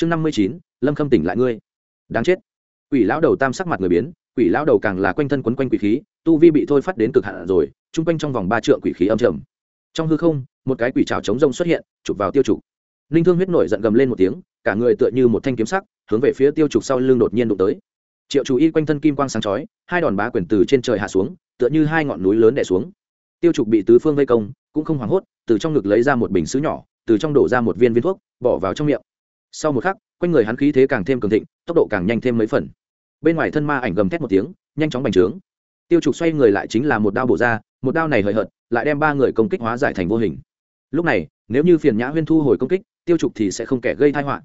chương năm mươi chín, lâm khâm tỉnh lại ngươi. Đáng chết. Quỷ lão đầu tam sắc mặt người biến, quỷ lão đầu càng là quanh thân quấn quanh quỷ khí, tu vi bị thôi phát đến cực hạn rồi, chung quanh trong vòng ba trượng quỷ khí âm trầm. Trong hư không, một cái quỷ trào chống rông xuất hiện, chụp vào tiêu trục. Ninh thương huyết nổi giận gầm lên một tiếng, cả người tựa như một thanh kiếm sắc, hướng về phía tiêu trục sau lưng đột nhiên đụng tới. Triệu chú y quanh thân kim quang sáng chói, hai đòn bá quyền từ trên trời hạ xuống, tựa như hai ngọn núi lớn đè xuống. Tiêu trục bị tứ phương vây công, cũng không hoảng hốt, từ trong ngực lấy ra một bình sứ nhỏ, từ trong đổ ra một viên viên thuốc, bỏ vào trong miệng sau một khắc, quanh người hắn khí thế càng thêm cường thịnh, tốc độ càng nhanh thêm mấy phần. Bên ngoài thân ma ảnh gầm thét một tiếng, nhanh chóng bành trướng. Tiêu trục xoay người lại chính là một đao bổ ra, một đao này hời hợt, lại đem ba người công kích hóa giải thành vô hình. Lúc này, nếu như phiền nhã huyên thu hồi công kích, tiêu trục thì sẽ không kẻ gây thai họa.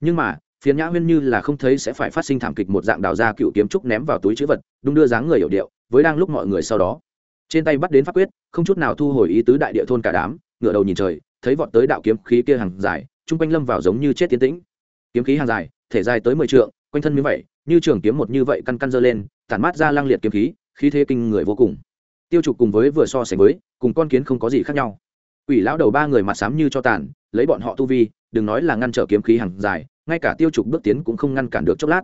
Nhưng mà, phiền nhã huyên như là không thấy sẽ phải phát sinh thảm kịch một dạng đào ra cựu kiếm trúc ném vào túi chữ vật đung đưa dáng người hiểu điệu, với đang lúc mọi người sau đó. Trên tay bắt đến pháp quyết, không chút nào thu hồi ý tứ đại địa thôn cả đám, ngửa đầu nhìn trời, thấy vọt tới đạo kiếm khí kia hàng dài chung quanh lâm vào giống như chết tiến tĩnh kiếm khí hàng dài thể dài tới mười trượng quanh thân miếng vậy như trường kiếm một như vậy căn căn dơ lên tản mát ra lang liệt kiếm khí khí thế kinh người vô cùng tiêu trục cùng với vừa so sánh với cùng con kiến không có gì khác nhau Quỷ lão đầu ba người mặt xám như cho tàn, lấy bọn họ tu vi, đừng nói là ngăn trở kiếm khí hàng dài, ngay cả tiêu trục bước tiến cũng không ngăn cản được chốc lát.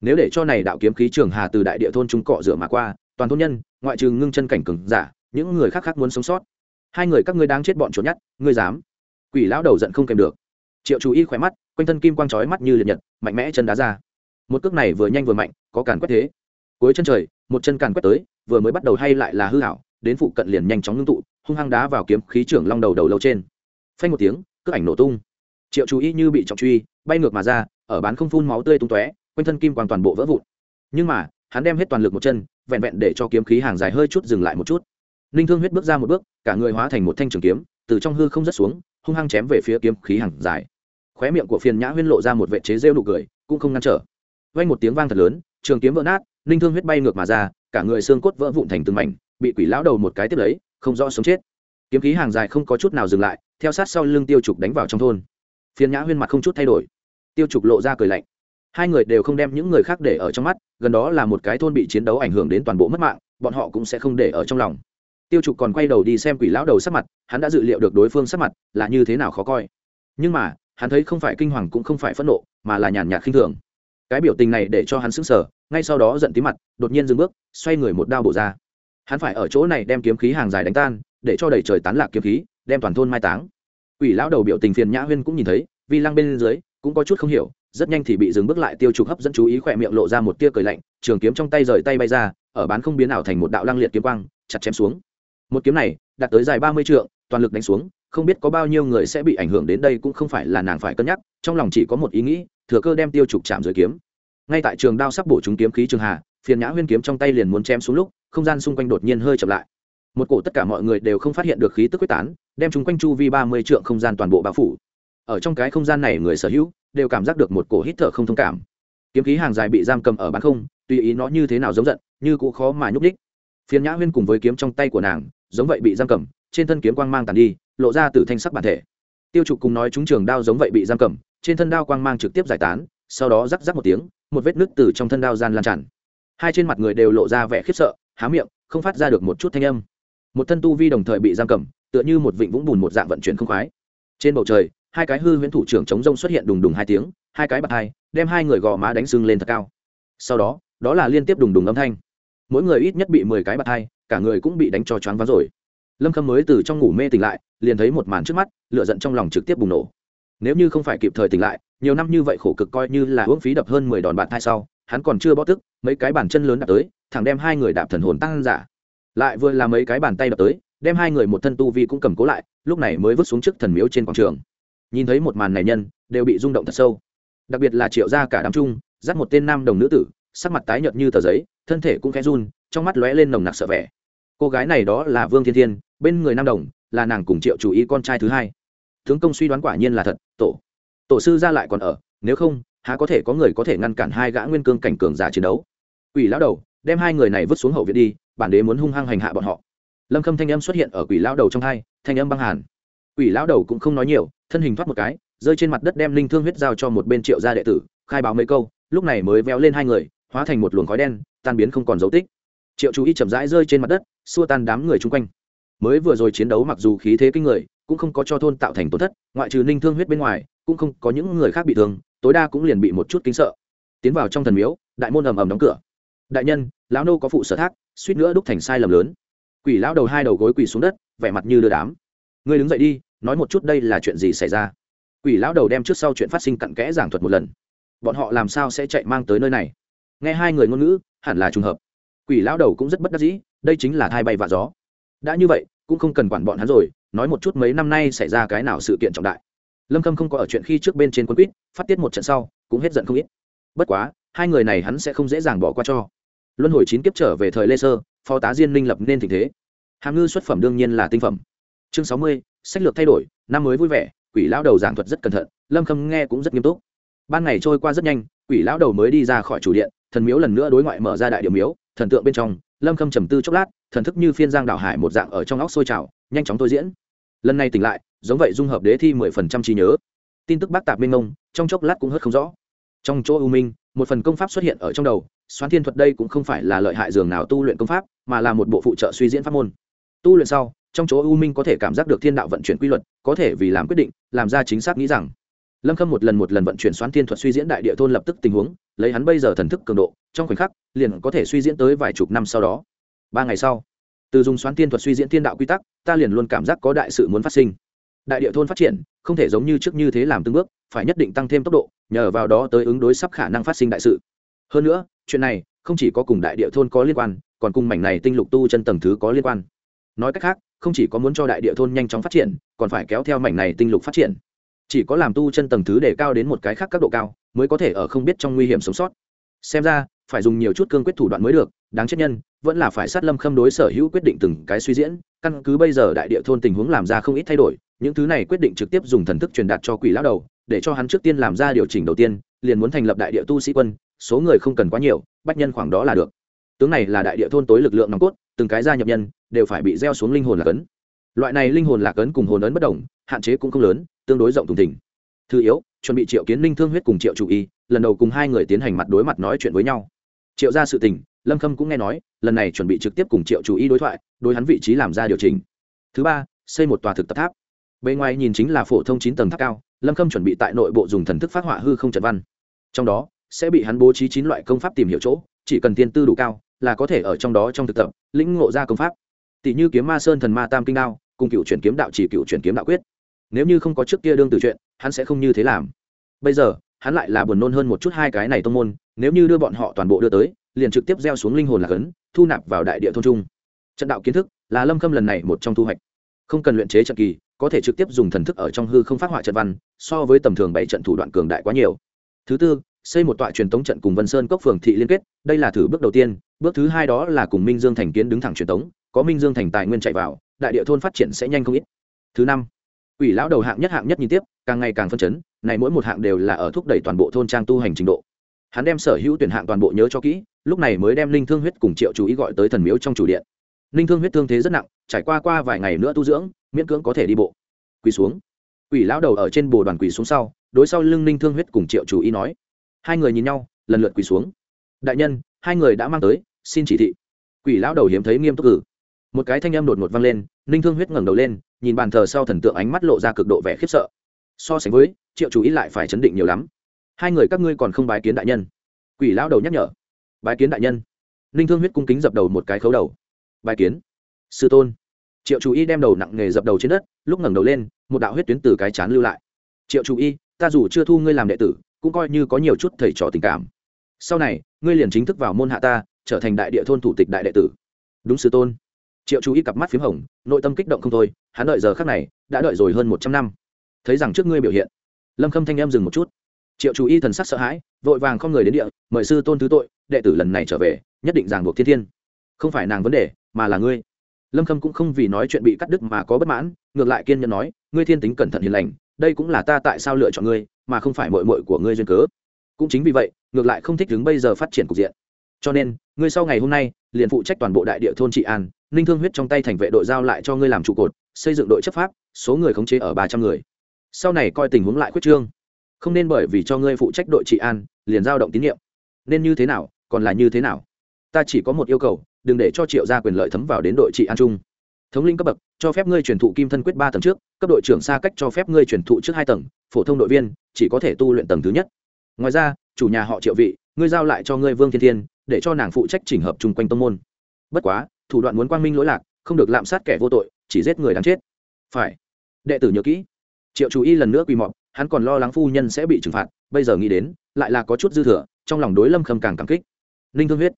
Nếu để cho này đạo kiếm khí trường hà từ đại địa thôn trung cọ rửa mà qua, toàn thôn nhân, ngoại trừ ngưng chân cảnh cường giả, những người khác khác muốn sống sót. Hai người các ngươi đang chết bọn trốn nhát ngươi dám? Quỷ lão đầu giận không kèm được. Triệu Chú Y khỏe mắt, quanh thân kim quang chói mắt như liệt nhật, mạnh mẽ chân đá ra. Một cước này vừa nhanh vừa mạnh, có càn quét thế. Cuối chân trời, một chân càn quét tới, vừa mới bắt đầu hay lại là hư hảo, đến phụ cận liền nhanh chóng ngưng tụ, hung hăng đá vào kiếm khí trưởng long đầu đầu lâu trên phanh một tiếng cước ảnh nổ tung triệu chú y như bị trọng truy bay ngược mà ra ở bán không phun máu tươi tung tóe quanh thân kim quang toàn bộ vỡ vụn nhưng mà hắn đem hết toàn lực một chân vẹn vẹn để cho kiếm khí hàng dài hơi chút dừng lại một chút ninh thương huyết bước ra một bước cả người hóa thành một thanh trường kiếm từ trong hư không rớt xuống hung hăng chém về phía kiếm khí hàng dài. Khóe miệng của phiền nhã huyên lộ ra một vệ chế rêu nụ cười, cũng không ngăn trở. Vang một tiếng vang thật lớn, trường kiếm vỡ nát, linh thương huyết bay ngược mà ra, cả người xương cốt vỡ vụn thành từng mảnh, bị quỷ lão đầu một cái tiếp lấy, không rõ sống chết. Kiếm khí hàng dài không có chút nào dừng lại, theo sát sau lưng tiêu trục đánh vào trong thôn. Phiền nhã huyên mặt không chút thay đổi. Tiêu trục lộ ra cười lạnh. Hai người đều không đem những người khác để ở trong mắt, gần đó là một cái thôn bị chiến đấu ảnh hưởng đến toàn bộ mất mạng, bọn họ cũng sẽ không để ở trong lòng tiêu trục còn quay đầu đi xem quỷ lão đầu sắc mặt, hắn đã dự liệu được đối phương sắc mặt là như thế nào khó coi. Nhưng mà, hắn thấy không phải kinh hoàng cũng không phải phẫn nộ, mà là nhàn nhạt khinh thường. Cái biểu tình này để cho hắn sững sờ, ngay sau đó giận tí mặt, đột nhiên dừng bước, xoay người một đao bổ ra. Hắn phải ở chỗ này đem kiếm khí hàng dài đánh tan, để cho đầy trời tán lạc kiếm khí, đem toàn thôn mai táng. Quỷ lão đầu biểu tình phiền nhã huyên cũng nhìn thấy, vi lăng bên dưới, cũng có chút không hiểu, rất nhanh thì bị dừng bước lại tiêu trục hấp dẫn chú ý khỏe miệng lộ ra một tia cười lạnh, trường kiếm trong tay rời tay bay ra, ở bán không biến ảo thành một đạo lăng liệt kiếm quang, chặt chém xuống một kiếm này, đạt tới dài ba mươi trượng, toàn lực đánh xuống, không biết có bao nhiêu người sẽ bị ảnh hưởng đến đây cũng không phải là nàng phải cân nhắc, trong lòng chỉ có một ý nghĩ, thừa cơ đem tiêu trục chạm dưới kiếm. Ngay tại trường đao sắp bổ trúng kiếm khí trường hà, phiền nhã huyên kiếm trong tay liền muốn chém xuống lúc, không gian xung quanh đột nhiên hơi chậm lại. Một cổ tất cả mọi người đều không phát hiện được khí tức quyết tán, đem chúng quanh chu vi ba mươi trượng không gian toàn bộ bao phủ. Ở trong cái không gian này người sở hữu, đều cảm giác được một cổ hít thở không thông cảm. Kiếm khí hàng dài bị giam cầm ở bán không, tùy ý nó như thế nào giống giận, như cũng khó mà nhúc đích phiền nhã huyên cùng với kiếm trong tay của nàng giống vậy bị giam cầm, trên thân kiếm quang mang tàn đi, lộ ra từ thanh sắc bản thể. Tiêu trục cùng nói chúng trường đao giống vậy bị giam cầm, trên thân đao quang mang trực tiếp giải tán, sau đó rắc rắc một tiếng, một vết nứt từ trong thân đao gian lan tràn. Hai trên mặt người đều lộ ra vẻ khiếp sợ, há miệng, không phát ra được một chút thanh âm. Một thân tu vi đồng thời bị giam cầm, tựa như một vịnh vũng bùn một dạng vận chuyển không khoái. Trên bầu trời, hai cái hư huyễn thủ trưởng chống rông xuất hiện đùng đùng hai tiếng, hai cái bạc hai, đem hai người gò má đánh sưng lên thật cao. Sau đó đó là liên tiếp đùng đùng âm thanh. Mỗi người ít nhất bị mười cái bạc hai cả người cũng bị đánh cho choáng váng rồi. Lâm khâm mới từ trong ngủ mê tỉnh lại, liền thấy một màn trước mắt lựa giận trong lòng trực tiếp bùng nổ. Nếu như không phải kịp thời tỉnh lại, nhiều năm như vậy khổ cực coi như là uống phí đập hơn mười đòn bạt thai sau, hắn còn chưa bó tức, mấy cái bàn chân lớn đạp tới, thẳng đem hai người đạp thần hồn tăng giả. Lại vừa là mấy cái bàn tay đập tới, đem hai người một thân tu vi cũng cầm cố lại, lúc này mới vứt xuống trước thần miếu trên quảng trường. Nhìn thấy một màn này nhân, đều bị rung động thật sâu. Đặc biệt là triệu gia cả đám chung, dắt một tên nam đồng nữ tử, sắc mặt tái nhợt như tờ giấy, thân thể cũng khẽ run, trong mắt lóe lên nồng nặc sợ vẻ cô gái này đó là vương thiên thiên, bên người nam đồng, là nàng cùng triệu chủ ý con trai thứ hai. Tướng công suy đoán quả nhiên là thật, tổ. Tổ sư ra lại còn ở, nếu không, há có thể có người có thể ngăn cản hai gã nguyên cương cảnh cường giả chiến đấu. Quỷ lão đầu, đem hai người này vứt xuống hậu viện đi, bản đế muốn hung hăng hành hạ bọn họ. Lâm khâm thanh âm xuất hiện ở quỷ lão đầu trong hai, thanh âm băng hàn. Quỷ lão đầu cũng không nói nhiều, thân hình thoát một cái, rơi trên mặt đất đem linh thương huyết giao cho một bên triệu gia đệ tử, khai báo mấy câu, lúc này mới véo lên hai người, hóa thành một luồng khói đen, tan biến không còn dấu tích triệu chú ý chậm rãi rơi trên mặt đất, xua tan đám người chung quanh. Mới vừa rồi chiến đấu mặc dù khí thế kinh người, cũng không có cho thôn tạo thành tổn thất, ngoại trừ ninh thương huyết bên ngoài, cũng không có những người khác bị thương, tối đa cũng liền bị một chút kính sợ. Tiến vào trong thần miếu, đại môn ầm ầm đóng cửa. Đại nhân, lão nô có phụ sở thác, suýt nữa đúc thành sai lầm lớn. Quỷ lão đầu hai đầu gối quỳ xuống đất, vẻ mặt như đưa đám. Ngươi đứng dậy đi, nói một chút đây là chuyện gì xảy ra. Quỷ lão đầu đem trước sau chuyện phát sinh cặn kẽ giảng thuật một lần. Bọn họ làm sao sẽ chạy mang tới nơi này? Nghe hai người ngôn ngữ, hẳn là trùng hợp quỷ lão đầu cũng rất bất đắc dĩ, đây chính là thai bay vạ gió. Đã như vậy, cũng không cần quản bọn hắn rồi, nói một chút mấy năm nay xảy ra cái nào sự kiện trọng đại. Lâm khâm không có ở chuyện khi trước bên trên quân quýt, phát tiết một trận sau, cũng hết giận không ít. Bất quá, hai người này hắn sẽ không dễ dàng bỏ qua cho. Luân hồi chín kiếp trở về thời lê sơ, phó tá diên minh lập nên tình thế. Hàm ngư xuất phẩm đương nhiên là tinh phẩm. Chương sáu mươi, sách lược thay đổi, năm mới vui vẻ, quỷ lão đầu giảng thuật rất cẩn thận, lâm khâm nghe cũng rất nghiêm túc. Ban ngày trôi qua rất nhanh, quỷ lão đầu mới đi ra khỏi chủ điện, thần miếu lần nữa đối ngoại mở ra đại điệu miếu thần tượng bên trong, lâm khâm trầm tư chốc lát, thần thức như phiên giang đảo hải một dạng ở trong óc sôi trào, nhanh chóng tôi diễn. Lần này tỉnh lại, giống vậy dung hợp đế thi mười phần trăm trí nhớ. Tin tức bác tạp minh ngông trong chốc lát cũng hớt không rõ. Trong chỗ u minh, một phần công pháp xuất hiện ở trong đầu xoán thiên thuật đây cũng không phải là lợi hại dường nào tu luyện công pháp, mà là một bộ phụ trợ suy diễn pháp môn. Tu luyện sau, trong chỗ u minh có thể cảm giác được thiên đạo vận chuyển quy luật, có thể vì làm quyết định, làm ra chính xác nghĩ rằng lâm khâm một lần một lần vận chuyển xoán thiên thuật suy diễn đại địa thôn lập tức tình huống, lấy hắn bây giờ thần thức cường độ, trong khoảnh khắc, liền có thể suy diễn tới vài chục năm sau đó. Ba ngày sau, từ dùng xoán thiên thuật suy diễn thiên đạo quy tắc, ta liền luôn cảm giác có đại sự muốn phát sinh. Đại địa thôn phát triển, không thể giống như trước như thế làm từng bước, phải nhất định tăng thêm tốc độ, nhờ vào đó tới ứng đối sắp khả năng phát sinh đại sự. Hơn nữa, chuyện này không chỉ có cùng đại địa thôn có liên quan, còn cùng mảnh này tinh lục tu chân tầng thứ có liên quan. Nói cách khác, không chỉ có muốn cho đại địa thôn nhanh chóng phát triển, còn phải kéo theo mảnh này tinh lục phát triển chỉ có làm tu chân tầng thứ để cao đến một cái khác các độ cao, mới có thể ở không biết trong nguy hiểm sống sót. Xem ra, phải dùng nhiều chút cương quyết thủ đoạn mới được, đáng chết nhân, vẫn là phải sát lâm khâm đối sở hữu quyết định từng cái suy diễn, căn cứ bây giờ đại địa thôn tình huống làm ra không ít thay đổi, những thứ này quyết định trực tiếp dùng thần thức truyền đạt cho quỷ lão đầu, để cho hắn trước tiên làm ra điều chỉnh đầu tiên, liền muốn thành lập đại địa tu sĩ quân, số người không cần quá nhiều, bách nhân khoảng đó là được. Tướng này là đại địa thôn tối lực lượng nòng cốt, từng cái gia nhập nhân, đều phải bị gieo xuống linh hồn là cấn loại này linh hồn lạc ấn cùng hồn ấn bất đồng, hạn chế cũng không lớn, tương đối rộng thùng thỉnh thứ yếu, chuẩn bị triệu kiến linh thương huyết cùng triệu chủ y, lần đầu cùng hai người tiến hành mặt đối mặt nói chuyện với nhau. Triệu ra sự tình, lâm khâm cũng nghe nói, lần này chuẩn bị trực tiếp cùng triệu chủ y đối thoại, đối hắn vị trí làm ra điều chỉnh. Thứ ba, xây một tòa thực tập tháp. Bề ngoài nhìn chính là phổ thông chín tầng tháp cao, lâm khâm chuẩn bị tại nội bộ dùng thần thức phát họa hư không trận văn. Trong đó, sẽ bị hắn bố trí chín loại công pháp tìm hiểu chỗ, chỉ cần tiên tư đủ cao, là có thể ở trong đó trong thực tập, lĩnh ngộ ra công pháp tỷ như kiếm ma sơn thần ma tam kinh đao, cùng cựu chuyển kiếm đạo chỉ cựu chuyển kiếm đạo quyết. Nếu như không có trước kia đương từ chuyện, hắn sẽ không như thế làm. Bây giờ, hắn lại là buồn nôn hơn một chút hai cái này tông môn, nếu như đưa bọn họ toàn bộ đưa tới, liền trực tiếp gieo xuống linh hồn là cấn thu nạp vào đại địa thôn trung. Trận đạo kiến thức, là lâm khâm lần này một trong thu hoạch. Không cần luyện chế trận kỳ, có thể trực tiếp dùng thần thức ở trong hư không phát họa trận văn, so với tầm thường bảy trận thủ đoạn cường đại quá nhiều. Thứ tư, xây một tọa truyền tống trận cùng vân sơn cốc phường thị liên kết, đây là thử bước đầu tiên, bước thứ hai đó là cùng minh dương thành kiến đứng thẳng truyền tống có minh dương thành tài nguyên chạy vào, đại địa thôn phát triển sẽ nhanh không ít. Thứ năm ủy lão đầu hạng nhất hạng nhất nhìn tiếp, càng ngày càng phân chấn, này mỗi một hạng đều là ở thúc đẩy toàn bộ thôn trang tu hành trình độ. Hắn đem sở hữu tuyển hạng toàn bộ nhớ cho kỹ, lúc này mới đem linh thương huyết cùng triệu chú ý gọi tới thần miếu trong chủ điện. Linh thương huyết thương thế rất nặng, trải qua qua vài ngày nữa tu dưỡng, miễn cưỡng có thể đi bộ. Quỳ xuống. Quỷ lão đầu ở trên bồ đoàn quỳ xuống sau, đối sau lưng linh thương huyết cùng triệu chú ý nói, hai người nhìn nhau, lần lượt quỳ xuống. Đại nhân, hai người đã mang tới, xin chỉ thị. Quỷ lão đầu hiếm thấy nghiêm túc cử một cái thanh âm đột ngột vang lên, ninh thương huyết ngẩng đầu lên, nhìn bàn thờ sau thần tượng ánh mắt lộ ra cực độ vẻ khiếp sợ. So sánh với, triệu chủ ý lại phải chấn định nhiều lắm. Hai người các ngươi còn không bái kiến đại nhân. Quỷ lão đầu nhắc nhở. Bái kiến đại nhân. Ninh thương huyết cung kính dập đầu một cái khấu đầu. Bái kiến. Sư tôn. Triệu chủ y đem đầu nặng nghề dập đầu trên đất, lúc ngẩng đầu lên, một đạo huyết tuyến từ cái chán lưu lại. Triệu chủ y ta dù chưa thu ngươi làm đệ tử, cũng coi như có nhiều chút thầy trò tình cảm. Sau này, ngươi liền chính thức vào môn hạ ta, trở thành đại địa thôn thủ tịch đại đệ tử. Đúng sư tôn triệu chú ý cặp mắt p h í m hồng, nội tâm kích động không thôi, hắn đợi giờ khác này, đã đợi rồi hơn một trăm năm. Thấy rằng trước ngươi biểu hiện, lâm khâm thanh em dừng một chút. Triệu chú ý thần sắc sợ hãi, vội vàng không người đến địa, mời sư tôn thứ tội, đệ tử lần này trở về, nhất định ràng buộc thiên thiên. Không phải nàng vấn đề, mà là ngươi. Lâm khâm cũng không vì nói chuyện bị cắt đứt mà có bất mãn, ngược lại kiên nhẫn nói, ngươi thiên tính cẩn thận hiền lành, đây cũng là ta tại sao lựa chọn ngươi, mà không phải mội mội của ngươi duyên cớ. Cũng chính vì vậy, ngược lại không thích đứng bây giờ phát triển cục diện. Cho nên, ngươi sau ngày hôm nay liền phụ trách toàn bộ đại địa thôn trị an, ninh thương huyết trong tay thành vệ đội giao lại cho ngươi làm trụ cột, xây dựng đội chấp pháp, số người khống chế ở ba trăm người. Sau này coi tình huống lại khuyết trương. Không nên bởi vì cho ngươi phụ trách đội trị an, liền giao động tín nhiệm. Nên như thế nào, còn là như thế nào? Ta chỉ có một yêu cầu, đừng để cho triệu gia quyền lợi thấm vào đến đội trị an chung. Thống linh cấp bậc, cho phép ngươi truyền thụ kim thân quyết ba tầng trước, cấp đội trưởng xa cách cho phép ngươi truyền thụ trước hai tầng, phổ thông đội viên, chỉ có thể tu luyện tầng thứ nhất. Ngoài ra, chủ nhà họ triệu vị ngươi giao lại cho ngươi vương thiên thiên, để cho nàng phụ trách chỉnh hợp chung quanh tông môn. Bất quá, thủ đoạn muốn quang minh lỗi lạc, không được lạm sát kẻ vô tội, chỉ giết người đáng chết. Phải. Đệ tử nhớ kỹ. Triệu chú y lần nữa quỳ mọc hắn còn lo lắng phu nhân sẽ bị trừng phạt, bây giờ nghĩ đến, lại là có chút dư thừa, trong lòng đối lâm khâm càng cảm kích. Ninh thương huyết.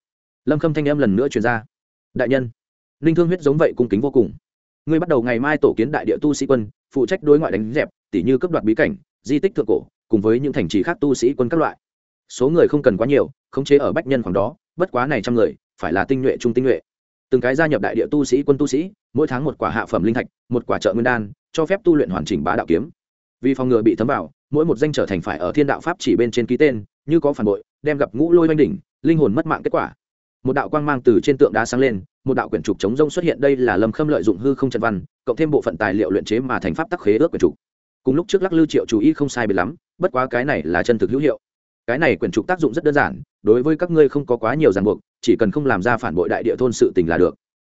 Lâm khâm thanh em lần nữa truyền ra. Đại nhân. Ninh thương huyết giống vậy cung kính vô cùng. Ngươi bắt đầu ngày mai tổ kiến đại địa tu sĩ quân, phụ trách đối ngoại đánh dẹp, tỉ như cấp đoạt bí cảnh, di tích thượng cổ, cùng với những thành trì khác tu sĩ quân các loại số người không cần quá nhiều, khống chế ở bách nhân khoảng đó, bất quá này trăm người, phải là tinh nhuệ, trung tinh nhuệ. Từng cái gia nhập đại địa tu sĩ, quân tu sĩ, mỗi tháng một quả hạ phẩm linh thạch, một quả trợ nguyên đan, cho phép tu luyện hoàn chỉnh bá đạo kiếm. Vì phòng ngừa bị thấm vào, mỗi một danh trở thành phải ở thiên đạo pháp chỉ bên trên ký tên, như có phản bội, đem gặp ngũ lôi oanh đỉnh, linh hồn mất mạng kết quả. Một đạo quang mang từ trên tượng đá sáng lên, một đạo quyển trục chống rông xuất hiện, đây là lâm khâm lợi dụng hư không trận văn, cộng thêm bộ phận tài liệu luyện chế mà thành pháp tắc khế ước quyển trục. Cùng lúc trước lắc lư triệu chú ý không sai biệt lắm, bất quá cái này là chân thực hữu hiệu cái này quyển trục tác dụng rất đơn giản, đối với các ngươi không có quá nhiều ràng buộc, chỉ cần không làm ra phản bội đại địa thôn sự tình là được.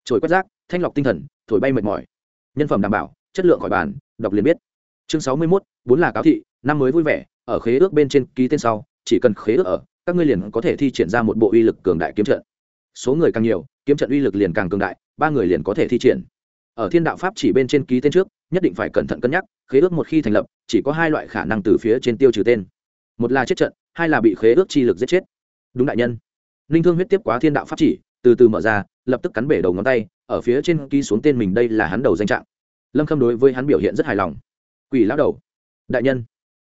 Trồi quét rác, thanh lọc tinh thần, thổi bay mệt mỏi. Nhân phẩm đảm bảo, chất lượng khỏi bàn, đọc liền biết. Chương sáu mươi mốt, bốn là cáo thị, năm mới vui vẻ, ở khế ước bên trên ký tên sau, chỉ cần khế ước ở, các ngươi liền có thể thi triển ra một bộ uy lực cường đại kiếm trận. Số người càng nhiều, kiếm trận uy lực liền càng cường đại, ba người liền có thể thi triển. Ở thiên đạo pháp chỉ bên trên ký tên trước, nhất định phải cẩn thận cân nhắc, khế ước một khi thành lập, chỉ có hai loại khả năng từ phía trên tiêu trừ tên. Một là chết trận hai là bị khế ước chi lực giết chết. Đúng đại nhân. Ninh thương huyết tiếp quá thiên đạo pháp chỉ, từ từ mở ra, lập tức cắn bể đầu ngón tay, ở phía trên ký xuống tên mình đây là hắn đầu danh trạng. Lâm khâm đối với hắn biểu hiện rất hài lòng. Quỷ lão đầu. Đại nhân.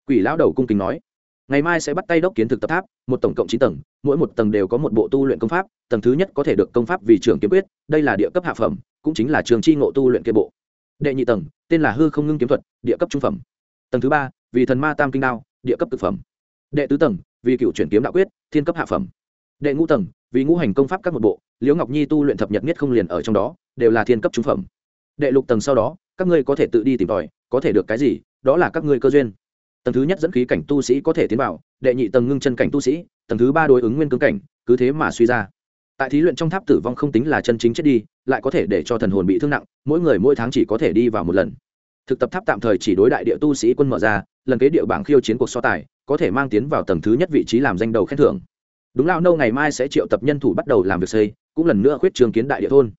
Quỷ lão đầu cung kính nói. Ngày mai sẽ bắt tay đốc kiến thực tập tháp, một tổng cộng chín tầng, mỗi một tầng đều có một bộ tu luyện công pháp, tầng thứ nhất có thể được công pháp vì trường kiếm quyết, đây là địa cấp hạ phẩm, cũng chính là trường chi ngộ tu luyện kia bộ. Đệ nhị tầng, tên là hư không ngưng kiếm thuật, địa cấp trung phẩm. Tầng thứ ba, vì thần ma tam kinh đao, địa cấp thực phẩm đệ tứ tầng, vì cựu chuyển kiếm đạo quyết, thiên cấp hạ phẩm. Đệ ngũ tầng, vì ngũ hành công pháp các một bộ, liễu ngọc nhi tu luyện thập nhật nhất không liền ở trong đó, đều là thiên cấp trung phẩm. Đệ lục tầng sau đó, các ngươi có thể tự đi tìm tòi, có thể được cái gì, đó là các ngươi cơ duyên. Tầng thứ nhất dẫn khí cảnh tu sĩ có thể tiến vào, đệ nhị tầng ngưng chân cảnh tu sĩ, tầng thứ ba đối ứng nguyên cương cảnh, cứ thế mà suy ra. Tại thí luyện trong tháp tử vong không tính là chân chính chết đi, lại có thể để cho thần hồn bị thương nặng, mỗi người mỗi tháng chỉ có thể đi vào một lần. Thực tập tháp tạm thời chỉ đối đại địa tu sĩ quân mở ra, lần kế địa bảng khiêu chiến cuộc so tài có thể mang tiến vào tầng thứ nhất vị trí làm danh đầu khen thưởng. Đúng lao nâu ngày mai sẽ triệu tập nhân thủ bắt đầu làm việc xây, cũng lần nữa khuyết trường kiến đại địa thôn.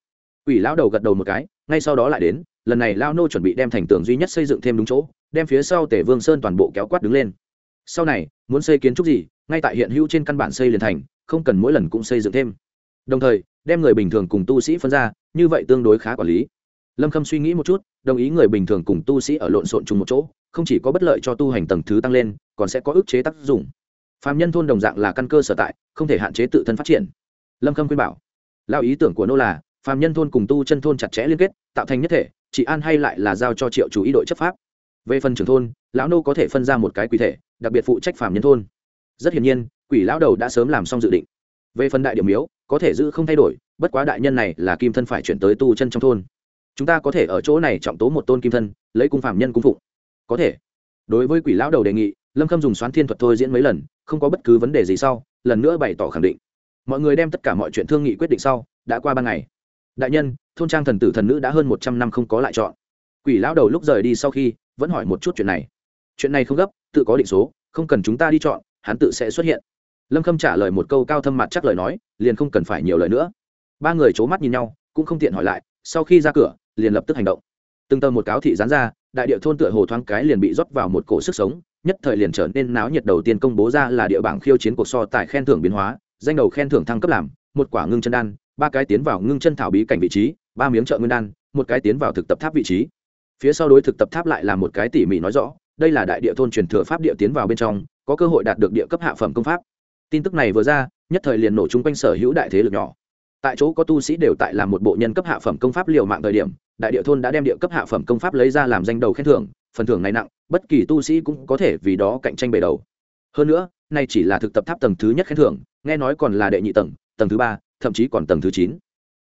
Quỷ lão đầu gật đầu một cái, ngay sau đó lại đến, lần này lao nô chuẩn bị đem thành tường duy nhất xây dựng thêm đúng chỗ, đem phía sau tể vương sơn toàn bộ kéo quát đứng lên. Sau này, muốn xây kiến trúc gì, ngay tại hiện hữu trên căn bản xây liền thành, không cần mỗi lần cũng xây dựng thêm. Đồng thời, đem người bình thường cùng tu sĩ phân ra, như vậy tương đối khá quản lý. Lâm khâm suy nghĩ một chút đồng ý người bình thường cùng tu sĩ ở lộn xộn chung một chỗ, không chỉ có bất lợi cho tu hành tầng thứ tăng lên, còn sẽ có ức chế tác dụng. Phạm nhân thôn đồng dạng là căn cơ sở tại, không thể hạn chế tự thân phát triển. Lâm khâm khuyên bảo lao ý tưởng của nô là, phạm nhân thôn cùng tu chân thôn chặt chẽ liên kết, tạo thành nhất thể chị an hay lại là giao cho triệu chủ ý đội chấp pháp. Về phần trưởng thôn, lão nô có thể phân ra một cái quỷ thể, đặc biệt phụ trách phạm nhân thôn. Rất hiển nhiên, quỷ lão đầu đã sớm làm xong dự định. Về phần đại điểm miếu, có thể giữ không thay đổi, bất quá đại nhân này là kim thân phải chuyển tới tu chân trong thôn chúng ta có thể ở chỗ này trọng tố một tôn kim thân, lấy cung phạm nhân cung phụng. Có thể. Đối với quỷ lão đầu đề nghị, lâm khâm dùng xoán thiên thuật thôi diễn mấy lần, không có bất cứ vấn đề gì sau, lần nữa bày tỏ khẳng định. Mọi người đem tất cả mọi chuyện thương nghị quyết định sau, đã qua ba ngày. Đại nhân, thôn trang thần tử thần nữ đã hơn một trăm năm không có lại chọn. Quỷ lão đầu lúc rời đi sau khi, vẫn hỏi một chút chuyện này. Chuyện này không gấp, tự có định số, không cần chúng ta đi chọn, hắn tự sẽ xuất hiện. Lâm khâm trả lời một câu cao thâm mặt chắc lời nói, liền không cần phải nhiều lời nữa. Ba người c h ố mắt nhìn nhau, cũng không tiện hỏi lại, sau khi ra cửa liền lập tức hành động. Từng tờ một cáo thị gián ra, đại địa thôn tựa hồ thoáng cái liền bị rót vào một cổ sức sống, nhất thời liền trở nên náo nhiệt đầu tiên công bố ra là địa bảng khiêu chiến cuộc so tại khen thưởng biến hóa, danh đầu khen thưởng thăng cấp làm, một quả ngưng chân đan, ba cái tiến vào ngưng chân thảo bí cảnh vị trí, ba miếng trợ nguyên đan, một cái tiến vào thực tập tháp vị trí. Phía sau đối thực tập tháp lại là một cái tỉ mỉ nói rõ, đây là đại địa thôn truyền thừa pháp địa tiến vào bên trong, có cơ hội đạt được địa cấp hạ phẩm công pháp. Tin tức này vừa ra, nhất thời liền nổ chung quanh sở hữu đại thế lực nhỏ. Tại chỗ có tu sĩ đều tại làm một bộ nhân cấp hạ phẩm công pháp liều mạng thời điểm đại địa thôn đã đem địa cấp hạ phẩm công pháp lấy ra làm danh đầu khen thưởng, phần thưởng này nặng, bất kỳ tu sĩ cũng có thể vì đó cạnh tranh bề đầu. Hơn nữa, nay chỉ là thực tập tháp tầng thứ nhất khen thưởng, nghe nói còn là đệ nhị tầng tầng thứ ba, thậm chí còn tầng thứ chín.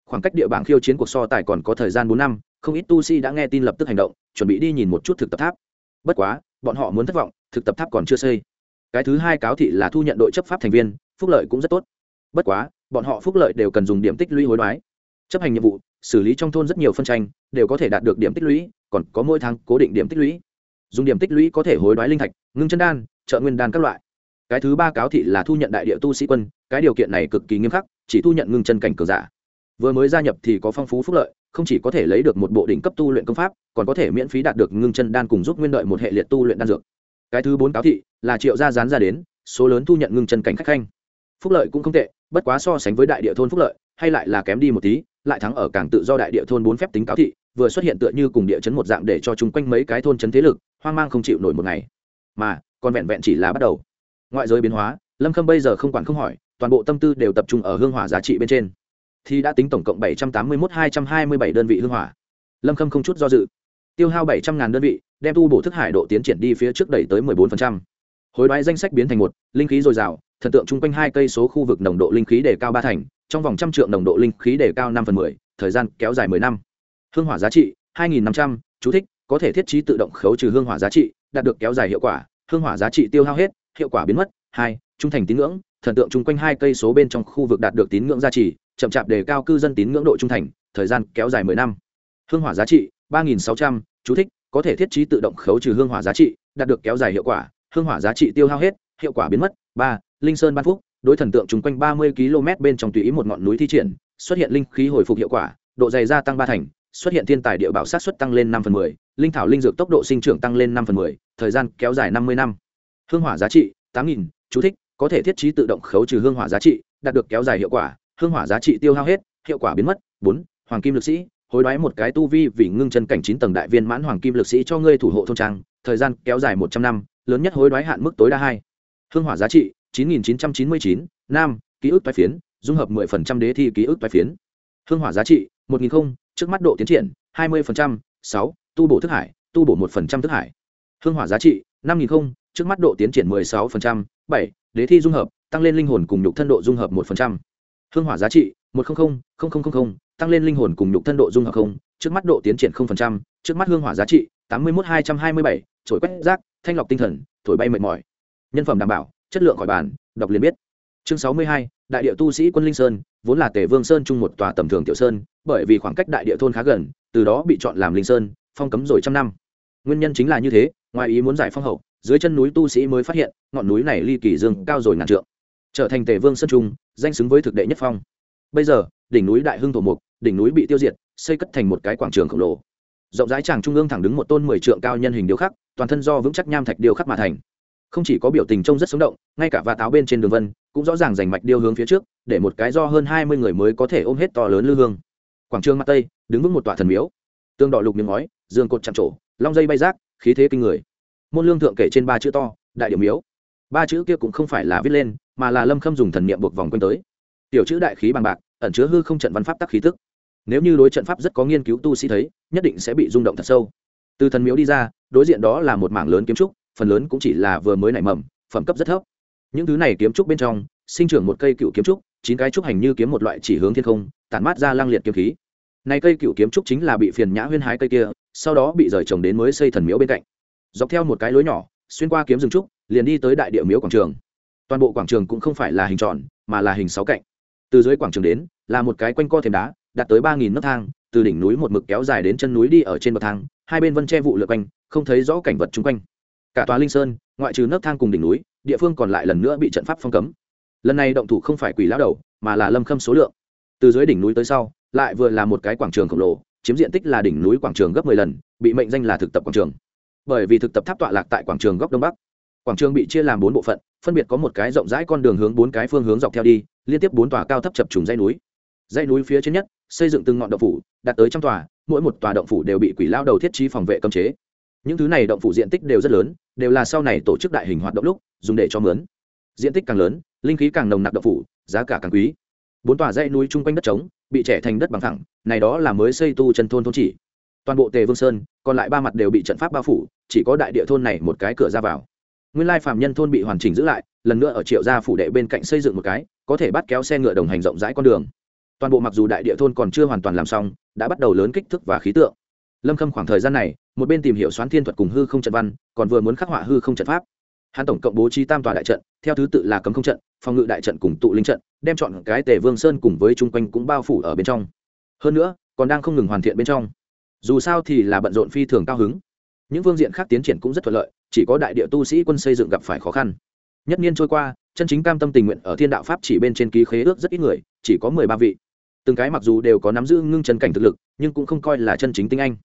Khoảng cách địa bảng khiêu chiến cuộc so tài còn có thời gian bốn năm, không ít tu sĩ đã nghe tin lập tức hành động, chuẩn bị đi nhìn một chút thực tập tháp. Bất quá, bọn họ muốn thất vọng, thực tập tháp còn chưa xây. Cái thứ hai cáo thị là thu nhận đội chấp pháp thành viên, phúc lợi cũng rất tốt. Bất quá, bọn họ phúc lợi đều cần dùng điểm tích lũy hối đoái chấp hành nhiệm vụ, xử lý trong thôn rất nhiều phân tranh, đều có thể đạt được điểm tích lũy, còn có mỗi tháng cố định điểm tích lũy. Dùng điểm tích lũy có thể hối đoái linh thạch, ngưng chân đan, trợ nguyên đan các loại. Cái thứ ba cáo thị là thu nhận đại địa tu sĩ quân, cái điều kiện này cực kỳ nghiêm khắc, chỉ thu nhận ngưng chân cảnh cường giả. Vừa mới gia nhập thì có phong phú phúc lợi, không chỉ có thể lấy được một bộ đỉnh cấp tu luyện công pháp, còn có thể miễn phí đạt được ngưng chân đan cùng giúp nguyên đợi một hệ liệt tu luyện đan dược. Cái thứ bốn cáo thị là triệu gia dán ra đến, số lớn thu nhận ngưng chân cảnh khách khanh. Phúc lợi cũng không tệ, bất quá so sánh với đại địa thôn phúc lợi, hay lại là kém đi một tí lại thắng ở cảng tự do đại địa thôn bốn phép tính cáo thị, vừa xuất hiện tựa như cùng địa chấn một dạng để cho chung quanh mấy cái thôn chấn thế lực, hoang mang không chịu nổi một ngày. Mà, còn vẹn vẹn chỉ là bắt đầu. Ngoại giới biến hóa, lâm khâm bây giờ không quản không hỏi, toàn bộ tâm tư đều tập trung ở hương hỏa giá trị bên trên. Thì đã tính tổng cộng bảy trăm tám mươi một hai trăm hai mươi bảy đơn vị hương hỏa. Lâm khâm không chút do dự. Tiêu hao bảy trăm ngàn đơn vị, đem tu bổ thức hải độ tiến triển đi phía trước đẩy tới mười bốn phần trăm. Hối đoái danh sách biến thành một, linh khí dồi dào, thần tượng chung quanh hai cây số khu vực nồng độ linh khí đề cao ba thành trong vòng trăm trượng nồng độ linh khí đề cao năm phần mười, thời gian kéo dài mười năm. Hương hỏa giá trị, hai nghìn năm trăm, chú thích, có thể thiết trí tự động khấu trừ hương hỏa giá trị, đạt được kéo dài hiệu quả, hương hỏa giá trị tiêu hao hết, hiệu quả biến mất. Hai, trung thành tín ngưỡng, thần tượng chung quanh hai cây số bên trong khu vực đạt được tín ngưỡng giá trị, chậm chạp đề cao cư dân tín ngưỡng độ trung thành, thời gian kéo dài mười năm. Hương hỏa giá trị, ba nghìn sáu trăm, chú thích, có thể thiết trí tự động khấu trừ hương hỏa giá trị, đạt được kéo dài hiệu quả, hương hỏa giá trị tiêu hao hết, hiệu quả biến mất. Ba, linh sơn ban phúc đối thần tượng chung quanh ba mươi km bên trong tùy ý một ngọn núi thi triển, xuất hiện linh khí hồi phục hiệu quả, độ dày gia tăng ba thành, xuất hiện thiên tài địa bảo sát xuất tăng lên năm phần mười, linh thảo linh dược tốc độ sinh trưởng tăng lên năm phần mười, thời gian kéo dài năm mươi năm. Hương hỏa giá trị, tám nghìn, chú thích, có thể thiết trí tự động khấu trừ hương hỏa giá trị, đạt được kéo dài hiệu quả, hương hỏa giá trị tiêu hao hết, hiệu quả biến mất. Bốn, hoàng kim lực sĩ, hối đoái một cái tu vi vì ngưng chân cảnh chín tầng đại viên mãn hoàng kim lực sĩ cho ngươi thủ hộ thôn trang, thời gian kéo dài một trăm năm, lớn nhất hối đoái hạn mức tối đa hai. Hương hỏa giá trị 9999, nam ký ức toái phiến dung hợp 10% đế thi ký ức toái phiến. Hương hỏa giá trị 1000 trước mắt độ tiến triển 20%, 6, tu bổ thức hải tu bổ 1% thức hải. Hương hỏa giá trị 5000 trước mắt độ tiến triển 16%, 7, đế thi dung hợp tăng lên linh hồn cùng nhục thân độ dung hợp 1%. hương hỏa giá trị 100, 000, tăng lên linh hồn cùng nhục thân độ dung hợp không trước mắt độ tiến triển 0%, trước mắt hương hỏa giá trị 81227, trổi quét rác thanh lọc tinh thần thổi bay mệt mỏi. Nhân phẩm đảm bảo chất lượng khỏi bàn, đọc liền biết. Chương sáu mươi hai, đại địa tu sĩ quân linh sơn, vốn là tề vương sơn chung một tòa tầm thường tiểu sơn, bởi vì khoảng cách đại địa thôn khá gần, từ đó bị chọn làm linh sơn, phong cấm rồi trăm năm. Nguyên nhân chính là như thế, ngoài ý muốn giải phong hậu, dưới chân núi tu sĩ mới phát hiện, ngọn núi này ly kỳ dương cao rồi ngàn trượng. Trở thành tề vương sơn trung danh xứng với thực đệ nhất phong. Bây giờ, đỉnh núi đại hưng thổ mục, đỉnh núi bị tiêu diệt, xây cất thành một cái quảng trường khổng lồ. Rộng rãi tràng trung ương thẳng đứng một tôn mười trượng cao nhân hình điêu khắc, toàn thân do vững chắc nham thạch điêu khắc mà thành không chỉ có biểu tình trông rất sống động, ngay cả và táo bên trên đường vân cũng rõ ràng rành mạch điêu hướng phía trước, để một cái do hơn hai mươi người mới có thể ôm hết to lớn lư hương. Quảng trường mặt tây, đứng vững một tòa thần miếu. Tương đỏ lục miếng ngói dương cột chạm trổ, long dây bay rác, khí thế kinh người. Môn lương thượng kể trên ba chữ to, đại điểm miếu. Ba chữ kia cũng không phải là viết lên, mà là lâm khâm dùng thần niệm buộc vòng quanh tới. Tiểu chữ đại khí bằng bạc, ẩn chứa hư không trận văn pháp tắc khí tức. Nếu như đối trận pháp rất có nghiên cứu tu sĩ thấy, nhất định sẽ bị rung động thật sâu. Từ thần miếu đi ra, đối diện đó là một mảng lớn kiếm trúc phần lớn cũng chỉ là vừa mới nảy mầm, phẩm cấp rất thấp. Những thứ này kiếm trúc bên trong, sinh trưởng một cây cựu kiếm trúc, chín cái trúc hành như kiếm một loại chỉ hướng thiên không, tản mát ra lang liệt kiếm khí. Này cây cựu kiếm trúc chính là bị phiền nhã huyên hái cây kia, sau đó bị rời trồng đến mới xây thần miếu bên cạnh. Dọc theo một cái lối nhỏ, xuyên qua kiếm rừng trúc, liền đi tới đại địa miếu quảng trường. Toàn bộ quảng trường cũng không phải là hình tròn, mà là hình sáu cạnh. Từ dưới quảng trường đến, là một cái quanh co thềm đá đạt tới ba nghìn nấc thang, từ đỉnh núi một mực kéo dài đến chân núi đi ở trên bậc thang, hai bên vân che vụ lượt quanh, không thấy rõ cảnh vật chung quanh cả tòa linh sơn, ngoại trừ nấc thang cùng đỉnh núi, địa phương còn lại lần nữa bị trận pháp phong cấm. Lần này động thủ không phải quỷ lão đầu, mà là lâm khâm số lượng. Từ dưới đỉnh núi tới sau, lại vừa là một cái quảng trường khổng lồ, chiếm diện tích là đỉnh núi quảng trường gấp mười lần, bị mệnh danh là thực tập quảng trường. Bởi vì thực tập tháp tọa lạc tại quảng trường góc đông bắc. Quảng trường bị chia làm bốn bộ phận, phân biệt có một cái rộng rãi con đường hướng bốn cái phương hướng dọc theo đi, liên tiếp bốn tòa cao thấp chập trùng dãy núi. Dãy núi phía trên nhất, xây dựng từng ngọn động phủ đạt tới trăm tòa, mỗi một tòa động phủ đều bị quỷ lao đầu thiết trí phòng vệ cấm chế những thứ này động phủ diện tích đều rất lớn, đều là sau này tổ chức đại hình hoạt động lúc, dùng để cho mướn. Diện tích càng lớn, linh khí càng nồng nặc động phủ, giá cả càng quý. Bốn tòa dãy núi chung quanh đất trống, bị trẻ thành đất bằng thẳng, này đó là mới xây tu chân thôn thôn chỉ. Toàn bộ tề vương sơn, còn lại ba mặt đều bị trận pháp bao phủ, chỉ có đại địa thôn này một cái cửa ra vào. Nguyên lai phạm nhân thôn bị hoàn chỉnh giữ lại, lần nữa ở triệu gia phủ đệ bên cạnh xây dựng một cái, có thể bắt kéo xe ngựa đồng hành rộng rãi con đường. Toàn bộ mặc dù đại địa thôn còn chưa hoàn toàn làm xong, đã bắt đầu lớn kích thước và khí tượng lâm khâm khoảng thời gian này, một bên tìm hiểu xoán thiên thuật cùng hư không trận văn, còn vừa muốn khắc họa hư không trận pháp. Hắn tổng cộng bố trí tam tòa đại trận, theo thứ tự là cấm không trận, phòng ngự đại trận cùng tụ linh trận, đem chọn cái tề vương sơn cùng với chung quanh cũng bao phủ ở bên trong. Hơn nữa, còn đang không ngừng hoàn thiện bên trong. Dù sao thì là bận rộn phi thường cao hứng. Những phương diện khác tiến triển cũng rất thuận lợi, chỉ có đại địa tu sĩ quân xây dựng gặp phải khó khăn. Nhất niên trôi qua, chân chính cam tâm tình nguyện ở thiên đạo pháp chỉ bên trên ký khế ước rất ít người, chỉ có mười ba vị. Từng cái mặc dù đều có nắm giữ ngưng chân cảnh thực lực, nhưng cũng không coi là chân chính tinh anh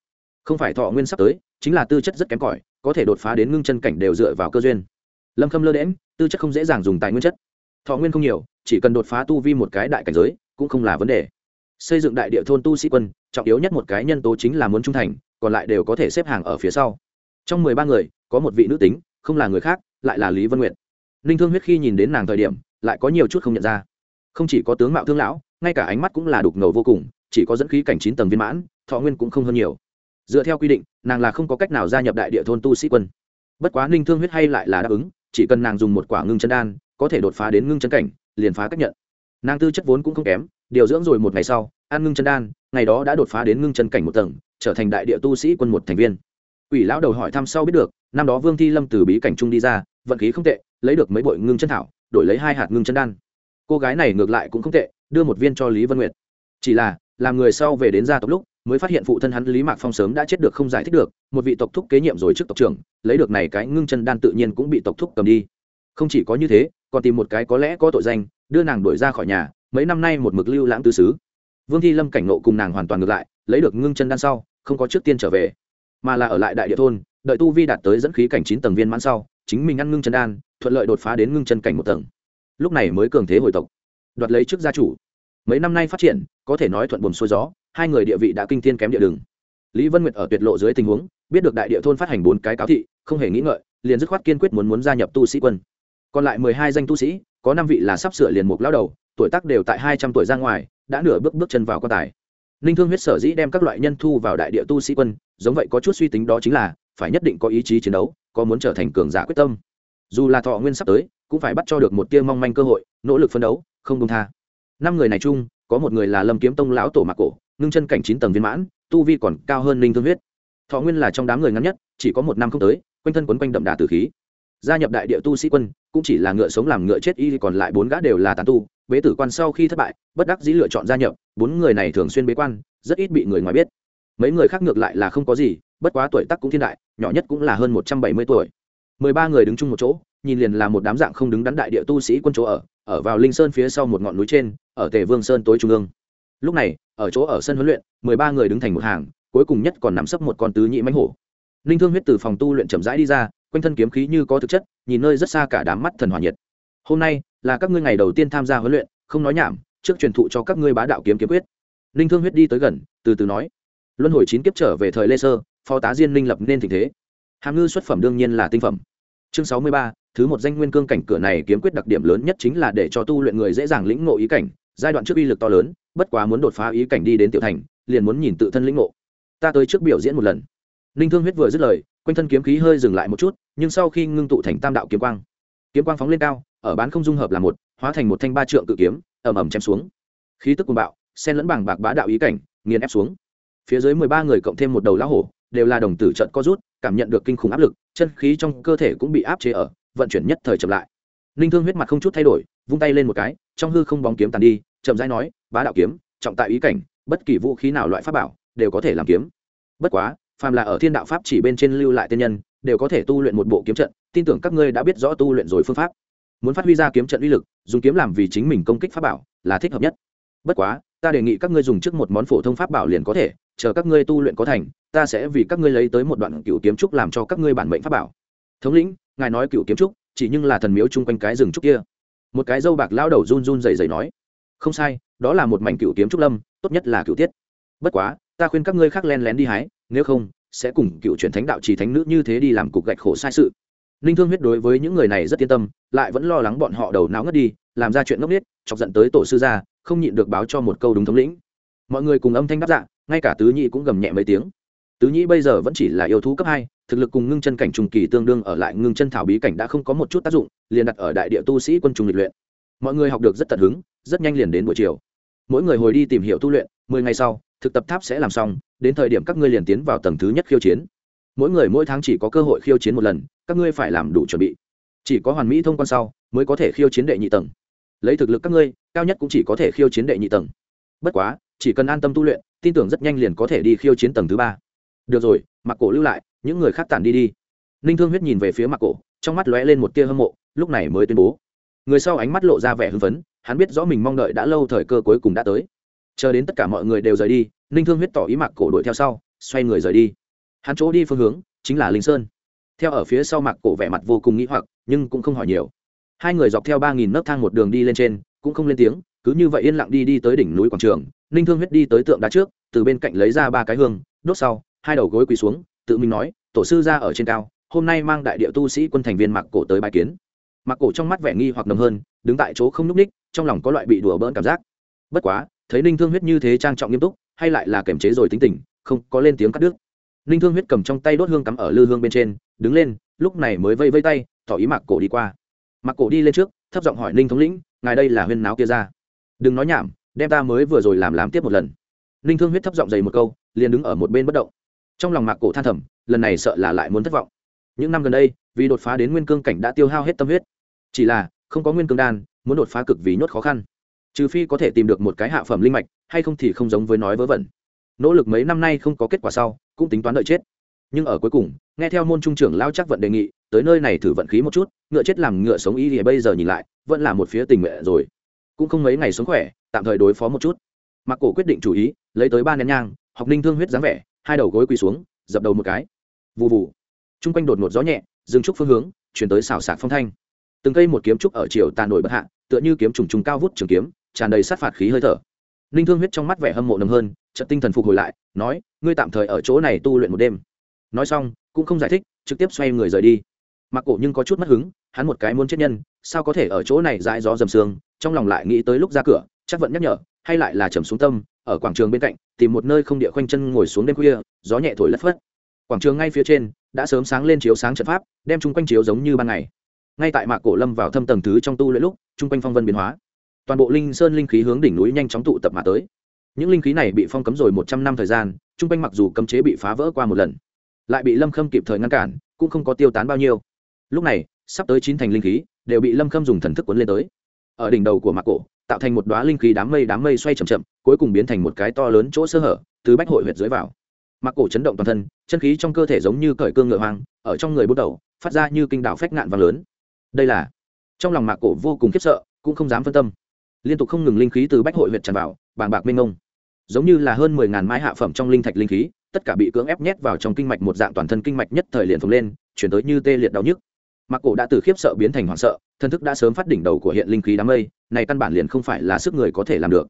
không phải thọ nguyên sắp tới, chính là tư chất rất kém cỏi, có thể đột phá đến ngưng chân cảnh đều dựa vào cơ duyên. Lâm khâm lơ đễm tư chất không dễ dàng dùng tài nguyên chất. Thọ nguyên không nhiều, chỉ cần đột phá tu vi một cái đại cảnh giới, cũng không là vấn đề. Xây dựng đại địa thôn tu sĩ quân, trọng yếu nhất một cái nhân tố chính là muốn trung thành, còn lại đều có thể xếp hàng ở phía sau. Trong mười ba người, có một vị nữ tính, không là người khác, lại là lý vân nguyệt. Ninh thương huyết khi nhìn đến nàng thời điểm, lại có nhiều chút không nhận ra. Không chỉ có tướng mạo thương lão, ngay cả ánh mắt cũng là đục ngầu vô cùng, chỉ có dẫn khí cảnh chín tầng viên mãn, thọ nguyên cũng không hơn nhiều dựa theo quy định, nàng là không có cách nào gia nhập đại địa thôn tu sĩ quân. Bất quá ninh thương huyết hay lại là đáp ứng, chỉ cần nàng dùng một quả ngưng chân đan, có thể đột phá đến ngưng chân cảnh, liền phá cách nhận. Nàng tư chất vốn cũng không kém, điều dưỡng rồi một ngày sau, ăn ngưng chân đan, ngày đó đã đột phá đến ngưng chân cảnh một tầng, trở thành đại địa tu sĩ quân một thành viên. Ủy lão đầu hỏi thăm sau biết được, năm đó vương thi lâm từ bí cảnh trung đi ra, vận khí không tệ, lấy được mấy bội ngưng chân thảo, đổi lấy hai hạt ngưng chân đan. Cô gái này ngược lại cũng không tệ, đưa một viên cho lý vân nguyệt. Chỉ là, làm người sau về đến gia tộc lúc mới phát hiện phụ thân hắn lý mạc phong sớm đã chết được không giải thích được, một vị tộc thúc kế nhiệm rồi trước tộc trưởng, lấy được này cái ngưng chân đan tự nhiên cũng bị tộc thúc cầm đi. Không chỉ có như thế, còn tìm một cái có lẽ có tội danh, đưa nàng đuổi ra khỏi nhà, mấy năm nay một mực lưu lãng tư xứ. Vương thi lâm cảnh nộ cùng nàng hoàn toàn ngược lại, lấy được ngưng chân đan sau, không có trước tiên trở về, mà là ở lại đại địa thôn, đợi tu vi đạt tới dẫn khí cảnh chín tầng viên mãn sau, chính mình ăn ngưng chân đan, thuận lợi đột phá đến ngưng chân cảnh một tầng. Lúc này mới cường thế hồi tộc. Đoạt lấy chức gia chủ. Mấy năm nay phát triển, có thể nói thuận buồm xuôi gió hai người địa vị đã kinh thiên kém địa đường. Lý vân nguyệt ở tuyệt lộ dưới tình huống, biết được đại địa thôn phát hành bốn cái cáo thị, không hề nghĩ ngợi, liền dứt khoát kiên quyết muốn muốn gia nhập tu sĩ quân. Còn lại mười hai danh tu sĩ, có năm vị là sắp sửa liền mục lao đầu, tuổi tác đều tại hai trăm tuổi ra ngoài, đã nửa bước bước chân vào quan tài. Ninh thương huyết sở dĩ đem các loại nhân thu vào đại địa tu sĩ quân, giống vậy có chút suy tính đó chính là, phải nhất định có ý chí chiến đấu, có muốn trở thành cường giả quyết tâm. Dù là thọ nguyên sắp tới, cũng phải bắt cho được một tia mong manh cơ hội, nỗ lực phấn đấu, không công tha. Năm người này chung, có một người là lâm kiếm tông lão tổ mạc cổ ngưng chân cảnh chín tầng viên mãn, tu vi còn cao hơn ninh thương huyết. Thọ nguyên là trong đám người ngắn nhất, chỉ có một năm không tới, quanh thân quấn quanh đậm đà từ khí. Gia nhập đại địa tu sĩ quân, cũng chỉ là ngựa sống làm ngựa chết y, còn lại bốn gã đều là tán tu. Bế tử quan sau khi thất bại, bất đắc dĩ lựa chọn gia nhập, bốn người này thường xuyên bế quan, rất ít bị người ngoài biết. Mấy người khác ngược lại là không có gì, bất quá tuổi tác cũng thiên đại, nhỏ nhất cũng là hơn một trăm bảy mươi tuổi. Mười ba người đứng chung một chỗ, nhìn liền là một đám dạng không đứng đắn đại địa tu sĩ quân chỗ ở ở vào linh sơn phía sau một ngọn núi trên, ở tề vương sơn tối trung ương. Lúc này ở chỗ ở sân huấn luyện, mười ba người đứng thành một hàng, cuối cùng nhất còn nằm sấp một con tứ nhị mánh hổ. Ninh thương huyết từ phòng tu luyện chậm rãi đi ra, quanh thân kiếm khí như có thực chất, nhìn nơi rất xa cả đám mắt thần hòa nhiệt. Hôm nay là các ngươi ngày đầu tiên tham gia huấn luyện, không nói nhảm, trước truyền thụ cho các ngươi bá đạo kiếm kiếm quyết. Ninh thương huyết đi tới gần, từ từ nói. Luân hồi chín kiếp trở về thời lê sơ, phó tá diên linh lập nên tình thế. Hàm ngư xuất phẩm đương nhiên là tinh phẩm. Chương sáu mươi ba, thứ một danh nguyên cương cảnh cửa này kiếm quyết đặc điểm lớn nhất chính là để cho tu luyện người dễ dàng lĩnh ngộ ý cảnh giai đoạn trước uy lực to lớn, bất quá muốn đột phá ý cảnh đi đến tiểu thành, liền muốn nhìn tự thân lĩnh ngộ. Ta tới trước biểu diễn một lần. Ninh thương huyết vừa dứt lời, quanh thân kiếm khí hơi dừng lại một chút, nhưng sau khi ngưng tụ thành tam đạo kiếm quang kiếm quang phóng lên cao, ở bán không dung hợp là một, hóa thành một thanh ba trượng cự kiếm, ầm ầm chém xuống. Khí tức cuồng bạo sen lẫn bảng bạc bá đạo ý cảnh, nghiền ép xuống. Phía dưới mười ba người cộng thêm một đầu lão hổ, đều là đồng tử trận co rút, cảm nhận được kinh khủng áp lực, chân khí trong cơ thể cũng bị áp chế ở, vận chuyển nhất thời chậm lại. Ninh thương huyết mặt không chút thay đổi, vung tay lên một cái, trong hư không bóng kiếm tàn đi chậm rãi nói, bá đạo kiếm, trọng tại ý cảnh, bất kỳ vũ khí nào loại pháp bảo đều có thể làm kiếm. Bất quá, phàm là ở thiên đạo pháp chỉ bên trên lưu lại tiên nhân, đều có thể tu luyện một bộ kiếm trận, tin tưởng các ngươi đã biết rõ tu luyện rồi phương pháp. Muốn phát huy ra kiếm trận uy lực, dùng kiếm làm vì chính mình công kích pháp bảo là thích hợp nhất. Bất quá, ta đề nghị các ngươi dùng trước một món phổ thông pháp bảo liền có thể, chờ các ngươi tu luyện có thành, ta sẽ vì các ngươi lấy tới một đoạn cựu kiếm trúc làm cho các ngươi bản mệnh pháp bảo. Thống lĩnh, ngài nói cựu kiếm trúc, chỉ nhưng là thần miếu chung quanh cái rừng trúc kia. Một cái dâu bạc lao đầu run run dày dày nói không sai, đó là một mảnh cựu kiếm trúc lâm, tốt nhất là cựu tiết. Bất quá, ta khuyên các ngươi khác len lén đi hái, nếu không, sẽ cùng cựu truyền thánh đạo trì thánh nữ như thế đi làm cục gạch khổ sai sự. Ninh thương huyết đối với những người này rất yên tâm, lại vẫn lo lắng bọn họ đầu não ngất đi, làm ra chuyện ngốc nghếch, chọc giận tới tổ sư gia, không nhịn được báo cho một câu đúng thống lĩnh. Mọi người cùng âm thanh đáp dạ ngay cả tứ nhị cũng gầm nhẹ mấy tiếng. Tứ nhị bây giờ vẫn chỉ là yêu thú cấp hai, thực lực cùng ngưng chân cảnh trùng kỳ tương đương ở lại ngưng chân thảo bí cảnh đã không có một chút tác dụng, liền đặt ở đại địa tu sĩ quân trùng lịch luyện. Mọi người học được rất tận hứng rất nhanh liền đến buổi chiều. Mỗi người hồi đi tìm hiểu tu luyện, mười ngày sau, thực tập tháp sẽ làm xong, đến thời điểm các ngươi liền tiến vào tầng thứ nhất khiêu chiến. Mỗi người mỗi tháng chỉ có cơ hội khiêu chiến một lần, các ngươi phải làm đủ chuẩn bị. Chỉ có hoàn mỹ thông quan sau, mới có thể khiêu chiến đệ nhị tầng. Lấy thực lực các ngươi, cao nhất cũng chỉ có thể khiêu chiến đệ nhị tầng. Bất quá, chỉ cần an tâm tu luyện, tin tưởng rất nhanh liền có thể đi khiêu chiến tầng thứ ba. Được rồi mặc cổ lưu lại, những người khác tản đi đi. Ninh thương huyết nhìn về phía mặc cổ, trong mắt lóe lên một tia hâm mộ, lúc này mới tuyên bố. Người sau ánh mắt lộ ra vẻ hưng phấn hắn biết rõ mình mong đợi đã lâu thời cơ cuối cùng đã tới. Chờ đến tất cả mọi người đều rời đi, ninh thương huyết tỏ ý mặc cổ đuổi theo sau, xoay người rời đi. Hắn chỗ đi phương hướng chính là linh sơn. Theo ở phía sau mặc cổ vẻ mặt vô cùng nghĩ hoặc, nhưng cũng không hỏi nhiều. Hai người dọc theo ba nghìn nấc thang một đường đi lên trên, cũng không lên tiếng, cứ như vậy yên lặng đi đi tới đỉnh núi quảng trường, ninh thương huyết đi tới tượng đá trước, từ bên cạnh lấy ra ba cái hương, đốt sau, hai đầu gối quỳ xuống, tự mình nói, tổ sư ra ở trên cao, hôm nay mang đại địa tu sĩ quân thành viên mặc cổ tới bài kiến. Mặc cổ trong mắt vẻ nghi hoặc nồng hơn đứng tại chỗ không núp ních, trong lòng có loại bị đùa bỡn cảm giác. Bất quá, thấy ninh thương huyết như thế trang trọng nghiêm túc, hay lại là kềm chế rồi tính tình, không có lên tiếng cắt đứt. Ninh thương huyết cầm trong tay đốt hương cắm ở lư hương bên trên, đứng lên, lúc này mới vây vây tay, tỏ ý mặc cổ đi qua. Mặc cổ đi lên trước, thấp giọng hỏi ninh thống lĩnh, ngài đây là huyên náo kia ra? Đừng nói nhảm, đem ta mới vừa rồi làm làm tiếp một lần. Ninh thương huyết thấp giọng dày một câu, liền đứng ở một bên bất động. Trong lòng mạc cổ than thầm, lần này sợ là lại muốn thất vọng. Những năm gần đây, vì đột phá đến nguyên cương cảnh đã tiêu hao hết tâm huyết. Chỉ là không có nguyên cương đan, muốn đột phá cực vì nhốt khó khăn. Trừ phi có thể tìm được một cái hạ phẩm linh mạch, hay không thì không giống với nói vớ vẩn. Nỗ lực mấy năm nay không có kết quả sau, cũng tính toán đợi chết. Nhưng ở cuối cùng, nghe theo môn trung trưởng lao chắc vận đề nghị, tới nơi này thử vận khí một chút, ngựa chết làm ngựa sống y thì bây giờ nhìn lại, vẫn là một phía tình nguyện rồi. Cũng không mấy ngày sống khỏe, tạm thời đối phó một chút. Mặc cổ quyết định chủ ý, lấy tới ba nén nhang, học ninh thương huyết dáng vẻ, hai đầu gối quỳ xuống, dập đầu một cái. Vụ vụ chung quanh đột ngột gió nhẹ dừng trúc phương hướng, chuyển tới xào sạc phong thanh từng cây một kiếm trúc ở chiều tàn nổi bất hạ, tựa như kiếm trùng trùng cao vút trường kiếm, tràn đầy sát phạt khí hơi thở. Ninh thương huyết trong mắt vẻ hâm mộ nồng hơn trận tinh thần phục hồi lại, nói, ngươi tạm thời ở chỗ này tu luyện một đêm. Nói xong, cũng không giải thích, trực tiếp xoay người rời đi. Mặc cổ nhưng có chút mất hứng, hắn một cái muốn chết nhân, sao có thể ở chỗ này dãi gió dầm sương, trong lòng lại nghĩ tới lúc ra cửa, chắc vẫn nhắc nhở, hay lại là trầm xuống tâm, ở quảng trường bên cạnh, tìm một nơi không địa khoanh chân ngồi xuống đêm khuya, gió nhẹ thổi lất phất. Quảng trường ngay phía trên, đã sớm sáng lên chiếu sáng trận pháp, đem chung quanh chiếu giống như ban ngày ngay tại mạc cổ lâm vào thâm tầng thứ trong tu luyện lúc, chung quanh phong vân biến hóa. Toàn bộ linh sơn linh khí hướng đỉnh núi nhanh chóng tụ tập mà tới. Những linh khí này bị phong cấm rồi một trăm năm thời gian, chung quanh mặc dù cấm chế bị phá vỡ qua một lần, lại bị lâm khâm kịp thời ngăn cản, cũng không có tiêu tán bao nhiêu. Lúc này, sắp tới chín thành linh khí đều bị lâm khâm dùng thần thức cuốn lên tới. Ở đỉnh đầu của mạc cổ, tạo thành một đoá linh khí đám mây đám mây xoay chậm chậm, cuối cùng biến thành một cái to lớn chỗ sơ hở, từ bách hội huyệt dưới vào. Mạc cổ chấn động toàn thân, chân khí trong cơ thể giống như cởi cương ngựa hoang, ở trong người bút đầu, phát ra như kinh đạo phách ngạn vàng lớn đây là trong lòng mạc cổ vô cùng khiếp sợ, cũng không dám phân tâm. Liên tục không ngừng linh khí từ bách hội huyện tràn vào, bàng bạc minh ngông giống như là hơn mười ngàn mái hạ phẩm trong linh thạch linh khí, tất cả bị cưỡng ép nhét vào trong kinh mạch một dạng toàn thân kinh mạch nhất thời liền phồng lên, chuyển tới như tê liệt đau nhức. Mặc cổ đã từ khiếp sợ biến thành hoảng sợ, thân thức đã sớm phát đỉnh đầu của hiện linh khí đám mây, này căn bản liền không phải là sức người có thể làm được.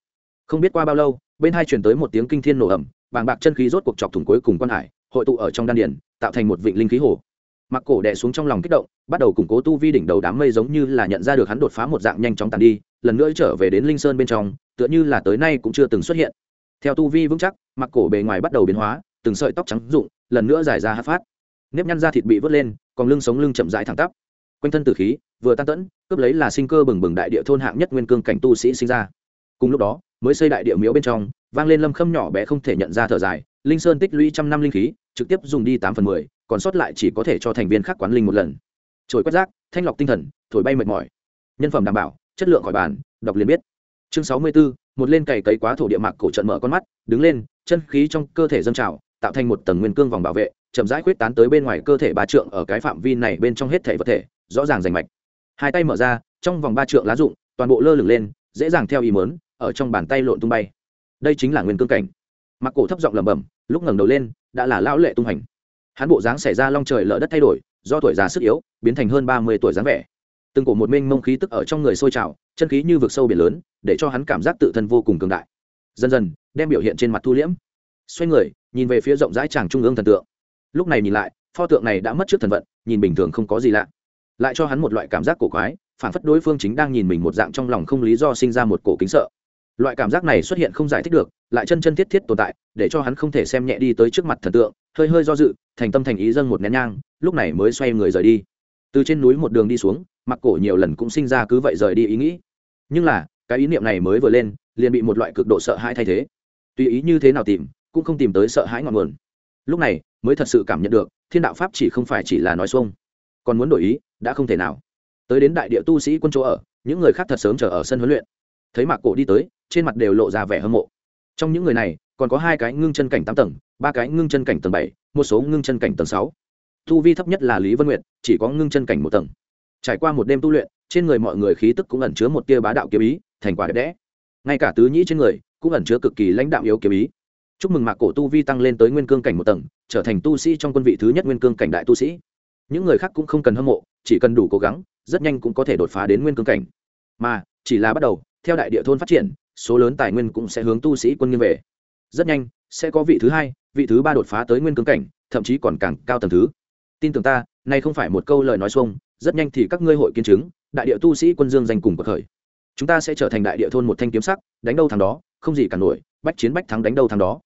Không biết qua bao lâu, bên hai chuyển tới một tiếng kinh thiên nổ ẩm bàng bạc chân khí rốt cuộc chọc thủng cuối cùng quan hải, hội tụ ở trong đan điển tạo thành một vịnh linh khí hồ mặc cổ đè xuống trong lòng kích động, bắt đầu củng cố tu vi đỉnh đầu đám mây giống như là nhận ra được hắn đột phá một dạng nhanh chóng tàn đi, lần nữa trở về đến linh sơn bên trong, tựa như là tới nay cũng chưa từng xuất hiện. Theo tu vi vững chắc, mặc cổ bề ngoài bắt đầu biến hóa, từng sợi tóc trắng rụng, lần nữa dài ra hát phát. Nếp nhăn da thịt bị vớt lên, còn lưng sống lưng chậm rãi thẳng tắp. Quanh thân tử khí, vừa tan tẫn, cướp lấy là sinh cơ bừng bừng đại địa thôn hạng nhất nguyên cương cảnh tu sĩ sinh ra. Cùng lúc đó, mới xây đại địa miếu bên trong, vang lên lâm khâm nhỏ bé không thể nhận ra thở dài, linh sơn tích lũy trăm năm linh khí, trực tiếp dùng đi tám phần mười còn sót lại chỉ có thể cho thành viên khác quán linh một lần. Trồi quét rác, thanh lọc tinh thần, thổi bay mệt mỏi. Nhân phẩm đảm bảo, chất lượng khỏi bàn, đọc liền biết. Chương sáu mươi bốn một lên cày cấy quá thổ địa mạc cổ trận mở con mắt, đứng lên, chân khí trong cơ thể dâng trào, tạo thành một tầng nguyên cương vòng bảo vệ, chậm rãi khuyết tán tới bên ngoài cơ thể ba trượng ở cái phạm vi này bên trong hết thể vật thể, rõ ràng rành mạch. Hai tay mở ra, trong vòng ba trượng lá rụng, toàn bộ lơ lửng lên, dễ dàng theo ý mớn, ở trong bàn tay lộn tung bay. Đây chính là nguyên cương cảnh. Mặc cổ thấp giọng lẩm bẩm, lúc ngẩng đầu lên, đã là lão lệ tung hành hắn bộ dáng xảy ra long trời lở đất thay đổi, do tuổi già sức yếu, biến thành hơn ba mươi tuổi dáng vẻ. Từng cổ một mênh mông khí tức ở trong người sôi trào, chân khí như vực sâu biển lớn, để cho hắn cảm giác tự thân vô cùng cường đại. Dần dần, đem biểu hiện trên mặt thu liễm. Xoay người, nhìn về phía rộng rãi tràng trung ương thần tượng. Lúc này nhìn lại, pho tượng này đã mất trước thần vận, nhìn bình thường không có gì lạ. Lại cho hắn một loại cảm giác cổ quái, phản phất đối phương chính đang nhìn mình một dạng trong lòng không lý do sinh ra một cổ kính sợ. Loại cảm giác này xuất hiện không giải thích được, lại chân chân thiết thiết tồn tại, để cho hắn không thể xem nhẹ đi tới trước mặt thần tượng, hơi hơi do dự thành tâm thành ý dâng một nén nhang, lúc này mới xoay người rời đi. Từ trên núi một đường đi xuống, mặc cổ nhiều lần cũng sinh ra cứ vậy rời đi ý nghĩ. Nhưng là, cái ý niệm này mới vừa lên, liền bị một loại cực độ sợ hãi thay thế. Tùy ý như thế nào tìm, cũng không tìm tới sợ hãi ngọn nguồn. Lúc này, mới thật sự cảm nhận được, thiên đạo pháp chỉ không phải chỉ là nói xuông. Còn muốn đổi ý, đã không thể nào. Tới đến đại địa tu sĩ quân chỗ ở, những người khác thật sớm chờ ở sân huấn luyện. Thấy mạc cổ đi tới, trên mặt đều lộ ra vẻ hâm mộ. Trong những người này còn có hai cái ngưng chân cảnh tám tầng, ba cái ngưng chân cảnh tầng bảy, một số ngưng chân cảnh tầng sáu. Tu vi thấp nhất là lý vân nguyệt, chỉ có ngưng chân cảnh một tầng. Trải qua một đêm tu luyện, trên người mọi người khí tức cũng ẩn chứa một tia bá đạo kiếm ý, thành quả đẹp đẽ. Ngay cả tứ nhĩ trên người, cũng ẩn chứa cực kỳ lãnh đạo yếu kiếm ý. Chúc mừng mạc cổ tu vi tăng lên tới nguyên cương cảnh một tầng, trở thành tu sĩ trong quân vị thứ nhất nguyên cương cảnh đại tu sĩ. Những người khác cũng không cần hâm mộ, chỉ cần đủ cố gắng, rất nhanh cũng có thể đột phá đến nguyên cương cảnh. Mà, chỉ là bắt đầu, theo đại địa thôn phát triển, số lớn tài nguyên cũng sẽ hướng tu sĩ quân nghiêng về rất nhanh, sẽ có vị thứ hai, vị thứ ba đột phá tới nguyên cương cảnh, thậm chí còn càng cao tầng thứ. Tin tưởng ta, nay không phải một câu lời nói xuông, rất nhanh thì các ngươi hội kiến chứng, đại địa tu sĩ quân dương danh cùng bậc khởi. Chúng ta sẽ trở thành đại địa thôn một thanh kiếm sắc, đánh đâu thằng đó, không gì cả nổi, bách chiến bách thắng đánh đâu thằng đó.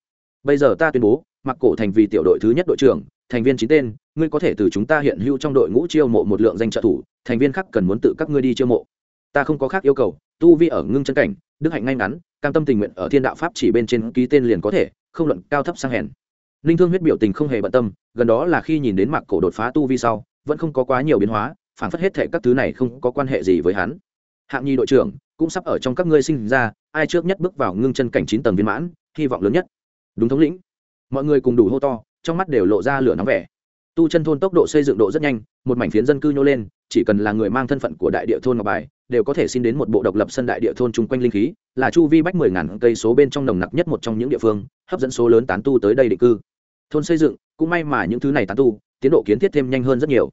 Bây giờ ta tuyên bố, mặc cổ thành vì tiểu đội thứ nhất đội trưởng, thành viên chín tên, ngươi có thể từ chúng ta hiện hữu trong đội ngũ chiêu mộ một lượng danh trợ thủ, thành viên khác cần muốn tự các ngươi đi chiêu mộ. Ta không có khác yêu cầu, tu vi ở ngưng chân cảnh, đức hạnh ngay ngắn cam tâm tình nguyện ở thiên đạo pháp chỉ bên trên ký tên liền có thể, không luận cao thấp sang hèn. Ninh thương huyết biểu tình không hề bận tâm, gần đó là khi nhìn đến mạc cổ đột phá tu vi sau, vẫn không có quá nhiều biến hóa phản phất hết thệ các thứ này không có quan hệ gì với hắn. Hạng nhi đội trưởng, cũng sắp ở trong các ngươi sinh ra, ai trước nhất bước vào ngưng chân cảnh chín tầng viên mãn, hy vọng lớn nhất. Đúng thống lĩnh. Mọi người cùng đủ hô to, trong mắt đều lộ ra lửa nóng vẻ. Tu chân thôn tốc độ xây dựng độ rất nhanh, một mảnh phiến dân cư nhô lên chỉ cần là người mang thân phận của đại địa thôn ngọc bài, đều có thể xin đến một bộ độc lập sân đại địa thôn chung quanh linh khí, là chu vi bách mười ngàn cây số bên trong nồng nặc nhất một trong những địa phương, hấp dẫn số lớn tán tu tới đây định cư. Thôn xây dựng, cũng may mà những thứ này tán tu, tiến độ kiến thiết thêm nhanh hơn rất nhiều.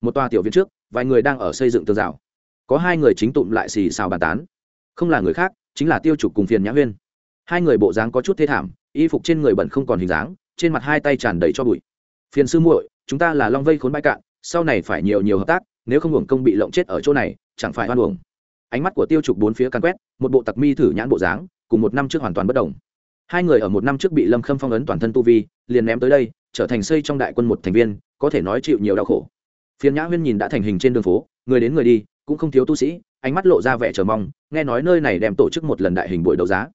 Một tòa tiểu viện trước, vài người đang ở xây dựng tường rào. Có hai người chính tụm lại xì xào bàn tán. Không là người khác, chính là tiêu trục cùng phiền nhã huyên. Hai người bộ dáng có chút thê thảm, y phục trên người bẩn không còn hình dáng, trên mặt hai tay tràn đầy cho bụi. Phiền sư muội, chúng ta là long vây khốn bãi cạn, sau này phải nhiều nhiều hợp tác nếu không hưởng công bị lộng chết ở chỗ này, chẳng phải hoan hưởng ánh mắt của tiêu trục bốn phía căn quét, một bộ tặc mi thử nhãn bộ dáng, cùng một năm trước hoàn toàn bất đồng. Hai người ở một năm trước bị lâm khâm phong ấn toàn thân tu vi, liền ném tới đây, trở thành xây trong đại quân một thành viên, có thể nói chịu nhiều đau khổ. Phiền nhã huyên nhìn đã thành hình trên đường phố, người đến người đi, cũng không thiếu tu sĩ, ánh mắt lộ ra vẻ chờ mong, nghe nói nơi này đem tổ chức một lần đại hình buổi đấu giá.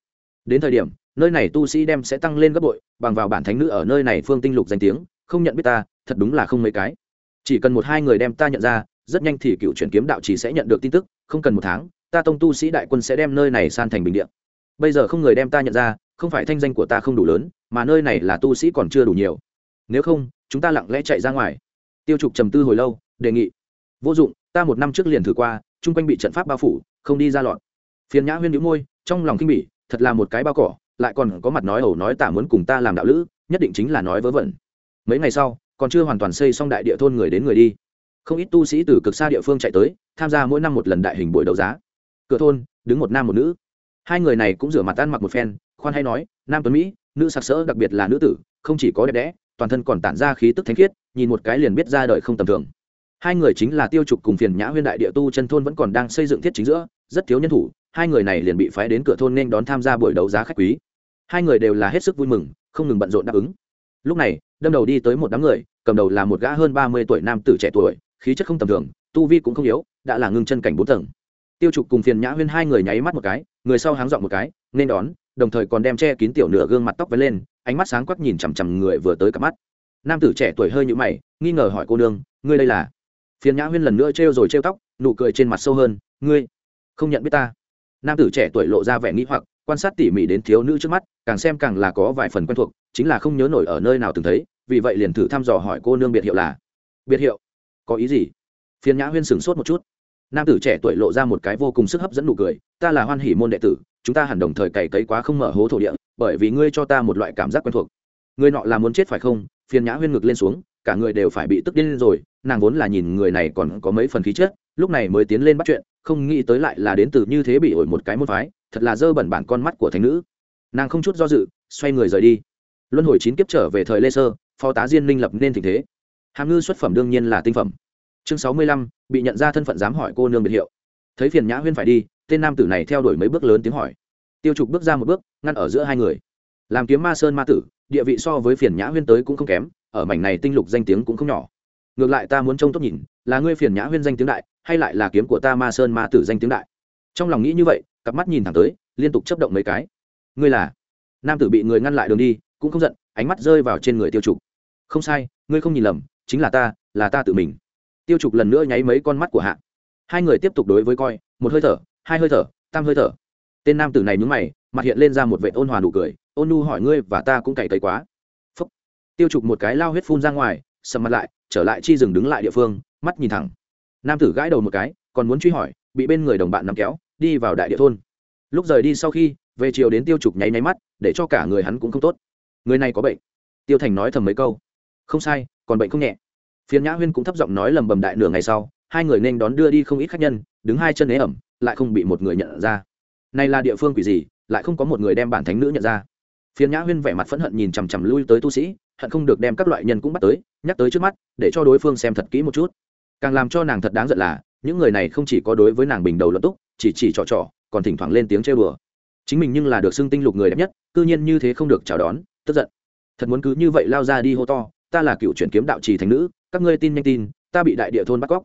Đến thời điểm, nơi này tu sĩ đem sẽ tăng lên gấp bội, bằng vào bản thánh nữ ở nơi này phương tinh lục danh tiếng, không nhận biết ta, thật đúng là không mấy cái. Chỉ cần một hai người đem ta nhận ra rất nhanh thì cựu chuyển kiếm đạo chỉ sẽ nhận được tin tức, không cần một tháng, ta tông tu sĩ đại quân sẽ đem nơi này san thành bình điện bây giờ không người đem ta nhận ra, không phải thanh danh của ta không đủ lớn, mà nơi này là tu sĩ còn chưa đủ nhiều. Nếu không, chúng ta lặng lẽ chạy ra ngoài. Tiêu trục trầm tư hồi lâu, đề nghị. Vô dụng, ta một năm trước liền thử qua, chung quanh bị trận pháp bao phủ, không đi ra lọt. Phiền nhã huyên đĩu môi, trong lòng kinh bỉ, thật là một cái bao cỏ, lại còn có mặt nói ẩu nói tả muốn cùng ta làm đạo lữ, nhất định chính là nói vớ vẩn. Mấy ngày sau, còn chưa hoàn toàn xây xong đại địa thôn người đến người đi không ít tu sĩ từ cực xa địa phương chạy tới, tham gia mỗi năm một lần đại hình buổi đấu giá. Cửa thôn, đứng một nam một nữ. Hai người này cũng rửa mặt ăn mặc một phen, khoan hay nói, nam tuấn mỹ, nữ sặc sỡ, đặc biệt là nữ tử, không chỉ có đẹp đẽ, toàn thân còn tản ra khí tức thánh khiết, nhìn một cái liền biết ra đời không tầm thường. Hai người chính là tiêu trục cùng phiền nhã huyên đại địa tu chân thôn vẫn còn đang xây dựng thiết chính giữa, rất thiếu nhân thủ, hai người này liền bị phái đến cửa thôn nên đón tham gia buổi đấu giá khách quý. Hai người đều là hết sức vui mừng, không ngừng bận rộn đáp ứng. Lúc này, đâm đầu đi tới một đám người, cầm đầu là một gã hơn ba mươi tuổi nam tử trẻ tuổi khí chất không tầm thường, tu vi cũng không yếu, đã là ngưng chân cảnh bốn tầng. Tiêu trục cùng phiền nhã huyên hai người nháy mắt một cái, người sau háng dọn một cái, nên đón, đồng thời còn đem che kín tiểu nửa gương mặt tóc vén lên, ánh mắt sáng quắc nhìn chằm chằm người vừa tới cặp mắt. Nam tử trẻ tuổi hơi nhũ mày, nghi ngờ hỏi cô nương, ngươi đây là? Phiền nhã huyên lần nữa trêu rồi trêu tóc, nụ cười trên mặt sâu hơn, ngươi không nhận biết ta? Nam tử trẻ tuổi lộ ra vẻ nghĩ hoặc, quan sát tỉ mỉ đến thiếu nữ trước mắt, càng xem càng là có vài phần quen thuộc, chính là không nhớ nổi ở nơi nào từng thấy, vì vậy liền thử thăm dò hỏi cô nương biệt hiệu là. Biệt hiệu? Có ý gì? Phiền nhã huyên sửng sốt một chút. Nam tử trẻ tuổi lộ ra một cái vô cùng sức hấp dẫn nụ cười, ta là hoan hỷ môn đệ tử, chúng ta hẳn đồng thời cày cấy quá không mở hố thổ địa, bởi vì ngươi cho ta một loại cảm giác quen thuộc. Ngươi nọ là muốn chết phải không? Phiền nhã huyên ngực lên xuống, cả người đều phải bị tức điên rồi, nàng vốn là nhìn người này còn có mấy phần khí chết lúc này mới tiến lên bắt chuyện, không nghĩ tới lại là đến từ như thế bị ổi một cái môn phái, thật là dơ bẩn bản con mắt của thành nữ. Nàng không chút do dự, xoay người rời đi. Luân hồi chín kiếp trở về thời lê sơ, phó tá diên minh lập nên tình thế hàm ngư xuất phẩm đương nhiên là tinh phẩm. Chương sáu mươi lăm, bị nhận ra thân phận dám hỏi cô nương biệt hiệu. Thấy phiền nhã huyên phải đi, tên nam tử này theo đuổi mấy bước lớn tiếng hỏi. Tiêu trục bước ra một bước, ngăn ở giữa hai người. Làm kiếm ma sơn ma tử, địa vị so với phiền nhã huyên tới cũng không kém, ở mảnh này tinh lục danh tiếng cũng không nhỏ. Ngược lại ta muốn trông tốt nhìn, là ngươi phiền nhã huyên danh tiếng đại, hay lại là kiếm của ta ma sơn ma tử danh tiếng đại? Trong lòng nghĩ như vậy, cặp mắt nhìn thẳng tới, liên tục chấp động mấy cái. Ngươi là? Nam tử bị người ngăn lại đường đi, cũng không giận, ánh mắt rơi vào trên người tiêu trục. Không sai, ngươi không nhìn lầm chính là ta là ta tự mình. Tiêu trục lần nữa nháy mấy con mắt của hạ. Hai người tiếp tục đối với coi, một hơi thở, hai hơi thở, tam hơi thở. Tên nam tử này nhúng mày, mặt hiện lên ra một vệ ôn hòa nụ cười, ôn nu hỏi ngươi và ta cũng cày cấy quá. Phúc. tiêu trục một cái lao huyết phun ra ngoài, sầm mặt lại, trở lại chi rừng đứng lại địa phương, mắt nhìn thẳng. Nam tử gãi đầu một cái, còn muốn truy hỏi, bị bên người đồng bạn nắm kéo, đi vào đại địa thôn. Lúc rời đi sau khi, về chiều đến tiêu trục nháy nháy mắt, để cho cả người hắn cũng không tốt. Người này có bệnh. Tiêu thành nói thầm mấy câu. Không sai còn bệnh không nhẹ. Phiền nhã huyên cũng thấp giọng nói lầm bầm đại nửa ngày sau, hai người nên đón đưa đi không ít khách nhân, đứng hai chân ế ẩm, lại không bị một người nhận ra. Này là địa phương quỷ gì, lại không có một người đem bản thánh nữ nhận ra. Phiền nhã huyên vẻ mặt phẫn hận nhìn chằm chằm lui tới tu sĩ, hận không được đem các loại nhân cũng bắt tới, nhắc tới trước mắt, để cho đối phương xem thật kỹ một chút. Càng làm cho nàng thật đáng giận là, những người này không chỉ có đối với nàng bình đầu luận túc, chỉ chỉ trò trò, còn thỉnh thoảng lên tiếng chơi bừa chính mình nhưng là được xưng tinh lục người đẹp nhất, cư nhiên như thế không được chào đón, tức giận. Thật muốn cứ như vậy lao ra đi hô to ta là cựu chuyển kiếm đạo trì thành nữ, các ngươi tin nhanh tin, ta bị đại địa thôn bắt cóc.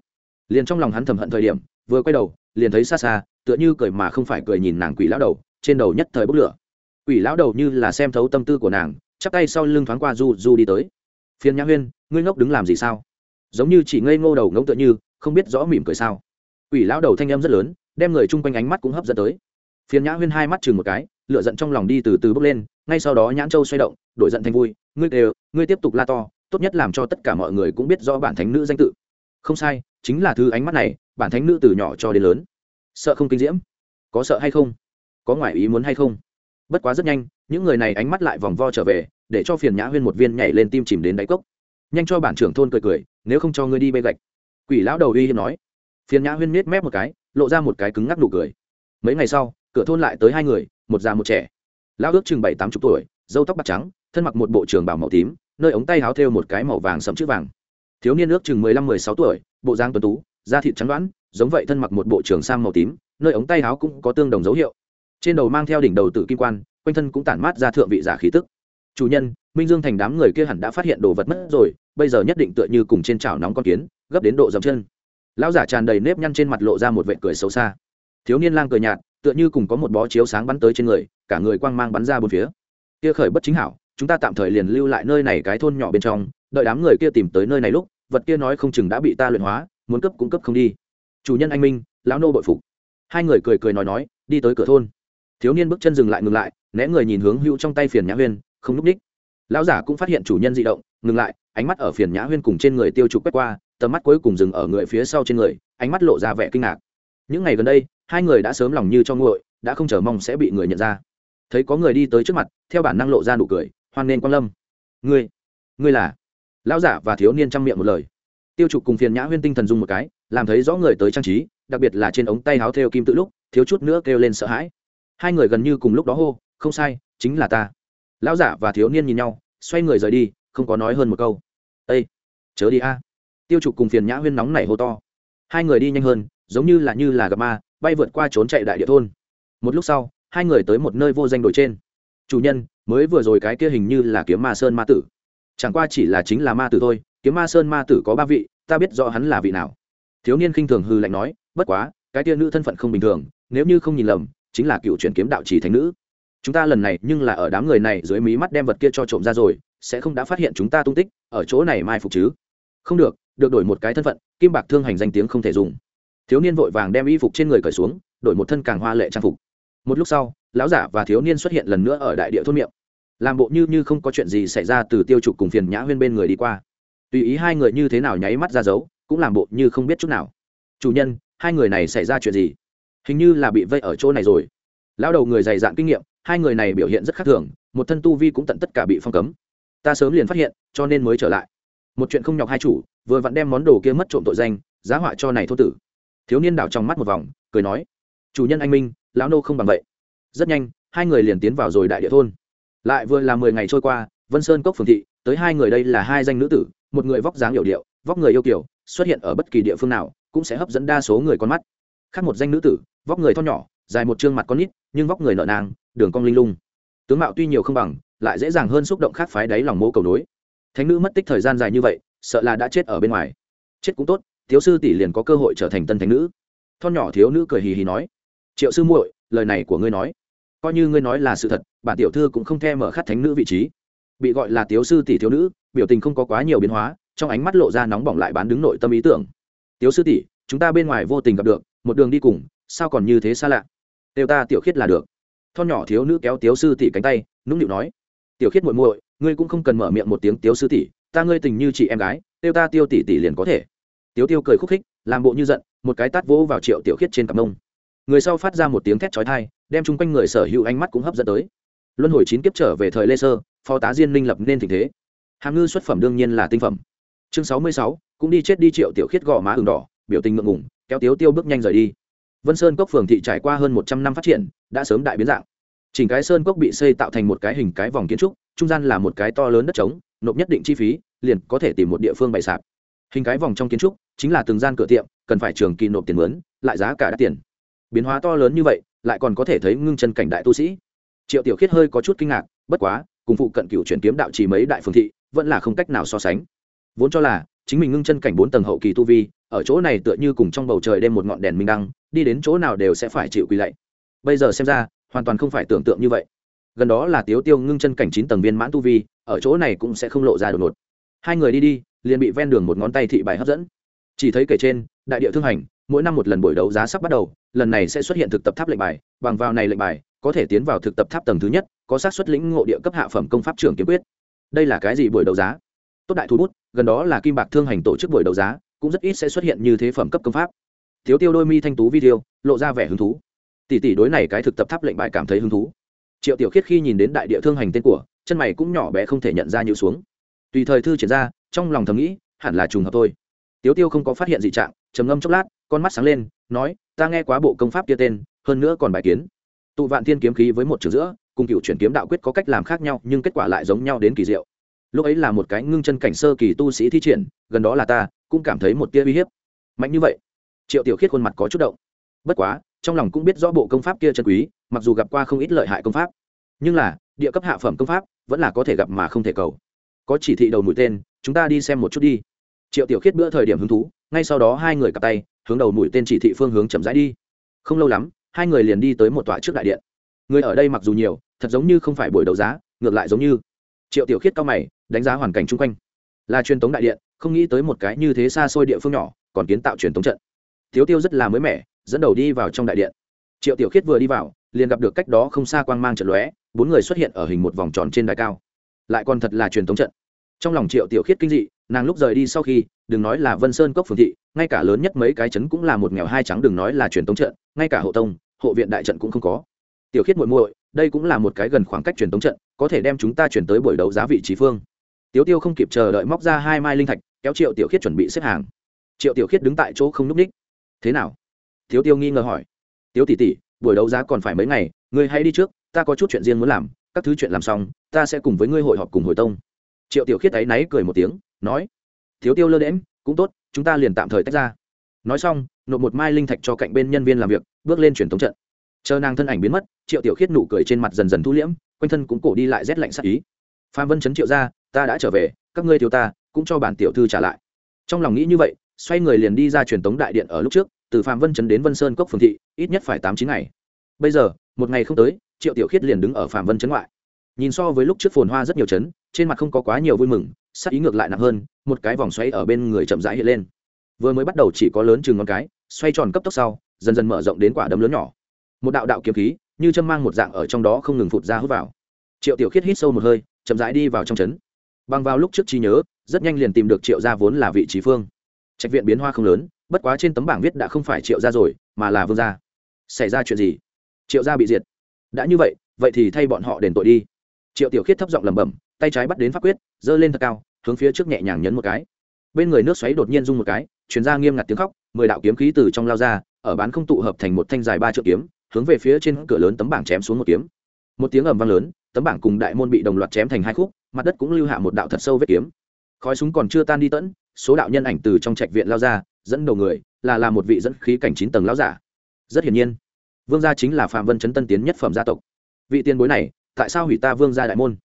Liền trong lòng hắn thầm hận thời điểm, vừa quay đầu, liền thấy xa xa, tựa như cười mà không phải cười nhìn nàng quỷ lão đầu, trên đầu nhất thời bốc lửa. Quỷ lão đầu như là xem thấu tâm tư của nàng, chắp tay sau lưng thoáng qua du du đi tới. Phiên nhã huyên, ngươi ngốc đứng làm gì sao? Giống như chỉ ngây ngô đầu ngỗng tựa như, không biết rõ mỉm cười sao. Quỷ lão đầu thanh em rất lớn, đem người chung quanh ánh mắt cũng hấp dẫn tới. Phiền nhã huyên hai mắt chừng một cái lựa giận trong lòng đi từ từ bước lên ngay sau đó nhãn châu xoay động, đổi giận thành vui, ngươi đều, ngươi tiếp tục la to, tốt nhất làm cho tất cả mọi người cũng biết do bản thánh nữ danh tự. Không sai, chính là thứ ánh mắt này, bản thánh nữ từ nhỏ cho đến lớn. Sợ không kinh diễm? Có sợ hay không? Có ngoại ý muốn hay không? Bất quá rất nhanh, những người này ánh mắt lại vòng vo trở về, để cho phiền nhã huyên một viên nhảy lên tim chìm đến đáy cốc. Nhanh cho bản trưởng thôn cười cười, nếu không cho ngươi đi bê gạch. Quỷ lão đầu uy hiếp nói. Phiền nhã huyên miết mép một cái, lộ ra một cái cứng ngắc nụ cười. Mấy ngày sau, cửa thôn lại tới hai người, một già một trẻ lão ước chừng bảy tám chục tuổi dâu tóc bạc trắng, thân mặc một bộ trường bảo màu tím, nơi ống tay háo thêu một cái màu vàng sẫm chữ vàng. Thiếu niên ước chừng mười lăm, mười sáu tuổi, bộ giang tuấn tú, da thịt trắng đoán, giống vậy thân mặc một bộ trường sam màu tím, nơi ống tay háo cũng có tương đồng dấu hiệu. Trên đầu mang theo đỉnh đầu tử kim quan, quanh thân cũng tản mát ra thượng vị giả khí tức. Chủ nhân, minh dương thành đám người kia hẳn đã phát hiện đồ vật mất rồi, bây giờ nhất định tựa như cùng trên chảo nóng con kiến, gấp đến độ dầm chân. Lão giả tràn đầy nếp nhăn trên mặt lộ ra một vệ cười xấu xa. Thiếu niên lang cười nhạt tựa như cùng có một bó chiếu sáng bắn tới trên người, cả người quang mang bắn ra bốn phía. Kia khởi bất chính hảo, chúng ta tạm thời liền lưu lại nơi này cái thôn nhỏ bên trong, đợi đám người kia tìm tới nơi này lúc, vật kia nói không chừng đã bị ta luyện hóa, muốn cấp cũng cấp không đi. Chủ nhân anh minh, lão nô bội phục. Hai người cười cười nói nói, đi tới cửa thôn. Thiếu niên bước chân dừng lại ngừng lại, né người nhìn hướng hữu trong tay phiền nhã huyên, không núp đích. Lão giả cũng phát hiện chủ nhân di động, ngừng lại, ánh mắt ở phiền nhã huyên cùng trên người tiêu trục quét qua, tầm mắt cuối cùng dừng ở người phía sau trên người, ánh mắt lộ ra vẻ kinh ngạc. Những ngày gần đây hai người đã sớm lòng như cho nguội, đã không chờ mong sẽ bị người nhận ra. Thấy có người đi tới trước mặt, theo bản năng lộ ra nụ cười, hoan nên quan lâm. Ngươi ngươi là? Lão giả và thiếu niên trang miệng một lời. Tiêu trục cùng phiền nhã huyên tinh thần dung một cái, làm thấy rõ người tới trang trí, đặc biệt là trên ống tay háo theo kim tự lúc, thiếu chút nữa kêu lên sợ hãi. Hai người gần như cùng lúc đó hô, không sai, chính là ta. Lão giả và thiếu niên nhìn nhau, xoay người rời đi, không có nói hơn một câu. Ây chớ đi a. Tiêu trục cùng phiền nhã huyên nóng nảy hô to. Hai người đi nhanh hơn, giống như là như là gặp ma bay vượt qua trốn chạy đại địa thôn. Một lúc sau, hai người tới một nơi vô danh đồi trên. Chủ nhân, mới vừa rồi cái kia hình như là kiếm ma sơn ma tử. Chẳng qua chỉ là chính là ma tử thôi, kiếm ma sơn ma tử có ba vị, ta biết rõ hắn là vị nào. Thiếu niên khinh thường hư lạnh nói, bất quá, cái kia nữ thân phận không bình thường, nếu như không nhìn lầm, chính là cựu truyền kiếm đạo chỉ thánh nữ. Chúng ta lần này nhưng là ở đám người này dưới mí mắt đem vật kia cho trộm ra rồi, sẽ không đã phát hiện chúng ta tung tích, ở chỗ này mai phục chứ. Không được được đổi một cái thân phận, kim bạc thương hành danh tiếng không thể dùng thiếu niên vội vàng đem y phục trên người cởi xuống, đổi một thân càng hoa lệ trang phục. Một lúc sau, lão giả và thiếu niên xuất hiện lần nữa ở đại địa thôn miệng. Làm bộ như như không có chuyện gì xảy ra từ tiêu trục cùng phiền nhã huyên bên người đi qua. Tùy ý hai người như thế nào nháy mắt ra giấu cũng làm bộ như không biết chút nào. Chủ nhân, hai người này xảy ra chuyện gì? Hình như là bị vây ở chỗ này rồi. Lão đầu người dày dạn kinh nghiệm, hai người này biểu hiện rất khác thường, một thân tu vi cũng tận tất cả bị phong cấm. Ta sớm liền phát hiện, cho nên mới trở lại. Một chuyện không nhọc hai chủ, vừa vặn đem món đồ kia mất trộm tội danh, giá họa cho này thô tử thiếu niên đảo trong mắt một vòng, cười nói, chủ nhân anh minh, lão nô không bằng vậy. Rất nhanh, hai người liền tiến vào rồi đại địa thôn. Lại vừa là mười ngày trôi qua, vân sơn cốc phường thị, tới hai người đây là hai danh nữ tử, một người vóc dáng hiệu điệu, vóc người yêu kiểu, xuất hiện ở bất kỳ địa phương nào, cũng sẽ hấp dẫn đa số người con mắt. Khác một danh nữ tử, vóc người thon nhỏ, dài một chương mặt con nít, nhưng vóc người nợ nàng đường cong linh lung. Tướng mạo tuy nhiều không bằng, lại dễ dàng hơn xúc động khác phái đáy lòng mô cầu nối. Thánh nữ mất tích thời gian dài như vậy, sợ là đã chết ở bên ngoài. Chết cũng tốt thiếu sư tỷ liền có cơ hội trở thành tân thánh nữ. Thon nhỏ thiếu nữ cười hì hì nói, triệu sư muội, lời này của ngươi nói, coi như ngươi nói là sự thật, bản tiểu thư cũng không thèm mở khát thánh nữ vị trí. Bị gọi là tiếu sư tỷ thiếu nữ, biểu tình không có quá nhiều biến hóa, trong ánh mắt lộ ra nóng bỏng lại bán đứng nội tâm ý tưởng. Tiếu sư tỷ, chúng ta bên ngoài vô tình gặp được, một đường đi cùng, sao còn như thế xa lạ? Đều ta tiểu khiết là được. Thon nhỏ thiếu nữ kéo tiếu sư tỷ cánh tay, nũng nịu nói, tiểu khiết muội muội, ngươi cũng không cần mở miệng một tiếng tiếu sư tỷ, ta ngươi tình như chị em gái tiêu ta tiêu tỷ tỷ liền có thể tiếu tiêu cười khúc khích, làm bộ như giận, một cái tát vỗ vào triệu tiểu khiết trên cặp mông người sau phát ra một tiếng thét chói tai, đem chung quanh người sở hữu ánh mắt cũng hấp dẫn tới. Luân hồi chín kiếp trở về thời lê sơ, phó tá diên minh lập nên tình thế. Hàm ngư xuất phẩm đương nhiên là tinh phẩm. Chương sáu mươi sáu, cũng đi chết đi triệu tiểu khiết gò má ửng đỏ, biểu tình ngượng ngùng, kéo tiếu tiêu bước nhanh rời đi. Vân sơn cốc phường thị trải qua hơn một trăm năm phát triển, đã sớm đại biến dạng. Chỉnh cái sơn cốc bị xây tạo thành một cái hình cái vòng kiến trúc, trung gian là một cái to lớn đất trống, nộp nhất định chi phí, liền có thể tìm một địa phương bày sạp hình cái vòng trong kiến trúc chính là từng gian cửa tiệm, cần phải trường kỳ nộp tiền mướn, lại giá cả đắt tiền. Biến hóa to lớn như vậy, lại còn có thể thấy ngưng chân cảnh đại tu sĩ. Triệu tiểu khiết hơi có chút kinh ngạc, bất quá, cùng phụ cận cựu chuyển kiếm đạo chỉ mấy đại phương thị, vẫn là không cách nào so sánh. Vốn cho là, chính mình ngưng chân cảnh bốn tầng hậu kỳ tu vi, ở chỗ này tựa như cùng trong bầu trời đêm một ngọn đèn minh đăng, đi đến chỗ nào đều sẽ phải chịu quỳ lạy. Bây giờ xem ra, hoàn toàn không phải tưởng tượng như vậy. Gần đó là tiếu tiêu ngưng chân cảnh chín tầng viên mãn tu vi, ở chỗ này cũng sẽ không lộ ra đột ngột. Hai người đi đi liền bị ven đường một ngón tay thị bài hấp dẫn. Chỉ thấy kể trên, đại địa thương hành, mỗi năm một lần buổi đấu giá sắp bắt đầu, lần này sẽ xuất hiện thực tập tháp lệnh bài, bằng vào này lệnh bài, có thể tiến vào thực tập tháp tầng thứ nhất, có xác suất lĩnh ngộ địa cấp hạ phẩm công pháp trưởng kiếm quyết. Đây là cái gì buổi đấu giá? Tốt đại thu bút, gần đó là kim bạc thương hành tổ chức buổi đấu giá, cũng rất ít sẽ xuất hiện như thế phẩm cấp công pháp. Thiếu tiêu đôi mi thanh tú video, lộ ra vẻ hứng thú. Tỷ tỷ đối này cái thực tập tháp lệnh bài cảm thấy hứng thú. Triệu tiểu khiết khi nhìn đến đại địa thương hành tên của, chân mày cũng nhỏ bé không thể nhận ra nhiều xuống. Tùy thời thư triển ra trong lòng thầm nghĩ, hẳn là trùng hợp thôi. Tiếu tiêu không có phát hiện gì trạng, trầm ngâm chốc lát, con mắt sáng lên, nói, ta nghe quá bộ công pháp kia tên, hơn nữa còn bài kiến. Tụ vạn thiên kiếm khí với một chữ giữa, cùng cựu chuyển kiếm đạo quyết có cách làm khác nhau, nhưng kết quả lại giống nhau đến kỳ diệu. Lúc ấy là một cái ngưng chân cảnh sơ kỳ tu sĩ thi triển, gần đó là ta, cũng cảm thấy một tia uy hiếp. Mạnh như vậy, triệu tiểu khiết khuôn mặt có chút động. Bất quá, trong lòng cũng biết rõ bộ công pháp kia chân quý, mặc dù gặp qua không ít lợi hại công pháp. Nhưng là, địa cấp hạ phẩm công pháp, vẫn là có thể gặp mà không thể cầu. Có chỉ thị đầu mũi tên chúng ta đi xem một chút đi. Triệu tiểu khiết bữa thời điểm hứng thú, ngay sau đó hai người cặp tay, hướng đầu mũi tên chỉ thị phương hướng chậm rãi đi. Không lâu lắm, hai người liền đi tới một tòa trước đại điện. Người ở đây mặc dù nhiều, thật giống như không phải buổi đấu giá, ngược lại giống như. Triệu tiểu khiết cao mày, đánh giá hoàn cảnh chung quanh. Là truyền thống đại điện, không nghĩ tới một cái như thế xa xôi địa phương nhỏ, còn kiến tạo truyền thống trận. Thiếu tiêu rất là mới mẻ, dẫn đầu đi vào trong đại điện. Triệu tiểu khiết vừa đi vào, liền gặp được cách đó không xa quang mang trận lóe, bốn người xuất hiện ở hình một vòng tròn trên đài cao. Lại còn thật là truyền thống trận trong lòng triệu tiểu khiết kinh dị, nàng lúc rời đi sau khi, đừng nói là vân sơn cốc phường thị, ngay cả lớn nhất mấy cái trấn cũng là một nghèo hai trắng, đừng nói là truyền tống trận, ngay cả hộ tông, hộ viện đại trận cũng không có. Tiểu khiết muội muội, đây cũng là một cái gần khoảng cách truyền tống trận, có thể đem chúng ta chuyển tới buổi đấu giá vị trí phương. Tiếu tiêu không kịp chờ đợi móc ra hai mai linh thạch, kéo triệu tiểu khiết chuẩn bị xếp hàng. Triệu tiểu khiết đứng tại chỗ không n ú c ních thế nào? Tiếu tiêu nghi ngờ hỏi. Tiếu tỷ tỷ, buổi đấu giá còn phải mấy ngày, ngươi hãy đi trước, ta có chút chuyện riêng muốn làm, các thứ chuyện làm xong, ta sẽ cùng với ngươi hội họp cùng hồi tông triệu tiểu khiết ấy náy cười một tiếng, nói, thiếu tiêu lơ đễm cũng tốt, chúng ta liền tạm thời tách ra. Nói xong, nộp một mai linh thạch cho cạnh bên nhân viên làm việc, bước lên truyền thống trận. Chờ nàng thân ảnh biến mất, triệu tiểu khiết nụ cười trên mặt dần dần thu liễm, quanh thân cũng cổ đi lại rét lạnh sắc ý. Phan vân chấn triệu ra ta đã trở về, các ngươi thiếu ta, cũng cho bản tiểu thư trả lại. Trong lòng nghĩ như vậy, xoay người liền đi ra truyền tống đại điện ở lúc trước, từ phạm vân chấn đến vân sơn cốc phường thị, ít nhất phải tám chín ngày. Bây giờ, một ngày không tới, triệu tiểu khiết liền đứng ở phạm vân chấn ngoại. Nhìn so với lúc trước phồn hoa rất nhiều chấn trên mặt không có quá nhiều vui mừng, sắc ý ngược lại nặng hơn, một cái vòng xoay ở bên người chậm rãi hiện lên. Vừa mới bắt đầu chỉ có lớn chừng ngón cái, xoay tròn cấp tốc sau, dần dần mở rộng đến quả đấm lớn nhỏ. Một đạo đạo kiếm khí, như châm mang một dạng ở trong đó không ngừng phụt ra hút vào. Triệu tiểu khiết hít sâu một hơi, chậm rãi đi vào trong trấn. Bằng vào lúc trước trí nhớ, rất nhanh liền tìm được triệu gia vốn là vị trí phương. Trạch viện biến hoa không lớn, bất quá trên tấm bảng viết đã không phải triệu gia rồi, mà là vương gia. Xảy ra chuyện gì? Triệu gia bị diệt. Đã như vậy vậy thì thay bọn họ đền tội đi. Triệu tiểu khiết thấp giọng lẩm bẩm tay trái bắt đến pháp quyết, giơ lên thật cao, hướng phía trước nhẹ nhàng nhấn một cái. Bên người nước xoáy đột nhiên rung một cái chuyển ra nghiêm ngặt tiếng khóc, mười đạo kiếm khí từ trong lao ra, ở bán không tụ hợp thành một thanh dài ba triệu kiếm, hướng về phía trên cửa lớn tấm bảng chém xuống một kiếm. Một tiếng ầm vang lớn, tấm bảng cùng đại môn bị đồng loạt chém thành hai khúc, mặt đất cũng lưu hạ một đạo thật sâu vết kiếm. Khói súng còn chưa tan đi tẫn, số đạo nhân ảnh từ trong trạch viện lao ra, dẫn đầu người, là là một vị dẫn khí cảnh chín tầng lão giả. Rất hiển nhiên, vương gia chính là phạm vân chấn tân tiến nhất phẩm gia tộc. Vị tiền bối này, tại sao hủy ta vương gia đại môn?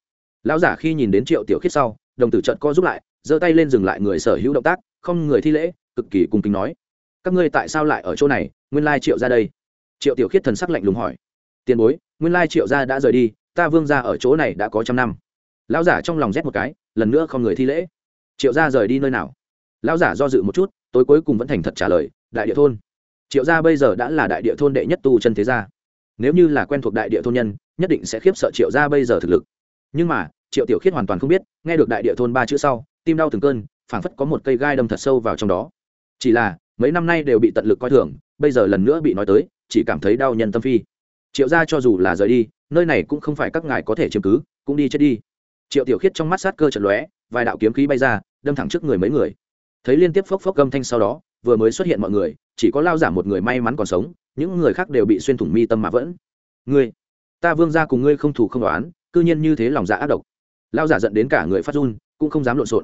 Lão giả khi nhìn đến triệu tiểu khiết sau, đồng tử trận co giúp lại, giơ tay lên dừng lại người sở hữu động tác, không người thi lễ, cực kỳ cung kính nói. Các ngươi tại sao lại ở chỗ này? Nguyên lai triệu ra đây. Triệu tiểu khiết thần sắc lạnh lùng hỏi. Tiền bối, nguyên lai triệu gia đã rời đi, ta vương gia ở chỗ này đã có trăm năm. Lão giả trong lòng rét một cái, lần nữa không người thi lễ. Triệu gia rời đi nơi nào? Lão giả do dự một chút, tối cuối cùng vẫn thành thật trả lời, đại địa thôn. Triệu gia bây giờ đã là đại địa thôn đệ nhất tu chân thế gia. Nếu như là quen thuộc đại địa thôn nhân, nhất định sẽ khiếp sợ triệu gia bây giờ thực lực. Nhưng mà triệu tiểu khiết hoàn toàn không biết, nghe được đại địa thôn ba chữ sau, tim đau từng cơn, phảng phất có một cây gai đâm thật sâu vào trong đó. Chỉ là, mấy năm nay đều bị tận lực coi thường, bây giờ lần nữa bị nói tới, chỉ cảm thấy đau nhân tâm phi. Triệu gia cho dù là rời đi, nơi này cũng không phải các ngài có thể chiếm cứ, cũng đi chết đi. Triệu tiểu khiết trong mắt sát cơ trận lóe, vài đạo kiếm khí bay ra, đâm thẳng trước người mấy người. Thấy liên tiếp phốc phốc gâm thanh sau đó, vừa mới xuất hiện mọi người, chỉ có lao giả một người may mắn còn sống, những người khác đều bị xuyên thủng mi tâm mà vẫn. Ngươi, ta vương ra cùng ngươi không thủ không đoán cư nhiên như thế lòng dạ ác độc lao giả giận đến cả người phát run, cũng không dám lộn xộn.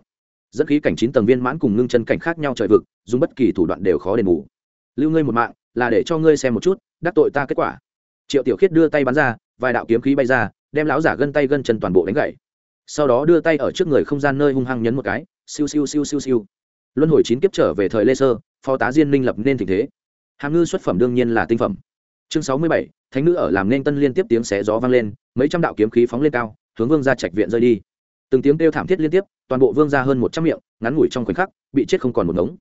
Dẫn khí cảnh chín tầng viên mãn cùng ngưng chân cảnh khác nhau trời vực, dùng bất kỳ thủ đoạn đều khó đền bù. Lưu ngươi một mạng, là để cho ngươi xem một chút, đắc tội ta kết quả. Triệu tiểu khiết đưa tay bắn ra, vài đạo kiếm khí bay ra, đem lão giả gân tay gân chân toàn bộ đánh gậy sau đó đưa tay ở trước người không gian nơi hung hăng nhấn một cái, siêu siêu siêu siêu siêu. Luân hồi chín kiếp trở về thời lê sơ, phó tá diên minh lập nên tình thế. Hàm ngư xuất phẩm đương nhiên là tinh phẩm. Chương sáu mươi bảy, thánh nữ ở làm nên tân liên tiếp tiếng xé gió vang lên, mấy trăm đạo kiếm khí phóng lên cao hướng vương ra trạch viện rơi đi. Từng tiếng kêu thảm thiết liên tiếp, toàn bộ vương ra hơn một trăm miệng, ngắn ngủi trong khoảnh khắc, bị chết không còn một ngống.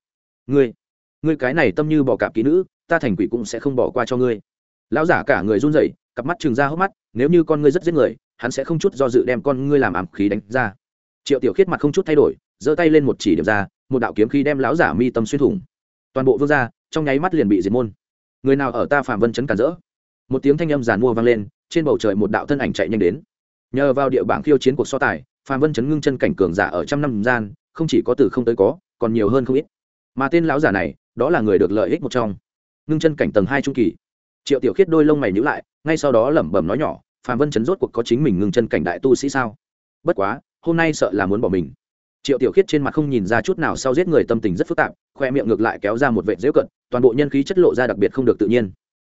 Ngươi ngươi cái này tâm như bỏ cạp kỹ nữ, ta thành quỷ cũng sẽ không bỏ qua cho ngươi. Lão giả cả người run rẩy, cặp mắt trừng ra hốc mắt, nếu như con ngươi rất giết người, hắn sẽ không chút do dự đem con ngươi làm ám khí đánh ra. Triệu tiểu khiết mặt không chút thay đổi, giơ tay lên một chỉ điểm ra, một đạo kiếm khí đem lão giả mi tâm xuyên thủng. Toàn bộ vương gia, trong nháy mắt liền bị diệt môn. Người nào ở ta phạm vân chấn cản rỡ? Một tiếng thanh âm giàn mua vang lên, trên bầu trời một đạo thân ảnh chạy nhanh đến nhờ vào địa bảng khiêu chiến cuộc so tài phạm vân chấn ngưng chân cảnh cường giả ở trăm năm gian, không chỉ có từ không tới có, còn nhiều hơn không ít. Mà tên lão giả này, đó là người được lợi ích một trong. Ngưng chân cảnh tầng hai trung kỳ. Triệu tiểu khiết đôi lông mày nhữ lại, ngay sau đó lẩm bẩm nói nhỏ phạm vân chấn rốt cuộc có chính mình ngưng chân cảnh đại tu sĩ sao? Bất quá, hôm nay sợ là muốn bỏ mình. Triệu tiểu khiết trên mặt không nhìn ra chút nào sau giết người tâm tình rất phức tạp, khoe miệng ngược lại kéo ra một vệ dễu cận, toàn bộ nhân khí chất lộ ra đặc biệt không được tự nhiên.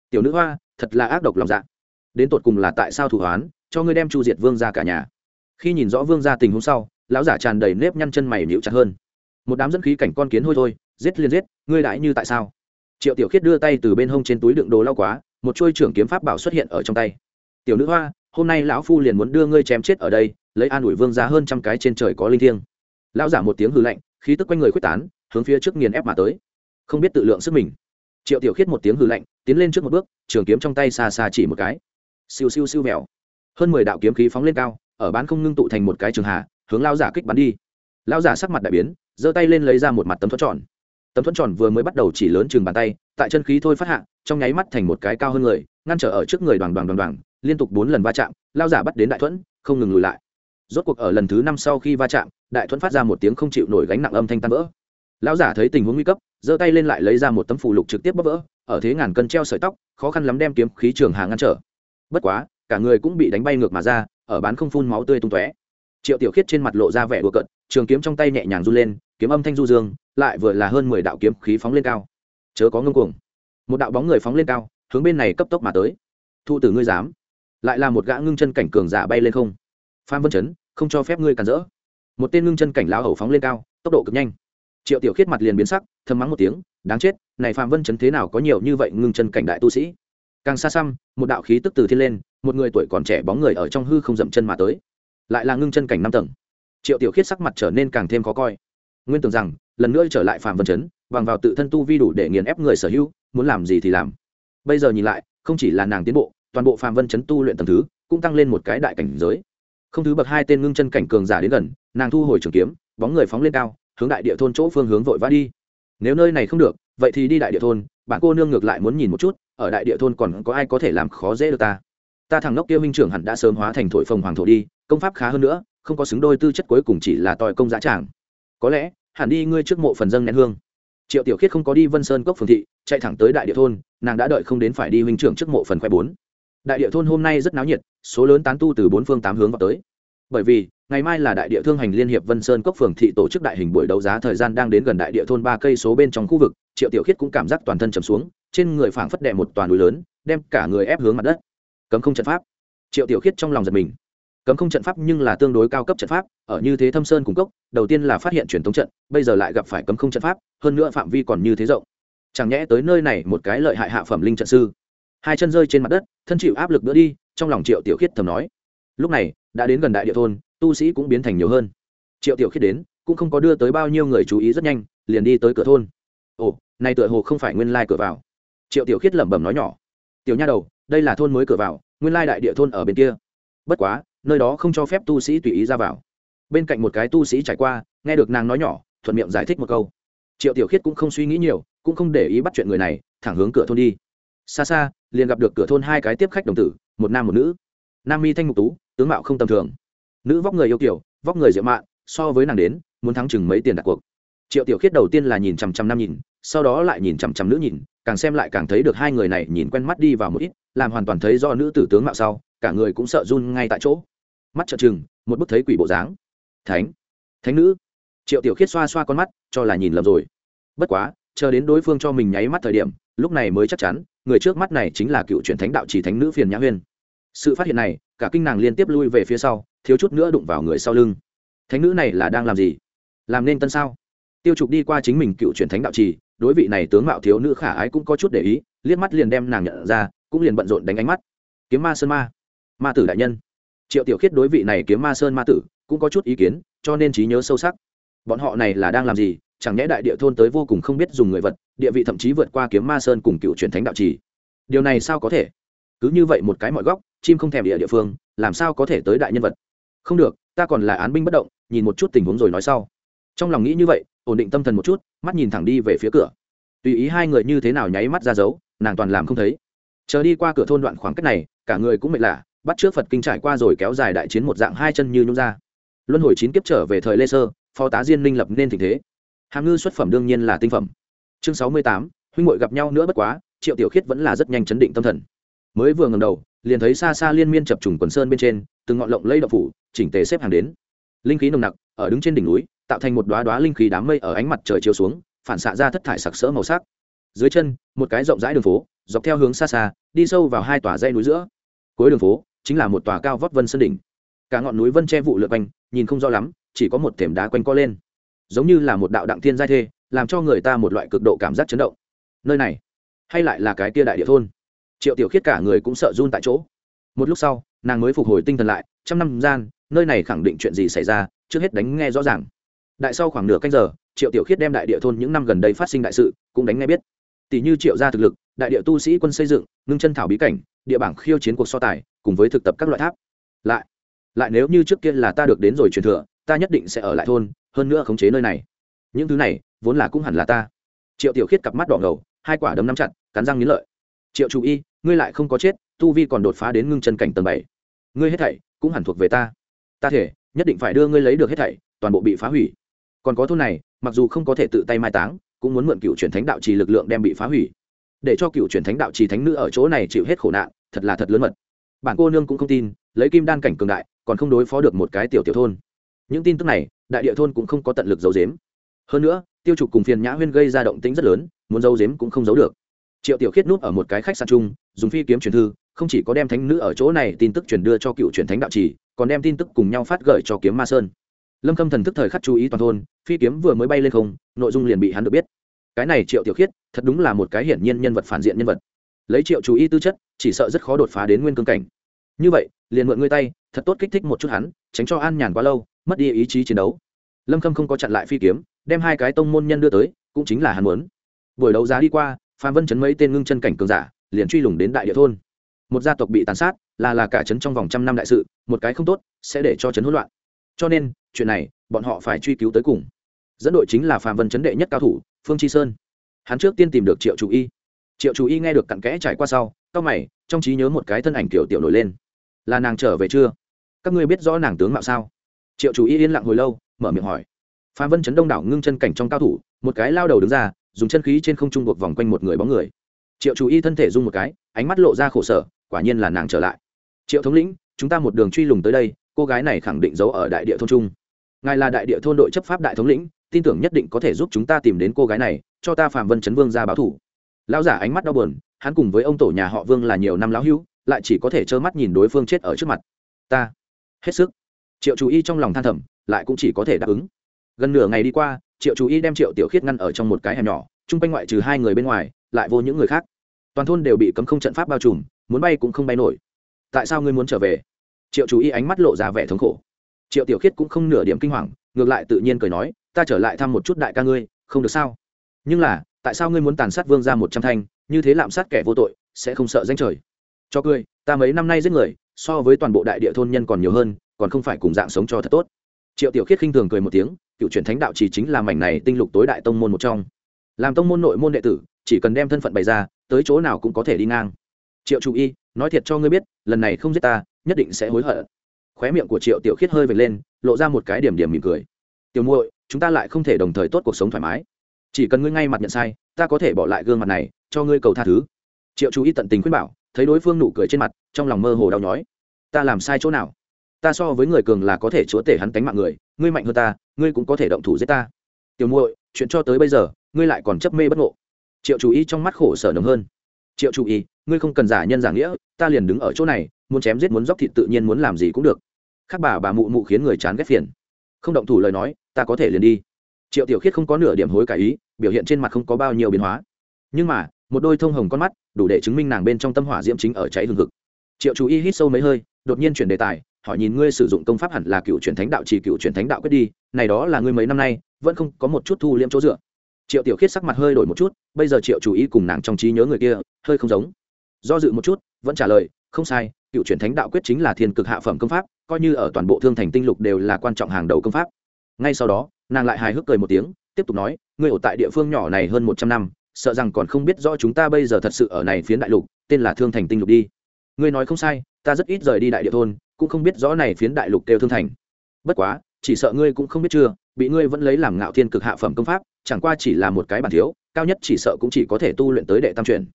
Tiểu nữ hoa, thật là ác độc lòng dạ. Đến tột cùng là tại sao thủ hoán cho ngươi đem chu diệt vương ra cả nhà. Khi nhìn rõ vương ra tình huống sau, lão giả tràn đầy nếp nhăn chân mày níu chặt hơn. Một đám dẫn khí cảnh con kiến hôi thôi, giết liền giết, ngươi đãi như tại sao? Triệu tiểu khiết đưa tay từ bên hông trên túi đựng đồ lao quá, một chuôi trưởng kiếm pháp bảo xuất hiện ở trong tay. Tiểu nữ hoa, hôm nay lão phu liền muốn đưa ngươi chém chết ở đây, lấy an ủi vương ra hơn trăm cái trên trời có linh thiêng. Lão giả một tiếng hư lạnh, khí tức quanh người quyết tán, hướng phía trước nghiền ép mà tới. Không biết tự lượng sức mình. Triệu tiểu khiết một tiếng hư lạnh, tiến lên trước một bước, trường kiếm trong tay xa xa chỉ một cái. Siêu siêu siêu mèo hơn mười đạo kiếm khí phóng lên cao, ở bán không ngưng tụ thành một cái trường hạ hướng lao giả kích bắn đi. Lao giả sắc mặt đại biến, giơ tay lên lấy ra một mặt tấm thuẫn tròn. Tấm thuẫn tròn vừa mới bắt đầu chỉ lớn chừng bàn tay, tại chân khí thôi phát hạ, trong nháy mắt thành một cái cao hơn người, ngăn trở ở trước người đoàn đoàn đoàn đoàn, liên tục bốn lần va chạm lao giả bắt đến đại thuẫn, không ngừng lùi lại. Rốt cuộc ở lần thứ năm sau khi va chạm, đại thuẫn phát ra một tiếng không chịu nổi gánh nặng âm thanh tan vỡ. Lão giả thấy tình huống nguy cấp, giơ tay lên lại lấy ra một tấm phù lục trực tiếp bóp vỡ, ở thế ngàn cân treo sợi tóc, khó khăn lắm đem kiếm khí trường hà ngăn trở. Bất quá cả người cũng bị đánh bay ngược mà ra, ở bán không phun máu tươi tung tóe. Triệu tiểu khiết trên mặt lộ ra vẻ đùa cận trường kiếm trong tay nhẹ nhàng run lên, kiếm âm thanh du dương, lại vừa là hơn mười đạo kiếm khí phóng lên cao. Chớ có ngưng cuồng. Một đạo bóng người phóng lên cao, hướng bên này cấp tốc mà tới. Thụ tử ngươi dám? Lại là một gã ngưng chân cảnh cường giả bay lên không? Phan vân chấn, không cho phép ngươi cản rỡ. Một tên ngưng chân cảnh lão hầu phóng lên cao, tốc độ cực nhanh. Triệu tiểu khiết mặt liền biến sắc, thầm mắng một tiếng, đáng chết, này phạm vân chấn thế nào có nhiều như vậy ngưng chân cảnh đại tu sĩ? Càng xa xăm, một đạo khí tức từ thiên lên một người tuổi còn trẻ bóng người ở trong hư không dậm chân mà tới, lại là ngưng chân cảnh năm tầng. Triệu tiểu khiết sắc mặt trở nên càng thêm khó coi. Nguyên tưởng rằng, lần nữa trở lại phạm vân chấn, bằng vào tự thân tu vi đủ để nghiền ép người sở hữu, muốn làm gì thì làm. Bây giờ nhìn lại, không chỉ là nàng tiến bộ, toàn bộ phạm vân chấn tu luyện tầng thứ cũng tăng lên một cái đại cảnh giới. Không thứ bậc hai tên ngưng chân cảnh cường giả đến gần, nàng thu hồi trường kiếm, bóng người phóng lên cao, hướng đại địa thôn chỗ phương hướng vội vã đi. Nếu nơi này không được, vậy thì đi đại địa thôn, bạn cô nương ngược lại muốn nhìn một chút, ở đại địa thôn còn có ai có thể làm khó dễ được ta? Ta thằng ngốc kia minh trưởng hẳn đã sớm hóa thành thổi phồng hoàng thổ đi, công pháp khá hơn nữa, không có xứng đôi tư chất cuối cùng chỉ là tòi công giá tràng. Có lẽ, hẳn đi ngươi trước mộ phần dân nén hương. Triệu tiểu khiết không có đi vân sơn cốc phường thị, chạy thẳng tới đại địa thôn, nàng đã đợi không đến phải đi huynh trưởng trước mộ phần khoe bốn. Đại địa thôn hôm nay rất náo nhiệt, số lớn tán tu từ bốn phương tám hướng vào tới. Bởi vì, ngày mai là đại địa thương hành liên hiệp vân sơn cốc phường thị tổ chức đại hình buổi đấu giá thời gian đang đến gần đại địa thôn ba cây số bên trong khu vực, triệu tiểu khiết cũng cảm giác toàn thân trầm xuống, trên người phảng phất đè một toàn núi lớn, đem cả người ép hướng mặt đất cấm không trận pháp. Triệu tiểu khiết trong lòng giật mình. Cấm không trận pháp nhưng là tương đối cao cấp trận pháp, ở như thế thâm sơn cung cốc, đầu tiên là phát hiện truyền thống trận, bây giờ lại gặp phải cấm không trận pháp, hơn nữa phạm vi còn như thế rộng. Chẳng nhẽ tới nơi này một cái lợi hại hạ phẩm linh trận sư. Hai chân rơi trên mặt đất, thân chịu áp lực nữa đi, trong lòng triệu tiểu khiết thầm nói. Lúc này, đã đến gần đại địa thôn, tu sĩ cũng biến thành nhiều hơn. Triệu tiểu khiết đến, cũng không có đưa tới bao nhiêu người chú ý rất nhanh, liền đi tới cửa thôn. Ồ này tựa hồ không phải nguyên lai cửa vào. Triệu tiểu khiết lẩm bẩm nói nhỏ. Tiểu nha đầu đây là thôn mới cửa vào, nguyên lai đại địa thôn ở bên kia. Bất quá, nơi đó không cho phép tu sĩ tùy ý ra vào. Bên cạnh một cái tu sĩ trải qua, nghe được nàng nói nhỏ, thuận miệng giải thích một câu. Triệu tiểu khiết cũng không suy nghĩ nhiều, cũng không để ý bắt chuyện người này, thẳng hướng cửa thôn đi. Xa xa, liền gặp được cửa thôn hai cái tiếp khách đồng tử, một nam một nữ. Nam mi thanh mục tú, tướng mạo không tầm thường. Nữ vóc người yêu kiểu, vóc người diệu mạn, so với nàng đến, muốn thắng chừng mấy tiền đặt cuộc. Triệu tiểu khiết đầu tiên là nhìn chằm chằm nam nhìn sau đó lại nhìn chằm chằm nữ nhìn, càng xem lại càng thấy được hai người này nhìn quen mắt đi vào một ít, làm hoàn toàn thấy do nữ tử tướng mạo sau, cả người cũng sợ run ngay tại chỗ. Mắt trợn trừng, một bức thấy quỷ bộ dáng. Thánh thánh nữ. Triệu tiểu khiết xoa xoa con mắt, cho là nhìn lầm rồi. Bất quá, chờ đến đối phương cho mình nháy mắt thời điểm, lúc này mới chắc chắn, người trước mắt này chính là cựu truyền thánh đạo chỉ thánh nữ phiền nhã huyên. Sự phát hiện này, cả kinh nàng liên tiếp lui về phía sau, thiếu chút nữa đụng vào người sau lưng. Thánh nữ này là đang làm gì? Làm nên tân sao? Tiêu trục đi qua chính mình cựu truyền thánh đạo trì đối vị này tướng mạo thiếu nữ khả ái cũng có chút để ý, liếc mắt liền đem nàng nhận ra, cũng liền bận rộn đánh ánh mắt. Kiếm ma sơn ma. Ma tử đại nhân. Triệu tiểu khiết đối vị này kiếm ma sơn ma tử cũng có chút ý kiến, cho nên trí nhớ sâu sắc. Bọn họ này là đang làm gì? Chẳng nhẽ đại địa thôn tới vô cùng không biết dùng người vật, địa vị thậm chí vượt qua kiếm ma sơn cùng cựu truyền thánh đạo trì. Điều này sao có thể? Cứ như vậy một cái mọi góc, chim không thèm địa địa phương, làm sao có thể tới đại nhân vật? Không được, ta còn là án binh bất động, nhìn một chút tình huống rồi nói sau trong lòng nghĩ như vậy, ổn định tâm thần một chút, mắt nhìn thẳng đi về phía cửa. Tùy ý hai người như thế nào nháy mắt ra dấu, nàng toàn làm không thấy. Chờ đi qua cửa thôn đoạn khoảng cách này, cả người cũng mệt lạ, bắt trước phật kinh trải qua rồi kéo dài đại chiến một dạng hai chân như nhung ra. Luân hồi chín kiếp trở về thời lê sơ, phó tá diên minh lập nên tình thế. Hàm ngư xuất phẩm đương nhiên là tinh phẩm. Chương sáu mươi tám, huynh hội gặp nhau nữa bất quá, triệu tiểu khiết vẫn là rất nhanh chấn định tâm thần. Mới vừa ngầm đầu, liền thấy xa xa liên miên chập trùng quần sơn bên trên, từng ngọn lộng lây đậu phủ, chỉnh tề xếp hàng đến. Linh khí nồng nặc, ở đứng trên đỉnh núi tạo thành một đoá đoá linh khí đám mây ở ánh mặt trời chiếu xuống, phản xạ ra thất thải sặc sỡ màu sắc. Dưới chân, một cái rộng rãi đường phố, dọc theo hướng xa xa, đi sâu vào hai tòa dây núi giữa. Cuối đường phố, chính là một tòa cao vót vân sơn đỉnh. Cả ngọn núi vân che vụ lượt quanh, nhìn không rõ lắm, chỉ có một thềm đá quanh co lên. Giống như là một đạo đặng thiên giai thê, làm cho người ta một loại cực độ cảm giác chấn động. Nơi này, hay lại là cái tia đại địa thôn. Triệu tiểu khiết cả người cũng sợ run tại chỗ. Một lúc sau, nàng mới phục hồi tinh thần lại, trăm năm gian, nơi này khẳng định chuyện gì xảy ra, trước hết đánh nghe rõ ràng đại sau khoảng nửa canh giờ, triệu tiểu khiết đem đại địa thôn những năm gần đây phát sinh đại sự cũng đánh nghe biết. Tỷ như triệu gia thực lực, đại địa tu sĩ quân xây dựng, ngưng chân thảo bí cảnh, địa bảng khiêu chiến cuộc so tài, cùng với thực tập các loại tháp. Lại lại nếu như trước kia là ta được đến rồi truyền thừa, ta nhất định sẽ ở lại thôn, hơn nữa khống chế nơi này. Những thứ này, vốn là cũng hẳn là ta. Triệu tiểu khiết cặp mắt đỏ ngầu, hai quả đấm nắm chặt, cắn răng nghiến lợi. Triệu chủ y, ngươi lại không có chết, tu vi còn đột phá đến ngưng chân cảnh tầng bảy. Ngươi hết thảy cũng hẳn thuộc về ta. Ta thể, nhất định phải đưa ngươi lấy được hết thảy, toàn bộ bị phá hủy còn có thôn này, mặc dù không có thể tự tay mai táng, cũng muốn mượn cựu truyền thánh đạo trì lực lượng đem bị phá hủy. Để cho cựu truyền thánh đạo trì thánh nữ ở chỗ này chịu hết khổ nạn, thật là thật lớn mật. Bản cô nương cũng không tin, lấy kim đan cảnh cường đại, còn không đối phó được một cái tiểu tiểu thôn. Những tin tức này, đại địa thôn cũng không có tận lực giấu giếm. Hơn nữa, tiêu trục cùng phiền nhã huyên gây ra động tính rất lớn, muốn giấu giếm cũng không giấu được. Triệu tiểu khiết núp ở một cái khách sạn chung, dùng phi kiếm truyền thư, không chỉ có đem thánh nữ ở chỗ này tin tức truyền đưa cho cựu truyền thánh đạo trì, còn đem tin tức cùng nhau phát gửi cho kiếm ma sơn lâm khâm thần thức thời khắc chú ý toàn thôn, phi kiếm vừa mới bay lên không, nội dung liền bị hắn được biết. Cái này triệu tiểu khiết, thật đúng là một cái hiển nhiên nhân vật phản diện nhân vật. Lấy triệu chú ý tư chất, chỉ sợ rất khó đột phá đến nguyên cương cảnh. Như vậy, liền mượn ngươi tay, thật tốt kích thích một chút hắn, tránh cho an nhàn quá lâu, mất đi ý chí chiến đấu. Lâm khâm không có chặn lại phi kiếm, đem hai cái tông môn nhân đưa tới, cũng chính là hắn muốn. Buổi đấu giá đi qua, phan vân chấn mấy tên ngưng chân cảnh cường giả, liền truy lùng đến đại địa thôn. Một gia tộc bị tàn sát, là là cả chấn trong vòng trăm năm đại sự, một cái không tốt, sẽ để cho chấn hỗn loạn. Cho nên chuyện này, bọn họ phải truy cứu tới cùng. Dẫn đội chính là phạm vân chấn đệ nhất cao thủ, phương chi sơn. Hắn trước tiên tìm được triệu chủ y. Triệu chủ y nghe được cặn kẽ trải qua sau cao mày, trong trí nhớ một cái thân ảnh kiểu tiểu nổi lên. Là nàng trở về chưa? Các ngươi biết rõ nàng tướng mạo sao? Triệu chủ y yên lặng hồi lâu, mở miệng hỏi. Phạm vân chấn đông đảo ngưng chân cảnh trong cao thủ, một cái lao đầu đứng ra, dùng chân khí trên không trung buộc vòng quanh một người bóng người. Triệu chủ y thân thể rung một cái, ánh mắt lộ ra khổ sở, quả nhiên là nàng trở lại. Triệu thống lĩnh, chúng ta một đường truy lùng tới đây, cô gái này khẳng định giấu ở đại địa thôn trung ngài là đại địa thôn đội chấp pháp đại thống lĩnh, tin tưởng nhất định có thể giúp chúng ta tìm đến cô gái này, cho ta phạm vân chấn vương ra báo thủ. Lão giả ánh mắt đau buồn, hắn cùng với ông tổ nhà họ vương là nhiều năm lão hữu, lại chỉ có thể trơ mắt nhìn đối phương chết ở trước mặt. Ta. Hết sức. Triệu chú y trong lòng than thầm, lại cũng chỉ có thể đáp ứng. Gần nửa ngày đi qua, triệu chú y đem triệu tiểu khiết ngăn ở trong một cái hẻm nhỏ, chung quanh ngoại trừ hai người bên ngoài, lại vô những người khác. Toàn thôn đều bị cấm không trận pháp bao trùm, muốn bay cũng không bay nổi. Tại sao ngươi muốn trở về? Triệu chú y ánh mắt lộ ra vẻ thống khổ triệu tiểu khiết cũng không nửa điểm kinh hoàng, ngược lại tự nhiên cười nói, ta trở lại thăm một chút đại ca ngươi, không được sao? Nhưng là, tại sao ngươi muốn tàn sát vương ra một trăm thanh, như thế lạm sát kẻ vô tội, sẽ không sợ danh trời? Cho cười, ta mấy năm nay giết người, so với toàn bộ đại địa thôn nhân còn nhiều hơn, còn không phải cùng dạng sống cho thật tốt. Triệu tiểu khiết khinh thường cười một tiếng, cựu truyền thánh đạo chỉ chính là mảnh này tinh lục tối đại tông môn một trong. Làm tông môn nội môn đệ tử, chỉ cần đem thân phận bày ra, tới chỗ nào cũng có thể đi ngang. Triệu chủ y, nói thiệt cho ngươi biết, lần này không giết ta, nhất định sẽ hối hận khóe miệng của triệu tiểu khiết hơi vệt lên, lộ ra một cái điểm điểm mỉm cười. Tiểu muội, chúng ta lại không thể đồng thời tốt cuộc sống thoải mái. Chỉ cần ngươi ngay mặt nhận sai, ta có thể bỏ lại gương mặt này, cho ngươi cầu tha thứ. Triệu chú ý tận tình khuyên bảo, thấy đối phương nụ cười trên mặt, trong lòng mơ hồ đau nhói. Ta làm sai chỗ nào? Ta so với người cường là có thể chúa tể hắn tánh mạng người, ngươi mạnh hơn ta, ngươi cũng có thể động thủ giết ta. Tiểu muội, chuyện cho tới bây giờ, ngươi lại còn chấp mê bất ngộ. Triệu chú ý trong mắt khổ sở nồng hơn. Triệu chú ý ngươi không cần giả nhân giả nghĩa, ta liền đứng ở chỗ này, muốn chém giết muốn dóc thịt tự nhiên muốn làm gì cũng được khác bà bà mụ mụ khiến người chán ghét phiền. Không động thủ lời nói, ta có thể liền đi. Triệu tiểu khiết không có nửa điểm hối cải ý, biểu hiện trên mặt không có bao nhiêu biến hóa. Nhưng mà, một đôi thông hồng con mắt, đủ để chứng minh nàng bên trong tâm hỏa diễm chính ở cháy hương thực triệu chú y hít sâu mấy hơi, đột nhiên chuyển đề tài, hỏi nhìn ngươi sử dụng công pháp hẳn là cựu truyền thánh đạo chỉ cựu truyền thánh đạo quyết đi, này đó là ngươi mấy năm nay, vẫn không có một chút thu liễm chỗ dựa. Triệu tiểu khiết sắc mặt hơi đổi một chút, bây giờ triệu chú ý cùng nàng trong trí nhớ người kia, hơi không giống. Do dự một chút, vẫn trả lời, không sai, cựu truyền thánh đạo quyết chính là thiên cực hạ phẩm công pháp coi như ở toàn bộ thương thành tinh lục đều là quan trọng hàng đầu công pháp. Ngay sau đó, nàng lại hài hước cười một tiếng, tiếp tục nói, ngươi ở tại địa phương nhỏ này hơn một trăm năm, sợ rằng còn không biết rõ chúng ta bây giờ thật sự ở này phiến đại lục, tên là thương thành tinh lục đi. Ngươi nói không sai, ta rất ít rời đi đại địa thôn, cũng không biết rõ này phiến đại lục kêu thương thành. Bất quá, chỉ sợ ngươi cũng không biết chưa, bị ngươi vẫn lấy làm ngạo thiên cực hạ phẩm công pháp, chẳng qua chỉ là một cái bản thiếu, cao nhất chỉ sợ cũng chỉ có thể tu luyện tới đệ tam truyền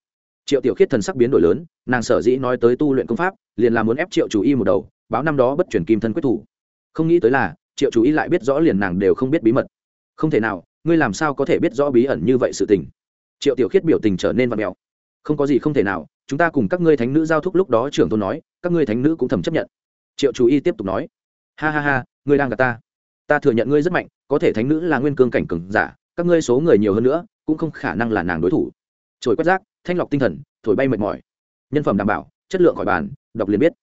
triệu tiểu khiết thần sắc biến đổi lớn, nàng sở dĩ nói tới tu luyện công pháp, liền là muốn ép triệu chủ y một đầu báo năm đó bất chuyển kim thân quyết thủ. Không nghĩ tới là, triệu chủ y lại biết rõ liền nàng đều không biết bí mật. Không thể nào, ngươi làm sao có thể biết rõ bí ẩn như vậy sự tình? Triệu tiểu khiết biểu tình trở nên văn mèo. Không có gì không thể nào, chúng ta cùng các ngươi thánh nữ giao thúc lúc đó trưởng tôn nói, các ngươi thánh nữ cũng thầm chấp nhận. Triệu chú y tiếp tục nói, ha ha ha, ngươi đang gặp ta. Ta thừa nhận ngươi rất mạnh, có thể thánh nữ là nguyên cương cảnh cừng giả, các ngươi số người nhiều hơn nữa, cũng không khả năng là nàng đối thủ. Trồi quét rác, thanh lọc tinh thần, thổi bay mệt mỏi. Nhân phẩm đảm bảo, chất lượng khỏi bàn, đọc liền biết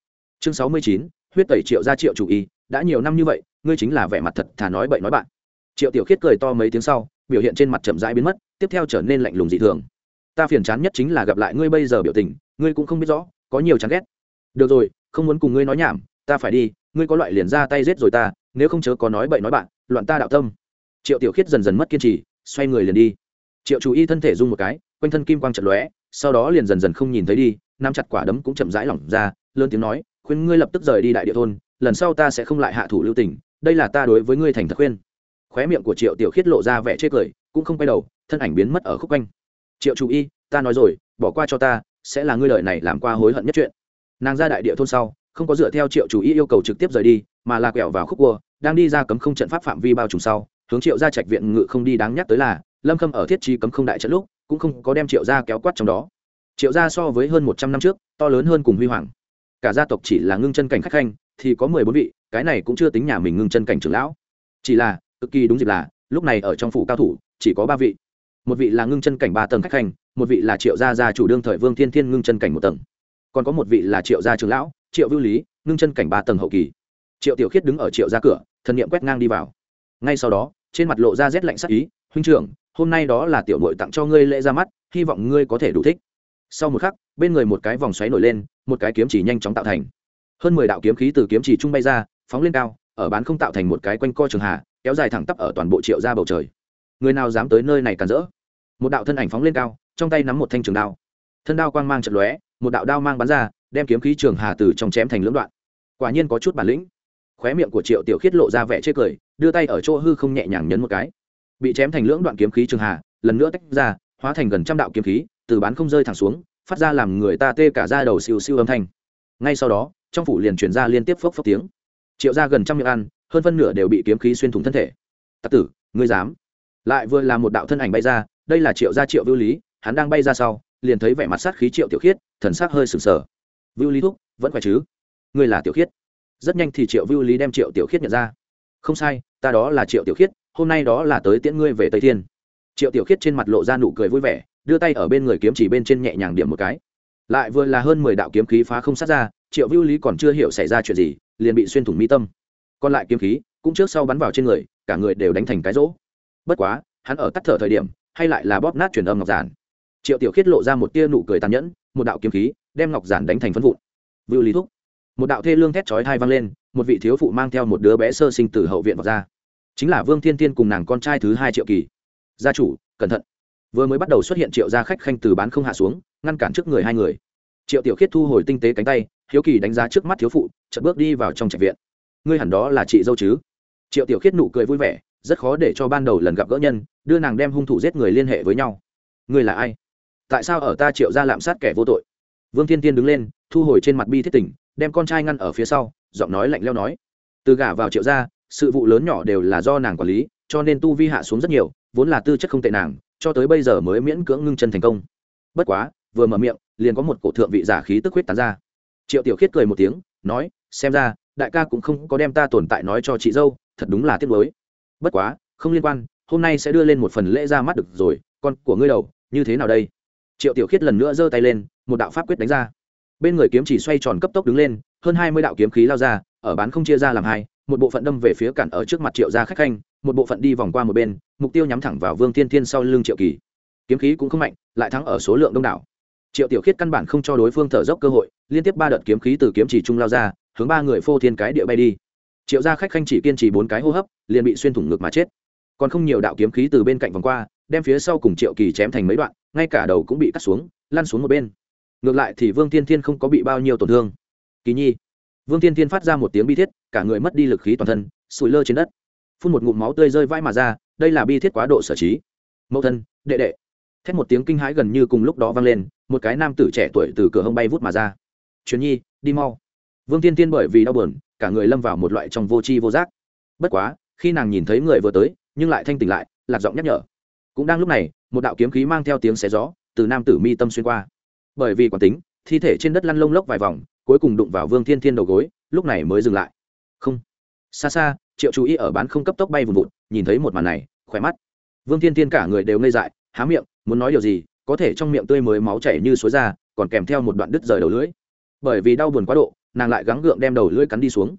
chương sáu mươi chín, huyết tẩy triệu ra triệu chủ y, đã nhiều năm như vậy, ngươi chính là vẻ mặt thật thà nói bậy nói bạn. Triệu tiểu khiết cười to mấy tiếng sau, biểu hiện trên mặt chậm rãi biến mất, tiếp theo trở nên lạnh lùng dị thường. Ta phiền chán nhất chính là gặp lại ngươi bây giờ biểu tình, ngươi cũng không biết rõ, có nhiều chán ghét. Được rồi, không muốn cùng ngươi nói nhảm, ta phải đi, ngươi có loại liền ra tay giết rồi ta, nếu không chớ có nói bậy nói bạn, loạn ta đạo tâm. Triệu tiểu khiết dần dần mất kiên trì, xoay người liền đi. Triệu chủ y thân thể rung một cái, quanh thân kim quang trận lóe, sau đó liền dần dần không nhìn thấy đi, nắm chặt quả đấm cũng chậm rãi lỏng ra, lớn tiếng nói khuyên ngươi lập tức rời đi đại địa thôn, lần sau ta sẽ không lại hạ thủ lưu tình, đây là ta đối với ngươi thành thật khuyên. Khóe miệng của triệu tiểu khiết lộ ra vẻ chê cười, cũng không quay đầu, thân ảnh biến mất ở khúc quanh. Triệu chủ y, ta nói rồi, bỏ qua cho ta, sẽ là ngươi lợi này làm qua hối hận nhất chuyện. Nàng ra đại địa thôn sau, không có dựa theo triệu chủ y yêu cầu trực tiếp rời đi, mà là quẹo vào khúc cua, đang đi ra cấm không trận pháp phạm vi bao trùm sau, hướng triệu ra trạch viện ngự không đi đáng nhắc tới là, lâm khâm ở thiết trí cấm không đại trận lúc, cũng không có đem triệu gia kéo quát trong đó. Triệu gia so với hơn một trăm năm trước, to lớn hơn cùng huy hoàng cả gia tộc chỉ là ngưng chân cảnh khách khanh, thì có mười bốn vị, cái này cũng chưa tính nhà mình ngưng chân cảnh trưởng lão. Chỉ là, cực kỳ đúng dịp là, lúc này ở trong phủ cao thủ, chỉ có ba vị. Một vị là ngưng chân cảnh ba tầng khách khanh, một vị là triệu gia gia chủ đương thời vương thiên thiên ngưng chân cảnh một tầng. Còn có một vị là triệu gia trưởng lão, triệu vưu lý, ngưng chân cảnh ba tầng hậu kỳ. Triệu tiểu khiết đứng ở triệu gia cửa, thần niệm quét ngang đi vào. Ngay sau đó, trên mặt lộ ra rét lạnh sắc ý, huynh trưởng, hôm nay đó là tiểu mội tặng cho ngươi lễ ra mắt, hy vọng ngươi có thể đủ thích. Sau một khắc bên người một cái vòng xoáy nổi lên, một cái kiếm chỉ nhanh chóng tạo thành. Hơn mười đạo kiếm khí từ kiếm chỉ trung bay ra, phóng lên cao, ở bán không tạo thành một cái quanh co trường hạ, kéo dài thẳng tắp ở toàn bộ triệu ra bầu trời. Người nào dám tới nơi này càn rỡ? Một đạo thân ảnh phóng lên cao, trong tay nắm một thanh trường đao. Thân đao quang mang trận lóe, một đạo đao mang bắn ra, đem kiếm khí trường hà từ trong chém thành lưỡng đoạn. Quả nhiên có chút bản lĩnh. Khóe miệng của triệu tiểu khiết lộ ra vẻ chê cười, đưa tay ở chỗ hư không nhẹ nhàng nhấn một cái. Bị chém thành lưỡng đoạn kiếm khí trường hà lần nữa tách ra, hóa thành gần trăm đạo kiếm khí, từ bán không rơi thẳng xuống phát ra làm người ta tê cả ra đầu siêu siêu âm thanh. Ngay sau đó, trong phủ liền truyền ra liên tiếp phốc phốc tiếng. Triệu ra gần trăm miệng ăn, hơn phân nửa đều bị kiếm khí xuyên thủng thân thể. Tặc tử, ngươi dám? Lại vừa là một đạo thân ảnh bay ra, đây là triệu gia triệu vưu lý, hắn đang bay ra sau, liền thấy vẻ mặt sát khí triệu tiểu khiết, thần sắc hơi sừng sờ. Vưu lý thúc, vẫn khỏe chứ? Ngươi là tiểu khiết. Rất nhanh thì triệu vưu lý đem triệu tiểu khiết nhận ra. Không sai, ta đó là triệu tiểu khiết, hôm nay đó là tới tiễn ngươi về tây thiên. Triệu tiểu khiết trên mặt lộ ra nụ cười vui vẻ đưa tay ở bên người kiếm chỉ bên trên nhẹ nhàng điểm một cái. Lại vừa là hơn mười đạo kiếm khí phá không sát ra, triệu vưu lý còn chưa hiểu xảy ra chuyện gì, liền bị xuyên thủng mi tâm. Còn lại kiếm khí, cũng trước sau bắn vào trên người, cả người đều đánh thành cái rỗ. Bất quá, hắn ở tắt thở thời điểm, hay lại là bóp nát truyền âm ngọc giản. Triệu tiểu khiết lộ ra một tia nụ cười tàn nhẫn, một đạo kiếm khí, đem ngọc giản đánh thành phân vụn. Vưu lý thúc. Một đạo thê lương thét chói thai vang lên, một vị thiếu phụ mang theo một đứa bé sơ sinh từ hậu viện vào ra. Chính là vương thiên tiên cùng nàng con trai thứ hai triệu kỳ. Gia chủ, cẩn thận vừa mới bắt đầu xuất hiện triệu gia khách khanh từ bán không hạ xuống, ngăn cản trước người hai người. Triệu tiểu khiết thu hồi tinh tế cánh tay, hiếu kỳ đánh giá trước mắt thiếu phụ chật bước đi vào trong trạch viện. Ngươi hẳn đó là chị dâu chứ? Triệu tiểu khiết nụ cười vui vẻ, rất khó để cho ban đầu lần gặp gỡ nhân, đưa nàng đem hung thủ giết người liên hệ với nhau. Ngươi là ai? Tại sao ở ta triệu ra lạm sát kẻ vô tội? Vương thiên tiên đứng lên, thu hồi trên mặt bi thiết tình, đem con trai ngăn ở phía sau, giọng nói lạnh leo nói. Từ gả vào triệu gia, sự vụ lớn nhỏ đều là do nàng quản lý, cho nên tu vi hạ xuống rất nhiều, vốn là tư chất không tệ nàng cho tới bây giờ mới miễn cưỡng ngưng chân thành công. Bất quá, vừa mở miệng, liền có một cổ thượng vị giả khí tức huyết tán ra. Triệu tiểu khiết cười một tiếng, nói, xem ra, đại ca cũng không có đem ta tồn tại nói cho chị dâu, thật đúng là tiếc lối bất quá, không liên quan, hôm nay sẽ đưa lên một phần lễ ra mắt được rồi, con của ngươi đầu, như thế nào đây? Triệu tiểu khiết lần nữa giơ tay lên, một đạo pháp quyết đánh ra. Bên người kiếm chỉ xoay tròn cấp tốc đứng lên, hơn hai mươi đạo kiếm khí lao ra, ở bán không chia ra làm hai một bộ phận đâm về phía cản ở trước mặt triệu gia khách khanh, một bộ phận đi vòng qua một bên, mục tiêu nhắm thẳng vào vương thiên thiên sau lưng triệu kỳ. Kiếm khí cũng không mạnh, lại thắng ở số lượng đông đảo. Triệu tiểu khiết căn bản không cho đối phương thở dốc cơ hội, liên tiếp ba đợt kiếm khí từ kiếm chỉ trung lao ra, hướng ba người phô thiên cái địa bay đi. Triệu gia khách khanh chỉ kiên trì bốn cái hô hấp, liền bị xuyên thủng ngực mà chết. Còn không nhiều đạo kiếm khí từ bên cạnh vòng qua, đem phía sau cùng triệu kỳ chém thành mấy đoạn, ngay cả đầu cũng bị cắt xuống, lăn xuống một bên. Ngược lại thì vương thiên thiên không có bị bao nhiêu tổn thương. Kỳ nhi vương tiên thiên phát ra một tiếng bi thiết, cả người mất đi lực khí toàn thân sụi lơ trên đất. Phun một ngụm máu tươi rơi vãi mà ra, đây là bi thiết quá độ sở trí. Mẫu thân, đệ đệ. Thét một tiếng kinh hãi gần như cùng lúc đó vang lên, một cái nam tử trẻ tuổi từ cửa hông bay vút mà ra. Chuyến nhi, đi mau. Vương tiên tiên bởi vì đau buồn, cả người lâm vào một loại trong vô tri vô giác. Bất quá, khi nàng nhìn thấy người vừa tới, nhưng lại thanh tỉnh lại, lạc giọng nhắc nhở. Cũng đang lúc này, một đạo kiếm khí mang theo tiếng xé gió, từ nam tử mi tâm xuyên qua. Bởi vì quán tính, thi thể trên đất lăn lông lốc vài vòng cuối cùng đụng vào vương thiên thiên đầu gối, lúc này mới dừng lại. Không. Xa xa, triệu chú ý ở bán không cấp tốc bay vùn vụt, nhìn thấy một màn này, khỏe mắt. Vương thiên thiên cả người đều ngây dại, há miệng, muốn nói điều gì, có thể trong miệng tươi mới máu chảy như suối ra, còn kèm theo một đoạn đứt rời đầu lưỡi. Bởi vì đau buồn quá độ, nàng lại gắng gượng đem đầu lưỡi cắn đi xuống.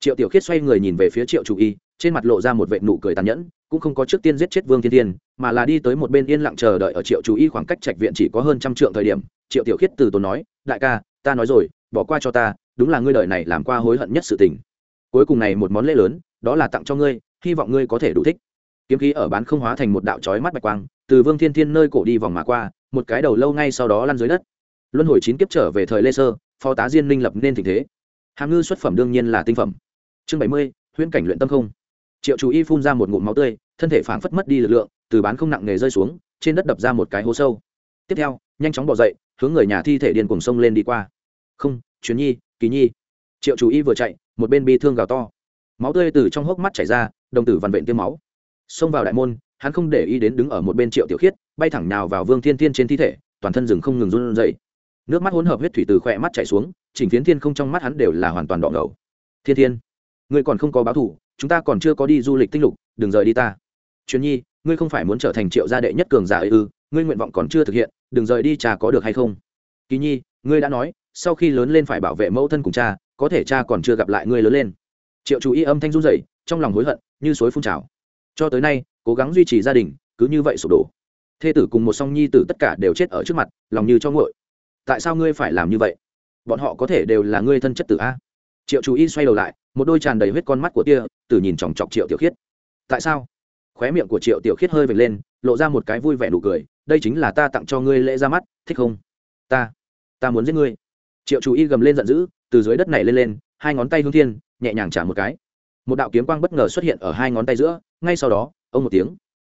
Triệu tiểu khiết xoay người nhìn về phía triệu chủ y trên mặt lộ ra một vệ nụ cười tàn nhẫn, cũng không có trước tiên giết chết vương thiên thiên, mà là đi tới một bên yên lặng chờ đợi ở triệu chủ y khoảng cách trạch viện chỉ có hơn trăm trượng thời điểm. Triệu tiểu khiết từ tốn nói, đại ca, ta nói rồi bỏ qua cho ta, đúng là ngươi đời này làm qua hối hận nhất sự tình. Cuối cùng này một món lễ lớn, đó là tặng cho ngươi, hy vọng ngươi có thể đủ thích. Kiếm khí ở bán không hóa thành một đạo chói mắt bạch quang, từ vương thiên thiên nơi cổ đi vòng mà qua, một cái đầu lâu ngay sau đó lăn dưới đất. Luân hồi chín kiếp trở về thời lê sơ, phó tá diên minh lập nên tình thế. Hàm ngư xuất phẩm đương nhiên là tinh phẩm. Chương bảy mươi, huyễn cảnh luyện tâm không. Triệu chú y phun ra một ngụm máu tươi, thân thể phảng phất mất đi lực lượng, từ bán không nặng nề rơi xuống, trên đất đập ra một cái hố sâu. Tiếp theo, nhanh chóng bỏ dậy, hướng người nhà thi thể điền cùng sông lên đi qua không, chuyến nhi, kỳ nhi. Triệu chủ y vừa chạy, một bên bi thương gào to. Máu tươi từ trong hốc mắt chảy ra, đồng tử vằn vện tiêm máu. Xông vào đại môn, hắn không để ý đến đứng ở một bên triệu tiểu khiết, bay thẳng nào vào vương thiên thiên trên thi thể, toàn thân rừng không ngừng run dậy nước mắt hỗn hợp huyết thủy từ khỏe mắt chảy xuống chỉnh phiến thiên không trong mắt hắn đều là hoàn toàn đỏ ngầu. Thiên thiên, ngươi còn không có báo thủ chúng ta còn chưa có đi du lịch tinh lục, đừng rời đi ta. Truyền nhi, ngươi không phải muốn trở thành triệu gia đệ nhất cường giả ư, ngươi nguyện vọng còn chưa thực hiện, đừng rời đi trà có được hay không? Kỳ nhi, ngươi đã nói sau khi lớn lên phải bảo vệ mẫu thân cùng cha, có thể cha còn chưa gặp lại ngươi lớn lên. Triệu chú ý âm thanh run rẩy, trong lòng hối hận, như suối phun trào. Cho tới nay, cố gắng duy trì gia đình, cứ như vậy sụp đổ. Thê tử cùng một song nhi tử tất cả đều chết ở trước mặt, lòng như cho ngội tại sao ngươi phải làm như vậy? Bọn họ có thể đều là ngươi thân chất tử a. Triệu chú y xoay đầu lại, một đôi tràn đầy huyết con mắt của tia, tử nhìn chòng chọc triệu tiểu khiết. Tại sao? Khóe miệng của triệu tiểu khiết hơi vệt lên, lộ ra một cái vui vẻ nụ cười, đây chính là ta tặng cho ngươi lễ ra mắt, thích không? Ta ta muốn giết ngươi triệu chú y gầm lên giận dữ, từ dưới đất này lên lên, hai ngón tay hướng thiên, nhẹ nhàng trả một cái. Một đạo kiếm quang bất ngờ xuất hiện ở hai ngón tay giữa, ngay sau đó, ông một tiếng.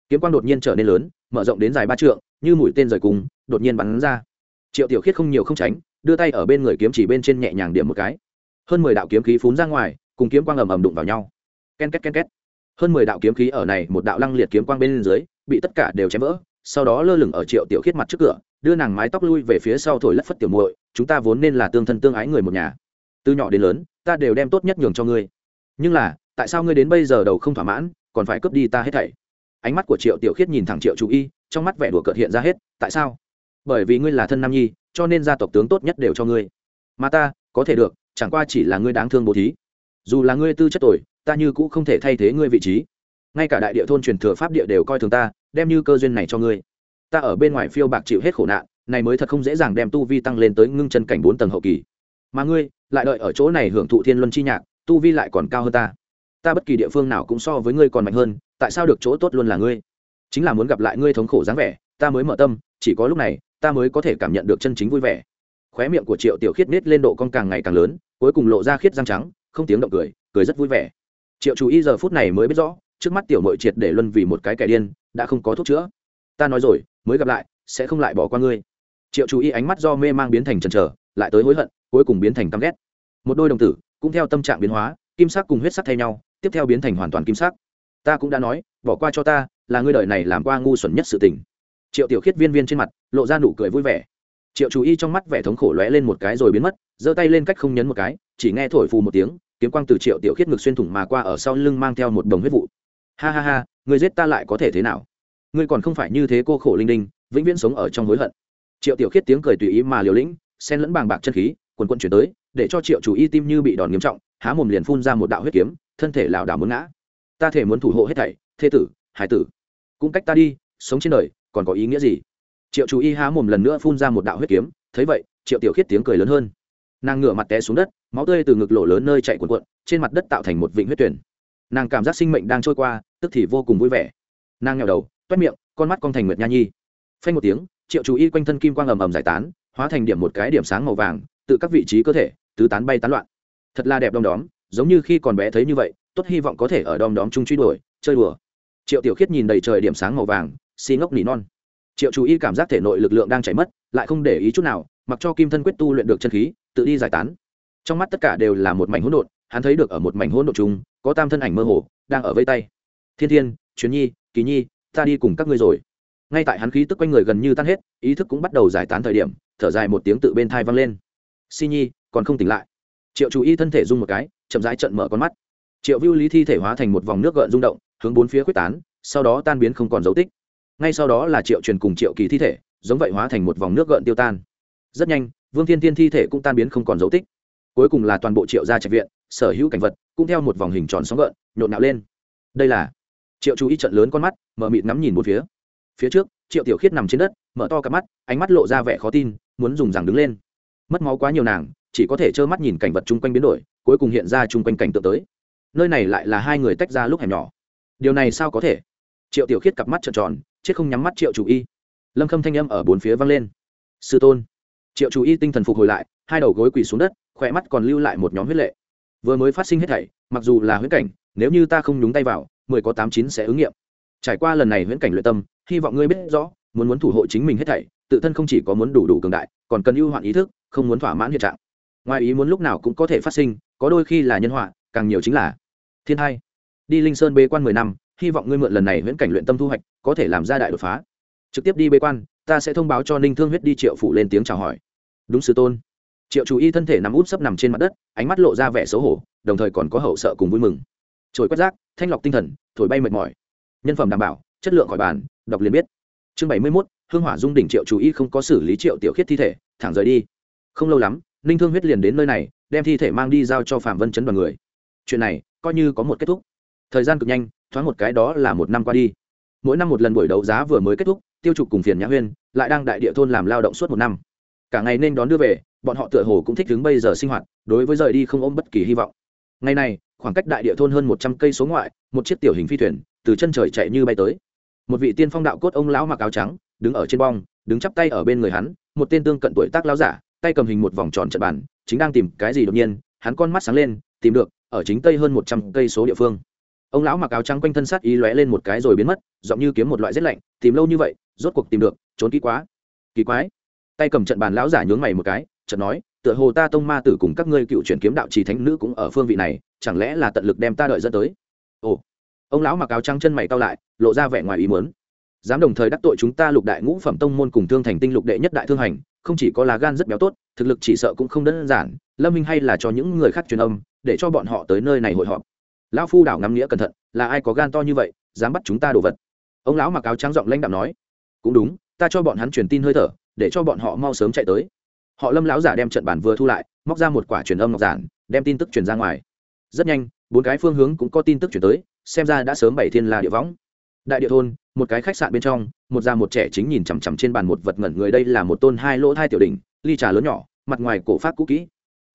Kiếm quang đột nhiên trở nên lớn, mở rộng đến dài ba trượng, như mũi tên rời cùng, đột nhiên bắn ra. Triệu tiểu khiết không nhiều không tránh, đưa tay ở bên người kiếm chỉ bên trên nhẹ nhàng điểm một cái. Hơn mười đạo kiếm khí phún ra ngoài, cùng kiếm quang ầm ầm đụng vào nhau. Ken két ken két. Hơn mười đạo kiếm khí ở này, một đạo lăng liệt kiếm quang bên dưới, bị tất cả đều chém vỡ, sau đó lơ lửng ở triệu tiểu khiết mặt trước cửa đưa nàng mái tóc lui về phía sau thổi lất phất tiểu muội, chúng ta vốn nên là tương thân tương ái người một nhà. Từ nhỏ đến lớn, ta đều đem tốt nhất nhường cho ngươi. Nhưng là, tại sao ngươi đến bây giờ đầu không thỏa mãn, còn phải cướp đi ta hết thảy? Ánh mắt của triệu tiểu khiết nhìn thẳng triệu chú y, trong mắt vẻ đùa cợt hiện ra hết, tại sao? Bởi vì ngươi là thân nam nhi, cho nên gia tộc tướng tốt nhất đều cho ngươi. Mà ta, có thể được, chẳng qua chỉ là ngươi đáng thương bố thí. Dù là ngươi tư chất tội ta như cũ không thể thay thế ngươi vị trí. Ngay cả đại địa thôn truyền thừa pháp địa đều coi thường ta, đem như cơ duyên này cho ngươi ta ở bên ngoài phiêu bạc chịu hết khổ nạn, này mới thật không dễ dàng đem tu vi tăng lên tới ngưng chân cảnh bốn tầng hậu kỳ. Mà ngươi, lại đợi ở chỗ này hưởng thụ thiên luân chi nhạc, tu vi lại còn cao hơn ta. Ta bất kỳ địa phương nào cũng so với ngươi còn mạnh hơn, tại sao được chỗ tốt luôn là ngươi? Chính là muốn gặp lại ngươi thống khổ dáng vẻ, ta mới mở tâm, chỉ có lúc này, ta mới có thể cảm nhận được chân chính vui vẻ. Khóe miệng của triệu tiểu khiết nết lên độ con càng ngày càng lớn, cuối cùng lộ ra khiết răng trắng, không tiếng động cười cười rất vui vẻ. Triệu chú ý giờ phút này mới biết rõ, trước mắt tiểu mội triệt để luân vì một cái kẻ điên, đã không có thuốc chữa. Ta nói rồi mới gặp lại, sẽ không lại bỏ qua ngươi. Triệu chú ý ánh mắt do mê mang biến thành trần trở lại tới hối hận, cuối cùng biến thành căm ghét. Một đôi đồng tử, cũng theo tâm trạng biến hóa, kim sắc cùng huyết sắc thay nhau, tiếp theo biến thành hoàn toàn kim sắc. Ta cũng đã nói, bỏ qua cho ta, là ngươi đời này làm qua ngu xuẩn nhất sự tình. Triệu tiểu khiết viên viên trên mặt, lộ ra nụ cười vui vẻ. Triệu chú y trong mắt vẻ thống khổ lóe lên một cái rồi biến mất, giơ tay lên cách không nhấn một cái, chỉ nghe thổi phù một tiếng, kiếm quang từ triệu tiểu khiết ngực xuyên thủng mà qua ở sau lưng mang theo một đồng huyết vụ. Ha ha ha, người giết ta lại có thể thế nào? Ngươi còn không phải như thế cô khổ linh đinh, vĩnh viễn sống ở trong hối hận. Triệu tiểu khiết tiếng cười tùy ý mà liều lĩnh xen lẫn bàng bạc chân khí, quần quận chuyển tới, để cho triệu chủ y tim như bị đòn nghiêm trọng, há mồm liền phun ra một đạo huyết kiếm, thân thể lảo đảo muốn ngã. Ta thể muốn thủ hộ hết thảy, thê tử, hải tử. Cũng cách ta đi, sống trên đời, còn có ý nghĩa gì? Triệu chủ y há mồm lần nữa phun ra một đạo huyết kiếm, thấy vậy, triệu tiểu khiết tiếng cười lớn hơn. Nàng ngửa mặt té xuống đất, máu tươi từ ngực lỗ lớn nơi chạy cuộn cuộn, trên mặt đất tạo thành một vịnh huyết tuyển. Nàng cảm giác sinh mệnh đang trôi qua, tức thì vô cùng vui vẻ. Nàng nghèo đầu toét miệng, con mắt con thành nguyệt nha nhi. Phanh một tiếng, triệu chú y quanh thân kim quang ầm ầm giải tán, hóa thành điểm một cái điểm sáng màu vàng, tự các vị trí cơ thể, tứ tán bay tán loạn. Thật là đẹp đom đóm, giống như khi còn bé thấy như vậy, tốt hy vọng có thể ở đom đóm chung truy đuổi, chơi đùa. Triệu tiểu khiết nhìn đầy trời điểm sáng màu vàng xi ngốc nỉ non. Triệu chú y cảm giác thể nội lực lượng đang chảy mất, lại không để ý chút nào, mặc cho kim thân quyết tu luyện được chân khí, tự đi giải tán. Trong mắt tất cả đều là một mảnh hỗn độn, hắn thấy được ở một mảnh hỗn độn chung, có tam thân ảnh mơ hồ, đang ở vây tay. Thiên thiên chuyến nhi, kỳ nhi ta đi cùng các ngươi rồi. Ngay tại hắn khí tức quanh người gần như tan hết, ý thức cũng bắt đầu giải tán thời điểm, thở dài một tiếng tự bên thai vang lên. Si nhi, còn không tỉnh lại. Triệu chú y thân thể rung một cái, chậm rãi trận mở con mắt. Triệu vưu lý thi thể hóa thành một vòng nước gợn rung động, hướng bốn phía quyết tán, sau đó tan biến không còn dấu tích. Ngay sau đó là triệu truyền cùng triệu kỳ thi thể, giống vậy hóa thành một vòng nước gợn tiêu tan. Rất nhanh, vương thiên tiên thi thể cũng tan biến không còn dấu tích. Cuối cùng là toàn bộ triệu gia trạch viện, sở hữu cảnh vật cũng theo một vòng hình tròn sóng gợn, nhộn nạo lên. Đây là triệu chú ý trận lớn con mắt, mở mịt ngắm nhìn một phía. Phía trước, triệu tiểu khiết nằm trên đất, mở to cặp mắt, ánh mắt lộ ra vẻ khó tin, muốn dùng rằng đứng lên. Mất máu quá nhiều nàng, chỉ có thể trơ mắt nhìn cảnh vật chung quanh biến đổi, cuối cùng hiện ra chung quanh cảnh tượng tới. Nơi này lại là hai người tách ra lúc hẻm nhỏ. Điều này sao có thể? Triệu tiểu khiết cặp mắt trợn tròn, chết không nhắm mắt triệu chủ y. Lâm khâm thanh âm ở bốn phía vang lên. Sư tôn. Triệu chủ y tinh thần phục hồi lại, hai đầu gối quỳ xuống đất, khỏe mắt còn lưu lại một nhóm huyết lệ. Vừa mới phát sinh hết thảy, mặc dù là huyết cảnh, nếu như ta không nhúng tay vào mười có tám chín sẽ ứng nghiệm. Trải qua lần này viễn cảnh luyện tâm, hy vọng ngươi biết rõ, muốn muốn thủ hộ chính mình hết thảy, tự thân không chỉ có muốn đủ đủ cường đại, còn cần ưu hoạn ý thức, không muốn thỏa mãn hiện trạng. Ngoài ý muốn lúc nào cũng có thể phát sinh, có đôi khi là nhân họa, càng nhiều chính là thiên hai đi linh sơn bế quan mười năm, hy vọng ngươi mượn lần này viễn cảnh luyện tâm thu hoạch, có thể làm ra đại đột phá. Trực tiếp đi bế quan, ta sẽ thông báo cho ninh thương huyết đi triệu phủ lên tiếng chào hỏi. Đúng sư tôn. Triệu chú y thân thể nằm út sấp nằm trên mặt đất, ánh mắt lộ ra vẻ xấu hổ, đồng thời còn có hậu sợ cùng vui mừng. Trồi quét rác thanh lọc tinh thần, thổi bay mệt mỏi. Nhân phẩm đảm bảo, chất lượng khỏi bàn, đọc liền biết. Chương bảy mươi mốt, hương hỏa dung đỉnh triệu chú ý không có xử lý triệu tiểu khiết thi thể, thẳng rời đi. Không lâu lắm, ninh thương huyết liền đến nơi này, đem thi thể mang đi giao cho phạm vân chấn đoàn người. Chuyện này, coi như có một kết thúc. Thời gian cực nhanh, thoáng một cái đó là một năm qua đi. Mỗi năm một lần buổi đấu giá vừa mới kết thúc, tiêu trục cùng phiền nhã huyên lại đang đại địa thôn làm lao động suốt một năm. Cả ngày nên đón đưa về, bọn họ tựa hồ cũng thích đứng bây giờ sinh hoạt, đối với rời đi không ôm bất kỳ hy vọng. Ngày này khoảng cách đại địa thôn hơn một trăm cây số ngoại, một chiếc tiểu hình phi thuyền từ chân trời chạy như bay tới. Một vị tiên phong đạo cốt ông lão mặc áo trắng, đứng ở trên bong, đứng chắp tay ở bên người hắn, một tên tương cận tuổi tác lão giả, tay cầm hình một vòng tròn trận bàn, chính đang tìm cái gì đột nhiên, hắn con mắt sáng lên, tìm được, ở chính tây hơn một trăm cây số địa phương. Ông lão mặc áo trắng quanh thân sát ý lóe lên một cái rồi biến mất, giọng như kiếm một loại rét lạnh, tìm lâu như vậy, rốt cuộc tìm được, trốn kỹ quá. Kỳ quái. Tay cầm trận bàn lão giả nhướng mày một cái, chợt nói tựa hồ ta tông ma tử cùng các ngươi cựu chuyển kiếm đạo trì thánh nữ cũng ở phương vị này, chẳng lẽ là tận lực đem ta đợi dẫn tới? Ồ, ông lão mặc áo trắng chân mày cao lại, lộ ra vẻ ngoài ý muốn. Dám đồng thời đắc tội chúng ta lục đại ngũ phẩm tông môn cùng thương thành tinh lục đệ nhất đại thương hành, không chỉ có lá gan rất béo tốt, thực lực chỉ sợ cũng không đơn giản, lâm minh hay là cho những người khác truyền âm, để cho bọn họ tới nơi này hội họp. Lão phu đảo ngắm nghĩa cẩn thận, là ai có gan to như vậy, dám bắt chúng ta đồ vật? Ông lão mặc áo trắng giọng lãnh đạo nói. Cũng đúng, ta cho bọn hắn truyền tin hơi thở, để cho bọn họ mau sớm chạy tới họ lâm lão giả đem trận bản vừa thu lại, móc ra một quả truyền âm ngọc giản, đem tin tức truyền ra ngoài. Rất nhanh, bốn cái phương hướng cũng có tin tức chuyển tới, xem ra đã sớm bảy thiên là địa võng. Đại địa thôn, một cái khách sạn bên trong, một già một trẻ chính nhìn chằm chằm trên bàn một vật ngẩn người đây là một tôn hai lỗ hai tiểu đỉnh, ly trà lớn nhỏ, mặt ngoài cổ phát cũ kỹ.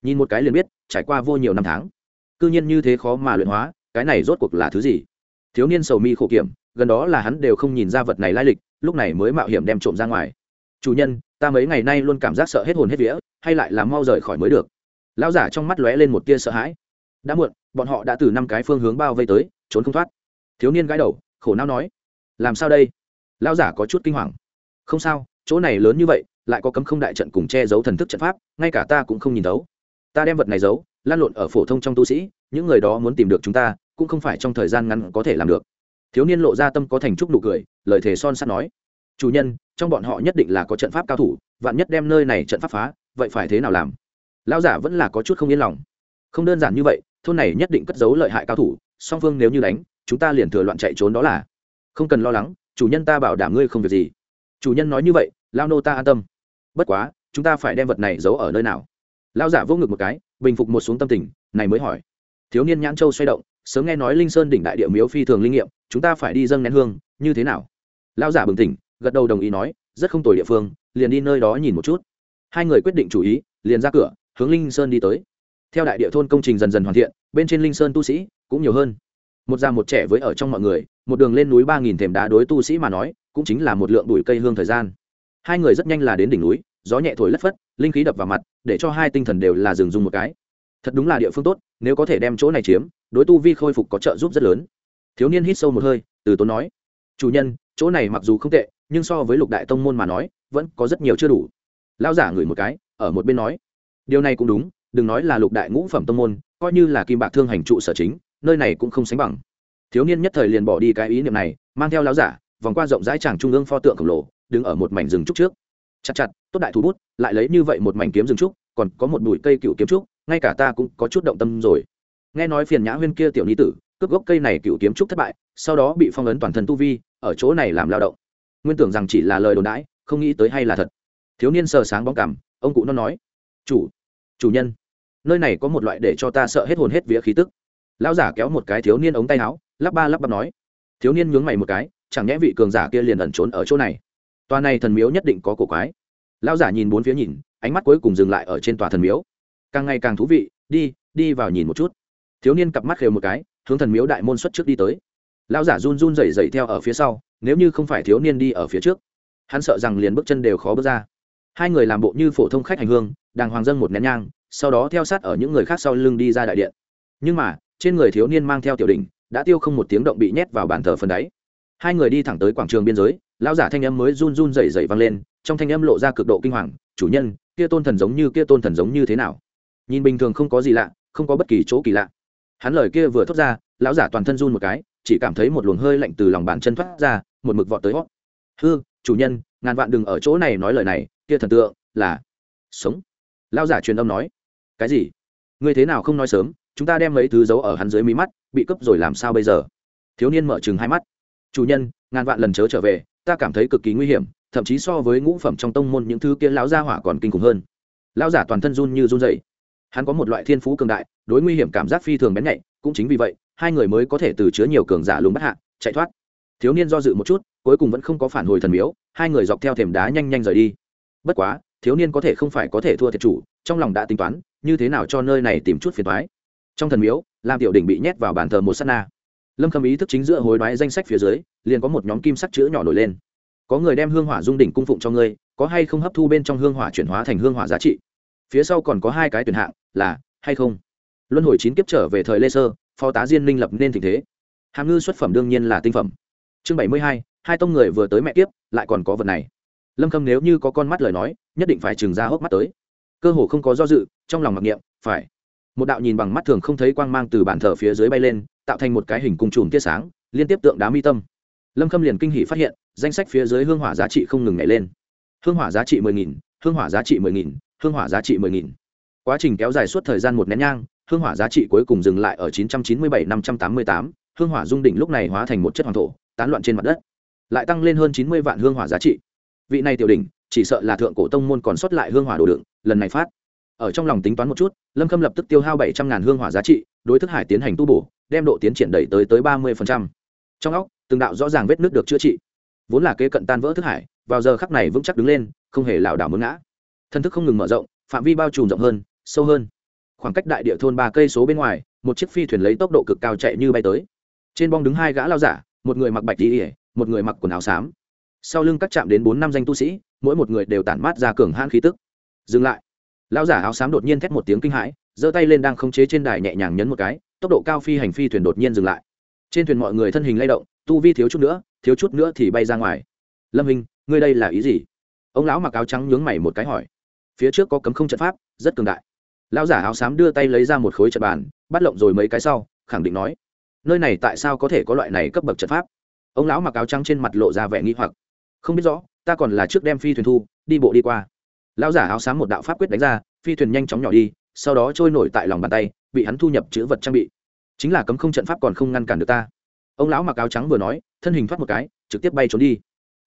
Nhìn một cái liền biết, trải qua vô nhiều năm tháng. Cư nhiên như thế khó mà luyện hóa, cái này rốt cuộc là thứ gì? Thiếu niên sầu mi khổ kiểm, gần đó là hắn đều không nhìn ra vật này lai lịch, lúc này mới mạo hiểm đem trộm ra ngoài. Chủ nhân ta mấy ngày nay luôn cảm giác sợ hết hồn hết vía, hay lại là mau rời khỏi mới được. Lão giả trong mắt lóe lên một tia sợ hãi. Đã muộn, bọn họ đã từ năm cái phương hướng bao vây tới, trốn không thoát. Thiếu niên gãi đầu, khổ não nói, làm sao đây? Lão giả có chút kinh hoàng. Không sao, chỗ này lớn như vậy, lại có cấm không đại trận cùng che giấu thần thức trận pháp, ngay cả ta cũng không nhìn thấu. Ta đem vật này giấu, lan lộn ở phổ thông trong tu sĩ, những người đó muốn tìm được chúng ta, cũng không phải trong thời gian ngắn có thể làm được. Thiếu niên lộ ra tâm có thành trúc nụ cười, lời thề son sắt nói, chủ nhân trong bọn họ nhất định là có trận pháp cao thủ, vạn nhất đem nơi này trận pháp phá, vậy phải thế nào làm? Lão giả vẫn là có chút không yên lòng. Không đơn giản như vậy, thôn này nhất định cất giấu lợi hại cao thủ, song phương nếu như đánh, chúng ta liền thừa loạn chạy trốn đó là. Không cần lo lắng, chủ nhân ta bảo đảm ngươi không việc gì. Chủ nhân nói như vậy lao nô ta an tâm. Bất quá, chúng ta phải đem vật này giấu ở nơi nào? Lao giả vô ngực một cái, bình phục một xuống tâm tình, này mới hỏi. Thiếu niên nhãn châu xoay động, sớm nghe nói linh sơn đỉnh đại địa miếu phi thường linh nghiệm, chúng ta phải đi dâng nén hương, như thế nào? Lao giả bừng tỉnh gật đầu đồng ý nói, rất không tồi địa phương, liền đi nơi đó nhìn một chút. Hai người quyết định chủ ý, liền ra cửa, hướng linh sơn đi tới. Theo đại địa thôn công trình dần dần hoàn thiện, bên trên linh sơn tu sĩ cũng nhiều hơn. Một già một trẻ với ở trong mọi người, một đường lên núi ba nghìn thềm đá đối tu sĩ mà nói, cũng chính là một lượng bụi cây hương thời gian. Hai người rất nhanh là đến đỉnh núi, gió nhẹ thổi lất phất, linh khí đập vào mặt, để cho hai tinh thần đều là dừng dùng một cái. Thật đúng là địa phương tốt, nếu có thể đem chỗ này chiếm, đối tu vi khôi phục có trợ giúp rất lớn. Thiếu niên hít sâu một hơi, từ tốn nói, chủ nhân, chỗ này mặc dù không tệ nhưng so với lục đại tông môn mà nói, vẫn có rất nhiều chưa đủ. Lao giả ngửi một cái, ở một bên nói, điều này cũng đúng, đừng nói là lục đại ngũ phẩm tông môn, coi như là kim bạc thương hành trụ sở chính, nơi này cũng không sánh bằng. Thiếu niên nhất thời liền bỏ đi cái ý niệm này, mang theo lao giả, vòng qua rộng rãi tràng trung ương pho tượng khổng lồ, đứng ở một mảnh rừng trúc trước. Chặt chặt, tốt đại thú bút, lại lấy như vậy một mảnh kiếm rừng trúc, còn có một bụi cây cựu kiếm trúc, ngay cả ta cũng có chút động tâm rồi. Nghe nói phiền nhã huyên kia tiểu ni tử, cướp gốc cây này cựu kiếm trúc thất bại, sau đó bị phong ấn toàn thân tu vi, ở chỗ này làm lao động nguyên tưởng rằng chỉ là lời đồn đãi, không nghĩ tới hay là thật. Thiếu niên sờ sáng bóng cảm, ông cụ nó nói, chủ chủ nhân, nơi này có một loại để cho ta sợ hết hồn hết vía khí tức. Lão giả kéo một cái thiếu niên ống tay áo, lắp ba lắp bắp nói. Thiếu niên nhướng mày một cái, chẳng nhẽ vị cường giả kia liền ẩn trốn ở chỗ này. Tòa này thần miếu nhất định có cổ quái. Lão giả nhìn bốn phía nhìn, ánh mắt cuối cùng dừng lại ở trên tòa thần miếu. Càng ngày càng thú vị, đi đi vào nhìn một chút. Thiếu niên cặp mắt khều một cái, hướng thần miếu đại môn xuất trước đi tới. Lão giả run run rẩy rẩy theo ở phía sau nếu như không phải thiếu niên đi ở phía trước, hắn sợ rằng liền bước chân đều khó bước ra. Hai người làm bộ như phổ thông khách hành hương, đàng hoàng dân một nén nhang, sau đó theo sát ở những người khác sau lưng đi ra đại điện. Nhưng mà, trên người thiếu niên mang theo tiểu đình đã tiêu không một tiếng động bị nhét vào bàn thờ phần đáy. Hai người đi thẳng tới quảng trường biên giới, lão giả thanh âm mới run run rẩy rẩy vang lên, trong thanh âm lộ ra cực độ kinh hoàng, chủ nhân, kia tôn thần giống như, kia tôn thần giống như thế nào? Nhìn bình thường không có gì lạ, không có bất kỳ chỗ kỳ lạ. Hắn lời kia vừa thốt ra, lão giả toàn thân run một cái chỉ cảm thấy một luồng hơi lạnh từ lòng bàn chân thoát ra, một mực vọt tới hót. Hư, chủ nhân, ngàn vạn đừng ở chỗ này nói lời này, kia thần tượng là sống. Lão giả truyền âm nói, cái gì? Ngươi thế nào không nói sớm? Chúng ta đem mấy thứ giấu ở hắn dưới mí mắt, bị cướp rồi làm sao bây giờ? Thiếu niên mở chừng hai mắt, chủ nhân, ngàn vạn lần chớ trở về, ta cảm thấy cực kỳ nguy hiểm, thậm chí so với ngũ phẩm trong tông môn những thứ kia lão gia hỏa còn kinh khủng hơn. Lão giả toàn thân run như run dậy hắn có một loại thiên phú cường đại, đối nguy hiểm cảm giác phi thường bén nhạy, cũng chính vì vậy hai người mới có thể từ chứa nhiều cường giả lùng bắt hạ, chạy thoát. Thiếu niên do dự một chút, cuối cùng vẫn không có phản hồi thần miếu, hai người dọc theo thềm đá nhanh nhanh rời đi. Bất quá, thiếu niên có thể không phải có thể thua thiệt chủ, trong lòng đã tính toán, như thế nào cho nơi này tìm chút phiền thoái trong thần miếu làm tiểu đỉnh bị nhét vào bàn thờ một s á t na. Lâm khâm ý thức chính giữa hối đoái danh sách phía dưới, liền có một nhóm kim sắc chữ nhỏ nổi lên. Có người đem hương hỏa dung đỉnh cung phụng cho ngươi, có hay không hấp thu bên trong hương hỏa chuyển hóa thành hương hỏa giá trị? Phía sau còn có hai cái tuyển hạng, là hay không? Luân hồi chín kiếp trở về thời lê sơ phó tá diên minh lập nên tình thế. Hàm ngư xuất phẩm đương nhiên là tinh phẩm. Chương bảy mươi hai hai tông người vừa tới mẹ kiếp, lại còn có vật này. Lâm khâm nếu như có con mắt lời nói, nhất định phải trừng ra hốc mắt tới. Cơ hồ không có do dự, trong lòng mặc niệm, phải. Một đạo nhìn bằng mắt thường không thấy quang mang từ bàn thờ phía dưới bay lên, tạo thành một cái hình cung chùm tia sáng, liên tiếp tượng đá mi tâm. Lâm khâm liền kinh hỷ phát hiện, danh sách phía dưới hương hỏa giá trị không ngừng nhảy lên. Hương hỏa giá trị mười nghìn, hương hỏa giá trị mười nghìn, hương hỏa giá trị mười nghìn. Quá trình kéo dài suốt thời gian một nén nhang hương hỏa giá trị cuối cùng dừng lại ở chín trăm chín mươi bảy năm trăm tám mươi tám, hương hỏa dung đỉnh lúc này hóa thành một chất hoàng thổ, tán loạn trên mặt đất. Lại tăng lên hơn chín mươi vạn hương hỏa giá trị. Vị này tiểu đỉnh, chỉ sợ là thượng cổ tông môn còn sót lại hương hỏa đồ đựng, lần này phát. Ở trong lòng tính toán một chút, lâm khâm lập tức tiêu hao bảy trăm ngàn hương hỏa giá trị, đối thức hải tiến hành tu bổ, đem độ tiến triển đẩy tới tới ba mươi trong óc, từng đạo rõ ràng vết nước được chữa trị. Vốn là kế cận tan vỡ thức hải, vào giờ khắc này vững chắc đứng lên, không hề lảo đảo muốn ngã. Thân thức không ngừng mở rộng, phạm vi bao trùm rộng hơn, sâu hơn khoảng cách đại địa thôn ba cây số bên ngoài, một chiếc phi thuyền lấy tốc độ cực cao chạy như bay tới. Trên bong đứng hai gã lao giả, một người mặc bạch đi ỉa một người mặc quần áo xám. Sau lưng các chạm đến bốn năm danh tu sĩ, mỗi một người đều tản mát ra cường hãn khí tức. Dừng lại. Lão giả áo xám đột nhiên thét một tiếng kinh hãi, giơ tay lên đang khống chế trên đài nhẹ nhàng nhấn một cái, tốc độ cao phi hành phi thuyền đột nhiên dừng lại. Trên thuyền mọi người thân hình lay động, tu vi thiếu chút nữa, thiếu chút nữa thì bay ra ngoài. Lâm hình ngươi đây là ý gì? Ông lão mặc áo trắng nhướng mày một cái hỏi. Phía trước có cấm không trận pháp, rất cường đại lão giả áo xám đưa tay lấy ra một khối trận bàn, bắt lộng rồi mấy cái sau, khẳng định nói, nơi này tại sao có thể có loại này cấp bậc trận pháp? Ông lão mặc áo trắng trên mặt lộ ra vẻ nghi hoặc, không biết rõ, ta còn là trước đem phi thuyền thu, đi bộ đi qua. Lão giả áo xám một đạo pháp quyết đánh ra, phi thuyền nhanh chóng nhỏ đi, sau đó trôi nổi tại lòng bàn tay, bị hắn thu nhập chữ vật trang bị. Chính là cấm không trận pháp còn không ngăn cản được ta. Ông lão mặc áo trắng vừa nói, thân hình thoát một cái, trực tiếp bay trốn đi.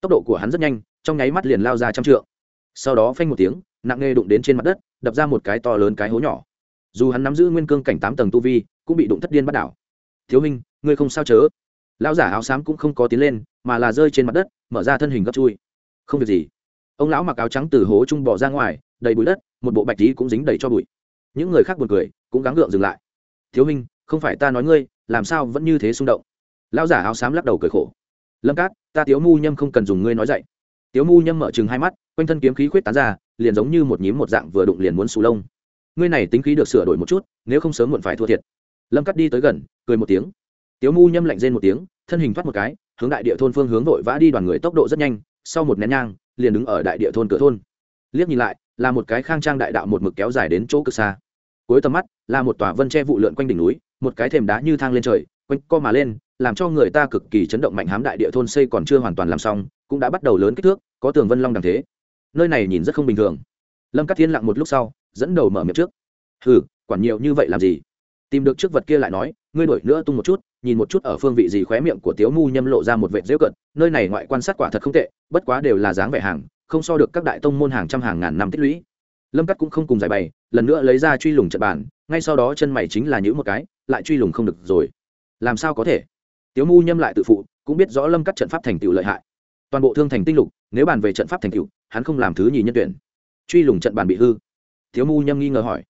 Tốc độ của hắn rất nhanh, trong nháy mắt liền lao ra trăm trượng. Sau đó phanh một tiếng nặng nề đụng đến trên mặt đất, đập ra một cái to lớn cái hố nhỏ. Dù hắn nắm giữ nguyên cương cảnh tám tầng tu vi, cũng bị đụng thất điên bắt đảo. Thiếu minh ngươi không sao chớ? Lão giả áo xám cũng không có tiến lên, mà là rơi trên mặt đất, mở ra thân hình gấp chui. Không việc gì. Ông lão mặc áo trắng từ hố trung bỏ ra ngoài, đầy bụi đất, một bộ bạch tí cũng dính đầy cho bụi. Những người khác buồn cười, cũng gắng gượng dừng lại. Thiếu minh không phải ta nói ngươi, làm sao vẫn như thế xung động? Lão giả áo xám lắc đầu cười khổ. Lâm cát, ta tiếu mu nhâm không cần dùng ngươi nói dậy. Tiếu mu nhâm mở chừng hai mắt quanh thân kiếm khí khuyết tán ra, liền giống như một nhím một dạng vừa đụng liền muốn sù lông. Ngươi này tính khí được sửa đổi một chút, nếu không sớm muộn phải thua thiệt. Lâm cắt đi tới gần, cười một tiếng. Tiếu mu nhâm lạnh rên một tiếng, thân hình thoát một cái, hướng đại địa thôn phương hướng vội vã đi đoàn người tốc độ rất nhanh, sau một nén nhang, liền đứng ở đại địa thôn cửa thôn. Liếc nhìn lại, là một cái khang trang đại đạo một mực kéo dài đến chỗ cực xa. Cuối tầm mắt, là một tòa vân che vụ lượn quanh đỉnh núi, một cái thềm đá như thang lên trời, quanh co mà lên, làm cho người ta cực kỳ chấn động mạnh hám đại địa thôn xây còn chưa hoàn toàn làm xong, cũng đã bắt đầu lớn kích thước, có tường vân long đằng thế nơi này nhìn rất không bình thường. Lâm cát thiên lặng một lúc sau, dẫn đầu mở miệng trước. Hừ, quản nhiều như vậy làm gì? Tìm được trước vật kia lại nói, ngươi đổi nữa tung một chút, nhìn một chút ở phương vị gì khóe miệng của tiếu mu nhâm lộ ra một vệt dễu cận nơi này ngoại quan sát quả thật không tệ, bất quá đều là dáng vẻ hàng, không so được các đại tông môn hàng trăm hàng ngàn năm tích lũy. Lâm cắt cũng không cùng giải bày, lần nữa lấy ra truy lùng trận bàn, ngay sau đó chân mày chính là những một cái, lại truy lùng không được rồi. Làm sao có thể? Tiếu mu nhâm lại tự phụ, cũng biết rõ lâm cắt trận pháp thành tựu lợi hại toàn bộ thương thành tinh lục, nếu bàn về trận pháp thành cựu hắn không làm thứ nhì nhân tuyển. Truy lùng trận bàn bị hư. Thiếu mu nhâm nghi ngờ hỏi.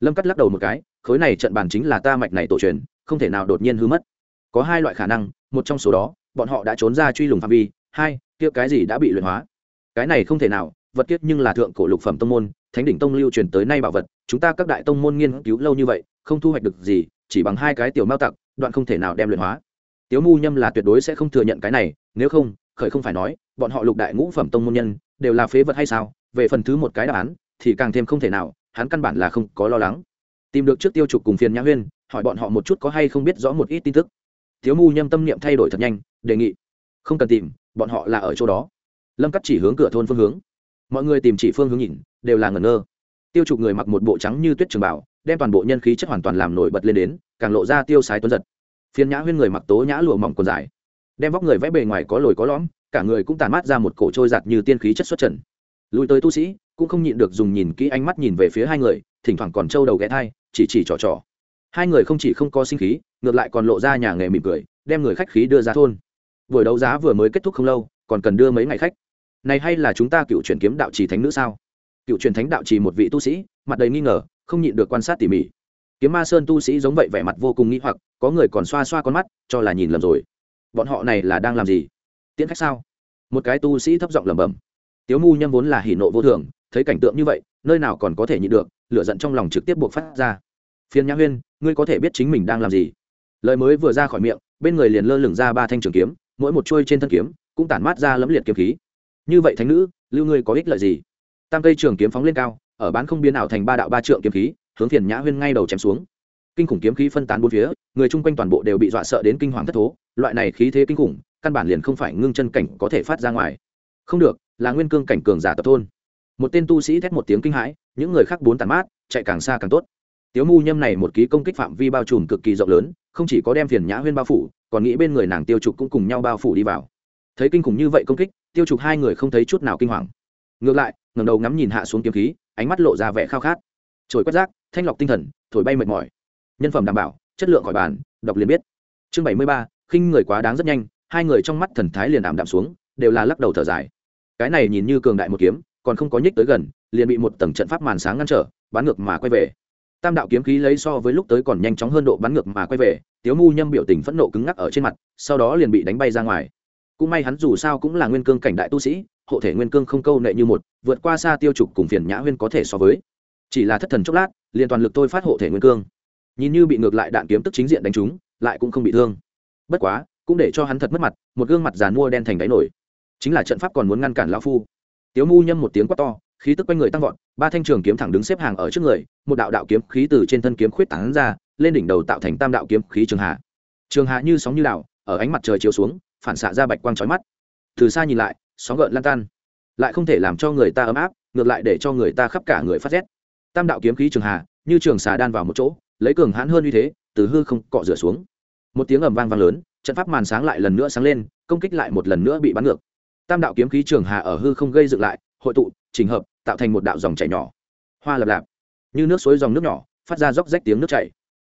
Lâm cắt lắc đầu một cái, khối này trận bàn chính là ta mạch này tổ truyền, không thể nào đột nhiên hư mất. Có hai loại khả năng, một trong số đó, bọn họ đã trốn ra truy lùng phạm vi, hai, kia cái gì đã bị luyện hóa. Cái này không thể nào, vật kiết nhưng là thượng cổ lục phẩm tông môn, thánh đỉnh tông lưu truyền tới nay bảo vật, chúng ta các đại tông môn nghiên cứu lâu như vậy, không thu hoạch được gì, chỉ bằng hai cái tiểu mao tặc, đoạn không thể nào đem luyện hóa. Tiếu mu nhâm là tuyệt đối sẽ không thừa nhận cái này, nếu không khởi không phải nói, bọn họ lục đại ngũ phẩm tông môn nhân, đều là phế vật hay sao? Về phần thứ một cái đáp án, thì càng thêm không thể nào, hắn căn bản là không có lo lắng. Tìm được trước tiêu trục cùng phiền nhã huyên, hỏi bọn họ một chút có hay không biết rõ một ít tin tức. Thiếu mu nhâm tâm niệm thay đổi thật nhanh, đề nghị. Không cần tìm, bọn họ là ở chỗ đó. Lâm cắt chỉ hướng cửa thôn phương hướng. Mọi người tìm chỉ phương hướng nhìn, đều là ngẩn ngơ. Tiêu trục người mặc một bộ trắng như tuyết trường bảo đem toàn bộ nhân khí chất hoàn toàn làm nổi bật lên đến, càng lộ ra tiêu sái tuấn giật. Phiền nhã huyên người mặc tố nhã lụa mỏng quần dài đem vóc người vẽ bề ngoài có lồi có lõm, cả người cũng tàn mát ra một cổ trôi giặt như tiên khí chất xuất trần. Lùi tới tu sĩ, cũng không nhịn được dùng nhìn kỹ ánh mắt nhìn về phía hai người, thỉnh thoảng còn trâu đầu ghé thai, chỉ chỉ trò trò. Hai người không chỉ không có sinh khí, ngược lại còn lộ ra nhà nghề mỉm cười, đem người khách khí đưa ra thôn. Buổi đấu giá vừa mới kết thúc không lâu, còn cần đưa mấy ngày khách. Này hay là chúng ta cựu truyền kiếm đạo trì thánh nữ sao? Cựu truyền thánh đạo trì một vị tu sĩ, mặt đầy nghi ngờ, không nhịn được quan sát tỉ mỉ. Kiếm ma sơn tu sĩ giống vậy vẻ mặt vô cùng nghi hoặc, có người còn xoa xoa con mắt, cho là nhìn lầm rồi bọn họ này là đang làm gì? Tiễn khách sao? Một cái tu sĩ thấp giọng lẩm bẩm. Tiếu mu nhâm vốn là hỉ nộ vô thường, thấy cảnh tượng như vậy, nơi nào còn có thể nhịn được, lửa giận trong lòng trực tiếp buộc phát ra. Phiền nhã huyên, ngươi có thể biết chính mình đang làm gì? Lời mới vừa ra khỏi miệng, bên người liền lơ lửng ra ba thanh trường kiếm, mỗi một chuôi trên thân kiếm cũng tản mát ra lấm liệt kiếm khí. Như vậy thánh nữ, lưu ngươi có ích lợi gì? Tam cây trường kiếm phóng lên cao, ở bán không biến ảo thành ba đạo ba trượng kiếm khí, hướng phiền nhã huyên ngay đầu chém xuống kinh khủng kiếm khí phân tán bốn phía, người chung quanh toàn bộ đều bị dọa sợ đến kinh hoàng thất thố, loại này khí thế kinh khủng, căn bản liền không phải ngưng chân cảnh có thể phát ra ngoài. Không được, là nguyên cương cảnh cường giả tập thôn. Một tên tu sĩ thét một tiếng kinh hãi, những người khác bốn tàn mát, chạy càng xa càng tốt. Tiếu mu nhâm này một ký công kích phạm vi bao trùm cực kỳ rộng lớn, không chỉ có đem phiền nhã huyên bao phủ, còn nghĩ bên người nàng tiêu trục cũng cùng nhau bao phủ đi vào. Thấy kinh khủng như vậy công kích, tiêu trục hai người không thấy chút nào kinh hoàng. Ngược lại, ngẩng đầu ngắm nhìn hạ xuống kiếm khí, ánh mắt lộ ra vẻ khao khát. Trồi quét rác, thanh lọc tinh thần, thổi bay mệt mỏi nhân phẩm đảm bảo, chất lượng khỏi bàn, đọc liền biết. Chương bảy mươi ba, khinh người quá đáng rất nhanh, hai người trong mắt thần thái liền ảm đạm xuống, đều là lắc đầu thở dài. Cái này nhìn như cường đại một kiếm, còn không có nhích tới gần, liền bị một tầng trận pháp màn sáng ngăn trở, bắn ngược mà quay về. Tam đạo kiếm khí lấy so với lúc tới còn nhanh chóng hơn độ bắn ngược mà quay về, tiếu mu nhâm biểu tình phẫn nộ cứng ngắc ở trên mặt, sau đó liền bị đánh bay ra ngoài. Cũng may hắn dù sao cũng là nguyên cương cảnh đại tu sĩ, hộ thể nguyên cương không câu nệ như một, vượt qua xa tiêu trục cùng phiền nhã huyên có thể so với. Chỉ là thất thần chốc lát, liền toàn lực tôi phát hộ thể nguyên cương nhìn như bị ngược lại đạn kiếm tức chính diện đánh trúng, lại cũng không bị thương. Bất quá, cũng để cho hắn thật mất mặt, một gương mặt giàn mua đen thành đáy nổi. Chính là trận pháp còn muốn ngăn cản lão phu. Tiếu mu nhâm một tiếng quát to, khí tức quanh người tăng vọt, ba thanh trường kiếm thẳng đứng xếp hàng ở trước người, một đạo đạo kiếm khí từ trên thân kiếm khuyết tán ra, lên đỉnh đầu tạo thành tam đạo kiếm khí trường hạ. Trường hạ như sóng như đạo ở ánh mặt trời chiếu xuống, phản xạ ra bạch quang trói mắt. Từ xa nhìn lại, sóng gợn lan tan. Lại không thể làm cho người ta ấm áp, ngược lại để cho người ta khắp cả người phát rét. Tam đạo kiếm khí trường hạ như trường xà đan vào một chỗ, lấy cường hãn hơn uy thế, từ hư không cọ rửa xuống. Một tiếng ầm vang vang lớn, trận pháp màn sáng lại lần nữa sáng lên, công kích lại một lần nữa bị bắn ngược. Tam đạo kiếm khí trường hà ở hư không gây dựng lại, hội tụ trình hợp, tạo thành một đạo dòng chảy nhỏ. Hoa lập lạp. Như nước suối dòng nước nhỏ, phát ra róc rách tiếng nước chảy.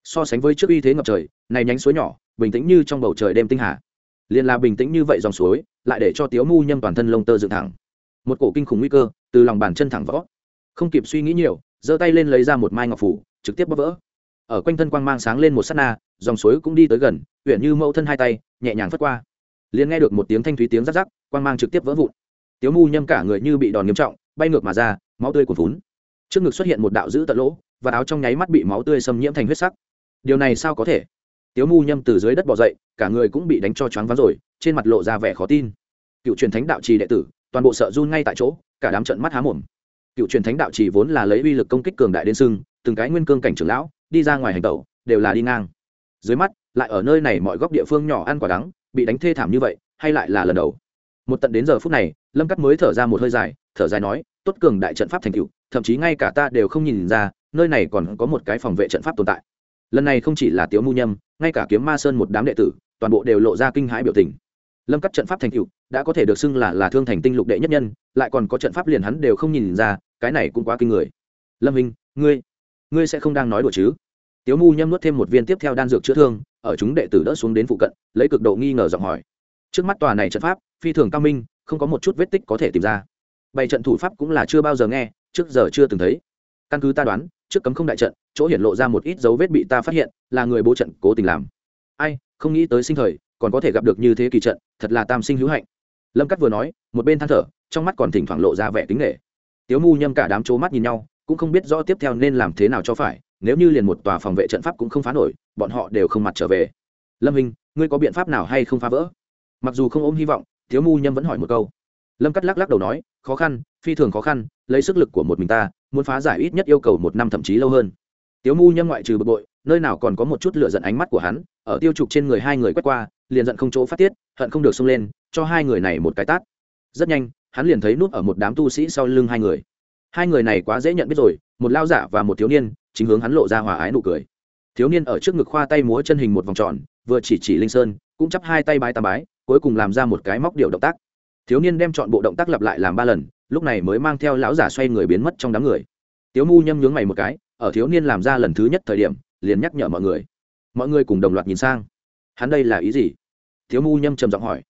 So sánh với trước uy thế ngập trời, này nhánh suối nhỏ, bình tĩnh như trong bầu trời đêm tinh hà. Liền là bình tĩnh như vậy dòng suối, lại để cho tiếu mu nhâm toàn thân lông tơ dựng thẳng. Một cổ kinh khủng nguy cơ, từ lòng bàn chân thẳng võ không kịp suy nghĩ nhiều giơ tay lên lấy ra một mai ngọc phủ, trực tiếp bóp vỡ. Ở quanh thân quang mang sáng lên một s á t na, dòng suối cũng đi tới gần, huyện như mẫu thân hai tay, nhẹ nhàng phất qua. Liền nghe được một tiếng thanh thúy tiếng rắc rắc, quang mang trực tiếp vỡ vụn. Tiếu mu nhâm cả người như bị đòn nghiêm trọng, bay ngược mà ra, máu tươi cuồn vốn trước ngực xuất hiện một đạo dữ tận lỗ, và áo trong nháy mắt bị máu tươi xâm nhiễm thành huyết sắc. Điều này sao có thể? Tiếu mu nhâm từ dưới đất bỏ dậy, cả người cũng bị đánh cho choáng váng rồi, trên mặt lộ ra vẻ khó tin. Cựu truyền thánh đạo trì đệ tử, toàn bộ sợ run ngay tại chỗ, cả đám trận mắt há mồm cựu truyền thánh đạo chỉ vốn là lấy uy lực công kích cường đại đến sưng, từng cái nguyên cương cảnh trưởng lão, đi ra ngoài hành tẩu, đều là đi ngang. Dưới mắt, lại ở nơi này mọi góc địa phương nhỏ ăn quả đắng, bị đánh thê thảm như vậy, hay lại là lần đầu. Một tận đến giờ phút này, lâm cắt mới thở ra một hơi dài, thở dài nói, tốt cường đại trận pháp thành cựu thậm chí ngay cả ta đều không nhìn ra, nơi này còn có một cái phòng vệ trận pháp tồn tại. Lần này không chỉ là tiếu mu nhâm, ngay cả kiếm ma sơn một đám đệ tử, toàn bộ đều lộ ra kinh hãi biểu tình. Lâm cắt trận pháp thành cựu đã có thể được xưng là là thương thành tinh lục đệ nhất nhân, lại còn có trận pháp liền hắn đều không nhìn ra cái này cũng quá kinh người. Lâm hình ngươi ngươi sẽ không đang nói đùa chứ? Tiếu mu nhâm nuốt thêm một viên tiếp theo đan dược chữa thương, ở chúng đệ tử đỡ xuống đến phụ cận, lấy cực độ nghi ngờ giọng hỏi. Trước mắt tòa này trận pháp, phi thường cao minh, không có một chút vết tích có thể tìm ra. Bảy trận thủ pháp cũng là chưa bao giờ nghe, trước giờ chưa từng thấy. Căn cứ ta đoán, trước cấm không đại trận, chỗ hiện lộ ra một ít dấu vết bị ta phát hiện, là người bố trận cố tình làm. Ai, không nghĩ tới sinh thời, còn có thể gặp được như thế kỳ trận, thật là tam sinh hữu hạnh. Lâm cắt vừa nói, một bên than thở, trong mắt còn thỉnh thoảng lộ ra vẻ tính nghệ tiếu mu nhâm cả đám c mắt nhìn nhau, cũng không biết rõ tiếp theo nên làm thế nào cho phải, nếu như liền một tòa phòng vệ trận pháp cũng không phá nổi, bọn họ đều không mặt trở về. Lâm hình ngươi có biện pháp nào hay không phá vỡ? Mặc dù không ôm hy vọng, Tiếu mu nhâm vẫn hỏi một câu. Lâm cắt lắc lắc đầu nói, khó khăn, phi thường khó khăn, lấy sức lực của một mình ta, muốn phá giải ít nhất yêu cầu một năm thậm chí lâu hơn. Tiếu mu nhâm ngoại trừ bực bội, nơi nào còn có một chút lựa giận ánh mắt của hắn, ở tiêu trục trên người hai người quét qua, liền giận không chỗ phát tiết, hận không được xông lên, cho hai người này một cái tát. Rất nhanh hắn liền thấy nút ở một đám tu sĩ sau lưng hai người. Hai người này quá dễ nhận biết rồi, một lao giả và một thiếu niên, chính hướng hắn lộ ra hòa ái nụ cười. Thiếu niên ở trước ngực khoa tay múa chân hình một vòng tròn, vừa chỉ chỉ linh sơn, cũng chắp hai tay bái tam bái, cuối cùng làm ra một cái móc điệu động tác. Thiếu niên đem chọn bộ động tác lặp lại làm ba lần, lúc này mới mang theo lão giả xoay người biến mất trong đám người. Tiếu mu nhâm nhướng mày một cái, ở thiếu niên làm ra lần thứ nhất thời điểm, liền nhắc nhở mọi người. Mọi người cùng đồng loạt nhìn sang. Hắn đây là ý gì? Thiếu mu nhâm trầm giọng hỏi.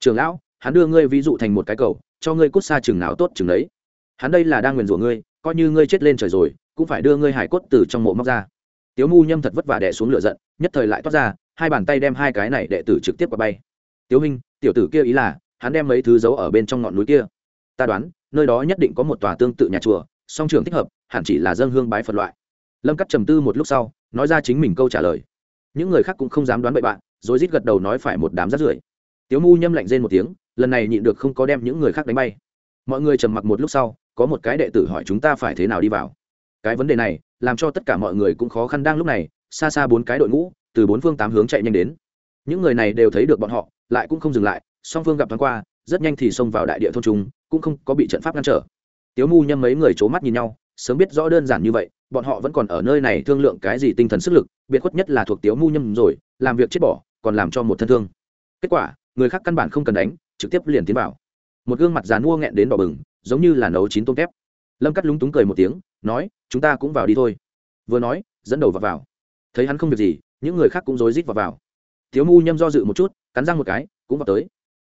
Trường lão, hắn đưa ngươi ví dụ thành một cái cầu cho ngươi cút xa chừng nào tốt chừng đấy. Hắn đây là đang nguyền rủa ngươi, coi như ngươi chết lên trời rồi, cũng phải đưa ngươi hải cốt từ trong mộ móc ra. Tiếu mu nhâm thật vất vả đẻ xuống lửa giận, nhất thời lại toát ra, hai bàn tay đem hai cái này đệ tử trực tiếp qua bay. Tiếu hình tiểu tử kia ý là, hắn đem mấy thứ giấu ở bên trong ngọn núi kia. Ta đoán, nơi đó nhất định có một tòa tương tự nhà chùa, song trường thích hợp, hẳn chỉ là dân hương bái phật loại. Lâm cắt trầm tư một lúc sau, nói ra chính mình câu trả lời. Những người khác cũng không dám đoán bậy bạn, rồi rít gật đầu nói phải một đám rất rưởi. Tiếu mu nhâm lạnh rên một tiếng lần này nhịn được không có đem những người khác đánh bay. Mọi người trầm mặc một lúc sau, có một cái đệ tử hỏi chúng ta phải thế nào đi vào. Cái vấn đề này, làm cho tất cả mọi người cũng khó khăn đang lúc này, xa xa bốn cái đội ngũ, từ bốn phương tám hướng chạy nhanh đến. Những người này đều thấy được bọn họ, lại cũng không dừng lại, song phương gặp thoáng qua, rất nhanh thì xông vào đại địa thôn trung, cũng không có bị trận pháp ngăn trở. Tiếu mu nhâm mấy người c h ố mắt nhìn nhau, sớm biết rõ đơn giản như vậy, bọn họ vẫn còn ở nơi này thương lượng cái gì tinh thần sức lực, biệt khuất nhất là thuộc tiếu mu nhâm rồi, làm việc chết bỏ, còn làm cho một thân thương. Kết quả, người khác căn bản không cần đánh trực tiếp liền tiến vào. Một gương mặt dàn mua nghẹn đến đỏ bừng giống như là nấu chín tôm tép. Lâm cắt lúng túng cười một tiếng nói chúng ta cũng vào đi thôi. Vừa nói dẫn đầu vào, vào. thấy hắn không việc gì những người khác cũng rối rít vào vào. Thiếu mu nhâm do dự một chút cắn răng một cái cũng vào tới.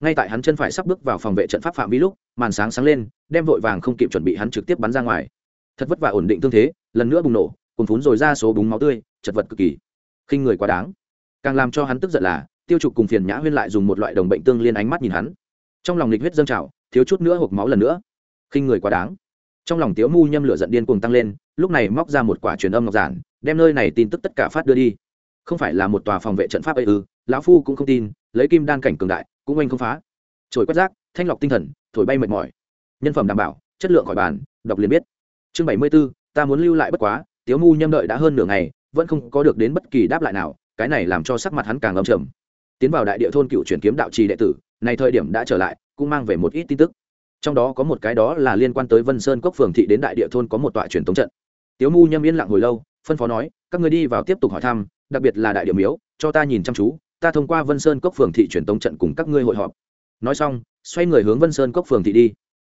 Ngay tại hắn chân phải sắp bước vào phòng vệ trận pháp phạm vi lúc màn sáng sáng lên đem vội vàng không kịp chuẩn bị hắn trực tiếp bắn ra ngoài. Thật vất vả ổn định tương thế lần nữa bùng nổ cùng phún rồi ra số búng máu tươi chật vật cực kỳ. Khinh người quá đáng. Càng làm cho hắn tức giận là tiêu trục cùng phiền nhã huyên lại dùng một loại đồng bệnh tương liên ánh mắt nhìn hắn. Trong lòng lịch huyết dâng trào, thiếu chút nữa hộp máu lần nữa. Khinh người quá đáng. Trong lòng tiếu mu nhâm lửa giận điên cuồng tăng lên, lúc này móc ra một quả truyền âm ngọc giản, đem nơi này tin tức tất cả phát đưa đi. Không phải là một tòa phòng vệ trận pháp ấy ư, lão phu cũng không tin, lấy kim đan cảnh cường đại, cũng oanh không phá. Trồi quét rác, thanh lọc tinh thần, thổi bay mệt mỏi. Nhân phẩm đảm bảo, chất lượng khỏi bàn, đọc liền biết. Chương bảy mươi b ố ta muốn lưu lại bất quá, tiếu mu nhâm đợi đã hơn nửa ngày, vẫn không có được đến bất kỳ đáp lại nào, cái này làm cho sắc mặt hắn càng âm trầm tiến vào đại địa thôn cựu chuyển kiếm đạo trì đệ tử, này thời điểm đã trở lại, cũng mang về một ít tin tức. Trong đó có một cái đó là liên quan tới vân sơn cốc phường thị đến đại địa thôn có một tọa truyền thống trận. Tiếu mu nhâm yên lặng hồi lâu, phân phó nói, các người đi vào tiếp tục hỏi thăm, đặc biệt là đại địa miếu, cho ta nhìn chăm chú, ta thông qua vân sơn cốc phường thị truyền tống trận cùng các ngươi hội họp. Nói xong, xoay người hướng vân sơn cốc phường thị đi.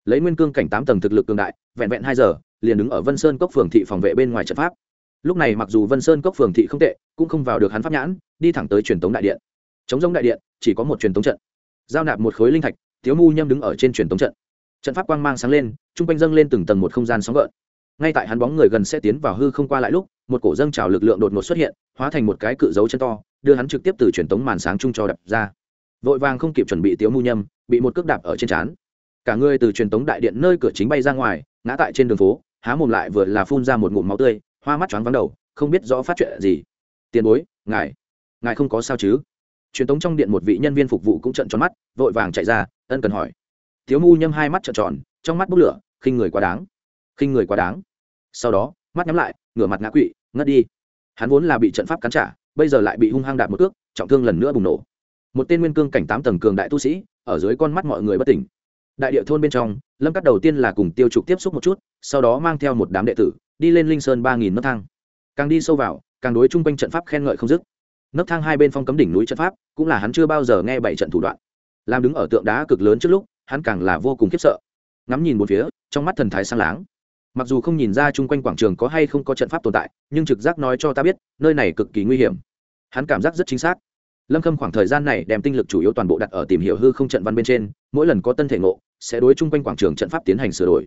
Lấy nguyên cương cảnh tám tầng thực lực cường đại, vẹn vẹn hai giờ, liền đứng ở vân sơn cốc phường thị phòng vệ bên ngoài trận pháp. Lúc này mặc dù vân sơn cốc phường thị không tệ, cũng không vào được hắn pháp nhãn, đi thẳng tới truyền tống đại điện chống giống đại điện, chỉ có một truyền tống trận. Giao nạp một khối linh thạch thiếu mu nhâm đứng ở trên truyền tống trận. Trận pháp quang mang sáng lên chung quanh dâng lên từng tầng một không gian sóng gợn. Ngay tại hắn bóng người gần sẽ tiến vào hư không qua lại lúc, một cổ dâng trào lực lượng đột ngột xuất hiện, hóa thành một cái cự dấu chân to, đưa hắn trực tiếp từ truyền tống màn sáng chung cho đập ra. Vội vàng không kịp chuẩn bị tiếu mu nhâm, bị một cước đạp ở trên trán. Cả người từ truyền tống đại điện nơi cửa chính bay ra ngoài, ngã tại trên đường phố, há mồm lại vừa là phun ra một ngụm máu tươi, hoa mắt choáng vắng đầu, không biết rõ phát chuyện gì. Tiền bối, ngài ngài không có sao chứ? Truyền tống trong điện một vị nhân viên phục vụ cũng trợn tròn mắt, vội vàng chạy ra, ân cần hỏi. Thiếu mu nhâm hai mắt trợn tròn, trong mắt bốc lửa, khinh người quá đáng. Khinh người quá đáng. Sau đó, mắt nhắm lại, ngửa mặt ngã quỵ, ngất đi. Hắn vốn là bị trận pháp cắn trả, bây giờ lại bị hung hăng đạp một cước, trọng thương lần nữa bùng nổ. Một tên nguyên cương cảnh tám tầng cường đại tu sĩ, ở dưới con mắt mọi người bất tỉnh. Đại địa thôn bên trong, lâm cắt đầu tiên là cùng tiêu trục tiếp xúc một chút, sau đó mang theo một đám đệ tử, đi lên linh sơn ba nghìn nấc thang. Càng đi sâu vào, càng đối chung quanh trận pháp khen ngợi không dứt nấc thang hai bên phong cấm đỉnh núi trận pháp, cũng là hắn chưa bao giờ nghe bảy trận thủ đoạn. Làm đứng ở tượng đá cực lớn trước lúc, hắn càng là vô cùng khiếp sợ. Ngắm nhìn một phía, trong mắt thần thái sang láng. Mặc dù không nhìn ra chung quanh quảng trường có hay không có trận pháp tồn tại, nhưng trực giác nói cho ta biết, nơi này cực kỳ nguy hiểm. Hắn cảm giác rất chính xác. Lâm khâm khoảng thời gian này đem tinh lực chủ yếu toàn bộ đặt ở tìm hiểu hư không trận văn bên trên, mỗi lần có tân thể ngộ, sẽ đối chung quanh quảng trường trận pháp tiến hành sửa đổi.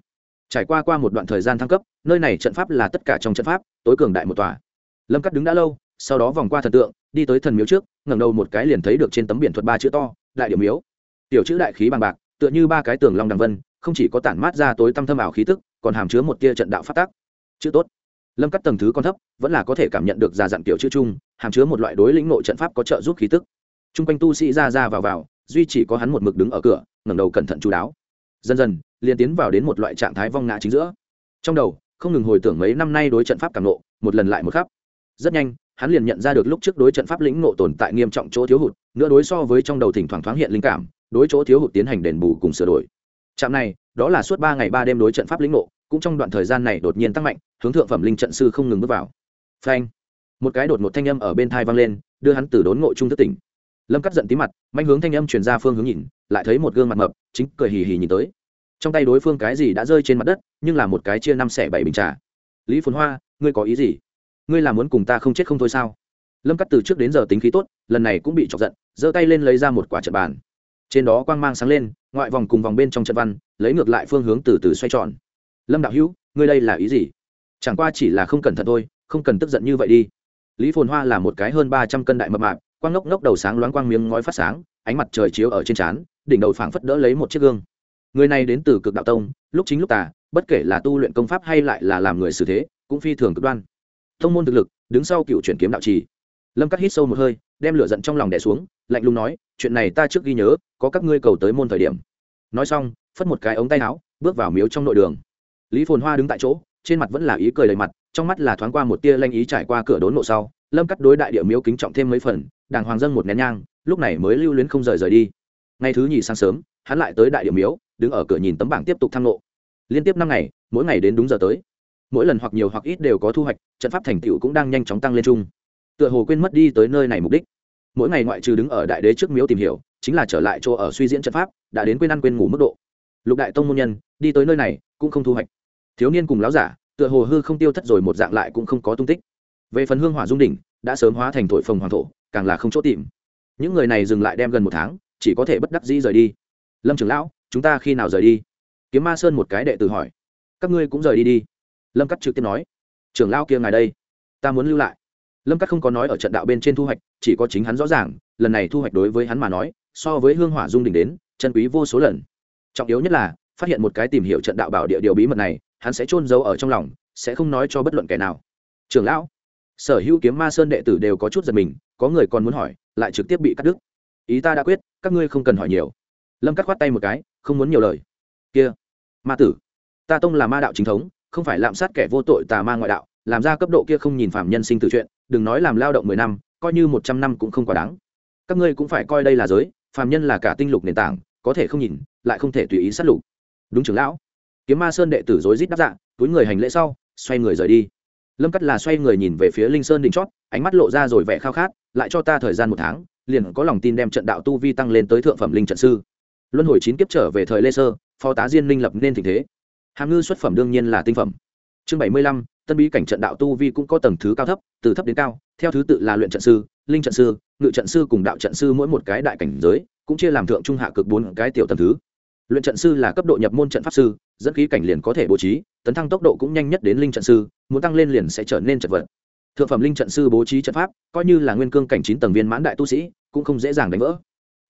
Trải qua qua một đoạn thời gian thăng cấp, nơi này trận pháp là tất cả trong trận pháp, tối cường đại một tòa. Lâm cắt đứng đã lâu, sau đó vòng qua thần tượng đi tới thần miếu trước, ngẩng đầu một cái liền thấy được trên tấm biển thuật ba chữ to, đại điểm miếu. Tiểu chữ đại khí bằng bạc, tựa như ba cái tường long đằng vân, không chỉ có tản mát ra tối tăm thâm ảo khí tức, còn hàm chứa một tia trận đạo phát tác. Chữ tốt. Lâm cắt tầng thứ con thấp, vẫn là có thể cảm nhận được già dặn kiểu chữ chung, hàm chứa một loại đối lĩnh nội trận pháp có trợ giúp khí tức. T r u n g quanh tu sĩ ra ra vào vào, duy chỉ có hắn một mực đứng ở cửa, ngẩng đầu cẩn thận chú đáo. Dần dần, liền tiến vào đến một loại trạng thái vong ngã chính giữa. Trong đầu, không ngừng hồi tưởng mấy năm nay đối trận pháp càng nộ một lần lại một khắp rất nhanh hắn liền nhận ra được lúc trước đối trận pháp lĩnh nộ tồn tại nghiêm trọng chỗ thiếu hụt, nữa đối so với trong đầu thỉnh thoảng thoáng hiện linh cảm, đối chỗ thiếu hụt tiến hành đền bù cùng sửa đổi. Trạm này, đó là suốt ba ngày ba đêm đối trận pháp lĩnh ngộ, cũng trong đoạn thời gian này đột nhiên tăng mạnh, hướng thượng phẩm linh trận sư không ngừng bước vào. Phanh! Một cái đột một thanh âm ở bên thai vang lên, đưa hắn từ đốn ngộ trung thất tỉnh. Lâm cắt giận tí mặt, manh hướng thanh âm truyền ra phương hướng nhìn, lại thấy một gương mặt mập, chính cười hì hì nhìn tới. Trong tay đối phương cái gì đã rơi trên mặt đất, nhưng là một cái chia năm xẻ bảy bình trà. Lý phồn hoa, ngươi có ý gì? Ngươi là muốn cùng ta không chết không thôi sao? Lâm cắt từ trước đến giờ tính khí tốt, lần này cũng bị chọc giận, giơ tay lên lấy ra một quả trận bàn. Trên đó quang mang sáng lên, ngoại vòng cùng vòng bên trong trận văn, lấy ngược lại phương hướng từ từ xoay tròn. Lâm đạo hữu, ngươi đây là ý gì? Chẳng qua chỉ là không cẩn thận thôi, không cần tức giận như vậy đi. Lý phồn hoa là một cái hơn ba trăm cân đại mập mạp, quang ngốc ngốc đầu sáng loáng quang miếng ngói phát sáng, ánh mặt trời chiếu ở trên trán, đỉnh đầu phảng phất đỡ lấy một chiếc gương. Người này đến từ cực đạo tông, lúc chính lúc tà, bất kể là tu luyện công pháp hay lại là làm người xử thế, cũng phi thường cực đoan thông môn thực lực, đứng sau cựu chuyển kiếm đạo trì. Lâm cắt hít sâu một hơi, đem lửa giận trong lòng đẻ xuống, lạnh lùng nói, chuyện này ta trước ghi nhớ, có các ngươi cầu tới môn thời điểm. Nói xong, phất một cái ống tay áo, bước vào miếu trong nội đường. Lý phồn hoa đứng tại chỗ, trên mặt vẫn là ý cười đầy mặt, trong mắt là thoáng qua một tia lanh ý trải qua cửa đốn nộ sau, lâm cắt đối đại địa miếu kính trọng thêm mấy phần, đàng hoàng dân một nén nhang, lúc này mới lưu luyến không rời rời đi. Ngày thứ nhì sáng sớm, hắn lại tới đại địa miếu, đứng ở cửa nhìn tấm bảng tiếp tục thăng nộ. Liên tiếp năm ngày, mỗi ngày đến đúng giờ tới mỗi lần hoặc nhiều hoặc ít đều có thu hoạch, trận pháp thành tựu cũng đang nhanh chóng tăng lên chung. Tựa hồ quên mất đi tới nơi này mục đích. Mỗi ngày ngoại trừ đứng ở đại đế trước miếu tìm hiểu, chính là trở lại chỗ ở suy diễn trận pháp, đã đến quên ăn quên ngủ mức độ. Lục đại tông môn nhân, đi tới nơi này, cũng không thu hoạch. Thiếu niên cùng láo giả, tựa hồ hư không tiêu thất rồi một dạng lại cũng không có tung tích. Về phần hương hỏa dung đỉnh, đã sớm hóa thành thổi phồng hoàng thổ, càng là không chỗ tìm. Những người này dừng lại đem gần một tháng, chỉ có thể bất đắc dĩ rời đi. Lâm trưởng lão, chúng ta khi nào rời đi? Kiếm ma sơn một cái đệ tử hỏi. Các ngươi cũng rời đi đi lâm cắt trực tiếp nói trưởng lão kia ngài đây ta muốn lưu lại lâm cắt không có nói ở trận đạo bên trên thu hoạch chỉ có chính hắn rõ ràng lần này thu hoạch đối với hắn mà nói so với hương hỏa dung đỉnh đến chân quý vô số lần trọng yếu nhất là phát hiện một cái tìm hiểu trận đạo bảo địa điều bí mật này hắn sẽ chôn giấu ở trong lòng sẽ không nói cho bất luận kẻ nào trưởng lão sở hữu kiếm ma sơn đệ tử đều có chút giật mình có người còn muốn hỏi lại trực tiếp bị cắt đứt ý ta đã quyết các ngươi không cần hỏi nhiều lâm cắt khoát tay một cái không muốn nhiều lời kia ma tử ta tông là ma đạo chính thống không phải lạm sát kẻ vô tội tà ma ngoại đạo, làm ra cấp độ kia không nhìn phạm nhân sinh từ chuyện, đừng nói làm lao động mười năm, coi như một trăm năm cũng không quá đáng. Các ngươi cũng phải coi đây là giới, phạm nhân là cả tinh lục nền tảng, có thể không nhìn, lại không thể tùy ý sát lục. Đúng trưởng lão. Kiếm ma sơn đệ tử rối rít đáp dạ túi người hành lễ sau, xoay người rời đi. Lâm cắt là xoay người nhìn về phía linh sơn đỉnh chót, ánh mắt lộ ra rồi vẻ khao khát, lại cho ta thời gian một tháng, liền có lòng tin đem trận đạo tu vi tăng lên tới thượng phẩm linh trận sư. Luân hồi chín kiếp trở về thời lê sơ, phó tá diên linh lập nên tình thế hàm ngư xuất phẩm đương nhiên là tinh phẩm. Chương bảy mươi lăm, tân bí cảnh trận đạo tu vi cũng có tầng thứ cao thấp, từ thấp đến cao. Theo thứ tự là luyện trận sư, linh trận sư, ngự trận sư cùng đạo trận sư mỗi một cái đại cảnh giới, cũng chia làm thượng, trung, hạ cực bốn cái tiểu tầng thứ. Luyện trận sư là cấp độ nhập môn trận pháp sư, dẫn khí cảnh liền có thể bố trí, tấn thăng tốc độ cũng nhanh nhất đến linh trận sư, muốn tăng lên liền sẽ trở nên chật vật. Thượng phẩm linh trận sư bố trí trận pháp, coi như là nguyên cương cảnh chín tầng viên mãn đại tu sĩ, cũng không dễ dàng đánh vỡ.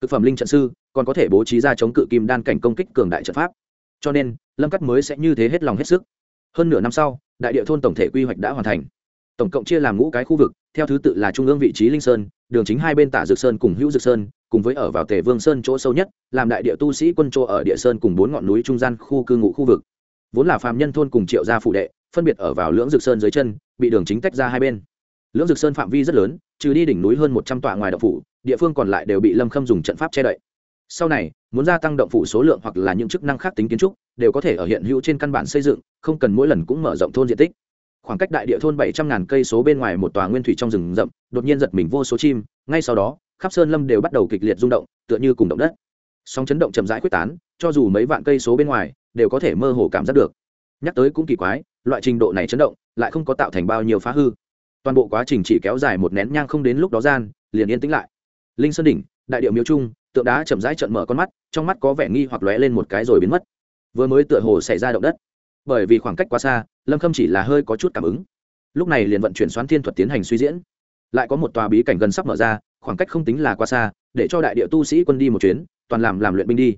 Thực phẩm linh trận sư, còn có thể bố trí ra chống cự kim đan cảnh công kích cường đại trận pháp cho nên, lâm cắt mới sẽ như thế hết lòng hết sức. Hơn nửa năm sau, đại địa thôn tổng thể quy hoạch đã hoàn thành. Tổng cộng chia làm ngũ cái khu vực, theo thứ tự là trung ương vị trí linh sơn, đường chính hai bên tả dược sơn cùng hữu dược sơn, cùng với ở vào tề vương sơn chỗ sâu nhất, làm đại địa tu sĩ quân chỗ ở địa sơn cùng bốn ngọn núi trung gian khu cư ngụ khu vực. Vốn là phạm nhân thôn cùng triệu gia phụ đệ, phân biệt ở vào lưỡng dược sơn dưới chân, bị đường chính tách ra hai bên. Lưỡng dược sơn phạm vi rất lớn, trừ đi đỉnh núi hơn một trăm tọa ngoài đậu phủ, địa phương còn lại đều bị lâm khâm dùng trận pháp che đậy sau này, muốn gia tăng động phủ số lượng hoặc là những chức năng khác tính kiến trúc, đều có thể ở hiện hữu trên căn bản xây dựng, không cần mỗi lần cũng mở rộng thôn diện tích. Khoảng cách đại địa thôn bảy trăm ngàn cây số bên ngoài một tòa nguyên thủy trong rừng rậm, đột nhiên giật mình vô số chim, ngay sau đó, khắp sơn lâm đều bắt đầu kịch liệt rung động, tựa như cùng động đất. Sóng chấn động chậm rãi quyết tán, cho dù mấy vạn cây số bên ngoài, đều có thể mơ hồ cảm giác được. Nhắc tới cũng kỳ quái, loại trình độ này chấn động, lại không có tạo thành bao nhiêu phá hư. Toàn bộ quá trình chỉ kéo dài một nén nhang không đến lúc đó gian, liền yên tĩnh lại. Linh sơn đỉnh, đại điệu miếu trung tượng đá chậm rãi trợn mở con mắt, trong mắt có vẻ nghi hoặc lóe lên một cái rồi biến mất. Vừa mới tựa hồ xảy ra động đất. Bởi vì khoảng cách quá xa, lâm khâm chỉ là hơi có chút cảm ứng. Lúc này liền vận chuyển xoán thiên thuật tiến hành suy diễn. Lại có một tòa bí cảnh gần sắp mở ra, khoảng cách không tính là quá xa, để cho đại địa tu sĩ quân đi một chuyến, toàn làm làm luyện binh đi.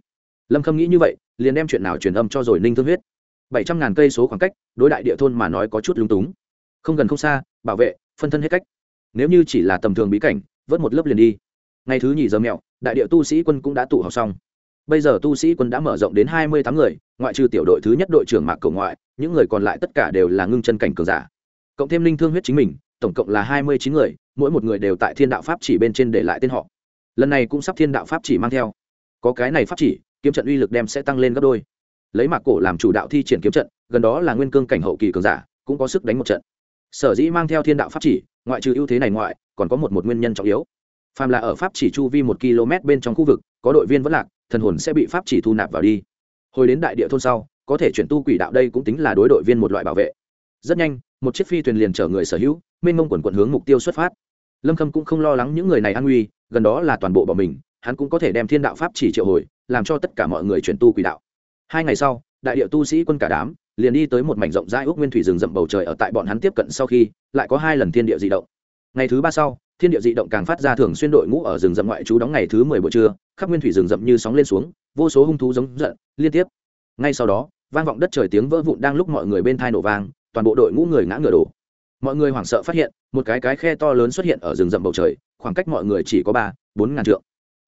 Lâm khâm nghĩ như vậy, liền đem chuyện nào truyền âm cho rồi ninh thương huyết. Bảy trăm ngàn cây số khoảng cách, đối đại địa thôn mà nói có chút lung túng. Không gần không xa, bảo vệ, phân thân hết cách. Nếu như chỉ là tầm thường bí cảnh, vớt một lớp liền đi ngày thứ nhì giờ mẹo, đại địa tu sĩ quân cũng đã tụ họp xong. Bây giờ tu sĩ quân đã mở rộng đến hai mươi tám người, ngoại trừ tiểu đội thứ nhất đội trưởng mạc cầu ngoại, những người còn lại tất cả đều là ngưng chân cảnh cường giả. Cộng thêm linh thương huyết chính mình, tổng cộng là hai mươi chín người, mỗi một người đều tại thiên đạo pháp chỉ bên trên để lại tên họ. Lần này cũng sắp thiên đạo pháp chỉ mang theo. Có cái này pháp chỉ, kiếm trận uy lực đem sẽ tăng lên gấp đôi. Lấy mạc cổ làm chủ đạo thi triển kiếm trận, gần đó là nguyên cương cảnh hậu kỳ cường giả, cũng có sức đánh một trận. Sở dĩ mang theo thiên đạo pháp chỉ, ngoại trừ ưu thế này ngoại, còn có một một nguyên nhân trọng yếu phàm là ở pháp chỉ chu vi một km bên trong khu vực, có đội viên vẫn lạc, thần hồn sẽ bị pháp chỉ thu nạp vào đi. Hồi đến đại địa thôn sau, có thể chuyển tu quỷ đạo đây cũng tính là đối đội viên một loại bảo vệ. Rất nhanh, một chiếc phi thuyền liền chở người sở hữu, mênh mông quần quận hướng mục tiêu xuất phát. Lâm khâm cũng không lo lắng những người này an nguy, gần đó là toàn bộ bọn mình, hắn cũng có thể đem thiên đạo pháp chỉ triệu hồi, làm cho tất cả mọi người chuyển tu quỷ đạo. Hai ngày sau, đại địa tu sĩ quân cả đám liền đi tới một mảnh rộng rãi ước nguyên thủy rừng rậm bầu trời ở tại bọn hắn tiếp cận sau khi, lại có hai lần thiên địa di động. Ngày thứ ba sau thiên địa dị động càng phát ra thường xuyên đội ngũ ở rừng rậm ngoại trú đóng ngày thứ mười buổi trưa, khắp nguyên thủy rừng rậm như sóng lên xuống, vô số hung thú giống giận, liên tiếp. Ngay sau đó, vang vọng đất trời tiếng vỡ vụn đang lúc mọi người bên thai nổ vang, toàn bộ đội ngũ người ngã ngửa đổ. Mọi người hoảng sợ phát hiện, một cái cái khe to lớn xuất hiện ở rừng rậm bầu trời, khoảng cách mọi người chỉ có ba, bốn ngàn trượng.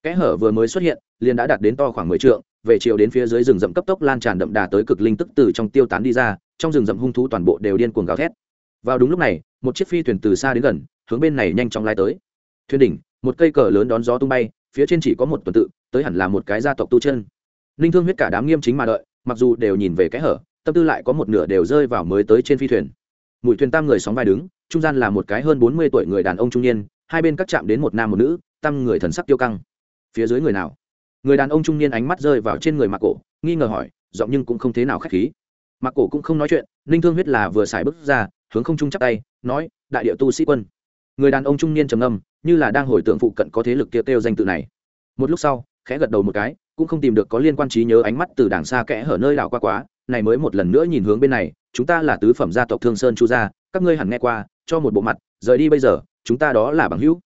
Kẽ hở vừa mới xuất hiện, liền đã đạt đến to khoảng mười trượng, về chiều đến phía dưới rừng rậm cấp tốc lan tràn đậm đà tới cực linh tức từ trong tiêu tán đi ra, trong rừng rậm hung thú toàn bộ đều điên cuồng gào thét. Vào đúng lúc này, một chiếc phi thuyền từ xa đến gần hướng bên này nhanh chóng lai tới. Thuyền đỉnh, một cây cờ lớn đón gió tung bay, phía trên chỉ có một tuần tự, tới hẳn là một cái gia tộc tu chân. Ninh thương huyết cả đám nghiêm chính mà đợi, mặc dù đều nhìn về cái hở, tâm tư lại có một nửa đều rơi vào mới tới trên phi thuyền. Mũi thuyền tam người sóng vai đứng, trung gian là một cái hơn bốn mươi tuổi người đàn ông trung niên, hai bên các chạm đến một nam một nữ, tam người thần sắc tiêu căng. Phía dưới người nào? Người đàn ông trung niên ánh mắt rơi vào trên người mặc cổ, nghi ngờ hỏi, giọng nhưng cũng không thế nào k h á c h khí. Mặc cổ cũng không nói chuyện ninh thương huyết là vừa xài bước ra, hướng không trung chắp tay, nói, đại địa tu sĩ quân người đàn ông trung niên trầm âm như là đang hồi tưởng phụ cận có thế lực kia kêu danh tự này. Một lúc sau, khẽ gật đầu một cái, cũng không tìm được có liên quan trí nhớ ánh mắt từ đàng xa kẽ hở nơi đảo qua quá, này mới một lần nữa nhìn hướng bên này, chúng ta là tứ phẩm gia tộc thương sơn chu gia, các ngươi hẳn nghe qua, cho một bộ mặt, rời đi bây giờ, chúng ta đó là bằng hữu.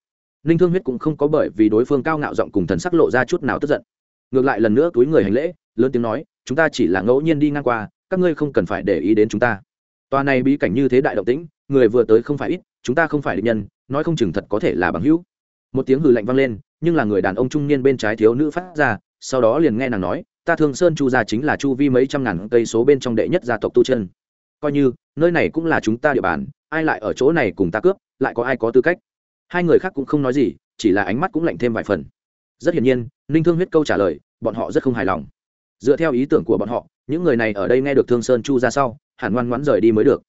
Ninh thương huyết cũng không có bởi vì đối phương cao ngạo giọng cùng thần sắc lộ ra chút nào tức giận. Ngược lại lần nữa túi người hành lễ, lớn tiếng nói, chúng ta chỉ là ngẫu nhiên đi ngang qua, các ngươi không cần phải để ý đến chúng ta tòa này bí cảnh như thế đại động tĩnh, người vừa tới không phải ít, chúng ta không phải định nhân, nói không chừng thật có thể là bằng hữu. Một tiếng hừ lạnh vang lên, nhưng là người đàn ông trung niên bên trái thiếu nữ phát ra, sau đó liền nghe nàng nói, ta thương sơn chu gia chính là chu vi mấy trăm ngàn cây số bên trong đệ nhất gia tộc tu chân. Coi như, nơi này cũng là chúng ta địa bàn, ai lại ở chỗ này cùng ta cướp, lại có ai có tư cách? Hai người khác cũng không nói gì, chỉ là ánh mắt cũng lạnh thêm vài phần. Rất hiển nhiên, ninh thương huyết câu trả lời, bọn họ rất không hài lòng. Dựa theo ý tưởng của bọn họ, những người này ở đây nghe được thương sơn chu ra sau hẳn ngoan ngoãn rời đi mới được.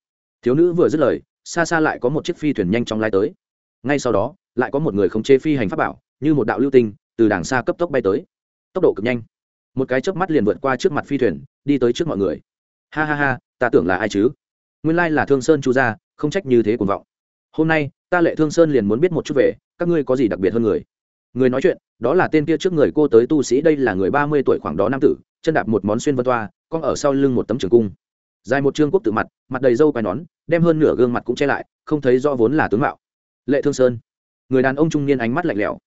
Thiếu nữ vừa dứt lời, xa xa lại có một chiếc phi thuyền nhanh chóng lai tới. Ngay sau đó, lại có một người không chế phi hành pháp bảo, như một đạo lưu tinh, từ đàng xa cấp tốc bay tới. Tốc độ cực nhanh. Một cái chớp mắt liền vượt qua trước mặt phi thuyền, đi tới trước mọi người. Ha ha ha, ta tưởng là ai chứ? Nguyên lai là thương sơn chu gia, không trách như thế cuồng vọng. Hôm nay, ta lệ thương sơn liền muốn biết một chút về, các ngươi có gì đặc biệt hơn người? Người nói chuyện, đó là tên kia trước người cô tới tu sĩ, đây là người ba mươi tuổi khoảng đó nam tử, chân đạp một món xuyên vân toa con ở sau lưng một tấm trường cung dài một trương quốc tự mặt mặt đầy râu quai nón, đem hơn nửa gương mặt cũng che lại, không thấy do vốn là tướng mạo. Lệ thương sơn. Người đàn ông trung niên ánh mắt lạnh lẽo.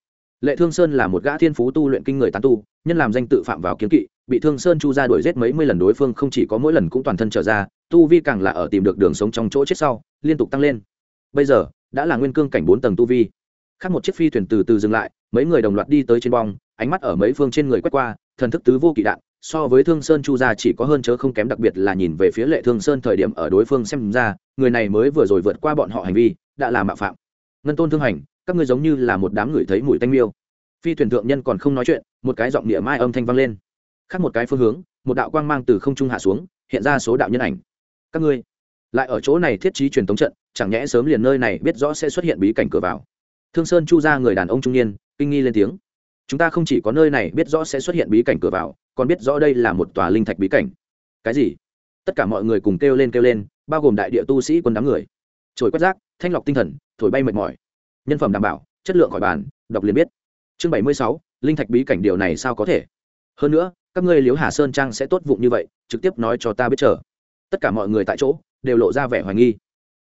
Lệ thương sơn là một gã thiên phú tu luyện kinh người tán tu, nhân làm danh tự phạm vào kiếm kỵ, bị thương sơn chu ra đuổi giết mấy mươi lần đối phương không chỉ có mỗi lần cũng toàn thân trở ra, tu vi càng là ở tìm được đường sống trong chỗ chết sau, liên tục tăng lên. Bây giờ, đã là nguyên cương cảnh bốn tầng tu vi. Khác một chiếc phi thuyền từ từ dừng lại, mấy người đồng loạt đi tới trên bong, ánh mắt ở mấy phương trên người quét qua, thần thức tứ vô kỵ đạn so với thương sơn chu gia chỉ có hơn chớ không kém đặc biệt là nhìn về phía lệ thương sơn thời điểm ở đối phương xem ra, người này mới vừa rồi vượt qua bọn họ hành vi, đã là mạo phạm. Ngân tôn thương hành, các ngươi giống như là một đám người thấy mùi tanh miêu. Phi thuyền thượng nhân còn không nói chuyện, một cái giọng địa mai âm thanh vang lên. Khác một cái phương hướng, một đạo quang mang từ không trung hạ xuống, hiện ra số đạo nhân ảnh. Các ngươi, lại ở chỗ này thiết trí truyền thống trận, chẳng nhẽ sớm liền nơi này biết rõ sẽ xuất hiện bí cảnh cửa vào. Thương sơn chu ra người đàn ông trung niên, kinh nghi lên tiếng chúng ta không chỉ có nơi này biết rõ sẽ xuất hiện bí cảnh cửa vào, còn biết rõ đây là một tòa linh thạch bí cảnh. Cái gì? Tất cả mọi người cùng kêu lên kêu lên, bao gồm đại địa tu sĩ quân đám người. Trồi quét rác, thanh lọc tinh thần, thổi bay mệt mỏi. Nhân phẩm đảm bảo, chất lượng khỏi bàn, đọc liền biết. Chương bảy mươi sáu, linh thạch bí cảnh điều này sao có thể? Hơn nữa, các ngươi liếu hà sơn trang sẽ tốt vụng như vậy, trực tiếp nói cho ta biết chờ. Tất cả mọi người tại chỗ, đều lộ ra vẻ hoài nghi.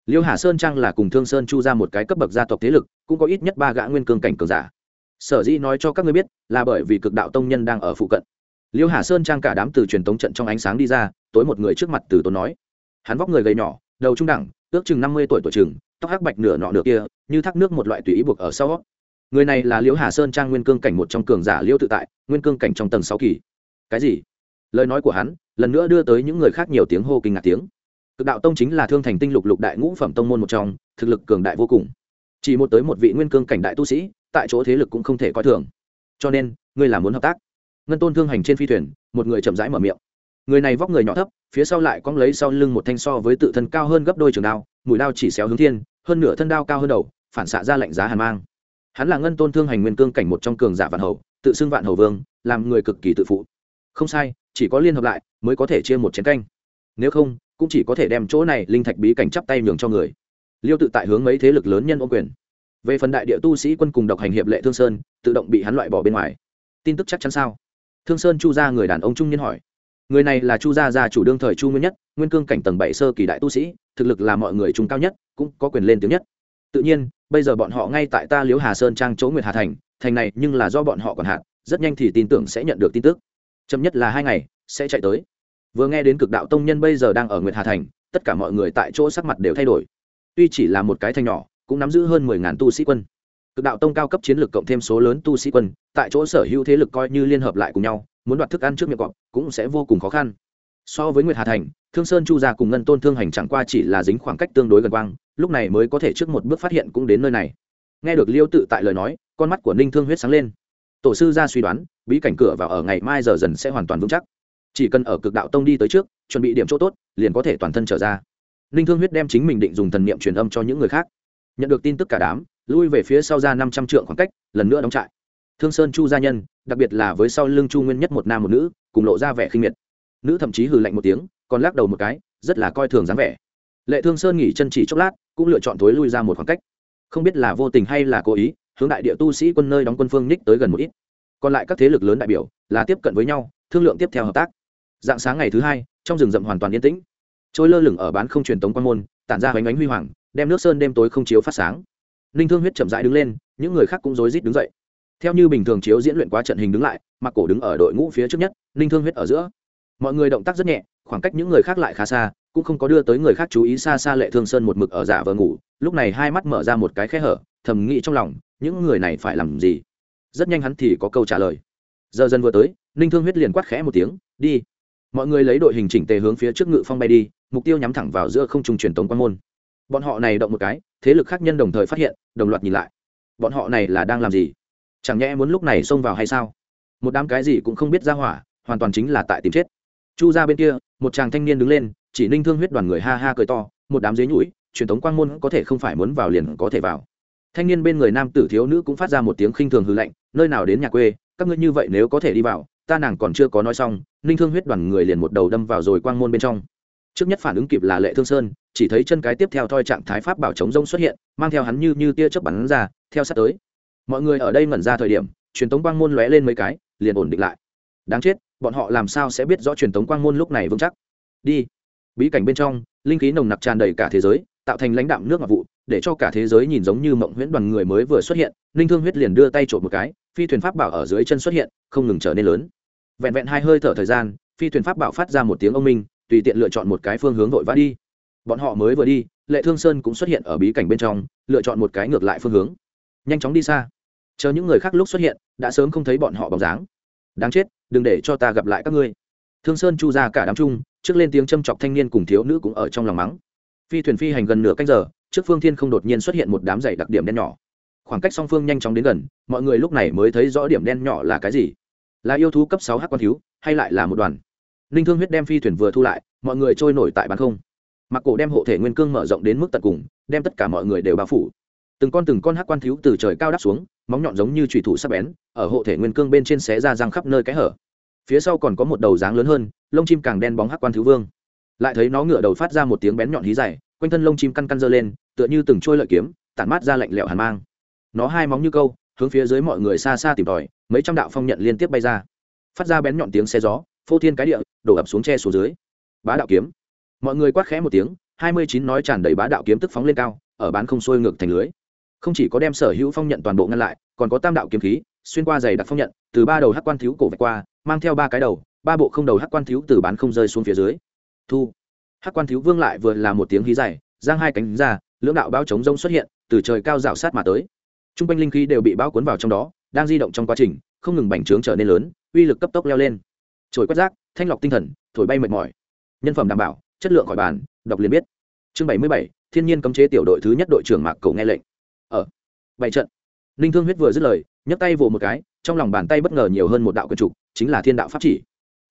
Liêu hà sơn trang là cùng thương sơn chu ra một cái cấp bậc gia tộc thế lực, cũng có ít nhất ba gã nguyên cương cảnh cường giả sở dĩ nói cho các ngươi biết, là bởi vì cực đạo tông nhân đang ở phụ cận. Liêu hà sơn trang cả đám từ truyền tống trận trong ánh sáng đi ra, tối một người trước mặt từ tốn nói. Hắn vóc người gầy nhỏ, đầu trung đẳng, ước chừng năm mươi tuổi tuổi chừng, tóc hắc bạch nửa nọ nửa kia, như thác nước một loại tùy ý buộc ở sau. Người này là liễu hà sơn trang nguyên cương cảnh một trong cường giả liễu tự tại, nguyên cương cảnh trong tầng sáu kỳ. Cái gì? Lời nói của hắn, lần nữa đưa tới những người khác nhiều tiếng hô kinh ngạc tiếng. Cực đạo tông chính là thương thành tinh lục lục đại ngũ phẩm tông môn một trong, thực lực cường đại vô cùng chỉ một tới một vị nguyên cương cảnh đại tu sĩ, tại chỗ thế lực cũng không thể coi thường. Cho nên, ngươi là muốn hợp tác. Ngân tôn thương hành trên phi thuyền, một người chậm rãi mở miệng. Người này vóc người nhỏ thấp, phía sau lại cong lấy sau lưng một thanh so với tự thân cao hơn gấp đôi trường đao, mũi đao chỉ xéo hướng thiên, hơn nửa thân đao cao hơn đầu, phản xạ ra lạnh giá hàn mang. Hắn là ngân tôn thương hành nguyên cương cảnh một trong cường giả vạn hầu, tự xưng vạn hầu vương, làm người cực kỳ tự phụ. Không sai, chỉ có liên hợp lại, mới có thể chia một chén canh. Nếu không, cũng chỉ có thể đem chỗ này linh thạch bí cảnh chắp tay nhường cho người liêu tự tại hướng mấy thế lực lớn nhân ô quyền. Về phần đại địa tu sĩ quân cùng độc hành hiệp lệ thương sơn, tự động bị hắn loại bỏ bên ngoài. Tin tức chắc chắn sao? Thương sơn chu gia người đàn ông trung niên hỏi. Người này là chu gia gia chủ đương thời chu nguyên nhất, nguyên cương cảnh tầng bảy sơ kỳ đại tu sĩ, thực lực là mọi người trung cao nhất, cũng có quyền lên tiếng nhất. Tự nhiên, bây giờ bọn họ ngay tại ta liếu hà sơn trang chỗ nguyệt hà thành thành này nhưng là do bọn họ còn hạn rất nhanh thì tin tưởng sẽ nhận được tin tức. Chậm nhất là hai ngày, sẽ chạy tới. Vừa nghe đến cực đạo tông nhân bây giờ đang ở nguyệt hà thành, tất cả mọi người tại chỗ sắc mặt đều thay đổi tuy chỉ là một cái thành nhỏ, cũng nắm giữ hơn mười ngàn tu sĩ quân. Cực đạo tông cao cấp chiến lược cộng thêm số lớn tu sĩ quân, tại chỗ sở hữu thế lực coi như liên hợp lại cùng nhau, muốn đoạt thức ăn trước miệng cọp cũng sẽ vô cùng khó khăn. So với nguyệt hà thành, thương sơn chu gia cùng ngân tôn thương hành chẳng qua chỉ là dính khoảng cách tương đối gần quang, lúc này mới có thể trước một bước phát hiện cũng đến nơi này. Nghe được liêu tự tại lời nói, con mắt của ninh thương huyết sáng lên. Tổ sư ra suy đoán, bí cảnh cửa vào ở ngày mai giờ dần sẽ hoàn toàn vững chắc. Chỉ cần ở cực đạo tông đi tới trước, chuẩn bị điểm chỗ tốt, liền có thể toàn thân trở ra ninh thương huyết đem chính mình định dùng thần niệm truyền âm cho những người khác. Nhận được tin tức cả đám, lui về phía sau ra năm trăm trượng khoảng cách, lần nữa đóng trại. Thương sơn chu gia nhân, đặc biệt là với sau lưng chu nguyên nhất một nam một nữ, cùng lộ ra vẻ khinh miệt. Nữ thậm chí hừ lạnh một tiếng, còn lắc đầu một cái, rất là coi thường dáng vẻ. Lệ thương sơn nghỉ chân chỉ chốc lát, cũng lựa chọn thối lui ra một khoảng cách. Không biết là vô tình hay là cố ý, hướng đại địa tu sĩ quân nơi đóng quân phương ních tới gần một ít. Còn lại các thế lực lớn đại biểu, là tiếp cận với nhau, thương lượng tiếp theo hợp tác. Dạng sáng ngày thứ hai, trong rừng rậm hoàn toàn yên tĩnh trôi lơ lửng ở bán không truyền tống quan môn, tản ra bánh bánh huy hoàng, đem nước sơn đêm tối không chiếu phát sáng. Ninh thương huyết chậm rãi đứng lên, những người khác cũng rối rít đứng dậy. Theo như bình thường chiếu diễn luyện quá trận hình đứng lại, mặc cổ đứng ở đội ngũ phía trước nhất ninh thương huyết ở giữa. Mọi người động tác rất nhẹ, khoảng cách những người khác lại khá xa, cũng không có đưa tới người khác chú ý xa xa lệ thương sơn một mực ở giả vờ ngủ, lúc này hai mắt mở ra một cái khe hở, thầm nghĩ trong lòng, những người này phải làm gì? Rất nhanh hắn thì có câu trả lời. Giờ dần vừa tới ninh thương huyết liền quát khẽ một tiếng, đi. Mọi người lấy đội hình chỉnh tề hướng phía trước ngự phong bay đi mục tiêu nhắm thẳng vào giữa không trung truyền tống quan môn. Bọn họ này động một cái, thế lực khác nhân đồng thời phát hiện, đồng loạt nhìn lại. Bọn họ này là đang làm gì? Chẳng nhẽ muốn lúc này xông vào hay sao? Một đám cái gì cũng không biết ra hỏa, hoàn toàn chính là tại tìm chết. Chu ra bên kia, một chàng thanh niên đứng lên, chỉ ninh thương huyết đoàn người ha ha cười to, một đám dế nhũi truyền thống quang môn có thể không phải muốn vào liền có thể vào. Thanh niên bên người nam tử thiếu nữ cũng phát ra một tiếng khinh thường hư lạnh, nơi nào đến nhà quê, các ngươi như vậy nếu có thể đi vào, ta nàng còn chưa có nói xong, ninh thương huyết đoàn người liền một đầu đâm vào rồi quang môn bên trong trước nhất phản ứng kịp là lệ thương sơn chỉ thấy chân cái tiếp theo thoi trạng thái pháp bảo chống rông xuất hiện mang theo hắn như như tia chớp bắn ra theo sát tới mọi người ở đây ngẩn ra thời điểm truyền tống quang môn lóe lên mấy cái liền ổn định lại đáng chết bọn họ làm sao sẽ biết rõ truyền tống quang môn lúc này vững chắc đi bí cảnh bên trong linh khí nồng nặc tràn đầy cả thế giới tạo thành lãnh đạm nước ngọc vụ để cho cả thế giới nhìn giống như mộng huyễn đoàn người mới vừa xuất hiện linh thương huyết liền đưa tay trộm một cái phi thuyền pháp bảo ở dưới chân xuất hiện không ngừng trở nên lớn vẹn vẹn hai hơi thở thời gian phi thuyền pháp bảo phát ra một tiếng ông minh tùy tiện lựa chọn một cái phương hướng vội vã đi. Bọn họ mới vừa đi, lệ thương sơn cũng xuất hiện ở bí cảnh bên trong, lựa chọn một cái ngược lại phương hướng. Nhanh chóng đi xa. Chờ những người khác lúc xuất hiện, đã sớm không thấy bọn họ bóng dáng. Đáng chết, đừng để cho ta gặp lại các ngươi. Thương sơn chu ra cả đám chung, trước lên tiếng châm chọc thanh niên cùng thiếu nữ cũng ở trong lòng mắng. Phi thuyền phi hành gần nửa canh giờ, trước phương thiên không đột nhiên xuất hiện một đám dày đặc điểm đen nhỏ. Khoảng cách song phương nhanh chóng đến gần, mọi người lúc này mới thấy rõ điểm đen nhỏ là cái gì. Là yêu thú cấp sáu h quan thiếu, hay lại là một đoàn? Ninh thương huyết đem phi thuyền vừa thu lại, mọi người trôi nổi tại bán không. Mặc cổ đem hộ thể nguyên cương mở rộng đến mức tận cùng, đem tất cả mọi người đều bao phủ. Từng con từng con hắc quan thiếu từ trời cao đáp xuống, móng nhọn giống như trùy thủ sắc bén, ở hộ thể nguyên cương bên trên xé ra răng khắp nơi cái hở. Phía sau còn có một đầu dáng lớn hơn, lông chim càng đen bóng hắc quan thiếu vương. Lại thấy nó ngửa đầu phát ra một tiếng bén nhọn hí dày quanh thân lông chim căn căn dơ lên, tựa như từng trôi lợi kiếm, tản mát ra lạnh lẽo hàn mang. Nó hai móng như câu, hướng phía dưới mọi người xa xa tìm tòi, mấy trăm đạo phong nhận liên tiếp bay ra. Phát ra bén nhọn tiếng xe gió phô thiên cái địa, đổ ập xuống tre xuống dưới. Bá đạo kiếm. Mọi người quát khẽ một tiếng, hai mươi chín nói tràn đầy bá đạo kiếm tức phóng lên cao, ở bán không sôi ngược thành lưới. Không chỉ có đem sở hữu phong nhận toàn bộ ngăn lại, còn có tam đạo kiếm khí, xuyên qua giày đặc phong nhận, từ ba đầu hắc quan thiếu cổ vạch qua, mang theo ba cái đầu, ba bộ không đầu hắc quan thiếu từ bán không rơi xuống phía dưới. Thu. Hắc quan thiếu vương lại vừa là một tiếng hí dài, giang hai cánh ra, lưỡng đạo bao chống rông xuất hiện, từ trời cao rào sát mà tới. T r u n g quanh linh khí đều bị bao cuốn vào trong đó, đang di động trong quá trình, không ngừng bành trướng trở nên lớn, uy lực cấp tốc leo lên trồi quét rác, thanh lọc tinh thần, thổi bay mệt mỏi. Nhân phẩm đảm bảo, chất lượng khỏi bàn, đọc liền biết. Chương bảy mươi bảy, thiên nhiên cấm chế tiểu đội thứ nhất đội trưởng mạc cầu nghe lệnh. Ở, bảy trận. Ninh thương huyết vừa dứt lời, nhấc tay vồ một cái, trong lòng bàn tay bất ngờ nhiều hơn một đạo quần trục chính là thiên đạo pháp chỉ.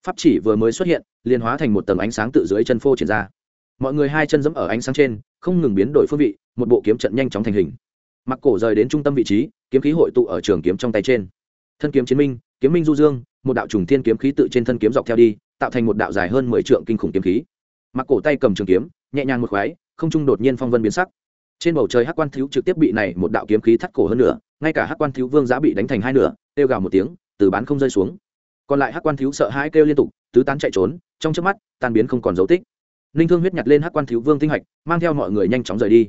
Pháp chỉ vừa mới xuất hiện, liền hóa thành một tầng ánh sáng tự dưới chân phô triển ra. Mọi người hai chân dẫm ở ánh sáng trên, không ngừng biến đổi phương vị, một bộ kiếm trận nhanh chóng thành hình. Mặc cổ rời đến trung tâm vị trí, kiếm khí hội tụ ở trường kiếm trong tay trên. Thân kiếm chiến minh kiếm minh du dương, một đạo trùng thiên kiếm khí tự trên thân kiếm dọc theo đi, tạo thành một đạo dài hơn mười trượng kinh khủng kiếm khí. Mặc cổ tay cầm trường kiếm, nhẹ nhàng một khoái, không trung đột nhiên phong vân biến sắc. Trên bầu trời hắc quan thiếu trực tiếp bị này một đạo kiếm khí thắt cổ hơn nữa ngay cả hắc quan thiếu vương giá bị đánh thành hai nửa, kêu gào một tiếng, từ bán không rơi xuống. Còn lại hắc quan thiếu sợ hãi kêu liên tục, tứ tán chạy trốn, trong trước mắt, tan biến không còn dấu tích. Ninh thương huyết nhặt lên hắc quan thiếu vương tinh hạch, mang theo mọi người nhanh chóng rời đi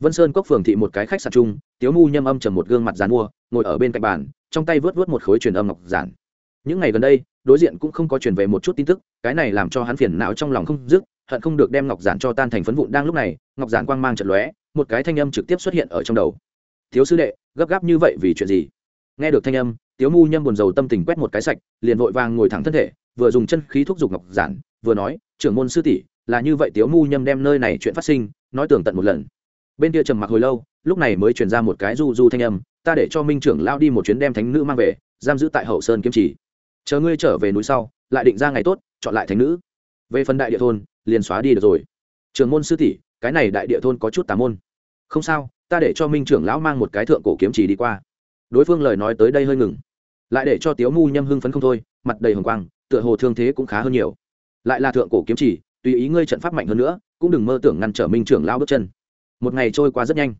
vân sơn cốc phường thị một cái khách sạn chung, tiếu mu nhâm âm trầm một gương mặt dàn mua, ngồi ở bên cạnh bàn, trong tay vớt vớt một khối truyền âm ngọc giản. Những ngày gần đây, đối diện cũng không có truyền về một chút tin tức, cái này làm cho hắn phiền não trong lòng không dứt, hận không được đem ngọc giản cho tan thành phấn vụn đang lúc này, ngọc giản quang mang trận lóe, một cái thanh âm trực tiếp xuất hiện ở trong đầu. Thiếu sư đệ, gấp gáp như vậy vì chuyện gì? Nghe được thanh âm, tiếu mu nhâm buồn rầu tâm tình quét một cái sạch, liền vội vàng ngồi thẳng thân thể, vừa dùng chân khí thúc giục ngọc giản, vừa nói, trưởng môn sư tỷ, là như vậy tiếu mu nhâm đem nơi này chuyện phát sinh, nói tường tận một lần bên kia trầm mặc hồi lâu, lúc này mới truyền ra một cái du du thanh âm, ta để cho minh trưởng lao đi một chuyến đem thánh nữ mang về, giam giữ tại hậu sơn kiếm trì. Chờ ngươi trở về núi sau, lại định ra ngày tốt, chọn lại thánh nữ. Về phần đại địa thôn, liền xóa đi được rồi. Trường môn sư tỷ, cái này đại địa thôn có chút tà môn. Không sao, ta để cho minh trưởng lão mang một cái thượng cổ kiếm chỉ đi qua. Đối phương lời nói tới đây hơi ngừng. Lại để cho tiếu mu nhâm hưng phấn không thôi, mặt đầy hồng quang, tựa hồ thương thế cũng khá hơn nhiều. Lại là thượng cổ kiếm chỉ tùy ý ngươi trận pháp mạnh hơn nữa, cũng đừng mơ tưởng ngăn trở minh trưởng lão bước chân một ngày trôi qua rất nhanh.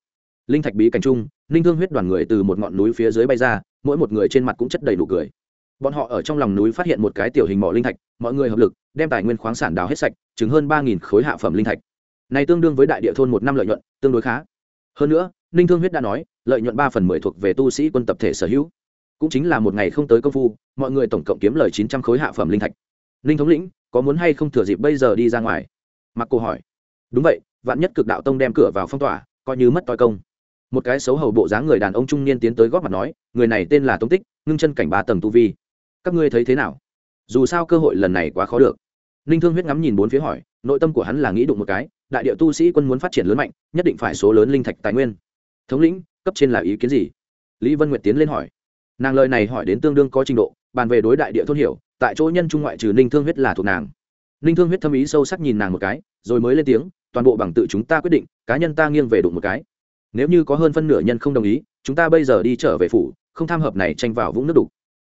Linh thạch bí cảnh trung ninh thương huyết đoàn người từ một ngọn núi phía dưới bay ra, mỗi một người trên mặt cũng chất đầy đủ cười. Bọn họ ở trong lòng núi phát hiện một cái tiểu hình mỏ linh thạch, mọi người hợp lực, đem tài nguyên khoáng sản đào hết sạch chứng hơn ba khối hạ phẩm linh thạch. Này tương đương với đại địa thôn một năm lợi nhuận, tương đối khá. Hơn nữa, ninh thương huyết đã nói, lợi nhuận ba phần mười thuộc về tu sĩ quân tập thể sở hữu. Cũng chính là một ngày không tới công phu, mọi người tổng cộng kiếm lời chín trăm khối hạ phẩm linh thạch. Ninh thống lĩnh, có muốn hay không thừa dịp bây giờ đi ra ngoài? Mặc cô hỏi. Đúng vậy vạn nhất cực đạo tông đem cửa vào phong tỏa, coi như mất toi công. Một cái xấu hầu bộ dáng người đàn ông trung niên tiến tới góp mặt nói, người này tên là tông tích, ngưng chân cảnh ba tầng tu vi. Các ngươi thấy thế nào? Dù sao cơ hội lần này quá khó được. Ninh thương huyết ngắm nhìn bốn phía hỏi, nội tâm của hắn là nghĩ đụng một cái, đại điệu tu sĩ quân muốn phát triển lớn mạnh, nhất định phải số lớn linh thạch tài nguyên. Thống lĩnh, cấp trên là ý kiến gì? Lý vân nguyệt tiến lên hỏi. Nàng lời này hỏi đến tương đương có trình độ, bàn về đối đại địa thôn hiểu, tại chỗ nhân trung ngoại trừ ninh thương huyết là thuộc nàng. Ninh thương huyết thâm ý sâu sắc nhìn nàng một cái, rồi mới lên tiếng toàn bộ bằng tự chúng ta quyết định, cá nhân ta nghiêng về đụng một cái. Nếu như có hơn phân nửa nhân không đồng ý, chúng ta bây giờ đi trở về phủ, không tham hợp này tranh vào vũng nước đục.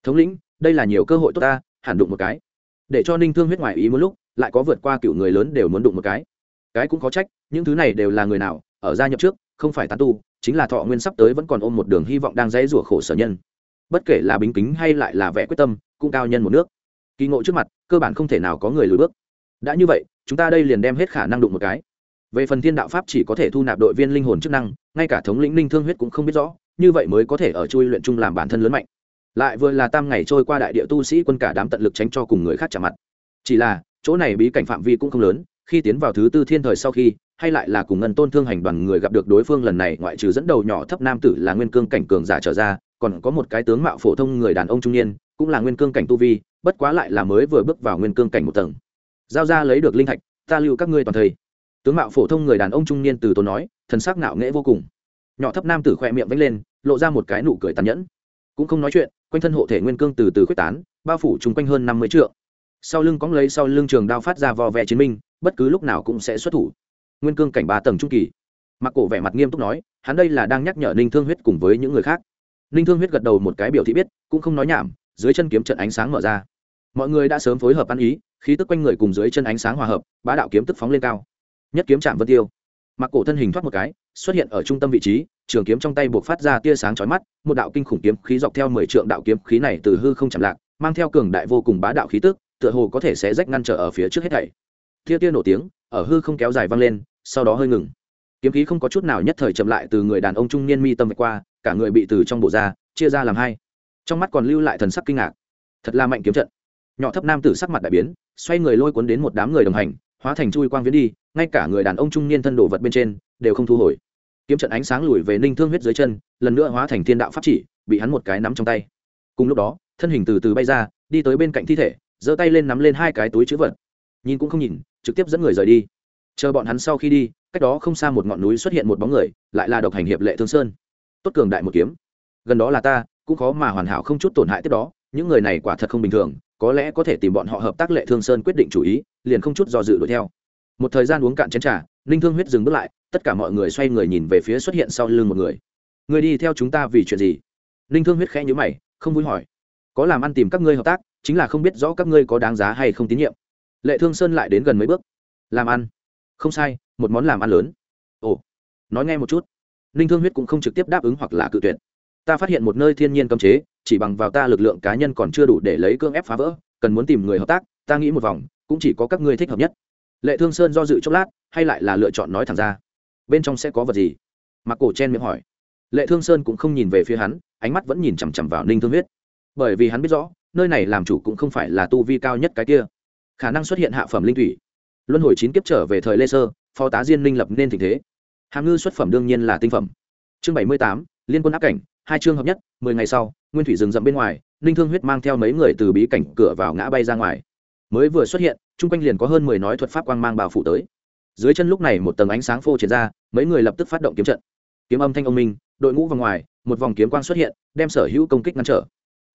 Thống lĩnh, đây là nhiều cơ hội tốt ta, hẳn đụng một cái. Để cho ninh thương huyết ngoài ý một lúc, lại có vượt qua cựu người lớn đều muốn đụng một cái. Cái cũng có trách, những thứ này đều là người nào, ở gia nhập trước, không phải tán tu, chính là thọ nguyên sắp tới vẫn còn ôm một đường hy vọng đang dãy rủa khổ sở nhân. Bất kể là bính kính hay lại là vẻ quyết tâm, cũng cao nhân một nước. Kỳ ngộ trước mặt, cơ bản không thể nào có người lùi bước. Đã như vậy chúng ta đây liền đem hết khả năng đụng một cái. Về phần thiên đạo pháp chỉ có thể thu nạp đội viên linh hồn chức năng, ngay cả thống lĩnh linh thương huyết cũng không biết rõ, như vậy mới có thể ở chui luyện chung làm bản thân lớn mạnh. Lại vừa là tam ngày trôi qua đại địa tu sĩ quân cả đám tận lực tránh cho cùng người khác chạm mặt. Chỉ là, chỗ này bí cảnh phạm vi cũng không lớn, khi tiến vào thứ tư thiên thời sau khi, hay lại là cùng ngân tôn thương hành đoàn người gặp được đối phương lần này, ngoại trừ dẫn đầu nhỏ thấp nam tử là nguyên cương cảnh cường giả trở ra, còn có một cái tướng mạo phổ thông người đàn ông trung niên, cũng là nguyên cương cảnh tu vi, bất quá lại là mới vừa bước vào nguyên cương cảnh một tầng giao ra lấy được linh thạch, ta lưu các ngươi toàn thầy tướng mạo phổ thông người đàn ông trung niên từ tốn nói, thần sắc nạo nghễ vô cùng. Nhỏ thấp nam tử khoe miệng vẫy lên, lộ ra một cái nụ cười tàn nhẫn. Cũng không nói chuyện, quanh thân hộ thể nguyên cương từ từ quyết tán, bao phủ chung quanh hơn năm mươi trượng. Sau lưng cóng lấy sau lưng trường đao phát ra vò vẽ chiến minh, bất cứ lúc nào cũng sẽ xuất thủ. Nguyên cương cảnh ba tầng trung kỳ. Mặc cổ vẻ mặt nghiêm túc nói, hắn đây là đang nhắc nhở ninh thương huyết cùng với những người khác. Ninh thương huyết gật đầu một cái biểu thị biết, cũng không nói nhảm, dưới chân kiếm trận ánh sáng mở ra mọi người đã sớm phối hợp ăn ý, khí tức quanh người cùng dưới chân ánh sáng hòa hợp, bá đạo kiếm tức phóng lên cao. Nhất kiếm chạm vân tiêu. Mặc cổ thân hình thoát một cái, xuất hiện ở trung tâm vị trí, trường kiếm trong tay buộc phát ra tia sáng chói mắt, một đạo kinh khủng kiếm khí dọc theo mười trượng đạo kiếm khí này từ hư không chậm lạc, mang theo cường đại vô cùng bá đạo khí tức, tựa hồ có thể sẽ rách ngăn trở ở phía trước hết thảy. Tia tia nổ tiếng, ở hư không kéo dài vang lên, sau đó hơi ngừng. Kiếm khí không có chút nào nhất thời chậm lại từ người đàn ông trung niên mi tâm vạch qua, cả người bị từ trong bộ ra, chia ra làm hai. Trong mắt còn lưu lại thần sắc kinh ngạc. Thật là mạnh kiếm trận nhỏ thấp nam tử sắc mặt đại biến, xoay người lôi cuốn đến một đám người đồng hành, hóa thành chui quang viễn đi, ngay cả người đàn ông trung niên thân đồ vật bên trên, đều không thu hồi. Kiếm trận ánh sáng lùi về ninh thương huyết dưới chân, lần nữa hóa thành thiên đạo pháp chỉ, bị hắn một cái nắm trong tay. Cùng lúc đó, thân hình từ từ bay ra, đi tới bên cạnh thi thể, giơ tay lên nắm lên hai cái túi chữ vật. Nhìn cũng không nhìn, trực tiếp dẫn người rời đi. Chờ bọn hắn sau khi đi, cách đó không xa một ngọn núi xuất hiện một bóng người, lại là độc hành hiệp lệ thương sơn. Tốt cường đại một kiếm. Gần đó là ta, cũng khó mà hoàn hảo không chút tổn hại tiếp đó, những người này quả thật không bình thường có lẽ có thể tìm bọn họ hợp tác lệ thương sơn quyết định chủ ý, liền không chút do dự đuổi theo. Một thời gian uống cạn chén trà, ninh thương huyết dừng bước lại, tất cả mọi người xoay người nhìn về phía xuất hiện sau lưng một người. Người đi theo chúng ta vì chuyện gì? Ninh thương huyết khẽ nhữ mày, không vui hỏi. Có làm ăn tìm các ngươi hợp tác, chính là không biết rõ các ngươi có đáng giá hay không tín nhiệm. Lệ thương sơn lại đến gần mấy bước. Làm ăn? Không sai, một món làm ăn lớn. Ồ. Nói nghe một chút. Ninh thương huyết cũng không trực tiếp đáp ứng hoặc là cự tuyệt ta phát hiện một nơi thiên nhiên cấm chế, chỉ bằng vào ta lực lượng cá nhân còn chưa đủ để lấy cương ép phá vỡ, cần muốn tìm người hợp tác, ta nghĩ một vòng, cũng chỉ có các ngươi thích hợp nhất. Lệ thương sơn do dự chốc lát, hay lại là lựa chọn nói thẳng ra, bên trong sẽ có vật gì? Mặc cổ chen miệng hỏi. Lệ thương sơn cũng không nhìn về phía hắn, ánh mắt vẫn nhìn chằm chằm vào ninh thương huyết. Bởi vì hắn biết rõ, nơi này làm chủ cũng không phải là tu vi cao nhất cái kia. Khả năng xuất hiện hạ phẩm linh thủy. Luân hồi chín kiếp trở về thời lê sơ, phó tá diên minh lập nên tình thế. Hàm ngư xuất phẩm đương nhiên là tinh phẩm. Chương bảy mươi tám, liên quân áp cảnh hai chương hợp nhất, mười ngày sau, nguyên thủy rừng rậm bên ngoài, ninh thương huyết mang theo mấy người từ bí cảnh cửa vào ngã bay ra ngoài. Mới vừa xuất hiện, chung quanh liền có hơn mười nói thuật pháp quang mang bào phủ tới. Dưới chân lúc này một tầng ánh sáng phô triển ra, mấy người lập tức phát động kiếm trận. Kiếm âm thanh ông minh, đội ngũ vào ngoài, một vòng kiếm quang xuất hiện, đem sở hữu công kích ngăn trở.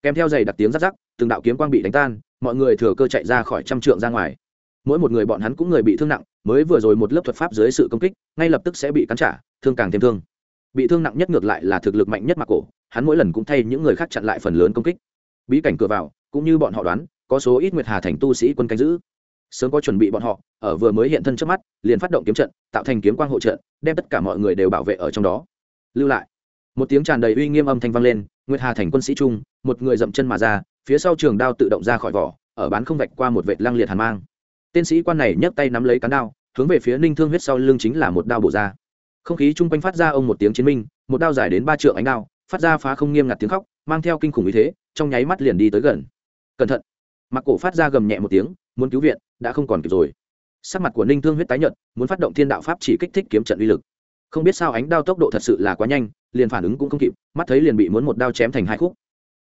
Kèm theo giày đặc tiếng rắc rắc, từng đạo kiếm quang bị đánh tan, mọi người thừa cơ chạy ra khỏi trăm trượng ra ngoài. Mỗi một người bọn hắn cũng người bị thương nặng, mới vừa rồi một lớp thuật pháp dưới sự công kích, ngay lập tức sẽ bị cắn trả, thương càng thêm thương bị thương nặng nhất ngược lại là thực lực mạnh nhất mặc cổ, hắn mỗi lần cũng thay những người khác chặn lại phần lớn công kích. Bí cảnh cửa vào, cũng như bọn họ đoán, có số ít nguyệt hà thành tu sĩ quân canh giữ. Sớm có chuẩn bị bọn họ, ở vừa mới hiện thân trước mắt, liền phát động kiếm trận, tạo thành kiếm quang hộ trận, đem tất cả mọi người đều bảo vệ ở trong đó. Lưu lại. Một tiếng tràn đầy uy nghiêm âm thanh vang lên, nguyệt hà thành quân sĩ trung, một người dậm chân mà ra, phía sau trường đao tự động ra khỏi vỏ, ở bán không vạch qua một vệt lăng liệt hàn mang. Tên sĩ quan này nhấc tay nắm lấy cán đao, hướng về phía ninh thương huyết sau lưng chính là một đao bổ ra không khí chung quanh phát ra ông một tiếng chiến minh, một đao dài đến ba trượng ánh đao, phát ra phá không nghiêm ngặt tiếng khóc, mang theo kinh khủng ý thế, trong nháy mắt liền đi tới gần. Cẩn thận. Mặc cổ phát ra gầm nhẹ một tiếng, muốn cứu viện, đã không còn kịp rồi. Sắc mặt của ninh thương huyết tái nhợt, muốn phát động thiên đạo pháp chỉ kích thích kiếm trận uy lực. Không biết sao ánh đao tốc độ thật sự là quá nhanh, liền phản ứng cũng không kịp, mắt thấy liền bị muốn một đao chém thành hai khúc.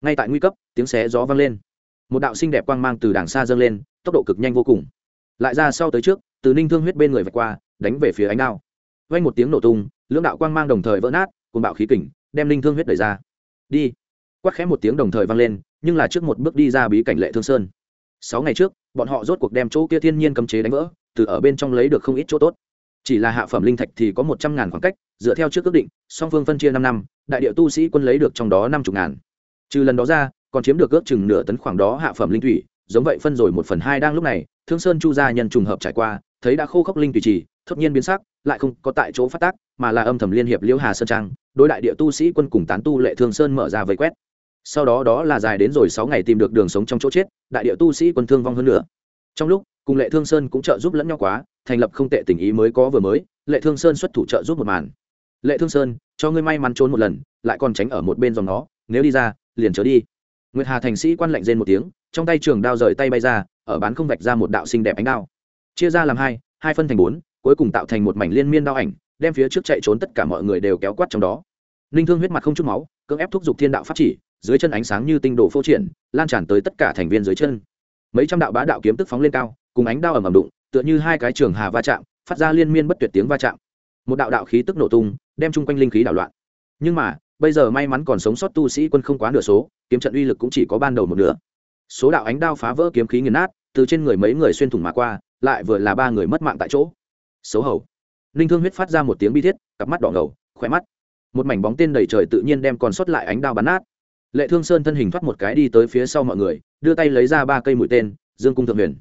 Ngay tại nguy cấp, tiếng xé gió vang lên. Một đạo xinh đẹp quang mang từ đàng xa dâng lên, tốc độ cực nhanh vô cùng. Lại ra sau tới trước, từ ninh thương huyết bên người vạch qua, đánh về phía ánh đao vang một tiếng nổ tung, lưỡng đạo quang mang đồng thời vỡ nát cùng bạo khí kình đem linh thương huyết đẩy ra. Đi. Quát khẽ một tiếng đồng thời vang lên, nhưng là trước một bước đi ra bí cảnh lệ thương sơn. Sáu ngày trước, bọn họ rốt cuộc đem chỗ kia thiên nhiên cấm chế đánh vỡ, từ ở bên trong lấy được không ít chỗ tốt. Chỉ là hạ phẩm linh thạch thì có một trăm ngàn khoảng cách, dựa theo trước ước định, song phương phân chia năm năm, đại địa tu sĩ quân lấy được trong đó năm chục ngàn. Trừ lần đó ra, còn chiếm được ước chừng nửa tấn khoảng đó hạ phẩm linh thủy, giống vậy phân rồi một phần hai đang lúc này, thương sơn chu gia nhân trùng hợp trải qua, thấy đã khô khốc linh thủy trì, thốt nhiên biến sắc lại không có tại chỗ phát tác, mà là âm thầm liên hiệp liễu hà sơn trang, đối đại địa tu sĩ quân cùng tán tu lệ thương sơn mở ra vây quét. Sau đó đó là dài đến rồi sáu ngày tìm được đường sống trong chỗ chết, đại địa tu sĩ quân thương vong hơn nữa. Trong lúc, cùng lệ thương sơn cũng trợ giúp lẫn nhau quá, thành lập không tệ tình ý mới có vừa mới, lệ thương sơn xuất thủ trợ giúp một màn. Lệ thương sơn, cho ngươi may mắn trốn một lần, lại còn tránh ở một bên dòng nó, nếu đi ra, liền trở đi. Nguyệt hà thành sĩ quan lệnh rên một tiếng, trong tay trường đao rời tay bay ra, ở bán không vạch ra một đạo xinh đẹp ánh đao. Chia ra làm hai hai phân thành bốn cuối cùng tạo thành một mảnh liên miên đao ảnh, đem phía trước chạy trốn tất cả mọi người đều kéo quát trong đó. Ninh thương huyết mặt không chút máu, cưỡng ép thúc giục thiên đạo pháp chỉ, dưới chân ánh sáng như tinh đồ phô triển, lan tràn tới tất cả thành viên dưới chân. Mấy trăm đạo bá đạo kiếm tức phóng lên cao, cùng ánh đao ầm ầm đụng, tựa như hai cái trường hà va chạm, phát ra liên miên bất tuyệt tiếng va chạm. Một đạo đạo khí tức nổ tung, đem chung quanh linh khí đảo loạn. Nhưng mà, bây giờ may mắn còn sống sót tu sĩ quân không quá nửa số, kiếm trận uy lực cũng chỉ có ban đầu một nửa. Số đạo ánh đao phá vỡ kiếm khí nghiền nát, từ trên người mấy người xuyên thủng mà qua, lại vừa là ba người mất mạng tại chỗ xấu hầu ninh thương huyết phát ra một tiếng bi thiết, cặp mắt đỏ ngầu khỏe mắt. Một mảnh bóng tên đầy trời tự nhiên đem còn sót lại ánh đao bắn nát. Lệ thương sơn thân hình thoát một cái đi tới phía sau mọi người, đưa tay lấy ra ba cây mũi tên, dương cung thượng huyền.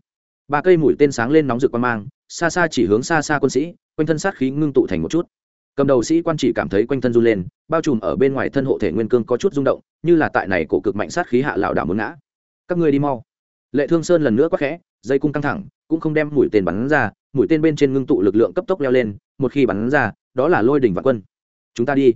Ba cây mũi tên sáng lên nóng rực quan mang, xa xa chỉ hướng xa xa quân sĩ, quanh thân sát khí ngưng tụ thành một chút. Cầm đầu sĩ quan chỉ cảm thấy quanh thân run lên, bao trùm ở bên ngoài thân hộ thể nguyên cương có chút rung động, như là tại này cổ cực mạnh sát khí hạ lảo đảo muốn ngã. Các ngươi đi mau. Lệ thương sơn lần nữa quắc khẽ, dây cung căng thẳng, cũng không đem mũi tên bắn ra mũi tên bên trên ngưng tụ lực lượng cấp tốc leo lên, một khi bắn ra, đó là lôi đỉnh vạn quân. Chúng ta đi.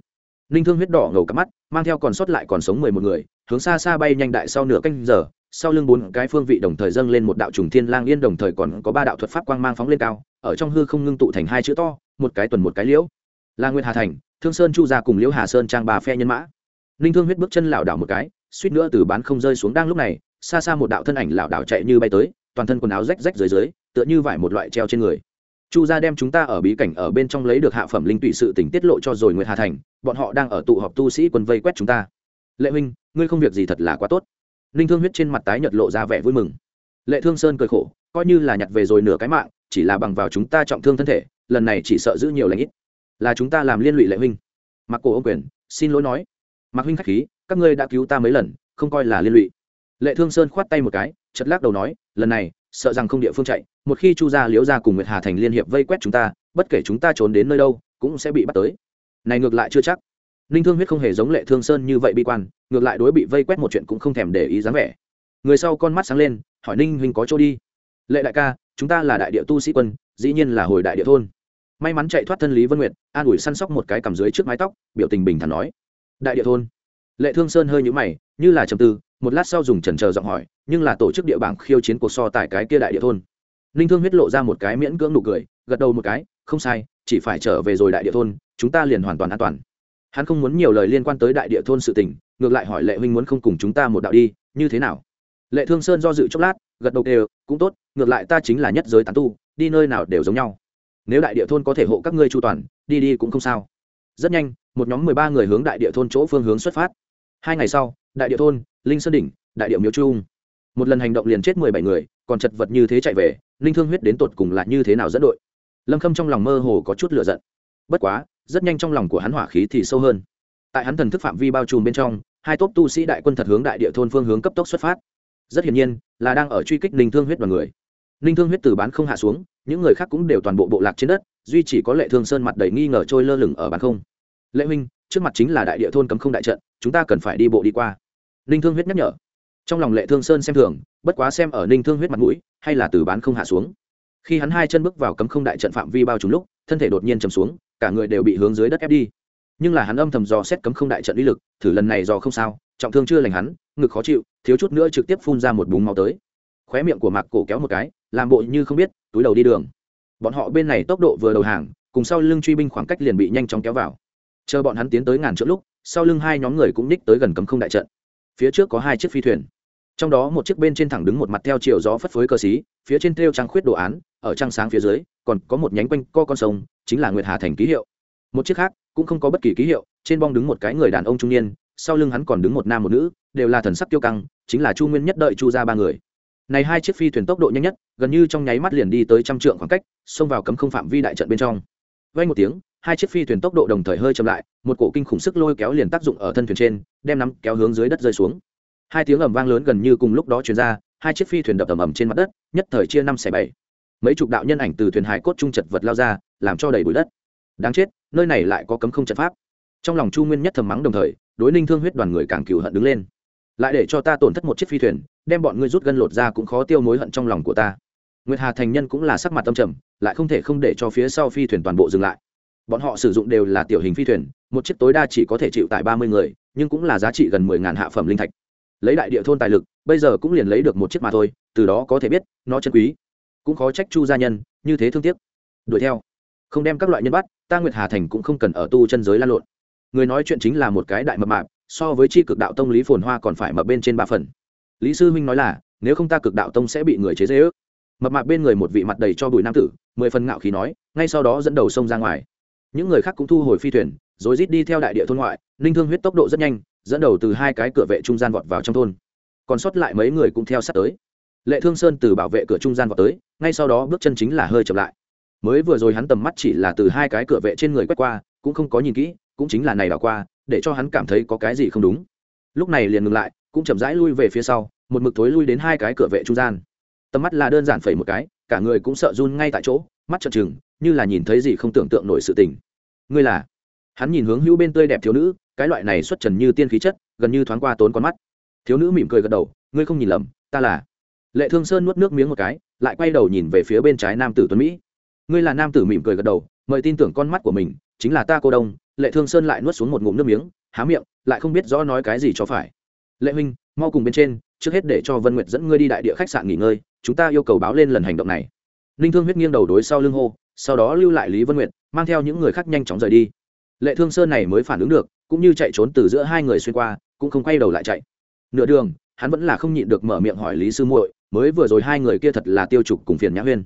Ninh thương huyết đỏ ngầu cắp mắt, mang theo còn sót lại còn sống mười một người, hướng xa xa bay nhanh đại sau nửa canh giờ, sau lưng bốn cái phương vị đồng thời dâng lên một đạo trùng thiên lang yên đồng thời còn có ba đạo thuật pháp quang mang phóng lên cao, ở trong hư không ngưng tụ thành hai chữ to, một cái tuần một cái liễu. Là nguyên hà thành, thương sơn chu ra cùng liễu hà sơn trang bà phe nhân mã. Ninh thương huyết bước chân lảo đảo một cái, suýt nữa từ bán không rơi xuống. Đang lúc này, xa xa một đạo thân ảnh lảo đảo chạy như bay tới, toàn thân quần áo rách rách dưới dưới tựa như vải một loại treo trên người. Chu gia đem chúng ta ở bí cảnh ở bên trong lấy được hạ phẩm linh tụy sự tỉnh tiết lộ cho rồi nguyệt hà thành, bọn họ đang ở tụ họp tu sĩ quân vây quét chúng ta. Lệ huynh, ngươi không việc gì thật là quá tốt. Linh thương huyết trên mặt tái nhật lộ ra vẻ vui mừng. Lệ thương sơn cười khổ, coi như là nhặt về rồi nửa cái mạng, chỉ là bằng vào chúng ta trọng thương thân thể, lần này chỉ sợ giữ nhiều lãnh ít. Là chúng ta làm liên lụy lệ huynh. Mặc cổ ô quyền, xin lỗi nói. Mặc huynh k h á c h khí, các ngươi đã cứu ta mấy lần, không coi là liên lụy. Lệ thương sơn khoát tay một cái chật lắc đầu nói lần này, sợ rằng không địa phương chạy, một khi chu gia, liễu gia cùng nguyệt hà thành liên hiệp vây quét chúng ta, bất kể chúng ta trốn đến nơi đâu, cũng sẽ bị bắt tới. Này ngược lại chưa chắc. Ninh thương huyết không hề giống lệ thương sơn như vậy bi quan, ngược lại đối bị vây quét một chuyện cũng không thèm để ý dáng vẻ. Người sau con mắt sáng lên, hỏi ninh huynh có chỗ đi. Lệ đại ca, chúng ta là đại địa tu sĩ quân, dĩ nhiên là hồi đại địa thôn. May mắn chạy thoát thân lý vân nguyệt, an ủi săn sóc một cái cầm dưới trước mái tóc, biểu tình bình thản nói. Đại địa thôn. Lệ thương sơn hơi nhũ mày, như là trầm tư một lát sau dùng trần chờ giọng hỏi, nhưng là tổ chức địa bảng khiêu chiến cuộc so tại cái kia đại địa thôn. Ninh thương huyết lộ ra một cái miễn cưỡng nụ cười, gật đầu một cái, không sai, chỉ phải trở về rồi đại địa thôn, chúng ta liền hoàn toàn an toàn. Hắn không muốn nhiều lời liên quan tới đại địa thôn sự tình, ngược lại hỏi lệ huynh muốn không cùng chúng ta một đạo đi, như thế nào? Lệ thương sơn do dự chốc lát, gật đầu đều, cũng tốt, ngược lại ta chính là nhất giới tán tu, đi nơi nào đều giống nhau. Nếu đại địa thôn có thể hộ các ngươi chu toàn, đi đi cũng không sao. Rất nhanh, một nhóm mười ba người hướng đại địa thôn chỗ phương hướng xuất phát. Hai ngày sau đại địa thôn, linh sơn đỉnh, đại địa miếu trung. Một lần hành động liền chết mười bảy người, còn chật vật như thế chạy về, linh thương huyết đến tột cùng là như thế nào dẫn đội? Lâm khâm trong lòng mơ hồ có chút lựa giận. Bất quá, rất nhanh trong lòng của hắn hỏa khí thì sâu hơn. Tại hắn thần thức phạm vi bao trùm bên trong, hai tốp tu sĩ đại quân thật hướng đại địa thôn phương hướng cấp tốc xuất phát. Rất hiển nhiên, là đang ở truy kích Linh thương huyết đoàn người. Linh thương huyết từ bán không hạ xuống, những người khác cũng đều toàn bộ bộ lạc trên đất, duy chỉ có lệ thương sơn mặt đầy nghi ngờ trôi lơ lửng ở bán không. Lệ huynh, trước mặt chính là đại địa thôn cấm không đại trận chúng ta cần phải đi bộ đi qua. Ninh thương huyết nhắc nhở. Trong lòng lệ thương sơn xem thường, bất quá xem ở ninh thương huyết mặt mũi, hay là từ bán không hạ xuống. Khi hắn hai chân bước vào cấm không đại trận phạm vi bao trùm lúc, thân thể đột nhiên chầm xuống, cả người đều bị hướng dưới đất ép đi. Nhưng là hắn âm thầm dò xét cấm không đại trận uy lực, thử lần này dò không sao, trọng thương chưa lành hắn, ngực khó chịu, thiếu chút nữa trực tiếp phun ra một búng máu tới. Khóe miệng của mạc cổ kéo một cái, làm bộ như không biết, túi đầu đi đường. Bọn họ bên này tốc độ vừa đầu hàng, cùng sau lưng truy binh khoảng cách liền bị nhanh chóng kéo vào chờ bọn hắn tiến tới ngàn chỗ lúc, sau lưng hai nhóm người cũng ních tới gần cấm không đại trận. Phía trước có hai chiếc phi thuyền. Trong đó một chiếc bên trên thẳng đứng một mặt theo chiều gió phất phới cơ xí, phía trên treo trăng khuyết đồ án, ở trăng sáng phía dưới, còn có một nhánh quanh co con sông, chính là nguyệt hà thành ký hiệu. Một chiếc khác cũng không có bất kỳ ký hiệu, trên bong đứng một cái người đàn ông trung niên, sau lưng hắn còn đứng một nam một nữ, đều là thần sắc tiêu căng, chính là chu nguyên nhất đợi chu ra ba người. Này hai chiếc phi thuyền tốc độ nhanh nhất, gần như trong nháy mắt liền đi tới trăm trượng khoảng cách, xông vào cấm không phạm vi đại trận bên trong. Vay một tiếng hai chiếc phi thuyền tốc độ đồng thời hơi chậm lại, một cổ kinh khủng sức lôi kéo liền tác dụng ở thân thuyền trên, đem nắm kéo hướng dưới đất rơi xuống. Hai tiếng ầm vang lớn gần như cùng lúc đó chuyển ra, hai chiếc phi thuyền đập ầm ầm trên mặt đất, nhất thời chia năm xẻ bảy. Mấy chục đạo nhân ảnh từ thuyền hải cốt trung chật vật lao ra, làm cho đầy bụi đất. Đáng chết, nơi này lại có cấm không trận pháp. Trong lòng chu nguyên nhất thầm mắng đồng thời, đối ninh thương huyết đoàn người càng cừu hận đứng lên. Lại để cho ta tổn thất một chiếc phi thuyền, đem bọn ngươi rút gân lột ra cũng khó tiêu mối hận trong lòng của ta. Nguyệt hà thành nhân cũng là sắc mặt tâm trầm, lại không thể không để cho phía sau phi thuyền toàn bộ dừng lại bọn họ sử dụng đều là tiểu hình phi thuyền, một chiếc tối đa chỉ có thể chịu tại ba mươi người, nhưng cũng là giá trị gần mười ngàn hạ phẩm linh thạch. Lấy đại địa thôn tài lực, bây giờ cũng liền lấy được một chiếc mà thôi, từ đó có thể biết, nó chân quý. Cũng khó trách chu gia nhân, như thế thương tiếc. Đuổi theo. Không đem các loại nhân bắt, ta nguyệt hà thành cũng không cần ở tu chân giới lan lộn. Người nói chuyện chính là một cái đại mập mạp, so với chi cực đạo tông lý phồn hoa còn phải mập bên trên ba phần. Lý sư huynh nói là, nếu không ta cực đạo tông sẽ bị người chế dễ ước mập mạp bên người một vị mặt đầy cho bùi nam tử, mười phần ngạo khí nói, ngay sau đó dẫn đầu sông ra ngoài những người khác cũng thu hồi phi thuyền, rồi rít đi theo đại địa thôn ngoại, ninh thương huyết tốc độ rất nhanh, dẫn đầu từ hai cái cửa vệ trung gian vọt vào trong thôn. Còn sót lại mấy người cũng theo sát tới. Lệ thương sơn từ bảo vệ cửa trung gian vọt tới, ngay sau đó bước chân chính là hơi chậm lại. Mới vừa rồi hắn tầm mắt chỉ là từ hai cái cửa vệ trên người quét qua, cũng không có nhìn kỹ, cũng chính là này đảo qua, để cho hắn cảm thấy có cái gì không đúng. Lúc này liền ngừng lại, cũng chậm rãi lui về phía sau, một mực thối lui đến hai cái cửa vệ trung gian. Tầm mắt là đơn giản phẩy một cái, cả người cũng sợ run ngay tại chỗ, mắt trợn trừng như là nhìn thấy gì không tưởng tượng nổi sự tình. Ngươi là? Hắn nhìn hướng hữu bên tươi đẹp thiếu nữ, cái loại này xuất trần như tiên khí chất, gần như thoáng qua tốn con mắt. Thiếu nữ mỉm cười gật đầu, ngươi không nhìn lầm, ta là. Lệ thương sơn nuốt nước miếng một cái, lại quay đầu nhìn về phía bên trái nam tử tuấn mỹ. Ngươi là nam tử mỉm cười gật đầu, mời tin tưởng con mắt của mình, chính là ta cô đông. Lệ thương sơn lại nuốt xuống một ngụm nước miếng, há miệng, lại không biết rõ nói cái gì cho phải. Lệ huynh, mau cùng bên trên, trước hết để cho vân nguyệt dẫn ngươi đi đại địa khách sạn nghỉ ngơi, chúng ta yêu cầu báo lên lần hành động này. Ninh thương huyết nghiêng đầu đối sau lưng hô sau đó lưu lại lý vân nguyệt, mang theo những người khác nhanh chóng rời đi. Lệ thương sơn này mới phản ứng được, cũng như chạy trốn từ giữa hai người xuyên qua, cũng không quay đầu lại chạy. Nửa đường, hắn vẫn là không nhịn được mở miệng hỏi lý sư muội, mới vừa rồi hai người kia thật là tiêu trục cùng phiền nhã huyên.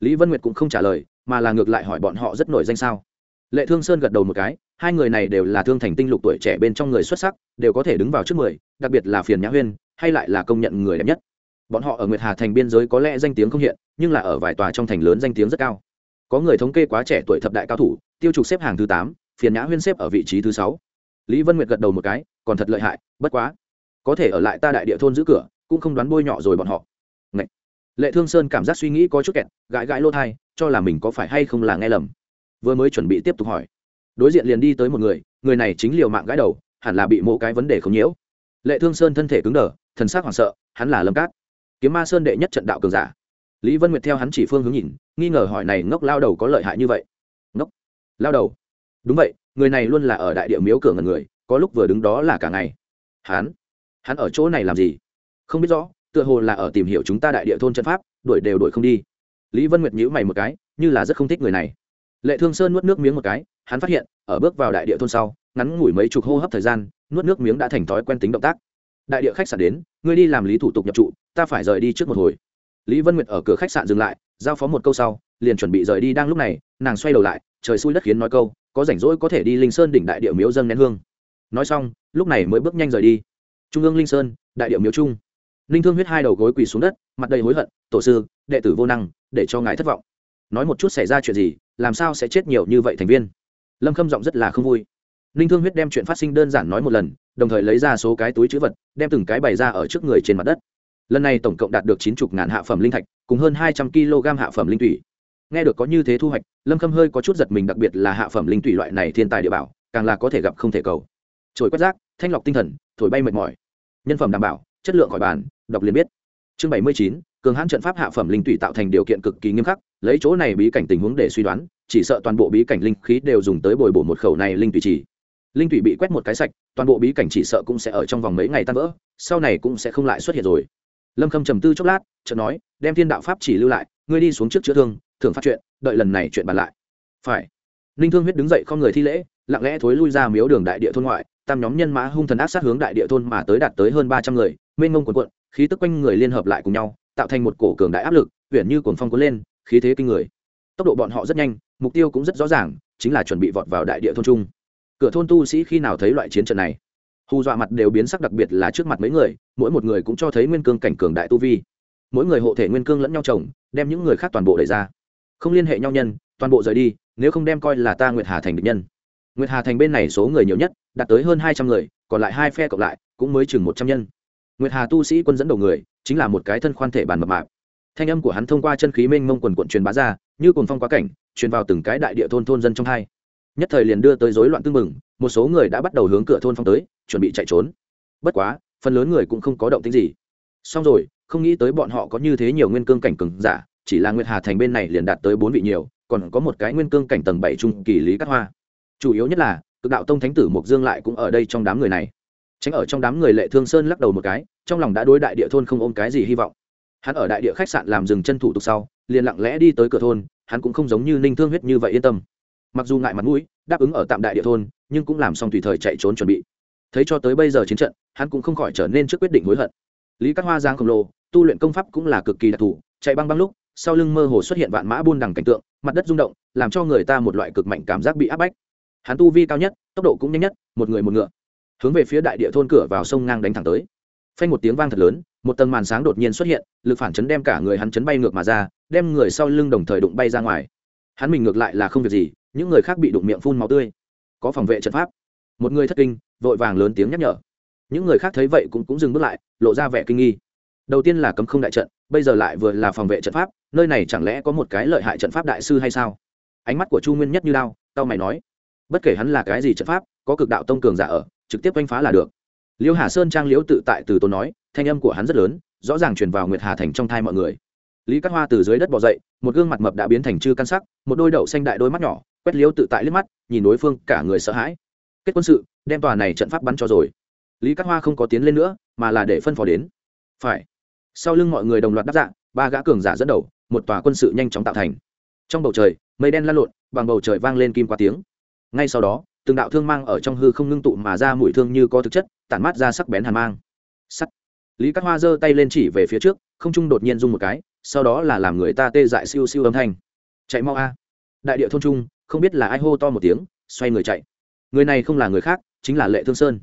Lý vân nguyệt cũng không trả lời, mà là ngược lại hỏi bọn họ rất nổi danh sao. Lệ thương sơn gật đầu một cái, hai người này đều là thương thành tinh lục tuổi trẻ bên trong người xuất sắc, đều có thể đứng vào trước mười, đặc biệt là phiền nhã huyên, hay lại là công nhận người đẹp nhất. Bọn họ ở nguyệt hà thành biên giới có lẽ danh tiếng không hiện, nhưng là ở vài tòa trong thành lớn danh tiếng rất cao có người thống kê quá trẻ tuổi thập đại cao thủ, tiêu trục xếp hàng thứ tám, phiền nhã huyên xếp ở vị trí thứ sáu. Lý vân nguyệt gật đầu một cái, còn thật lợi hại, bất quá. Có thể ở lại ta đại địa thôn giữ cửa, cũng không đoán bôi nhọ rồi bọn họ. Ngậy. lệ thương sơn cảm giác suy nghĩ có chút kẹt, gãi gãi lỗ thai, cho là mình có phải hay không là nghe lầm. Vừa mới chuẩn bị tiếp tục hỏi. Đối diện liền đi tới một người người này chính liều mạng gãi đầu, hẳn là bị mộ cái vấn đề không nhiễu. Lệ thương sơn thân thể cứng đờ, thần sắc hoảng sợ, hắn là lâm cát. Kiếm ma sơn đệ nhất trận đạo cường giả lý vân nguyệt theo hắn chỉ phương hướng nhìn, nghi ngờ hỏi này, ngốc lao đầu có lợi hại như vậy? Ngốc lao đầu? Đúng vậy, người này luôn là ở đại địa miếu cửa ngần người, có lúc vừa đứng đó là cả ngày. Hắn? Hắn ở chỗ này làm gì? Không biết rõ, tựa hồ là ở tìm hiểu chúng ta đại địa thôn trận pháp, đuổi đều đuổi không đi. Lý vân nguyệt nhíu mày một cái, như là rất không thích người này. Lệ thương sơn nuốt nước miếng một cái, hắn phát hiện, ở bước vào đại địa thôn sau, ngắn ngủi mấy chục hô hấp thời gian, nuốt nước miếng đã thành thói quen tính động tác. Đại địa khách sạn đến, ngươi đi làm lý thủ tục nhập trụ, ta phải rời đi trước một hồi lý vân nguyệt ở cửa khách sạn dừng lại, giao phó một câu sau, liền chuẩn bị rời đi. Đang lúc này, nàng xoay đầu lại, trời xui đất khiến nói câu, có rảnh rỗi có thể đi linh sơn đỉnh đại điệu miếu dâng nén hương. Nói xong, lúc này mới bước nhanh rời đi. Trung ương linh sơn, đại điệu miếu trung. Linh thương huyết hai đầu gối quỳ xuống đất, mặt đầy hối hận, tổ sư, đệ tử vô năng, để cho ngài thất vọng. Nói một chút xảy ra chuyện gì, làm sao sẽ chết nhiều như vậy thành viên? Lâm khâm giọng rất là không vui. Ninh thương huyết đem chuyện phát sinh đơn giản nói một lần, đồng thời lấy ra số cái túi chữ vật, đem từng cái bày ra ở trước người trên mặt đất lần này tổng cộng đạt được chín chục ngàn hạ phẩm linh thạch, cùng hơn hai trăm kg hạ phẩm linh thủy. Nghe được có như thế thu hoạch, lâm khâm hơi có chút giật mình, đặc biệt là hạ phẩm linh thủy loại này thiên tài địa bảo, càng là có thể gặp không thể cầu. Trồi quét rác, thanh lọc tinh thần, thổi bay mệt mỏi. Nhân phẩm đảm bảo, chất lượng khỏi bàn, đọc liền biết. Chương bảy mươi chín, cường hãn trận pháp hạ phẩm linh thủy tạo thành điều kiện cực kỳ nghiêm khắc, lấy chỗ này bí cảnh tình huống để suy đoán, chỉ sợ toàn bộ bí cảnh linh khí đều dùng tới bồi bổ một khẩu này linh thủy trì linh thủy bị quét một cái sạch, toàn bộ bí cảnh chỉ sợ cũng sẽ ở trong vòng mấy ngày tan vỡ, sau này cũng sẽ không lại xuất hiện rồi lâm khâm trầm tư chốc lát, chợt nói, đem thiên đạo pháp chỉ lưu lại, ngươi đi xuống trước chữa thương thường phát chuyện, đợi lần này chuyện bàn lại. Phải. Ninh thương huyết đứng dậy không người thi lễ, lặng lẽ thối lui ra miếu đường đại địa thôn ngoại, tam nhóm nhân mã hung thần ác sát hướng đại địa thôn mà tới đạt tới hơn ba trăm người, mênh mông quần quận khí tức quanh người liên hợp lại cùng nhau, tạo thành một cổ cường đại áp lực uyển như cuồng phong cuốn lên, khí thế kinh người. Tốc độ bọn họ rất nhanh, mục tiêu cũng rất rõ ràng, chính là chuẩn bị vọt vào đại địa thôn trung. Cửa thôn tu sĩ khi nào thấy loại chiến trận này? Hù dọa mặt đều biến sắc đặc biệt là trước mặt mấy người, mỗi một người cũng cho thấy nguyên cương cảnh cường đại tu vi. Mỗi người hộ thể nguyên cương lẫn nhau chồng, đem những người khác toàn bộ đẩy ra. Không liên hệ nhau nhân, toàn bộ rời đi, nếu không đem coi là ta nguyệt hà thành địch nhân. Nguyệt hà thành bên này số người nhiều nhất, đạt tới hơn hai trăm người, còn lại hai phe cộng lại, cũng mới chừng một trăm nhân. Nguyệt hà tu sĩ quân dẫn đầu người, chính là một cái thân khoan thể bàn mập mạp. Thanh âm của hắn thông qua chân khí mênh mông quần quận truyền bá ra, như cồn phong quá cảnh, truyền vào từng cái đại địa thôn thôn dân trong hai. Nhất thời liền đưa tới rối loạn tương mừng một số người đã bắt đầu hướng cửa thôn phong tới chuẩn bị chạy trốn. Bất quá, phần lớn người cũng không có động tính gì. Xong rồi, không nghĩ tới bọn họ có như thế nhiều nguyên cương cảnh cường giả, chỉ là nguyệt hà thành bên này liền đạt tới bốn vị nhiều, còn có một cái nguyên cương cảnh tầng bảy trung kỳ lý cát hoa. Chủ yếu nhất là, cực đạo tông thánh tử mục dương lại cũng ở đây trong đám người này. Tránh ở trong đám người lệ thương sơn lắc đầu một cái, trong lòng đã đối đại địa thôn không ôm cái gì hy vọng. Hắn ở đại địa khách sạn làm dừng chân thủ tục sau, liền lặng lẽ đi tới cửa thôn, hắn cũng không giống như ninh thương huyết như vậy yên tâm. Mặc dù ngại mặt mũi, đáp ứng ở tạm đại địa thôn, nhưng cũng làm xong tùy thời chạy trốn chuẩn bị thấy cho tới bây giờ chiến trận, hắn cũng không khỏi trở nên trước quyết định hối hận. Lý các hoa giang khổng lồ, tu luyện công pháp cũng là cực kỳ đặc thù, chạy băng băng lúc, sau lưng mơ hồ xuất hiện vạn mã buôn đằng cảnh tượng, mặt đất rung động, làm cho người ta một loại cực mạnh cảm giác bị áp bách. Hắn tu vi cao nhất, tốc độ cũng nhanh nhất, một người một ngựa, hướng về phía đại địa thôn cửa vào sông ngang đánh thẳng tới. Phanh một tiếng vang thật lớn, một tầng màn sáng đột nhiên xuất hiện, lực phản chấn đem cả người hắn chấn bay ngược mà ra, đem người sau lưng đồng thời đụng bay ra ngoài. Hắn mình ngược lại là không việc gì, những người khác bị đụng miệng phun máu tươi. Có phòng vệ trận pháp. Một người thất kinh vội vàng lớn tiếng nhắc nhở. Những người khác thấy vậy cũng cũng dừng bước lại, lộ ra vẻ kinh nghi. Đầu tiên là cấm không đại trận, bây giờ lại vừa là phòng vệ trận pháp, nơi này chẳng lẽ có một cái lợi hại trận pháp đại sư hay sao? Ánh mắt của chu nguyên nhất như lao tao mày nói, bất kể hắn là cái gì trận pháp, có cực đạo tông cường giả ở, trực tiếp oanh phá là được. Liêu hà sơn trang liễu tự tại từ tốn nói, thanh âm của hắn rất lớn, rõ ràng truyền vào nguyệt hà thành trong thai mọi người. Lý cát hoa từ dưới đất bỏ dậy, một gương mặt mập đã biến thành chư căn sắc, một đôi đậu xanh đại đôi mắt nhỏ, quét liễu tự tại liếc mắt, nhìn đối phương cả người sợ hãi kết quân sự đem tòa này trận pháp bắn cho rồi. Lý cát hoa không có tiến lên nữa mà là để phân phó đến. Phải. Sau lưng mọi người đồng loạt đáp dạng, ba gã cường giả dẫn đầu một tòa quân sự nhanh chóng tạo thành. Trong bầu trời mây đen lăn lộn bằng bầu trời vang lên kim qua tiếng. Ngay sau đó từng đạo thương mang ở trong hư không ngưng tụ mà ra mũi thương như có thực chất tản mát ra sắc bén hàn mang. Sắt. Lý cát hoa giơ tay lên chỉ về phía trước không trung đột nhiên rung một cái sau đó là làm người ta tê dại siêu siêu âm thanh. Chạy mau a. Đại địa thôn trung không biết là ai hô to một tiếng xoay người chạy người này không là người khác, chính là lệ thương sơn.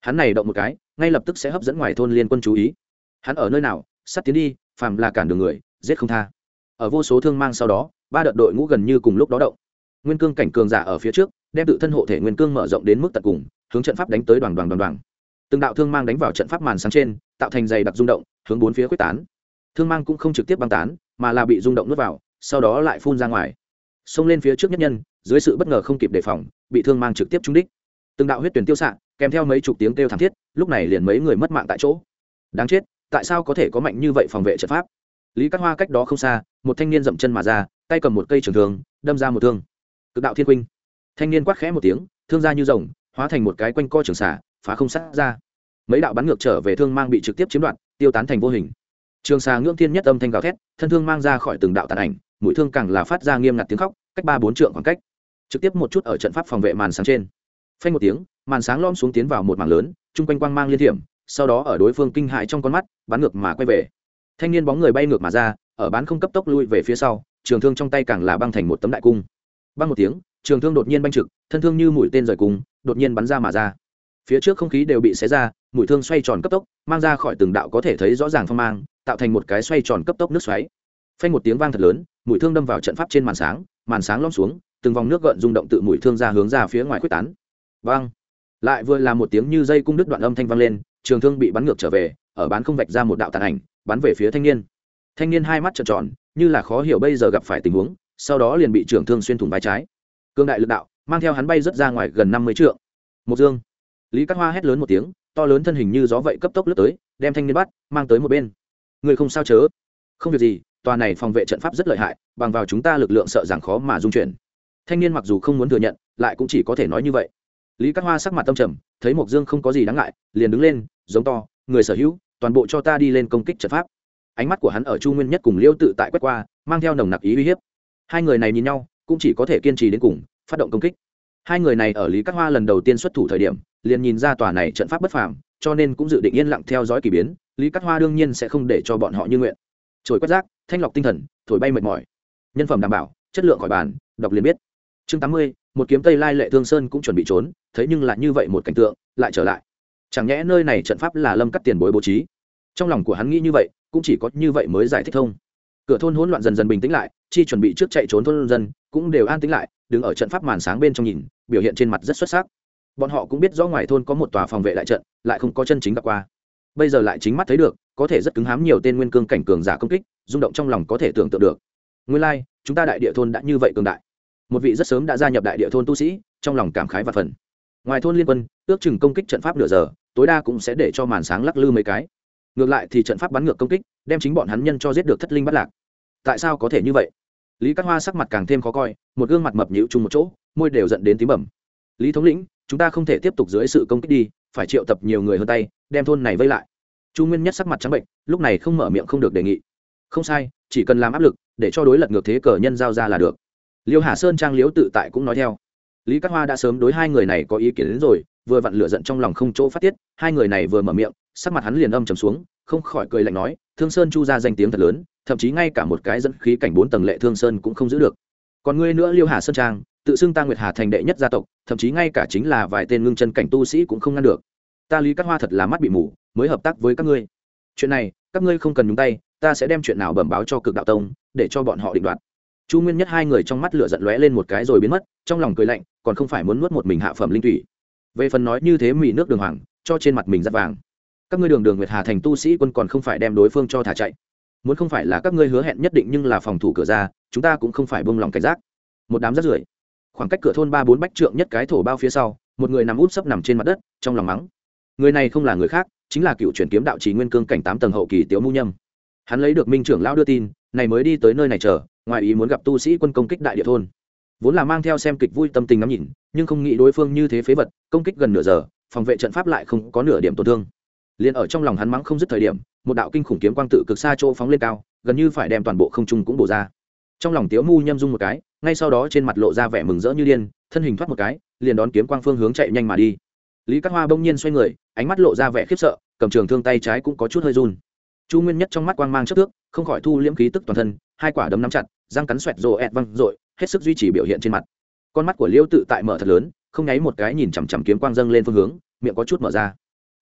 Hắn này động một cái, ngay lập tức sẽ hấp dẫn ngoài thôn liên quân chú ý. Hắn ở nơi nào sắt tiến đi, phàm là cản đường người, giết không tha. Ở vô số thương mang sau đó, ba đợt đội ngũ gần như cùng lúc đó động. Nguyên cương cảnh cường giả ở phía trước, đem tự thân hộ thể nguyên cương mở rộng đến mức tận cùng, hướng trận pháp đánh tới đoàn đoàn đoàn đoàn. Từng đạo thương mang đánh vào trận pháp màn sáng trên, tạo thành dày đặc rung động, hướng bốn phía quyết tán. Thương mang cũng không trực tiếp băng tán, mà là bị rung động nuốt vào, sau đó lại phun ra ngoài xông lên phía trước nhất nhân, dưới sự bất ngờ không kịp đề phòng, bị thương mang trực tiếp trúng đích. Từng đạo huyết tuyển tiêu xạ, kèm theo mấy chục tiếng kêu thảm thiết, lúc này liền mấy người mất mạng tại chỗ. Đáng chết, tại sao có thể có mạnh như vậy phòng vệ trận pháp? Lý cát hoa cách đó không xa, một thanh niên dậm chân mà ra, tay cầm một cây trường thường đâm ra một thương. Cực đạo thiên huynh. Thanh niên quát khẽ một tiếng, thương ra như rồng, hóa thành một cái quanh co trường xả phá không sát ra. Mấy đạo bắn ngược trở về thương mang bị trực tiếp chiếm đoạt, tiêu tán thành vô hình. Trường xà ngưỡng thiên nhất âm thanh gào thét, thân thương mang ra khỏi từng đạo tàn ảnh mũi thương càng là phát ra nghiêm ngặt tiếng khóc, cách ba bốn trượng khoảng cách. Trực tiếp một chút ở trận pháp phòng vệ màn sáng trên. Phanh một tiếng, màn sáng lom xuống tiến vào một mảng lớn, chung quanh quang mang liên thiểm, sau đó ở đối phương kinh hại trong con mắt, bắn ngược mà quay về. Thanh niên bóng người bay ngược mà ra, ở bán không cấp tốc lui về phía sau, trường thương trong tay càng là băng thành một tấm đại cung. Băng một tiếng, trường thương đột nhiên banh trực, thân thương như mũi tên rời cung, đột nhiên bắn ra mà ra. Phía trước không khí đều bị xé ra, mũi thương xoay tròn cấp tốc, mang ra khỏi từng đạo có thể thấy rõ ràng phong mang, tạo thành một cái xoay tròn cấp tốc nước xoáy phanh một tiếng vang thật lớn mũi thương đâm vào trận pháp trên màn sáng màn sáng lom xuống, từng vòng nước gợn rung động tự mũi thương ra hướng ra phía ngoài quyết tán. Vang! Lại vừa là một tiếng như dây cung đứt đoạn âm thanh vang lên, trường thương bị bắn ngược trở về, ở bán không vạch ra một đạo tàn ảnh, bắn về phía thanh niên. Thanh niên hai mắt trợn tròn, như là khó hiểu bây giờ gặp phải tình huống, sau đó liền bị trường thương xuyên thủng vai trái. Cương đại lực đạo, mang theo hắn bay rất ra ngoài gần năm mươi trượng. Một dương. Lý cát hoa hét lớn một tiếng, to lớn thân hình như gió vậy cấp tốc lướt tới, đem thanh niên bắt, mang tới một bên. Người không sao chớ. Không việc gì tòa này phòng vệ trận pháp rất lợi hại, bằng vào chúng ta lực lượng sợ rằng khó mà dung chuyển. Thanh niên mặc dù không muốn thừa nhận, lại cũng chỉ có thể nói như vậy. Lý cát hoa sắc mặt tâm trầm, thấy mộc dương không có gì đáng ngại, liền đứng lên, giống to, người sở hữu, toàn bộ cho ta đi lên công kích trận pháp. Ánh mắt của hắn ở chu nguyên nhất cùng liêu tự tại quét qua, mang theo nồng nặc ý uy hiếp. Hai người này nhìn nhau, cũng chỉ có thể kiên trì đến cùng, phát động công kích. Hai người này ở lý cát hoa lần đầu tiên xuất thủ thời điểm, liền nhìn ra tòa này trận pháp bất phàm, cho nên cũng dự định yên lặng theo dõi k ỳ biến. Lý cát hoa đương nhiên sẽ không để cho bọn họ như nguyện. Trồi quét rác thanh lọc tinh thần, thổi bay mệt mỏi. Nhân phẩm đảm bảo, chất lượng khỏi bàn, đọc liền biết. Chương tám mươi, một kiếm tây lai lệ thương sơn cũng chuẩn bị trốn thấy nhưng lại như vậy một cảnh tượng, lại trở lại. Chẳng nhẽ nơi này trận pháp là lâm cắt tiền bối bố trí? Trong lòng của hắn nghĩ như vậy, cũng chỉ có như vậy mới giải thích thông. Cửa thôn hỗn loạn dần dần bình tĩnh lại, chi chuẩn bị trước chạy trốn thôn dân cũng đều an tĩnh lại, đứng ở trận pháp màn sáng bên trong nhìn, biểu hiện trên mặt rất xuất sắc. Bọn họ cũng biết rõ ngoài thôn có một tòa phòng vệ đại trận, lại không có chân chính gặp qua. Bây giờ lại chính mắt thấy được có thể rất cứng hám nhiều tên nguyên cương cảnh cường giả công kích rung động trong lòng có thể tưởng tượng được. Nguyên lai、like, chúng ta đại địa thôn đã như vậy cường đại. Một vị rất sớm đã gia nhập đại địa thôn tu sĩ trong lòng cảm khái và phần ngoài thôn liên quân ước chừng công kích trận pháp nửa giờ tối đa cũng sẽ để cho màn sáng lắc lư mấy cái. Ngược lại thì trận pháp bắn ngược công kích đem chính bọn hắn nhân cho giết được thất linh bắt lạc. Tại sao có thể như vậy? Lý cát hoa sắc mặt càng thêm khó coi một gương mặt mập nhịu chung một chỗ môi đều dẫn đến tím bẩm. Lý thống lĩnh chúng ta không thể tiếp tục dưới sự công kích đi phải triệu tập nhiều người hơn tay đem thôn này vây lại chu nguyên nhất sắc mặt trắng bệnh, lúc này không mở miệng không được đề nghị. Không sai, chỉ cần làm áp lực, để cho đối lật ngược thế cờ nhân giao ra là được. Liêu hà sơn trang liếu tự tại cũng nói theo. Lý cát hoa đã sớm đối hai người này có ý kiến đến rồi, vừa vặn lửa giận trong lòng không chỗ phát tiết, hai người này vừa mở miệng, sắc mặt hắn liền âm trầm xuống, không khỏi cười lạnh nói, thương sơn chu ra danh tiếng thật lớn, thậm chí ngay cả một cái dẫn khí cảnh bốn tầng lệ thương sơn cũng không giữ được. Còn ngươi nữa liêu hà sơn trang, tự xưng ta nguyệt hà thành đệ nhất gia tộc, thậm chí ngay cả chính là vài tên ngưng chân cảnh tu sĩ cũng không ngăn được. Ta lý các hoa thật là mắt bị mù mới hợp tác với các ngươi. Chuyện này, các ngươi không cần nhúng tay, ta sẽ đem chuyện nào bẩm báo cho cực đạo tông, để cho bọn họ định đoạt. Chu nguyên nhất hai người trong mắt lửa giận lóe lên một cái rồi biến mất, trong lòng cười lạnh, còn không phải muốn nuốt một mình hạ phẩm linh thủy. Về phần nói như thế mị nước đường hoàng, cho trên mặt mình rất vàng. Các ngươi đường đường nguyệt hà thành tu sĩ quân còn không phải đem đối phương cho thả chạy. Muốn không phải là các ngươi hứa hẹn nhất định nhưng là phòng thủ cửa ra, chúng ta cũng không phải bông lòng cảnh giác. Một đám rắt rưởi. Khoảng cách cửa thôn ba bốn bách trượng nhất cái thổ bao phía sau, một người nằm út sấp nằm trên mặt đất, trong lòng mắng. Người này không là người khác chính là cựu chuyển kiếm đạo trí nguyên cương cảnh tám tầng hậu kỳ tiếu mu nhâm. Hắn lấy được minh trưởng lão đưa tin, này mới đi tới nơi này chờ, ngoài ý muốn gặp tu sĩ quân công kích đại địa thôn. Vốn là mang theo xem kịch vui tâm tình ngắm nhìn, nhưng không nghĩ đối phương như thế phế vật, công kích gần nửa giờ, phòng vệ trận pháp lại không có nửa điểm tổn thương. Liền ở trong lòng hắn mắng không dứt thời điểm, một đạo kinh khủng kiếm quang tự cực xa chỗ phóng lên cao, gần như phải đem toàn bộ không trung cũng bổ ra. Trong lòng tiếu mu nhâm dung một cái, ngay sau đó trên mặt lộ ra vẻ mừng rỡ như điên, thân hình thoát một cái, liền đón kiếm quang phương hướng chạy nhanh mà đi lý cát hoa bỗng nhiên xoay người, ánh mắt lộ ra vẻ khiếp sợ, cầm trường thương tay trái cũng có chút hơi run. Chu nguyên nhất trong mắt quang mang chất thước không khỏi thu liễm khí tức toàn thân, hai quả đấm nắm chặt, răng cắn xoẹt rồ ẹt văng rội hết sức duy trì biểu hiện trên mặt. Con mắt của liêu tự tại mở thật lớn, không nháy một cái nhìn chằm chằm kiếm quang dâng lên phương hướng, miệng có chút mở ra.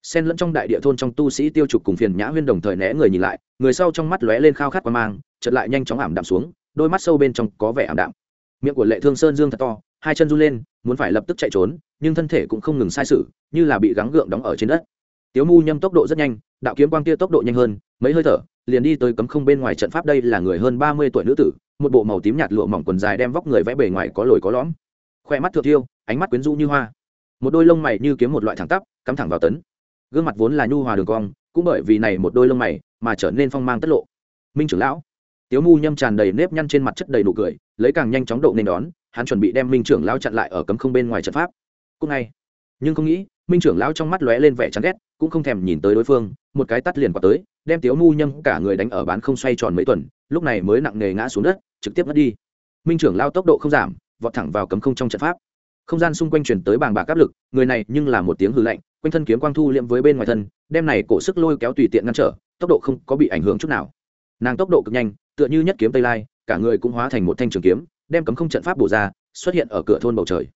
Xen lẫn trong đại địa thôn trong tu sĩ tiêu trục cùng phiền nhã huyên đồng thời né người nhìn lại, người sau trong mắt lóe lên khao khát qua mang, chợt lại nhanh chóng ảm đạm xuống, đôi mắt sâu bên trong có vẻ ảm đạm miệng của lệ thương sơn dương thật to, hai chân run lên, muốn phải lập tức chạy trốn, nhưng thân thể cũng không ngừng sai sự, như là bị gắng gượng đóng ở trên đất. Tiếu mu nhâm tốc độ rất nhanh, đạo kiếm quang kia tốc độ nhanh hơn, mấy hơi thở, liền đi tới cấm không bên ngoài trận pháp đây là người hơn ba mươi tuổi nữ tử, một bộ màu tím nhạt lụa mỏng quần dài đem vóc người vẽ bề ngoài có lồi có lõm. Khoe mắt thượng thiêu, ánh mắt quyến rũ như hoa. Một đôi lông mày như kiếm một loại thẳng tắp, cắm thẳng vào tấn. Gương mặt vốn là nhu hòa đường cong, cũng bởi vì này một đôi lông mày mà trở nên phong mang tất lộ. Minh trưởng lão tiếu mu nhâm tràn đầy nếp nhăn trên mặt chất đầy nụ cười, lấy càng nhanh chóng độ nên đón, hắn chuẩn bị đem minh trưởng lao chặn lại ở cấm không bên ngoài trận pháp. Cũng ngay. Nhưng không nghĩ, minh trưởng lao trong mắt lóe lên vẻ chán ghét, cũng không thèm nhìn tới đối phương, một cái tắt liền qua tới, đem tiếu mu nhâm cả người đánh ở bán không xoay tròn mấy tuần, lúc này mới nặng nề ngã xuống đất, trực tiếp mất đi. Minh trưởng lao tốc độ không giảm, vọt thẳng vào cấm không trong trận pháp. Không gian xung quanh chuyển tới bàng bạc áp lực, người này nhưng là một tiếng hư lạnh, quanh thân kiếm quang thu liệm với bên ngoài thân, đem này cổ sức lôi kéo tùy tiện ngăn trở, tốc độ không có bị ảnh hưởng chút nào. Nàng tốc độ cực nhanh tựa như nhất kiếm tây lai, cả người cũng hóa thành một thanh trường kiếm, đem cấm không trận pháp bổ ra, xuất hiện ở cửa thôn bầu trời.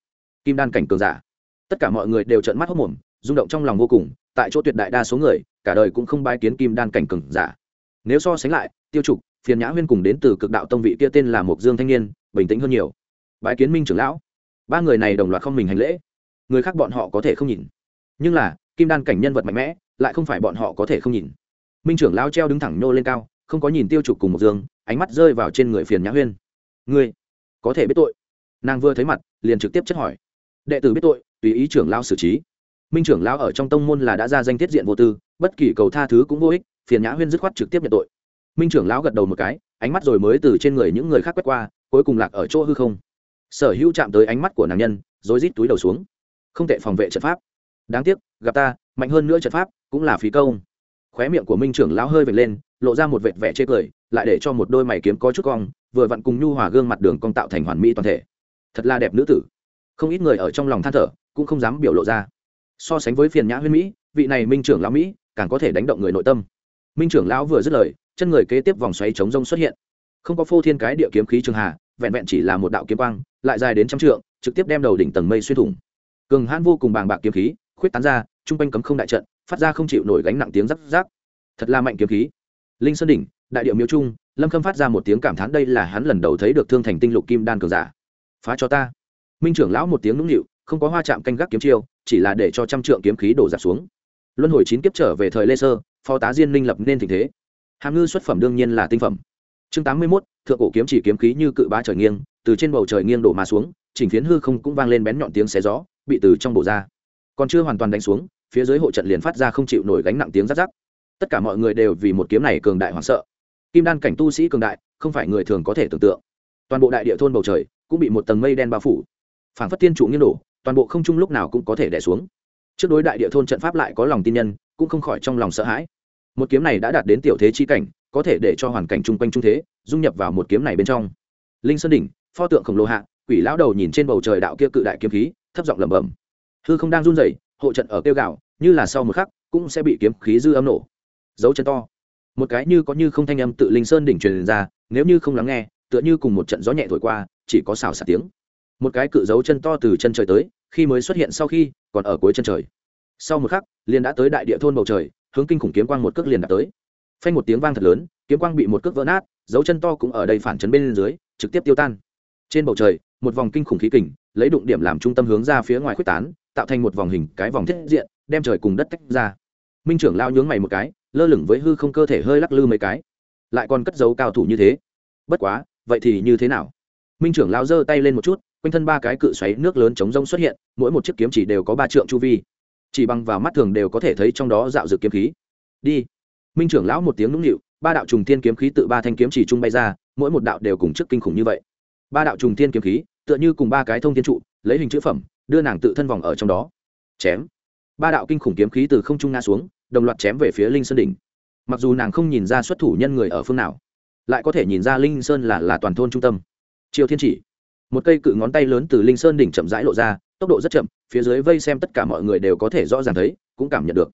Kim đan cảnh cường giả. Tất cả mọi người đều trợn mắt hốc mồm rung động trong lòng vô cùng, tại chỗ tuyệt đại đa số người, cả đời cũng không bái kiến kim đan cảnh cường giả. Nếu so sánh lại, tiêu trục, phiền nhã huyên cùng đến từ cực đạo tông vị kia tên là mộc dương thanh niên, bình tĩnh hơn nhiều. Bái kiến minh trưởng lão. Ba người này đồng loạt không mình hành lễ. Người khác bọn họ có thể không nhìn. Nhưng là, kim đan cảnh nhân vật mạnh mẽ, lại không phải bọn họ có thể không nhìn. Minh trưởng lão treo đứng thẳng nhô lên cao không có nhìn tiêu trục cùng một dương, ánh mắt rơi vào trên người phiền nhã huyên. Ngươi, có thể biết tội. Nàng vừa thấy mặt, liền trực tiếp chất hỏi. Đệ tử biết tội, tùy ý trưởng lão xử trí. Minh trưởng lão ở trong tông môn là đã ra danh tiết diện vô tư, bất kỳ cầu tha thứ cũng vô ích, phiền nhã huyên dứt khoát trực tiếp nhận tội. Minh trưởng lão gật đầu một cái, ánh mắt rồi mới từ trên người những người khác quét qua, cuối cùng lạc ở chỗ hư không. Sở hữu chạm tới ánh mắt của nàng nhân, rối rít túi đầu xuống. Không tệ phòng vệ trận pháp. Đáng tiếc, gặp ta, mạnh hơn nữa trận pháp, cũng là phí công. Khóe miệng của minh trưởng lão hơi vệt lên lộ ra một vệt vẻ chê cười, lại để cho một đôi mày kiếm có chút cong, vừa vặn cùng nhu hòa gương mặt đường cong tạo thành hoàn mỹ toàn thể. Thật là đẹp nữ tử. Không ít người ở trong lòng than thở, cũng không dám biểu lộ ra. So sánh với phiền nhã huyên mỹ, vị này minh trưởng lão mỹ, càng có thể đánh động người nội tâm. Minh trưởng lão vừa dứt lời, chân người kế tiếp vòng xoáy chống rông xuất hiện. Không có phô thiên cái địa kiếm khí trường hà, vẹn vẹn chỉ là một đạo kiếm quang, lại dài đến trăm trượng, trực tiếp đem đầu đỉnh tầng mây xuyên thủng. Cường hãn vô cùng bàng bạc kiếm khí, khuyết tán ra chung quanh cấm không đại trận, phát ra không chịu nổi gánh nặng tiếng rắc rác thật là mạnh kiếm khí linh sơn đỉnh, đại điệu miếu trung, lâm khâm phát ra một tiếng cảm thán đây là hắn lần đầu thấy được thương thành tinh lục kim đan cường giả. Phá cho ta. Minh trưởng lão một tiếng nũng nịu, không có hoa chạm canh gác kiếm chiêu, chỉ là để cho trăm trượng kiếm khí đổ dạp xuống. Luân hồi chín kiếp trở về thời lê sơ, phó tá diên minh lập nên tình thế. Hàm ngư xuất phẩm đương nhiên là tinh phẩm. Chương tám mươi mốt, thượng cổ kiếm chỉ kiếm khí như cự bá trời nghiêng, từ trên bầu trời nghiêng đổ mà xuống, chỉnh phiến hư không cũng vang lên bén nhọn tiếng xé gió, bị từ trong bộ ra. Còn chưa hoàn toàn đánh xuống, phía dưới hộ trận liền phát ra không chịu nổi gánh nặng tiếng rắc rắc tất cả mọi người đều vì một kiếm này cường đại hoảng sợ. Kim đan cảnh tu sĩ cường đại, không phải người thường có thể tưởng tượng. Toàn bộ đại địa thôn bầu trời cũng bị một tầng mây đen bao phủ. Phản phất tiên trụ nghiêng đổ, toàn bộ không trung lúc nào cũng có thể đẻ xuống. Trước đối đại địa thôn trận pháp lại có lòng tin nhân, cũng không khỏi trong lòng sợ hãi. Một kiếm này đã đạt đến tiểu thế chi cảnh, có thể để cho hoàn cảnh chung quanh trung thế, dung nhập vào một kiếm này bên trong. Linh sơn đỉnh, pho tượng khổng lồ hạ, quỷ lão đầu nhìn trên bầu trời đạo kia cự đại kiếm khí, thấp giọng lẩm bẩm. Hư không đang run rẩy, hộ trận ở kêu gạo như là sau một khắc, cũng sẽ bị kiếm khí dư âm nổ dấu chân to. Một cái như có như không thanh âm tự linh sơn đỉnh truyền ra, nếu như không lắng nghe, tựa như cùng một trận gió nhẹ thổi qua, chỉ có xào xạc tiếng. Một cái cự dấu chân to từ chân trời tới, khi mới xuất hiện sau khi, còn ở cuối chân trời. Sau một khắc, liền đã tới đại địa thôn bầu trời, hướng kinh khủng kiếm quang một cước liền đã tới. Phanh một tiếng vang thật lớn, kiếm quang bị một cước vỡ nát, dấu chân to cũng ở đây phản chấn bên dưới, trực tiếp tiêu tan. Trên bầu trời, một vòng kinh khủng khí kình, lấy đụng điểm làm trung tâm hướng ra phía ngoài khuếch tán, tạo thành một vòng hình cái vòng thiết diện, đem trời cùng đất tách ra. Minh trưởng lao nhướng mày một cái lơ lửng với hư không cơ thể hơi lắc lư mấy cái. Lại còn cất dấu cao thủ như thế. Bất quá, vậy thì như thế nào? Minh trưởng lao giơ tay lên một chút, quanh thân ba cái cự xoáy nước lớn chống rông xuất hiện, mỗi một chiếc kiếm chỉ đều có ba trượng chu vi. Chỉ bằng vào mắt thường đều có thể thấy trong đó dạo dự kiếm khí. Đi. Minh trưởng lão một tiếng nũng nịu, ba đạo trùng thiên kiếm khí tự ba thanh kiếm chỉ trung bay ra, mỗi một đạo đều cùng chức kinh khủng như vậy. Ba đạo trùng thiên kiếm khí, tựa như cùng ba cái thông thiên trụ, lấy hình chữ phẩm, đưa nàng tự thân vòng ở trong đó. Chém ba đạo kinh khủng kiếm khí từ không trung nga xuống, đồng loạt chém về phía linh sơn đỉnh. Mặc dù nàng không nhìn ra xuất thủ nhân người ở phương nào, lại có thể nhìn ra linh sơn là là toàn thôn trung tâm. Triều thiên chỉ, một cây cự ngón tay lớn từ linh sơn đỉnh chậm rãi lộ ra, tốc độ rất chậm, phía dưới vây xem tất cả mọi người đều có thể rõ ràng thấy, cũng cảm nhận được.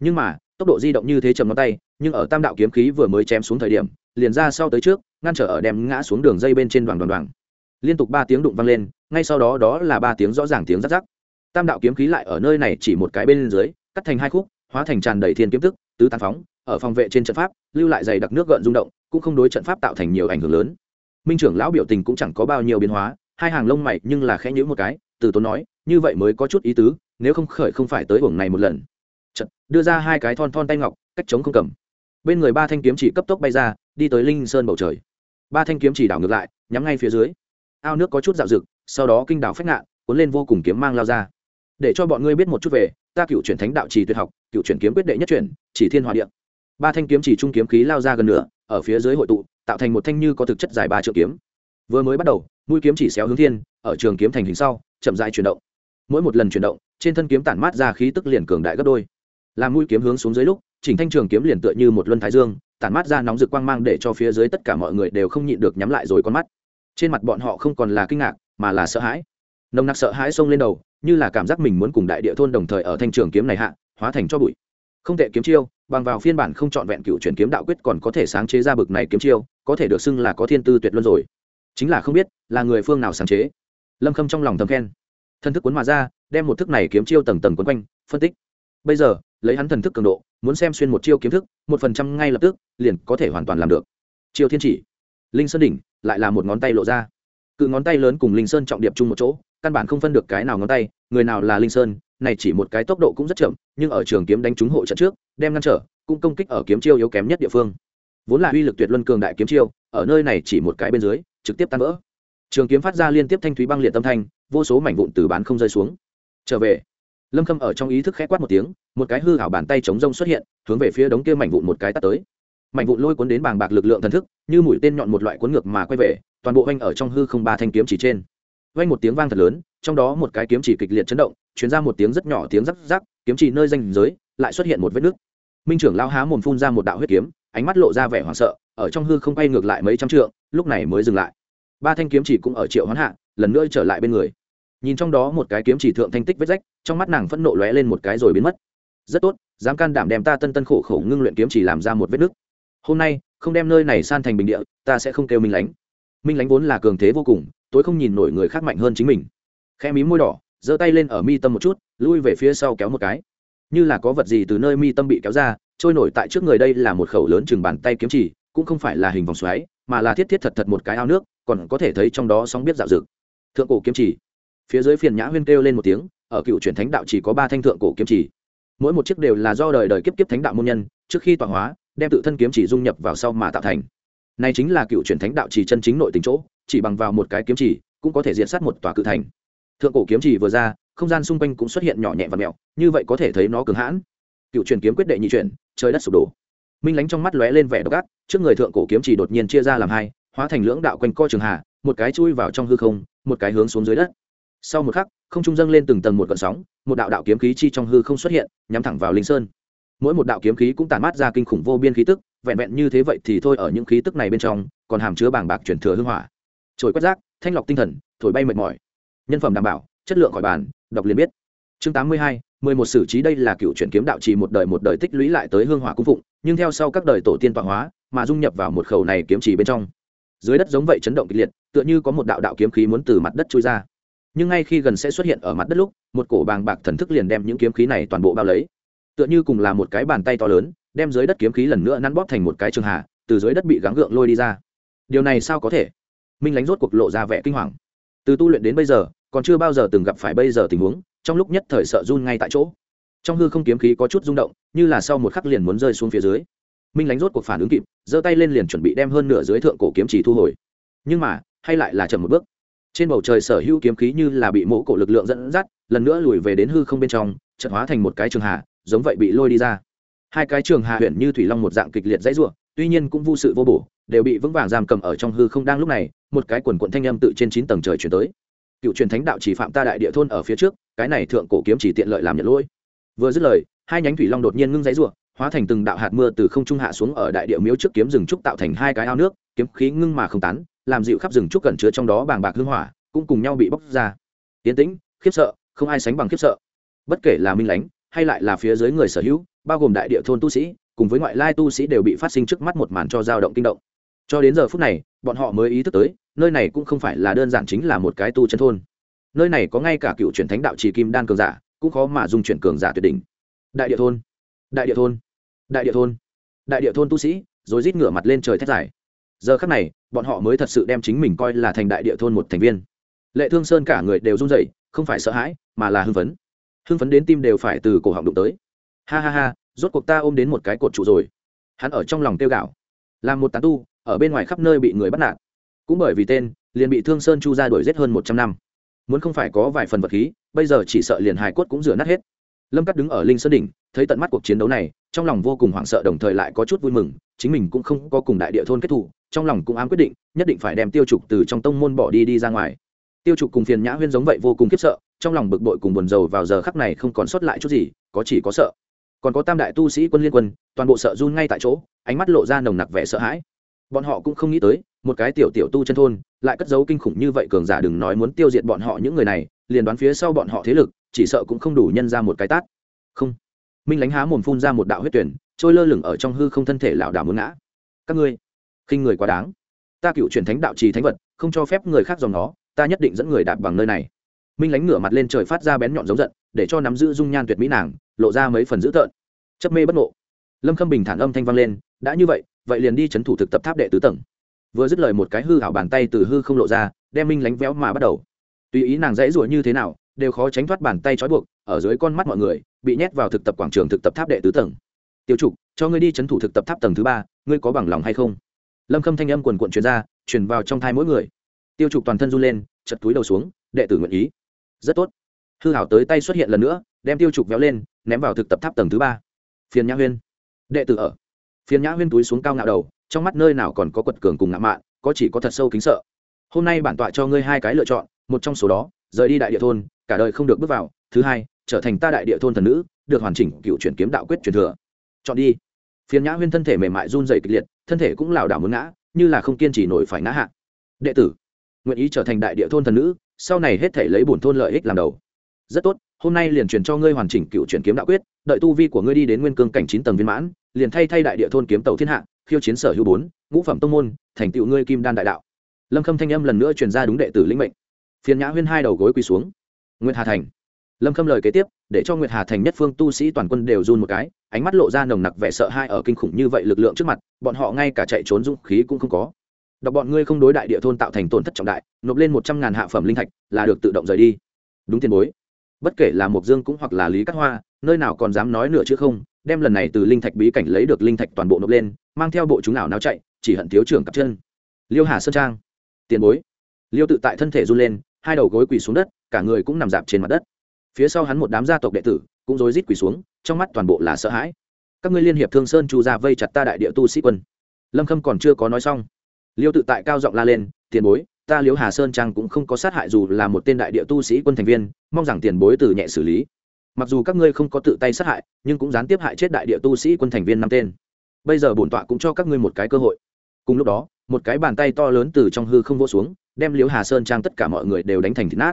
Nhưng mà, tốc độ di động như thế chậm ngón tay, nhưng ở tam đạo kiếm khí vừa mới chém xuống thời điểm, liền ra sau tới trước, ngăn trở ở đem ngã xuống đường dây bên trên đoàn đoàn đoàn. Liên tục ba tiếng đụng vang lên, ngay sau đó đó là ba tiếng rõ ràng tiếng rắc rắc tam đạo kiếm khí lại ở nơi này chỉ một cái bên dưới cắt thành hai khúc hóa thành tràn đầy thiên kiếm tức tứ tàn phóng ở phòng vệ trên trận pháp lưu lại dày đặc nước gợn rung động cũng không đối trận pháp tạo thành nhiều ảnh hưởng lớn. Minh trưởng lão biểu tình cũng chẳng có bao nhiêu biến hóa hai hàng lông mày nhưng là khẽ nhữ một cái từ tốn nói như vậy mới có chút ý tứ nếu không khởi không phải tới uổng này một lần. Chật, đưa ra hai cái thon thon tay ngọc cách chống không cầm. Bên người ba thanh kiếm chỉ cấp tốc bay ra đi tới linh sơn bầu trời. Ba thanh kiếm chỉ đảo ngược lại nhắm ngay phía dưới. Ao nước có chút dạo rực sau đó kinh đảo phách ngạn cuốn lên vô cùng kiếm mang lao ra để cho bọn ngươi biết một chút về, ta cựu chuyển thánh đạo trì tuyệt học, cựu chuyển kiếm quyết đệ nhất chuyển, chỉ thiên hòa điện ba thanh kiếm chỉ trung kiếm khí lao ra gần nửa, ở phía dưới hội tụ, tạo thành một thanh như có thực chất dài ba triệu kiếm. Vừa mới bắt đầu, mũi kiếm chỉ xéo hướng thiên, ở trường kiếm thành hình sau, chậm dại chuyển động. Mỗi một lần chuyển động, trên thân kiếm tản mát ra khí tức liền cường đại gấp đôi. Làm mũi kiếm hướng xuống dưới lúc, chỉnh thanh trường kiếm liền tựa như một luân thái dương, tản mát ra nóng rực quang mang để cho phía dưới tất cả mọi người đều không nhịn được nhắm lại rồi con mắt. Trên mặt bọn họ không còn là kinh ngạc, mà là sợ hãi. Nồng nặc sợ hãi xông lên đầu như là cảm giác mình muốn cùng đại địa thôn đồng thời ở thanh trường kiếm này hạ, hóa thành cho bụi. Không tệ kiếm chiêu, bằng vào phiên bản không trọn vẹn cựu chuyển kiếm đạo quyết còn có thể sáng chế ra bực này kiếm chiêu, có thể được xưng là có thiên tư tuyệt luân rồi. Chính là không biết, là người phương nào sáng chế. Lâm khâm trong lòng thầm khen. Thân thức cuốn mà ra, đem một thức này kiếm chiêu tầng tầng quấn quanh, phân tích. Bây giờ, lấy hắn thần thức cường độ, muốn xem xuyên một chiêu kiếm thức, một phần trăm ngay lập tức, liền có thể hoàn toàn làm được. Chiêu thiên chỉ. Linh sơn đỉnh, lại là một ngón tay lộ ra. Cự ngón tay lớn cùng linh sơn trọng điệp chung một chỗ căn bản không phân được cái nào ngón tay, người nào là linh sơn, này chỉ một cái tốc độ cũng rất chậm, nhưng ở trường kiếm đánh trúng hộ trận trước, đem ngăn trở, cũng công kích ở kiếm chiêu yếu kém nhất địa phương. Vốn là uy lực tuyệt luân cường đại kiếm chiêu, ở nơi này chỉ một cái bên dưới, trực tiếp tan vỡ. Trường kiếm phát ra liên tiếp thanh thúy băng liệt tâm thanh, vô số mảnh vụn từ bán không rơi xuống. Trở về, lâm khâm ở trong ý thức khẽ quát một tiếng, một cái hư hảo bàn tay chống rông xuất hiện, hướng về phía đống kia mảnh vụn một cái tắt tới. Mảnh vụn lôi cuốn đến bàng bạc lực lượng thần thức, như mũi tên nhọn một loại cuốn ngược mà quay về, toàn bộ anh ở trong hư không ba thanh kiếm chỉ trên vang một tiếng vang thật lớn, trong đó một cái kiếm chỉ kịch liệt chấn động, truyền ra một tiếng rất nhỏ tiếng rắc rắc, kiếm chỉ nơi danh giới, lại xuất hiện một vết nứt minh trưởng lao há mồm phun ra một đạo huyết kiếm, ánh mắt lộ ra vẻ hoảng sợ, ở trong hư không quay ngược lại mấy trăm trượng, lúc này mới dừng lại. Ba thanh kiếm chỉ cũng ở triệu hoán hạ, lần nữa trở lại bên người. Nhìn trong đó một cái kiếm chỉ thượng thanh tích vết rách, trong mắt nàng phẫn nộ lóe lên một cái rồi biến mất. Rất tốt, dám can đảm đem ta tân tân khổ khổ ngưng luyện kiếm chỉ làm ra một vết nứt hôm nay, không đem nơi này san thành bình địa, ta sẽ không kêu minh lánh. Minh lánh vốn là cường thế vô cùng tối không nhìn nổi người khác mạnh hơn chính mình. Khe mí môi đỏ, giơ tay lên ở mi tâm một chút, lui về phía sau kéo một cái. Như là có vật gì từ nơi mi tâm bị kéo ra, trôi nổi tại trước người đây là một khẩu lớn chừng bàn tay kiếm chỉ, cũng không phải là hình vòng xoáy, mà là thiết thiết thật thật một cái ao nước, còn có thể thấy trong đó sóng biết dạo dực thượng cổ kiếm chỉ. Phía dưới phiền nhã huyên kêu lên một tiếng, ở cựu truyền thánh đạo chỉ có ba thanh thượng cổ kiếm chỉ. Mỗi một chiếc đều là do đời đời kiếp kiếp thánh đạo môn nhân, trước khi tọa hóa, đem tự thân kiếm chỉ dung nhập vào sau mà tạo thành này chính là cựu truyền thánh đạo chỉ chân chính nội tình chỗ, chỉ bằng vào một cái kiếm chỉ, cũng có thể diện sát một tòa cự thành. Thượng cổ kiếm chỉ vừa ra, không gian xung quanh cũng xuất hiện nhỏ nhẹ và mèo như vậy có thể thấy nó cứng hãn. Cựu truyền kiếm quyết đệ nhị chuyển trời đất sụp đổ. Minh lánh trong mắt lóe lên vẻ độc ác, trước người thượng cổ kiếm chỉ đột nhiên chia ra làm hai, hóa thành lưỡng đạo quanh co trường hà một cái chui vào trong hư không, một cái hướng xuống dưới đất. Sau một khắc, không trung dâng lên từng tầng một cơn sóng, một đạo đạo kiếm khí chi trong hư không xuất hiện, nhắm thẳng vào linh sơn. Mỗi một đạo kiếm khí cũng tàn mát ra kinh khủng vô biên khí tức vẹn vẹn như thế vậy thì thôi ở những khí tức này bên trong, còn hàm chứa bảng bạc chuyển thừa hưng hỏa. Trồi quét rác, thanh lọc tinh thần, thổi bay mệt mỏi. Nhân phẩm đảm bảo, chất lượng khỏi bàn, đọc liền biết. Chương tám mươi hai, mười một sử trí đây là cựu chuyển kiếm đạo trì một đời một đời tích lũy lại tới hương hỏa cung phụng, nhưng theo sau các đời tổ tiên tọa hóa, mà dung nhập vào một khẩu này kiếm trì bên trong. Dưới đất giống vậy chấn động kịch liệt, tựa như có một đạo đạo kiếm khí muốn từ mặt đất trôi ra. Nhưng ngay khi gần sẽ xuất hiện ở mặt đất lúc, một cổ bàng bạc thần thức liền đem những kiếm khí này toàn bộ bao lấy. Tựa như cùng là một cái bàn tay to lớn đem dưới đất kiếm khí lần nữa nắn bóp thành một cái trường hạ từ dưới đất bị gắng gượng lôi đi ra. Điều này sao có thể? Minh lánh rốt cuộc lộ ra vẻ kinh hoàng. Từ tu luyện đến bây giờ, còn chưa bao giờ từng gặp phải bây giờ tình huống, trong lúc nhất thời sợ run ngay tại chỗ. Trong hư không kiếm khí có chút rung động, như là sau một khắc liền muốn rơi xuống phía dưới. Minh lánh rốt cuộc phản ứng kịp, giơ tay lên liền chuẩn bị đem hơn nửa dưới thượng cổ kiếm chỉ thu hồi. Nhưng mà, hay lại là chậm một bước. Trên bầu trời sở hữu kiếm khí như là bị mỗ cổ lực lượng dẫn dắt, lần nữa lùi về đến hư không bên trong, chợt hóa thành một cái trường hạ giống vậy bị lôi đi ra hai cái trường hạ huyện như thủy long một dạng kịch liệt dãy rủa, tuy nhiên cũng vô sự vô bổ đều bị vững vàng giam cầm ở trong hư không đang lúc này một cái quần quận thanh âm tự trên chín tầng trời chuyển tới. Cựu truyền thánh đạo chỉ phạm ta đại địa thôn ở phía trước cái này thượng cổ kiếm chỉ tiện lợi làm nhận lỗi. Vừa dứt lời hai nhánh thủy long đột nhiên ngưng dãy rủa, hóa thành từng đạo hạt mưa từ không trung hạ xuống ở đại địa miếu trước kiếm rừng trúc tạo thành hai cái ao nước kiếm khí ngưng mà không tán làm dịu khắp rừng trúc cẩn chứa trong đó bàng bạc hương hỏa cũng cùng nhau bị bóc ra. Tiến tĩnh khiếp sợ không ai sánh bằng khiếp sợ. Bất kể là minh lánh hay lại là phía dưới người sở hữu bao gồm đại địa thôn tu sĩ, cùng với ngoại lai tu sĩ đều bị phát sinh trước mắt một màn cho dao động kinh động. Cho đến giờ phút này, bọn họ mới ý thức tới, nơi này cũng không phải là đơn giản chính là một cái tu chân thôn. Nơi này có ngay cả cựu truyền thánh đạo trì kim đan cường giả, cũng khó mà dùng chuyển cường giả tuyệt đỉnh. Đại địa thôn, đại địa thôn, đại địa thôn, đại địa thôn tu sĩ, rồi rít ngửa mặt lên trời thét dài. Giờ khắc này, bọn họ mới thật sự đem chính mình coi là thành đại địa thôn một thành viên. Lệ thương sơn cả người đều run rẩy, không phải sợ hãi, mà là hưng phấn. Hưng phấn đến tim đều phải từ cổ họng đụng tới ha ha ha, rốt cuộc ta ôm đến một cái cột trụ rồi. Hắn ở trong lòng tiêu gạo. Làm một tán tu, ở bên ngoài khắp nơi bị người bắt nạt. Cũng bởi vì tên, liền bị thương sơn chu ra đuổi giết hơn một trăm năm. Muốn không phải có vài phần vật khí, bây giờ chỉ sợ liền hài cốt cũng rửa nát hết. Lâm cắt đứng ở linh sơn đỉnh, thấy tận mắt cuộc chiến đấu này, trong lòng vô cùng hoảng sợ đồng thời lại có chút vui mừng, chính mình cũng không có cùng đại địa thôn kết thủ, trong lòng cũng ám quyết định, nhất định phải đem tiêu trục từ trong tông môn bỏ đi đi ra ngoài. Tiêu trục cùng phiền nhã huyên giống vậy vô cùng khiếp sợ, trong lòng bực bội cùng buồn rầu vào giờ khắc này không còn sót lại chút gì, có chỉ có sợ còn có tam đại tu sĩ quân liên quân, toàn bộ sợ run ngay tại chỗ, ánh mắt lộ ra nồng nặc vẻ sợ hãi. Bọn họ cũng không nghĩ tới, một cái tiểu tiểu tu chân thôn, lại cất dấu kinh khủng như vậy cường giả đừng nói muốn tiêu diệt bọn họ những người này, liền đoán phía sau bọn họ thế lực, chỉ sợ cũng không đủ nhân ra một cái tát. Không. Minh lánh há mồm phun ra một đạo huyết tuyển, trôi lơ lửng ở trong hư không thân thể lảo đảo muốn ngã. Các ngươi, khinh người quá đáng. Ta cựu truyền thánh đạo trì thánh vật, không cho phép người khác dòng nó, ta nhất định dẫn người đạp bằng nơi này. Minh lánh ngửa mặt lên trời phát ra bén nhọn giống giận để cho nắm giữ dung nhan tuyệt mỹ nàng, lộ ra mấy phần dữ tợn. Chấp mê bất ngộ. Lâm khâm bình thản âm thanh vang lên, đã như vậy vậy liền đi c h ấ n thủ thực tập tháp đệ tứ tầng. Vừa dứt lời một cái hư hảo bàn tay từ hư không lộ ra, đem minh lánh véo mà bắt đầu. Tùy ý nàng dãy rủa như thế nào, đều khó tránh thoát bàn tay trói buộc, ở dưới con mắt mọi người, bị nhét vào thực tập quảng trường thực tập tháp đệ tứ tầng. Tiêu trục, cho ngươi đi c h ấ n thủ thực tập tháp tầng thứ ba, ngươi có bằng lòng hay không? Lâm khâm thanh âm quần quận truyền ra, truyền vào trong thai mỗi người. Tiêu trục toàn thân run lên chật túi đầu xuống, đệ tử nguyện ý. Rất tốt hư hảo tới tay xuất hiện lần nữa, đem tiêu trục véo lên, ném vào thực tập tháp tầng thứ ba. Phiền nhã huyên. Đệ tử ở. Phiền nhã huyên túi xuống cao ngạo đầu, trong mắt nơi nào còn có quật cường cùng ngạo mạn, có chỉ có thật sâu kính sợ. Hôm nay bản tọa cho ngươi hai cái lựa chọn, một trong số đó, rời đi đại địa thôn, cả đời không được bước vào, thứ hai, trở thành ta đại địa thôn thần nữ, được hoàn chỉnh cựu chuyển kiếm đạo quyết truyền thừa. Chọn đi. Phiền nhã huyên thân thể mềm mại run dày kịch liệt, thân thể cũng lảo đảo muốn ngã, như là không kiên trì nổi phải ngã hạ. Đệ tử, nguyện ý trở thành đại địa thôn thần nữ, sau này hết thể lấy bổn thôn lợi ích làm đầu rất tốt, hôm nay liền truyền cho ngươi hoàn chỉnh cựu chuyển kiếm đạo quyết, đợi tu vi của ngươi đi đến nguyên cương cảnh chín tầng viên mãn, liền thay thay đại địa thôn kiếm tàu thiên hạ, khiêu chiến sở hữu bốn, ngũ phẩm tông môn, thành tựu ngươi kim đan đại đạo. Lâm khâm thanh âm lần nữa truyền ra đúng đệ tử lĩnh mệnh. Phiền nhã huyên hai đầu gối quỳ xuống. Nguyệt hà thành. Lâm khâm lời kế tiếp, để cho nguyệt hà thành nhất phương tu sĩ toàn quân đều run một cái, ánh mắt lộ ra nồng nặc vẻ sợ hai ở kinh khủng như vậy lực lượng trước mặt, bọn họ ngay cả chạy trốn dũng khí cũng không có. Đọc bọn ngươi không đối đại địa thôn tạo thành tổn thất trọng đại, nộp lên một trăm ngàn hạ phẩm linh thạch, là được tự động rời đi. Đúng tiền bối bất kể là mộc dương cũng hoặc là lý cát hoa, nơi nào còn dám nói nửa chữ không, đem lần này từ linh thạch bí cảnh lấy được linh thạch toàn bộ nộp lên, mang theo bộ chúng nào náo chạy, chỉ hận thiếu trưởng cặp chân. Liêu hà sơn trang. Tiền bối. Liêu tự tại thân thể run lên, hai đầu gối quỳ xuống đất, cả người cũng nằm dạp trên mặt đất. Phía sau hắn một đám gia tộc đệ tử, cũng rối rít quỳ xuống, trong mắt toàn bộ là sợ hãi. Các ngươi liên hiệp thương sơn chu ra vây chặt ta đại địa tu sĩ quân. Lâm khâm còn chưa có nói xong. Liêu tự tại cao giọng la lên, tiền bối ta Liễu hà sơn trang cũng không có sát hại dù là một tên đại địa tu sĩ quân thành viên, mong rằng tiền bối từ nhẹ xử lý. Mặc dù các ngươi không có tự tay sát hại, nhưng cũng gián tiếp hại chết đại địa tu sĩ quân thành viên năm tên. Bây giờ bổn tọa cũng cho các ngươi một cái cơ hội. Cùng lúc đó, một cái bàn tay to lớn từ trong hư không vô xuống, đem liễu hà sơn trang tất cả mọi người đều đánh thành thịt nát.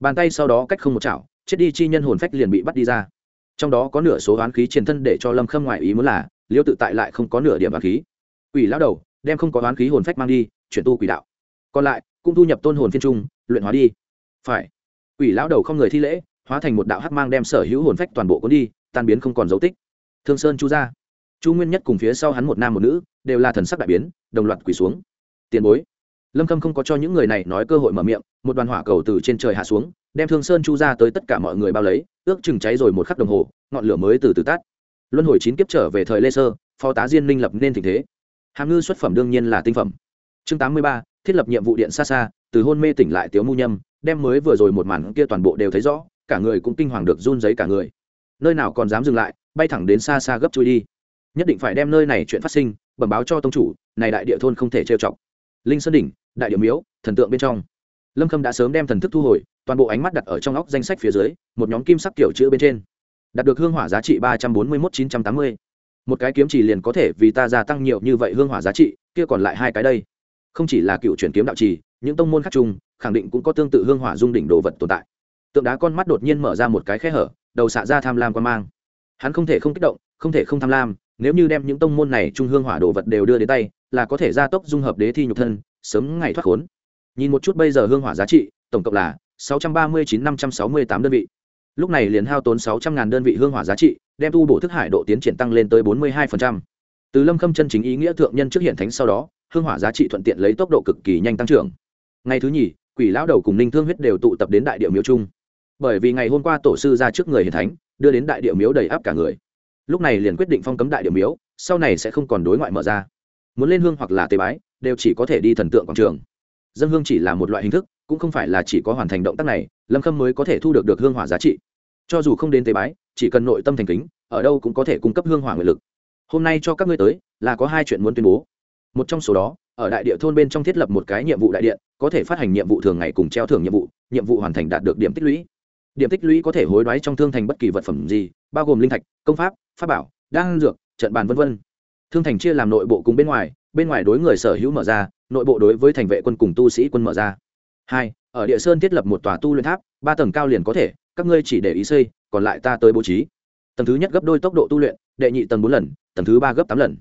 Bàn tay sau đó cách không một chảo, chết đi chi nhân hồn phách liền bị bắt đi ra. Trong đó có nửa số oán khí truyền thân để cho lâm khâm ngoại ý muốn là, liễu tự tại lại không có nửa điểm oán khí. Quỷ lão đầu, đem không có oán khí hồn phách mang đi, chuyển tu quỷ đạo. Còn lại cũng thu nhập tôn hồn phiên trung, luyện hóa đi. Phải. Quỷ lão đầu không người thi lễ, hóa thành một đạo hắc mang đem sở hữu hồn phách toàn bộ cuốn đi, tan biến không còn dấu tích. Thương sơn chu ra. Chu nguyên nhất cùng phía sau hắn một nam một nữ, đều là thần sắc đại biến, đồng loạt quỳ xuống. Tiền bối. Lâm khâm không có cho những người này nói cơ hội mở miệng, một đoàn hỏa cầu từ trên trời hạ xuống, đem thương sơn chu ra tới tất cả mọi người bao lấy, ước chừng cháy rồi một khắc đồng hồ, ngọn lửa mới từ từ tắt. Luân hồi chín kiếp trở về thời lê sơ, phó tá diên minh lập nên tình thế. Hàm ngư xuất phẩm đương nhiên là tinh phẩm chương tám mươi ba, thiết lập nhiệm vụ điện xa xa, từ hôn mê tỉnh lại tiếu mu nhâm, đem mới vừa rồi một màn kia toàn bộ đều thấy rõ, cả người cũng kinh hoàng được run giấy cả người. Nơi nào còn dám dừng lại, bay thẳng đến xa xa gấp chui đi. Nhất định phải đem nơi này chuyện phát sinh, bẩm báo cho tông chủ, này đại địa thôn không thể trêu chọc. Linh sơn đỉnh, đại địa miếu, thần tượng bên trong. Lâm khâm đã sớm đem thần thức thu hồi, toàn bộ ánh mắt đặt ở trong óc danh sách phía dưới, một nhóm kim sắc kiểu chữ bên trên. Đạt được hương hỏa giá trị ba trăm bốn mươi một chín trăm tám mươi. Một cái kiếm chỉ liền có thể vì ta gia tăng nhiều như vậy hương hỏa giá trị, kia còn lại hai cái đây không chỉ là cựu chuyển kiếm đạo trì, những tông môn khác chung, khẳng định cũng có tương tự hương hỏa dung đỉnh đồ vật tồn tại. Tượng đá con mắt đột nhiên mở ra một cái khe hở, đầu xạ ra tham lam quan mang. Hắn không thể không kích động, không thể không tham lam, nếu như đem những tông môn này trung hương hỏa đồ vật đều đưa đến tay, là có thể gia tốc dung hợp đế thi nhục thân, sớm ngày thoát khốn. Nhìn một chút bây giờ hương hỏa giá trị, tổng cộng là sáu trăm ba mươi chín năm trăm sáu mươi tám đơn vị. Lúc này liền hao tốn sáu trăm ngàn đơn vị hương hỏa giá trị, đem tu bổ thức hải độ tiến triển tăng lên tới bốn mươi hai từ lâm khâm chân chính ý nghĩa thượng nhân trước hiện thánh sau đó hương hỏa giá trị thuận tiện lấy tốc độ cực kỳ nhanh tăng trưởng. Ngày thứ nhì, quỷ lão đầu cùng ninh thương huyết đều tụ tập đến đại địa miếu trung. Bởi vì ngày hôm qua tổ sư ra trước người hiền thánh, đưa đến đại địa miếu đầy áp cả người. Lúc này liền quyết định phong cấm đại địa miếu, sau này sẽ không còn đối ngoại mở ra. Muốn lên hương hoặc là tế bái, đều chỉ có thể đi thần tượng quảng trường. Dân hương chỉ là một loại hình thức, cũng không phải là chỉ có hoàn thành động tác này, lâm khâm mới có thể thu được được hương hỏa giá trị. Cho dù không đến tế bái, chỉ cần nội tâm thành kính, ở đâu cũng có thể cung cấp hương hỏa nguyện lực. Hôm nay cho các ngươi tới, là có hai chuyện muốn tuyên bố một trong số đó, ở đại địa thôn bên trong thiết lập một cái nhiệm vụ đại điện, có thể phát hành nhiệm vụ thường ngày cùng treo thưởng nhiệm vụ nhiệm vụ hoàn thành đạt được điểm tích lũy. Điểm tích lũy có thể hối đoái trong thương thành bất kỳ vật phẩm gì, bao gồm linh thạch, công pháp pháp bảo, đan dược, trận bàn v v thương thành chia làm nội bộ cùng bên ngoài bên ngoài đối người sở hữu mở ra, nội bộ đối với thành vệ quân cùng tu sĩ quân mở ra. Hai, ở địa sơn thiết lập một tòa tu luyện tháp, ba tầng cao liền có thể, các ngươi chỉ để ý xây, còn lại ta tới bố trí. Tầng thứ nhất gấp đôi tốc độ tu luyện, đệ nhị tầng bốn lần, tầng thứ ba gấp tám lần.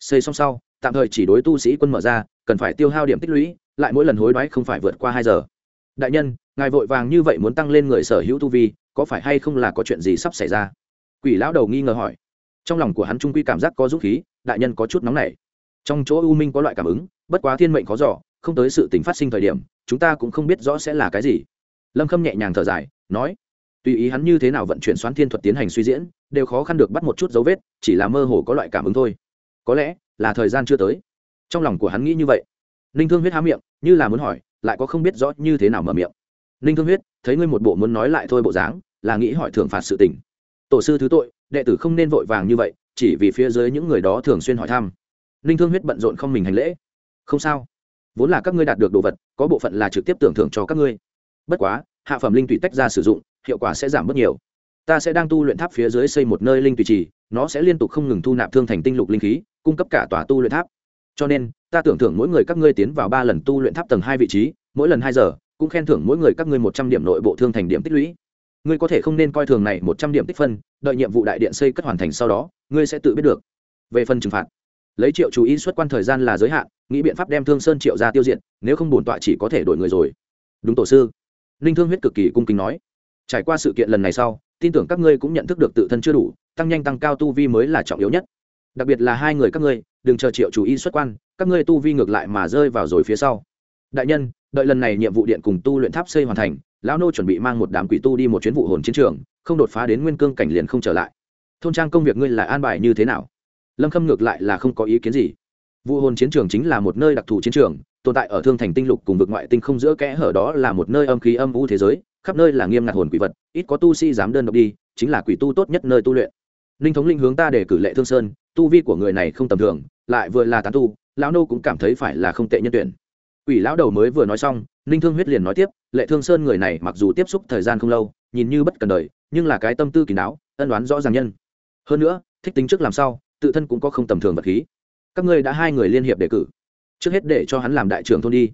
Xây xong sau tạm thời chỉ đối tu sĩ quân mở ra, cần phải tiêu hao điểm tích lũy, lại mỗi lần hối đoái không phải vượt qua hai giờ. Đại nhân, ngài vội vàng như vậy muốn tăng lên người sở hữu tu vi, có phải hay không là có chuyện gì sắp xảy ra? Quỷ lão đầu nghi ngờ hỏi. Trong lòng của hắn trung quy cảm giác có dũng khí, đại nhân có chút nóng nảy. Trong chỗ u minh có loại cảm ứng, bất quá thiên mệnh khó giỏ không tới sự tình phát sinh thời điểm, chúng ta cũng không biết rõ sẽ là cái gì. Lâm khâm nhẹ nhàng thở dài, nói, tùy ý hắn như thế nào vận chuyển xoán thiên thuật tiến hành suy diễn, đều khó khăn được bắt một chút dấu vết, chỉ là mơ hồ có loại cảm ứng thôi. Có lẽ là thời gian chưa tới. Trong lòng của hắn nghĩ như vậy. Ninh thương huyết há miệng, như là muốn hỏi, lại có không biết rõ như thế nào mở miệng. Ninh thương huyết, thấy ngươi một bộ muốn nói lại thôi bộ dáng, là nghĩ hỏi thưởng phạt sự tình. Tổ sư thứ tội, đệ tử không nên vội vàng như vậy, chỉ vì phía dưới những người đó thường xuyên hỏi thăm. Ninh thương huyết bận rộn không mình hành lễ. Không sao. Vốn là các ngươi đạt được đồ vật, có bộ phận là trực tiếp tưởng thưởng cho các ngươi. Bất quá, hạ phẩm linh tùy tách ra sử dụng, hiệu quả sẽ giảm bớt nhiều. Ta sẽ đang tu luyện tháp phía dưới xây một nơi linh tùy trì nó sẽ liên tục không ngừng thu nạp thương thành tinh lục linh khí, cung cấp cả tòa tu luyện tháp. Cho nên, ta tưởng thưởng mỗi người các ngươi tiến vào ba lần tu luyện tháp tầng hai vị trí, mỗi lần hai giờ, cũng khen thưởng mỗi người các ngươi một trăm điểm nội bộ thương thành điểm tích lũy. Ngươi có thể không nên coi thường này một trăm điểm tích phân, đợi nhiệm vụ đại điện xây cất hoàn thành sau đó, ngươi sẽ tự biết được. Về phần trừng phạt, lấy triệu chú ý xuất quan thời gian là giới hạn, nghĩ biện pháp đem thương sơn triệu ra tiêu diệt, nếu không bổn tọa chỉ có thể đổi người rồi. Đúng tổ sư. Ninh thương huyết cực kỳ cung kính nói. Trải qua sự kiện lần này sau tin tưởng các ngươi cũng nhận thức được tự thân chưa đủ, tăng nhanh tăng cao tu vi mới là trọng yếu nhất. Đặc biệt là hai người các ngươi, đừng chờ triệu chủ y xuất quan, các ngươi tu vi ngược lại mà rơi vào rồi phía sau. Đại nhân, đợi lần này nhiệm vụ điện cùng tu luyện tháp xây hoàn thành, lão nô chuẩn bị mang một đám quỷ tu đi một chuyến vụ hồn chiến trường, không đột phá đến nguyên cương cảnh liền không trở lại. Thôn trang công việc ngươi là an bài như thế nào? Lâm khâm ngược lại là không có ý kiến gì. Vụ hồn chiến trường chính là một nơi đặc thù chiến trường, tồn tại ở thương thành tinh lục cùng vực ngoại tinh không giữa kẽ hở đó là một nơi âm khí âm u thế giới khắp nơi là nghiêm ngặt hồn quỷ vật, ít có tu sĩ dám đơn độc đi, chính là quỷ tu tốt nhất nơi tu luyện. Ninh thống linh hướng ta để cử lệ thương sơn, tu vi của người này không tầm thường, lại vừa là tán tu, lão nô cũng cảm thấy phải là không tệ nhân tuyển. Quỷ lão đầu mới vừa nói xong, ninh thương huyết liền nói tiếp, lệ thương sơn người này mặc dù tiếp xúc thời gian không lâu, nhìn như bất cần đời, nhưng là cái tâm tư kỳ đáo ân đoán rõ ràng nhân. Hơn nữa, thích tính trước làm sao, tự thân cũng có không tầm thường vật khí. Các ngươi đã hai người liên hiệp đề cử. Trước hết để cho hắn làm đại trưởng thôn đi.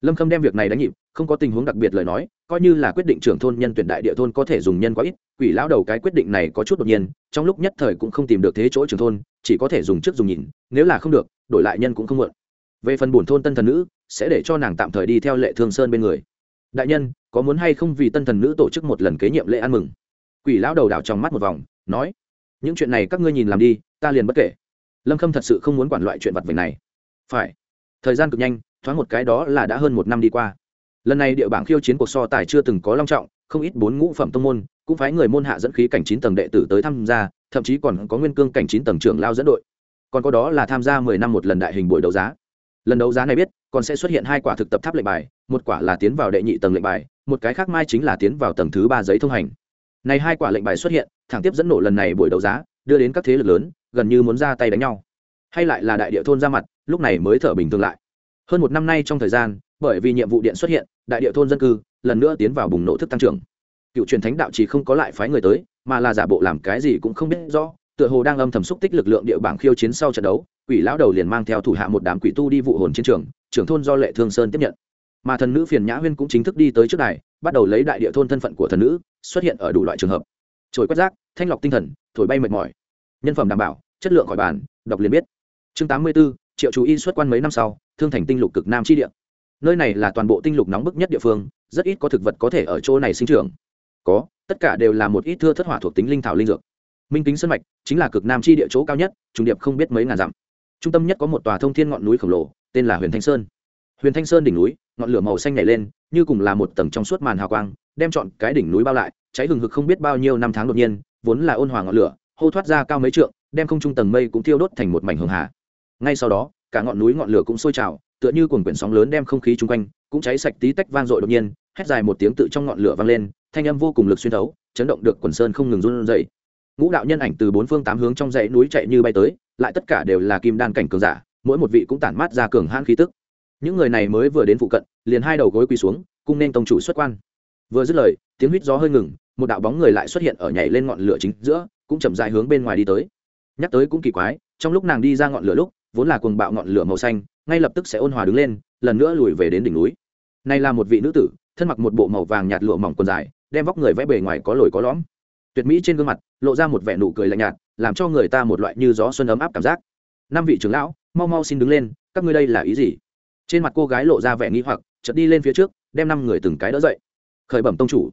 Lâm khâm đem việc này đánh nhịp không có tình huống đặc biệt lời nói, coi như là quyết định trưởng thôn nhân tuyển đại địa thôn có thể dùng nhân quá ít, quỷ lão đầu cái quyết định này có chút đột nhiên, trong lúc nhất thời cũng không tìm được thế chỗ trưởng thôn, chỉ có thể dùng trước dùng nhìn, nếu là không được, đổi lại nhân cũng không mượn. về phần bổn thôn tân thần nữ, sẽ để cho nàng tạm thời đi theo lệ thương sơn bên người. Đại nhân, có muốn hay không vì tân thần nữ tổ chức một lần kế nhiệm lễ ăn mừng? Quỷ lão đầu đảo trong mắt một vòng, nói, những chuyện này các ngươi nhìn làm đi, ta liền bất kể. Lâm khâm thật sự không muốn quản loại chuyện vặt vảnh này. Phải. Thời gian cực nhanh, thoáng một cái đó là đã hơn một năm đi qua lần này địa bảng khiêu chiến cuộc so tài chưa từng có long trọng, không ít bốn ngũ phẩm tông môn cũng phái người môn hạ dẫn khí cảnh chín tầng đệ tử tới tham gia, thậm chí còn có nguyên cương cảnh chín tầng trưởng lao dẫn đội. Còn có đó là tham gia mười năm một lần đại hình buổi đấu giá. Lần đấu giá này biết, còn sẽ xuất hiện hai quả thực tập tháp lệnh bài, một quả là tiến vào đệ nhị tầng lệnh bài, một cái khác mai chính là tiến vào tầng thứ ba giấy thông hành. Này hai quả lệnh bài xuất hiện, thẳng tiếp dẫn nổ lần này buổi đấu giá, đưa đến các thế lực lớn, gần như muốn ra tay đánh nhau. Hay lại là đại địa thôn ra mặt, lúc này mới thở bình thường lại. Hơn một năm nay trong thời gian bởi vì nhiệm vụ điện xuất hiện đại địa thôn dân cư lần nữa tiến vào bùng nổ thức tăng trưởng. Cựu truyền thánh đạo chỉ không có lại phái người tới mà là giả bộ làm cái gì cũng không biết rõ tựa hồ đang âm thầm xúc tích lực lượng địa bảng khiêu chiến sau trận đấu quỷ lão đầu liền mang theo thủ hạ một đám quỷ tu đi vụ hồn chiến trường trưởng thôn do lệ thương sơn tiếp nhận. Mà thần nữ phiền nhã huyên cũng chính thức đi tới trước này bắt đầu lấy đại địa thôn thân phận của thần nữ xuất hiện ở đủ loại trường hợp. Trồi quét rác thanh lọc tinh thần thổi bay mệt mỏi. Nhân phẩm đảm bảo chất lượng khỏi bàn đọc liền biết. Chương tám mươi 84, triệu chú y xuất quan mấy năm sau thương thành tinh lục cực nam chi địa nơi này là toàn bộ tinh lục nóng bức nhất địa phương, rất ít có thực vật có thể ở chỗ này sinh trưởng. Có, tất cả đều là một ít thưa thất hỏa thuộc tính linh thảo linh dược. Minh kính sân mạch chính là cực nam chi địa chỗ cao nhất, trùng điệp không biết mấy ngàn dặm. Trung tâm nhất có một tòa thông thiên ngọn núi khổng lồ, tên là huyền thanh sơn. Huyền thanh sơn đỉnh núi, ngọn lửa màu xanh nhảy lên, như cùng là một tầng trong suốt màn hào quang, đem chọn cái đỉnh núi bao lại, cháy hừng hực không biết bao nhiêu năm tháng đột nhiên, vốn là ôn hòa ngọn lửa, hô thoát ra cao mấy trượng, đem không trung tầng mây cũng thiêu đốt thành một mảnh hường hà. Ngay sau đó, cả ngọn núi ngọn lửa cũng sôi trào tựa như cuồng quyển sóng lớn đem không khí chung quanh, cũng cháy sạch tí tách vang dội đột nhiên, hét dài một tiếng tự trong ngọn lửa vang lên, thanh âm vô cùng lực xuyên thấu, chấn động được quần sơn không ngừng run rẩy. Ngũ đạo nhân ảnh từ bốn phương tám hướng trong dãy núi chạy như bay tới, lại tất cả đều là kim đan cảnh cường giả, mỗi một vị cũng tản mát ra cường hãn khí tức. Những người này mới vừa đến phụ cận, liền hai đầu gối quỳ xuống, cung nên tông chủ xuất quan. Vừa dứt lời, tiếng huýt gió hơi ngừng, một đạo bóng người lại xuất hiện ở nhảy lên ngọn lửa chính giữa, cũng chậm dài hướng bên ngoài đi tới. Nhắc tới cũng kỳ quái, trong lúc nàng đi ra ngọn lửa lúc vốn là cuồng bạo ngọn lửa màu xanh, ngay lập tức sẽ ôn hòa đứng lên, lần nữa lùi về đến đỉnh núi. Này là một vị nữ tử, thân mặc một bộ màu vàng nhạt lụa mỏng quần dài, đem vóc người vẽ bề ngoài có lồi có lõm. Tuyệt mỹ trên gương mặt, lộ ra một vẻ nụ cười lạnh nhạt, làm cho người ta một loại như gió xuân ấm áp cảm giác. Năm vị trưởng lão, mau mau xin đứng lên, các ngươi đây là ý gì? Trên mặt cô gái lộ ra vẻ nghi hoặc, chợt đi lên phía trước, đem năm người từng cái đỡ dậy. Khởi bẩm tông chủ.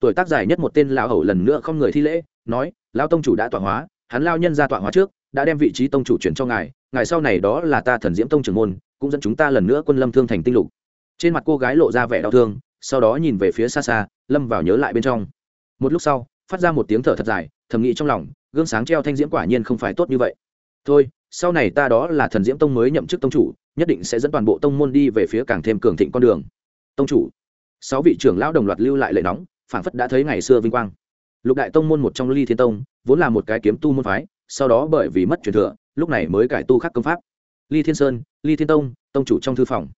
Tuổi tác dài nhất một tên lão hầu lần nữa không người thi lễ, nói, lão tông chủ đã tọa hóa, hắn lao nhân ra tọa hóa trước, đã đem vị trí tông chủ chuyển cho ngài ngài sau này đó là ta thần diễm tông trưởng môn, cũng dẫn chúng ta lần nữa quân lâm thương thành tinh lục. Trên mặt cô gái lộ ra vẻ đau thương, sau đó nhìn về phía xa xa, lâm vào nhớ lại bên trong. Một lúc sau, phát ra một tiếng thở thật dài, thầm nghĩ trong lòng, gương sáng treo thanh diễm quả nhiên không phải tốt như vậy. Thôi, sau này ta đó là thần diễm tông mới nhậm chức tông chủ, nhất định sẽ dẫn toàn bộ tông môn đi về phía càng thêm cường thịnh con đường. Tông chủ. Sáu vị trưởng lão đồng loạt lưu lại lệ nóng, phảng phất đã thấy ngày xưa vinh quang. Lục đại tông môn một trong ly thiên tông, vốn là một cái kiếm tu môn phái, sau đó bởi vì mất truyền thừa lúc này mới cải tu khắc công pháp. Ly thiên sơn, ly thiên tông tông chủ trong thư phòng.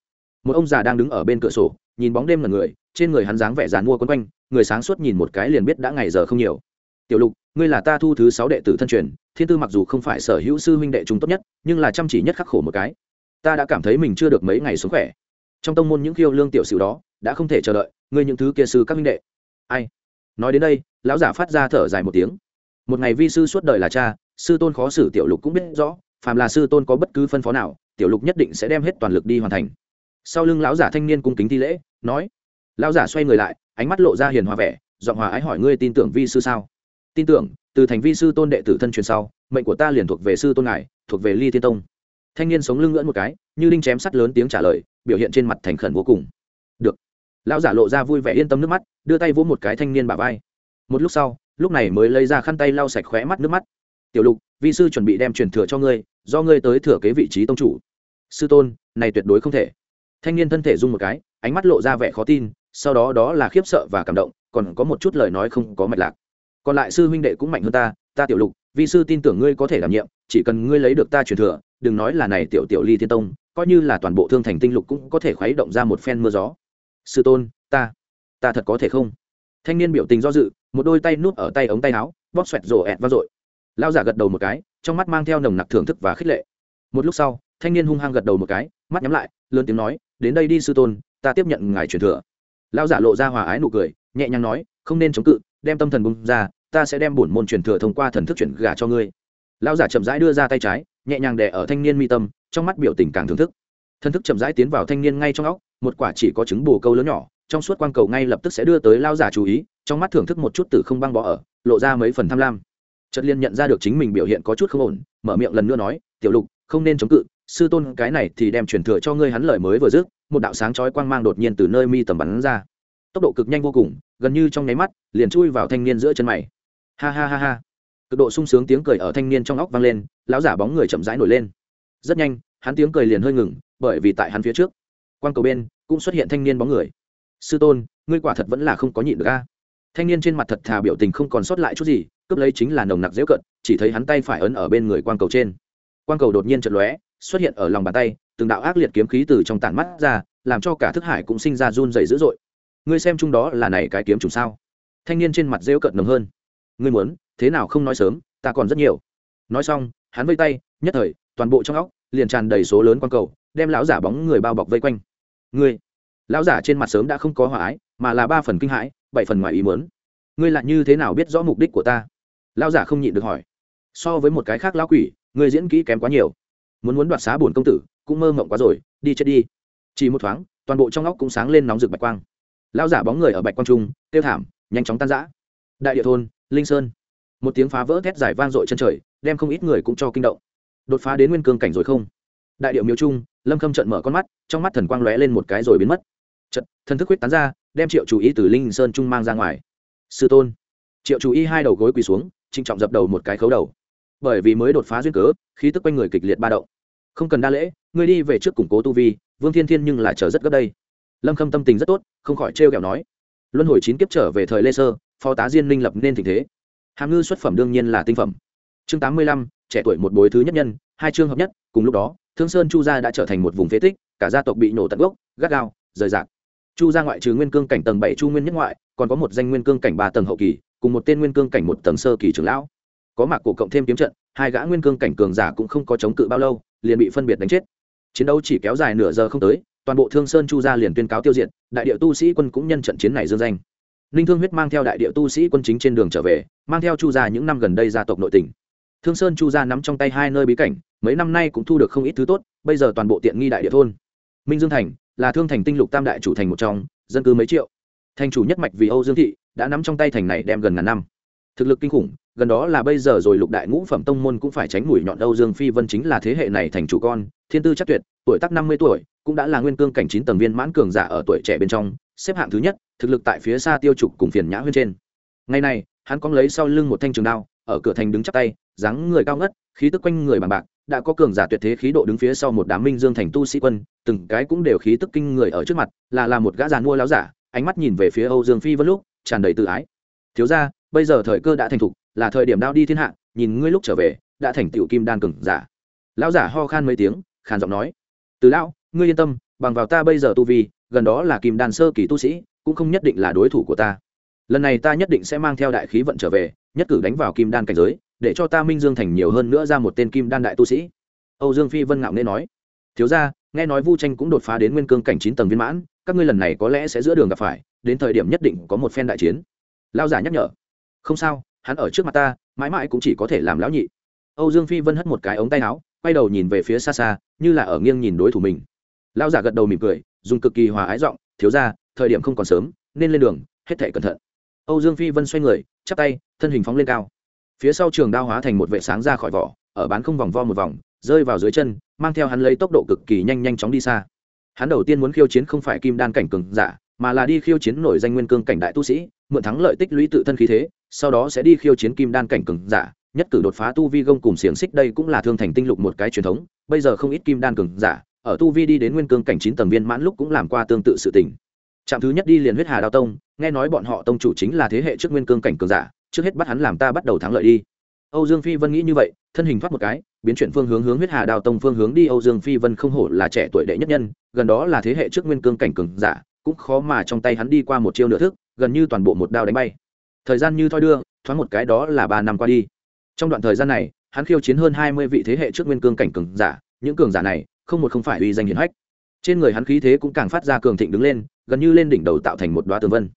Một ông già đang đứng ở bên cửa sổ, nhìn bóng đêm là người, trên người hắn dáng vẻ dàn mua quấn quanh, người sáng suốt nhìn một cái liền biết đã ngày giờ không nhiều. Tiểu lục, ngươi là ta thu thứ sáu đệ tử thân truyền, thiên tư mặc dù không phải sở hữu sư huynh đệ chúng tốt nhất, nhưng là chăm chỉ nhất khắc khổ một cái. Ta đã cảm thấy mình chưa được mấy ngày sống khỏe. Trong tông môn những khiêu lương tiểu sử đó, đã không thể chờ đợi, ngươi những thứ kia sư các huynh đệ. Ai? Nói đến đây, lão giả phát ra thở dài một tiếng. Một ngày vi sư suốt đời là cha sư tôn khó xử tiểu lục cũng biết rõ, phàm là sư tôn có bất cứ phân phó nào, tiểu lục nhất định sẽ đem hết toàn lực đi hoàn thành. Sau lưng lão giả thanh niên cung kính thi lễ, nói, lão giả xoay người lại, ánh mắt lộ ra hiền hòa vẻ, giọng hòa ái hỏi ngươi tin tưởng vi sư sao? Tin tưởng, từ thành vi sư tôn đệ tử thân truyền sau, mệnh của ta liền thuộc về sư tôn ngài, thuộc về ly thiên tông. Thanh niên sống lưng ngưỡn một cái, như linh chém sắt lớn tiếng trả lời, biểu hiện trên mặt thành khẩn vô cùng. Được. Lão giả lộ ra vui vẻ yên tâm nước mắt, đưa tay vỗ một cái thanh niên bà vai. Một lúc sau, lúc này mới lấy ra khăn tay lau sạch khóe mắt nước mắt tiểu lục, vi sư chuẩn bị đem truyền thừa cho ngươi, do ngươi tới thừa kế vị trí tông chủ. Sư tôn, này tuyệt đối không thể. Thanh niên thân thể rung một cái, ánh mắt lộ ra vẻ khó tin, sau đó đó là khiếp sợ và cảm động, còn có một chút lời nói không có mạch lạc. Còn lại sư huynh đệ cũng mạnh hơn ta ta tiểu lục, vi sư tin tưởng ngươi có thể đảm nhiệm, chỉ cần ngươi lấy được ta truyền thừa, đừng nói là này tiểu tiểu ly thiên tông, coi như là toàn bộ thương thành tinh lục cũng có thể khuấy động ra một phen mưa gió. Sư tôn, ta ta thật có thể không? Thanh niên biểu tình do dự, một đôi tay núp ở tay ống tay áo, bóp xoẹt rổ ẹt vang dội lao giả gật đầu một cái, trong mắt mang theo nồng nặc thưởng thức và khích lệ. Một lúc sau, thanh niên hung hăng gật đầu một cái, mắt nhắm lại, lớn tiếng nói, đến đây đi sư tôn, ta tiếp nhận ngài truyền thừa. Lao giả lộ ra hòa ái nụ cười, nhẹ nhàng nói, không nên chống cự, đem tâm thần bung ra, ta sẽ đem bổn môn truyền thừa thông qua thần thức chuyển gà cho ngươi. Lao giả chậm rãi đưa ra tay trái, nhẹ nhàng đè ở thanh niên mi tâm, trong mắt biểu tình càng thưởng thức. Thần thức chậm rãi tiến vào thanh niên ngay trong óc, một quả chỉ có trứng bồ câu lớn nhỏ, trong suốt quang cầu ngay lập tức sẽ đưa tới lao giả chú ý, trong mắt thưởng thức một chút từ không băng bỏ ở, lộ ra mấy phần tham lam trật liên nhận ra được chính mình biểu hiện có chút không ổn, mở miệng lần nữa nói, tiểu lục, không nên chống cự, sư tôn cái này thì đem truyền thừa cho ngươi hắn lời mới vừa dứt, một đạo sáng chói quang mang đột nhiên từ nơi mi tầm bắn ra. Tốc độ cực nhanh vô cùng, gần như trong nháy mắt, liền chui vào thanh niên giữa chân mày. Ha ha ha ha. Cực độ sung sướng tiếng cười ở thanh niên trong óc vang lên, lão giả bóng người chậm rãi nổi lên. Rất nhanh, hắn tiếng cười liền hơi ngừng, bởi vì tại hắn phía trước, quang cầu bên cũng xuất hiện thanh niên bóng người. Sư tôn, ngươi quả thật vẫn là không có nhịn được a. Thanh niên trên mặt thật thà biểu tình không còn sót lại chút gì cướp lấy chính là nồng nặc dễ cận, chỉ thấy hắn tay phải ấn ở bên người quang cầu trên. Quang cầu đột nhiên chật lóe, xuất hiện ở lòng bàn tay, từng đạo ác liệt kiếm khí từ trong tản mắt ra, làm cho cả thức hải cũng sinh ra run dày dữ dội. Ngươi xem chung đó là này cái kiếm trùng sao? Thanh niên trên mặt rêu cận nồng hơn. Ngươi muốn, thế nào không nói sớm, ta còn rất nhiều. Nói xong, hắn vây tay, nhất thời, toàn bộ trong óc liền tràn đầy số lớn quang cầu, đem lão giả bóng người bao bọc vây quanh. Ngươi, lão giả trên mặt sớm đã không có hòa ái, mà là ba phần kinh hãi, bảy phần ngoài ý muốn. Ngươi lại như thế nào biết rõ mục đích của ta? Lão giả không nhịn được hỏi. So với một cái khác lão quỷ người diễn kỹ kém quá nhiều. Muốn muốn đoạt xá bổn công tử, cũng mơ mộng quá rồi, đi chết đi. Chỉ một thoáng, toàn bộ trong óc cũng sáng lên nóng rực bạch quang. Lão giả bóng người ở bạch quang trung tiêu thảm, nhanh chóng tan rã. Đại địa thôn, linh sơn. Một tiếng phá vỡ thét giải vang dội chân trời, đem không ít người cũng cho kinh động. Đột phá đến nguyên cương cảnh rồi không? Đại điệu miếu trung, lâm khâm trận mở con mắt, trong mắt thần quang lóe lên một cái rồi biến mất. Trận thần thức huyết tán ra, đem triệu chủ ý từ linh sơn trung mang ra ngoài. Sư tôn. Triệu chủ y hai đầu gối quỳ xuống trinh trọng dập đầu một cái khấu đầu. Bởi vì mới đột phá duyên cớ, khí tức quanh người kịch liệt ba động. Không cần đa lễ, ngươi đi về trước củng cố tu vi, vương thiên thiên nhưng là chờ rất gấp đây. Lâm khâm tâm tình rất tốt, không khỏi trêu ghẹo nói. Luân hồi chín kiếp trở về thời lê sơ, phó tá diên minh lập nên tình thế. Hàm ngư xuất phẩm đương nhiên là tinh phẩm. Chương tám mươi lăm, trẻ tuổi một bối thứ nhất nhân, hai chương hợp nhất, cùng lúc đó, thương sơn chu gia đã trở thành một vùng phế tích, cả gia tộc bị nổ tận gốc, gắt gao, rời rạc. Chu gia ngoại trừ nguyên cương cảnh tầng bảy chu nguyên nhất ngoại còn có một danh nguyên cương cảnh ba tầng hậu kỳ, cùng một tên nguyên cương cảnh một tầng sơ kỳ trưởng lão. Có mạc cổ cộng thêm kiếm trận, hai gã nguyên cương cảnh cường giả cũng không có chống cự bao lâu, liền bị phân biệt đánh chết. Chiến đấu chỉ kéo dài nửa giờ không tới, toàn bộ thương sơn chu gia liền tuyên cáo tiêu diệt, đại địa tu sĩ quân cũng nhân trận chiến này dương danh. Ninh thương huyết mang theo đại địa tu sĩ quân chính trên đường trở về, mang theo chu gia những năm gần đây gia tộc nội tỉnh thương sơn chu gia nắm trong tay hai nơi bí cảnh, mấy năm nay cũng thu được không ít thứ tốt, bây giờ toàn bộ tiện nghi đại địa thôn. Minh dương thành là thương thành tinh lục tam đại chủ thành một trong, dân cư mấy triệu thành chủ nhất mạch vì âu dương thị, đã nắm trong tay thành này đem gần ngàn năm. Thực lực kinh khủng, gần đó là bây giờ rồi lục đại ngũ phẩm tông môn cũng phải tránh mũi nhọn âu dương phi vân chính là thế hệ này thành chủ con, thiên tư chắc tuyệt, tuổi tác năm mươi tuổi, cũng đã là nguyên cương cảnh chín tầng viên mãn cường giả ở tuổi trẻ bên trong, xếp hạng thứ nhất, thực lực tại phía xa tiêu trục cùng phiền nhã huyên trên. Ngày này, hắn cóng lấy sau lưng một thanh trường đao, ở cửa thành đứng chắp tay, dáng người cao ngất, khí tức quanh người bằng bạc, đã có cường giả tuyệt thế khí độ đứng phía sau một đám minh dương thành tu sĩ quân, từng cái cũng đều khí tức kinh người ở trước mặt, là là một gã giàn mua láo giả ánh mắt nhìn về phía âu dương phi vân lúc, tràn đầy tự ái. Thiếu ra bây giờ thời cơ đã thành thục, là thời điểm đao đi thiên hạ, nhìn ngươi lúc trở về, đã thành tựu kim đan cường giả. Lão giả ho khan mấy tiếng, khàn giọng nói, từ lão, ngươi yên tâm, bằng vào ta bây giờ tu vi, gần đó là kim đan sơ kỳ tu sĩ, cũng không nhất định là đối thủ của ta. Lần này ta nhất định sẽ mang theo đại khí vận trở về, nhất cử đánh vào kim đan cảnh giới, để cho ta minh dương thành nhiều hơn nữa ra một tên kim đan đại tu sĩ. Âu dương phi vân ngạo nghê nói, thiếu ra nghe nói vu tranh cũng đột phá đến nguyên cương cảnh chín tầng viên mãn các ngươi lần này có lẽ sẽ giữa đường gặp phải, đến thời điểm nhất định có một phen đại chiến. Lao giả nhắc nhở. Không sao, hắn ở trước mặt ta, mãi mãi cũng chỉ có thể làm lão nhị. Âu dương phi vân hất một cái ống tay áo, quay đầu nhìn về phía xa xa, như là ở nghiêng nhìn đối thủ mình. Lao giả gật đầu mỉm cười, dùng cực kỳ hòa ái giọng, thiếu ra thời điểm không còn sớm, nên lên đường, hết thể cẩn thận. Âu dương phi vân xoay người, chắp tay, thân hình phóng lên cao. Phía sau trường đao hóa thành một vệ sáng ra khỏi vỏ, ở bán không vòng vo một vòng, rơi vào dưới chân, mang theo hắn lấy tốc độ cực kỳ nhanh nhanh chóng đi xa hắn đầu tiên muốn khiêu chiến không phải kim đan cảnh cường giả, mà là đi khiêu chiến nổi danh nguyên cương cảnh đại tu sĩ, mượn thắng lợi tích lũy tự thân khí thế, sau đó sẽ đi khiêu chiến kim đan cảnh cường giả, nhất cử đột phá tu vi gông cùng xiềng xích đây cũng là thương thành tinh lục một cái truyền thống, bây giờ không ít kim đan cường giả, ở tu vi đi đến nguyên cương cảnh chín tầng viên mãn lúc cũng làm qua tương tự sự tình. Trạm thứ nhất đi liền huyết hà đao tông, nghe nói bọn họ tông chủ chính là thế hệ trước nguyên cương cảnh cường giả, trước hết bắt hắn làm ta bắt đầu thắng lợi đi âu dương phi vân nghĩ như vậy, thân hình thoát một cái, biến chuyển phương hướng hướng huyết hà đào tông phương hướng đi. Âu dương phi vân không hổ là trẻ tuổi đệ nhất nhân, gần đó là thế hệ trước nguyên cương cảnh cường giả, cũng khó mà trong tay hắn đi qua một chiêu nửa thức, gần như toàn bộ một đao đánh bay. Thời gian như thoi đưa, thoáng một cái đó là ba năm qua đi. Trong đoạn thời gian này, hắn khiêu chiến hơn hai mươi vị thế hệ trước nguyên cương cảnh cường giả, những cường giả này, không một không phải uy danh hiển hách. Trên người hắn khí thế cũng càng phát ra cường thịnh đứng lên, gần như lên đỉnh đầu tạo thành một đóa tường vân.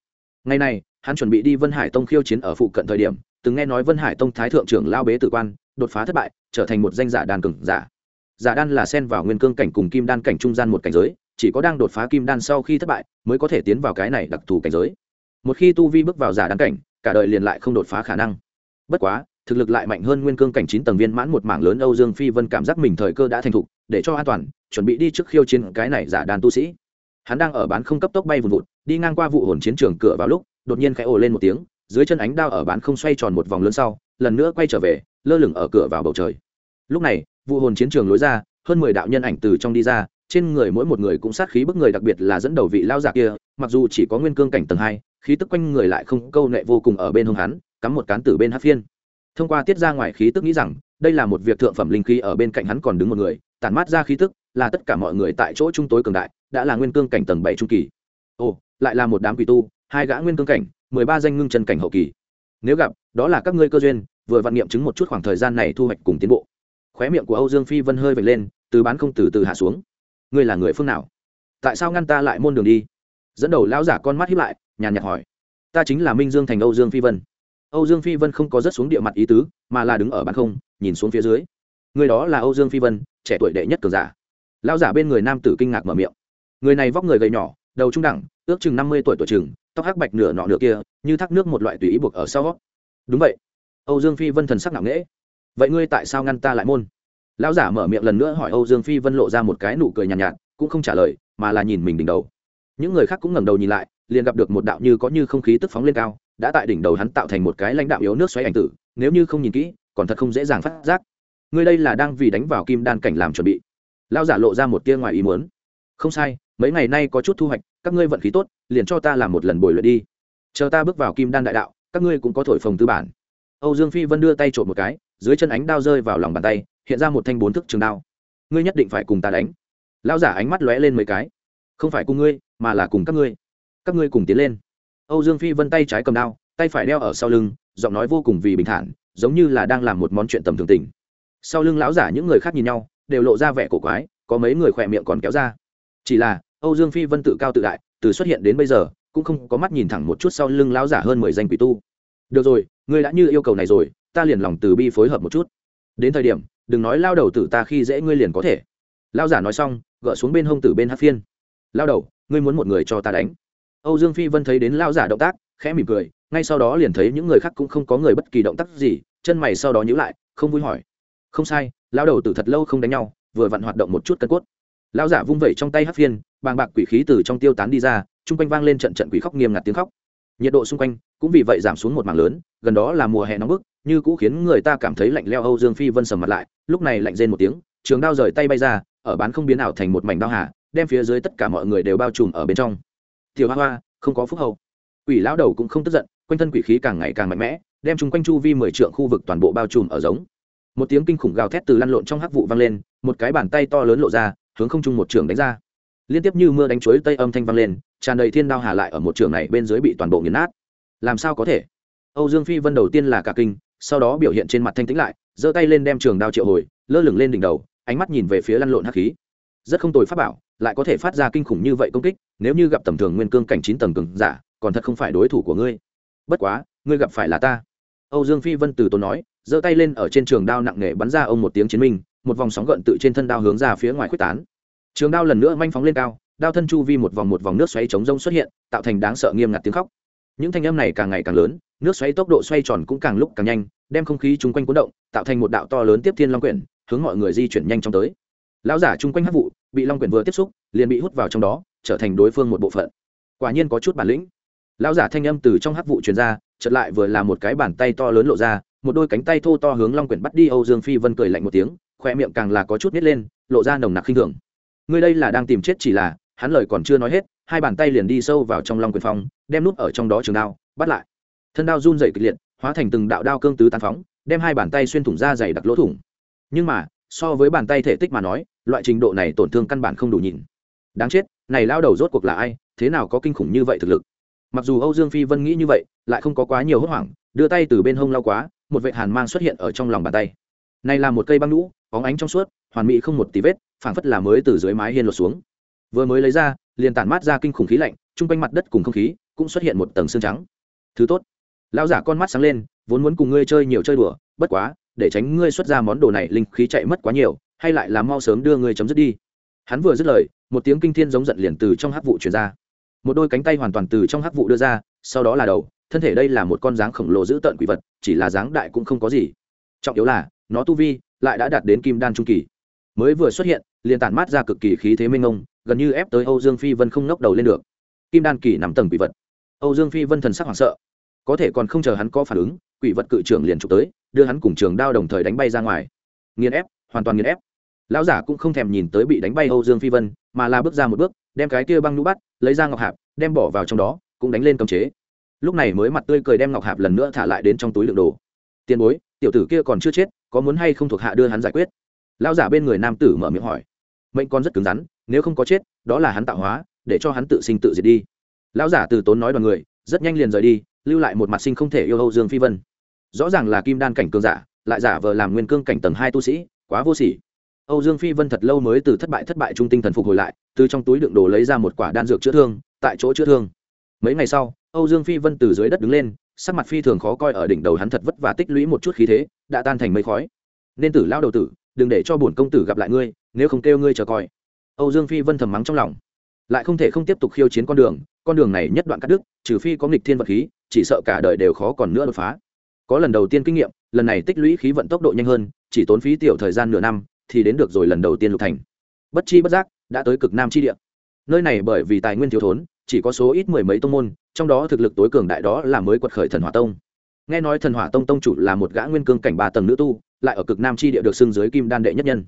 Ngày này, hắn chuẩn bị đi vân hải tông khiêu chiến ở phụ cận thời điểm từng nghe nói vân hải tông thái thượng trưởng lao bế tử quan, đột phá thất bại, trở thành một danh giả đàn cừng giả. Giả đan là xen vào nguyên cương cảnh cùng kim đan cảnh trung gian một cảnh giới, chỉ có đang đột phá kim đan sau khi thất bại, mới có thể tiến vào cái này đặc thù cảnh giới. Một khi tu vi bước vào giả đan cảnh, cả đời liền lại không đột phá khả năng. Bất quá, thực lực lại mạnh hơn nguyên cương cảnh chín tầng viên mãn một mảng lớn âu dương phi vân cảm giác mình thời cơ đã thành thục, để cho an toàn, chuẩn bị đi trước khiêu chiến cái này giả đàn tu sĩ. Hắn đang ở bán không cấp tốc bay vùn vụt, đi ngang qua vụ hồn chiến trường cửa vào lúc, đột nhiên khẽ ồ lên một tiếng dưới chân ánh đao ở bán không xoay tròn một vòng lớn sau, lần nữa quay trở về, lơ lửng ở cửa vào bầu trời. Lúc này, vụ hồn chiến trường lối ra, hơn mười đạo nhân ảnh từ trong đi ra, trên người mỗi một người cũng sát khí bức người, đặc biệt là dẫn đầu vị lao giả kia, mặc dù chỉ có nguyên cương cảnh tầng hai, khí tức quanh người lại không câu nệ vô cùng ở bên hông hắn, cắm một cán tử bên hát phiên. Thông qua tiết ra ngoài khí tức nghĩ rằng, đây là một việc thượng phẩm linh khí ở bên cạnh hắn còn đứng một người, tản mát ra khí tức, là tất cả mọi người tại chỗ trung tối cường đại, đã là nguyên cương cảnh tầng bảy trung kỳ. Ồ, lại là một đám quỷ tu, hai gã nguyên cương cảnh mười ba danh ngưng chân cảnh hậu kỳ. Nếu gặp, đó là các ngươi cơ duyên, vừa vạn nghiệm chứng một chút khoảng thời gian này thu hoạch cùng tiến bộ. Khóe miệng của âu dương phi vân hơi vệt lên, từ bán không từ từ hạ xuống. Ngươi là người phương nào? Tại sao ngăn ta lại môn đường đi? Dẫn đầu lão giả con mắt hiếp lại, nhàn nhạt hỏi. Ta chính là minh dương thành âu dương phi vân. Âu dương phi vân không có rớt xuống địa mặt ý tứ, mà là đứng ở bán không, nhìn xuống phía dưới. Người đó là âu dương phi vân, trẻ tuổi đệ nhất cường giả. Lão giả bên người nam tử kinh ngạc mở miệng. Người này vóc người gầy nhỏ, đầu trung đẳng, ước chừng năm mươi tuổi tuổi chừng tóc hắc bạch nửa nọ nửa kia như thác nước một loại tùy ý buộc ở sau. Đúng vậy. Âu dương phi vân thần sắc nặng nễ vậy ngươi tại sao ngăn ta lại môn? Lão giả mở miệng lần nữa hỏi âu dương phi vân lộ ra một cái nụ cười nhàn nhạt, nhạt cũng không trả lời mà là nhìn mình đỉnh đầu. Những người khác cũng ngẩng đầu nhìn lại liền gặp được một đạo như có như không khí tức phóng lên cao đã tại đỉnh đầu hắn tạo thành một cái lãnh đạo yếu nước xoáy ảnh tử nếu như không nhìn kỹ còn thật không dễ dàng phát giác. Ngươi đây là đang vì đánh vào kim đan cảnh làm chuẩn bị. Lão giả lộ ra một tia ngoài ý muốn. Không sai mấy ngày nay có chút thu hoạch, các ngươi vận khí tốt, liền cho ta làm một lần bồi luyện đi. Chờ ta bước vào kim đan đại đạo, các ngươi cũng có thổi phồng tư bản. Âu dương phi vân đưa tay trộm một cái, dưới chân ánh đao rơi vào lòng bàn tay, hiện ra một thanh bốn thức trường đao. Ngươi nhất định phải cùng ta đánh. Lao giả ánh mắt lóe lên mấy cái. Không phải cùng ngươi, mà là cùng các ngươi. Các ngươi cùng tiến lên. Âu dương phi vân tay trái cầm đao, tay phải đeo ở sau lưng, giọng nói vô cùng vì bình thản, giống như là đang làm một món chuyện tầm thường tình. Sau lưng lão giả những người khác nhìn nhau, đều lộ ra vẻ cổ quái, có mấy người khỏe miệng còn kéo ra chỉ là, âu dương phi vân tự cao tự đại, từ xuất hiện đến bây giờ, cũng không có mắt nhìn thẳng một chút sau lưng lão giả hơn mười danh quỷ tu. Được rồi, ngươi đã như yêu cầu này rồi, ta liền lòng từ bi phối hợp một chút. Đến thời điểm, đừng nói lao đầu tử ta khi dễ ngươi liền có thể. Lao giả nói xong, gỡ xuống bên hông tử bên hát phiên. Lao đầu, ngươi muốn một người cho ta đánh. Âu dương phi vân thấy đến lao giả động tác, khẽ mỉm cười, ngay sau đó liền thấy những người khác cũng không có người bất kỳ động tác gì, chân mày sau đó nhíu lại, không vui hỏi. Không sai lao đầu tử thật lâu không đánh nhau, vừa vặn hoạt động một chút cân cốt. Lão giả vung vẩy trong tay hát phiên, bàng bạc quỷ khí từ trong tiêu tán đi ra, chung quanh vang lên trận trận quỷ khóc nghiêm ngặt tiếng khóc. Nhiệt độ xung quanh cũng vì vậy giảm xuống một mảng lớn, gần đó là mùa hè nóng bức, như cũ khiến người ta cảm thấy lạnh leo âu dương phi vân sầm mặt lại, lúc này lạnh rên một tiếng, trường đao rời tay bay ra, ở bán không biến ảo thành một mảnh đao hà, đem phía dưới tất cả mọi người đều bao trùm ở bên trong. Tiểu hoa hoa, không có phúc hậu. Quỷ lão đầu cũng không tức giận, quanh thân quỷ khí càng ngày càng mạnh mẽ, đem chung quanh chu vi mười trượng khu vực toàn bộ bao trùm ở giống. Một tiếng kinh khủng gào thét từ lăn lộn trong hắc vụ vang lên, một cái bàn tay to lớn lộ ra hướng không trung một trường đánh ra. Liên tiếp như mưa đánh chuối tây âm thanh vang lên, tràn đầy thiên đao hà lại ở một trường này bên dưới bị toàn bộ nghiền nát. Làm sao có thể? Âu dương phi vân đầu tiên là cả kinh, sau đó biểu hiện trên mặt thanh tĩnh lại, giơ tay lên đem trường đao triệu hồi, lơ lửng lên đỉnh đầu, ánh mắt nhìn về phía lăn lộn hắc khí. Rất không tồi pháp bảo, lại có thể phát ra kinh khủng như vậy công kích, nếu như gặp tầm thường nguyên cương cảnh chín tầng cường giả, còn thật không phải đối thủ của ngươi. Bất quá, ngươi gặp phải là ta. Âu dương phi vân từ tốn nói, giơ tay lên ở trên trường đao nặng nề bắn ra ông một tiếng chiến minh một vòng sóng gợn tự trên thân đao hướng ra phía ngoài quyết tán. Trường đao lần nữa manh phóng lên cao, đao thân chu vi một vòng một vòng nước xoáy chống rông xuất hiện, tạo thành đáng sợ nghiêm ngặt tiếng khóc. Những thanh âm này càng ngày càng lớn, nước xoáy tốc độ xoay tròn cũng càng lúc càng nhanh, đem không khí chung quanh cuốn động, tạo thành một đạo to lớn tiếp thiên long quyển, hướng mọi người di chuyển nhanh trong tới. Lão giả chung quanh hát vụ, bị long quyển vừa tiếp xúc, liền bị hút vào trong đó, trở thành đối phương một bộ phận. Quả nhiên có chút bản lĩnh. Lão giả thanh âm từ trong hát vụ truyền ra, chợt lại vừa là một cái bàn tay to lớn lộ ra, một đôi cánh tay thô to hướng long quyển bắt đi âu dương phi vân cười lạnh một tiếng khoe miệng càng là có chút nít lên, lộ ra nồng nặc khinh thường. Ngươi đây là đang tìm chết chỉ là, hắn lời còn chưa nói hết, hai bàn tay liền đi sâu vào trong long quyền phong, đem nút ở trong đó trường đao, bắt lại. Thân đao run dày kịch liệt, hóa thành từng đạo đao cương tứ tàn phóng, đem hai bàn tay xuyên thủng ra dày đặc lỗ thủng. Nhưng mà, so với bàn tay thể tích mà nói, loại trình độ này tổn thương căn bản không đủ nhìn. Đáng chết, này lao đầu rốt cuộc là ai, thế nào có kinh khủng như vậy thực lực? Mặc dù âu dương phi vân nghĩ như vậy, lại không có quá nhiều hốt hoảng, đưa tay từ bên hông lao quá, một vệ hàn mang xuất hiện ở trong lòng bàn tay này là một cây băng lũ óng ánh trong suốt, hoàn mỹ không một tí vết, phảng phất là mới từ dưới mái hiên lột xuống. Vừa mới lấy ra, liền tản mát ra kinh khủng khí lạnh, chung quanh mặt đất cùng không khí cũng xuất hiện một tầng xương trắng. Thứ tốt, lão giả con mắt sáng lên, vốn muốn cùng ngươi chơi nhiều chơi đùa, bất quá, để tránh ngươi xuất ra món đồ này linh khí chạy mất quá nhiều, hay lại là mau sớm đưa ngươi chấm dứt đi. Hắn vừa dứt lời, một tiếng kinh thiên giống giận liền từ trong hắc vụ truyền ra. Một đôi cánh tay hoàn toàn từ trong hắc vụ đưa ra, sau đó là đầu, thân thể đây là một con dáng khổng lồ dữ tợn quỷ vật, chỉ là dáng đại cũng không có gì. Trọng yếu là nó tu vi lại đã đạt đến kim đan trung kỳ. Mới vừa xuất hiện, liền tản mát ra cực kỳ khí thế minh ông gần như ép tới âu dương phi vân không ngóc đầu lên được. Kim đan kỳ nằm tầng quỷ vật. Âu dương phi vân thần sắc hoảng sợ. Có thể còn không chờ hắn có phản ứng, quỷ vật cự trưởng liền trục tới, đưa hắn cùng trường đao đồng thời đánh bay ra ngoài. Nghiền ép, hoàn toàn nghiền ép. Lão giả cũng không thèm nhìn tới bị đánh bay âu dương phi vân, mà là bước ra một bước, đem cái kia băng nhũ bắt, lấy ra ngọc hạp, đem bỏ vào trong đó, cũng đánh lên cấm chế. Lúc này mới mặt tươi cười đem ngọc hạp lần nữa thả lại đến trong túi lượng đồ. Tiền bối, tiểu tử kia còn chưa chết có muốn hay không thuộc hạ đưa hắn giải quyết? Lão giả bên người nam tử mở miệng hỏi. Mệnh con rất cứng rắn, nếu không có chết, đó là hắn tạo hóa, để cho hắn tự sinh tự diệt đi. Lão giả từ tốn nói đoàn người, rất nhanh liền rời đi, lưu lại một mặt sinh không thể yêu âu dương phi vân. Rõ ràng là kim đan cảnh cường giả, lại giả vờ làm nguyên cương cảnh tầng hai tu sĩ, quá vô sỉ. Âu dương phi vân thật lâu mới từ thất bại thất bại trung tinh thần phục hồi lại, từ trong túi đựng đồ lấy ra một quả đan dược chữa thương, tại chỗ chữa thương. Mấy ngày sau, âu dương phi vân từ dưới đất đứng lên, sắc mặt phi thường khó coi ở đỉnh đầu hắn thật vất vả tích lũy một chút khí thế đã tan thành mây khói. Nên tử lao đầu tử, đừng để cho bổn công tử gặp lại ngươi, nếu không kêu ngươi chờ coi. Âu dương phi vân thầm mắng trong lòng. Lại không thể không tiếp tục khiêu chiến con đường con đường này nhất đoạn cắt đứt, trừ phi có nghịch thiên vật khí, chỉ sợ cả đời đều khó còn nữa đột phá. Có lần đầu tiên kinh nghiệm, lần này tích lũy khí vận tốc độ nhanh hơn, chỉ tốn phí tiểu thời gian nửa năm, thì đến được rồi lần đầu tiên lục thành. Bất chi bất giác, đã tới cực nam chi địa. Nơi này bởi vì tài nguyên thiếu thốn, chỉ có số ít mười mấy tông môn, trong đó thực lực tối cường đại đó là mới quật khởi thần hỏa tông nghe nói thần hỏa tông tông chủ là một gã nguyên cương cảnh ba tầng nữ tu, lại ở cực nam chi địa được xưng dưới kim đan đệ nhất nhân.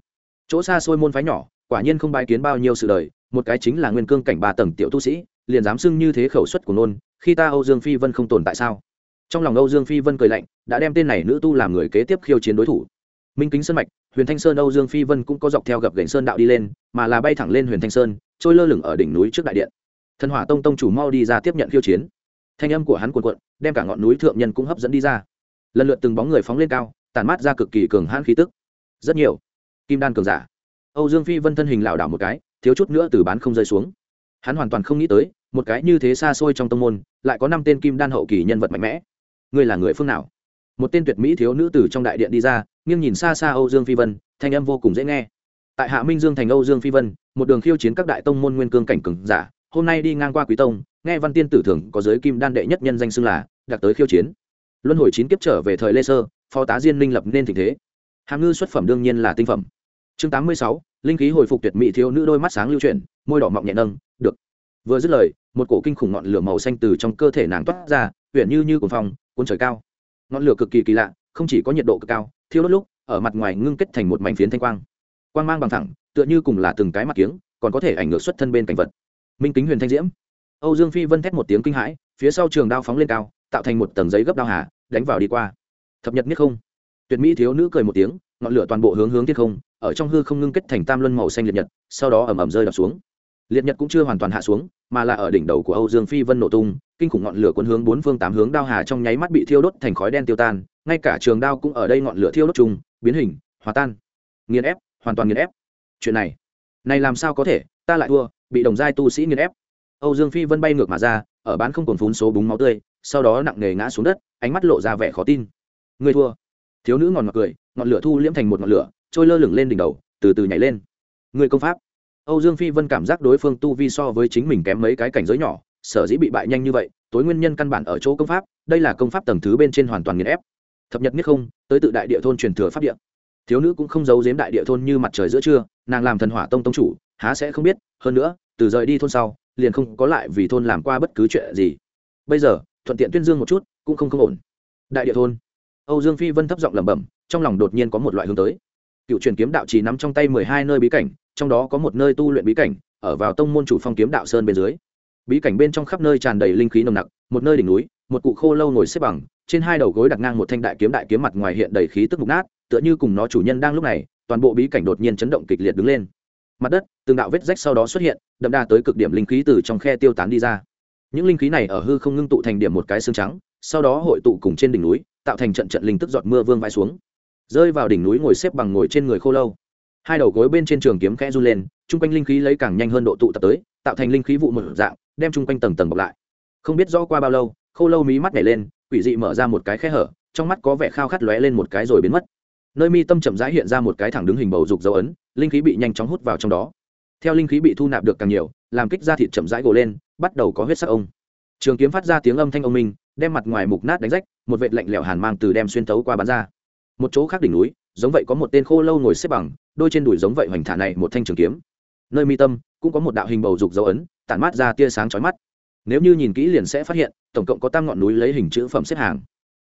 Chỗ xa xôi môn phái nhỏ, quả nhiên không bài kiến bao nhiêu sự đời, một cái chính là nguyên cương cảnh ba tầng tiểu tu sĩ, liền dám xưng như thế khẩu suất của nôn, khi ta âu dương phi vân không tồn tại sao? Trong lòng âu dương phi vân cười lạnh, đã đem tên này nữ tu làm người kế tiếp khiêu chiến đối thủ. Minh kính sơn mạch, huyền thanh sơn âu dương phi vân cũng có dọc theo gập gành sơn đạo đi lên, mà là bay thẳng lên huyền thanh sơn, trôi lơ lửng ở đỉnh núi trước đại điện. Thần hỏa tông tông chủ mau đi ra tiếp nhận khiêu chiến thanh âm của hắn cuồn cuộn, đem cả ngọn núi thượng nhân cũng hấp dẫn đi ra. Lần lượt từng bóng người phóng lên cao tàn mát ra cực kỳ cường hãn khí tức. Rất nhiều kim đan cường giả. Âu dương phi vân thân hình lảo đảo một cái, thiếu chút nữa từ bán không rơi xuống. Hắn hoàn toàn không nghĩ tới, một cái như thế xa xôi trong tông môn, lại có năm tên kim đan hậu kỳ nhân vật mạnh mẽ. Ngươi là người phương nào? Một tên tuyệt mỹ thiếu nữ tử trong đại điện đi ra, nghiêng nhìn xa xa âu dương phi vân, thanh âm vô cùng dễ nghe. Tại hạ minh dương thành âu dương phi vân, một đường khiêu chiến các đại tông môn nguyên cương cảnh cường giả, hôm nay đi ngang qua quý tông nghe văn tiên tử thường có giới kim đan đệ nhất nhân danh xưng là, đặc tới khiêu chiến. Luân hồi chín kiếp trở về thời lê sơ, phó tá diên minh lập nên tình thế. Hàm ngư xuất phẩm đương nhiên là tinh phẩm. Chương tám mươi sáu, linh khí hồi phục tuyệt mỹ thiếu nữ đôi mắt sáng lưu chuyển, môi đỏ mọng nhẹ nâng, được. Vừa dứt lời, một cổ kinh khủng ngọn lửa màu xanh từ trong cơ thể nàng toát ra huyện như như cồn phong, cuốn trời cao. Ngọn lửa cực kỳ kỳ lạ, không chỉ có nhiệt độ cực cao, thiêu đốt lúc, ở mặt ngoài ngưng kết thành một mảnh phiến thanh quang. Quang mang bằng thẳng, tựa như cùng là từng cái mặt kiếng, còn có thể ảnh ngược xuất thân bên cảnh vật. Minh kính huyền thanh diễm âu dương phi vân thét một tiếng kinh hãi, phía sau trường đao phóng lên cao, tạo thành một tầng giấy gấp đao hà, đánh vào đi qua. Thập nhật nhất không. Tuyệt mỹ thiếu nữ cười một tiếng, ngọn lửa toàn bộ hướng hướng thiên không, ở trong hư không ngưng kết thành tam luân màu xanh liệt nhật, sau đó ầm ầm rơi đập xuống. Liệt nhật cũng chưa hoàn toàn hạ xuống, mà là ở đỉnh đầu của âu dương phi vân nổ tung, kinh khủng ngọn lửa cuốn hướng bốn phương tám hướng đao hà trong nháy mắt bị thiêu đốt thành khói đen tiêu tan, ngay cả trường đao cũng ở đây ngọn lửa thiêu đốt chung, biến hình, hòa tan. Nghiền ép, hoàn toàn nghiền ép. Chuyện này này làm sao có thể? Ta lại thua, bị đồng giai tu sĩ nghiền ép âu dương phi vân bay ngược mà ra, ở bán không còn phún số búng máu tươi, sau đó nặng nề ngã xuống đất, ánh mắt lộ ra vẻ khó tin. Người thua. Thiếu nữ ngòn ngọt cười, ngọn lửa thu liễm thành một ngọn lửa, trôi lơ lửng lên đỉnh đầu, từ từ nhảy lên. Người công pháp. Âu dương phi vân cảm giác đối phương tu vi so với chính mình kém mấy cái cảnh giới nhỏ, sở dĩ bị bại nhanh như vậy, tối nguyên nhân căn bản ở chỗ công pháp, đây là công pháp tầng thứ bên trên hoàn toàn nghiền ép. Thập nhật nhất không, tới tự đại địa thôn truyền thừa pháp địa. Thiếu nữ cũng không giấu giếm đại địa thôn như mặt trời giữa trưa, nàng làm thần hỏa tông tông chủ, há sẽ không biết, hơn nữa, từ rời đi thôn sau liền không có lại vì thôn làm qua bất cứ chuyện gì. Bây giờ, thuận tiện tuyên dương một chút, cũng không không ổn. Đại địa thôn. Âu dương phi vân thấp giọng lẩm bẩm, trong lòng đột nhiên có một loại hướng tới. Cựu truyền kiếm đạo chỉ nắm trong tay mười hai nơi bí cảnh, trong đó có một nơi tu luyện bí cảnh, ở vào tông môn chủ phong kiếm đạo sơn bên dưới. Bí cảnh bên trong khắp nơi tràn đầy linh khí nồng nặc, một nơi đỉnh núi, một cụ khô lâu ngồi xếp bằng, trên hai đầu gối đặt ngang một thanh đại kiếm đại kiếm mặt ngoài hiện đầy khí tức mục nát, tựa như cùng nó chủ nhân đang lúc này, toàn bộ bí cảnh đột nhiên chấn động kịch liệt đứng lên. Mặt đất, từng đạo vết rách sau đó xuất hiện đậm đà tới cực điểm linh khí từ trong khe tiêu tán đi ra. Những linh khí này ở hư không ngưng tụ thành điểm một cái xương trắng, sau đó hội tụ cùng trên đỉnh núi, tạo thành trận trận linh tức giọt mưa vương vai xuống. Rơi vào đỉnh núi ngồi xếp bằng ngồi trên người khô lâu. Hai đầu gối bên trên trường kiếm khẽ run lên, chung quanh linh khí lấy càng nhanh hơn độ tụ tập tới, tạo thành linh khí vụ một dạng, đem chung quanh tầng tầng bọc lại. Không biết rõ qua bao lâu, khô lâu mí mắt nhảy lên, quỷ dị mở ra một cái khe hở, trong mắt có vẻ khao khát lóe lên một cái rồi biến mất. Nơi mi tâm chậm rãi hiện ra một cái thẳng đứng hình bầu dục dấu ấn, linh khí bị nhanh chóng hút vào trong đó theo linh khí bị thu nạp được càng nhiều, làm kích ra thịt chậm rãi gồ lên, bắt đầu có huyết sắc ông. Trường kiếm phát ra tiếng âm thanh ông minh, đem mặt ngoài mục nát đánh rách, một vệt lạnh lẽo hàn mang từ đem xuyên tấu qua bán ra. Một chỗ khác đỉnh núi, giống vậy có một tên khô lâu ngồi xếp bằng, đôi trên đùi giống vậy hoành thả này một thanh trường kiếm. Nơi mi tâm, cũng có một đạo hình bầu dục dấu ấn, tản mát ra tia sáng chói mắt. Nếu như nhìn kỹ liền sẽ phát hiện, tổng cộng có tam ngọn núi lấy hình chữ phẩm xếp hàng.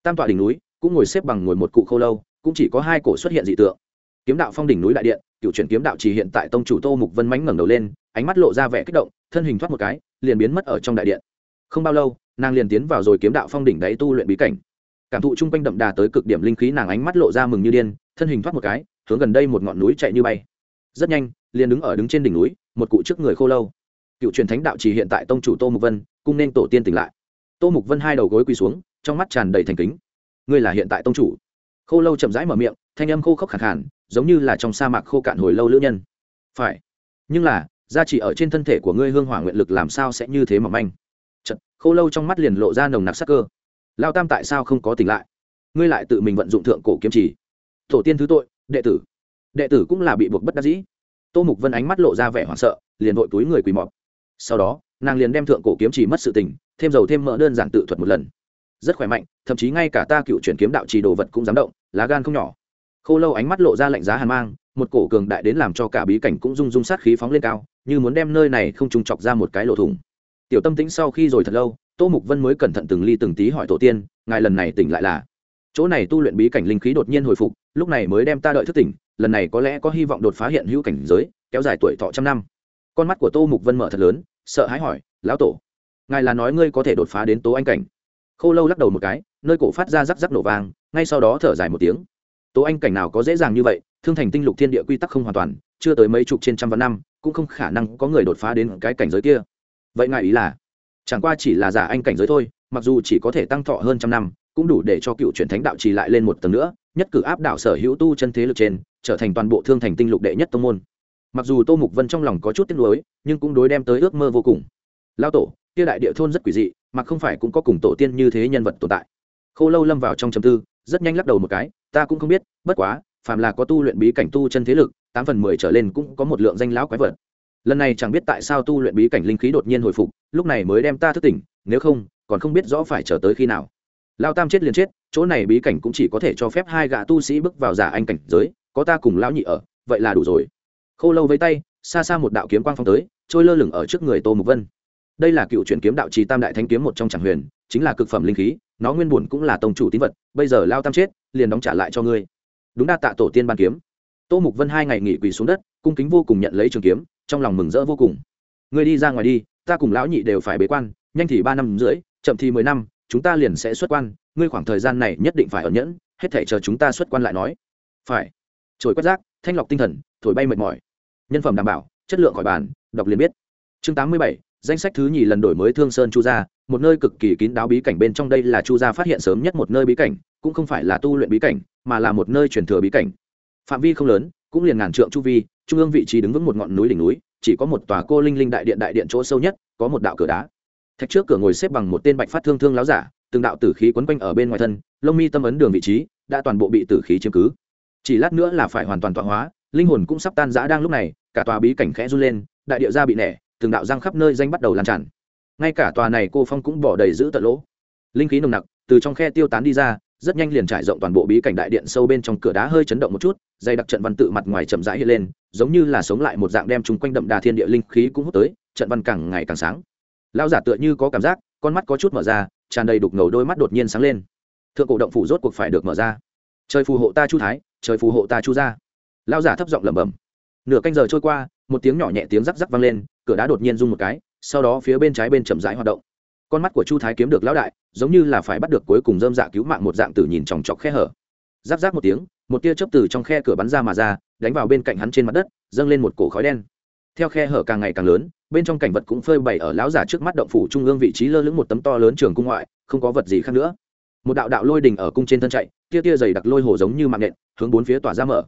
Tam tọa đỉnh núi, cũng ngồi xếp bằng ngồi một cụ khô lâu, cũng chỉ có hai cổ xuất hiện dị tượng kiếm đạo phong đỉnh núi đại điện cựu chuyển kiếm đạo chỉ hiện tại tông chủ tô mục vân mánh ngẩng đầu lên, ánh mắt lộ ra vẻ kích động, thân hình thoát một cái, liền biến mất ở trong đại điện. Không bao lâu, nàng liền tiến vào rồi kiếm đạo phong đỉnh đáy tu luyện bí cảnh. Cảm thụ chung quanh đậm đà tới cực điểm linh khí, nàng ánh mắt lộ ra mừng như điên, thân hình thoát một cái, hướng gần đây một ngọn núi chạy như bay. Rất nhanh, liền đứng ở đứng trên đỉnh núi, một cụ trước người khô lâu. Cựu truyền thánh đạo chỉ hiện tại tông chủ tô mục vân, cung nên tổ tiên tỉnh lại. Tô mục vân hai đầu gối quỳ xuống, trong mắt tràn đầy thành kính. Ngươi là hiện tại tông chủ. Khô lâu chậm rãi mở miệng, thanh âm khô khốc khẳng khản giống như là trong sa mạc khô cạn hồi lâu lữ nhân. Phải. Nhưng là gia chỉ ở trên thân thể của ngươi hương hỏa nguyện lực làm sao sẽ như thế mà manh? Chật, khô lâu trong mắt liền lộ ra nồng nặc sắc cơ. Lao tam tại sao không có tỉnh lại? Ngươi lại tự mình vận dụng thượng cổ kiếm chỉ. Tổ tiên thứ tội đệ tử. Đệ tử cũng là bị buộc bất đắc dĩ. Tô mục vân ánh mắt lộ ra vẻ hoảng sợ liền vội túi người quỳ mọp. Sau đó nàng liền đem thượng cổ kiếm chỉ mất sự tình thêm dầu thêm mỡ đơn giản tự thuật một lần. Rất khỏe mạnh thậm chí ngay cả ta cựu chuyển kiếm đạo trì đồ vật cũng dám động lá gan không nhỏ khô lâu ánh mắt lộ ra lạnh giá hàn mang, một cổ cường đại đến làm cho cả bí cảnh cũng rung rung sát khí phóng lên cao, như muốn đem nơi này không trùng chọc ra một cái lỗ thủng. Tiểu tâm tĩnh sau khi rồi thật lâu, tô mục vân mới cẩn thận từng ly từng tí hỏi tổ tiên, ngài lần này tỉnh lại là? Chỗ này tu luyện bí cảnh linh khí đột nhiên hồi phục, lúc này mới đem ta đợi thức tỉnh, lần này có lẽ có hy vọng đột phá hiện hữu cảnh giới, kéo dài tuổi thọ trăm năm. Con mắt của tô mục vân mở thật lớn, sợ hãi hỏi, lão tổ, ngài là nói ngươi có thể đột phá đến tố anh cảnh? Khô lâu lắc đầu một cái, nơi cổ phát ra rắc rắc nổ vàng ngay sau đó thở dài một tiếng tố anh cảnh nào có dễ dàng như vậy, thương thành tinh lục thiên địa quy tắc không hoàn toàn, chưa tới mấy chục trên trăm vạn năm, cũng không khả năng có người đột phá đến cái cảnh giới kia. Vậy ngài ý là? Chẳng qua chỉ là giả anh cảnh giới thôi, mặc dù chỉ có thể tăng thọ hơn trăm năm, cũng đủ để cho cựu truyền thánh đạo trì lại lên một tầng nữa, nhất cử áp đảo sở hữu tu chân thế lực trên, trở thành toàn bộ thương thành tinh lục đệ nhất tông môn. Mặc dù tô mục vân trong lòng có chút tiếc nuối, nhưng cũng đối đem tới ước mơ vô cùng. Lao tổ, kia đại địa thôn rất quỷ dị, mà không phải cũng có cùng tổ tiên như thế nhân vật tồn tại. Khô lâu lâm vào trong chầm tư rất nhanh lắc đầu một cái, ta cũng không biết, bất quá, phàm là có tu luyện bí cảnh tu chân thế lực, tám phần mười trở lên cũng có một lượng danh lão quái vật. Lần này chẳng biết tại sao tu luyện bí cảnh linh khí đột nhiên hồi phục, lúc này mới đem ta thức tỉnh, nếu không, còn không biết rõ phải chờ tới khi nào. Lao tam chết liền chết, chỗ này bí cảnh cũng chỉ có thể cho phép hai gã tu sĩ bước vào giả anh cảnh giới, có ta cùng lão nhị ở, vậy là đủ rồi. Khô lâu với tay, xa xa một đạo kiếm quang phong tới, trôi lơ lửng ở trước người tô mục vân. Đây là cựu truyền kiếm đạo trì tam đại thanh kiếm một trong tràng huyền, chính là cực phẩm linh khí nó nguyên bổn cũng là tông chủ tín vật, bây giờ lao tam chết, liền đóng trả lại cho ngươi. Đúng đa tạ tổ tiên ban kiếm. Tô mục vân hai ngày nghỉ quỳ xuống đất, cung kính vô cùng nhận lấy trường kiếm, trong lòng mừng rỡ vô cùng. Ngươi đi ra ngoài đi, ta cùng lão nhị đều phải bế quan, nhanh thì ba năm rưỡi, chậm thì mười năm, chúng ta liền sẽ xuất quan, ngươi khoảng thời gian này nhất định phải ở nhẫn, hết thể chờ chúng ta xuất quan lại nói. Phải. Trồi quét rác, thanh lọc tinh thần, thổi bay mệt mỏi. Nhân phẩm đảm bảo, chất lượng khỏi bàn, đọc liền biết. Chương tám mươi bảy danh sách thứ nhì lần đổi mới thương sơn chu gia, một nơi cực kỳ kín đáo bí cảnh bên trong đây là chu gia phát hiện sớm nhất một nơi bí cảnh, cũng không phải là tu luyện bí cảnh, mà là một nơi truyền thừa bí cảnh. Phạm vi không lớn, cũng liền ngàn trượng chu vi, trung ương vị trí đứng vững một ngọn núi đỉnh núi, chỉ có một tòa cô linh linh đại điện đại điện chỗ sâu nhất, có một đạo cửa đá. Thạch trước cửa ngồi xếp bằng một tên bạch phát thương thương láo giả, từng đạo tử khí quấn quanh ở bên ngoài thân, lông mi tâm ấn đường vị trí, đã toàn bộ bị tử khí chiếm cứ. Chỉ lát nữa là phải hoàn toàn tọa hóa, linh hồn cũng sắp tan rã đang lúc này, cả tòa bí cảnh khẽ run lên, đại địa ra bị nẻ từng đạo răng khắp nơi danh bắt đầu lan tràn. Ngay cả tòa này cô phong cũng bỏ đầy giữ tận lỗ. Linh khí nồng nặc, từ trong khe tiêu tán đi ra, rất nhanh liền trải rộng toàn bộ bí cảnh đại điện sâu bên trong cửa đá hơi chấn động một chút dây đặc trận văn tự mặt ngoài chậm rãi hiện lên, giống như là sống lại một dạng đem chung quanh đậm đà thiên địa linh khí cũng hút tới, trận văn càng ngày càng sáng. Lão giả tựa như có cảm giác, con mắt có chút mở ra, tràn đầy đục ngầu đôi mắt đột nhiên sáng lên. Thượng cổ động phủ rốt cuộc phải được mở ra. Trời phù hộ ta chu thái, trời phù hộ ta chu ra lão giả thấp giọng lẩm bẩm. Nửa canh giờ trôi qua, một tiếng nhỏ nhẹ tiếng rắc rắc vang lên cửa đá đột nhiên rung một cái sau đó phía bên trái bên chậm rãi hoạt động. Con mắt của chu thái kiếm được lão đại giống như là phải bắt được cuối cùng dơm dạ cứu mạng một dạng tử nhìn chòng chọc khe hở. Giáp giáp một tiếng một tia chớp từ trong khe cửa bắn ra mà ra đánh vào bên cạnh hắn trên mặt đất dâng lên một cổ khói đen. Theo khe hở càng ngày càng lớn bên trong cảnh vật cũng phơi bày ở lão giả trước mắt động phủ trung ương vị trí lơ lửng một tấm to lớn trường cung ngoại không có vật gì khác nữa. Một đạo đạo lôi đình ở cung trên thân chạy tia tia dày đặc lôi hồ giống như mạng nện hướng bốn phía tỏa ra mở.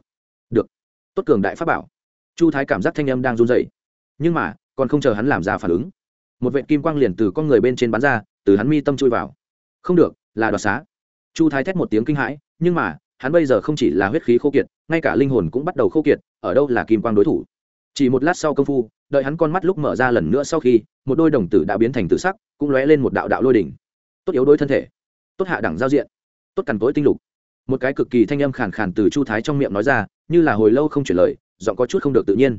Được. Tốt cường đại pháp bảo. Chu thái cảm giác thanh âm đang run rẩy, nhưng mà còn không chờ hắn làm ra phản ứng. Một vệ kim quang liền từ con người bên trên bắn ra, từ hắn mi tâm chui vào. Không được, là đoạt xá. Chu thái thét một tiếng kinh hãi, nhưng mà, hắn bây giờ không chỉ là huyết khí khô kiệt, ngay cả linh hồn cũng bắt đầu khô kiệt, ở đâu là kim quang đối thủ? Chỉ một lát sau công phu, đợi hắn con mắt lúc mở ra lần nữa sau khi, một đôi đồng tử đã biến thành tự sắc, cũng lóe lên một đạo đạo lôi đỉnh. Tốt yếu đôi thân thể. Tốt hạ đẳng giao diện. Tốt cằn tối tinh lục. Một cái cực kỳ thanh âm khàn khàn từ chu thái trong miệng nói ra, như là hồi lâu không chuyển lời, giọng có chút không được tự nhiên.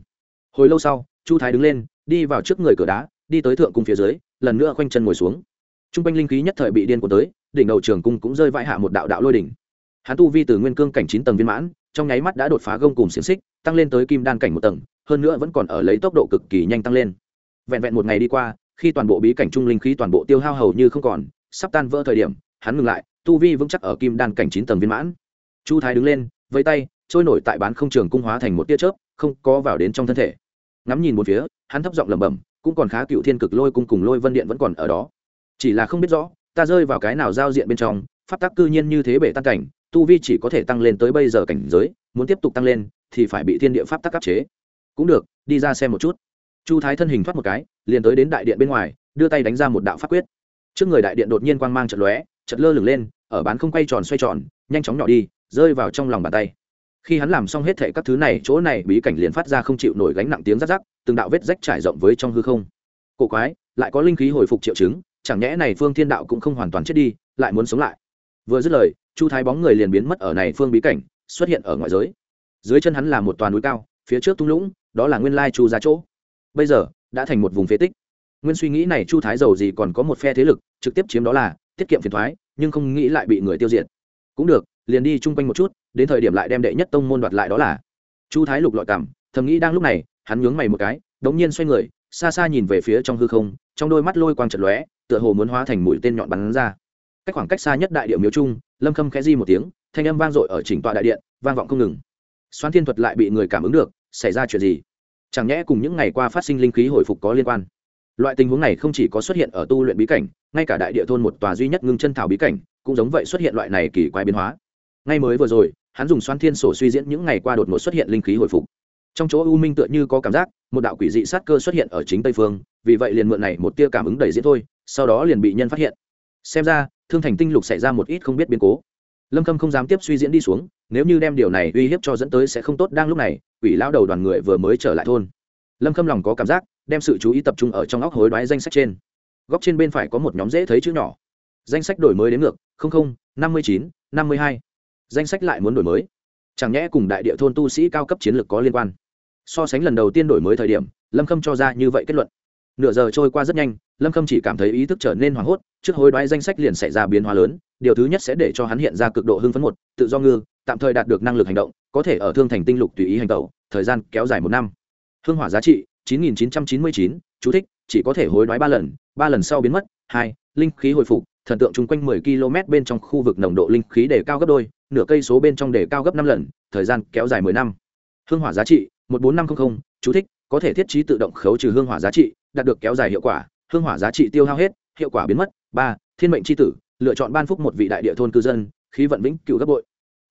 Hồi lâu sau, chu thái đứng lên đi vào trước người cửa đá, đi tới thượng cung phía dưới, lần nữa khoanh chân ngồi xuống. T r u n g quanh linh khí nhất thời bị điên của tới, đỉnh đầu trường cung cũng rơi vãi hạ một đạo đạo lôi đỉnh. Hắn tu vi từ nguyên cương cảnh chín tầng viên mãn, trong nháy mắt đã đột phá gông cùng xiềng xích, tăng lên tới kim đan cảnh một tầng, hơn nữa vẫn còn ở lấy tốc độ cực kỳ nhanh tăng lên. Vẹn vẹn một ngày đi qua, khi toàn bộ bí cảnh trung linh khí toàn bộ tiêu hao hầu như không còn, sắp tan vỡ thời điểm, hắn ngừng lại, tu vi vững chắc ở kim đan cảnh chín tầng viên mãn. Chu thái đứng lên vây tay, trôi nổi tại bán không trường cung hóa thành một tia chớp, không có vào đến trong thân thể ngắm nhìn một phía, hắn thấp giọng lẩm bẩm, cũng còn khá cựu thiên cực lôi cung cùng lôi vân điện vẫn còn ở đó. Chỉ là không biết rõ, ta rơi vào cái nào giao diện bên trong, pháp tắc cư nhiên như thế bể tăng cảnh, tu vi chỉ có thể tăng lên tới bây giờ cảnh giới, muốn tiếp tục tăng lên, thì phải bị thiên địa pháp tắc áp chế. Cũng được, đi ra xem một chút. Chu thái thân hình thoát một cái, liền tới đến đại điện bên ngoài, đưa tay đánh ra một đạo pháp quyết. Trước người đại điện đột nhiên quang mang trận lóe chật lơ lửng lên, ở bán không quay tròn xoay tròn, nhanh chóng nhỏ đi, rơi vào trong lòng bàn tay khi hắn làm xong hết thệ các thứ này, chỗ này bí cảnh liền phát ra không chịu nổi gánh nặng tiếng rắc rắc, từng đạo vết rách trải rộng với trong hư không. Cổ quái, lại có linh khí hồi phục triệu chứng, chẳng nhẽ này phương thiên đạo cũng không hoàn toàn chết đi, lại muốn sống lại. Vừa dứt lời, chu thái bóng người liền biến mất ở này phương bí cảnh, xuất hiện ở ngoại giới. Dưới chân hắn là một toàn núi cao, phía trước tung lũng, đó là nguyên lai chu ra chỗ. Bây giờ, đã thành một vùng phế tích. Nguyên suy nghĩ này chu thái giàu gì còn có một phe thế lực, trực tiếp chiếm đó là, tiết kiệm phiền thoái, nhưng không nghĩ lại bị người tiêu diệt. Cũng được liền đi chung quanh một chút, đến thời điểm lại đem đệ nhất tông môn đoạt lại đó là. Chu thái lục lọi cảm, thầm nghĩ đang lúc này, hắn nhướng mày một cái, đống nhiên xoay người, xa xa nhìn về phía trong hư không, trong đôi mắt lôi quang chật lóe, tựa hồ muốn hóa thành mũi tên nhọn bắn ra. Cách khoảng cách xa nhất đại điệu miếu trung, lâm khâm khẽ di một tiếng, thanh âm vang dội ở chỉnh tọa đại điện, vang vọng không ngừng. Xoan thiên thuật lại bị người cảm ứng được, xảy ra chuyện gì? Chẳng nhẽ cùng những ngày qua phát sinh linh khí hồi phục có liên quan? Loại tình huống này không chỉ có xuất hiện ở tu luyện bí cảnh, ngay cả đại địa thôn một tòa duy nhất ngưng chân thảo bí cảnh, cũng giống vậy xuất hiện loại này kỳ quái biến hóa ngay mới vừa rồi, hắn dùng xoan thiên sổ suy diễn những ngày qua đột ngột xuất hiện linh khí hồi phục. Trong chỗ u minh tựa như có cảm giác, một đạo quỷ dị sát cơ xuất hiện ở chính tây phương, vì vậy liền mượn này một tia cảm ứng đầy diễn thôi, sau đó liền bị nhân phát hiện. Xem ra, thương thành tinh lục xảy ra một ít không biết biến cố. Lâm khâm không dám tiếp suy diễn đi xuống, nếu như đem điều này uy hiếp cho dẫn tới sẽ không tốt đang lúc này, quỷ lao đầu đoàn người vừa mới trở lại thôn. Lâm khâm lòng có cảm giác, đem sự chú ý tập trung ở trong óc hối đoái danh sách trên. Góc trên bên phải có một nhóm dễ thấy chữ nhỏ. Danh sách đổi mới đến ngược năm mươi chín, năm mươi hai danh sách lại muốn đổi mới. Chẳng nhẽ cùng đại địa thôn tu sĩ cao cấp chiến lược có liên quan? So sánh lần đầu tiên đổi mới thời điểm lâm khâm cho ra như vậy kết luận. Nửa giờ trôi qua rất nhanh lâm khâm chỉ cảm thấy ý thức trở nên hoảng hốt trước hối đoái danh sách liền xảy ra biến hóa lớn điều thứ nhất sẽ để cho hắn hiện ra cực độ hưng phấn một tự do ngư tạm thời đạt được năng lực hành động có thể ở thương thành tinh lục tùy ý hành tẩu thời gian kéo dài một năm. Hương hỏa giá trị 9999, chú thích chỉ có thể hối đoái ba lần ba lần sau biến mất hai linh khí hồi phục thần tượng chung quanh 10 km bên trong khu vực nồng độ linh khí để cao gấp đôi nửa cây số bên trong để cao gấp năm lần, thời gian kéo dài mười năm. Hương hỏa giá trị, một bốn năm trăm linh chú thích, có thể thiết trí tự động khấu trừ hương hỏa giá trị, đạt được kéo dài hiệu quả, hương hỏa giá trị tiêu hao hết, hiệu quả biến mất. Ba, thiên mệnh chi tử, lựa chọn ban phúc một vị đại địa thôn cư dân, khí vận vĩnh cựu gấp bội.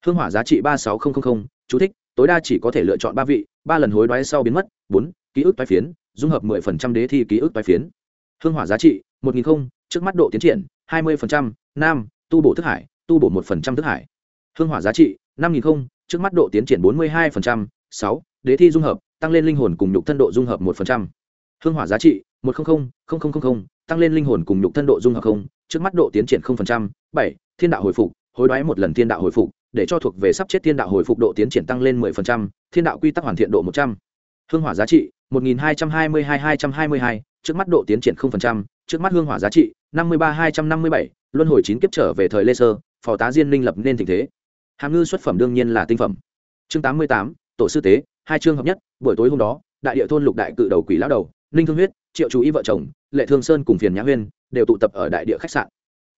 Hương hỏa giá trị ba sáu nghìn chú thích, tối đa chỉ có thể lựa chọn ba vị, ba lần hối đoái sau biến mất. Bốn, ký ức toái phiến, dung hợp mười phần trăm đế thi ký ức toái phiến. Hương hỏa giá trị, một nghìn không, trước mắt độ tiến triển, hai mươi phần trăm, nam, tu bổ thức hải, tu bổ một phần trăm thức hải hương hỏa giá trị, năm nghìn không, trước mắt độ tiến triển bốn mươi hai phần trăm, sáu, đế thi dung hợp, tăng lên linh hồn cùng nhục thân độ dung hợp một phần trăm. Hương hỏa giá trị, một trăm linh tăng lên linh hồn cùng nhục thân độ dung hợp không, trước mắt độ tiến triển không phần trăm, bảy, thiên đạo hồi phục, hối đoái một lần thiên đạo hồi phục, để cho thuộc về sắp chết thiên đạo hồi phục độ tiến triển tăng lên mười phần trăm, thiên đạo quy tắc hoàn thiện độ một trăm. Hương hỏa giá trị, một nghìn hai trăm hai mươi hai hai trăm hai mươi hai, trước mắt độ tiến triển không phần trăm, trước mắt hương hỏa giá trị, năm mươi ba hai trăm năm mươi bảy, luân hồi chín kiếp trở về thời lê sơ phò tá diên linh lập nên tình thế hàm ngư xuất phẩm đương nhiên là tinh phẩm. Chương tám mươi tám, tổ sư tế, hai chương hợp nhất, buổi tối hôm đó, đại địa thôn lục đại cự đầu quỷ lão đầu, ninh thương huyết, triệu chú ý vợ chồng, lệ thương sơn cùng phiền nhã huyên đều tụ tập ở đại địa khách sạn.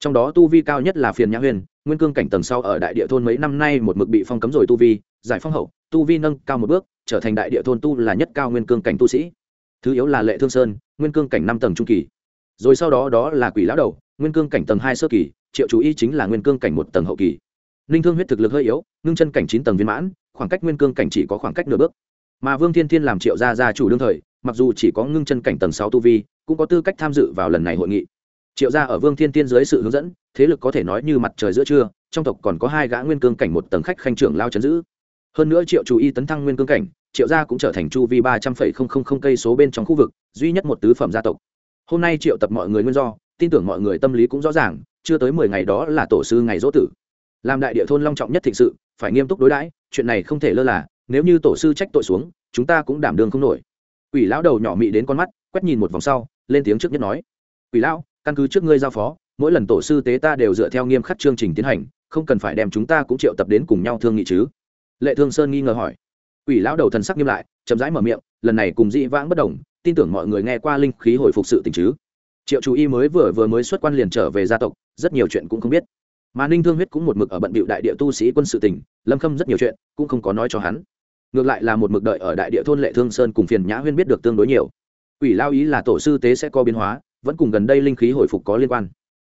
Trong đó tu vi cao nhất là phiền nhã huyên, nguyên cương cảnh tầng sau ở đại địa thôn mấy năm nay một mực bị phong cấm rồi tu vi, giải phong hậu, tu vi nâng cao một bước, trở thành đại địa thôn tu là nhất cao nguyên cương cảnh tu sĩ. Thứ yếu là lệ thương sơn, nguyên cương cảnh năm tầng trung kỳ. Rồi sau đó đó là quỷ lão đầu, nguyên cương cảnh tầng hai sơ kỳ, triệu chú ý chính là nguyên cương cảnh một tầng hậu kỳ ninh thương huyết thực lực hơi yếu, ngưng chân cảnh chín tầng viên mãn, khoảng cách nguyên cương cảnh chỉ có khoảng cách nửa bước. Mà vương thiên thiên làm triệu gia gia chủ đương thời, mặc dù chỉ có ngưng chân cảnh tầng sáu tu vi, cũng có tư cách tham dự vào lần này hội nghị. Triệu gia ở vương thiên tiên dưới sự hướng dẫn, thế lực có thể nói như mặt trời giữa trưa, trong tộc còn có hai gã nguyên cương cảnh một tầng khách khanh trưởng lao chấn giữ. Hơn nữa triệu chú y tấn thăng nguyên cương cảnh, triệu gia cũng trở thành chu vi ba trăm phẩy không không không cây số bên trong khu vực, duy nhất một tứ phẩm gia tộc. Hôm nay triệu tập mọi người nguyên do, tin tưởng mọi người tâm lý cũng rõ ràng, chưa tới mười ngày đó là tổ sư ngày dỗ tử làm đại địa thôn long trọng nhất thịnh sự, phải nghiêm túc đối đãi, chuyện này không thể lơ là, nếu như tổ sư trách tội xuống, chúng ta cũng đảm đương không nổi. Quỷ lão đầu nhỏ mị đến con mắt, quét nhìn một vòng sau, lên tiếng trước nhất nói, quỷ lão, căn cứ trước ngươi giao phó, mỗi lần tổ sư tế ta đều dựa theo nghiêm khắc chương trình tiến hành, không cần phải đem chúng ta cũng triệu tập đến cùng nhau thương nghị chứ? Lệ thương sơn nghi ngờ hỏi. Quỷ lão đầu thần sắc nghiêm lại, chậm rãi mở miệng, lần này cùng dị vãng bất đồng, tin tưởng mọi người nghe qua linh khí hồi phục sự tình chứ? Triệu chú y mới vừa vừa mới xuất quan liền trở về gia tộc, rất nhiều chuyện cũng không biết mà ninh thương huyết cũng một mực ở bận bịu đại địa tu sĩ quân sự tỉnh, lâm khâm rất nhiều chuyện, cũng không có nói cho hắn. ngược lại là một mực đợi ở đại địa thôn lệ thương sơn cùng phiền nhã huyên biết được tương đối nhiều. Quỷ lao ý là tổ sư tế sẽ có biến hóa, vẫn cùng gần đây linh khí hồi phục có liên quan.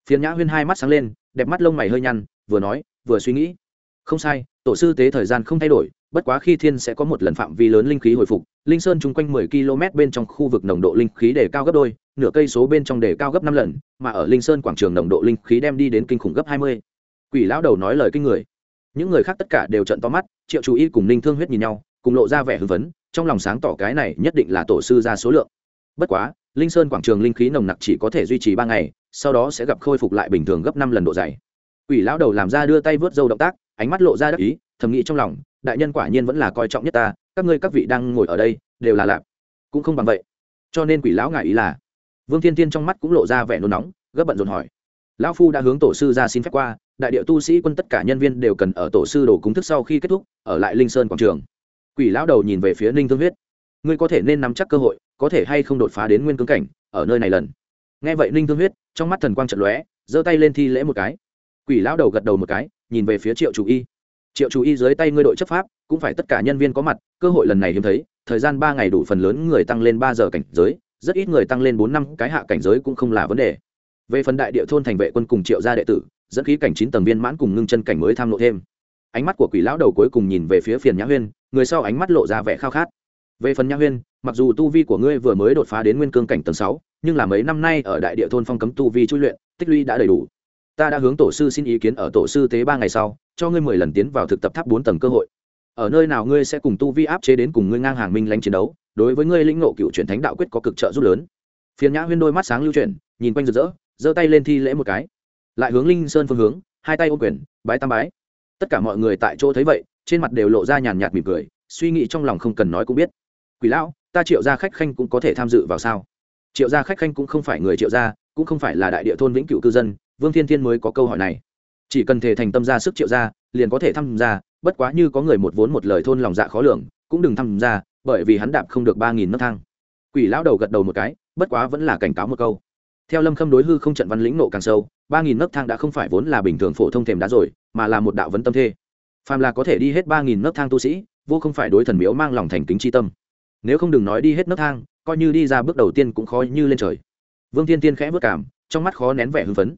phiền nhã huyên hai mắt sáng lên, đẹp mắt lông mày hơi nhăn, vừa nói, vừa suy nghĩ. không sai, tổ sư tế thời gian không thay đổi bất quá khi thiên sẽ có một lần phạm vi lớn linh khí hồi phục, linh sơn chung quanh mười km bên trong khu vực nồng độ linh khí để cao gấp đôi, nửa cây số bên trong để cao gấp năm lần, mà ở linh sơn quảng trường nồng độ linh khí đem đi đến kinh khủng gấp hai mươi. Quỷ lão đầu nói lời kinh người. Những người khác tất cả đều trận to mắt, triệu chú y cùng ninh thương huyết nhìn nhau, cùng lộ ra vẻ hưng vấn trong lòng sáng tỏ cái này nhất định là tổ sư ra số lượng. Bất quá, linh sơn quảng trường linh khí nồng nặc chỉ có thể duy trì ba ngày, sau đó sẽ gặp khôi phục lại bình thường gấp năm lần độ dày. Quỷ lão đầu làm ra đưa tay vớt dâu động tác, ánh mắt lộ ra đắc ý, thầm nghĩ trong lòng đại nhân quả nhiên vẫn là coi trọng nhất ta, các ngươi các vị đang ngồi ở đây, đều là lạp, cũng không bằng vậy. Cho nên quỷ lão ngại ý là, vương thiên tiên trong mắt cũng lộ ra vẻ nôn nóng, gấp bận dồn hỏi. Lão phu đã hướng tổ sư ra xin phép qua, đại điệu tu sĩ quân tất cả nhân viên đều cần ở tổ sư đồ cúng thức sau khi kết thúc, ở lại linh sơn quảng trường. Quỷ lão đầu nhìn về phía ninh thương huyết. Ngươi có thể nên nắm chắc cơ hội, có thể hay không đột phá đến nguyên cương cảnh, ở nơi này lần. Nghe vậy ninh thương huyết, trong mắt thần quang trận lóe, giơ tay lên thi lễ một cái. Quỷ lão đầu gật đầu một cái, nhìn về phía triệu chủ y triệu chủ y dưới tay ngươi đội chấp pháp, cũng phải tất cả nhân viên có mặt, cơ hội lần này hiếm thấy, thời gian ba ngày đủ phần lớn người tăng lên ba giờ cảnh giới, rất ít người tăng lên bốn năm, cái hạ cảnh giới cũng không là vấn đề. Về phần đại địa thôn thành vệ quân cùng triệu gia đệ tử, dẫn khí cảnh chín tầng viên mãn cùng ngưng chân cảnh mới tham lộ thêm. Ánh mắt của quỷ lão đầu cuối cùng nhìn về phía phiền nhã huyên, người sau ánh mắt lộ ra vẻ khao khát. Về phần nhã huyên, mặc dù tu vi của ngươi vừa mới đột phá đến nguyên cương cảnh tầng sáu, nhưng là mấy năm nay ở đại địa thôn phong cấm tu vi chui luyện, tích lũy đã đầy đủ ta đã hướng tổ sư xin ý kiến ở tổ sư tế ba ngày sau, cho ngươi mười lần tiến vào thực tập tháp bốn tầng cơ hội. Ở nơi nào ngươi sẽ cùng tu vi áp chế đến cùng ngươi ngang hàng minh lãnh chiến đấu, đối với ngươi lĩnh ngộ cựu truyền thánh đạo quyết có cực trợ giúp lớn. Phiền nhã huyên đôi mắt sáng lưu chuyển, nhìn quanh rực rỡ, giơ tay lên thi lễ một cái. Lại hướng linh sơn phương hướng, hai tay ô quyền, bái tam bái. Tất cả mọi người tại chỗ thấy vậy, trên mặt đều lộ ra nhàn nhạt mỉm cười, suy nghĩ trong lòng không cần nói cũng biết. Quỷ lão, ta triệu gia khách khanh cũng có thể tham dự vào sao? Triệu gia khách khanh cũng không phải người triệu gia, cũng không phải là đại địa thôn vĩnh cựu cư dân vương thiên thiên mới có câu hỏi này. Chỉ cần thể thành tâm ra sức triệu ra, liền có thể tham gia bất quá như có người một vốn một lời thôn lòng dạ khó lường cũng đừng tham gia bởi vì hắn đạp không được ba nghìn nấc thang. Quỷ lão đầu gật đầu một cái bất quá vẫn là cảnh cáo một câu. Theo lâm khâm đối hư không trận văn lĩnh nộ càng sâu ba nghìn nấc thang đã không phải vốn là bình thường phổ thông thềm đá rồi mà là một đạo vấn tâm thê. Phàm là có thể đi hết ba nghìn nấc thang tu sĩ vô không phải đối thần miếu mang lòng thành kính c tâm. Nếu không đừng nói đi hết nấc thang coi như đi ra bước đầu tiên cũng khó như lên trời. Vương tiên tiên khẽ vất cảm trong mắt khó nén vẻ hưng phấn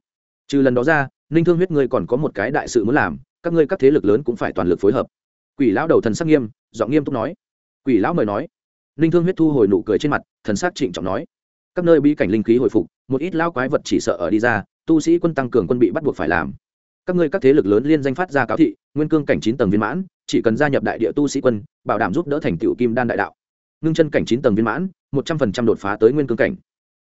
trừ lần đó ra, ninh thương huyết ngươi còn có một cái đại sự muốn làm, các ngươi các thế lực lớn cũng phải toàn lực phối hợp. Quỷ lão đầu thần sắc nghiêm, giọng nghiêm túc nói. Quỷ lão mời nói. Ninh thương huyết thu hồi nụ cười trên mặt, thần sắc trịnh trọng nói. Các nơi bi cảnh linh khí hồi phục, một ít lao quái vật chỉ sợ ở đi ra, tu sĩ quân tăng cường quân bị bắt buộc phải làm. Các ngươi các thế lực lớn liên danh phát ra cáo thị, nguyên cương cảnh chín tầng viên mãn, chỉ cần gia nhập đại địa tu sĩ quân, bảo đảm giúp đỡ thành tựu kim đan đại đạo. Ngưng chân cảnh chín tầng viên mãn, một trăm phần trăm đột phá tới nguyên cương cảnh.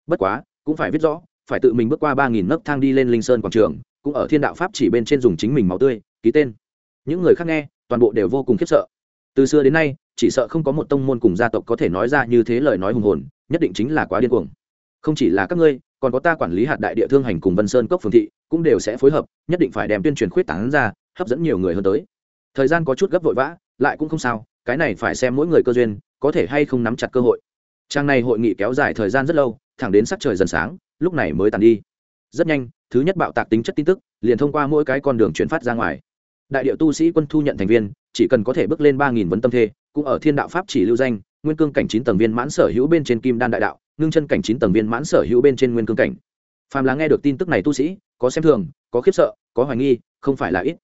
Bất quá, cũng phải viết rõ phải tự mình bước qua ba nghìn nấc thang đi lên linh sơn quảng trường, cũng ở thiên đạo pháp chỉ bên trên dùng chính mình máu tươi, ký tên. Những người khác nghe, toàn bộ đều vô cùng khiếp sợ. Từ xưa đến nay, chỉ sợ không có một tông môn cùng gia tộc có thể nói ra như thế lời nói hùng hồn, nhất định chính là quá điên cuồng. Không chỉ là các ngươi, còn có ta quản lý hạt đại địa thương hành cùng vân sơn cốc phường thị, cũng đều sẽ phối hợp, nhất định phải đem tuyên truyền khuyết tảng ra, hấp dẫn nhiều người hơn tới. Thời gian có chút gấp vội vã, lại cũng không sao, cái này phải xem mỗi người cơ duyên, có thể hay không nắm chặt cơ hội trang này hội nghị kéo dài thời gian rất lâu, thẳng đến sắc trời dần sáng, lúc này mới tàn đi. Rất nhanh, thứ nhất bạo tạc tính chất tin tức, liền thông qua mỗi cái con đường chuyển phát ra ngoài. Đại điệu tu sĩ quân thu nhận thành viên, chỉ cần có thể bước lên ba nghìn vấn tâm thê, cũng ở thiên đạo pháp chỉ lưu danh, nguyên cương cảnh chín tầng viên mãn sở hữu bên trên kim đan đại đạo, ngưng chân cảnh chín tầng viên mãn sở hữu bên trên nguyên cương cảnh. Phàm là nghe được tin tức này tu sĩ, có xem thường, có khiếp sợ, có hoài nghi, không phải là ít.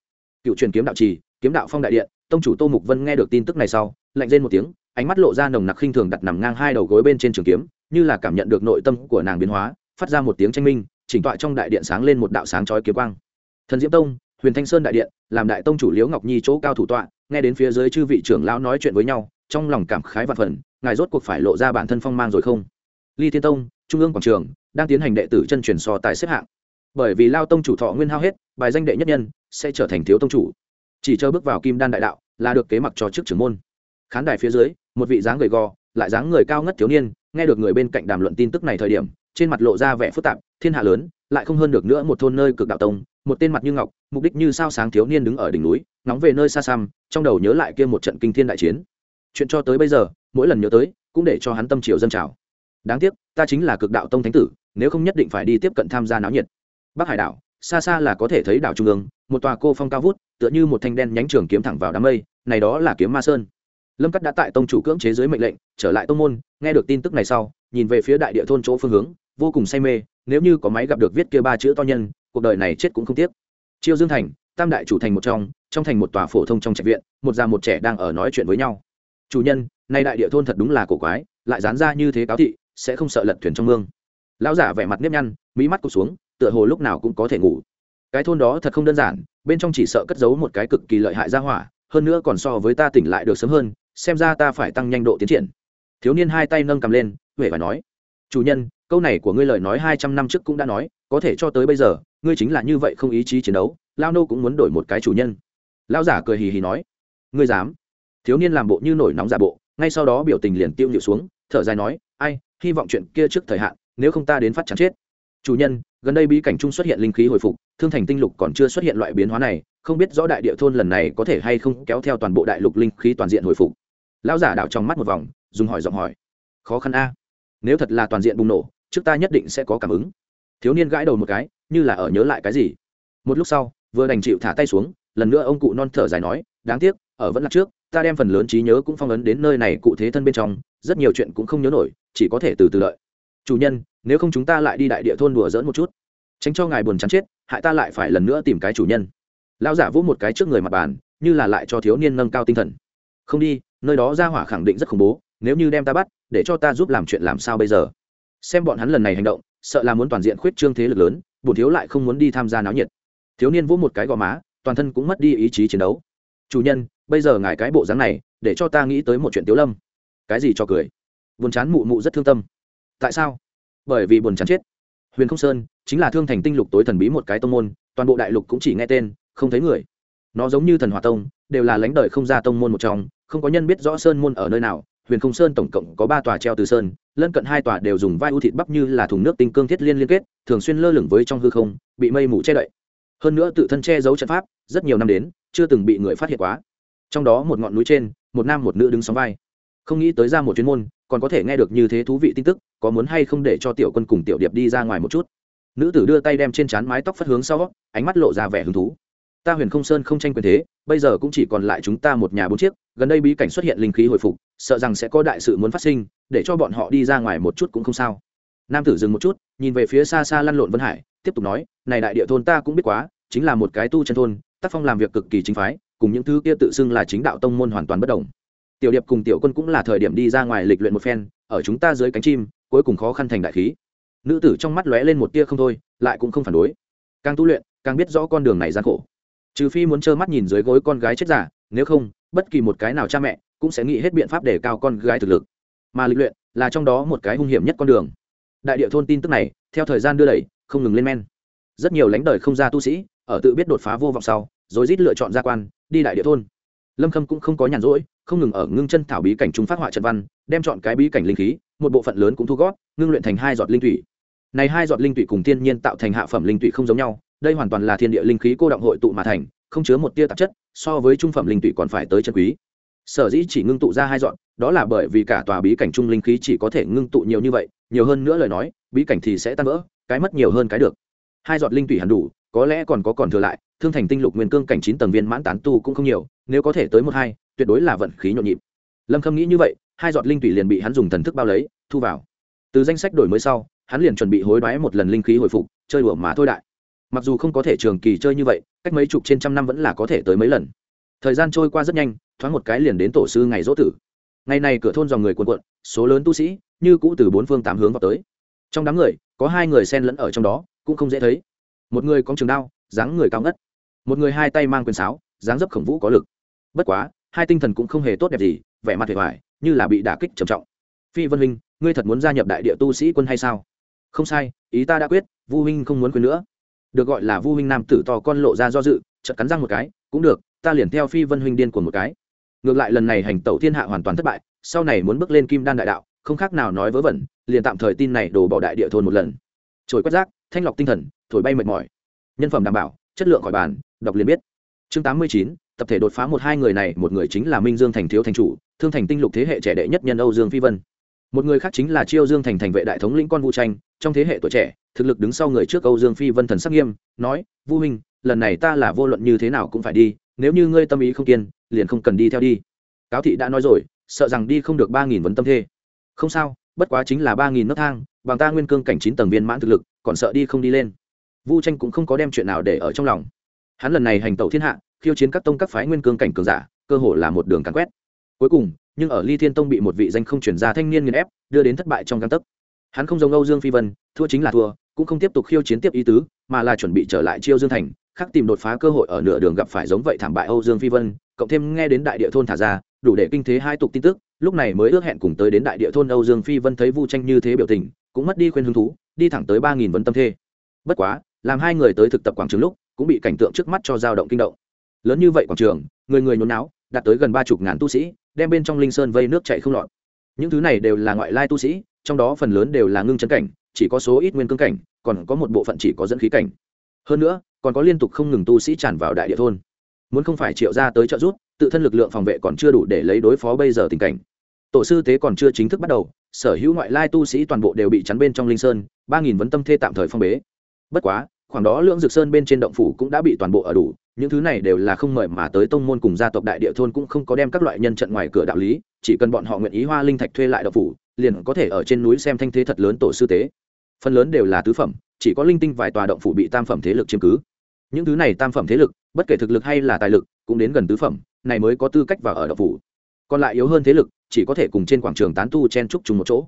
Cựu truyền kiếm đạo trì kiếm đạo phong đại điện, tông chủ tô mục vân nghe được tin tức này sau, lạnh lên một tiếng, ánh mắt lộ ra nồng nặc khinh thường đặt nằm ngang hai đầu gối bên trên trường kiếm, như là cảm nhận được nội tâm của nàng biến hóa, phát ra một tiếng tranh minh, chỉnh tọa trong đại điện sáng lên một đạo sáng chói kiếm quang. Thần diễm tông, huyền thanh sơn đại điện, làm đại tông chủ liễu ngọc nhi chỗ cao thủ tọa, nghe đến phía dưới chư vị trưởng lão nói chuyện với nhau, trong lòng cảm khái và phần, ngài rốt cuộc phải lộ ra bản thân phong mang rồi không? Ly thiên tông, trung ương quảng trường, đang tiến hành đệ tử chân truyền so tài xếp hạng. Bởi vì lao tông chủ thọ nguyên hao hết, bài danh đệ nhất nhân, sẽ trở thành thiếu tông chủ chỉ chờ bước vào kim đan đại đạo là được kế mặc cho chức trưởng môn. Khán đài phía dưới, một vị dáng gầy gò, lại dáng người cao ngất thiếu niên, nghe được người bên cạnh đàm luận tin tức này thời điểm, trên mặt lộ ra vẻ phức tạp, thiên hạ lớn, lại không hơn được nữa một thôn nơi cực đạo tông, một tên mặt như ngọc, mục đích như sao sáng thiếu niên đứng ở đỉnh núi nóng về nơi xa xăm, trong đầu nhớ lại kia một trận kinh thiên đại chiến. Chuyện cho tới bây giờ, mỗi lần nhớ tới, cũng để cho hắn tâm triều dân trào. Đáng tiếc, ta chính là cực đạo tông thánh tử, nếu không nhất định phải đi tiếp cận tham gia náo nhiệt. Bắc hải đảo, xa xa là có thể thấy đảo trung ương, một tòa cô phong cao vút tựa như một thanh đen nhánh trường kiếm thẳng vào đám mây, này đó là kiếm ma sơn. Lâm cắt đã tại tông chủ cưỡng chế dưới mệnh lệnh, trở lại tông môn, nghe được tin tức này sau, nhìn về phía đại địa thôn chỗ phương hướng, vô cùng say mê, nếu như có máy gặp được viết kia ba chữ to nhân, cuộc đời này chết cũng không tiếc. Chiêu dương thành, tam đại chủ thành một trong trong thành một tòa phổ thông trong trạch viện, một già một trẻ đang ở nói chuyện với nhau. Chủ nhân, nay đại địa thôn thật đúng là cổ quái, lại dán ra như thế cáo thị, sẽ không sợ lật thuyền trong mương. Lão giả vẻ mặt nếp nhăn mỹ mắt cụt xuống, tựa hồ lúc nào cũng có thể ngủ. Cái thôn đó thật không đơn giản bên trong chỉ sợ cất giấu một cái cực kỳ lợi hại ra hỏa, hơn nữa còn so với ta tỉnh lại được sớm hơn, xem ra ta phải tăng nhanh độ tiến triển. Thiếu niên hai tay nâng cầm lên huệ và nói, chủ nhân, câu này của ngươi lời nói hai trăm năm trước cũng đã nói, có thể cho tới bây giờ, ngươi chính là như vậy không ý chí chiến đấu lao nô cũng muốn đổi một cái chủ nhân. Lao giả cười hì hì nói, ngươi dám? Thiếu niên làm bộ như nổi nóng giả bộ, ngay sau đó biểu tình liền tiêu nhịu xuống, thở dài nói, ai, hy vọng chuyện kia trước thời hạn, nếu không ta đến phát chán chết chủ nhân, gần đây bí cảnh Chung xuất hiện linh khí hồi phục, thương thành tinh lục còn chưa xuất hiện loại biến hóa này, không biết rõ đại địa thôn lần này có thể hay không kéo theo toàn bộ đại lục linh khí toàn diện hồi phục. Lão giả đảo trong mắt một vòng, dùng hỏi giọng hỏi. Khó khăn a. Nếu thật là toàn diện bùng nổ, trước ta nhất định sẽ có cảm ứng. Thiếu niên gãi đầu một cái, như là ở nhớ lại cái gì. Một lúc sau, vừa đành chịu thả tay xuống, lần nữa ông cụ non thở dài nói, đáng tiếc, ở vẫn là trước, ta đem phần lớn trí nhớ cũng phong ấn đến nơi này cụ thế thân bên trong, rất nhiều chuyện cũng không nhớ nổi, chỉ có thể từ từ đợi. Chủ nhân nếu không chúng ta lại đi đại địa thôn đùa dỡn một chút. Tránh cho ngài buồn chán chết, hại ta lại phải lần nữa tìm cái chủ nhân. Lão giả vỗ một cái trước người mặt bàn, như là lại cho thiếu niên nâng cao tinh thần. Không đi, nơi đó ra hỏa khẳng định rất khủng bố, nếu như đem ta bắt, để cho ta giúp làm chuyện làm sao bây giờ? Xem bọn hắn lần này hành động, sợ là muốn toàn diện khuyết trương thế lực lớn, bổn thiếu lại không muốn đi tham gia náo nhiệt. Thiếu niên vỗ một cái gò má, toàn thân cũng mất đi ý chí chiến đấu. Chủ nhân, bây giờ ngài cái bộ dáng này, để cho ta nghĩ tới một chuyện tiếu lâm. Cái gì cho cười? Buồn chán mụ mụ rất thương tâm. Tại sao? Bởi vì buồn chán chết. Huyền không sơn chính là thương thành tinh lục tối thần bí một cái tông môn, toàn bộ đại lục cũng chỉ nghe tên, không thấy người. Nó giống như thần hòa tông, đều là lãnh đời không ra tông môn một trong, không có nhân biết rõ sơn môn ở nơi nào. Huyền không sơn tổng cộng có ba tòa treo từ sơn, lân cận hai tòa đều dùng vai u thịt bắp như là thùng nước tinh cương thiết liên liên kết, thường xuyên lơ lửng với trong hư không, bị mây mù che đậy. Hơn nữa tự thân che giấu trận pháp, rất nhiều năm đến, chưa từng bị người phát hiện quá. Trong đó một ngọn núi trên, một nam một nữ đứng sóng vai. Không nghĩ tới ra một chuyên môn còn có thể nghe được như thế thú vị tin tức, có muốn hay không để cho tiểu quân cùng tiểu điệp đi ra ngoài một chút? Nữ tử đưa tay đem trên trán mái tóc phất hướng sau, ánh mắt lộ ra vẻ hứng thú. Ta huyền không sơn không tranh quyền thế, bây giờ cũng chỉ còn lại chúng ta một nhà bốn chiếc, gần đây bí cảnh xuất hiện linh khí hồi phục, sợ rằng sẽ có đại sự muốn phát sinh, để cho bọn họ đi ra ngoài một chút cũng không sao. Nam tử dừng một chút, nhìn về phía xa xa lăn lộn vân hải, tiếp tục nói, này đại địa thôn ta cũng biết quá, chính là một cái tu chân thôn, tác phong làm việc cực kỳ chính phái, cùng những thứ kia tự xưng là chính đạo tông môn hoàn toàn bất đồng tiểu điệp cùng tiểu quân cũng là thời điểm đi ra ngoài lịch luyện một phen, ở chúng ta dưới cánh chim, cuối cùng khó khăn thành đại khí. Nữ tử trong mắt lóe lên một tia không thôi, lại cũng không phản đối. Càng tu luyện, càng biết rõ con đường này gian khổ. Trừ phi muốn trơ mắt nhìn dưới gối con gái chết giả, nếu không, bất kỳ một cái nào cha mẹ cũng sẽ nghĩ hết biện pháp để cao con gái thực lực. Mà lịch luyện là trong đó một cái hung hiểm nhất con đường. Đại địa thôn tin tức này, theo thời gian đưa đẩy, không ngừng lên men. Rất nhiều lãnh đời không ra tu sĩ, ở tự biết đột phá vô vọng sau, rồi rít lựa chọn gia quan, đi đại địa thôn lâm khâm cũng không có nhàn rỗi, không ngừng ở ngưng chân thảo bí cảnh trung phát họa trận văn, đem chọn cái bí cảnh linh khí, một bộ phận lớn cũng thu gót ngưng luyện thành hai giọt linh thủy. Này hai giọt linh thủy cùng thiên nhiên tạo thành hạ phẩm linh thủy không giống nhau, đây hoàn toàn là thiên địa linh khí cô động hội tụ mà thành, không chứa một tia tạp chất, so với trung phẩm linh thủy còn phải tới chân quý. Sở dĩ chỉ ngưng tụ ra hai dọn đó là bởi vì cả tòa bí cảnh trung linh khí chỉ có thể ngưng tụ nhiều như vậy, nhiều hơn nữa lời nói, bí cảnh thì sẽ tan vỡ, cái mất nhiều hơn cái được. Hai giọt linh thủy hẳn đủ, có lẽ còn có còn thừa lại, thương thành tinh lục nguyên cương cảnh chín tầng viên mãn tán tu cũng không nhiều nếu có thể tới một hai, tuyệt đối là vận khí nhộn nhịp. Lâm khâm nghĩ như vậy, hai giọt linh tủy liền bị hắn dùng thần thức bao lấy, thu vào. Từ danh sách đổi mới sau, hắn liền chuẩn bị hối đoái một lần linh khí hồi phục, chơi đùa mà thôi đại. Mặc dù không có thể trường kỳ chơi như vậy, cách mấy chục trên trăm năm vẫn là có thể tới mấy lần. Thời gian trôi qua rất nhanh, thoáng một cái liền đến tổ sư ngày dỗ tử. Ngày này cửa thôn dòng người cuồn cuộn, số lớn tu sĩ, như cũ từ bốn phương tám hướng vào tới. Trong đám người, có hai người xen lẫn ở trong đó, cũng không dễ thấy. Một người có trường đao, dáng người cao ngất. Một người hai tay mang quyền sáo, dáng dấp khổng vũ có lực bất quá, hai tinh thần cũng không hề tốt đẹp gì, vẻ mặt vẻ vải như là bị đả kích trầm trọng. Phi vân huynh, ngươi thật muốn gia nhập đại địa tu sĩ quân hay sao? Không sai, ý ta đã quyết, vu huynh không muốn quên nữa. Được gọi là vu huynh nam tử to con lộ ra do dự, chợt cắn răng một cái, cũng được, ta liền theo phi vân huynh điên của một cái. Ngược lại lần này hành tẩu thiên hạ hoàn toàn thất bại, sau này muốn bước lên kim đan đại đạo, không khác nào nói vớ vẩn, liền tạm thời tin này đổ bỏ đại địa thôn một lần. Trồi quét rác, thanh lọc tinh thần, thổi bay mệt mỏi. Nhân phẩm đảm bảo, chất lượng khỏi bàn, đọc liền biết. Chương tám mươi chín tập thể đột phá một hai người này, một người chính là minh dương thành thiếu thành chủ, thương thành tinh lục thế hệ trẻ đệ nhất nhân âu dương phi vân. Một người khác chính là chiêu dương thành thành vệ đại thống lĩnh con vũ tranh, trong thế hệ tuổi trẻ, thực lực đứng sau người trước âu dương phi vân thần sắc nghiêm, nói, vu huynh, lần này ta là vô luận như thế nào cũng phải đi, nếu như ngươi tâm ý không kiên, liền không cần đi theo đi. Cáo thị đã nói rồi, sợ rằng đi không được ba nghìn vấn tâm thê. Không sao, bất quá chính là ba nghìn nấc thang, bằng ta nguyên cương cảnh chín tầng viên mãn thực lực, còn sợ đi không đi lên. Vu tranh cũng không có đem chuyện nào để ở trong lòng. Hắn lần này hành tẩu thiên hạ khiêu chiến các tông các phái nguyên cương cảnh cường giả, cơ hội là một đường càn quét. Cuối cùng, nhưng ở ly thiên tông bị một vị danh không chuyển ra thanh niên nghiền ép, đưa đến thất bại trong căn tấc. Hắn không giống âu dương phi vân, thua chính là thua, cũng không tiếp tục khiêu chiến tiếp ý tứ, mà là chuẩn bị trở lại chiêu dương thành, khắc tìm đột phá cơ hội ở nửa đường gặp phải giống vậy thảm bại âu dương phi vân, cộng thêm nghe đến đại địa thôn thả ra, đủ để kinh thế hai tục tin tức, lúc này mới ước hẹn cùng tới đến đại địa thôn âu dương phi vân thấy vu tranh như thế biểu tình, cũng mất đi khuyên hứng thú, đi thẳng tới ba nghìn vấn tâm thê. Bất quá, làm hai người tới thực tập quảng trường lúc, cũng bị cảnh tượng trước mắt cho dao động kinh động lớn như vậy quảng trường, người người nhốn náo, đạt tới gần ba chục ngàn tu sĩ, đem bên trong linh sơn vây nước chạy không lọt. Những thứ này đều là ngoại lai tu sĩ, trong đó phần lớn đều là ngưng chân cảnh, chỉ có số ít nguyên cương cảnh, còn có một bộ phận chỉ có dẫn khí cảnh. Hơn nữa, còn có liên tục không ngừng tu sĩ tràn vào đại địa thôn. Muốn không phải triệu ra tới trợ giúp, tự thân lực lượng phòng vệ còn chưa đủ để lấy đối phó bây giờ tình cảnh. Tổ sư tế còn chưa chính thức bắt đầu, sở hữu ngoại lai tu sĩ toàn bộ đều bị chắn bên trong linh sơn, ba nghìn vấn tâm thê tạm thời phong bế. Bất quá, khoảng đó lưỡng dược sơn bên trên động phủ cũng đã bị toàn bộ ở đủ những thứ này đều là không mời mà tới tông môn cùng gia tộc đại địa thôn cũng không có đem các loại nhân trận ngoài cửa đạo lý, chỉ cần bọn họ nguyện ý hoa linh thạch thuê lại động phủ, liền có thể ở trên núi xem thanh thế thật lớn tổ sư tế. Phần lớn đều là tứ phẩm, chỉ có linh tinh vài tòa động phủ bị tam phẩm thế lực chiếm cứ. Những thứ này tam phẩm thế lực, bất kể thực lực hay là tài lực, cũng đến gần tứ phẩm, này mới có tư cách vào ở động phủ. Còn lại yếu hơn thế lực, chỉ có thể cùng trên quảng trường tán tu chen trúc chung một chỗ.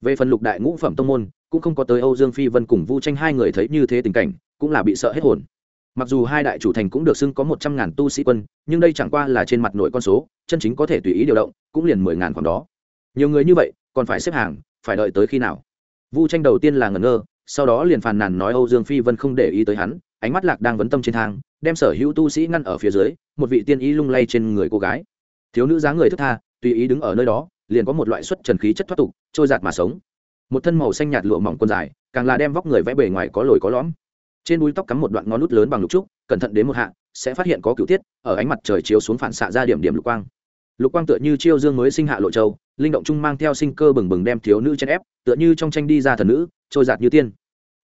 Về phần lục đại ngũ phẩm tông môn, cũng không có tới âu dương phi vân cùng vu tranh hai người thấy như thế tình cảnh, cũng là bị sợ hết hồn mặc dù hai đại chủ thành cũng được xưng có một trăm ngàn tu sĩ quân, nhưng đây chẳng qua là trên mặt nội con số, chân chính có thể tùy ý điều động, cũng liền mười ngàn khoảng đó. Nhiều người như vậy, còn phải xếp hàng, phải đợi tới khi nào? Vu tranh đầu tiên là ngẩn ngơ, sau đó liền phàn nàn nói âu dương phi vân không để ý tới hắn, ánh mắt lạc đang vấn tâm trên thang, đem sở hữu tu sĩ ngăn ở phía dưới, một vị tiên ý lung lay trên người cô gái. Thiếu nữ dáng người thức tha, tùy ý đứng ở nơi đó, liền có một loại xuất trần khí chất thoát tục, trôi giạt mà sống. Một thân màu xanh nhạt lụa mỏng quần dài, càng là đem vóc người vẽ bề ngoài có lồi có lõm trên búi tóc cắm một đoạn ngón nút lớn bằng lục trúc, cẩn thận đến một hạ, sẽ phát hiện có cửu tiết, ở ánh mặt trời chiếu xuống phản xạ ra điểm điểm lục quang. Lục quang tựa như chiêu dương mới sinh hạ lộ châu, linh động trung mang theo sinh cơ bừng bừng đem thiếu nữ chen ép, tựa như trong tranh đi ra thần nữ, trôi giạt như tiên.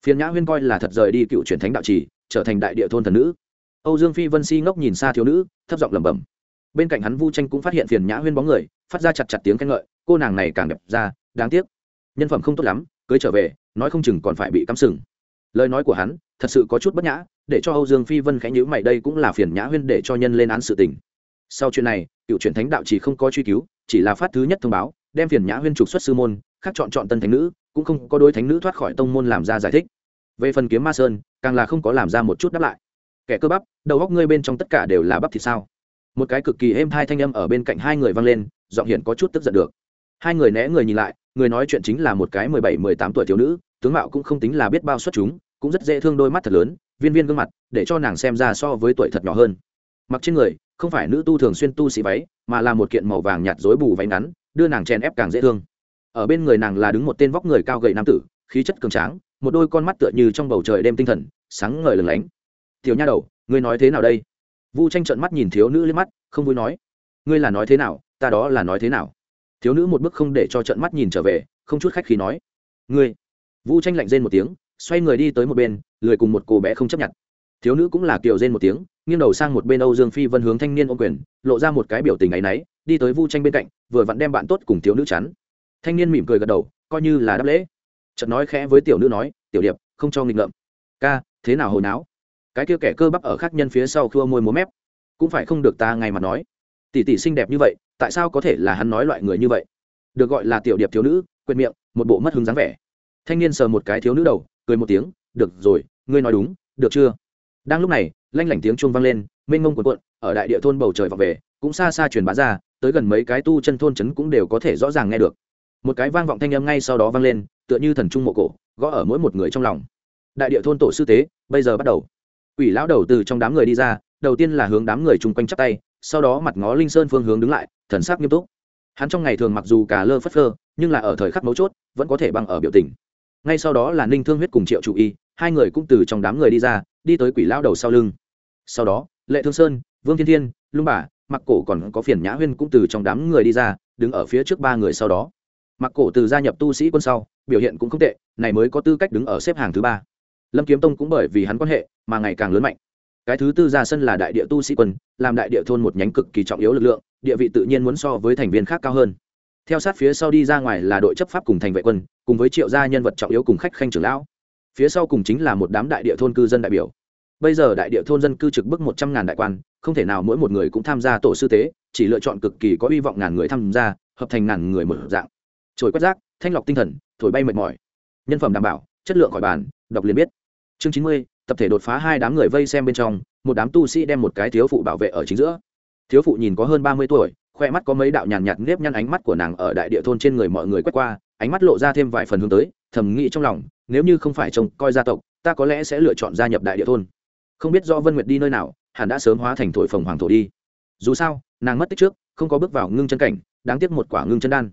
Phiền nhã huyên coi là thật rời đi cựu truyền thánh đạo trì, trở thành đại địa thôn thần nữ. Âu dương phi vân si ngốc nhìn xa thiếu nữ, thấp giọng lẩm bẩm. Bên cạnh hắn vu tranh cũng phát hiện phiền nhã huyên bóng người, phát ra chặt chặt tiếng khen ngợi, cô nàng này càng đẹp ra, đáng tiếc. Nhân phẩm không tốt lắm, cưới trở về, nói không chừng còn phải bị cắm sừng lời nói của hắn thật sự có chút bất nhã, để cho âu dương phi vân khẽ nhữ mày, đây cũng là phiền nhã huyên để cho nhân lên án sự tình. Sau chuyện này, cựu truyền thánh đạo chỉ không có truy cứu, chỉ là phát thứ nhất thông báo, đem phiền nhã huyên trục xuất sư môn, khác chọn chọn tân thánh nữ, cũng không có đôi thánh nữ thoát khỏi tông môn làm ra giải thích. Về phần kiếm ma sơn, càng là không có làm ra một chút đáp lại. Kẻ cơ bắp, đầu góc ngươi bên trong tất cả đều là bắp thì sao? Một cái cực kỳ êm hai thanh âm ở bên cạnh hai người vang lên, giọng hiển có chút tức giận được. Hai người né người nhìn lại, người nói chuyện chính là một cái mười bảy, mười tám tuổi thiếu nữ, tướng mạo cũng không tính là biết bao xuất chúng cũng rất dễ thương đôi mắt thật lớn, viên viên gương mặt, để cho nàng xem ra so với tuổi thật nhỏ hơn. Mặc trên người, không phải nữ tu thường xuyên tu sĩ váy, mà là một kiện màu vàng nhạt rối bù váy ngắn, đưa nàng chèn ép càng dễ thương. Ở bên người nàng là đứng một tên vóc người cao gầy nam tử, khí chất cường tráng, một đôi con mắt tựa như trong bầu trời đêm tinh thần, sáng ngời lừng lánh. Tiểu nha đầu, ngươi nói thế nào đây? Vu tranh trợn mắt nhìn thiếu nữ lên mắt, không vui nói. Ngươi là nói thế nào, ta đó là nói thế nào? Thiếu nữ một bước không để cho trợn mắt nhìn trở về, không chút khách khí nói. Ngươi? Vu tranh lạnh rên một tiếng xoay người đi tới một bên, lười cùng một cô bé không chấp nhận. Thiếu nữ cũng là kiều rên một tiếng, nghiêng đầu sang một bên âu dương phi vân hướng thanh niên ôm quyền, lộ ra một cái biểu tình ấ y náy, đi tới vu tranh bên cạnh, vừa vặn đem bạn tốt cùng thiếu nữ chắn. Thanh niên mỉm cười gật đầu, coi như là đáp lễ. Chợt nói khẽ với tiểu nữ nói, tiểu điệp, không cho nghịch ngợm. Ca, thế nào hồi náo? Cái kia kẻ cơ bắp ở khác nhân phía sau khua môi múa mép. Cũng phải không được ta ngay mà nói. Tỷ tỷ xinh đẹp như vậy, tại sao có thể là hắn nói loại người như vậy? Được gọi là tiểu điệp thiếu nữ quên miệng, một bộ mất hứng dáng vẻ. Thanh niên sờ một cái thiếu nữ đầu cười một tiếng được rồi ngươi nói đúng được chưa đang lúc này lanh lảnh tiếng chuông vang lên mênh mông cuộn cuộn ở đại địa thôn bầu trời vọng về cũng xa xa truyền bá ra tới gần mấy cái tu chân thôn trấn cũng đều có thể rõ ràng nghe được một cái vang vọng thanh âm ngay sau đó vang lên tựa như thần trung mộ cổ gõ ở mỗi một người trong lòng đại địa thôn tổ sư tế bây giờ bắt đầu Quỷ lão đầu từ trong đám người đi ra, đầu tiên là hướng đám người chung quanh chắp tay, sau đó mặt ngó Linh Sơn phương hướng đứng lại, thần sắc nghiêm túc. Hắn trong ngày thường mặc dù cả lơ phất phơ, nhưng là ở thời khắc mấu chốt, vẫn có thể băng ở biểu tình. Ngay sau đó là Ninh Thương Huyết cùng Triệu Chủ Y, hai người cũng từ trong đám người đi ra, đi tới Quỷ lão đầu sau lưng. Sau đó, Lệ Thương Sơn, Vương Thiên Thiên, Lung Bà, Mặc Cổ còn có Phiền Nhã Huyên cũng từ trong đám người đi ra, đứng ở phía trước ba người sau đó. Mặc Cổ từ gia nhập tu sĩ quân sau, biểu hiện cũng không tệ, này mới có tư cách đứng ở xếp hàng thứ ba lâm kiếm tông cũng bởi vì hắn quan hệ mà ngày càng lớn mạnh cái thứ tư ra sân là đại địa tu sĩ quân làm đại địa thôn một nhánh cực kỳ trọng yếu lực lượng địa vị tự nhiên muốn so với thành viên khác cao hơn theo sát phía sau đi ra ngoài là đội chấp pháp cùng thành vệ quân, cùng với triệu gia nhân vật trọng yếu cùng khách khanh trưởng lão. Phía sau cùng chính là một đám đại địa thôn cư dân đại biểu. Bây giờ đại địa thôn dân cư trực bức một trăm ngàn đại quan, không thể nào mỗi một người cũng tham gia tổ sư tế, chỉ lựa chọn cực kỳ có hy vọng ngàn người tham gia, hợp thành ngàn người một dạng. Trồi quét rác, thanh lọc tinh thần, thổi bay mệt mỏi. Nhân phẩm đảm bảo, chất lượng khỏi bàn, đọc liền biết. Chương chín mươi, tập thể đột phá hai đám người vây xem bên trong, một đám tu sĩ đem một cái thiếu phụ bảo vệ ở chính giữa. Thiếu phụ nhìn có hơn ba mươi tuổi khoe mắt có mấy đạo nhàn nhạt nếp nhăn ánh mắt của nàng ở đại địa thôn trên người mọi người quét qua, ánh mắt lộ ra thêm vài phần hướng tới, thầm nghĩ trong lòng, nếu như không phải trông coi gia tộc, ta có lẽ sẽ lựa chọn gia nhập đại địa thôn. Không biết do vân nguyệt đi nơi nào, hẳn đã sớm hóa thành thổi phồng hoàng thổ đi. Dù sao, nàng mất tích trước, không có bước vào ngưng chân cảnh, đáng tiếc một quả ngưng chân đan.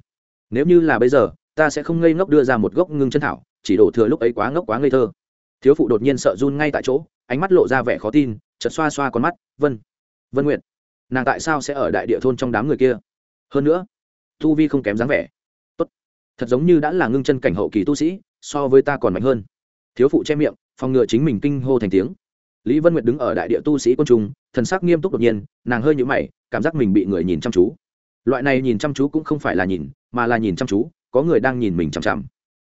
Nếu như là bây giờ, ta sẽ không ngây ngốc đưa ra một gốc ngưng chân thảo, chỉ đổ thừa lúc ấy quá ngốc quá ngây thơ. Thiếu phụ đột nhiên sợ run ngay tại chỗ, ánh mắt lộ ra vẻ khó tin, chợt xoa xoa con mắt, vân vân nguyện nàng tại sao sẽ ở đại địa thôn trong đám người kia? Hơn nữa, tu vi không kém dáng vẻ. Tốt. Thật giống như đã là ngưng chân cảnh hậu kỳ tu sĩ, so với ta còn mạnh hơn. Thiếu phụ che miệng, phòng ngừa chính mình kinh hô thành tiếng. Lý vân nguyệt đứng ở đại địa tu sĩ quân trung, thần sắc nghiêm túc đột nhiên, nàng hơi nhũ mày, cảm giác mình bị người nhìn chăm chú. Loại này nhìn chăm chú cũng không phải là nhìn, mà là nhìn chăm chú, có người đang nhìn mình chằm chằm.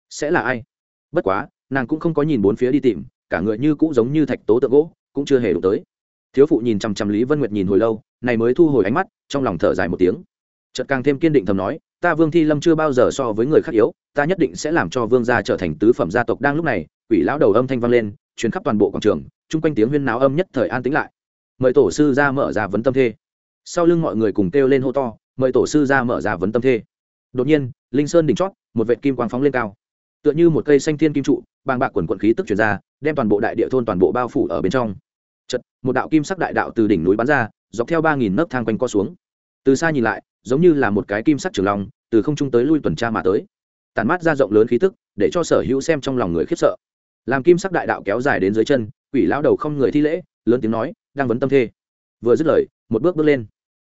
Sẽ là ai? Bất quá, nàng cũng không có nhìn bốn phía đi tìm, cả người như cũ giống như thạch tố tượng gỗ, cũng chưa hề đụng tới. Thiếu phụ nhìn chằm chằm lý vân nguyệt nhìn hồi lâu này mới thu hồi ánh mắt, trong lòng thở dài một tiếng. Chợt càng thêm kiên định thầm nói, ta vương thi lâm chưa bao giờ so với người khác yếu, ta nhất định sẽ làm cho vương gia trở thành tứ phẩm gia tộc đang lúc này. Quỷ lão đầu âm thanh vang lên chuyến khắp toàn bộ quảng trường, chung quanh tiếng huyên náo âm nhất thời an tĩnh lại. Mời tổ sư ra mở ra vấn tâm thê. Sau lưng mọi người cùng kêu lên hô to, mời tổ sư ra mở ra vấn tâm thê. Đột nhiên, linh sơn đỉnh chót, một vệt kim quang phóng lên cao. Tựa như một cây xanh thiên kim trụ, bàng bạc quần quận khí tức chuyển ra, đem toàn bộ đại địa thôn toàn bộ bao phủ ở bên trong. Chật một đạo kim sắc đại đạo từ đỉnh núi bắn ra dọc theo ba nghìn nấc thang quanh co xuống. Từ xa nhìn lại, giống như là một cái kim sắc trường long, từ không trung tới lui tuần tra mà tới. Tàn mát ra rộng lớn khí tức, để cho sở hữu xem trong lòng người khiếp sợ. Làm kim sắc đại đạo kéo dài đến dưới chân, quỷ lão đầu không người thi lễ, lớn tiếng nói, đang vấn tâm thê. Vừa dứt lời, một bước bước lên.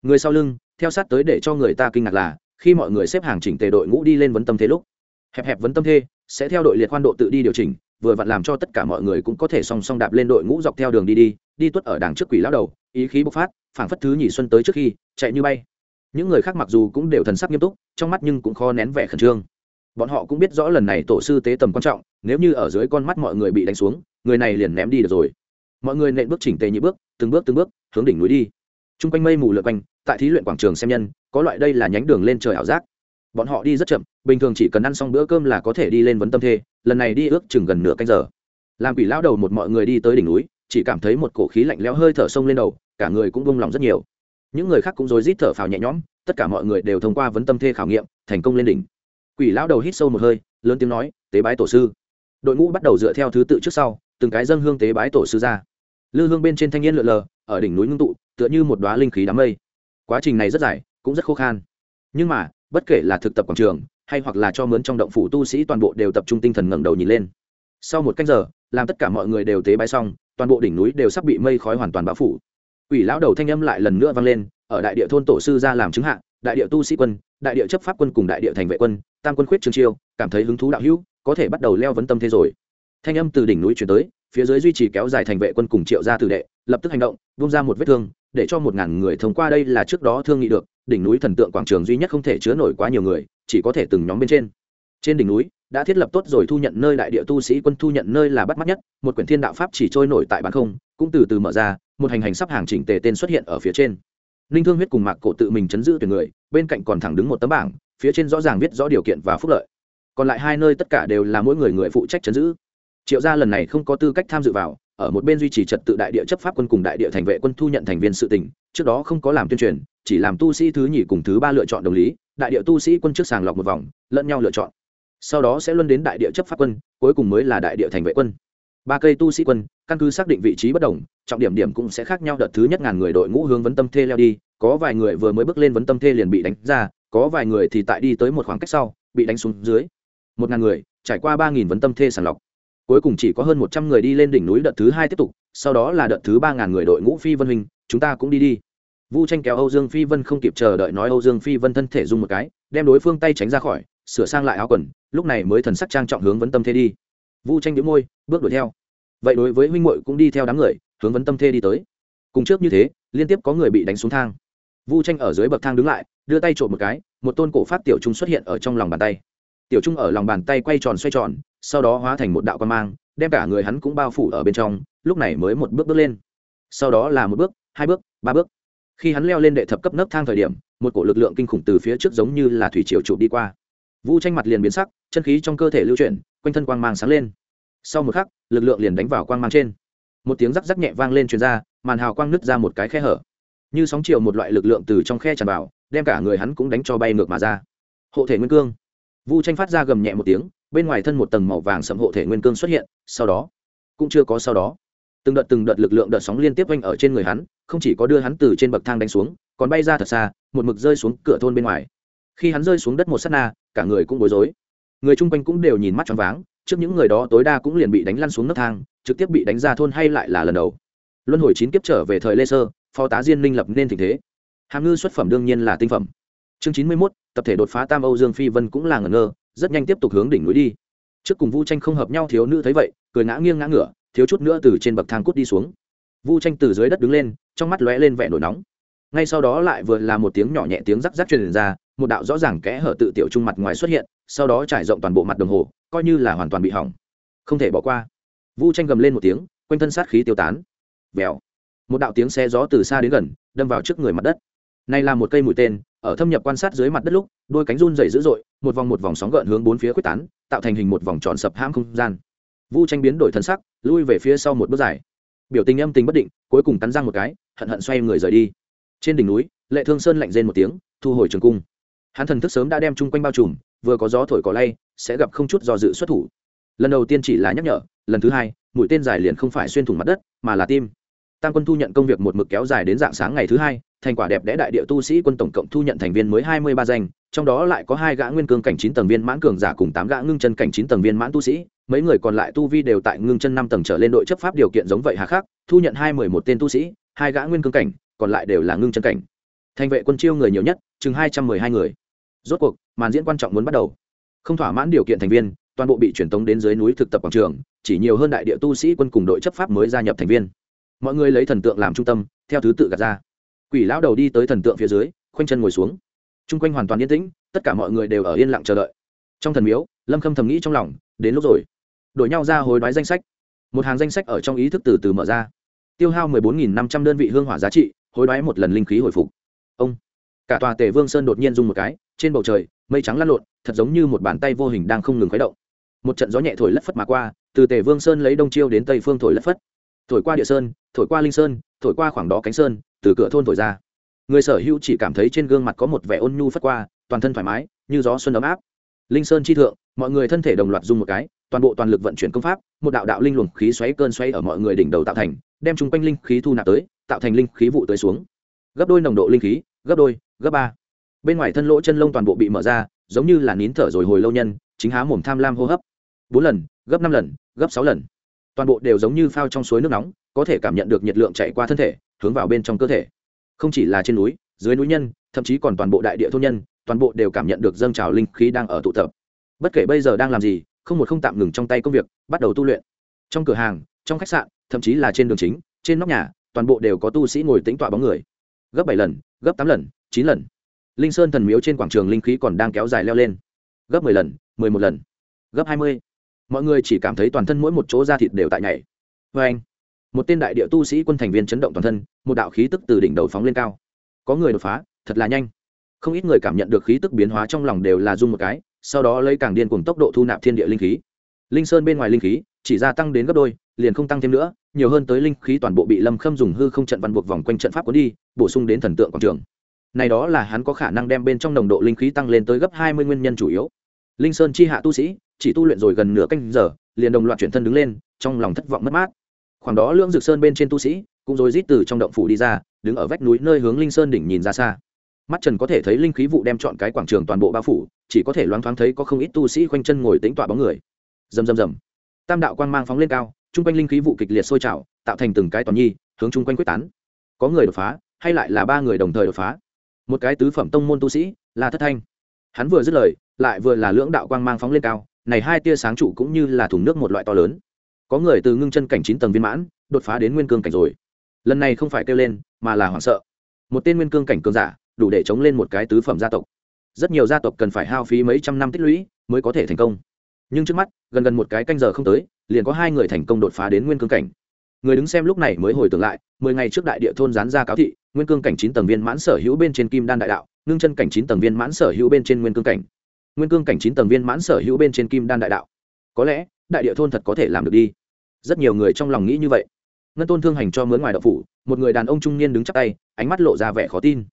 Người sau lưng, theo sát tới để cho người ta kinh ngạc là, khi mọi người xếp hàng chỉnh tề đội ngũ đi lên vấn tâm thế lúc, hẹp hẹp vấn tâm thê sẽ theo đội liệt khoan độ tự đi điều chỉnh, vừa vặn làm cho tất cả mọi người cũng có thể song song đạp lên đội ngũ dọc theo đường đi đi đi tuất ở đằng trước quỷ lão đầu, ý khí bộc phát, phảng phất thứ nhị xuân tới trước khi, chạy như bay. Những người khác mặc dù cũng đều thần sắc nghiêm túc, trong mắt nhưng cũng khó nén vẻ khẩn trương. Bọn họ cũng biết rõ lần này tổ sư tế tầm quan trọng, nếu như ở dưới con mắt mọi người bị đánh xuống, người này liền ném đi được rồi. Mọi người nện bước chỉnh tề nhị bước, từng bước từng bước, hướng đỉnh núi đi. T r u n g quanh mây mù lượt quanh, tại thí luyện quảng trường xem nhân, có loại đây là nhánh đường lên trời ảo giác. Bọn họ đi rất chậm, bình thường chỉ cần ăn xong bữa cơm là có thể đi lên vấn tâm thê, lần này đi ước chừng gần nửa canh giờ. Làm quỷ lão đầu một mọi người đi tới đỉnh núi chỉ cảm thấy một cổ khí lạnh lẽo hơi thở sông lên đầu, cả người cũng vung lòng rất nhiều. Những người khác cũng rối rít thở phào nhẹ nhõm, tất cả mọi người đều thông qua vấn tâm thê khảo nghiệm, thành công lên đỉnh. Quỷ lão đầu hít sâu một hơi, lớn tiếng nói, tế bái tổ sư. Đội ngũ bắt đầu dựa theo thứ tự trước sau, từng cái dân hương tế bái tổ sư ra. Lư hương bên trên thanh niên lượn lờ, ở đỉnh núi ngưng tụ, tựa như một đoá linh khí đám mây. Quá trình này rất dài, cũng rất khô khan. Nhưng mà, bất kể là thực tập quảng trường, hay hoặc là cho mướn trong động phủ tu sĩ toàn bộ đều tập trung tinh thần ngẩng đầu nhìn lên. Sau một canh giờ, làm tất cả mọi người đều tế bái xong toàn bộ đỉnh núi đều sắp bị mây khói hoàn toàn bao phủ Quỷ lão đầu thanh âm lại lần nữa vang lên, ở đại địa thôn tổ sư ra làm chứng hạ, đại địa tu sĩ quân, đại địa chấp pháp quân cùng đại địa thành vệ quân, tam quân khuyết trương chiêu, cảm thấy hứng thú đạo hữu, có thể bắt đầu leo vấn tâm thế rồi. Thanh âm từ đỉnh núi truyền tới, phía dưới duy trì kéo dài thành vệ quân cùng triệu gia tử đệ, lập tức hành động, buông ra một vết thương, để cho một ngàn người thông qua đây là trước đó thương nghị được, đỉnh núi thần tượng quảng trường duy nhất không thể chứa nổi quá nhiều người, chỉ có thể từng nhóm bên trên. Trên đỉnh núi, đã thiết lập tốt rồi thu nhận nơi đại địa tu sĩ quân thu nhận nơi là bắt mắt nhất, một quyển thiên đạo pháp chỉ trôi nổi tại bán không, cũng từ từ mở ra, một hành hành sắp hàng chỉnh tề tên xuất hiện ở phía trên. Ninh thương huyết cùng mạc cổ tự mình chấn giữ tuyển người bên cạnh còn thẳng đứng một tấm bảng phía trên rõ ràng viết rõ điều kiện và phúc lợi. Còn lại hai nơi tất cả đều là mỗi người người phụ trách chấn giữ. Triệu gia lần này không có tư cách tham dự vào ở một bên duy trì trật tự đại địa chấp pháp quân cùng đại địa thành vệ quân thu nhận thành viên sự tỉnh trước đó không có làm tuyên truyền chỉ làm tu sĩ thứ nhì cùng thứ ba lựa chọn đồng lý đại địa tu sĩ quân trước sàng lọc một vòng lẫn nhau lựa chọn sau đó sẽ luân đến đại địa chấp pháp quân, cuối cùng mới là đại địa thành vệ quân. Ba cây tu sĩ quân, căn cứ xác định vị trí bất đồng, trọng điểm điểm cũng sẽ khác nhau. Đợt thứ nhất ngàn người đội ngũ hướng vấn tâm thê leo đi, có vài người vừa mới bước lên vấn tâm thê liền bị đánh ra, có vài người thì tại đi tới một khoảng cách sau, bị đánh xuống dưới. Một ngàn người, trải qua ba nghìn vấn tâm thê sàng lọc. Cuối cùng chỉ có hơn một trăm người đi lên đỉnh núi đợt thứ hai tiếp tục, sau đó là đợt thứ ba ngàn người đội ngũ phi vân huynh, chúng ta cũng đi đi. Vu tranh kéo âu dương phi vân không kịp chờ đợi nói âu dương phi vân thân thể dung một cái, đem đối phương tay tránh ra khỏi, sửa sang lại áo quần lúc này mới thần sắc trang trọng hướng vấn tâm thê đi. Vu tranh đĩu môi, bước đuổi theo. Vậy đối với huynh muội cũng đi theo đám người, hướng vấn tâm thê đi tới. Cùng trước như thế, liên tiếp có người bị đánh xuống thang. Vu tranh ở dưới bậc thang đứng lại, đưa tay trộm một cái, một tôn cổ phát tiểu trung xuất hiện ở trong lòng bàn tay. Tiểu trung ở lòng bàn tay quay tròn xoay tròn, sau đó hóa thành một đạo quan mang, đem cả người hắn cũng bao phủ ở bên trong, lúc này mới một bước bước lên. Sau đó là một bước, hai bước, ba bước. Khi hắn leo lên đệ thập cấp nấc thang thời điểm, một cổ lực lượng kinh khủng từ phía trước giống như là thủy triều trụ đi qua vu tranh mặt liền biến sắc, chân khí trong cơ thể lưu chuyển, quanh thân quang mang sáng lên. Sau một khắc, lực lượng liền đánh vào quang mang trên. Một tiếng rắc rắc nhẹ vang lên truyền ra, màn hào quang nứt ra một cái khe hở. Như sóng chiều một loại lực lượng từ trong khe tràn vào, đem cả người hắn cũng đánh cho bay ngược mà ra. Hộ thể nguyên cương. Vu tranh phát ra gầm nhẹ một tiếng, bên ngoài thân một tầng màu vàng sầm hộ thể nguyên cương xuất hiện, sau đó, cũng chưa có sau đó. Từng đợt từng đợt lực lượng đợt sóng liên tiếp quanh ở trên người hắn, không chỉ có đưa hắn từ trên bậc thang đánh xuống, còn bay ra thật xa, một mực rơi xuống cửa thôn bên ngoài. Khi hắn rơi xuống đất một s á t na cả người cũng bối rối. Người chung quanh cũng đều nhìn mắt choáng váng, trước những người đó tối đa cũng liền bị đánh lăn xuống nấc thang, trực tiếp bị đánh ra thôn hay lại là lần đầu. Luân hồi chín kiếp trở về thời lê sơ, phó tá diên minh lập nên tình thế. Hàm ngư xuất phẩm đương nhiên là tinh phẩm. Chương chín mươi mốt, tập thể đột phá tam âu dương phi vân cũng là ngẩn ngơ, rất nhanh tiếp tục hướng đỉnh núi đi. Trước cùng vu tranh không hợp nhau thiếu nữ thấy vậy, cười ngã nghiêng ngã ngửa, thiếu chút nữa từ trên bậc thang cút đi xuống. Vu tranh từ dưới đất đứng lên, trong mắt lóe lên vẻ nổi nóng. Ngay sau đó lại vừa là một tiếng nhỏ nhẹ tiếng rắc rắc truyền ra một đạo rõ ràng kẽ hở tự tiểu trung mặt ngoài xuất hiện, sau đó trải rộng toàn bộ mặt đồng hồ, coi như là hoàn toàn bị hỏng. Không thể bỏ qua. Vu tranh gầm lên một tiếng, quanh thân sát khí tiêu tán. Vèo. Một đạo tiếng xe gió từ xa đến gần, đâm vào trước người mặt đất. Này là một cây mũi tên, ở thâm nhập quan sát dưới mặt đất lúc, đôi cánh run dày dữ dội, một vòng một vòng sóng gợn hướng bốn phía quyết tán, tạo thành hình một vòng tròn sập hãm không gian. Vu tranh biến đổi thân sắc, lui về phía sau một bước dài. Biểu tình âm tình bất định, cuối cùng cắn răng một cái, hận hận xoay người rời đi. Trên đỉnh núi, lệ thương sơn lạnh rên một tiếng, thu hồi trường cung hắn thần thức sớm đã đem chung quanh bao trùm, vừa có gió thổi cỏ lay, sẽ gặp không chút do dự xuất thủ. Lần đầu tiên chỉ là nhắc nhở, lần thứ hai, mũi tên dài liền không phải xuyên thủng mặt đất, mà là tim. Tăng quân thu nhận công việc một mực kéo dài đến dạng sáng ngày thứ hai, thành quả đẹp đẽ đại địa tu sĩ quân tổng cộng thu nhận thành viên mới hai mươi ba danh, trong đó lại có hai gã nguyên cương cảnh chín tầng viên mãn cường giả cùng tám gã ngưng chân cảnh chín tầng viên mãn tu sĩ, mấy người còn lại tu vi đều tại ngưng chân năm tầng trở lên đội chấp pháp điều kiện giống vậy hà khắc, thu nhận hai mười một tên tu sĩ, hai gã nguyên cương cảnh, còn lại đều là ngưng chân cảnh thành vệ quân chiêu người nhiều nhất, chừng hai trăm mười hai người. Rốt cuộc, màn diễn quan trọng muốn bắt đầu. Không thỏa mãn điều kiện thành viên, toàn bộ bị truyền tống đến dưới núi thực tập quảng trường, chỉ nhiều hơn đại địa tu sĩ quân cùng đội chấp pháp mới gia nhập thành viên. Mọi người lấy thần tượng làm trung tâm, theo thứ tự gạt ra. Quỷ lão đầu đi tới thần tượng phía dưới, khoanh chân ngồi xuống. T r u n g quanh hoàn toàn yên tĩnh, tất cả mọi người đều ở yên lặng chờ đợi. Trong thần miếu, lâm khâm thầm nghĩ trong lòng, đến lúc rồi. Đổi nhau ra hối đoái danh sách. Một hàng danh sách ở trong ý thức từ từ mở ra. Tiêu hao mười bốn nghìn năm trăm đơn vị hương hỏa giá trị, hối đoái một lần linh khí hồi phục ông. Cả tòa tề vương sơn đột nhiên rung một cái, trên bầu trời, mây trắng lăn lộn, thật giống như một bàn tay vô hình đang không ngừng khuấy động. Một trận gió nhẹ thổi lất phất mà qua, từ tề vương sơn lấy đông chiêu đến tây phương thổi lất phất. Thổi qua địa sơn, thổi qua linh sơn, thổi qua khoảng đó cánh sơn, từ cửa thôn thổi ra. Người sở hữu chỉ cảm thấy trên gương mặt có một vẻ ôn nhu phất qua, toàn thân thoải mái, như gió xuân ấm áp. Linh sơn chi thượng, mọi người thân thể đồng loạt dùng một cái, toàn bộ toàn lực vận chuyển công pháp, một đạo đạo linh luồng khí xoáy cơn xoáy ở mọi người đỉnh đầu tạo thành, đem chung quanh linh khí thu nạp tới, tạo thành linh khí vụ tới xuống. Gấp đôi nồng độ linh khí gấp đôi, gấp ba. Bên ngoài thân lỗ chân lông toàn bộ bị mở ra, giống như là nín thở rồi hồi lâu nhân, chính há mồm tham lam hô hấp. Bốn lần, gấp năm lần, gấp sáu lần. Toàn bộ đều giống như phao trong suối nước nóng, có thể cảm nhận được nhiệt lượng chạy qua thân thể, hướng vào bên trong cơ thể. Không chỉ là trên núi, dưới núi nhân, thậm chí còn toàn bộ đại địa thôn nhân, toàn bộ đều cảm nhận được dâng trào linh khí đang ở tụ tập. Bất kể bây giờ đang làm gì, không một không tạm ngừng trong tay công việc, bắt đầu tu luyện. Trong cửa hàng, trong khách sạn, thậm chí là trên đường chính, trên nóc nhà, toàn bộ đều có tu sĩ ngồi tĩnh tọa bóng người gấp bảy lần, gấp tám lần, chín lần. Linh sơn thần miếu trên quảng trường linh khí còn đang kéo dài leo lên. Gấp mười lần, mười một lần, gấp hai mươi. Mọi người chỉ cảm thấy toàn thân mỗi một chỗ da thịt đều tại nhảy. Vê anh, một tên đại địa tu sĩ quân thành viên chấn động toàn thân, một đạo khí tức từ đỉnh đầu phóng lên cao. Có người đột phá, thật là nhanh. Không ít người cảm nhận được khí tức biến hóa trong lòng đều là run một cái, sau đó lấy càng điên cùng tốc độ thu nạp thiên địa linh khí. Linh sơn bên ngoài linh khí chỉ gia tăng đến gấp đôi, liền không tăng thêm nữa nhiều hơn tới linh khí toàn bộ bị lâm khâm dùng hư không trận văn buộc vòng quanh trận pháp cuốn đi, bổ sung đến thần tượng quảng trường. Này đó là hắn có khả năng đem bên trong nồng độ linh khí tăng lên tới gấp hai mươi nguyên nhân chủ yếu. Linh sơn chi hạ tu sĩ, chỉ tu luyện rồi gần nửa canh giờ, liền đồng loạt chuyển thân đứng lên, trong lòng thất vọng mất mát. Khoảng đó lưỡng dược sơn bên trên tu sĩ, cũng rồi rít từ trong động phủ đi ra, đứng ở vách núi nơi hướng linh sơn đỉnh nhìn ra xa. Mắt trần có thể thấy linh khí vụ đem chọn cái quảng trường toàn bộ bao phủ, chỉ có thể loáng thoáng thấy có không ít tu sĩ khoanh chân ngồi tính tọa bóng người. Rầm rầm rầm. Tam đạo quang mang phóng lên cao chung quanh linh khí vụ kịch liệt sôi trào, tạo thành từng cái toàn nhi, hướng chung quanh quyết tán. Có người đột phá, hay lại là ba người đồng thời đột phá. Một cái tứ phẩm tông môn tu sĩ, là thất thanh. Hắn vừa dứt lời, lại vừa là lưỡng đạo quang mang phóng lên cao, này hai tia sáng trụ cũng như là thùng nước một loại to lớn. Có người từ ngưng chân cảnh chín tầng viên mãn, đột phá đến nguyên cương cảnh rồi. Lần này không phải kêu lên, mà là hoảng sợ. Một tên nguyên cương cảnh cường giả, đủ để chống lên một cái tứ phẩm gia tộc. Rất nhiều gia tộc cần phải hao phí mấy trăm năm tích lũy mới có thể thành công. Nhưng trước mắt, gần gần một cái canh giờ không tới liền có hai người thành công đột phá đến nguyên cương cảnh. Người đứng xem lúc này mới hồi tưởng lại, mười ngày trước đại địa thôn gián ra cáo thị, nguyên cương cảnh chín tầng viên mãn sở hữu bên trên kim đan đại đạo, ngưng chân cảnh chín tầng viên mãn sở hữu bên trên nguyên cương cảnh. Nguyên cương cảnh chín tầng viên mãn sở hữu bên trên kim đan đại đạo. Có lẽ, đại địa thôn thật có thể làm được đi. Rất nhiều người trong lòng nghĩ như vậy. Ngân tôn thương hành cho mướn ngoài đậu phủ, một người đàn ông trung niên đứng chắc tay, ánh mắt lộ ra vẻ khó tin.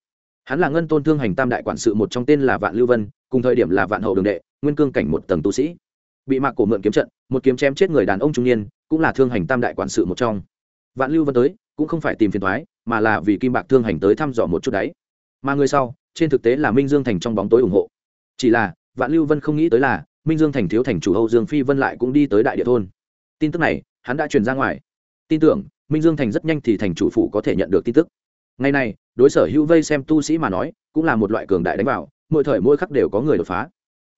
Hắn là ngân tôn thương hành tam đại quản sự một trong tên là vạn lưu vân, cùng thời điểm là vạn hậu đường đệ, nguyên cương cảnh một tầng tu sĩ bị mạc cổ mượn kiếm trận, một kiếm chém chết người đàn ông trung niên, cũng là thương hành tam đại quản sự một trong. Vạn lưu vân tới, cũng không phải tìm phiền thoái mà là vì kim bạc thương hành tới thăm dò một chút đấy. Mà người sau, trên thực tế là minh dương thành trong bóng tối ủng hộ. Chỉ là, vạn lưu vân không nghĩ tới là, minh dương thành thiếu thành chủ âu dương phi vân lại cũng đi tới đại địa thôn. Tin tức này, hắn đã truyền ra ngoài. Tin tưởng, minh dương thành rất nhanh thì thành chủ phủ có thể nhận được tin tức. Ngày nay đối sở hữu vây xem tu sĩ mà nói, cũng là một loại cường đại đánh vào, mỗi thời mỗi khắc đều có người đột phá.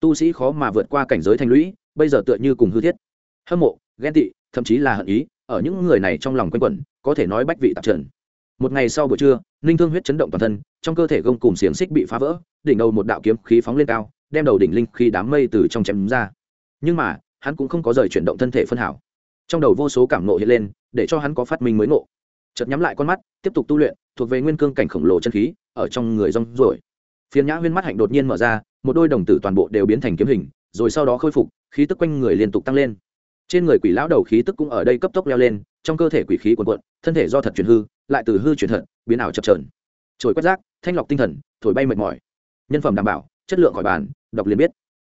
Tu sĩ khó mà vượt qua cảnh giới thành lũy bây giờ tựa như cùng hư thiết. Hâm mộ, ghen tị, thậm chí là hận ý, ở những người này trong lòng quanh quẩn, có thể nói bách vị tạp trần. Một ngày sau buổi trưa, ninh thương huyết chấn động toàn thân, trong cơ thể gông cùng xiềng xích bị phá vỡ, đỉnh đầu một đạo kiếm khí phóng lên cao, đem đầu đỉnh linh khi đám mây từ trong chém ra. Nhưng mà, hắn cũng không có rời chuyển động thân thể phân hảo. Trong đầu vô số cảm nộ hiện lên, để cho hắn có phát minh mới ngộ. Chợt nhắm lại con mắt, tiếp tục tu luyện, thuộc về nguyên cương cảnh khổng lồ chân khí, ở trong người rong ruổi. Phiền nhã huyên mắt hạnh đột nhiên mở ra, một đôi đồng tử toàn bộ đều biến thành kiếm hình rồi sau đó khôi phục, khí tức quanh người liên tục tăng lên. Trên người quỷ lão đầu khí tức cũng ở đây cấp tốc leo lên, trong cơ thể quỷ khí cuồn cuộn, thân thể do thật chuyển hư, lại từ hư chuyển thật, biến ảo chập trờn trồi quét rác, thanh lọc tinh thần, thổi bay mệt mỏi. Nhân phẩm đảm bảo, chất lượng khỏi bàn, đọc liền biết.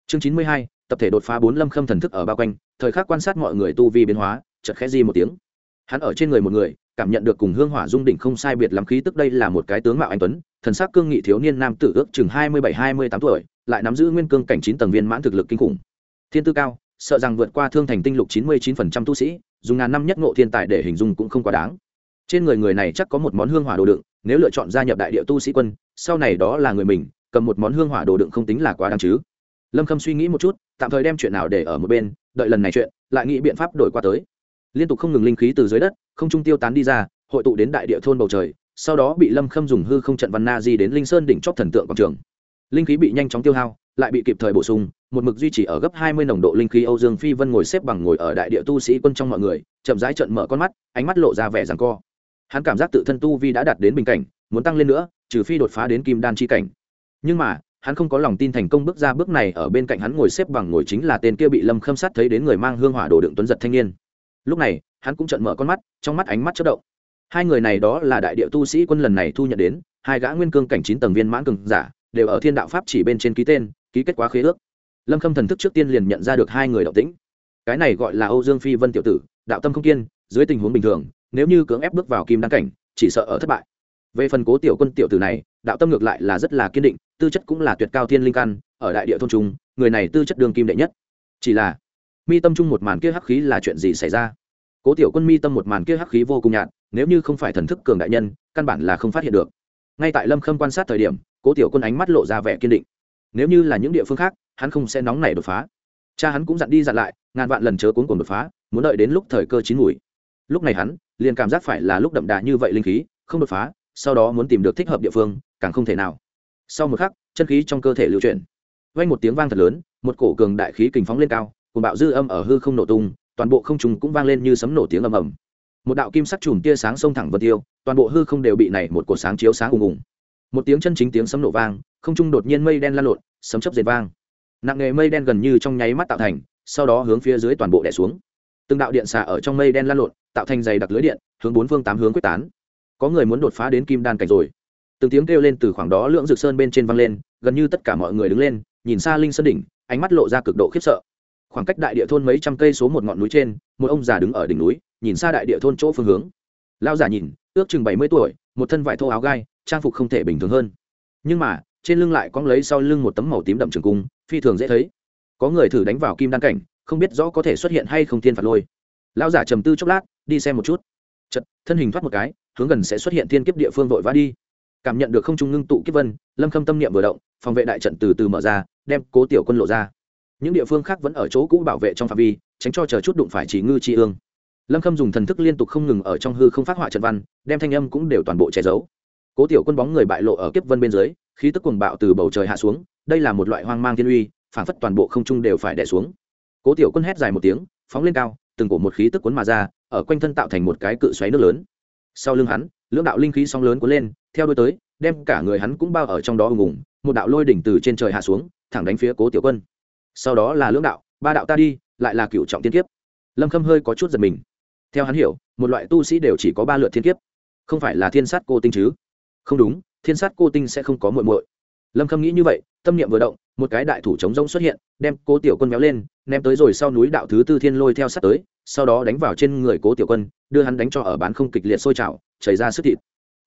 Chương chín mươi hai, tập thể đột phá bốn lâm khâm thần thức ở bao quanh, thời khắc quan sát mọi người tu vi biến hóa, chợt khẽ di một tiếng. Hắn ở trên người một người cảm nhận được cùng hương hỏa dung đỉnh không sai biệt lắm khí tức đây là một cái tướng mạo anh tuấn, thần sắc cương nghị thiếu niên nam tử ước chừng hai mươi bảy, hai mươi tám tuổi, lại nắm giữ nguyên cương cảnh chín tầng viên mãn thực lực kinh khủng. Thiên tư cao, sợ rằng vượt qua thương thành tinh lục chín mươi chín phần trăm tu sĩ, dùng ngàn năm nhất ngộ thiên tài để hình dung cũng không quá đáng. Trên người người này chắc có một món hương hỏa đồ đựng, nếu lựa chọn gia nhập đại địa tu sĩ quân, sau này đó là người mình, cầm một món hương hỏa đồ đựng không tính là quá đáng chứ. Lâm khâm suy nghĩ một chút, tạm thời đem chuyện nào để ở một bên, đợi lần này chuyện, lại nghĩ biện pháp đổi qua tới. Liên tục không ngừng linh khí từ dưới đất không trung tiêu tán đi ra, hội tụ đến đại địa thôn bầu trời, sau đó bị lâm khâm dùng hư không trận văn na di đến linh sơn đỉnh chóp thần tượng quảng trường. Linh khí bị nhanh chóng tiêu hao, lại bị kịp thời bổ sung, một mực duy trì ở gấp hai mươi nồng độ linh khí âu dương phi vân ngồi xếp bằng ngồi ở đại địa tu sĩ quân trong mọi người, chậm rãi trận mở con mắt, ánh mắt lộ ra vẻ rằng co. Hắn cảm giác tự thân tu vi đã đạt đến bình cảnh, muốn tăng lên nữa, trừ phi đột phá đến kim đan chi cảnh. Nhưng mà, hắn không có lòng tin thành công bước ra bước này, ở bên cạnh hắn ngồi xếp bằng ngồi chính là tên kia bị lâm khâm sát thấy đến người mang hương hỏa đồ đựng tuấn giật thanh niên lúc này, hắn cũng trận mở con mắt, trong mắt ánh mắt chất động. Hai người này đó là đại địa tu sĩ quân lần này thu nhận đến, hai gã nguyên cương cảnh chín tầng viên mãn cường giả, đều ở thiên đạo pháp chỉ bên trên ký tên, ký kết quá khế ước. Lâm khâm thần thức trước tiên liền nhận ra được hai người đạo tĩnh. Cái này gọi là âu dương phi vân tiểu tử, đạo tâm không kiên, dưới tình huống bình thường, nếu như cưỡng ép bước vào kim đăng cảnh, chỉ sợ ở thất bại. Về phần cố tiểu quân tiểu tử này, đạo tâm ngược lại là rất là kiên định, tư chất cũng là tuyệt cao thiên linh căn, ở đại địa thôn trung, người này tư chất đường kim đệ nhất. Chỉ là mi tâm Chung một màn kia hắc khí là chuyện gì xảy ra? Cố tiểu quân mi tâm một màn kia hắc khí vô cùng nhạt, nếu như không phải thần thức cường đại nhân, căn bản là không phát hiện được. Ngay tại lâm khâm quan sát thời điểm, cố tiểu quân ánh mắt lộ ra vẻ kiên định. Nếu như là những địa phương khác, hắn không sẽ nóng nảy đột phá. Cha hắn cũng dặn đi dặn lại, ngàn vạn lần chớ cuốn cuồng đột phá, muốn đợi đến lúc thời cơ chín mùi. Lúc này hắn, liền cảm giác phải là lúc đậm đà như vậy linh khí, không đột phá, sau đó muốn tìm được thích hợp địa phương, càng không thể nào. Sau một khắc, chân khí trong cơ thể lưu chuyển. Vang một tiếng vang thật lớn, một cổ cường đại khí kình phóng lên cao cùng bạo dư âm ở hư không nổ tung, toàn bộ không trùng cũng vang lên như sấm nổ tiếng ầm ầm. Một đạo kim sắc chùm tia sáng xông thẳng vân tiêu, toàn bộ hư không đều bị này một cột sáng chiếu sáng ùng ùng. Một tiếng chân chính tiếng sấm nổ vang, không trung đột nhiên mây đen lan lộn, sấm chớp dệt vang. Nặng nghề mây đen gần như trong nháy mắt tạo thành, sau đó hướng phía dưới toàn bộ đè xuống. Từng đạo điện xạ ở trong mây đen lan lộn, tạo thành dày đặc lưới điện, hướng bốn phương tám hướng quyết tán. Có người muốn đột phá đến kim đan cảnh rồi. Từng tiếng kêu lên từ khoảng đó lưỡng rực sơn bên trên vang lên, gần như tất cả mọi người đứng lên, nhìn xa linh sơn đỉnh, ánh mắt lộ ra cực độ khiếp sợ khoảng cách đại địa thôn mấy trăm cây số một ngọn núi trên, một ông già đứng ở đỉnh núi, nhìn xa đại địa thôn chỗ phương hướng. Lao giả nhìn, ước chừng bảy mươi tuổi, một thân vải thô áo gai, trang phục không thể bình thường hơn. Nhưng mà, trên lưng lại cong lấy sau lưng một tấm màu tím đậm trường cung, phi thường dễ thấy. Có người thử đánh vào kim đan cảnh, không biết rõ có thể xuất hiện hay không thiên phạt lôi. Lao giả trầm tư chốc lát, đi xem một chút. Chật thân hình thoát một cái, hướng gần sẽ xuất hiện thiên kiếp địa phương vội vã đi. Cảm nhận được không trung ngưng tụ kiếp vân, lâm khâm tâm niệm vừa động, phòng vệ đại trận từ từ mở ra, đem cố tiểu quân lộ ra những địa phương khác vẫn ở chỗ cũ bảo vệ trong phạm vi, tránh cho chờ chút đụng phải chỉ ngư tri ương. Lâm khâm dùng thần thức liên tục không ngừng ở trong hư không phát họa trận văn, đem thanh âm cũng đều toàn bộ che giấu. Cố tiểu quân bóng người bại lộ ở kiếp vân bên dưới, khí tức cuồng bạo từ bầu trời hạ xuống, đây là một loại hoang mang thiên uy, phản phất toàn bộ không trung đều phải đẻ xuống. Cố tiểu quân hét dài một tiếng, phóng lên cao, từng cổ một khí tức cuốn mà ra, ở quanh thân tạo thành một cái cự xoáy nước lớn. Sau lưng hắn, lưỡng đạo linh khí sóng lớn cuốn lên, theo đuôi tới, đem cả người hắn cũng bao ở trong đó ùng ùng, một đạo lôi đỉnh từ trên trời hạ xuống, thẳng đánh phía cố tiểu quân sau đó là lưỡng đạo, ba đạo ta đi, lại là cựu trọng tiên kiếp. Lâm khâm hơi có chút giật mình. Theo hắn hiểu, một loại tu sĩ đều chỉ có ba lượt thiên kiếp, không phải là thiên sát cô tinh chứ? Không đúng, thiên sát cô tinh sẽ không có muội muội. Lâm khâm nghĩ như vậy, tâm niệm vừa động, một cái đại thủ chống rông xuất hiện, đem cố tiểu quân méo lên, ném tới rồi sau núi đạo thứ tư thiên lôi theo sát tới, sau đó đánh vào trên người cố tiểu quân, đưa hắn đánh cho ở bán không kịch liệt sôi trào, chảy ra sức thịt.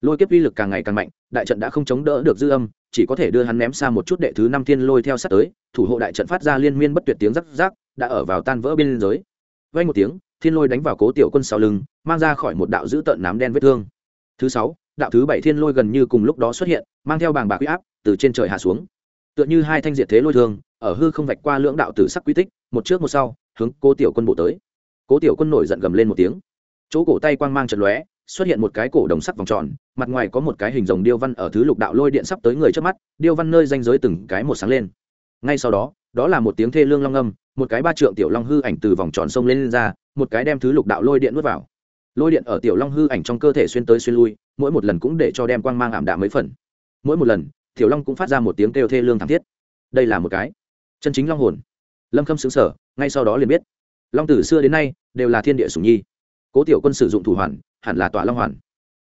Lôi kiếp uy lực càng ngày càng mạnh, đại trận đã không chống đỡ được dư âm chỉ có thể đưa hắn ném xa một chút đệ thứ năm thiên lôi theo sát tới, thủ hộ đại trận phát ra liên miên bất tuyệt tiếng rắc rắc, đã ở vào tan vỡ bên giới. Vay một tiếng, thiên lôi đánh vào cố tiểu quân sau lưng, mang ra khỏi một đạo dữ tợn nám đen vết thương. Thứ sáu, đạo thứ bảy thiên lôi gần như cùng lúc đó xuất hiện, mang theo bàng bạc huy áp, từ trên trời hạ xuống. Tựa như hai thanh diệt thế lôi thương, ở hư không vạch qua lưỡng đạo tử sắc quy tích, một trước một sau, hướng cố tiểu quân bộ tới. Cố tiểu quân nổi giận gầm lên một tiếng. Chỗ cổ tay quang mang trận lóe, xuất hiện một cái cổ đồng sắc vòng tròn mặt ngoài có một cái hình rồng điêu văn ở thứ lục đạo lôi điện sắp tới người trước mắt điêu văn nơi danh giới từng cái một sáng lên. Ngay sau đó đó là một tiếng thê lương long âm một cái ba trượng tiểu long hư ảnh từ vòng tròn sông lên, lên ra một cái đem thứ lục đạo lôi điện nuốt vào. Lôi điện ở tiểu long hư ảnh trong cơ thể xuyên tới xuyên lui mỗi một lần cũng để cho đem quang mang ảm đạm mấy phần. Mỗi một lần tiểu long cũng phát ra một tiếng kêu thê lương thảm thiết. Đây là một cái chân chính long hồn. Lâm khâm xứng sở ngay sau đó liền biết. Long từ xưa đến nay đều là thiên địa sủng nhi. Cố tiểu quân sử dụng thủ hoàn hẳn là tọa long hoàn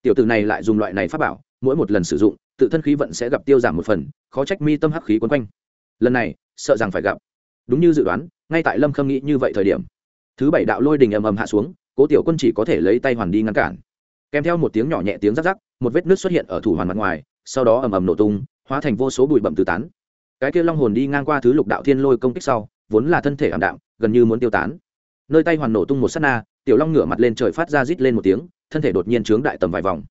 tiểu tử này lại dùng loại này pháp bảo, mỗi một lần sử dụng, tự thân khí vận sẽ gặp tiêu giảm một phần, khó trách mi tâm hắc khí quấn quanh. Lần này, sợ rằng phải gặp. Đúng như dự đoán, ngay tại lâm khâm nghĩ như vậy thời điểm, thứ bảy đạo lôi đình ầm ầm hạ xuống, cố tiểu quân chỉ có thể lấy tay hoàn đi ngăn cản. Kèm theo một tiếng nhỏ nhẹ tiếng rắc rắc, một vết nước xuất hiện ở thủ hoàn mặt ngoài, sau đó ầm ầm nổ tung, hóa thành vô số bụi bậm tứ tán. Cái kia long hồn đi ngang qua thứ lục đạo thiên lôi công kích sau, vốn là thân thể ảm đạm, gần như muốn tiêu tán. Nơi tay hoàn nổ tung một s á t na, tiểu long ngửa mặt lên trời phát ra rít lên một tiếng thân thể đột nhiên trướng đại tầm vài vòng.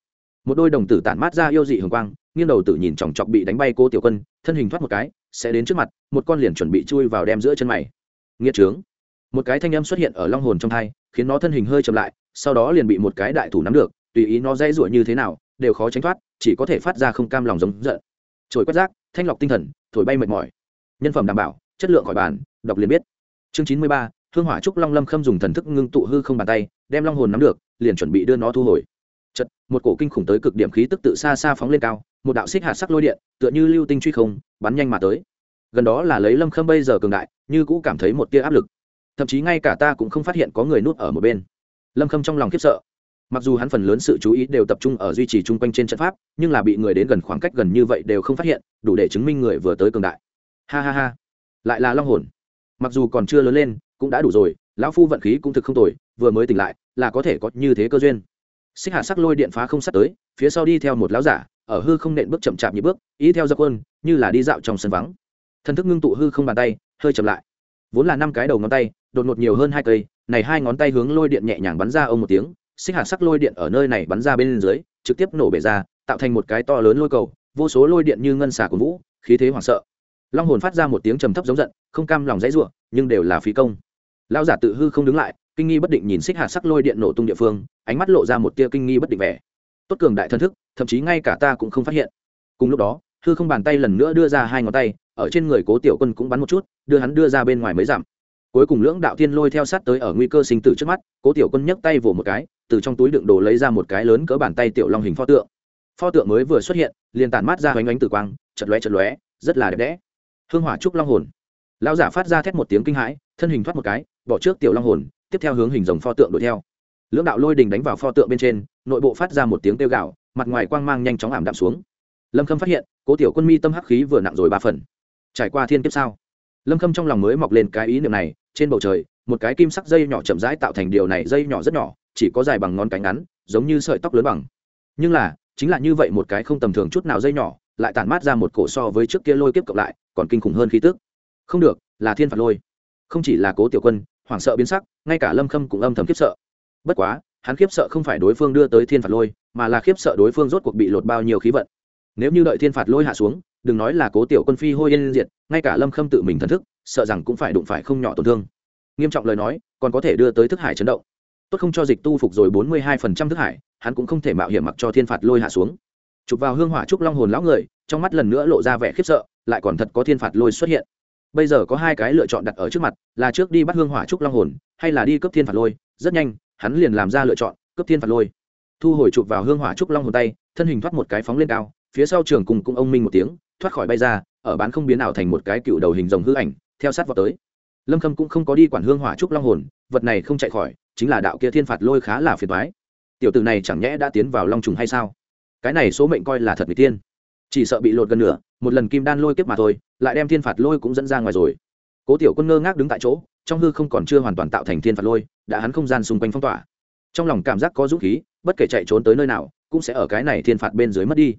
Một đôi đồng tử tản mát ra yêu dị hường quang, nghiêng đầu tử nhìn chòng chọc bị đánh bay cô tiểu quân, thân hình thoát một cái, sẽ đến trước mặt, một con liền chuẩn bị chui vào đem giữa chân mày. Nghĩa trướng một cái thanh âm xuất hiện ở long hồn trong thai, khiến nó thân hình hơi chậm lại, sau đó liền bị một cái đại thủ nắm được, tùy ý nó dây rủa như thế nào, đều khó tránh thoát, chỉ có thể phát ra không cam lòng giống giận. Trồi quét rác, thanh lọc tinh thần, thổi bay mệt mỏi. Nhân phẩm đảm bảo, chất lượng khỏi bàn, đọc liền biết. Chương chín mươi ba, hương hỏa trúc long lâm khâm dùng thần thức ngưng tụ hư không bàn tay, đem long hồn nắm được liền chuẩn bị đưa nó thu hồi. Chật một cổ kinh khủng tới cực điểm khí tức tự xa xa phóng lên cao, một đạo xích hạt sắc lôi điện, tựa như lưu tinh truy không, bắn nhanh mà tới. Gần đó là lấy lâm khâm bây giờ cường đại, như cũ cảm thấy một tia áp lực. Thậm chí ngay cả ta cũng không phát hiện có người nuốt ở một bên. Lâm khâm trong lòng khiếp sợ. Mặc dù hắn phần lớn sự chú ý đều tập trung ở duy trì chung quanh trên trận pháp, nhưng là bị người đến gần khoảng cách gần như vậy đều không phát hiện, đủ để chứng minh người vừa tới cường đại. Ha ha ha. Lại là long hồn. Mặc dù còn chưa lớn lên, cũng đã đủ rồi, lão phu vận khí cũng thực không tồi, vừa mới tỉnh lại là có thể có như thế cơ duyên. Xích hạ sắc lôi điện phá không sắt tới, phía sau đi theo một lão giả, ở hư không nện bước chậm chạp như bước, ý theo dập quân, như là đi dạo trong sân vắng. Thần thức ngưng tụ hư không bàn tay, hơi chậm lại. Vốn là năm cái đầu ngón tay, đột ngột nhiều hơn hai cây, này hai ngón tay hướng lôi điện nhẹ nhàng bắn ra ông một tiếng, xích hạt sắc lôi điện ở nơi này bắn ra bên dưới, trực tiếp nổ bể ra, tạo thành một cái to lớn lôi cầu, vô số lôi điện như ngân xà của vũ, khí thế hoảng sợ. Long hồn phát ra một tiếng trầm thấp giống giận, không cam lòng dãy ruộng nhưng đều là phí công. Lao giả tự hư không đứng lại kinh nghi bất định nhìn xích hạt sắc lôi điện nổ tung địa phương, ánh mắt lộ ra một tia kinh nghi bất định vẻ. Tốt cường đại thân thức, thậm chí ngay cả ta cũng không phát hiện. Cùng lúc đó hư không bàn tay lần nữa đưa ra hai ngón tay, ở trên người cố tiểu quân cũng bắn một chút, đưa hắn đưa ra bên ngoài mới giảm cuối cùng lưỡng đạo thiên lôi theo sát tới ở nguy cơ sinh tử trước mắt, cố tiểu quân nhấc tay vỗ một cái, từ trong túi đựng đồ lấy ra một cái lớn cỡ bàn tay tiểu long hình pho tượng. Pho tượng mới vừa xuất hiện, liền tản mát ra hoành ánh tử quang chật lóe chật lóe, rất là đẹp đẽ. Hương hỏa trúc long hồn. Lão giả phát ra thét một tiếng kinh hãi, thân hình thoát một cái, bỏ trước tiểu long hồn tiếp theo hướng hình dòng pho tượng đuổi theo. Lưỡng đạo lôi đình đánh vào pho tượng bên trên, nội bộ phát ra một tiếng kêu gạo mặt ngoài quang mang nhanh chóng ảm đạm xuống. Lâm khâm phát hiện, cố tiểu quân mi tâm hắc khí vừa nặng rồi ba phần. Trải qua thiên kiếp sao? Lâm khâm trong lòng mới mọc lên cái ý niệm này, trên bầu trời, một cái kim sắc dây nhỏ chậm rãi tạo thành điều này dây nhỏ rất nhỏ, chỉ có dài bằng ngón cánh ngắn, giống như sợi tóc lớn bằng. Nhưng là, chính là như vậy một cái không tầm thường chút nào dây nhỏ, lại tản mát ra một cổ so với trước kia lôi kiếp cộng lại, còn kinh khủng hơn khí tức. Không được, là thiên phạt lôi. Không chỉ là cố tiểu quân hoảng sợ biến sắc, ngay cả lâm khâm cũng âm thầm khiếp sợ. Bất quá, hắn khiếp sợ không phải đối phương đưa tới thiên phạt lôi, mà là khiếp sợ đối phương rốt cuộc bị lột bao nhiêu khí vận. Nếu như đợi thiên phạt lôi hạ xuống, đừng nói là cố tiểu quân phi hôi yên diệt, ngay cả lâm khâm tự mình thần thức, sợ rằng cũng phải đụng phải không nhỏ tổn thương. Nghiêm trọng lời nói, còn có thể đưa tới thức hải chấn động. Tốt không cho dịch tu phục rồi bốn mươi hai phần trăm thức hải, hắn cũng không thể mạo hiểm mặc cho thiên phạt lôi hạ xuống. Chụp vào hương hỏa trúc long hồn lão người, trong mắt lần nữa lộ ra vẻ khiếp sợ, lại còn thật có thiên phạt lôi xuất hiện bây giờ có hai cái lựa chọn đặt ở trước mặt, là trước đi bắt hương hỏa trúc long hồn, hay là đi cấp thiên phạt lôi. Rất nhanh, hắn liền làm ra lựa chọn cấp thiên phạt lôi. Thu hồi chụp vào hương hỏa trúc long hồn tay, thân hình thoát một cái phóng lên cao, phía sau trường cùng cũng ông minh một tiếng, thoát khỏi bay ra, ở bán không biến ảo thành một cái cựu đầu hình rồng hư ảnh, theo sát vào tới. Lâm khâm cũng không có đi quản hương hỏa trúc long hồn, vật này không chạy khỏi, chính là đạo kia thiên phạt lôi khá là phiền toái. Tiểu tử này chẳng nhẽ đã tiến vào long trùng hay sao? Cái này số mệnh coi là thật người tiên chỉ sợ bị lột gần nửa, một lần kim đan lôi kiếp mà thôi, lại đem thiên phạt lôi cũng dẫn ra ngoài rồi. Cố tiểu quân ngơ ngác đứng tại chỗ, trong hư không còn chưa hoàn toàn tạo thành thiên phạt lôi, đã hắn không gian xung quanh phong tỏa. Trong lòng cảm giác có dũng khí, bất kể chạy trốn tới nơi nào, cũng sẽ ở cái này thiên phạt bên dưới mất đi.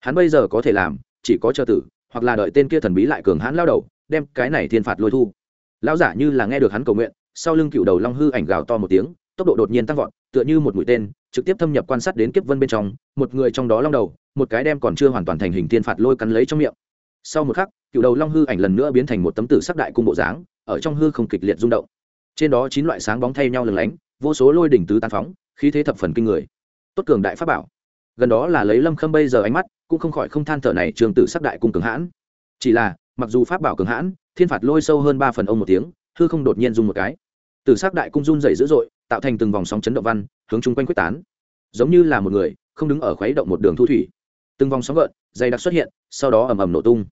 Hắn bây giờ có thể làm, chỉ có chờ tử, hoặc là đợi tên kia thần bí lại cường hãn lao đầu, đem cái này thiên phạt lôi thu. Lão giả như là nghe được hắn cầu nguyện, sau lưng cựu đầu long hư ảnh gào to một tiếng, tốc độ đột nhiên tăng vọt, tựa như một mũi tên trực tiếp thâm nhập quan sát đến kiếp vân bên trong, một người trong đó long đầu, một cái đem còn chưa hoàn toàn thành hình thiên phạt lôi cắn lấy trong miệng. Sau một khắc, cựu đầu long hư ảnh lần nữa biến thành một tấm tử sắc đại cung bộ dáng, ở trong hư không kịch liệt rung động. Trên đó chín loại sáng bóng thay nhau lừng lánh, vô số lôi đỉnh tứ tán phóng, khí thế thập phần kinh người. Tốt cường đại pháp bảo. Gần đó là lấy lâm khâm bây giờ ánh mắt, cũng không khỏi không than thở này trường tử sắc đại cung cường hãn. Chỉ là, mặc dù pháp bảo cường hãn, thiên phạt lôi sâu hơn ba phần ông một tiếng, hư không đột nhiên dùng một cái. Tử sắc đại cung run dày dữ dội tạo thành từng vòng sóng chấn động văn, hướng chung quanh quyết tán. Giống như là một người không đứng ở khuấy động một đường thu thủy. Từng vòng sóng gợn, dày đặc xuất hiện, sau đó ầm ầm nổ tung.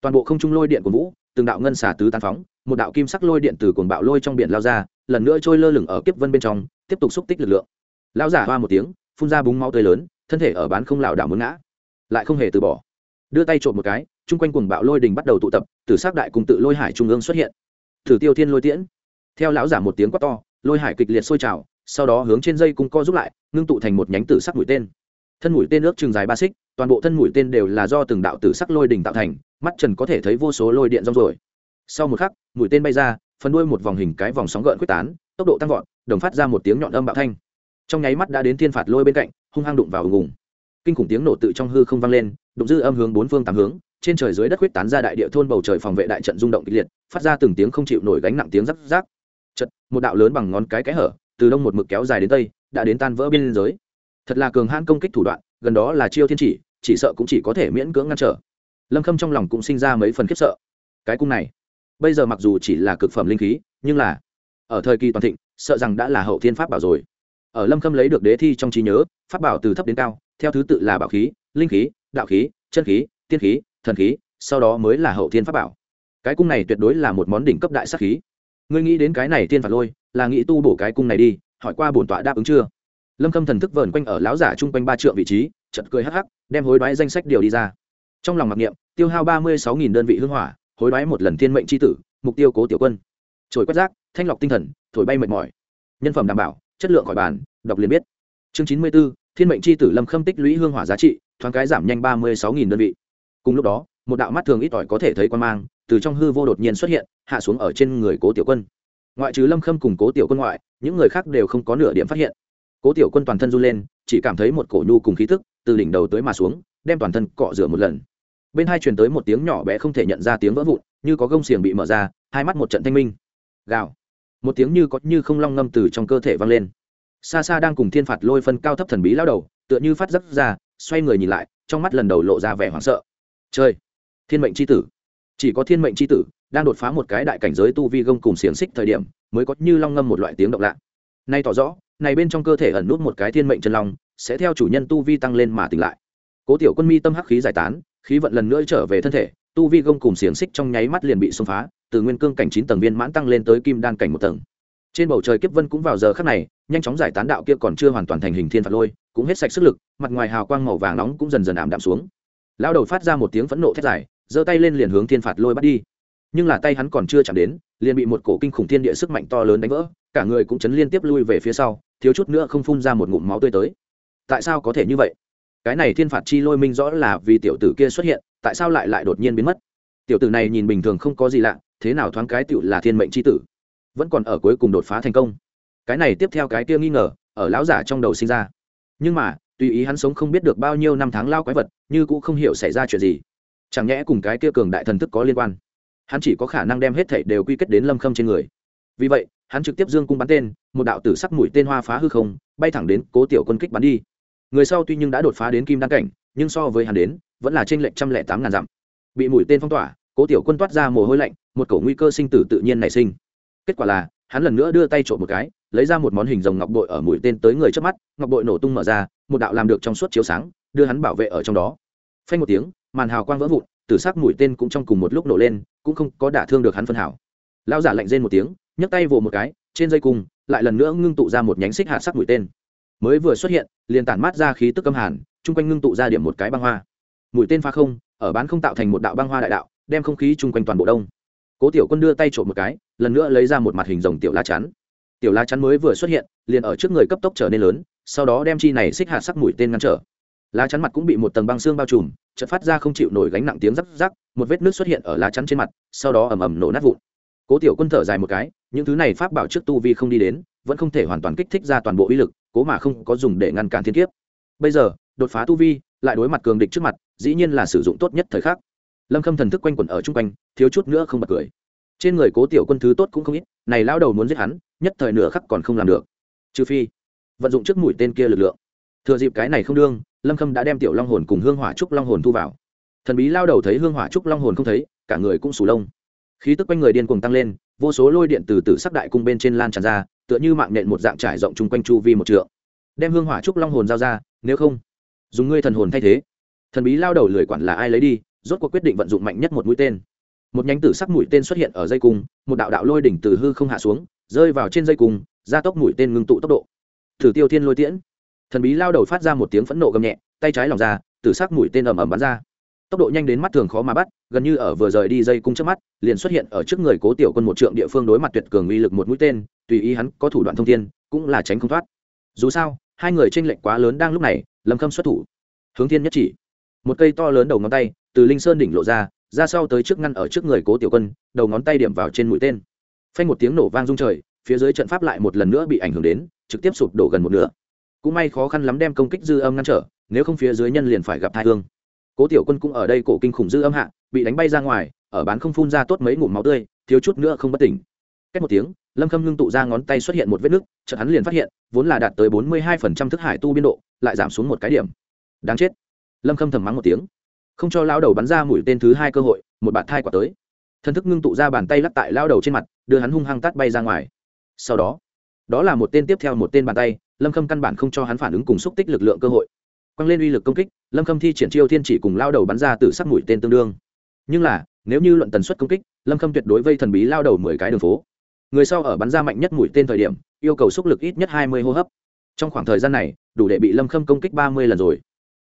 Toàn bộ không trung lôi điện của vũ, từng đạo ngân xả tứ tán phóng, một đạo kim sắc lôi điện từ cuồng bạo lôi trong biển lao ra, lần nữa trôi lơ lửng ở kiếp vân bên trong, tiếp tục xúc tích lực lượng. Lao giả hoa một tiếng, phun ra búng máu tươi lớn, thân thể ở bán không lảo đảo muốn ngã. Lại không hề từ bỏ. Đưa tay trộm một cái, chung quanh cuồng bạo lôi đình bắt đầu tụ tập từ sắc đại cùng tự lôi hải trung ương xuất hiện. Thử tiêu thiên lôi tiễn. Theo lão giả một tiếng quát to lôi hải kịch liệt sôi trào, sau đó hướng trên dây cung co rút lại, ngưng tụ thành một nhánh tử sắc mũi tên. Thân mũi tên ước chừng dài ba xích, toàn bộ thân mũi tên đều là do từng đạo tử sắc lôi đỉnh tạo thành, mắt trần có thể thấy vô số lôi điện rong rồi sau một khắc, mũi tên bay ra, phần đuôi một vòng hình cái vòng sóng gợn quyết tán, tốc độ tăng vọt, đồng phát ra một tiếng nhọn âm bạo thanh. Trong nháy mắt đã đến thiên phạt lôi bên cạnh, hung hăng đụng vào ùng ùng. Kinh khủng tiếng nổ tự trong hư không vang lên, đụng dư âm hướng bốn phương tám hướng, trên trời dưới đất quyết tán ra đại địa thôn bầu trời phòng vệ đại trận rung động kịch liệt, phát ra từng tiếng không chịu nổi gánh nặng tiếng rắc rác chật, một đạo lớn bằng ngón cái cái hở, từ đông một mực kéo dài đến tây, đã đến tan vỡ biên giới. Thật là cường hãn công kích thủ đoạn, gần đó là chiêu thiên chỉ chỉ sợ cũng chỉ có thể miễn cưỡng ngăn trở. Lâm khâm trong lòng cũng sinh ra mấy phần khiếp sợ. Cái cung này, bây giờ mặc dù chỉ là cực phẩm linh khí, nhưng là, ở thời kỳ toàn thịnh, sợ rằng đã là hậu thiên pháp bảo rồi. Ở lâm khâm lấy được đế thi trong trí nhớ, pháp bảo từ thấp đến cao, theo thứ tự là bảo khí, linh khí, đạo khí, chân khí, tiên khí, thần khí, sau đó mới là hậu thiên pháp bảo. Cái cung này tuyệt đối là một món đỉnh cấp đại sắc khí ngươi nghĩ đến cái này tiên phạt lôi, là nghĩ tu bổ cái cung này đi, hỏi qua bổn tọa đáp ứng chưa? Lâm khâm thần thức vờn quanh ở lão giả chung quanh ba trượng vị trí chật cười hắc hắc, đem hối đoái danh sách điều đi ra. Trong lòng mặc niệm, tiêu hao ba mươi sáu đơn vị hương hỏa, hối đoái một lần thiên mệnh tri tử, mục tiêu cố tiểu quân. Trồi quét rác, thanh lọc tinh thần, thổi bay mệt mỏi. Nhân phẩm đảm bảo, chất lượng khỏi bàn, đọc liền biết. Chương chín mươi b ố thiên mệnh c tử lâm khâm tích lũy hương hỏa giá trị, thoáng cái giảm nhanh ba mươi sáu đơn vị. Cùng lúc đó, một đạo mắt thường ít ỏi có thể thấy quan mang từ trong hư vô đột nhiên xuất hiện, hạ xuống ở trên người cố tiểu quân. Ngoại trừ lâm khâm cùng cố tiểu quân ngoại, những người khác đều không có nửa điểm phát hiện. Cố tiểu quân toàn thân run lên, chỉ cảm thấy một cổ nhu cùng khí thức từ đỉnh đầu tới mà xuống, đem toàn thân cọ rửa một lần. Bên hai truyền tới một tiếng nhỏ bé không thể nhận ra tiếng vỡ vụn, như có gông xiềng bị mở ra, hai mắt một trận thanh minh. Gào. Một tiếng như có như không long ngâm từ trong cơ thể vang lên. Xa xa đang cùng thiên phạt lôi phân cao thấp thần bí lao đầu, tựa như phát giấc ra, xoay người nhìn lại, trong mắt lần đầu lộ ra vẻ hoảng sợ. Chơi thiên mệnh c h i tử! Chỉ có thiên mệnh c h i tử, đang đột phá một cái đại cảnh giới tu vi gông cùng xiềng xích thời điểm, mới có như long ngâm một loại tiếng động lạ. Nay tỏ rõ, này bên trong cơ thể ẩn nút một cái thiên mệnh chân long, sẽ theo chủ nhân tu vi tăng lên mà tỉnh lại. Cố tiểu quân mi tâm hắc khí giải tán, khí vận lần nữa trở về thân thể, tu vi gông cùng xiềng xích trong nháy mắt liền bị xông phá, từ nguyên cương cảnh chín tầng viên mãn tăng lên tới kim đan cảnh một tầng. Trên bầu trời kiếp vân cũng vào giờ khắc này, nhanh chóng giải tán đạo kia còn chưa hoàn toàn thành hình thiên phạt lôi, cũng hết sạch sức lực, mặt ngoài hào quang màu vàng nóng cũng dần dần ảm đạm xuống. Lao đầu phát ra một tiếng phẫn nộ thét dài giơ tay lên liền hướng thiên phạt lôi bắt đi. Nhưng là tay hắn còn chưa chạm đến, liền bị một cổ kinh khủng thiên địa sức mạnh to lớn đánh vỡ, cả người cũng chấn liên tiếp lui về phía sau, thiếu chút nữa không phun ra một ngụm máu tươi tới. Tại sao có thể như vậy? Cái này thiên phạt chi lôi minh rõ là vì tiểu tử kia xuất hiện, tại sao lại lại đột nhiên biến mất? Tiểu tử này nhìn bình thường không có gì lạ, thế nào thoáng cái tựu là thiên mệnh c h i tử? Vẫn còn ở cuối cùng đột phá thành công. Cái này tiếp theo cái kia nghi ngờ, ở lão giả trong đầu sinh ra. Nhưng mà, tùy ý hắn sống không biết được bao nhiêu năm tháng lao quái vật, như cũng không hiểu xảy ra chuyện gì chẳng nhẽ cùng cái kia cường đại thần thức có liên quan? Hắn chỉ có khả năng đem hết thảy đều quy kết đến lâm khâm trên người. Vì vậy, hắn trực tiếp dương cung bắn tên, một đạo tử sắc mũi tên hoa phá hư không, bay thẳng đến cố tiểu quân kích bắn đi. Người sau tuy nhưng đã đột phá đến kim đăng cảnh, nhưng so với hắn đến, vẫn là trên lệnh trăm lẻ tám ngàn dặm. Bị mũi tên phong tỏa, cố tiểu quân toát ra mồ hôi lạnh, một cổ nguy cơ sinh tử tự nhiên nảy sinh. Kết quả là, hắn lần nữa đưa tay trộm một cái, lấy ra một món hình rồng ngọc bội ở mũi tên tới người trước mắt, ngọc bội nổ tung mở ra, một đạo làm được trong suốt chiếu sáng, đưa hắn bảo vệ ở trong đó. Phanh một tiếng màn hào quang vỡ vụn, tử sắc mũi tên cũng trong cùng một lúc nổ lên, cũng không có đả thương được hắn phân hảo lao giả lạnh rên một tiếng, nhấc tay vồ một cái, trên dây cung, lại lần nữa ngưng tụ ra một nhánh xích hạt sắc mũi tên. Mới vừa xuất hiện, liền tản mát ra khí tức âm hàn, chung quanh ngưng tụ ra điểm một cái băng hoa. Mũi tên pha không, ở bán không tạo thành một đạo băng hoa đại đạo, đem không khí chung quanh toàn bộ đông. Cố tiểu quân đưa tay trộm một cái, lần nữa lấy ra một mặt hình rồng tiểu la chắn. Tiểu la chắn mới vừa xuất hiện, liền ở trước người cấp tốc trở nên lớn, sau đó đem chi này xích hạt sắc mũi tên ngăn trở lá chắn mặt cũng bị một tầng băng xương bao trùm, chợt phát ra không chịu nổi gánh nặng tiếng rắc rắc, một vết nước xuất hiện ở lá chắn trên mặt, sau đó ầm ầm nổ nát vụn. Cố tiểu quân thở dài một cái, những thứ này pháp bảo trước tu vi không đi đến, vẫn không thể hoàn toàn kích thích ra toàn bộ uy lực, cố mà không có dùng để ngăn cản thiên kiếp. Bây giờ, đột phá tu vi, lại đối mặt cường địch trước mặt, dĩ nhiên là sử dụng tốt nhất thời khắc. Lâm khâm thần thức quanh quẩn ở chung quanh, thiếu chút nữa không bật cười. Trên người cố tiểu quân thứ tốt cũng không ít, này lao đầu muốn giết hắn, nhất thời nửa khắc còn không làm được. Trừ phi, vận dụng trước mũi tên kia lực lượng thừa dịp cái này không đương, lâm khâm đã đem tiểu long hồn cùng hương hỏa trúc long hồn thu vào. Thần bí lao đầu thấy hương hỏa trúc long hồn không thấy, cả người cũng sù lông. Khí tức quanh người điên cuồng tăng lên, vô số lôi điện từ từ sắc đại cung bên trên lan tràn ra, tựa như mạng nện một dạng trải rộng chung quanh chu vi một trượng. Đem hương hỏa trúc long hồn giao ra, nếu không, dùng ngươi thần hồn thay thế. Thần bí lao đầu lười quản là ai lấy đi, rốt cuộc quyết định vận dụng mạnh nhất một mũi tên. Một nhánh tử sắc mũi tên xuất hiện ở dây cung, một đạo đạo lôi đỉnh từ hư không hạ xuống, rơi vào trên dây cung, gia tốc mũi tên ngưng tụ tốc độ. Thử tiêu thiên lôi tiễn thần bí lao đầu phát ra một tiếng phẫn nộ gầm nhẹ, tay trái lòng ra tử sắc mũi tên ầm ầm bắn ra. Tốc độ nhanh đến mắt thường khó mà bắt, gần như ở vừa rời đi dây cung trước mắt, liền xuất hiện ở trước người cố tiểu quân một trượng địa phương đối mặt tuyệt cường uy lực một mũi tên, tùy ý hắn có thủ đoạn thông thiên, cũng là tránh không thoát. Dù sao, hai người tranh lệch quá lớn đang lúc này, lâm khâm xuất thủ. Hướng thiên nhất chỉ. Một cây to lớn đầu ngón tay từ linh sơn đỉnh lộ ra ra sau tới trước ngăn ở trước người cố tiểu quân, đầu ngón tay điểm vào trên mũi tên. Phanh một tiếng nổ vang rung trời, phía dưới trận pháp lại một lần nữa bị ảnh hưởng đến, trực tiếp sụp đổ gần một nửa cũng may khó khăn lắm đem công kích dư âm ngăn trở, nếu không phía dưới nhân liền phải gặp thai thương. cố tiểu quân cũng ở đây cổ kinh khủng dư âm hạ, bị đánh bay ra ngoài, ở bán không phun ra tốt mấy ngụm máu tươi, thiếu chút nữa không bất tỉnh. Cách một tiếng, lâm khâm ngưng tụ ra ngón tay xuất hiện một vết nứt, chợt hắn liền phát hiện, vốn là đạt tới bốn mươi hai phần trăm thức hải tu biên độ, lại giảm xuống một cái điểm. Đáng chết. Lâm khâm thầm mắng một tiếng. Không cho lao đầu bắn ra mũi tên thứ hai cơ hội, một bạt thai quả tới. Thân thức ngưng tụ ra bàn tay lắc tại lao đầu trên mặt, đưa hắn hung hăng tắt bay ra ngoài. Sau đó đó là một tên tiếp theo một tên bàn tay lâm khâm căn bản không cho hắn phản ứng cùng xúc tích lực lượng cơ hội. Quăng lên uy lực công kích, lâm khâm thi triển chiêu thiên chỉ cùng lao đầu bắn ra từ sắc mũi tên tương đương. Nhưng là, nếu như luận tần suất công kích, lâm khâm tuyệt đối vây thần bí lao đầu mười cái đường phố. Người sau ở bắn ra mạnh nhất mũi tên thời điểm, yêu cầu xúc lực ít nhất hai mươi hô hấp. Trong khoảng thời gian này, đủ để bị lâm khâm công kích ba mươi lần rồi.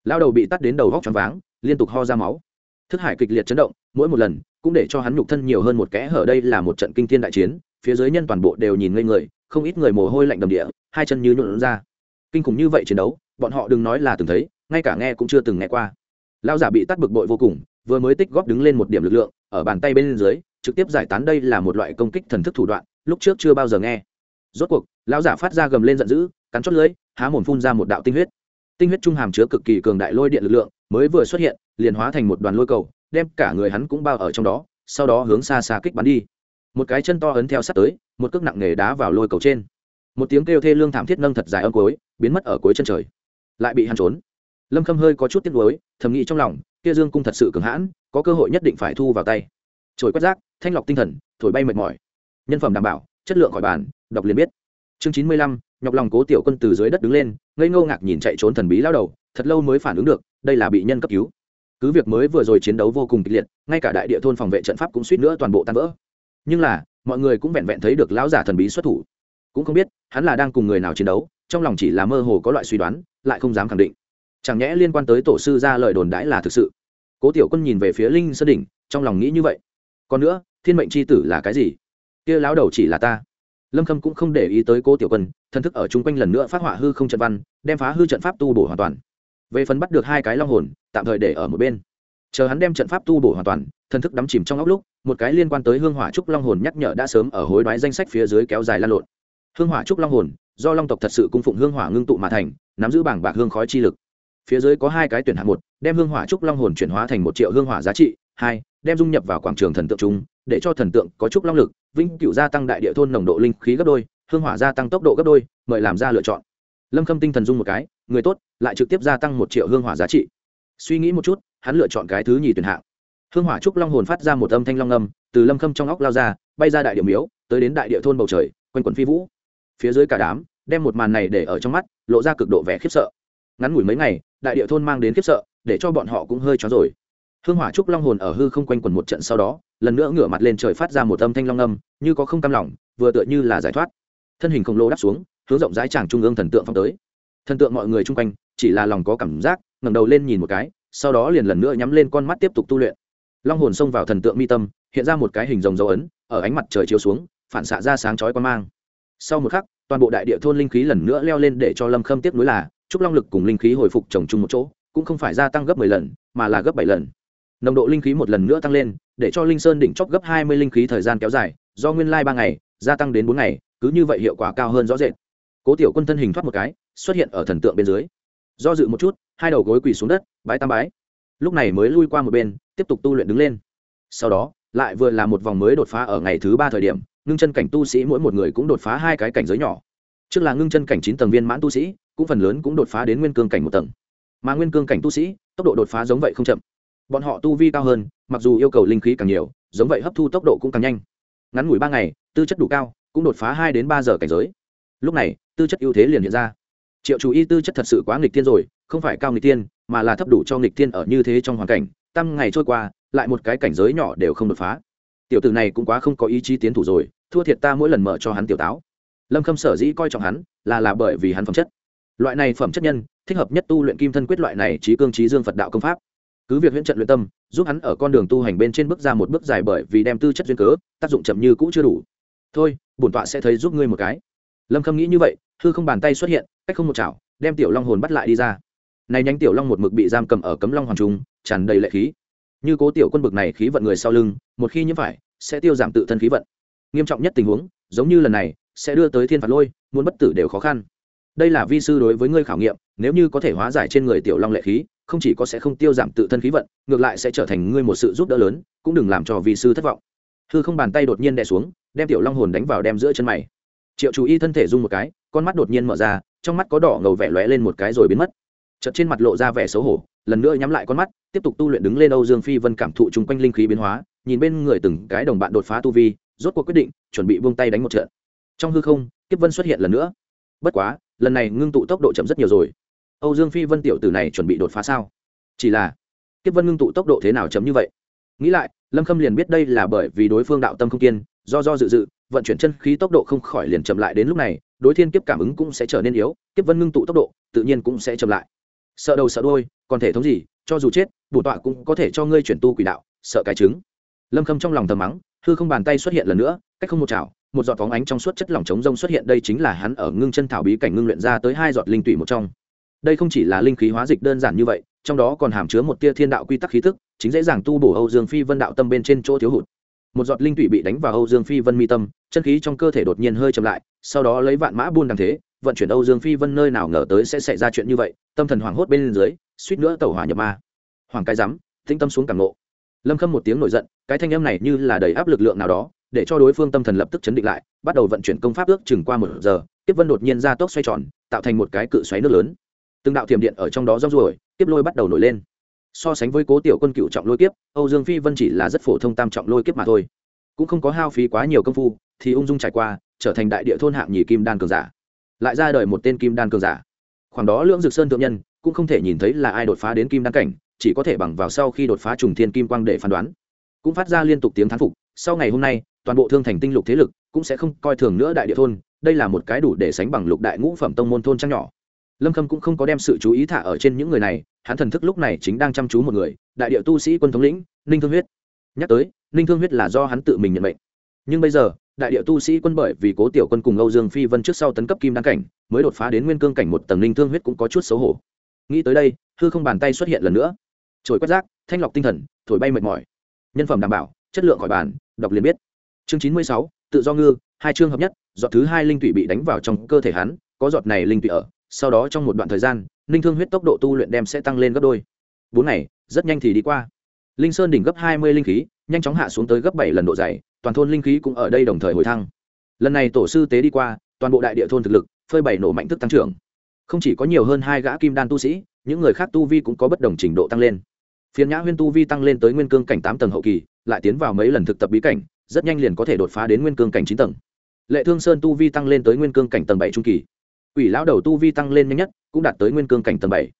Lao đầu bị tắt đến đầu góc t r váng, liên tục ho ra máu. Thức hải kịch liệt chấn động, mỗi một lần cũng để cho hắn nhục thân nhiều hơn một kẽ, hở đây là một trận kinh thiên đại chiến, phía dưới nhân toàn bộ đều nhìn ngây người không ít người mồ hôi lạnh đầm địa, hai chân như nhuộn ra. Kinh khủng như vậy chiến đấu, bọn họ đừng nói là từng thấy, ngay cả nghe cũng chưa từng nghe qua. Lao giả bị tắt bực bội vô cùng, vừa mới tích góp đứng lên một điểm lực lượng, ở bàn tay bên dưới, trực tiếp giải tán đây là một loại công kích thần thức thủ đoạn, lúc trước chưa bao giờ nghe. Rốt cuộc, lão giả phát ra gầm lên giận dữ, cắn chót lưới há mồm phun ra một đạo tinh huyết. Tinh huyết trung hàm chứa cực kỳ cường đại lôi điện lực lượng, mới vừa xuất hiện, liền hóa thành một đoàn lôi cầu, đem cả người hắn cũng bao ở trong đó, sau đó hướng xa xa kích bắn đi một cái chân to ấn theo sát tới, một cước nặng nề đá vào lôi cầu trên. Một tiếng kêu thê lương thảm thiết nâng thật dài âm cuối, biến mất ở cuối chân trời. Lại bị hắn trốn. Lâm khâm hơi có chút tiếc nuối, thầm nghĩ trong lòng, kia dương cung thật sự cường hãn, có cơ hội nhất định phải thu vào tay. Trồi quét rác, thanh lọc tinh thần, thổi bay mệt mỏi. Nhân phẩm đảm bảo, chất lượng khỏi bàn, đọc liền biết. Chương chín mươi lăm, nhọc lòng cố tiểu quân từ dưới đất đứng lên, ngây ngô ngạc nhìn chạy trốn thần bí lao đầu, thật lâu mới phản ứng được, đây là bị nhân cấp cứu. Cứ việc mới vừa rồi chiến đấu vô cùng kịch liệt, ngay cả đại địa thôn phòng vệ trận pháp cũng suýt nữa toàn bộ tan vỡ nhưng là, mọi người cũng vẹn vẹn thấy được lão giả thần bí xuất thủ. Cũng không biết, hắn là đang cùng người nào chiến đấu, trong lòng chỉ là mơ hồ có loại suy đoán, lại không dám khẳng định. Chẳng nhẽ liên quan tới tổ sư ra lời đồn đãi là thực sự? Cố tiểu quân nhìn về phía linh sơn đỉnh, trong lòng nghĩ như vậy. Còn nữa, thiên mệnh c h i tử là cái gì? Kia lão đầu chỉ là ta. Lâm khâm cũng không để ý tới cố tiểu quân, thân thức ở chung quanh lần nữa phát họa hư không trận văn, đem phá hư trận pháp tu bổ hoàn toàn. Về phần bắt được hai cái long hồn, tạm thời để ở một bên chờ hắn đem trận pháp tu bổ hoàn toàn thân thức đắm chìm trong óc lúc, một cái liên quan tới hương hỏa trúc long hồn nhắc nhở đã sớm ở hối đoái danh sách phía dưới kéo dài lan lộn. Hương hỏa trúc long hồn, do long tộc thật sự cung phụng hương hỏa ngưng tụ mà thành, nắm giữ bảng bạc hương khói chi lực. Phía dưới có hai cái tuyển hạng một, đem hương hỏa trúc long hồn chuyển hóa thành một triệu hương hỏa giá trị, hai, đem dung nhập vào quảng trường thần tượng chúng, để cho thần tượng có trúc long lực, vĩnh cửu gia tăng đại địa thôn nồng độ linh khí gấp đôi, hương hỏa gia tăng tốc độ gấp đôi, mời làm ra lựa chọn. Lâm khâm tinh thần dung một cái, người tốt, lại trực tiếp gia tăng một triệu hương hỏa giá trị. Suy nghĩ một chút hắn lựa chọn cái thứ nhì tuyển hạng. Hương hỏa trúc long hồn phát ra một âm thanh long âm, từ lâm khâm trong óc lao ra, bay ra đại địa miếu, tới đến đại địa thôn bầu trời, quanh quần phi vũ. Phía dưới cả đám, đem một màn này để ở trong mắt, lộ ra cực độ vẻ khiếp sợ. Ngắn ngủi mấy ngày, đại địa thôn mang đến khiếp sợ, để cho bọn họ cũng hơi chó rồi. Hương hỏa trúc long hồn ở hư không quanh quần một trận sau đó, lần nữa ngửa mặt lên trời phát ra một âm thanh long âm, như có không cam lòng, vừa tựa như là giải thoát. Thân hình khổng lồ đắp xuống, hướng rộng rãi tràng trung ương thần tượng phong tới. Thần tượng mọi người chung quanh, chỉ là lòng có cảm giác, ngẩng đầu lên nhìn một cái sau đó liền lần nữa nhắm lên con mắt tiếp tục tu luyện. Long hồn xông vào thần tượng mi tâm, hiện ra một cái hình rồng dấu ấn, ở ánh mặt trời chiếu xuống, phản xạ ra sáng chói quan mang. Sau một khắc, toàn bộ đại địa thôn linh khí lần nữa leo lên để cho lâm khâm tiếp nối là chúc long lực cùng linh khí hồi phục trồng chung một chỗ, cũng không phải gia tăng gấp mười lần, mà là gấp bảy lần. Nồng độ linh khí một lần nữa tăng lên, để cho linh sơn đỉnh chóp gấp hai mươi linh khí thời gian kéo dài, do nguyên lai ba ngày, gia tăng đến bốn ngày, cứ như vậy hiệu quả cao hơn rõ rệt. Cố tiểu quân thân hình thoát một cái, xuất hiện ở thần tượng bên dưới. Do dự một chút, hai đầu gối quỳ xuống đất bái tam bái. Lúc này mới lui qua một bên, tiếp tục tu luyện đứng lên. Sau đó, lại vừa là một vòng mới đột phá ở ngày thứ ba thời điểm, ngưng chân cảnh tu sĩ mỗi một người cũng đột phá hai cái cảnh giới nhỏ. Trước là ngưng chân cảnh chín tầng viên mãn tu sĩ, cũng phần lớn cũng đột phá đến nguyên cương cảnh một tầng. Mà nguyên cương cảnh tu sĩ, tốc độ đột phá giống vậy không chậm. Bọn họ tu vi cao hơn, mặc dù yêu cầu linh khí càng nhiều, giống vậy hấp thu tốc độ cũng càng nhanh. Ngắn ngủi ba ngày, tư chất đủ cao, cũng đột phá hai đến ba giờ cảnh giới. Lúc này, tư chất ưu thế liền hiện ra. Triệu chú y tư chất thật sự quá nghịch tiên rồi, không phải cao nghịch tiên mà là thấp đủ cho nghịch tiên ở như thế trong hoàn cảnh tăng ngày trôi qua, lại một cái cảnh giới nhỏ đều không đột phá. Tiểu tử này cũng quá không có ý chí tiến thủ rồi, thua thiệt ta mỗi lần mở cho hắn tiểu táo. Lâm khâm sở dĩ coi trọng hắn, là là bởi vì hắn phẩm chất. Loại này phẩm chất nhân, thích hợp nhất tu luyện kim thân quyết loại này trí cương trí dương phật đạo công pháp. Cứ việc huyễn trận luyện tâm, giúp hắn ở con đường tu hành bên trên bước ra một bước dài bởi vì đem tư chất duyên cớ, tác dụng chậm như cũ chưa đủ. Thôi, bổn tọa sẽ thấy giúp ngươi một cái. Lâm khâm nghĩ như vậy, hư không bàn tay xuất hiện, cách không một chảo, đem tiểu long hồn bắt lại đi ra này nhánh tiểu long một mực bị giam cầm ở cấm long hoàng trung, tràn đầy lệ khí. Như cố tiểu quân bực này khí vận người sau lưng, một khi nhiễm phải, sẽ tiêu giảm tự thân khí vận. Nghiêm trọng nhất tình huống, giống như lần này, sẽ đưa tới thiên phạt lôi, muốn bất tử đều khó khăn. Đây là vi sư đối với ngươi khảo nghiệm, nếu như có thể hóa giải trên người tiểu long lệ khí, không chỉ có sẽ không tiêu giảm tự thân khí vận, ngược lại sẽ trở thành ngươi một sự giúp đỡ lớn, cũng đừng làm cho vi sư thất vọng. Hư không bàn tay đột nhiên đè xuống, đem tiểu long hồn đánh vào đem giữa chân mày. Triệu chú y thân thể rung một cái, con mắt đột nhiên mở ra, trong mắt có đỏ ngầu vẻ lóe lên một cái rồi biến mất chợt trên mặt lộ ra vẻ xấu hổ, lần nữa nhắm lại con mắt, tiếp tục tu luyện đứng lên âu dương phi vân cảm thụ chung quanh linh khí biến hóa, nhìn bên người từng cái đồng bạn đột phá tu vi, rốt cuộc quyết định, chuẩn bị buông tay đánh một trận. Trong hư không, kiếp vân xuất hiện lần nữa. Bất quá, lần này ngưng tụ tốc độ chậm rất nhiều rồi. Âu dương phi vân tiểu tử này chuẩn bị đột phá sao? Chỉ là, kiếp vân ngưng tụ tốc độ thế nào chấm như vậy? Nghĩ lại, lâm khâm liền biết đây là bởi vì đối phương đạo tâm không kiên, do do dự dự, vận chuyển chân khí tốc độ không khỏi liền chậm lại đến lúc này, đối thiên kiếp cảm ứng cũng sẽ trở nên yếu, kiếp vân ngưng tụ tốc độ, tự nhiên cũng sẽ chậm lại sợ đầu sợ đôi còn thể thống gì, cho dù chết, bổ tọa cũng có thể cho ngươi chuyển tu quỷ đạo, sợ cái trứng. Lâm khâm trong lòng tầm mắng, hư không bàn tay xuất hiện lần nữa, cách không một chảo, một giọt phóng ánh trong suốt chất lỏng chống rông xuất hiện, đây chính là hắn ở ngưng chân thảo bí cảnh ngưng luyện ra tới hai giọt linh tủy một trong. Đây không chỉ là linh khí hóa dịch đơn giản như vậy, trong đó còn hàm chứa một tia thiên đạo quy tắc khí thức chính dễ dàng tu bổ âu dương phi vân đạo tâm bên trên chỗ thiếu hụt. Một giọt linh tủy bị đánh vào âu dương phi vân mi tâm, chân khí trong cơ thể đột nhiên hơi chậm lại, sau đó lấy vạn mã buôn đằng thế vận chuyển âu dương phi vân nơi nào ngờ tới sẽ xảy ra chuyện như vậy, tâm thần hoảng hốt bên dưới, suýt nữa tẩu hỏa nhập ma. Hoàng cái rắm, tĩnh tâm xuống càng ngộ. Lâm khâm một tiếng nổi giận, cái thanh âm này như là đầy áp lực lượng nào đó, để cho đối phương tâm thần lập tức chấn định lại, bắt đầu vận chuyển công pháp ước chừng qua một giờ tiếp vân đột nhiên ra tốc xoay tròn, tạo thành một cái cự xoáy nước lớn. Từng đạo thiểm điện ở trong đó rong ruổi tiếp lôi bắt đầu nổi lên. So sánh với cố tiểu quân cựu trọng lôi kiếp, âu dương phi vân chỉ là rất phổ thông tam trọng lôi kiếp mà thôi. Cũng không có hao phí quá nhiều công phu, thì ung dung trải qua, trở thành đại địa thôn hạng nhì kim đan cường giả lại ra đời một tên kim đan cường giả. Khoảng đó lưỡng dược sơn thượng nhân cũng không thể nhìn thấy là ai đột phá đến kim đan cảnh, chỉ có thể bằng vào sau khi đột phá trùng thiên kim quang để phán đoán. Cũng phát ra liên tục tiếng thán phục, sau ngày hôm nay, toàn bộ thương thành tinh lục thế lực cũng sẽ không coi thường nữa đại địa thôn, đây là một cái đủ để sánh bằng lục đại ngũ phẩm tông môn thôn trang nhỏ. Lâm khâm cũng không có đem sự chú ý thả ở trên những người này, hắn thần thức lúc này chính đang chăm chú một người, đại địa tu sĩ quân thống lĩnh, ninh thương huyết. Nhắc tới, ninh thương huyết là do hắn tự mình nhận mệnh. Nhưng bây giờ đại địa tu sĩ quân bởi vì cố tiểu quân cùng âu dương phi vân trước sau tấn cấp kim đăng cảnh, mới đột phá đến nguyên cương cảnh một tầng linh thương huyết cũng có chút xấu hổ. Nghĩ tới đây, hư không bàn tay xuất hiện lần nữa. Trồi quét rác, thanh lọc tinh thần, thổi bay mệt mỏi. Nhân phẩm đảm bảo, chất lượng khỏi bàn, đọc liền biết. Chương chín mươi sáu, tự do ngư, hai chương hợp nhất, giọt thứ hai linh tụy bị đánh vào trong cơ thể hắn, có giọt này linh tụy ở, sau đó trong một đoạn thời gian, linh thương huyết tốc độ tu luyện đem sẽ tăng lên gấp đôi. Bốn ngày, rất nhanh thì đi qua. Linh sơn đỉnh gấp hai mươi linh khí, nhanh chóng hạ xuống tới gấp bảy lần độ dày toàn thôn linh khí cũng ở đây đồng thời hồi thăng. Lần này tổ sư tế đi qua, toàn bộ đại địa thôn thực lực, phơi bày nổ mạnh thức tăng trưởng. Không chỉ có nhiều hơn hai gã kim đan tu sĩ, những người khác tu vi cũng có bất đồng trình độ tăng lên. Phiền nhã huyên tu vi tăng lên tới nguyên cương cảnh tám tầng hậu kỳ, lại tiến vào mấy lần thực tập bí cảnh, rất nhanh liền có thể đột phá đến nguyên cương cảnh chín tầng. Lệ thương sơn tu vi tăng lên tới nguyên cương cảnh tầng bảy trung kỳ. Ủy lão đầu tu vi tăng lên nhanh nhất, cũng đạt tới nguyên cương cảnh tầng bảy.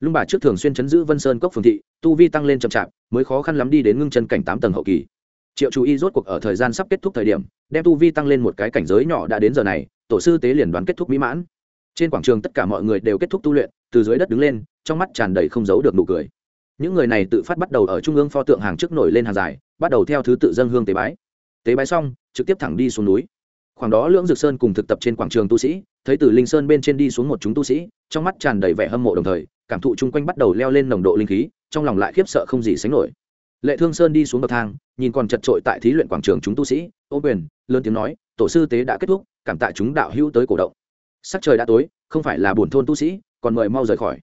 Lung bà trước thường xuyên chấn giữ vân sơn cốc phường thị, tu vi tăng lên chậm chạp, mới khó khăn lắm đi đến ngưng chân cảnh tám tầng hậu kỳ triệu chú Y rốt cuộc ở thời gian sắp kết thúc thời điểm, đem tu vi tăng lên một cái cảnh giới nhỏ đã đến giờ này, tổ sư tế liền đoán kết thúc mỹ mãn. Trên quảng trường tất cả mọi người đều kết thúc tu luyện, từ dưới đất đứng lên, trong mắt tràn đầy không giấu được nụ cười. Những người này tự phát bắt đầu ở trung ương pho tượng hàng trước nổi lên hàng dài, bắt đầu theo thứ tự dân hương tế bái. Tế bái xong, trực tiếp thẳng đi xuống núi. Khoảng đó lưỡng dược sơn cùng thực tập trên quảng trường tu sĩ, thấy từ linh sơn bên trên đi xuống một chúng tu sĩ, trong mắt tràn đầy vẻ hâm mộ đồng thời, cảm thụ chung quanh bắt đầu leo lên nồng độ linh khí, trong lòng lại khiếp sợ không gì sánh nổi lệ thương sơn đi xuống bậc thang, nhìn còn chật trội tại thí luyện quảng trường chúng tu sĩ, ô quyền, lớn tiếng nói, tổ sư tế đã kết thúc, cảm tạ chúng đạo hữu tới cổ động. Sắc trời đã tối, không phải là buồn thôn tu sĩ, còn mời mau rời khỏi.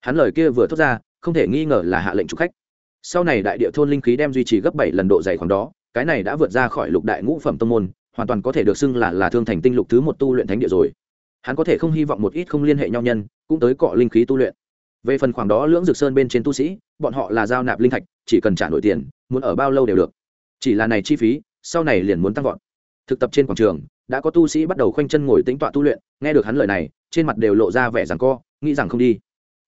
Hắn lời kia vừa thốt ra, không thể nghi ngờ là hạ lệnh trục khách. Sau này đại địa thôn linh khí đem duy trì gấp bảy lần độ dày khoảng đó, cái này đã vượt ra khỏi lục đại ngũ phẩm tông môn, hoàn toàn có thể được xưng là là thương thành tinh lục thứ một tu luyện thánh địa rồi. Hắn có thể không hy vọng một ít không liên hệ nhau nhân, cũng tới cọ linh khí tu luyện về phần khoảng đó lưỡng dược sơn bên trên tu sĩ, bọn họ là giao nạp linh thạch, chỉ cần trả nổi tiền, muốn ở bao lâu đều được. Chỉ là này chi phí, sau này liền muốn tăng vọt. Thực tập trên quảng trường, đã có tu sĩ bắt đầu khoanh chân ngồi tính tọa tu luyện, nghe được hắn lời này, trên mặt đều lộ ra vẻ rằng co, nghĩ rằng không đi.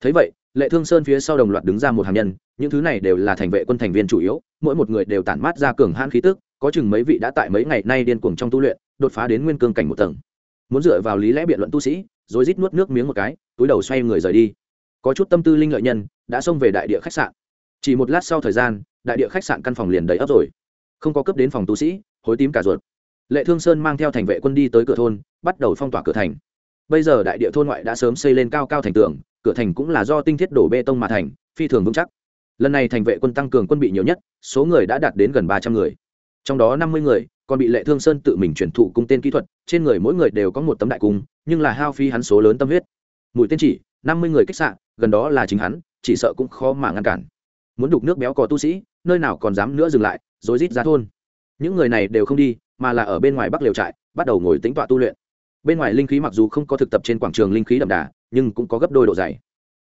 Thấy vậy, lệ thương sơn phía sau đồng loạt đứng ra một hàng nhân, những thứ này đều là thành vệ quân thành viên chủ yếu, mỗi một người đều tản mát ra cường hãn khí tức, có chừng mấy vị đã tại mấy ngày nay điên cuồng trong tu luyện, đột phá đến nguyên cương cảnh một tầng. Muốn dựa vào lý lẽ biện luận tu sĩ rồi rít nuốt nước miếng một cái, túi đầu xoay người rời đi có chút tâm tư linh lợi nhân, đã xông về đại địa khách sạn. Chỉ một lát sau thời gian, đại địa khách sạn căn phòng liền đầy ấp rồi. Không có cấp đến phòng tu sĩ, hối tím cả ruột. Lệ thương sơn mang theo thành vệ quân đi tới cửa thôn, bắt đầu phong tỏa cửa thành. Bây giờ đại địa thôn ngoại đã sớm xây lên cao cao thành tường, cửa thành cũng là do tinh thiết đổ bê tông mà thành, phi thường vững chắc. Lần này thành vệ quân tăng cường quân bị nhiều nhất, số người đã đạt đến gần ba trăm người. Trong đó năm mươi người, còn bị lệ thương sơn tự mình chuyển thụ cung tên kỹ thuật, trên người mỗi người đều có một tấm đại cung, nhưng là hao phi hắn số lớn tâm huyết. Mũi tên chỉ năm mươi người kích xạ gần đó là chính hắn chỉ sợ cũng khó mà ngăn cản. Muốn đục nước béo cò tu sĩ nơi nào còn dám nữa dừng lại rồi rít ra thôn. Những người này đều không đi mà là ở bên ngoài bắc liều trại bắt đầu ngồi tính tọa tu luyện. Bên ngoài linh khí mặc dù không có thực tập trên quảng trường linh khí đậm đà nhưng cũng có gấp đôi độ dày.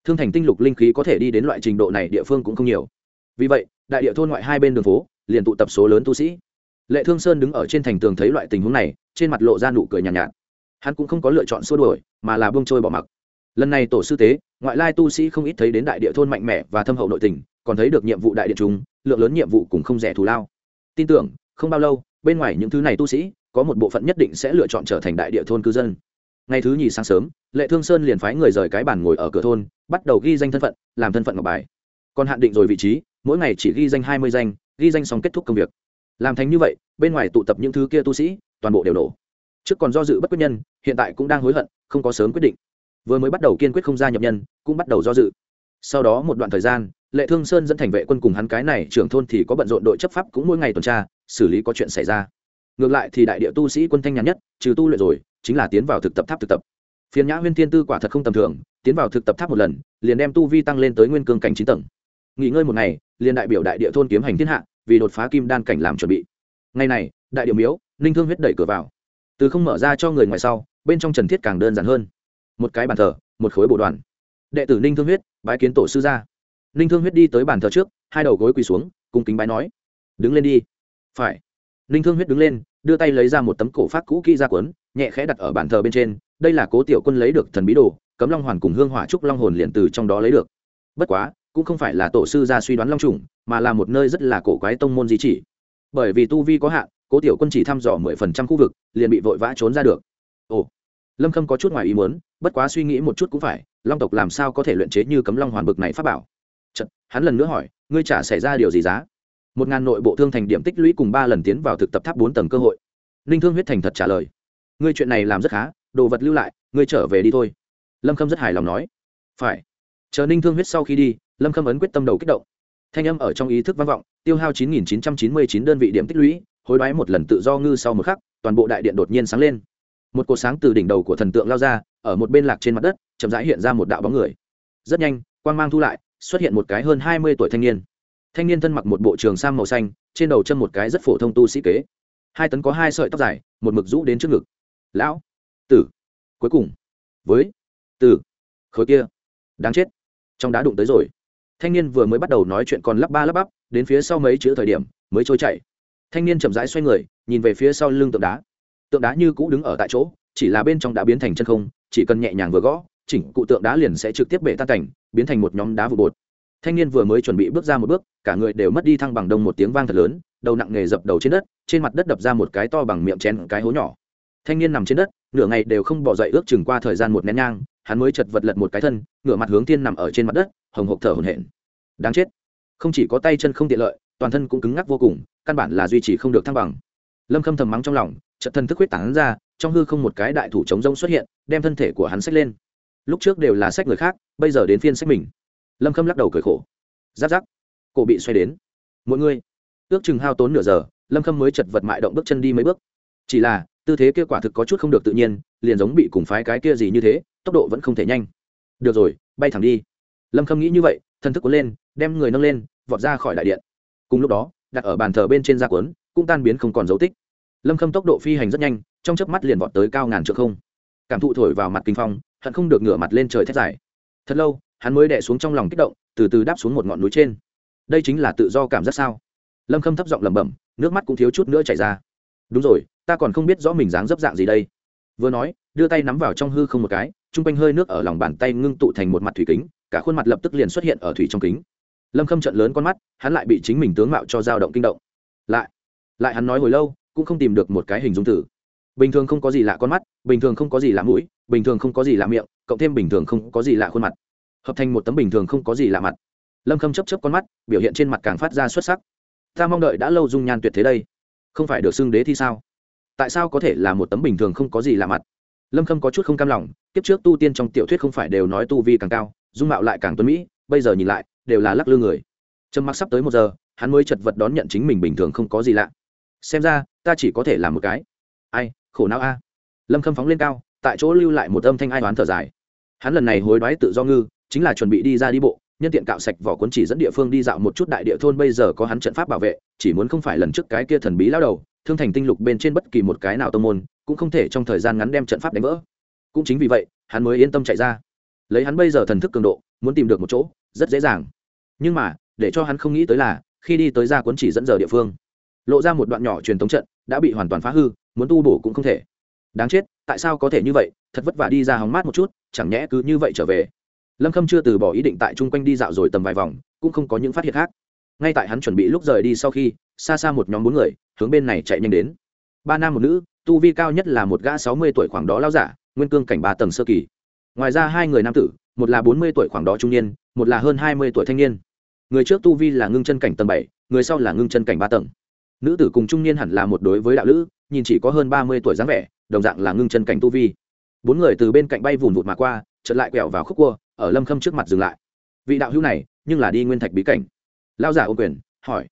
Thương thành tinh lục linh khí có thể đi đến loại trình độ này địa phương cũng không nhiều. Vì vậy đại địa thôn ngoại hai bên đường phố liền tụ tập số lớn tu sĩ. Lệ thương sơn đứng ở trên thành tường thấy loại tình huống này trên mặt lộ ra nụ cười nhàn nhạt, nhạt. Hắn cũng không có lựa chọn xua đuổi mà là bông trôi bỏ mặc lần này tổ sư tế, ngoại lai tu sĩ không ít thấy đến đại địa thôn mạnh mẽ và thâm hậu nội tình, còn thấy được nhiệm vụ đại địa chúng lượng lớn nhiệm vụ cũng không rẻ thù lao. Tin tưởng, không bao lâu, bên ngoài những thứ này tu sĩ, có một bộ phận nhất định sẽ lựa chọn trở thành đại địa thôn cư dân. Ngày thứ nhì sáng sớm, lệ thương sơn liền phái người rời cái bàn ngồi ở cửa thôn, bắt đầu ghi danh thân phận, làm thân phận ngọc bài. Còn hạn định rồi vị trí, mỗi ngày chỉ ghi danh hai mươi danh, ghi danh xong kết thúc công việc. Làm thành như vậy, bên ngoài tụ tập những thứ kia tu sĩ, toàn bộ đều nổ. Trước còn do dự bất quyết nhân, hiện tại cũng đang hối hận, không có sớm quyết định vừa mới bắt đầu kiên quyết không gia nhập nhân, cũng bắt đầu do dự. Sau đó một đoạn thời gian, lệ thương sơn dẫn thành vệ quân cùng hắn cái này trưởng thôn thì có bận rộn đội chấp pháp cũng mỗi ngày tuần tra, xử lý có chuyện xảy ra. Ngược lại thì đại địa tu sĩ quân thanh nhàn nhất, trừ tu luyện rồi, chính là tiến vào thực tập tháp thực tập. Phiền nhã huyên thiên tư quả thật không tầm thường, tiến vào thực tập tháp một lần, liền đem tu vi tăng lên tới nguyên cương cảnh chín tầng. Nghỉ ngơi một ngày, liền đại biểu đại địa thôn kiếm hành thiên hạ, vì đột phá kim đan cảnh làm chuẩn bị. Ngày này, đại điệu miếu, ninh thương huyết đẩy cửa vào. Từ không mở ra cho người ngoài sau, bên trong trần thiết càng đơn giản hơn một cái bàn thờ, một khối bộ đoàn. Đệ tử ninh thương huyết bái kiến tổ sư gia ninh thương huyết đi tới bàn thờ trước, hai đầu gối quỳ xuống cùng kính bái nói, đứng lên đi. Phải. Ninh thương huyết đứng lên, đưa tay lấy ra một tấm cổ phát cũ kỹ ra cuốn, nhẹ khẽ đặt ở bàn thờ bên trên, đây là cố tiểu quân lấy được thần bí đồ, cấm long hoàn cùng hương hỏa trúc long hồn liền từ trong đó lấy được. Bất quá, cũng không phải là tổ sư ra suy đoán long trùng, mà là một nơi rất là cổ quái tông môn di chỉ. Bởi vì tu vi có hạn, cố tiểu quân chỉ thăm dò mười phần trăm khu vực, liền bị vội vã trốn ra được lâm khâm có chút ngoài ý muốn bất quá suy nghĩ một chút cũng phải long tộc làm sao có thể luyện chế như cấm long hoàn bực này pháp bảo? Chật, hắn lần nữa hỏi ngươi trả xảy ra điều gì giá? Một ngàn nội bộ thương thành điểm tích lũy cùng ba lần tiến vào thực tập tháp bốn tầng cơ hội. Ninh thương huyết thành thật trả lời ngươi chuyện này làm rất khá đồ vật lưu lại ngươi trở về đi thôi. Lâm khâm rất hài lòng nói phải. Chờ ninh thương huyết sau khi đi lâm khâm ấn quyết tâm đầu kích động. Thanh âm ở trong ý thức vang vọng tiêu hao chín nghìn chín trăm chín mươi chín đơn vị điểm tích lũy hối đoái một lần tự do ngư sau một khắc toàn bộ đại điện đột nhiên sáng lên một cột sáng từ đỉnh đầu của thần tượng lao ra, ở một bên lạc trên mặt đất, chậm rãi hiện ra một đạo bóng người. Rất nhanh, quang mang thu lại, xuất hiện một cái hơn hai mươi tuổi thanh niên. Thanh niên thân mặc một bộ trường sam màu xanh, trên đầu chân một cái rất phổ thông tu sĩ kế. Hai tấn có hai sợi tóc dài, một mực rũ đến trước ngực. Lão, tử, cuối cùng, với, tử, khối kia, đáng chết, trong đá đụng tới rồi. Thanh niên vừa mới bắt đầu nói chuyện còn lắp ba lắp bắp, đến phía sau mấy chữ thời điểm, mới trôi chạy thanh niên chậm rãi xoay người, nhìn về phía sau lưng tượng đá tượng đá như cũ đứng ở tại chỗ, chỉ là bên trong đã biến thành chân không, chỉ cần nhẹ nhàng vừa gõ, chỉnh cụ tượng đá liền sẽ trực tiếp bể tan cảnh, biến thành một nhóm đá vụ bột. Thanh niên vừa mới chuẩn bị bước ra một bước, cả người đều mất đi thăng bằng đông một tiếng vang thật lớn, đầu nặng nghề dập đầu trên đất, trên mặt đất đập ra một cái to bằng miệng chén cái hố nhỏ. Thanh niên nằm trên đất, nửa ngày đều không bỏ dậy ước chừng qua thời gian một nén nhang, hắn mới chật vật lật một cái thân, ngửa mặt hướng thiên nằm ở trên mặt đất, hồng hộc thở hổn hển. Đáng chết. Không chỉ có tay chân không tiện lợi, toàn thân cũng cứng ngắc vô cùng, căn bản là duy trì không được thăng bằng. Lâm khâm thầm mắng trong lòng chợt thân thức huyết tán ra, trong hư không một cái đại thủ chống rông xuất hiện, đem thân thể của hắn xách lên. Lúc trước đều là sách người khác, bây giờ đến phiên sách mình. Lâm khâm lắc đầu cười khổ. Giáp giáp, cổ bị xoay đến. Mỗi người, ước chừng hao tốn nửa giờ, lâm khâm mới chật vật mại động bước chân đi mấy bước. Chỉ là, tư thế kia quả thực có chút không được tự nhiên, liền giống bị cùng phái cái kia gì như thế, tốc độ vẫn không thể nhanh. Được rồi, bay thẳng đi. Lâm khâm nghĩ như vậy, thân thức cuốn lên, đem người nâng lên, vọt ra khỏi đại điện. Cùng lúc đó, đặt ở bàn thờ bên trên da cuốn, cũng tan biến không còn dấu tích lâm khâm tốc độ phi hành rất nhanh, trong chớp mắt liền vọt tới cao ngàn trượng không. Cảm thụ thổi vào mặt kinh phong, hận không được ngửa mặt lên trời thét dài. Thật lâu, hắn mới đẻ xuống trong lòng kích động, từ từ đáp xuống một ngọn núi trên. Đây chính là tự do cảm giác sao? Lâm khâm thấp giọng lẩm bẩm, nước mắt cũng thiếu chút nữa chảy ra. Đúng rồi, ta còn không biết rõ mình dáng dấp dạng gì đây. Vừa nói, đưa tay nắm vào trong hư không một cái t r u n g quanh hơi nước ở lòng bàn tay ngưng tụ thành một mặt thủy kính, cả khuôn mặt lập tức liền xuất hiện ở thủy trong kính. Lâm khâm trận lớn con mắt, hắn lại bị chính mình tướng mạo cho dao động kinh động. Lại lại hắn nói hồi lâu cũng không tìm được một cái hình dung tử bình thường không có gì lạ con mắt, bình thường không có gì lạ mũi, bình thường không có gì lạ miệng, cộng thêm bình thường không có gì lạ khuôn mặt. Hợp thành một tấm bình thường không có gì lạ mặt. Lâm khâm chấp chấp con mắt, biểu hiện trên mặt càng phát ra xuất sắc. Ta mong đợi đã lâu dung nhan tuyệt thế đây. Không phải được xưng đế thì sao? Tại sao có thể là một tấm bình thường không có gì lạ mặt? Lâm khâm có chút không cam lòng, kiếp trước tu tiên trong tiểu thuyết không phải đều nói tu vi càng cao, dung mạo lại càng tuấn mỹ, bây giờ nhìn lại, đều là lắc lư người. Trầm mặc sắp tới một giờ, hắn mới chật vật đón nhận chính mình bình thường không có gì lạ. Xem ra ta chỉ có thể làm một cái. Ai, khổ não a. Lâm khâm phóng lên cao, tại chỗ lưu lại một âm thanh ai đoán thở dài. Hắn lần này hối đoái tự do ngư, chính là chuẩn bị đi ra đi bộ, nhân tiện cạo sạch vỏ cuốn chỉ dẫn địa phương đi dạo một chút đại địa thôn bây giờ có hắn trận pháp bảo vệ, chỉ muốn không phải lần trước cái kia thần bí lao đầu, thương thành tinh lục bên trên bất kỳ một cái nào tô môn, cũng không thể trong thời gian ngắn đem trận pháp đánh vỡ. Cũng chính vì vậy, hắn mới yên tâm chạy ra. Lấy hắn bây giờ thần thức cường độ, muốn tìm được một chỗ, rất dễ dàng. Nhưng mà, để cho hắn không nghĩ tới là, khi đi tới ra cuốn chỉ dẫn giờ địa phương, lộ ra một đoạn nhỏ truyền thống trận đã bị hoàn toàn phá hư, muốn tu bổ cũng không thể. Đáng chết, tại sao có thể như vậy? Thật vất vả đi ra hóng mát một chút, chẳng nhẽ cứ như vậy trở về. Lâm khâm chưa từ bỏ ý định tại chung quanh đi dạo rồi tầm vài vòng, cũng không có những phát hiện khác. Ngay tại hắn chuẩn bị lúc rời đi sau khi, xa xa một nhóm bốn người, hướng bên này chạy nhanh đến. Ba nam một nữ, tu vi cao nhất là một gã sáu mươi tuổi khoảng đó lao giả, nguyên cương cảnh ba tầng sơ kỳ. Ngoài ra hai người nam tử, một là bốn mươi tuổi khoảng đó trung niên, một là hơn hai mươi tuổi thanh niên. Người trước tu vi là ngưng chân cảnh tầng bảy, người sau là ngưng chân cảnh ba tầng nữ tử cùng trung niên hẳn là một đối với đạo lữ, nhìn chỉ có hơn ba mươi tuổi dáng vẻ, đồng dạng là ngưng chân cảnh tu vi. Bốn người từ bên cạnh bay vùn vụt mà qua, chợt lại quẹo vào khúc cua, ở lâm khâm trước mặt dừng lại. Vị đạo hữu này, nhưng là đi nguyên thạch bí cảnh. Lao giả ô quyền, hỏi.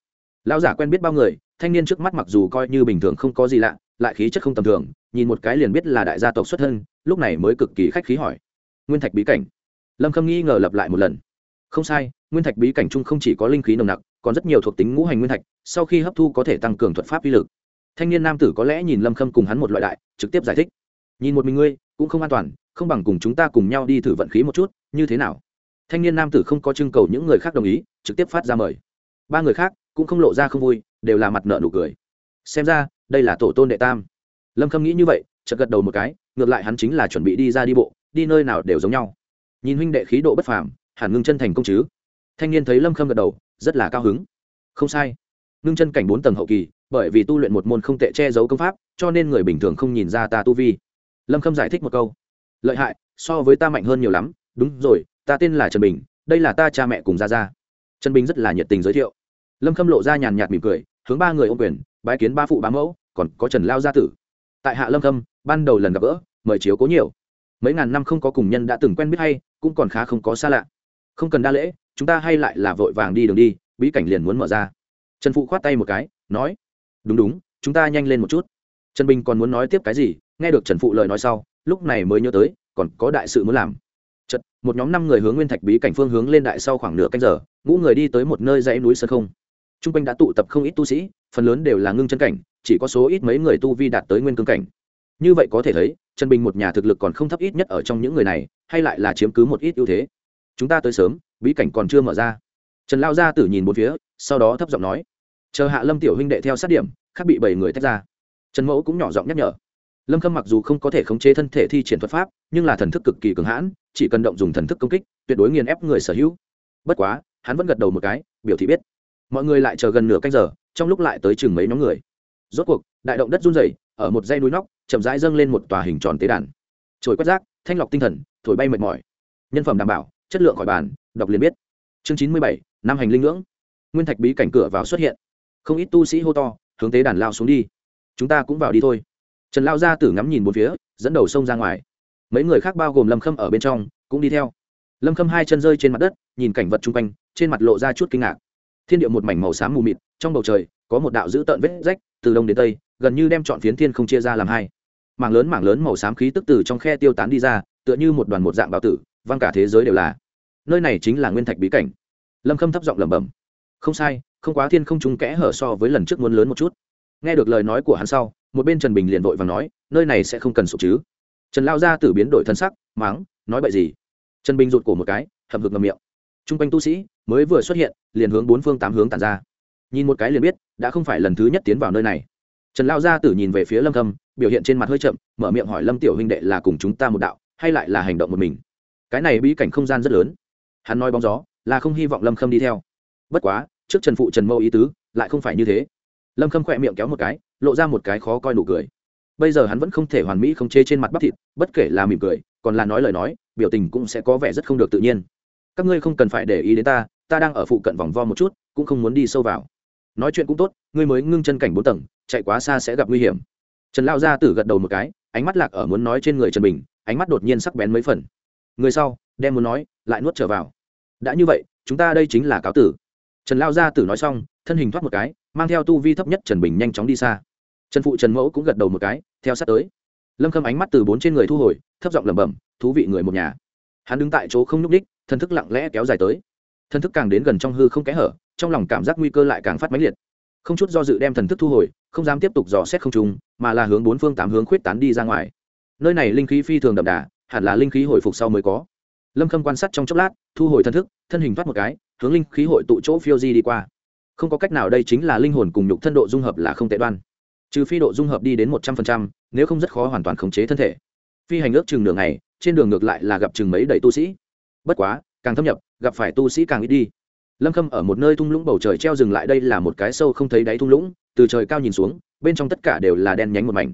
Lao giả quen biết bao người, thanh niên trước mắt mặc dù coi như bình thường không có gì lạ, lại khí chất không tầm thường, nhìn một cái liền biết là đại gia tộc xuất thân, lúc này mới cực kỳ khách khí hỏi. Nguyên thạch bí cảnh. Lâm khâm nghi ngờ lập lại một lần. Không sai, nguyên thạch bí cảnh chung không chỉ có linh khí nồng nặc còn rất nhiều thuộc tính ngũ hành nguyên thạch, sau khi hấp thu có thể tăng cường thuật pháp uy lực. Thanh niên nam tử có lẽ nhìn lâm khâm cùng hắn một loại đại, trực tiếp giải thích. Nhìn một mình ngươi, cũng không an toàn, không bằng cùng chúng ta cùng nhau đi thử vận khí một chút, như thế nào? Thanh niên nam tử không có trưng cầu những người khác đồng ý, trực tiếp phát ra mời. Ba người khác cũng không lộ ra không vui, đều là mặt nợ nụ cười. Xem ra, đây là tổ tôn đệ tam. Lâm khâm nghĩ như vậy, chợt gật đầu một cái, ngược lại hắn chính là chuẩn bị đi ra đi bộ, đi nơi nào đều giống nhau. Nhìn huynh đệ khí độ bất phàm, hẳn ngưng chân thành công chứ. Thanh niên thấy lâm khâm gật đầu rất là cao hứng. Không sai. Ngưng chân cảnh bốn tầng hậu kỳ, bởi vì tu luyện một môn không tệ che giấu công pháp, cho nên người bình thường không nhìn ra ta tu vi. Lâm khâm giải thích một câu. Lợi hại, so với ta mạnh hơn nhiều lắm. Đúng rồi, ta tên là trần bình, đây là ta cha mẹ cùng ra ra trần bình rất là nhiệt tình giới thiệu. Lâm khâm lộ ra nhàn nhạt mỉm cười, hướng ba người ô quyền, bái kiến ba phụ bá mẫu, còn có trần lao gia tử. Tại hạ lâm khâm, ban đầu lần gặp gỡ, mời chiếu cố nhiều. Mấy ngàn năm không có cùng nhân đã từng quen biết hay, cũng còn khá không có xa lạ. Không cần đa lễ chúng ta hay lại là vội vàng đi đường đi bí cảnh liền muốn mở ra. Trần phụ khoát tay một cái nói đúng đúng chúng ta nhanh lên một chút. Trần bình còn muốn nói tiếp cái gì nghe được trần phụ lời nói sau lúc này mới nhớ tới còn có đại sự muốn làm. Chật, một nhóm năm người hướng nguyên thạch bí cảnh phương hướng lên đại sau khoảng nửa canh giờ ngũ người đi tới một nơi dãy núi sơn không. T r u n g quanh đã tụ tập không ít tu sĩ phần lớn đều là ngưng chân cảnh chỉ có số ít mấy người tu vi đạt tới nguyên cương cảnh. Như vậy có thể thấy trần bình một nhà thực lực còn không thấp ít nhất ở trong những người này hay lại là chiếm cứ một ít ưu thế. Chúng ta tới sớm bí cảnh còn chưa mở ra. Trần lao gia tử nhìn một phía, sau đó thấp giọng nói, chờ hạ lâm tiểu huynh đệ theo sát điểm, khác bị bảy người tách ra. Trần mẫu cũng nhỏ giọng nhắc nhở. Lâm khâm mặc dù không có thể khống chế thân thể thi triển thuật pháp, nhưng là thần thức cực kỳ cường hãn, chỉ cần động dùng thần thức công kích, tuyệt đối nghiền ép người sở hữu. Bất quá, hắn vẫn gật đầu một cái, biểu thị biết. Mọi người lại chờ gần nửa canh giờ, trong lúc lại tới chừng mấy nhóm người. Rốt cuộc, đại động đất run rẩy, ở một dây núi nóc, chậm rãi dâng lên một tòa hình tròn tế đàn. Trồi quét rác, thanh lọc tinh thần, thổi bay mệt mỏi. Nhân phẩm đảm bảo, chất lượng khỏi bàn đọc liền biết. Chương chín mươi bảy năm hành linh ngưỡng. Nguyên thạch bí cảnh cửa vào xuất hiện. Không ít tu sĩ hô to, hướng tế đàn lao xuống đi. Chúng ta cũng vào đi thôi. Trần lao ra tử ngắm nhìn một phía, dẫn đầu sông ra ngoài. Mấy người khác bao gồm lâm khâm ở bên trong, cũng đi theo. Lâm khâm hai chân rơi trên mặt đất, nhìn cảnh vật chung quanh, trên mặt lộ ra chút kinh ngạc. Thiên điệu một mảnh màu xám mù mịt, trong bầu trời, có một đạo dữ tợn vết rách, từ đông đến tây, gần như đem chọn phiến thiên không chia ra làm hai. Mảng lớn mảng lớn màu xám khí tức từ trong khe tiêu tán đi ra, tựa như một đoàn một dạng bào tử, văng cả thế giới đều là nơi này chính là nguyên thạch bí cảnh. Lâm khâm thấp giọng lẩm bẩm. Không sai, không quá thiên không trúng kẽ hở so với lần trước muốn lớn một chút. Nghe được lời nói của hắn sau, một bên trần bình liền vội và nói, nơi này sẽ không cần sụp chứ. Trần lao ra tử biến đổi thân sắc máng nói bậy gì? Trần bình rụt cổ một cái hầm hực ngầm miệng. T r u n g quanh tu sĩ, mới vừa xuất hiện, liền hướng bốn phương tám hướng tàn ra. Nhìn một cái liền biết, đã không phải lần thứ nhất tiến vào nơi này. Trần lao gia tử nhìn về phía lâm khâm, biểu hiện trên mặt hơi chậm, mở miệng hỏi lâm tiểu huynh đệ là cùng chúng ta một đạo, hay lại là hành động một mình? Cái này bí cảnh không gian rất lớn hắn nói bóng gió, là không hy vọng lâm khâm đi theo. Bất quá, trước trần phụ trần mâu ý tứ, lại không phải như thế. Lâm khâm khỏe miệng kéo một cái, lộ ra một cái khó coi nụ cười. Bây giờ hắn vẫn không thể hoàn mỹ không chê trên mặt bắp thịt, bất kể là mỉm cười, còn là nói lời nói, biểu tình cũng sẽ có vẻ rất không được tự nhiên. Các ngươi không cần phải để ý đến ta ta đang ở phụ cận vòng vo một chút, cũng không muốn đi sâu vào. Nói chuyện cũng tốt, ngươi mới ngưng chân cảnh bốn tầng, chạy quá xa sẽ gặp nguy hiểm. Trần lao gia tử gật đầu một cái, ánh mắt lạc ở muốn nói trên người trần bình, ánh mắt đột nhiên sắc bén mấy phần. Người sau, đem muốn nói, lại nuốt trở vào đã như vậy, chúng ta đây chính là cáo tử. Trần lao gia tử nói xong, thân hình thoát một cái, mang theo tu vi thấp nhất trần bình nhanh chóng đi xa. Trần phụ trần mẫu cũng gật đầu một cái, theo sát tới. Lâm khâm ánh mắt từ bốn trên người thu hồi, thấp giọng lẩm bẩm, thú vị người một nhà. Hắn đứng tại chỗ không nhúc ních thân thức lặng lẽ kéo dài tới. Thân thức càng đến gần trong hư không kẽ hở, trong lòng cảm giác nguy cơ lại càng phát mãnh liệt. Không chút do dự đem thần thức thu hồi, không dám tiếp tục dò xét không trùng mà là hướng bốn phương tám hướng khuyết tán đi ra ngoài. Nơi này linh khí phi thường đậm đà, hẳn là linh khí hồi phục sau mới có lâm khâm quan sát trong chốc lát, thu hồi thân thức, thân hình thoát một cái, hướng linh khí hội tụ chỗ phiêu di đi qua. Không có cách nào, đây chính là linh hồn cùng nhục thân độ dung hợp là không tệ đoan. Trừ phi độ dung hợp đi đến một trăm phần trăm, nếu không rất khó hoàn toàn khống chế thân thể. Phi hành ước chừng nửa ngày, trên đường ngược lại là gặp chừng mấy đầy tu sĩ. Bất quá, càng thâm nhập, gặp phải tu sĩ càng ít đi. Lâm khâm ở một nơi thung lũng bầu trời treo dừng lại đây là một cái sâu không thấy đáy thung lũng, từ trời cao nhìn xuống, bên trong tất cả đều là đen nhánh một mảnh.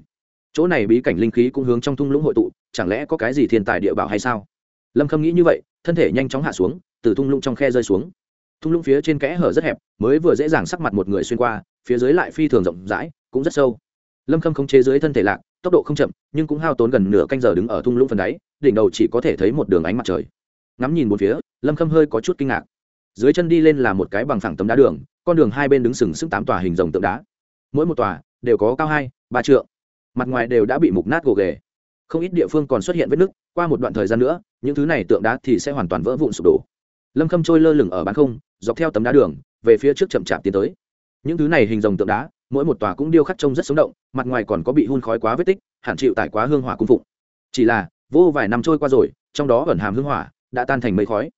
Chỗ này bí cảnh linh khí cũng hướng trong thung lũng hội tụ, chẳng lẽ có cái gì thiên tài địa bảo hay sao? Lâm khâm nghĩ như vậy, thân thể nhanh chóng hạ xuống, từ thung lũng trong khe rơi xuống. Thung lũng phía trên kẽ hở rất hẹp, mới vừa dễ dàng sắc mặt một người xuyên qua, phía dưới lại phi thường rộng rãi, cũng rất sâu. Lâm khâm không chế dưới thân thể lạc, tốc độ không chậm, nhưng cũng hao tốn gần nửa canh giờ đứng ở thung lũng phần đáy, đỉnh đầu chỉ có thể thấy một đường ánh mặt trời. Ngắm nhìn một phía, lâm khâm hơi có chút kinh ngạc. Dưới chân đi lên là một cái bằng phẳng tấm đá đường, con đường hai bên đứng sừng sững tám tòa hình rồng tượng đá. Mỗi một tòa đều có cao hai, ba trượng. Mặt ngoài đều đã bị mục nát gồ ghề không ít địa phương còn xuất hiện vết nứt, qua một đoạn thời gian nữa, những thứ này tượng đá thì sẽ hoàn toàn vỡ vụn sụp đổ. Lâm khâm trôi lơ lửng ở bán không, dọc theo tấm đá đường, về phía trước chậm chạp tiến tới. Những thứ này hình rồng tượng đá, mỗi một tòa cũng điêu khắc trông rất sống động, mặt ngoài còn có bị hun khói quá vết tích, hẳn chịu tải quá hương hỏa cung phụng. Chỉ là, vô vài năm trôi qua rồi, trong đó ẩn hàm hương hỏa đã tan thành mây khói.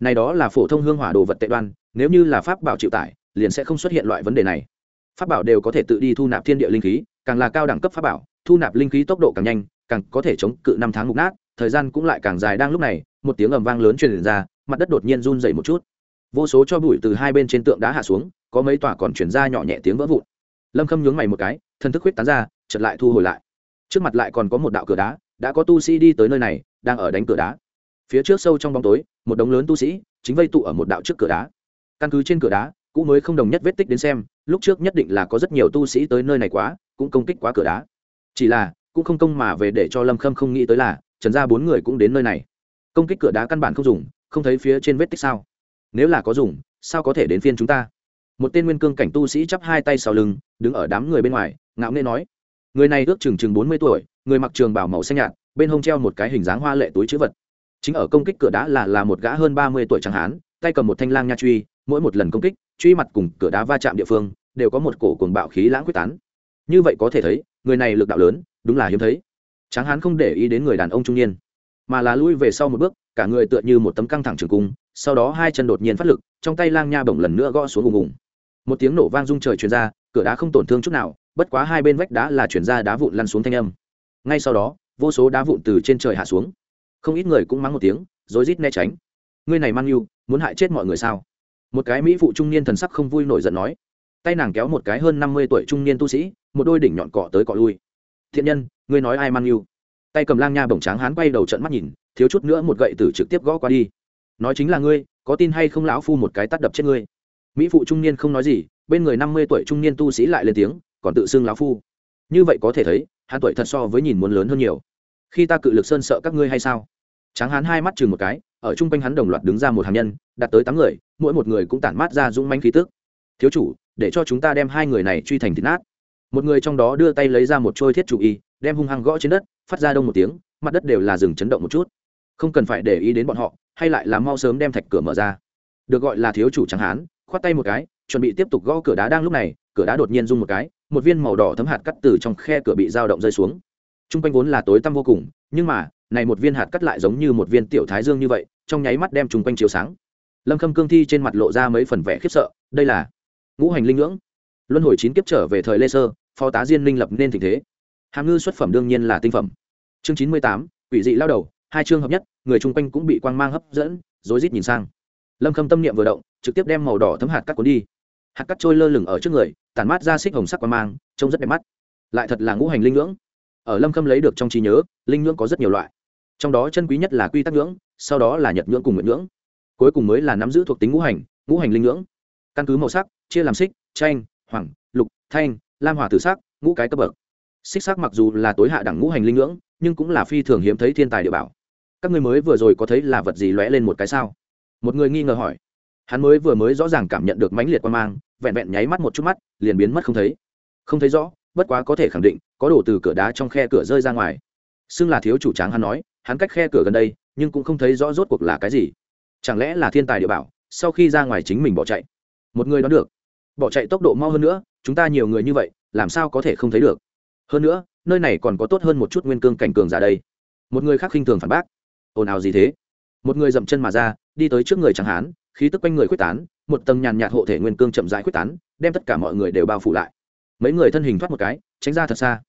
Này đó là phổ thông hương hỏa đồ vật tệ đoan, nếu như là pháp bảo chịu tải, liền sẽ không xuất hiện loại vấn đề này. Pháp bảo đều có thể tự đi thu nạp thiên địa linh khí, càng là cao đẳng cấp pháp bảo thu nạp linh khí tốc độ càng nhanh, càng có thể chống cự năm tháng mục nát. Thời gian cũng lại càng dài. Đang lúc này, một tiếng ầm vang lớn truyền ra, mặt đất đột nhiên run dậy một chút. Vô số cho bụi từ hai bên trên tượng đá hạ xuống, có mấy tòa còn chuyển ra nhỏ nhẹ tiếng vỡ vụn. Lâm khâm nhướng mày một cái thân thức huyết tán ra chật lại thu hồi lại. Trước mặt lại còn có một đạo cửa đá, đã có tu sĩ đi tới nơi này, đang ở đánh cửa đá. Phía trước sâu trong bóng tối, một đống lớn tu sĩ chính vây tụ ở một đạo trước cửa đá. Căn cứ trên cửa đá, cũ mới không đồng nhất vết tích đến xem, lúc trước nhất định là có rất nhiều tu sĩ tới nơi này quá, cũng công kích quá cửa đá chỉ là, cũng không công mà về để cho lâm khâm không nghĩ tới là, trần gia bốn người cũng đến nơi này. Công kích cửa đá căn bản không dùng, không thấy phía trên vết tích sao? Nếu là có dùng, sao có thể đến phiên chúng ta? Một tên nguyên cương cảnh tu sĩ chắp hai tay sau lưng, đứng ở đám người bên ngoài, ngạo nghê nói. Người này ước chừng chừng bốn mươi tuổi, người mặc trường bảo màu xanh nhạt, bên hông treo một cái hình dáng hoa lệ túi chữ vật. Chính ở công kích cửa đá là là một gã hơn ba mươi tuổi chẳng hán, tay cầm một thanh lang nha truy, mỗi một lần công kích, truy mặt cùng cửa đá va chạm địa phương, đều có một cổ cuồng bạo khí lãng quyết tán như vậy có thể thấy, người này lực đạo lớn, đúng là hiếm thấy. Tráng hán không để ý đến người đàn ông trung niên, mà là lui về sau một bước, cả người tựa như một tấm căng thẳng trường cung, sau đó hai chân đột nhiên phát lực, trong tay lang nha bổng lần nữa gõ xuống ùng ùng. Một tiếng nổ vang rung trời truyền ra, cửa đá không tổn thương chút nào, bất quá hai bên vách đá là chuyển ra đá vụn lăn xuống thanh âm. Ngay sau đó, vô số đá vụn từ trên trời hạ xuống. Không ít người cũng mắng một tiếng rối rít né tránh. Ngươi này mang yêu muốn hại chết mọi người sao? Một cái mỹ phụ trung niên thần sắc không vui nổi giận nói tay nàng kéo một cái hơn năm mươi tuổi trung niên tu sĩ, một đôi đỉnh nhọn cọ tới cọ lui. Thiện nhân, ngươi nói ai mang yêu? Tay cầm lang nha bổng tráng hán quay đầu trận mắt nhìn, thiếu chút nữa một gậy tử trực tiếp gõ qua đi. Nói chính là ngươi, có tin hay không lão phu một cái tắt đập chết ngươi? Mỹ phụ trung niên không nói gì, bên người năm mươi tuổi trung niên tu sĩ lại lên tiếng, còn tự xưng lão phu. Như vậy có thể thấy, hắn tuổi thật so với nhìn muốn lớn hơn nhiều. Khi ta cự lực sơn sợ các ngươi hay sao? Tráng hán hai mắt chừng một cái, ở chung quanh hắn đồng loạt đứng ra một hàng nhân đạt tới tám người, mỗi một người cũng tản mát ra dũng manh khí tức. Thiếu chủ để cho chúng ta đem hai người này truy thành thịt nát. Một người trong đó đưa tay lấy ra một trôi thiết chủ y, đem hung hăng gõ trên đất, phát ra đông một tiếng, mặt đất đều là rừng chấn động một chút. Không cần phải để ý đến bọn họ, hay lại là mau sớm đem thạch cửa mở ra. Được gọi là thiếu chủ tráng hán, khoát tay một cái, chuẩn bị tiếp tục gõ cửa đá đang lúc này, cửa đá đột nhiên rung một cái, một viên màu đỏ thấm hạt cắt từ trong khe cửa bị dao động rơi xuống. T r u n g quanh vốn là tối tăm vô cùng, nhưng mà, này một viên hạt cắt lại giống như một viên tiểu thái dương như vậy, trong nháy mắt đem chung quanh chiếu sáng. Lâm khâm cương thi trên mặt lộ ra mấy phần vẻ khiếp sợ, đây là ngũ hành linh ngưỡng. Luân hồi chín kiếp trở về thời lê sơ, phó tá diên linh lập nên tình thế. Hàm ngư xuất phẩm đương nhiên là tinh phẩm. Chương chín mươi tám, quỷ dị lao đầu, hai chương hợp nhất, người chung quanh cũng bị quang mang hấp dẫn, rối rít nhìn sang. Lâm khâm tâm niệm vừa động, trực tiếp đem màu đỏ thấm hạt cắt cuốn đi. Hạt cắt trôi lơ lửng ở trước người, tản mát ra xích hồng sắc quang mang, trông rất đẹp mắt. Lại thật là ngũ hành linh ngưỡng. Ở lâm khâm lấy được trong trí nhớ, linh ngưỡng có rất nhiều loại. Trong đó chân quý nhất là quy tắc ngưỡng, sau đó là nhật ngưỡng cùng nguyện ngưỡng. Cuối cùng mới là nắm giữ thuộc tính ngũ hành ngũ hành linh ngưỡng. Căn cứ màu sắc chia làm xích tranh hoàng lục, thanh, lam hỏa tử sắc, ngũ cái cấp bậc. Xích sắc mặc dù là tối hạ đẳng ngũ hành linh ngưỡng, nhưng cũng là phi thường hiếm thấy thiên tài địa bảo. Các người mới vừa rồi có thấy là vật gì lóe lên một cái sao? Một người nghi ngờ hỏi. Hắn mới vừa mới rõ ràng cảm nhận được mãnh liệt quan mang, vẹn vẹn nháy mắt một chút mắt, liền biến mất không thấy. Không thấy rõ, bất quá có thể khẳng định, có đổ từ cửa đá trong khe cửa rơi ra ngoài. Xưng là thiếu chủ tráng hắn nói, hắn cách khe cửa gần đây, nhưng cũng không thấy rõ rốt cuộc là cái gì. Chẳng lẽ là thiên tài địa bảo, sau khi ra ngoài chính mình bỏ chạy? Một người đoán được bỏ chạy tốc độ mau hơn nữa, chúng ta nhiều người như vậy, làm sao có thể không thấy được? Hơn nữa, nơi này còn có tốt hơn một chút nguyên cương cảnh cường giả đây. Một người khác khinh thường phản bác. Ồn ào gì thế? Một người dậm chân mà ra, đi tới trước người chẳng hán, khí tức quanh người quyết tán, một tầng nhàn nhạt hộ thể nguyên cương chậm rãi quyết tán, đem tất cả mọi người đều bao phủ lại. Mấy người thân hình thoát một cái, tránh ra thật xa.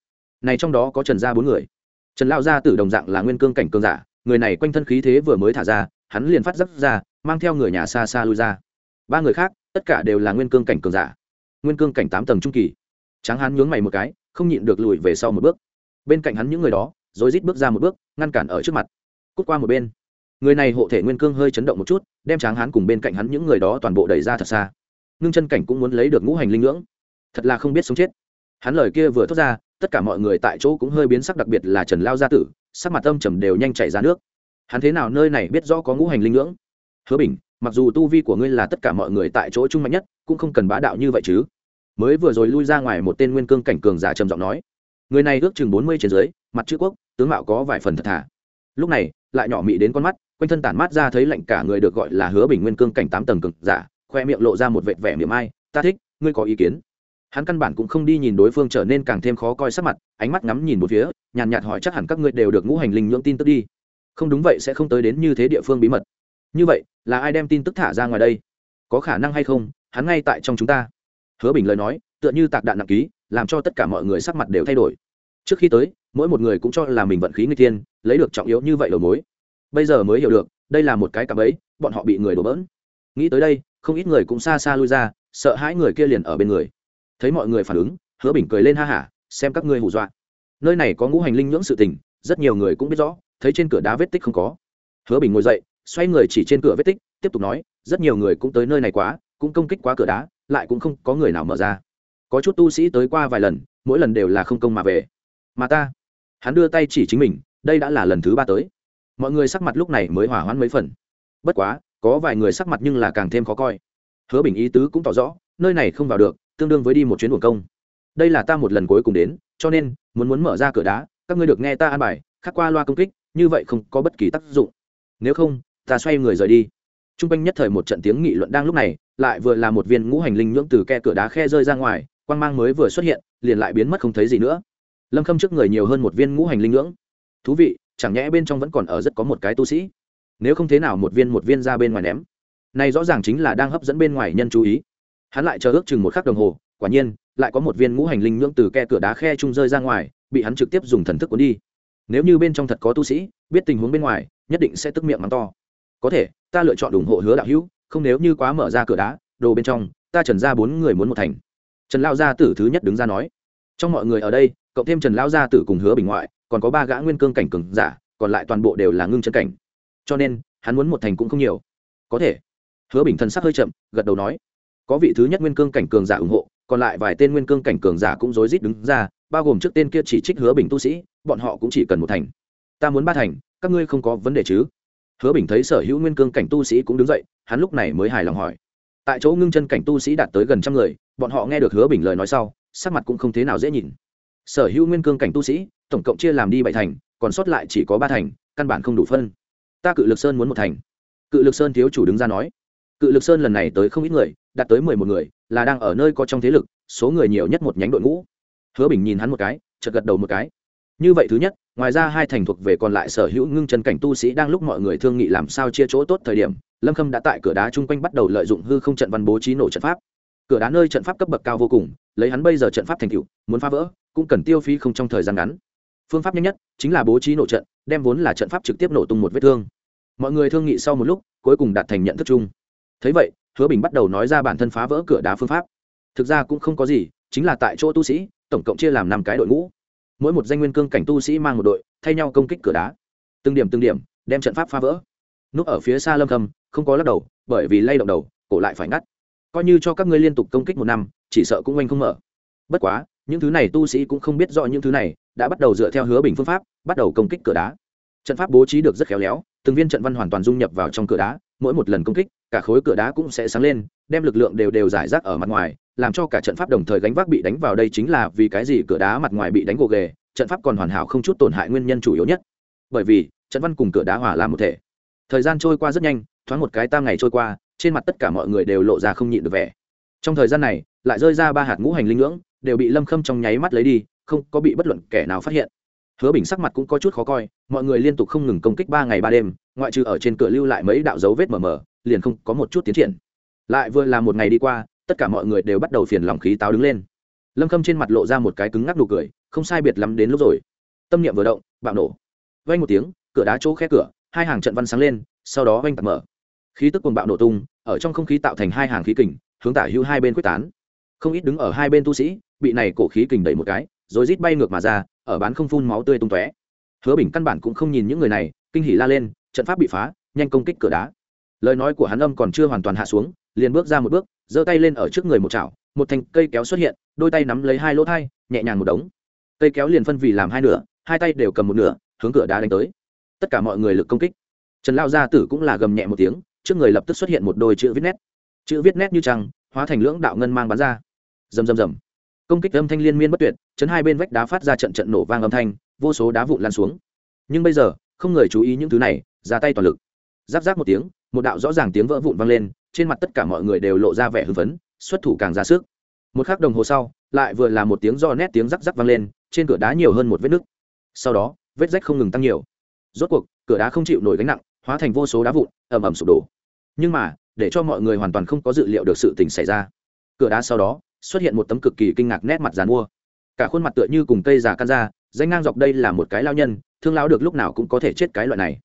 Này trong đó có trần gia bốn người. Trần lao gia tử đồng dạng là nguyên cương cảnh cường giả, người này quanh thân khí thế vừa mới thả ra, hắn liền phát dấp ra, mang theo người nhà xa xa lui ra. Ba người khác tất cả đều là nguyên cương cảnh cường giả. Nguyên cương cảnh tám tầng trung kỳ. Tráng Hán nhướng mày một cái, không nhịn được lùi về sau một bước. Bên cạnh hắn những người đó, rồi rít bước ra một bước, ngăn cản ở trước mặt. Cút qua một bên. Người này hộ thể nguyên cương hơi chấn động một chút, đem tráng Hán cùng bên cạnh hắn những người đó toàn bộ đẩy ra thật xa. Ngưng chân cảnh cũng muốn lấy được ngũ hành linh ngưỡng. Thật là không biết sống chết. Hắn lời kia vừa thốt ra, tất cả mọi người tại chỗ cũng hơi biến sắc đặc biệt là trần lao gia tử, sắc mặt âm trầm đều nhanh chảy ra nước. Hắn thế nào nơi này biết rõ có ngũ hành linh ngưỡng? Hứa bình mặc dù tu vi của ngươi là tất cả mọi người tại chỗ trung mạnh nhất, cũng không cần bá đạo như vậy chứ. Mới vừa rồi lui ra ngoài một tên nguyên cương cảnh cường giả trầm giọng nói, người này ước chừng bốn mươi trên dưới, mặt chữ quốc, tướng mạo có vài phần thật thà. Lúc này, lại nhỏ mị đến con mắt, quanh thân tản mát ra thấy lạnh cả người được gọi là hứa bình nguyên cương cảnh tám tầng cường giả, khoe miệng lộ ra một vệt vẻ miệng ai ta thích, ngươi có ý kiến. Hắn căn bản cũng không đi nhìn đối phương trở nên càng thêm khó coi sắc mặt, ánh mắt ngắm nhìn một phía, nhàn nhạt hỏi chắc hẳn các ngươi đều được ngũ hành linh nhưỡng tin tức đi. Không đúng vậy sẽ không tới đến như thế địa phương bí mật như vậy, là ai đem tin tức thả ra ngoài đây? Có khả năng hay không, hắn ngay tại trong chúng ta. Hứa bình lời nói, tựa như tạc đạn nặng ký, làm cho tất cả mọi người sắc mặt đều thay đổi. Trước khi tới, mỗi một người cũng cho là mình vận khí người thiên, lấy được trọng yếu như vậy đầu mối. Bây giờ mới hiểu được, đây là một cái cặp ấy bọn họ bị người đổ bỡn. Nghĩ tới đây, không ít người cũng xa xa lui ra, sợ hãi người kia liền ở bên người. Thấy mọi người phản ứng, hứa bình cười lên ha hả, xem các ngươi hù dọa. Nơi này có ngũ hành linh nhưỡng sự tình, rất nhiều người cũng biết rõ, thấy trên cửa đá vết tích không có. Hứa bình ngồi dậy xoay người chỉ trên cửa vết tích, tiếp tục nói, rất nhiều người cũng tới nơi này quá, cũng công kích quá cửa đá, lại cũng không có người nào mở ra. Có chút tu sĩ tới qua vài lần, mỗi lần đều là không công mà về. Mà ta, hắn đưa tay chỉ chính mình, đây đã là lần thứ ba tới. Mọi người sắc mặt lúc này mới hỏa hoãn mấy phần. Bất quá, có vài người sắc mặt nhưng là càng thêm khó coi. Hứa bình ý tứ cũng tỏ rõ, nơi này không vào được, tương đương với đi một chuyến buồng công. Đây là ta một lần cuối cùng đến, cho nên, muốn muốn mở ra cửa đá, các ngươi được nghe ta an bài, khắc qua loa công kích, như vậy không có bất kỳ tác dụng. Nếu không ta xoay người rời đi. T r u n g quanh nhất thời một trận tiếng nghị luận đang lúc này, lại vừa là một viên ngũ hành linh nhưỡng từ ke cửa đá khe rơi ra ngoài quan g mang mới vừa xuất hiện, liền lại biến mất không thấy gì nữa. Lâm khâm trước người nhiều hơn một viên ngũ hành linh nhưỡng. Thú vị, chẳng nhẽ bên trong vẫn còn ở rất có một cái tu sĩ. Nếu không thế nào một viên một viên ra bên ngoài ném. Này rõ ràng chính là đang hấp dẫn bên ngoài nhân chú ý. Hắn lại chờ ước chừng một khắc đồng hồ, quả nhiên, lại có một viên ngũ hành linh nhưỡng từ ke cửa đá khe trung rơi ra ngoài, bị hắn trực tiếp dùng thần thức cuốn đi. Nếu như bên trong thật có tu sĩ, biết tình huống bên ngoài, nhất định sẽ tức miệng mắng to có thể, ta lựa chọn ủng hộ hứa đạo hữu, không nếu như quá mở ra cửa đá, đồ bên trong, ta trần ra bốn người muốn một thành. Trần lao gia tử thứ nhất đứng ra nói. Trong mọi người ở đây, cộng thêm trần lao gia tử cùng hứa bình ngoại, còn có ba gã nguyên cương cảnh cường giả, còn lại toàn bộ đều là ngưng chân cảnh. Cho nên, hắn muốn một thành cũng không nhiều. Có thể. Hứa bình thần sắc hơi chậm, gật đầu nói. Có vị thứ nhất nguyên cương cảnh cường giả ủng hộ, còn lại vài tên nguyên cương cảnh cường giả cũng rối rít đứng ra, bao gồm trước tên kia chỉ trích hứa bình tu sĩ, bọn họ cũng chỉ cần một thành. Ta muốn ba thành, các ngươi không có vấn đề chứ? Hứa bình thấy sở hữu nguyên cương cảnh tu sĩ cũng đứng dậy, hắn lúc này mới hài lòng hỏi. Tại chỗ ngưng chân cảnh tu sĩ đạt tới gần trăm người, bọn họ nghe được hứa bình lời nói sau, sắc mặt cũng không thế nào dễ nhìn. Sở hữu nguyên cương cảnh tu sĩ, tổng cộng chia làm đi bảy thành, còn sót lại chỉ có ba thành, căn bản không đủ phân. Ta cự lực sơn muốn một thành. Cự lực sơn thiếu chủ đứng ra nói. Cự lực sơn lần này tới không ít người, đạt tới mười một người, là đang ở nơi có trong thế lực, số người nhiều nhất một nhánh đội ngũ. Hứa bình nhìn hắn một cái, chợt gật đầu một cái như vậy thứ nhất, ngoài ra hai thành thuộc về còn lại sở hữu ngưng chân cảnh tu sĩ đang lúc mọi người thương nghị làm sao chia chỗ tốt thời điểm, lâm khâm đã tại cửa đá chung quanh bắt đầu lợi dụng hư không trận văn bố trí nổ trận pháp. Cửa đá nơi trận pháp cấp bậc cao vô cùng, lấy hắn bây giờ trận pháp thành cựu muốn phá vỡ, cũng cần tiêu phí không trong thời gian ngắn. Phương pháp nhanh nhất chính là bố trí nổ trận, đem vốn là trận pháp trực tiếp nổ tung một vết thương. Mọi người thương nghị sau một lúc, cuối cùng đạt thành nhận thức chung. Thấy vậy, hứa bình bắt đầu nói ra bản thân phá vỡ cửa đá phương pháp. Thực ra cũng không có gì, chính là tại chỗ tu sĩ, tổng cộng chia làm năm cái đội ngũ mỗi một danh nguyên cương cảnh tu sĩ mang một đội, thay nhau công kích cửa đá. Từng điểm từng điểm, đem trận pháp phá vỡ. Núp ở phía xa lâm khâm không có lắc đầu, bởi vì lay động đầu, cổ lại phải ngắt. Coi như cho các ngươi liên tục công kích một năm, chỉ sợ cũng oanh không mở. Bất quá, những thứ này tu sĩ cũng không biết rõ những thứ này, đã bắt đầu dựa theo hứa bình phương pháp, bắt đầu công kích cửa đá. Trận pháp bố trí được rất khéo léo, từng viên trận văn hoàn toàn dung nhập vào trong cửa đá, mỗi một lần công kích, cả khối cửa đá cũng sẽ sáng lên, đem lực lượng đều đều giải rác ở mặt ngoài làm cho cả trận pháp đồng thời gánh vác bị đánh vào đây chính là vì cái gì cửa đá mặt ngoài bị đánh gồ ghề, trận pháp còn hoàn hảo không chút tổn hại nguyên nhân chủ yếu nhất. Bởi vì, trận văn cùng cửa đá hòa làm một thể. Thời gian trôi qua rất nhanh, thoáng một cái tam ngày trôi qua, trên mặt tất cả mọi người đều lộ ra không nhịn được vẻ. Trong thời gian này, lại rơi ra ba hạt ngũ hành linh ngưỡng, đều bị lâm khâm trong nháy mắt lấy đi, không có bị bất luận kẻ nào phát hiện. Hứa bình sắc mặt cũng có chút khó coi, mọi người liên tục không ngừng công kích ba ngày ba đêm, ngoại trừ ở trên cửa lưu lại mấy đạo dấu vết mờ mờ, liền không có một chút tiến triển. Lại vừa là một ngày đi qua tất cả mọi người đều bắt đầu phiền lòng khí táo đứng lên. Lâm khâm trên mặt lộ ra một cái cứng ngắc nụ cười, không sai biệt lắm đến lúc rồi. Tâm niệm vừa động, bạo nổ. Vay một tiếng, cửa đá chỗ khe cửa, hai hàng trận văn sáng lên, sau đó vanh tạt mở. Khí tức cuồng bạo nổ tung, ở trong không khí tạo thành hai hàng khí kình, hướng tả hữu hai bên quyết tán. Không ít đứng ở hai bên tu sĩ, bị này cổ khí kình đẩy một cái, rồi rít bay ngược mà ra, ở bán không phun máu tươi tung tóe. Hứa bình căn bản cũng không nhìn những người này, kinh hỉ la lên, trận pháp bị phá, nhanh công kích cửa đá. Lời nói của hắn âm còn chưa hoàn toàn hạ xuống liền bước ra một bước, giơ tay lên ở trước người một chảo, một thành cây kéo xuất hiện, đôi tay nắm lấy hai lỗ thai, nhẹ nhàng một đống. Cây kéo liền phân vì làm hai nửa, hai tay đều cầm một nửa, hướng cửa đá đánh tới. Tất cả mọi người lực công kích. Trần lao gia tử cũng là gầm nhẹ một tiếng, trước người lập tức xuất hiện một đôi chữ viết nét. Chữ viết nét như trăng, hóa thành lưỡng đạo ngân mang bắn ra. Rầm rầm rầm. Công kích âm thanh liên miên bất tuyệt, chấn hai bên vách đá phát ra trận trận nổ vang âm thanh, vô số đá vụn lan xuống. Nhưng bây giờ, không người chú ý những thứ này, ra tay toàn lực. Giáp giáp một tiếng, một đạo rõ ràng tiếng vỡ vụn vang lên trên mặt tất cả mọi người đều lộ ra vẻ hưng phấn, xuất thủ càng ra sức. Một khắc đồng hồ sau, lại vừa là một tiếng do nét tiếng rắc rắc vang lên, trên cửa đá nhiều hơn một vết nứt. Sau đó, vết rách không ngừng tăng nhiều. Rốt cuộc, cửa đá không chịu nổi gánh nặng, hóa thành vô số đá vụn, ầm ầm sụp đổ. Nhưng mà, để cho mọi người hoàn toàn không có dự liệu được sự tình xảy ra. Cửa đá sau đó, xuất hiện một tấm cực kỳ kinh ngạc nét mặt dàn mua. Cả khuôn mặt tựa như cùng cây già căn ra danh ngang dọc đây là một cái lao nhân, thương lao được lúc nào cũng có thể chết cái loại này.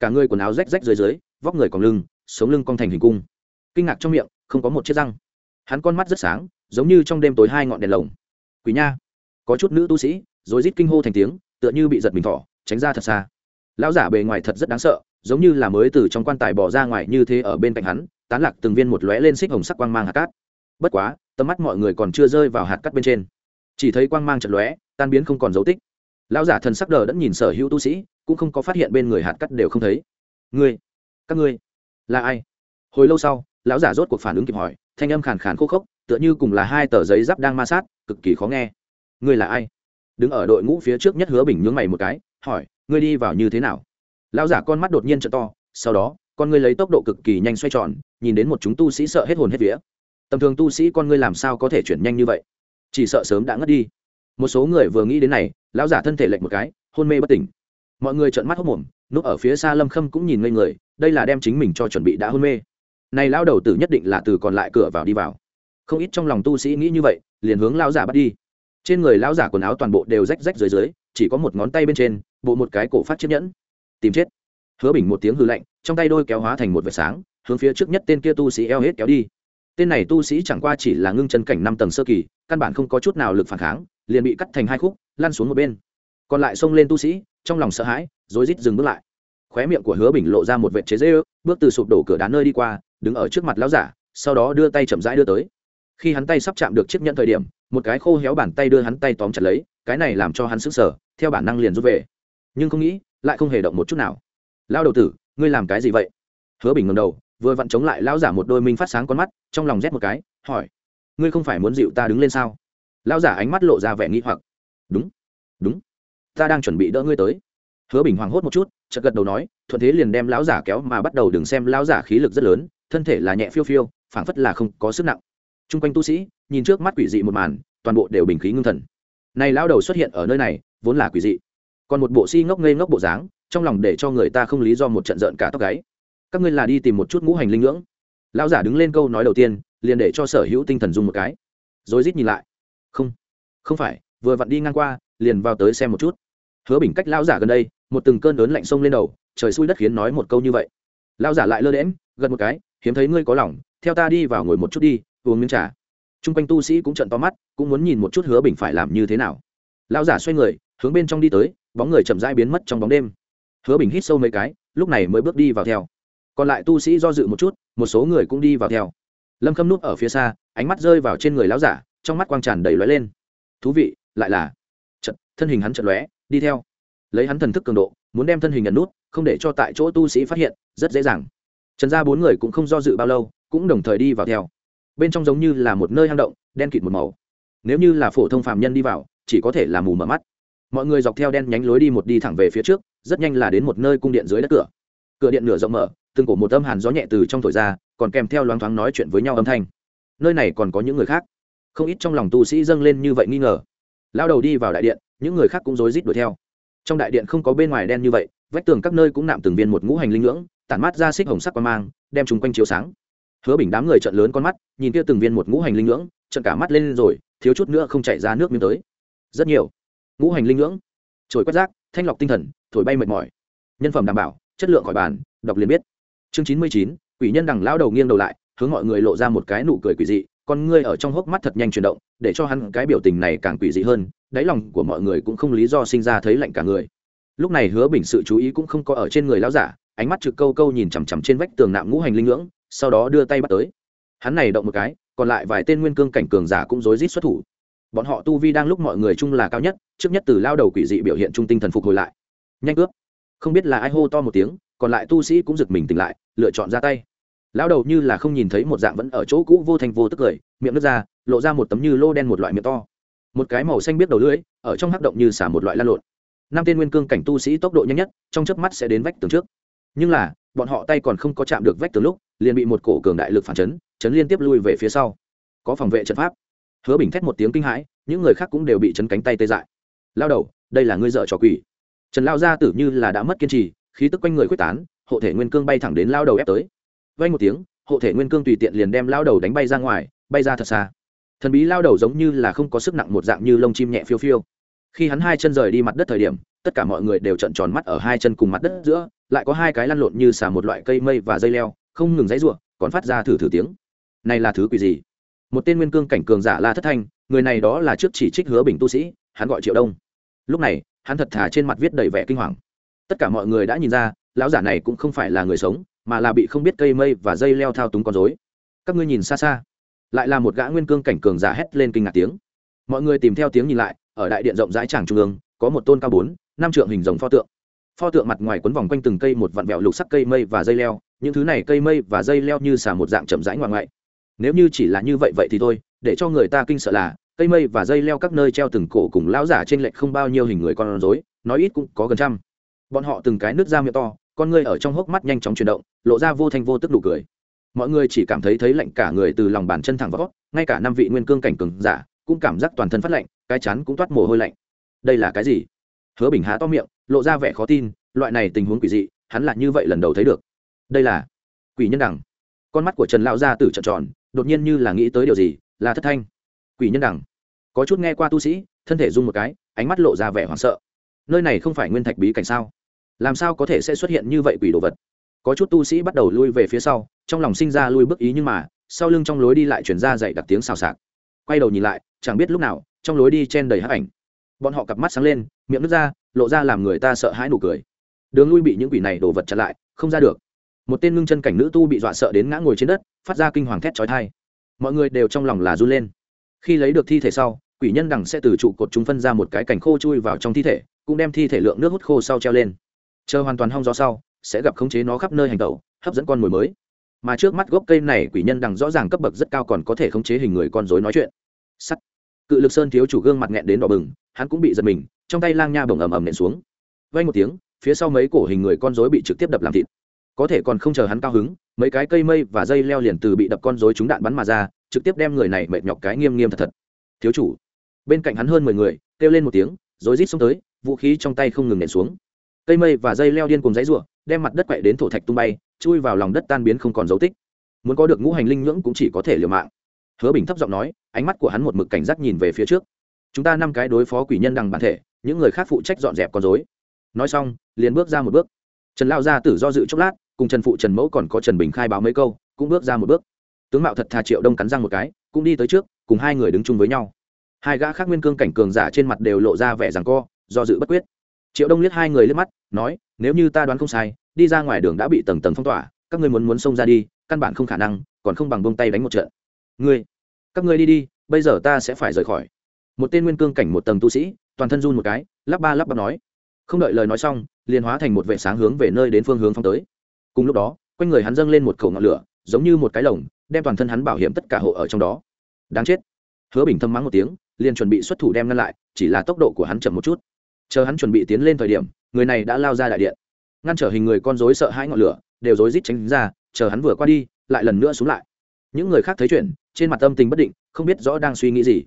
Cả người quần áo rách rách dưới dưới, vóc người còn lưng, sống lưng cong thành hình cung kinh ngạc trong miệng, không có một chiếc răng. Hắn con mắt rất sáng, giống như trong đêm tối hai ngọn đèn lồng. Quý nha. Có chút nữ tu sĩ, rồi rít kinh hô thành tiếng, tựa như bị giật mình thỏ, tránh ra thật xa. Lão giả bề ngoài thật rất đáng sợ, giống như là mới từ trong quan tài bỏ ra ngoài như thế ở bên cạnh hắn, tán lạc từng viên một lóe lên xích hồng sắc quang mang hạt cát. Bất quá, tầm mắt mọi người còn chưa rơi vào hạt cát bên trên. Chỉ thấy quang mang chật lóe, tan biến không còn dấu tích. Lão giả thần sắc đờ đẫn nhìn sở hữu tu sĩ, cũng không có phát hiện bên người hạt cắt đều không thấy. Ngươi, các ngươi là ai? Hồi lâu sau lão giả rốt cuộc phản ứng kịp hỏi, thanh âm khàn khàn khô khốc, tựa như cùng là hai tờ giấy giáp đang ma sát, cực kỳ khó nghe. Ngươi là ai? Đứng ở đội ngũ phía trước nhất hứa bình nhướng mày một cái, hỏi, ngươi đi vào như thế nào? Lão giả con mắt đột nhiên t to, sau đó, con ngươi lấy tốc độ cực kỳ nhanh xoay tròn, nhìn đến một chúng tu sĩ sợ hết hồn hết vía. Tầm thường tu sĩ con ngươi làm sao có thể chuyển nhanh như vậy? Chỉ sợ sớm đã ngất đi. Một số người vừa nghĩ đến này, lão giả thân thể lệch một cái, hôn mê bất tỉnh. Mọi người trợn mắt hốc mồm, núp ở phía xa lâm khâm cũng nhìn ngây người, đây là đem chính mình cho chuẩn bị đã hôn mê này lão đầu tử nhất định là từ còn lại cửa vào đi vào. Không ít trong lòng tu sĩ nghĩ như vậy, liền hướng lão giả bắt đi. Trên người lão giả quần áo toàn bộ đều rách rách dưới dưới, chỉ có một ngón tay bên trên, bộ một cái cổ phát chiếc nhẫn. Tìm chết. Hứa bình một tiếng hư lạnh, trong tay đôi kéo hóa thành một vệt sáng, hướng phía trước nhất tên kia tu sĩ eo hết kéo đi. Tên này tu sĩ chẳng qua chỉ là ngưng chân cảnh năm tầng sơ kỳ, căn bản không có chút nào lực phản kháng, liền bị cắt thành hai khúc, lăn xuống một bên. Còn lại xông lên tu sĩ, trong lòng sợ hãi, rối rít dừng bước lại. Khóe miệng của hứa bình lộ ra một vệt chế dễ ước bước từ sụp đổ cửa đá nơi đi qua đứng ở trước mặt lão giả, sau đó đưa tay chậm rãi đưa tới. Khi hắn tay sắp chạm được chiếc nhẫn thời điểm, một cái khô héo bàn tay đưa hắn tay tóm chặt lấy, cái này làm cho hắn sững sờ, theo bản năng liền rút về. Nhưng không nghĩ, lại không hề động một chút nào. Lao đầu tử, ngươi làm cái gì vậy? Hứa bình ngầm đầu, vừa vặn chống lại lão giả một đôi minh phát sáng con mắt, trong lòng rét một cái, hỏi, ngươi không phải muốn dịu ta đứng lên sao? Lão giả ánh mắt lộ ra vẻ nghi hoặc. Đúng đúng, ta đang chuẩn bị đỡ ngươi tới. Hứa bình hoảng hốt một chút, chợt gật đầu nói, thuận thế liền đem lão giả kéo mà bắt đầu đừng xem lão giả khí lực rất lớn thân thể là nhẹ phiêu phiêu, phảng phất là không có sức nặng. T r u n g quanh tu sĩ, nhìn trước mắt quỷ dị một màn, toàn bộ đều bình khí ngưng thần. Này lão đầu xuất hiện ở nơi này, vốn là quỷ dị. Còn một bộ si ngốc ngây ngốc bộ dáng, trong lòng để cho người ta không lý do một trận giận cả tóc gáy. Các ngươi là đi tìm một chút ngũ hành linh ngưỡng. Lão giả đứng lên câu nói đầu tiên, liền để cho sở hữu tinh thần dùng một cái. Rồi rít nhìn lại. Không không phải, vừa vặn đi ngang qua, liền vào tới xem một chút. Hứa bình cách lão giả gần đây, một từng cơn lớn lạnh sông lên đầu, trời xui đất khiến nói một câu như vậy. Lão giả lại lơ đễm gần một cái hiếm thấy ngươi có lòng, theo ta đi vào ngồi một chút đi, uống miếng trà. T r u n g quanh tu sĩ cũng trận to mắt, cũng muốn nhìn một chút hứa bình phải làm như thế nào. Lão giả xoay người, hướng bên trong đi tới, bóng người chậm rãi biến mất trong bóng đêm. Hứa bình hít sâu mấy cái, lúc này mới bước đi vào theo. Còn lại tu sĩ do dự một chút, một số người cũng đi vào theo. Lâm khâm núp ở phía xa, ánh mắt rơi vào trên người lão giả, trong mắt quang tràn đầy lóe lên. Thú vị, lại là trận thân hình hắn trận lóe, đi theo. Lấy hắn thần thức cường độ, muốn đem thân hình nhận nút, không để cho tại chỗ tu sĩ phát hiện, rất dễ dàng trần gia bốn người cũng không do dự bao lâu, cũng đồng thời đi vào theo. Bên trong giống như là một nơi hang động, đen kịt một màu. Nếu như là phổ thông phạm nhân đi vào, chỉ có thể là mù mở mắt. Mọi người dọc theo đen nhánh lối đi một đi thẳng về phía trước, rất nhanh là đến một nơi cung điện dưới đất cửa. Cửa điện nửa rộng mở, từng cổ một âm hàn gió nhẹ từ trong thổi ra, còn kèm theo loáng thoáng nói chuyện với nhau âm thanh. Nơi này còn có những người khác. Không ít trong lòng tu sĩ dâng lên như vậy nghi ngờ. Lao đầu đi vào đại điện, những người khác cũng rối rít đuổi theo. Trong đại điện không có bên ngoài đen như vậy, vách tường các nơi cũng nạm từng viên một ngũ hành linh ngưỡng tản mát ra xích hồng sắc quan mang, đem chúng quanh chiếu sáng. Hứa bình đám người trận lớn con mắt, nhìn kia từng viên một ngũ hành linh ngưỡng trận cả mắt lên rồi, thiếu chút nữa không chạy ra nước miếng tới. Rất nhiều. Ngũ hành linh ngưỡng. Trồi quét rác, thanh lọc tinh thần, thổi bay mệt mỏi. Nhân phẩm đảm bảo, chất lượng khỏi bàn, đọc liền biết. Chương chín mươi chín, quỷ nhân đằng lao đầu nghiêng đầu lại, hướng mọi người lộ ra một cái nụ cười quỷ dị, con ngươi ở trong hốc mắt thật nhanh chuyển động, để cho hắn cái biểu tình này càng quỷ dị hơn, đáy lòng của mọi người cũng không lý do sinh ra thấy lạnh cả người. Lúc này hứa bình sự chú ý cũng không có ở trên người lao giả ánh mắt trực câu câu nhìn chằm chằm trên vách tường nạm ngũ hành linh ngưỡng, sau đó đưa tay bắt tới. Hắn này động một cái, còn lại vài tên nguyên cương cảnh cường giả cũng rối rít xuất thủ. Bọn họ tu vi đang lúc mọi người chung là cao nhất, trước nhất từ lao đầu quỷ dị biểu hiện trung tinh thần phục hồi lại. Nhanh cướp. Không biết là ai hô to một tiếng, còn lại tu sĩ cũng giật mình tỉnh lại, lựa chọn ra tay. Lao đầu như là không nhìn thấy một dạng vẫn ở chỗ cũ vô thành vô tức cười, miệng nước ra, lộ ra một tấm như lô đen một loại miệng to. Một cái màu xanh biết đầu lưỡi, ở trong hắc động như xả một loại lan lộn. Năm tên nguyên cương cảnh tu sĩ tốc độ nhanh nhất, trong chớp mắt sẽ đến vách tường trước nhưng là, bọn họ tay còn không có chạm được vách từ lúc, liền bị một cổ cường đại lực phản chấn chấn liên tiếp lui về phía sau. Có phòng vệ trận pháp. Hứa bình thét một tiếng kinh hãi, những người khác cũng đều bị chấn cánh tay tê dại. Lao đầu, đây là ngươi dợ trò quỷ. Trần lao gia tử như là đã mất kiên trì, khí tức quanh người quyết tán, hộ thể nguyên cương bay thẳng đến lao đầu ép tới. Vay một tiếng, hộ thể nguyên cương tùy tiện liền đem lao đầu đánh bay ra ngoài, bay ra thật xa. Thần bí lao đầu giống như là không có sức nặng một dạng như lông chim nhẹ phiêu phiêu. Khi hắn hai chân rời đi mặt đất thời điểm, tất cả mọi người đều trận tròn mắt ở hai chân cùng mặt đất giữa lại có hai cái lăn lộn như xả một loại cây mây và dây leo, không ngừng dãy ruộng, còn phát ra thử thử tiếng. Này là thứ quỷ gì? Một tên nguyên cương cảnh cường giả la thất thanh, người này đó là trước chỉ trích hứa bình tu sĩ, hắn gọi triệu đông. Lúc này, hắn thật thà trên mặt viết đầy vẻ kinh hoàng. Tất cả mọi người đã nhìn ra, lão giả này cũng không phải là người sống, mà là bị không biết cây mây và dây leo thao túng con dối các ngươi nhìn xa xa. Lại là một gã nguyên cương cảnh cường giả hét lên kinh ngạc tiếng. Mọi người tìm theo tiếng nhìn lại, ở đại điện rộng rãi tràng trung ương, có một tôn cao bốn, năm trượng hình rồng pho tượng pho tượng mặt ngoài quấn vòng quanh từng cây một vặn vẹo lục sắc cây mây và dây leo, những thứ này cây mây và dây leo như xả một dạng chậm rãi ngoạn ngoại. Nếu như chỉ là như vậy vậy thì thôi, để cho người ta kinh sợ là, cây mây và dây leo các nơi treo từng cổ cùng lão giả trên lệch không bao nhiêu hình người con rối, nói ít cũng có gần trăm. Bọn họ từng cái nước da miệng to, con ngươi ở trong hốc mắt nhanh chóng chuyển động, lộ ra vô thanh vô tức đủ cười. Mọi người chỉ cảm thấy thấy lạnh cả người từ lòng bàn chân thẳng vào ngay cả năm vị nguyên cương cảnh cường giả cũng cảm giác toàn thân phát lạnh, cái chắn cũng toát mồ hôi lạnh. Đây là cái gì? Hứa bình há to miệng, lộ ra vẻ khó tin, loại này tình huống quỷ dị, hắn là như vậy lần đầu thấy được. Đây là quỷ nhân đẳng. Con mắt của trần lão gia tử trợn tròn, đột nhiên như là nghĩ tới điều gì, là thất thanh. Quỷ nhân đẳng. Có chút nghe qua tu sĩ, thân thể rung một cái, ánh mắt lộ ra vẻ hoảng sợ. Nơi này không phải nguyên thạch bí cảnh sao? Làm sao có thể sẽ xuất hiện như vậy quỷ đồ vật? Có chút tu sĩ bắt đầu lui về phía sau, trong lòng sinh ra lui bước ý nhưng mà, sau lưng trong lối đi lại chuyển ra dậy đặc tiếng xào xạc. Quay đầu nhìn lại, chẳng biết lúc nào, trong lối đi chen đầy hắc ảnh bọn họ cặp mắt sáng lên, miệng nước ra, lộ ra làm người ta sợ hãi nụ cười. Đường lui bị những quỷ này đổ vật chặn lại, không ra được. Một tên ngưng chân cảnh nữ tu bị dọa sợ đến ngã ngồi trên đất, phát ra kinh hoàng thét trói thai mọi người đều trong lòng là run lên. Khi lấy được thi thể sau, quỷ nhân đằng sẽ từ trụ cột chúng phân ra một cái cảnh khô chui vào trong thi thể, cũng đem thi thể lượng nước hút khô sau treo lên. Chờ hoàn toàn hong gió sau, sẽ gặp khống chế nó khắp nơi hành tẩu, hấp dẫn con mồi mới. Mà trước mắt gốc cây này, quỷ nhân đằng rõ ràng cấp bậc rất cao còn có thể khống chế hình người con dối nói chuyện. Sắt. Cự lực sơn thiếu chủ gương mặt nghẹn đến đỏ bừng hắn cũng bị giật mình, trong tay lang nha bồng ầm ầm nện xuống. Vay một tiếng, phía sau mấy cổ hình người con dối bị trực tiếp đập làm thịt. Có thể còn không chờ hắn cao hứng, mấy cái cây mây và dây leo liền từ bị đập con dối trúng đạn bắn mà ra, trực tiếp đem người này mệt nhọc cái nghiêm nghiêm thật thật. Thiếu chủ. Bên cạnh hắn hơn mười người, kêu lên một tiếng, rối rít xông tới, vũ khí trong tay không ngừng nện xuống. Cây mây và dây leo điên cùng dãy ruộng đem mặt đất quậy đến thổ thạch tung bay, chui vào lòng đất tan biến không còn dấu tích. Muốn có được ngũ hành linh nhưỡng cũng chỉ có thể liều mạng. Hứa bình thấp giọng nói, ánh mắt của hắn một mực cảnh giác nhìn về phía trước chúng ta năm cái đối phó quỷ nhân đằng bản thể, những người khác phụ trách dọn dẹp con dối nói xong, liền bước ra một bước. Trần lao gia tử do dự chốc lát, cùng trần phụ trần mẫu còn có trần bình khai báo mấy câu, cũng bước ra một bước. Tướng mạo thật thà triệu đông cắn răng một cái, cũng đi tới trước, cùng hai người đứng chung với nhau. Hai gã khác nguyên cương cảnh cường giả trên mặt đều lộ ra vẻ rằng co, do dự bất quyết. Triệu đông liếc hai người liếc mắt, nói, nếu như ta đoán không sai, đi ra ngoài đường đã bị tầng tầng phong tỏa, các ngươi muốn muốn xông ra đi, căn bản không khả năng, còn không bằng bông tay đánh một trận. Ngươi, các ngươi đi đi, bây giờ ta sẽ phải rời khỏi một tên nguyên cương cảnh một tầng tu sĩ, toàn thân run một cái, lắp ba lắp bắp nói. Không đợi lời nói xong, liền hóa thành một vệ sáng hướng về nơi đến phương hướng phong tới. Cùng lúc đó, quanh người hắn dâng lên một khẩu ngọn lửa, giống như một cái lồng, đem toàn thân hắn bảo hiểm tất cả hộ ở trong đó. Đáng chết. Hứa bình thâm mắng một tiếng, liền chuẩn bị xuất thủ đem ngăn lại, chỉ là tốc độ của hắn chậm một chút. Chờ hắn chuẩn bị tiến lên thời điểm, người này đã lao ra đại điện. Ngăn trở hình người con dối sợ hãi ngọn lửa, đều rối rít tránh ra, chờ hắn vừa qua đi, lại lần nữa xuống lại. Những người khác thấy chuyện, trên mặt tâm tình bất định, không biết rõ đang suy nghĩ gì.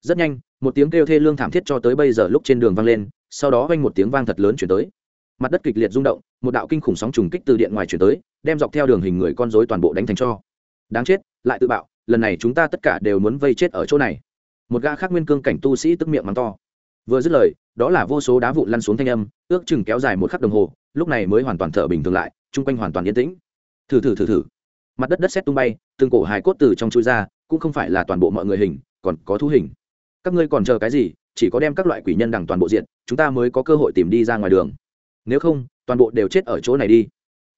Rất nhanh một tiếng kêu thê lương thảm thiết cho tới bây giờ lúc trên đường vang lên, sau đó vang một tiếng vang thật lớn chuyển tới. Mặt đất kịch liệt rung động, một đạo kinh khủng sóng trùng kích từ điện ngoài chuyển tới, đem dọc theo đường hình người con dối toàn bộ đánh thành cho. Đáng chết, lại tự bạo, lần này chúng ta tất cả đều muốn vây chết ở chỗ này. Một gã khác nguyên cương cảnh tu sĩ tức miệng mắng to. Vừa dứt lời, đó là vô số đá vụn lăn xuống thanh âm, ước chừng kéo dài một khắc đồng hồ, lúc này mới hoàn toàn thở bình thường lại, chung quanh hoàn toàn yên tĩnh. Thử thử thử thử. Mặt đất đất xét tung bay, từng cổ hài cốt từ trong chui ra, cũng không phải là toàn bộ mọi người hình, còn có thú hình các ngươi còn chờ cái gì, chỉ có đem các loại quỷ nhân đằng toàn bộ diện chúng ta mới có cơ hội tìm đi ra ngoài đường. Nếu không, toàn bộ đều chết ở chỗ này đi.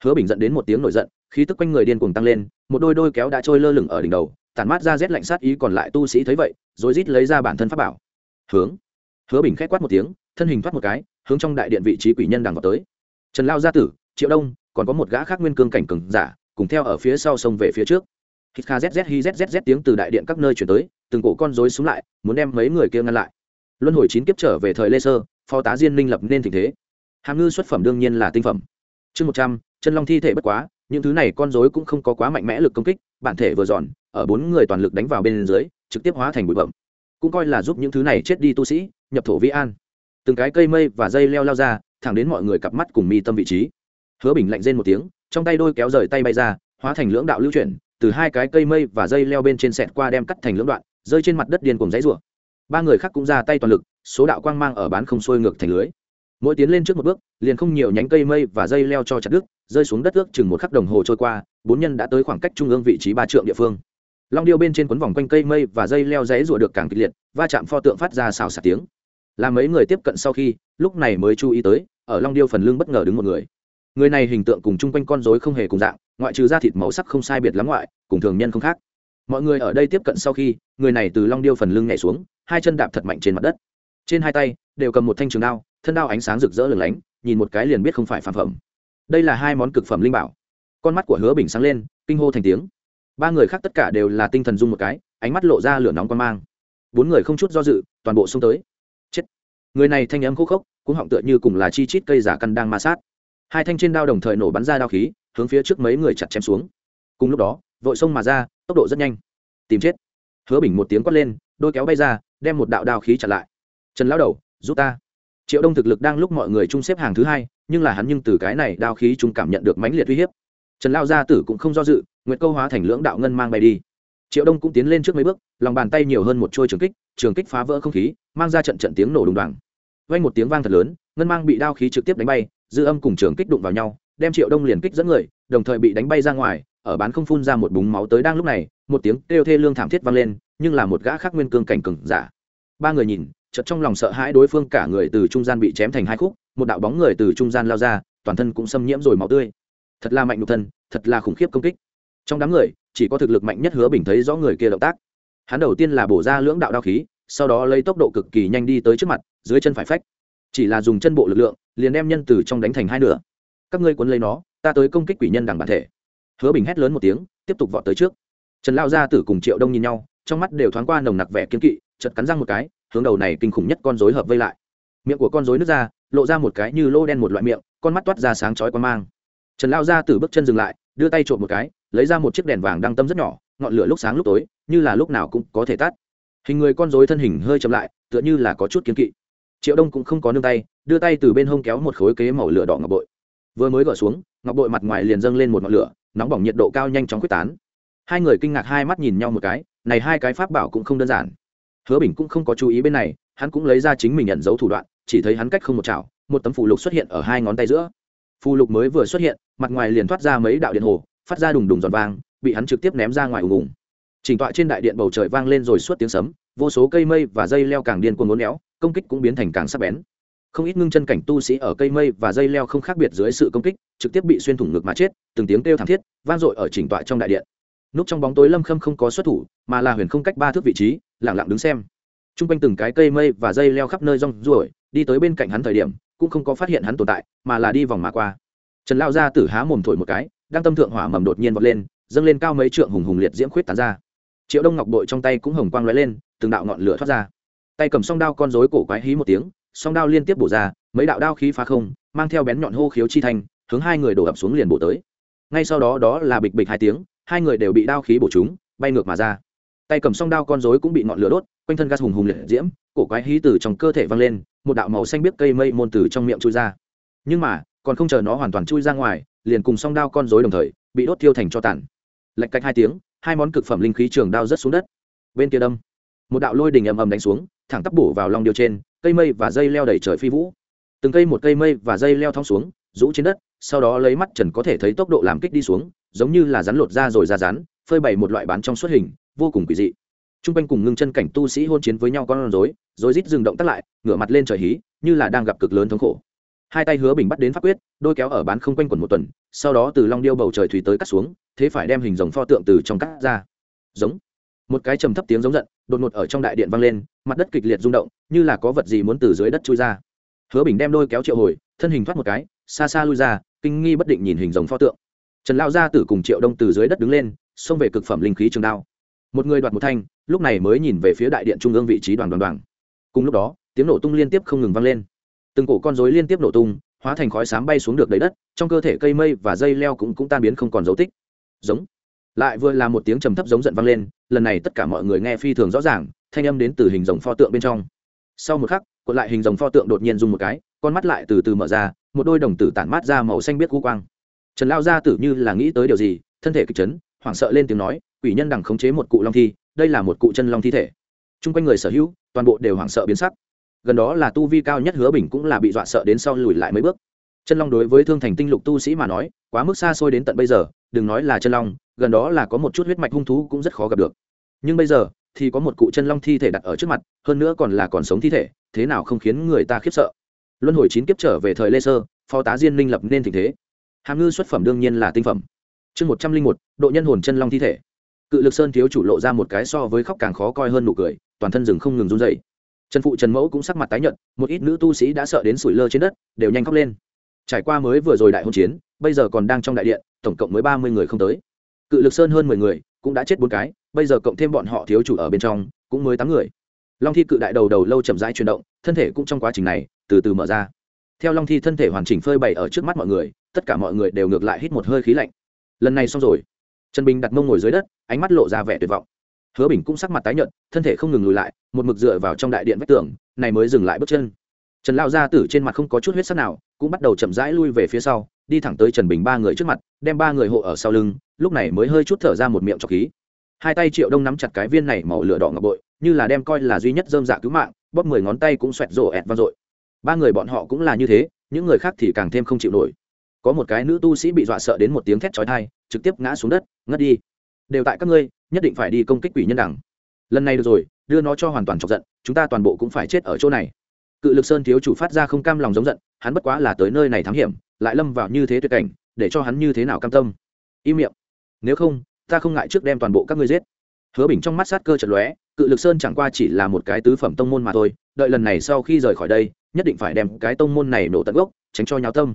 Hứa bình dẫn đến một tiếng nổi giận, khí tức quanh người điên cuồng tăng lên, một đôi đôi kéo đã trôi lơ lửng ở đỉnh đầu, tản mát ra rét lạnh sát ý còn lại tu sĩ thấy vậy, rồi rít lấy ra bản thân pháp bảo. Hướng. Hứa bình k h á c quát một tiếng, thân hình thoát một cái, hướng trong đại điện vị trí quỷ nhân đằng vào tới. Trần lao gia tử, triệu đông, còn có một gã khác nguyên cương cảnh cừng giả, cùng theo ở phía sau sông về phía trước. Hít kha zzz hi zzz tiếng từ đại điện các nơi chuyển tới từng cổ con rối xuống lại, muốn đem mấy người kia ngăn lại. Luân hồi chín kiếp trở về thời lê sơ, phó tá diên minh lập nên tình thế. Hàm ngư xuất phẩm đương nhiên là tinh phẩm. Chương một trăm, chân long thi thể bất quá, những thứ này con rối cũng không có quá mạnh mẽ lực công kích, bản thể vừa giòn ở bốn người toàn lực đánh vào bên dưới, trực tiếp hóa thành bụi bậm cũng coi là giúp những thứ này chết đi tu sĩ, nhập thổ vi an. Từng cái cây mây và dây leo lao ra, thẳng đến mọi người cặp mắt cùng mi tâm vị trí. Hứa bình lạnh rên một tiếng, trong tay đôi kéo rời tay bay ra, hóa thành lưỡng đạo lưu chuyển, từ hai cái cây mây và dây leo bên trên sẹt qua đem cắt thành lưỡng đoạn rơi trên mặt đất điên cùng dãy rủa. Ba người khác cũng ra tay toàn lực, số đạo quang mang ở bán không xuôi ngược thành lưới. Mỗi tiến lên trước một bước, liền không nhiều nhánh cây mây và dây leo cho chặt đứt, rơi xuống đất ước chừng một khắc đồng hồ trôi qua, bốn nhân đã tới khoảng cách trung ương vị trí ba trượng địa phương. Long điêu bên trên quấn vòng quanh cây mây và dây leo dãy rủa được càng kịch liệt, va chạm pho tượng phát ra xào xạc tiếng. Làm mấy người tiếp cận sau khi, lúc này mới chú ý tới, ở long điêu phần lưng bất ngờ đứng một người. Người này hình tượng cùng chung quanh con rối không hề cùng dạng, ngoại trừ da thịt màu sắc không sai biệt lắm ngoại, cùng thường nhân không khác mọi người ở đây tiếp cận sau khi, người này từ long điêu phần lưng nhảy xuống, hai chân đạp thật mạnh trên mặt đất. Trên hai tay, đều cầm một thanh trường đao, thân đao ánh sáng rực rỡ lửng lánh, nhìn một cái liền biết không phải phản phẩm. Đây là hai món cực phẩm linh bảo. Con mắt của hứa bình sáng lên, kinh hô thành tiếng. Ba người khác tất cả đều là tinh thần dung một cái, ánh mắt lộ ra lửa nóng quan mang. Bốn người không chút do dự, toàn bộ xông tới. Chết. Người này thanh âm khô khốc cũng họng tựa như cùng là chi chít cây giả căn đang ma sát. Hai thanh trên đao đồng thời nổ bắn ra đao khí, hướng phía trước mấy người chặt chém xuống. Cùng lúc đó vội xông mà ra, tốc độ rất nhanh. Tìm chết. Hứa bình một tiếng quát lên, đôi kéo bay ra, đem một đạo đao khí chặn lại. Trần lão đầu, giúp ta. Triệu đông thực lực đang lúc mọi người chung xếp hàng thứ hai, nhưng là hắn nhưng từ cái này đao khí chúng cảm nhận được mãnh liệt uy hiếp. Trần lao gia tử cũng không do dự, nguyệt câu hóa thành lưỡng đạo ngân mang bay đi. Triệu đông cũng tiến lên trước mấy bước, lòng bàn tay nhiều hơn một trôi trường kích trường kích phá vỡ không khí, mang ra trận trận tiếng nổ đùng đoàng. Vang một tiếng vang thật lớn, ngân mang bị đao khí trực tiếp đánh bay, dư âm cùng trường kích đụng vào nhau, đem triệu đông liền kích dẫn người, đồng thời bị đánh bay ra ngoài ở bán không phun ra một búng máu tới đang lúc này, một tiếng kêu thê lương thảm thiết vang lên, nhưng là một gã khác nguyên cương cảnh cừng giả. Ba người nhìn, chợt trong lòng sợ hãi đối phương cả người từ trung gian bị chém thành hai khúc, một đạo bóng người từ trung gian lao ra, toàn thân cũng xâm nhiễm rồi máu tươi. Thật là mạnh nhục thân, thật là khủng khiếp công kích. Trong đám người, chỉ có thực lực mạnh nhất hứa bình thấy rõ người kia động tác. Hắn đầu tiên là bổ ra lưỡng đạo đao khí, sau đó lấy tốc độ cực kỳ nhanh đi tới trước mặt, dưới chân phải phách. Chỉ là dùng chân bộ lực lượng, liền đem nhân từ trong đánh thành hai nửa. Các ngươi cuốn lấy nó, ta tới công kích quỷ nhân đằng bản thể hứa bình hét lớn một tiếng, tiếp tục vọt tới trước. Trần lao gia tử cùng triệu đông nhìn nhau, trong mắt đều thoáng qua nồng nặc vẻ kiên kỵ chật cắn răng một cái, hướng đầu này kinh khủng nhất con rối hợp vây lại. Miệng của con rối nứt ra, lộ ra một cái như lô đen một loại miệng, con mắt toát ra sáng chói quan mang. Trần lao gia tử bước chân dừng lại, đưa tay trộm một cái, lấy ra một chiếc đèn vàng đăng tâm rất nhỏ, ngọn lửa lúc sáng lúc tối, như là lúc nào cũng có thể tắt. Hình người con rối thân hình hơi chậm lại, tựa như là có chút kiên kỵ. Triệu đông cũng không có nương tay, đưa tay từ bên hông kéo một khối kế màu lửa đỏ ngọc bội. Vừa mới gỡ xuống, ngọc bội mặt ngoài liền dâng lên một ngọn lửa nóng bỏng nhiệt độ cao nhanh chóng quyết tán. Hai người kinh ngạc hai mắt nhìn nhau một cái, này hai cái pháp bảo cũng không đơn giản. Hứa bình cũng không có chú ý bên này, hắn cũng lấy ra chính mình nhận dấu thủ đoạn, chỉ thấy hắn cách không một chảo, một tấm phù lục xuất hiện ở hai ngón tay giữa. Phù lục mới vừa xuất hiện, mặt ngoài liền thoát ra mấy đạo điện hồ, phát ra đùng đùng giòn vang, bị hắn trực tiếp ném ra ngoài ùng ùng chỉnh tọa trên đại điện bầu trời vang lên rồi suốt tiếng sấm, vô số cây mây và dây leo càng điên cuồng ngốn éo, công kích cũng biến thành càng sắc bén không ít ngưng chân cảnh tu sĩ ở cây mây và dây leo không khác biệt dưới sự công kích, trực tiếp bị xuyên thủng ngực mà chết, từng tiếng kêu thảm thiết, vang dội ở chỉnh tọa trong đại điện. Núp trong bóng tối lâm khâm không có xuất thủ, mà là huyền không cách ba thước vị trí lẳng lặng đứng xem. T r u n g quanh từng cái cây mây và dây leo khắp nơi rong ruổi, đi tới bên cạnh hắn thời điểm, cũng không có phát hiện hắn tồn tại, mà là đi vòng mà qua. Trần lao ra tử há mồm thổi một cái, đang tâm thượng hỏa mầm đột nhiên vọt lên, dâng lên cao mấy trượng hùng hùng liệt diễm khuyết tán ra. Triệu đông ngọc bội trong tay cũng hồng quang lóe lên, từng đạo ngọn lửa thoát ra. Tay cầm song đao con rối cổ quái hí một tiếng song đao liên tiếp bổ ra, mấy đạo đao khí phá không, mang theo bén nhọn hô khiếu chi thành. hướng hai người đổ ập xuống liền bổ tới. Ngay sau đó đó là bịch bịch hai tiếng, hai người đều bị đao khí bổ trúng bay ngược mà ra. Tay cầm song đao con rối cũng bị ngọn lửa đốt, quanh thân gas hùng hùng liệt diễm, cổ quái hí từ trong cơ thể văng lên, một đạo màu xanh biết cây mây môn từ trong miệng chui ra. Nhưng mà, còn không chờ nó hoàn toàn chui ra ngoài, liền cùng song đao con rối đồng thời, bị đốt thiêu thành cho tàn. Lạch cách hai tiếng, hai món cực phẩm linh khí trường đao rớt xuống đất. Bên kia đâm, một đạo lôi đình ầm ầm đánh xuống, thẳng tắp bổ vào long điêu trên cây mây và dây leo đầy trời phi vũ. Từng cây một cây mây và dây leo thong xuống rũ trên đất sau đó lấy mắt trần có thể thấy tốc độ làm kích đi xuống giống như là rắn lột ra rồi ra rán, phơi bày một loại bán trong suốt hình vô cùng kỳ dị. T r u n g quanh cùng ngưng chân cảnh tu sĩ hôn chiến với nhau con rối rối rít dừng động tắt lại ngửa mặt lên trời hí như là đang gặp cực lớn thống khổ. Hai tay hứa bình bắt đến pháp quyết đôi kéo ở bán không quanh quẩn một tuần sau đó từ long điêu bầu trời thủy tới cắt xuống thế phải đem hình dòng pho tượng từ trong cắt ra. Giống một cái trầm thấp tiếng giống giận, đột ngột ở trong đại điện vang lên, mặt đất kịch liệt rung động, như là có vật gì muốn từ dưới đất chui ra. Hứa bình đem đôi kéo triệu hồi, thân hình thoát một cái, xa xa lui ra, kinh nghi bất định nhìn hình dòng pho tượng. Trần lao gia tử cùng triệu đông từ dưới đất đứng lên, xông về cực phẩm linh khí trường đao. Một người đoạt một thanh, lúc này mới nhìn về phía đại điện trung ương vị trí đoàn đoàn đoàn. Cùng lúc đó, tiếng nổ tung liên tiếp không ngừng vang lên. Từng cổ con rối liên tiếp nổ tung, hóa thành khói sám bay xuống được đầy đất, trong cơ thể cây mây và dây leo cũng cũng tan biến không còn dấu tích. Giống lại vừa là một tiếng trầm thấp giống giận vang lên, lần này tất cả mọi người nghe phi thường rõ ràng, thanh âm đến từ hình dòng pho tượng bên trong. Sau một khắc, cuộn lại hình dòng pho tượng đột nhiên dùng một cái, con mắt lại từ từ mở ra, một đôi đồng tử tản mát ra màu xanh biết gu quang. Trần lao gia tử như là nghĩ tới điều gì, thân thể kịch chấn, hoảng sợ lên tiếng nói, quỷ nhân đằng khống chế một cụ long thi, đây là một cụ chân long thi thể. Chung quanh người sở hữu, toàn bộ đều hoảng sợ biến sắc. Gần đó là tu vi cao nhất hứa bình cũng là bị dọa sợ đến sau lùi lại mấy bước. Chân long đối với thương thành tinh lục tu sĩ mà nói, quá mức xa xôi đến tận bây giờ, đừng nói là chân long gần đó là có một chút huyết mạch hung thú cũng rất khó gặp được. Nhưng bây giờ, thì có một cụ chân long thi thể đặt ở trước mặt, hơn nữa còn là còn sống thi thể, thế nào không khiến người ta khiếp sợ. Luân hồi chín kiếp trở về thời lê sơ, phó tá diên minh lập nên tình thế. Hàm ngư xuất phẩm đương nhiên là tinh phẩm. Chương một trăm linh một, độ nhân hồn chân long thi thể. Cự lực sơn thiếu chủ lộ ra một cái so với khóc càng khó coi hơn nụ cười, toàn thân rừng không ngừng run dậy trần phụ trần mẫu cũng sắc mặt tái nhợt, một ít nữ tu sĩ đã sợ đến sủi lơ trên đất, đều nhanh khóc lên. Trải qua mới vừa rồi đại hôn chiến, bây giờ còn đang trong đại điện, tổng cộng mới ba mươi người không tới cự lực sơn hơn mười người, cũng đã chết bốn cái, bây giờ cộng thêm bọn họ thiếu chủ ở bên trong, cũng mới tám người. Long thi cự đại đầu đầu lâu chậm rãi chuyển động, thân thể cũng trong quá trình này, từ từ mở ra. Theo long thi thân thể hoàn chỉnh phơi bày ở trước mắt mọi người, tất cả mọi người đều ngược lại hít một hơi khí lạnh. Lần này xong rồi. Trần bình đặt mông ngồi dưới đất, ánh mắt lộ ra vẻ tuyệt vọng. Hứa bình cũng sắc mặt tái nhợt, thân thể không ngừng lùi lại, một mực dựa vào trong đại điện vách tường, này mới dừng lại bước chân. Trần lao gia tử trên mặt không có chút huyết sắc nào, cũng bắt đầu chậm rãi lui về phía sau đi thẳng tới trần bình ba người trước mặt, đem ba người hộ ở sau lưng, lúc này mới hơi chút thở ra một miệng trọc khí. Hai tay triệu đông nắm chặt cái viên này màu lửa đỏ ngọc bội, như là đem coi là duy nhất dơm dạ cứu mạng, bóp mười ngón tay cũng xoẹt rổ ẹt vang dội. Ba người bọn họ cũng là như thế, những người khác thì càng thêm không chịu nổi. Có một cái nữ tu sĩ bị dọa sợ đến một tiếng thét chói tai, trực tiếp ngã xuống đất, ngất đi. Đều tại các ngươi, nhất định phải đi công kích quỷ nhân đẳng lần này được rồi, đưa nó cho hoàn toàn chọc giận, chúng ta toàn bộ cũng phải chết ở chỗ này. Cự lực sơn thiếu chủ phát ra không cam lòng giống giận, hắn bất quá là tới nơi này thám hiểm lại lâm vào như thế tuyệt cảnh, để cho hắn như thế nào cam tâm? Im miệng. Nếu không, ta không ngại trước đem toàn bộ các ngươi giết. Hứa bình trong mắt sát cơ chật lóe, cự lực sơn chẳng qua chỉ là một cái tứ phẩm tông môn mà thôi, đợi lần này sau khi rời khỏi đây, nhất định phải đem cái tông môn này nổ tận gốc, tránh cho nháo tâm.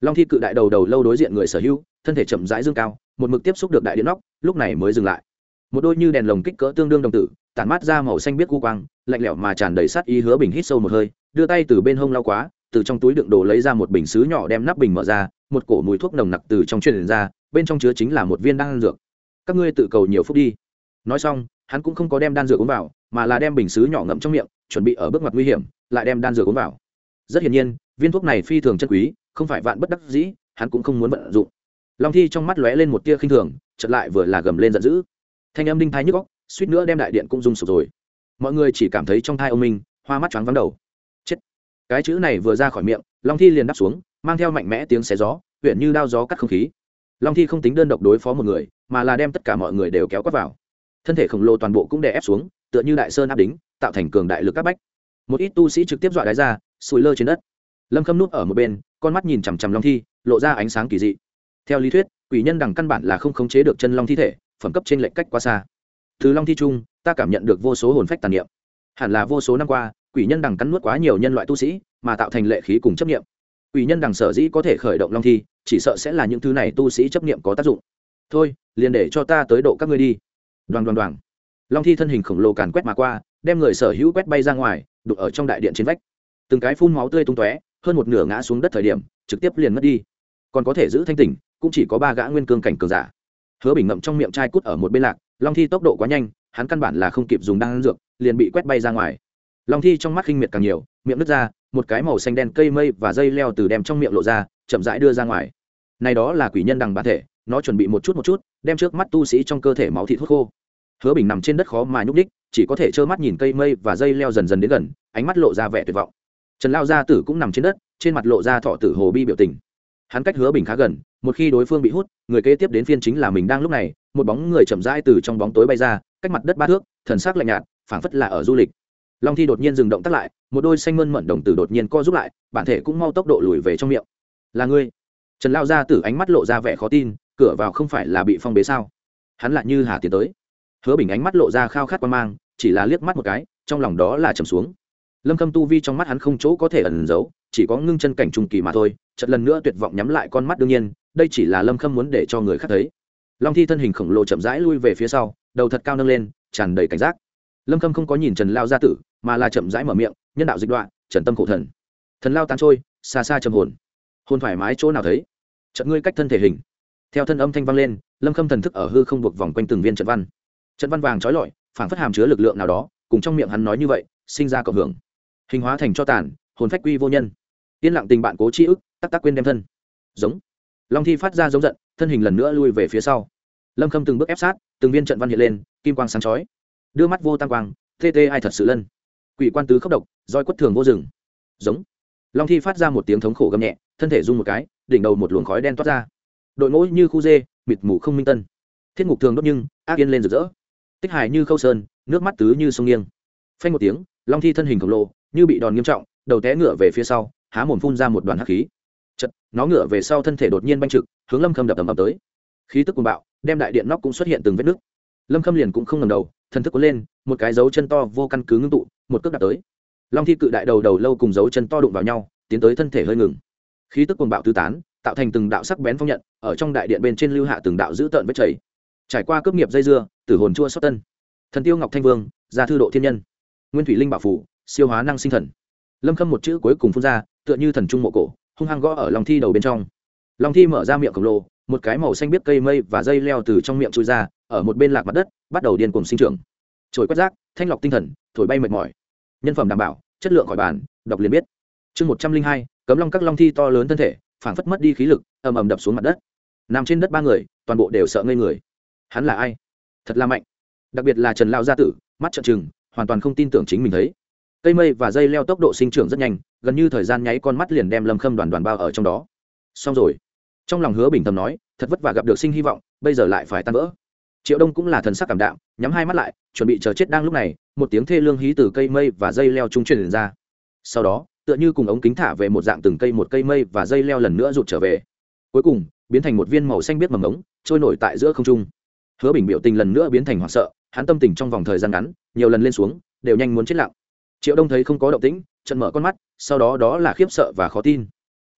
Long thi cự đại đầu đầu lâu đối diện người sở hữu, thân thể chậm rãi dương cao, một mực tiếp xúc được đại điện nóc, lúc này mới dừng lại. Một đôi như đèn lồng kích cỡ tương đương đồng tử, tản mát ra màu xanh biết u quang, lạnh lẽo mà tràn đầy sát ý hứa bình hít sâu một hơi, đưa tay từ bên hông lao quá từ trong túi đựng đồ lấy ra một bình xứ nhỏ đem nắp bình mở ra, một cổ mùi thuốc nồng nặc từ trong truyền ra, bên trong chứa chính là một viên đan dược. Các ngươi tự cầu nhiều phút đi. Nói xong, hắn cũng không có đem đan dược uống vào, mà là đem bình xứ nhỏ ngậm trong miệng, chuẩn bị ở bước ngoặt nguy hiểm, lại đem đan dược uống vào. Rất hiển nhiên, viên thuốc này phi thường chân quý, không phải vạn bất đắc dĩ, hắn cũng không muốn vận dụng. Long thi trong mắt lóe lên một tia khinh thường chật lại vừa là gầm lên giận dữ. Thanh âm đinh thái nhức góc suýt nữa đem đại điện cũng rung sụp rồi. Mọi người chỉ cảm thấy trong thai ông minh, hoa mắt choáng vắng đầu cái chữ này vừa ra khỏi miệng, long thi liền đáp xuống, mang theo mạnh mẽ tiếng xé gió, huyện như đao gió cắt không khí. Long thi không tính đơn độc đối phó một người, mà là đem tất cả mọi người đều kéo quát vào. Thân thể khổng lồ toàn bộ cũng đè ép xuống, tựa như đại sơn áp đính, tạo thành cường đại lực các bách. Một ít tu sĩ trực tiếp dọa đáy ra sùi lơ trên đất. Lâm khâm núp ở một bên, con mắt nhìn chằm chằm long thi, lộ ra ánh sáng kỳ dị. Theo lý thuyết, quỷ nhân đằng căn bản là không khống chế được chân long thi thể, phẩm cấp trên lệnh cách quá xa. Thứ long thi trung ta cảm nhận được vô số hồn phách tàn niệm. Hẳn là vô số năm qua quỷ nhân đằng cắn nuốt quá nhiều nhân loại tu sĩ, mà tạo thành lệ khí cùng chấp niệm. Quỷ nhân đằng sở dĩ có thể khởi động long thi, chỉ sợ sẽ là những thứ này tu sĩ chấp niệm có tác dụng. Thôi, liền để cho ta tới độ các ngươi đi. Đoàn đoàn đoàn long thi thân hình khổng lồ càn quét mà qua, đem người sở hữu quét bay ra ngoài đục ở trong đại điện trên vách. Từng cái phun máu tươi tung tóe, hơn một nửa ngã xuống đất thời điểm, trực tiếp liền mất đi. Còn có thể giữ thanh tỉnh, cũng chỉ có ba gã nguyên cương cảnh cường giả. Hứa bình ngậm trong miệng chai cút ở một bên lạc, long thi tốc độ quá nhanh, hắn căn bản là không kịp dùng đan dược, liền bị quét bay ra ngoài long thi trong mắt khinh miệt càng nhiều, miệng nứt ra, một cái màu xanh đen cây mây và dây leo từ đem trong miệng lộ ra, chậm rãi đưa ra ngoài. Này đó là quỷ nhân đằng bản thể, nó chuẩn bị một chút một chút, đem trước mắt tu sĩ trong cơ thể máu thịt hút khô. Hứa bình nằm trên đất khó mà nhúc đích chỉ có thể trơ mắt nhìn cây mây và dây leo dần dần đến gần, ánh mắt lộ ra vẻ tuyệt vọng. Trần lao gia tử cũng nằm trên đất, trên mặt lộ ra thọ tử hồ bi biểu tình. Hắn cách hứa bình khá gần, một khi đối phương bị hút, người kế tiếp đến phiên chính là mình đang lúc này, một bóng người chậm rãi từ trong bóng tối bay ra, cách mặt đất ba thước, thần sắc lạnh nhạt, phảng phất là ở du lịch long thi đột nhiên dừng động tắt lại, một đôi xanh mơn mận đồng tử đột nhiên co rút lại, bản thể cũng mau tốc độ lùi về trong miệng. Là ngươi? Trần lao gia tử ánh mắt lộ ra vẻ khó tin, cửa vào không phải là bị phong bế sao? Hắn lại như hà tiến tới. Hứa bình ánh mắt lộ ra khao khát quan mang, chỉ là liếc mắt một cái, trong lòng đó là trầm xuống. Lâm khâm tu vi trong mắt hắn không chỗ có thể ẩn giấu, chỉ có ngưng chân cảnh trung kỳ mà thôi chật lần nữa tuyệt vọng nhắm lại con mắt đương nhiên, đây chỉ là lâm khâm muốn để cho người khác thấy. Long thi thân hình khổng lồ chậm rãi lui về phía sau, đầu thật cao nâng lên, tràn đầy cảnh giác. Lâm khâm không có nhìn trần lao gia tử mà là chậm rãi mở miệng, nhân đạo dịch đoạn trần tâm khổ thần. Thần lao tan trôi, xa xa trầm hồn. Hồn thoải mái chỗ nào thấy? Trận ngươi cách thân thể hình. Theo thân âm thanh vang lên, lâm khâm thần thức ở hư không buộc vòng quanh từng viên trận văn. Trận văn vàng trói lọi, phảng phất hàm chứa lực lượng nào đó, cùng trong miệng hắn nói như vậy, sinh ra cộng hưởng. Hình hóa thành cho tàn, hồn phách quy vô nhân. Yên lặng tình bạn cố chi ức, tắc tắc quên đem thân. Giống. Long thi phát ra giống giận, thân hình lần nữa lui về phía sau. Lâm khâm từng bước ép sát, từng viên trận văn hiện lên, kim quang sáng chói. Đưa mắt vô tăng quang, tê tê ai thật sự lân quỷ quan tứ khốc độc, roi quất thường vô rừng. Giống. Long thi phát ra một tiếng thống khổ gầm nhẹ, thân thể rung một cái, đỉnh đầu một luồng khói đen toát ra. Đội ngũ như khu dê, mịt mù không minh tân. Thiết ngục thường đốt nhưng, ác yên lên rực rỡ. Tích hài như khâu sơn, nước mắt tứ như sông nghiêng. Phanh một tiếng, long thi thân hình khổng lồ, như bị đòn nghiêm trọng, đầu té ngựa về phía sau, há mồm phun ra một đoàn hắc khí. Chật, nó ngựa về sau thân thể đột nhiên banh trực, hướng lâm khâm đập ầm ầm tới. Khí tức cuồng bạo, đem đại điện nóc cũng xuất hiện từng vết nứt lâm khâm liền cũng không ngầm đầu, thần thức cuốn lên, một cái dấu chân to vô căn cứ ngưng tụ, một cước đạp tới. Long thi cự đại đầu đầu lâu cùng dấu chân to đụng vào nhau, tiến tới thân thể hơi ngừng. Khí tức cuồng bạo tứ tán, tạo thành từng đạo sắc bén phong nhận, ở trong đại điện bên trên lưu hạ từng đạo dữ tợn vết chảy. Trải qua cướp nghiệp dây dưa, tử hồn chua xót tân. Thần tiêu ngọc thanh vương, gia thư độ thiên nhân. Nguyên thủy linh bảo phủ, siêu hóa năng sinh thần. Lâm khâm một chữ cuối cùng phun ra, tựa như thần trung mộ cổ, hung hăng gõ ở lòng thi đầu bên trong. Lòng thi mở ra miệng khổng lồ, một cái màu xanh biết cây mây và dây leo từ trong miệng trôi ra ở một bên lạc mặt đất, bắt đầu điên cùng sinh trưởng. Trồi quét rác, thanh lọc tinh thần, thổi bay mệt mỏi. Nhân phẩm đảm bảo, chất lượng khỏi bàn, đọc liền biết. Chương một trăm linh hai, cấm long các long thi to lớn thân thể, phảng phất mất đi khí lực, ầm ầm đập xuống mặt đất. Nằm trên đất ba người, toàn bộ đều sợ ngây người. Hắn là ai? Thật là mạnh. Đặc biệt là trần lao gia tử, mắt trợn trừng, hoàn toàn không tin tưởng chính mình thấy. Cây mây và dây leo tốc độ sinh trưởng rất nhanh, gần như thời gian nháy con mắt liền đem lâm khâm đoàn đoàn bao ở trong đó. Xong rồi. Trong lòng hứa bình tâm nói, thật vất vả gặp được sinh hy vọng, bây giờ lại phải tan vỡ triệu đông cũng là thần sắc cảm đạm, nhắm hai mắt lại, chuẩn bị chờ chết đang lúc này, một tiếng thê lương hí từ cây mây và dây leo trung truyền ra. Sau đó, tựa như cùng ống kính thả về một dạng từng cây một cây mây và dây leo lần nữa rụt trở về. Cuối cùng, biến thành một viên màu xanh biết mầm ống, trôi nổi tại giữa không trung. Hứa bình biểu tình lần nữa biến thành hoảng sợ, hắn tâm tình trong vòng thời gian ngắn, nhiều lần lên xuống, đều nhanh muốn chết lặng. Triệu đông thấy không có động tĩnh trận mở con mắt, sau đó đó là khiếp sợ và khó tin.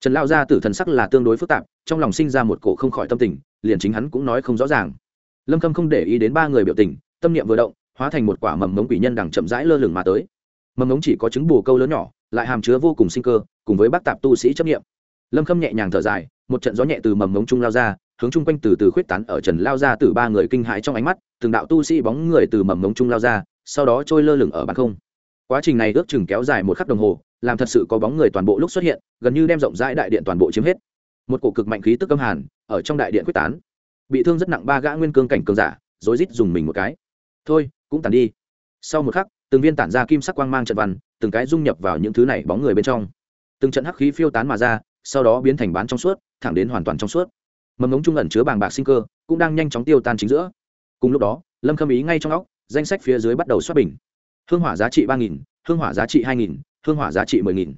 Trần lao ra tử thần sắc là tương đối phức tạp, trong lòng sinh ra một cổ không khỏi tâm tình, liền chính hắn cũng nói không rõ ràng lâm khâm không để ý đến ba người biểu tình, tâm niệm vừa động, hóa thành một quả mầm mống quỷ nhân đằng chậm rãi lơ lửng mà tới. Mầm mống chỉ có trứng bù câu lớn nhỏ, lại hàm chứa vô cùng sinh cơ, cùng với bác tạp tu sĩ chấp nghiệm lâm khâm nhẹ nhàng thở dài, một trận gió nhẹ từ mầm mống trung lao ra, hướng chung quanh từ từ khuyết tán ở trần lao ra từ ba người kinh hãi trong ánh mắt, từng đạo tu sĩ bóng người từ mầm mống trung lao ra, sau đó trôi lơ lửng ở bàn không. Quá trình này ước chừng kéo dài một khắc đồng hồ, làm thật sự có bóng người toàn bộ lúc xuất hiện, gần như đem rộng rãi đại điện toàn bộ chiếm hết. Một cổ cực mạnh khí tức âm hàn, ở trong đại điện quyết tán bị thương rất nặng ba gã nguyên cương cảnh cường giả, rối rít dùng mình một cái. Thôi, cũng tàn đi. Sau một khắc, từng viên tản ra kim sắc quang mang trận văn, từng cái dung nhập vào những thứ này bóng người bên trong. Từng trận hắc khí phiêu tán mà ra, sau đó biến thành bán trong suốt, thẳng đến hoàn toàn trong suốt. Mầm ống trung ẩn chứa bàng bạc sinh cơ, cũng đang nhanh chóng tiêu tan chính giữa. Cùng lúc đó, lâm khâm ý ngay trong óc, danh sách phía dưới bắt đầu xuất bình. Hương hỏa giá trị ba nghìn, hương hỏa giá trị hai nghìn, hương hỏa giá trị mười nghìn.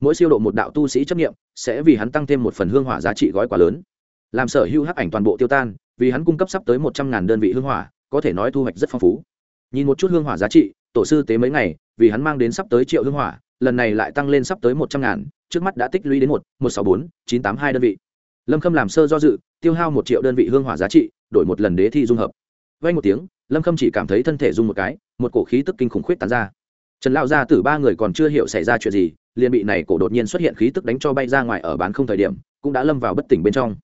Mỗi siêu độ một đạo tu sĩ chấp nghiệm, sẽ vì hắn tăng thêm một phần hương hỏa giá trị gói quá lớn làm sở hữu hắc ảnh toàn bộ tiêu tan, vì hắn cung cấp sắp tới một trăm ngàn đơn vị hương hỏa, có thể nói thu hoạch rất phong phú. Nhìn một chút hương hỏa giá trị, tổ sư tế mấy ngày, vì hắn mang đến sắp tới triệu hương hỏa, lần này lại tăng lên sắp tới một trăm ngàn, trước mắt đã tích lũy đến một một sáu bốn, chín tám hai đơn vị. Lâm khâm làm sơ do dự, tiêu hao một triệu đơn vị hương hỏa giá trị, đổi một lần đế thi dung hợp. Vay một tiếng, lâm khâm chỉ cảm thấy thân thể dung một cái, một cổ khí tức kinh khủng khuyết tán ra. Trần lao gia tử ba người còn chưa hiểu xảy ra chuyện gì, liền bị này cổ đột nhiên xuất hiện khí tức đánh cho bay ra ngoài ở bán không thời điểm, cũng đã lâm vào bất tỉnh bên trong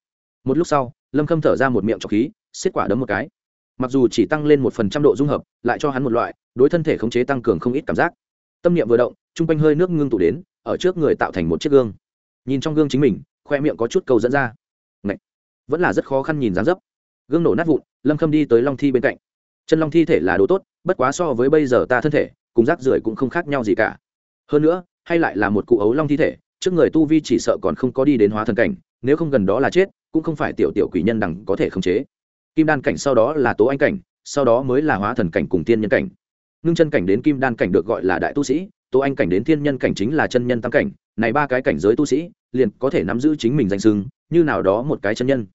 một lúc sau, lâm khâm thở ra một miệng trọc khí, xiết quả đấm một cái. Mặc dù chỉ tăng lên một phần trăm độ dung hợp, lại cho hắn một loại, đối thân thể khống chế tăng cường không ít cảm giác. Tâm niệm vừa động, chung quanh hơi nước ngưng tụ đến, ở trước người tạo thành một chiếc gương. Nhìn trong gương chính mình, khoe miệng có chút câu dẫn ra. Ngậy! vẫn là rất khó khăn nhìn dáng dấp. Gương nổ nát vụn, lâm khâm đi tới long thi bên cạnh. Chân long thi thể là đồ tốt, bất quá so với bây giờ ta thân thể, cùng rác rưởi cũng không khác nhau gì cả. Hơn nữa, hay lại là một cụ ấu long thi thể, trước người tu vi chỉ sợ còn không có đi đến hóa thần cảnh nếu không gần đó là chết, cũng không phải tiểu tiểu quỷ nhân đẳng có thể khống chế. Kim đan cảnh sau đó là tố anh cảnh, sau đó mới là hóa thần cảnh cùng tiên nhân cảnh. Ngưng chân cảnh đến kim đan cảnh được gọi là đại tu sĩ, tố anh cảnh đến thiên nhân cảnh chính là chân nhân tam cảnh. Này ba cái cảnh giới tu sĩ, liền có thể nắm giữ chính mình danh sưng như nào đó một cái chân nhân.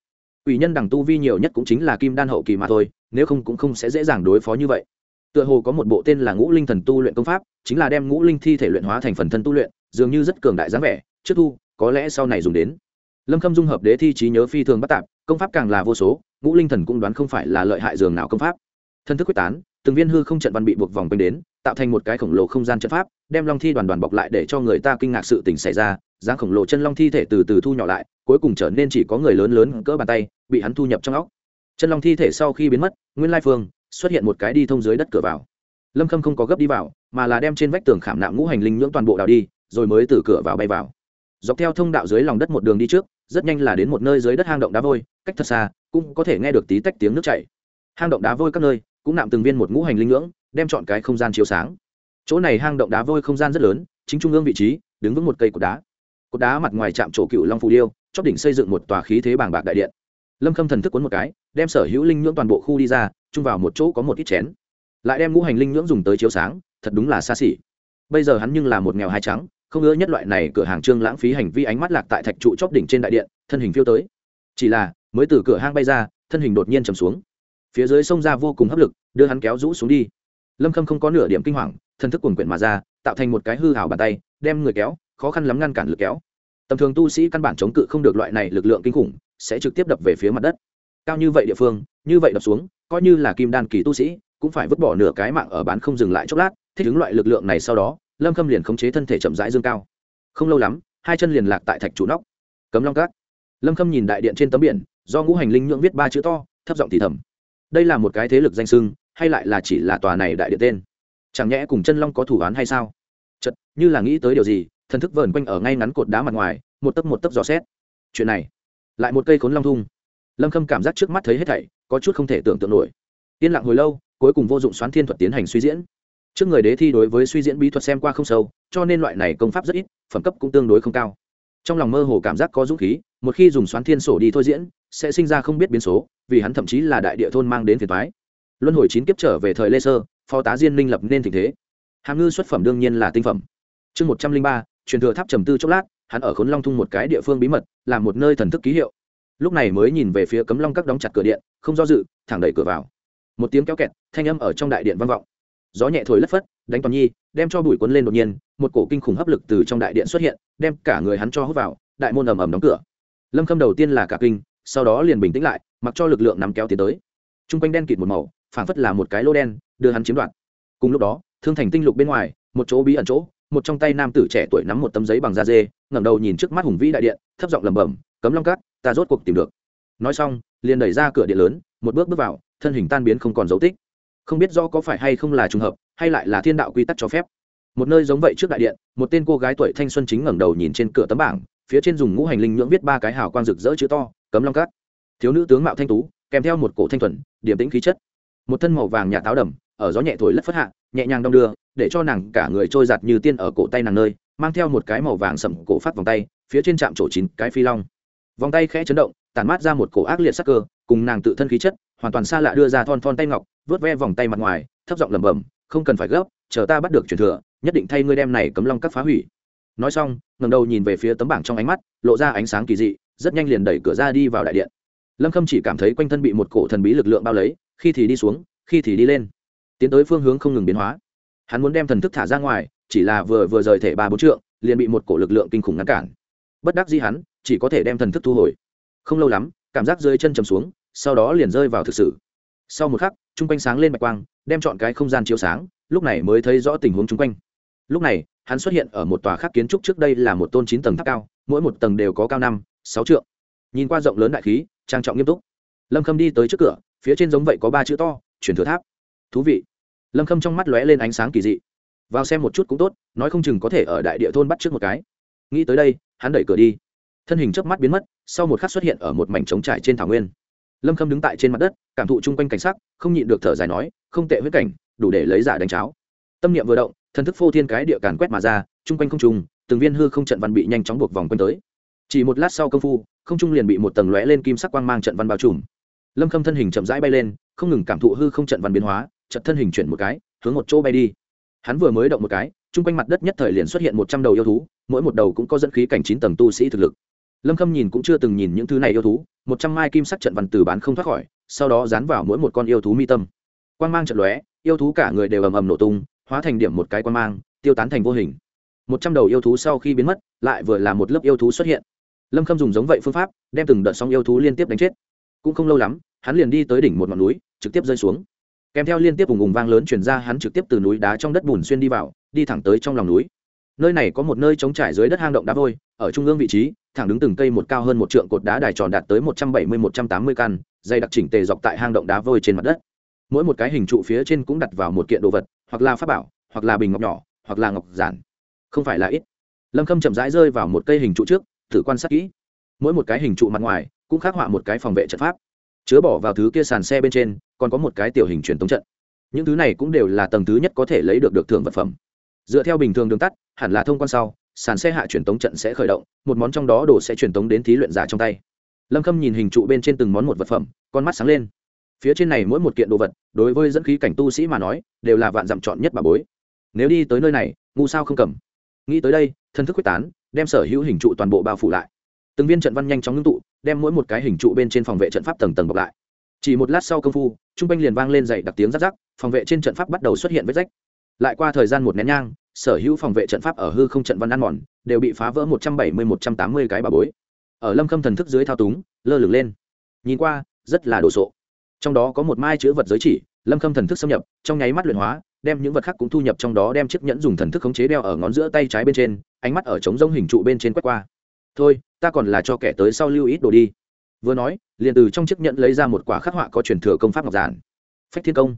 Ủy nhân đẳng tu vi nhiều nhất cũng chính là kim đan hậu kỳ mà thôi, nếu không cũng không sẽ dễ dàng đối phó như vậy. Tựa hồ có một bộ tên là ngũ linh thần tu luyện công pháp, chính là đem ngũ linh thi thể luyện hóa thành phần thân tu luyện, dường như rất cường đại dáng vẻ. Trước thu, có lẽ sau này dùng đến lâm khâm dung hợp đế thi trí nhớ phi thường bắt tạp, công pháp càng là vô số, ngũ linh thần cũng đoán không phải là lợi hại dường nào công pháp. Thân thức quyết tán, từng viên hư không trận văn bị buộc vòng quanh đến, tạo thành một cái khổng lồ không gian trận pháp, đem long thi đoàn đoàn bọc lại để cho người ta kinh ngạc sự tình xảy ra, dáng khổng lồ chân long thi thể từ từ thu nhỏ lại, cuối cùng trở nên chỉ có người lớn lớn cỡ bàn tay, bị hắn thu nhập trong óc. Chân long thi thể sau khi biến mất, nguyên lai phương, xuất hiện một cái đi thông dưới đất cửa vào. Lâm khâm không có gấp đi vào, mà là đem trên vách tường khảm nạm ngũ hành linh nhưỡng toàn bộ đào đi, rồi mới từ cửa vào bay vào dọc theo thông đạo dưới lòng đất một đường đi trước rất nhanh là đến một nơi dưới đất hang động đá vôi cách thật xa cũng có thể nghe được tí tách tiếng nước chảy. Hang động đá vôi các nơi cũng nạm từng viên một ngũ hành linh ngưỡng, đem chọn cái không gian chiếu sáng. Chỗ này hang động đá vôi không gian rất lớn chính trung ương vị trí đứng vững một cây cột đá. Cột đá mặt ngoài chạm chỗ cựu long phù điêu chóp đỉnh xây dựng một tòa khí thế bàng bạc đại điện. Lâm khâm thần thức cuốn một cái đem sở hữu linh nhưỡng toàn bộ khu đi ra chung vào một chỗ có một ít chén. Lại đem ngũ hành linh nhưỡng dùng tới chiếu sáng thật đúng là xa xỉ. Bây giờ hắn nhưng là một nghèo hai trắng không ngứa nhất loại này cửa hàng trương lãng phí hành vi ánh mắt lạc tại thạch trụ chóp đỉnh trên đại điện, thân hình phiêu tới. Chỉ là, mới từ cửa hang bay ra, thân hình đột nhiên trầm xuống. Phía dưới sông ra vô cùng hấp lực, đưa hắn kéo rũ xuống đi. Lâm khâm không có nửa điểm kinh hoàng thân thức quần quyển mà ra, tạo thành một cái hư hảo bàn tay, đem người kéo, khó khăn lắm ngăn cản lực kéo. Tầm thường tu sĩ căn bản chống cự không được loại này lực lượng kinh khủng, sẽ trực tiếp đập về phía mặt đất. Cao như vậy địa phương, như vậy đập xuống, coi như là kim đan kỳ tu sĩ, cũng phải vứt bỏ nửa cái mạng ở bán không dừng lại chốc lát, thích ứng loại lực lượng này sau đó lâm khâm liền khống chế thân thể chậm rãi dương cao không lâu lắm hai chân liền lạc tại thạch trụ nóc cấm long cát. lâm khâm nhìn đại điện trên tấm biển do ngũ hành linh nhưỡng viết ba chữ to thấp giọng thì thầm đây là một cái thế lực danh sưng hay lại là chỉ là tòa này đại điện tên chẳng nhẽ cùng chân long có thủ án hay sao chật như là nghĩ tới điều gì thần thức vờn quanh ở ngay ngắn cột đá mặt ngoài một tấc một tấc dò xét chuyện này lại một cây khốn long thung lâm khâm cảm giác trước mắt thấy hết thảy có chút không thể tưởng tượng nổi yên lặng hồi lâu cuối cùng vô dụng xoán thiên thuật tiến hành suy diễn trước người đế thi đối với suy diễn bí thuật xem qua không sâu, cho nên loại này công pháp rất ít, phẩm cấp cũng tương đối không cao. Trong lòng mơ hồ cảm giác có dũng khí, một khi dùng xoán thiên sổ đi thôi diễn, sẽ sinh ra không biết biến số, vì hắn thậm chí là đại địa thôn mang đến phiền thoái luân hồi chín kiếp trở về thời lê sơ, phó tá diên minh lập nên tình thế. Hàm ngư xuất phẩm đương nhiên là tinh phẩm. Chương một trăm linh ba, truyền thừa tháp trầm tư chốc lát, hắn ở khốn long thung một cái địa phương bí mật, là một nơi thần thức ký hiệu. Lúc này mới nhìn về phía cấm long các đóng chặt cửa điện, không do dự, thẳng đẩy cửa vào. Một tiếng kéo kẹt, thanh âm ở trong đại điện vang vọng gió nhẹ thổi lất phất, đánh toàn nhi, đem cho bụi cuốn lên đột nhiên, một cổ kinh khủng hấp lực từ trong đại điện xuất hiện, đem cả người hắn cho hút vào, đại môn ầm ầm đóng cửa. Lâm khâm đầu tiên là cả kinh, sau đó liền bình tĩnh lại, mặc cho lực lượng nắm kéo tiến tới. T r u n g quanh đen kịt một màu, phảng phất là một cái lô đen, đưa hắn chiếm đoạt. Cùng lúc đó, thương thành tinh lục bên ngoài, một chỗ bí ẩn chỗ, một trong tay nam tử trẻ tuổi nắm một tấm giấy bằng da dê, ngẩng đầu nhìn trước mắt hùng vĩ đại điện, thấp giọng lẩm bẩm, cấm long cát ta rốt cuộc tìm được. Nói xong, liền đẩy ra cửa điện lớn, một bước bước vào, thân hình tan biến không còn dấu tích không biết do có phải hay không là trùng hợp, hay lại là thiên đạo quy tắc cho phép. Một nơi giống vậy trước đại điện, một tên cô gái tuổi thanh xuân chính ngẩng đầu nhìn trên cửa tấm bảng, phía trên dùng ngũ hành linh nhưỡng viết ba cái hào quang rực rỡ chữ to, cấm long cát thiếu nữ tướng mạo thanh tú, kèm theo một cổ thanh thuần điểm tĩnh khí chất. Một thân màu vàng nhà táo đầm, ở gió nhẹ thổi lất phất hạ, nhẹ nhàng đong đưa, để cho nàng cả người trôi giặt như tiên ở cổ tay nàng nơi, mang theo một cái màu vàng sầm cổ phát vòng tay, phía trên chạm trổ chín cái phi long. Vòng tay khẽ chấn động tản mát ra một cổ ác liệt sắc cơ, cùng nàng tự thân khí chất, hoàn toàn xa lạ đưa ra thon thon tay ngọc, vớt ve vòng tay mặt ngoài, thấp giọng lẩm bẩm, không cần phải gấp, chờ ta bắt được truyền thừa, nhất định thay ngươi đem này cấm long các phá hủy. Nói xong, ngẩng đầu nhìn về phía tấm bảng trong ánh mắt, lộ ra ánh sáng kỳ dị, rất nhanh liền đẩy cửa ra đi vào đại điện. Lâm khâm chỉ cảm thấy quanh thân bị một cổ thần bí lực lượng bao lấy, khi thì đi xuống, khi thì đi lên. Tiến tới phương hướng không ngừng biến hóa. Hắn muốn đem thần thức thả ra ngoài, chỉ là vừa vừa rời thể ba bốn trượng, liền bị một cổ lực lượng kinh khủng ngăn cản. Bất đắc dĩ hắn, chỉ có thể đem thần thức thu hồi không lâu lắm, cảm giác dưới chân chầm xuống, sau đó liền rơi vào thực sự. Sau một khắc, chung quanh sáng lên bạch quang, đem chọn cái không gian chiếu sáng, lúc này mới thấy rõ tình huống chung quanh. Lúc này, hắn xuất hiện ở một tòa khác kiến trúc trước đây là một tôn chín tầng tháp cao, mỗi một tầng đều có cao năm, sáu trượng. Nhìn qua rộng lớn đại khí, trang trọng nghiêm túc. Lâm khâm đi tới trước cửa, phía trên giống vậy có ba chữ to chuyển thừa tháp. Thú vị. Lâm khâm trong mắt lóe lên ánh sáng kỳ dị. Vào xem một chút cũng tốt, nói không chừng có thể ở đại địa thôn bắt trước một cái. Nghĩ tới đây, hắn đẩy cửa đi thân hình chớp mắt biến mất, sau một khắc xuất hiện ở một mảnh trống trải trên thảo nguyên. Lâm khâm đứng tại trên mặt đất, cảm thụ chung quanh cảnh sắc, không nhịn được thở dài nói, không tệ huyết cảnh, đủ để lấy giả đánh cháo. Tâm niệm vừa động, thần thức phô thiên cái địa càn quét mà ra, chung quanh không trùng, từng viên hư không trận văn bị nhanh chóng buộc vòng quanh tới. Chỉ một lát sau công phu, không trung liền bị một tầng lóe lên kim sắc quang mang trận văn bao trùm. Lâm khâm thân hình chậm rãi bay lên, không ngừng cảm thụ hư không trận văn biến hóa trận thân hình chuyển một cái, hướng một chỗ bay đi. Hắn vừa mới động một cái, chung quanh mặt đất nhất thời liền xuất hiện một trăm đầu yêu thú, mỗi một đầu cũng có dẫn khí cảnh chín tầng tu sĩ thực lực lâm khâm nhìn cũng chưa từng nhìn những thứ này yêu thú, một trăm mai kim sắc trận văn từ bán không thoát khỏi, sau đó dán vào mỗi một con yêu thú mi tâm. Quang mang trận lóe, yêu thú cả người đều ầm ầm nổ tung, hóa thành điểm một cái quang mang, tiêu tán thành vô hình. Một trăm đầu yêu thú sau khi biến mất, lại vừa là một lớp yêu thú xuất hiện. Lâm khâm dùng giống vậy phương pháp, đem từng đợt sóng yêu thú liên tiếp đánh chết. Cũng không lâu lắm, hắn liền đi tới đỉnh một ngọn núi, trực tiếp rơi xuống. Kèm theo liên tiếp vùng vùng vang lớn chuyển ra, hắn trực tiếp từ núi đá trong đất bùn xuyên đi vào, đi thẳng tới trong lòng núi nơi này có một nơi trống trải dưới đất hang động đá vôi, ở trung ương vị trí, thẳng đứng từng cây một cao hơn một trượng cột đá đài tròn đạt tới một trăm bảy mươi, một trăm tám mươi căn dây đặc chỉnh tề dọc tại hang động đá vôi trên mặt đất. Mỗi một cái hình trụ phía trên cũng đặt vào một kiện đồ vật, hoặc là pháp bảo, hoặc là bình ngọc nhỏ, hoặc là ngọc giản. Không phải là ít. Lâm khâm chậm rãi rơi vào một cây hình trụ trước, thử quan sát kỹ. Mỗi một cái hình trụ mặt ngoài, cũng khắc họa một cái phòng vệ trận pháp. Chứa bỏ vào thứ kia sàn xe bên trên, còn có một cái tiểu hình truyền tống trận. Những thứ này cũng đều là tầng thứ nhất có thể lấy được được thưởng vật phẩm dựa theo bình thường đường tắt, hẳn là thông quan sau, sàn xe hạ truyền tống trận sẽ khởi động, một món trong đó đồ sẽ truyền tống đến thí luyện giả trong tay. Lâm khâm nhìn hình trụ bên trên từng món một vật phẩm, con mắt sáng lên. Phía trên này mỗi một kiện đồ vật, đối với dẫn khí cảnh tu sĩ mà nói, đều là vạn dặm chọn nhất bà bối. Nếu đi tới nơi này, ngu sao không cầm? Nghĩ tới đây thân thức quyết tán, đem sở hữu hình trụ toàn bộ bao phủ lại. Từng viên trận văn nhanh chóng ngưng tụ, đem mỗi một cái hình trụ bên trên phòng vệ trận pháp tầng tầng bọc lại. Chỉ một lát sau công phu t r u n g quanh liền vang lên dậy đặc tiếng rắc rắc, phòng vệ trên trận pháp bắt đầu xuất hiện vết rách lại qua thời gian một nén nhang, sở hữu phòng vệ trận pháp ở hư không trận văn ăn mòn, đều bị phá vỡ một trăm bảy mươi, một trăm tám mươi cái bà bối. Ở lâm khâm thần thức dưới thao túng, lơ lửng lên. Nhìn qua, rất là đồ sộ. Trong đó có một mai chữ vật giới chỉ, lâm khâm thần thức xâm nhập, trong nháy mắt luyện hóa, đem những vật khác cũng thu nhập trong đó đem chiếc nhẫn dùng thần thức khống chế đeo ở ngón giữa tay trái bên trên, ánh mắt ở trống rông hình trụ bên trên quét qua. Thôi, ta còn là cho kẻ tới sau lưu ít đồ đi. Vừa nói, liền từ trong chiếc nhẫn lấy ra một quả khắc họa có truyền thừa công pháp ngọc giản. Phách thiên công.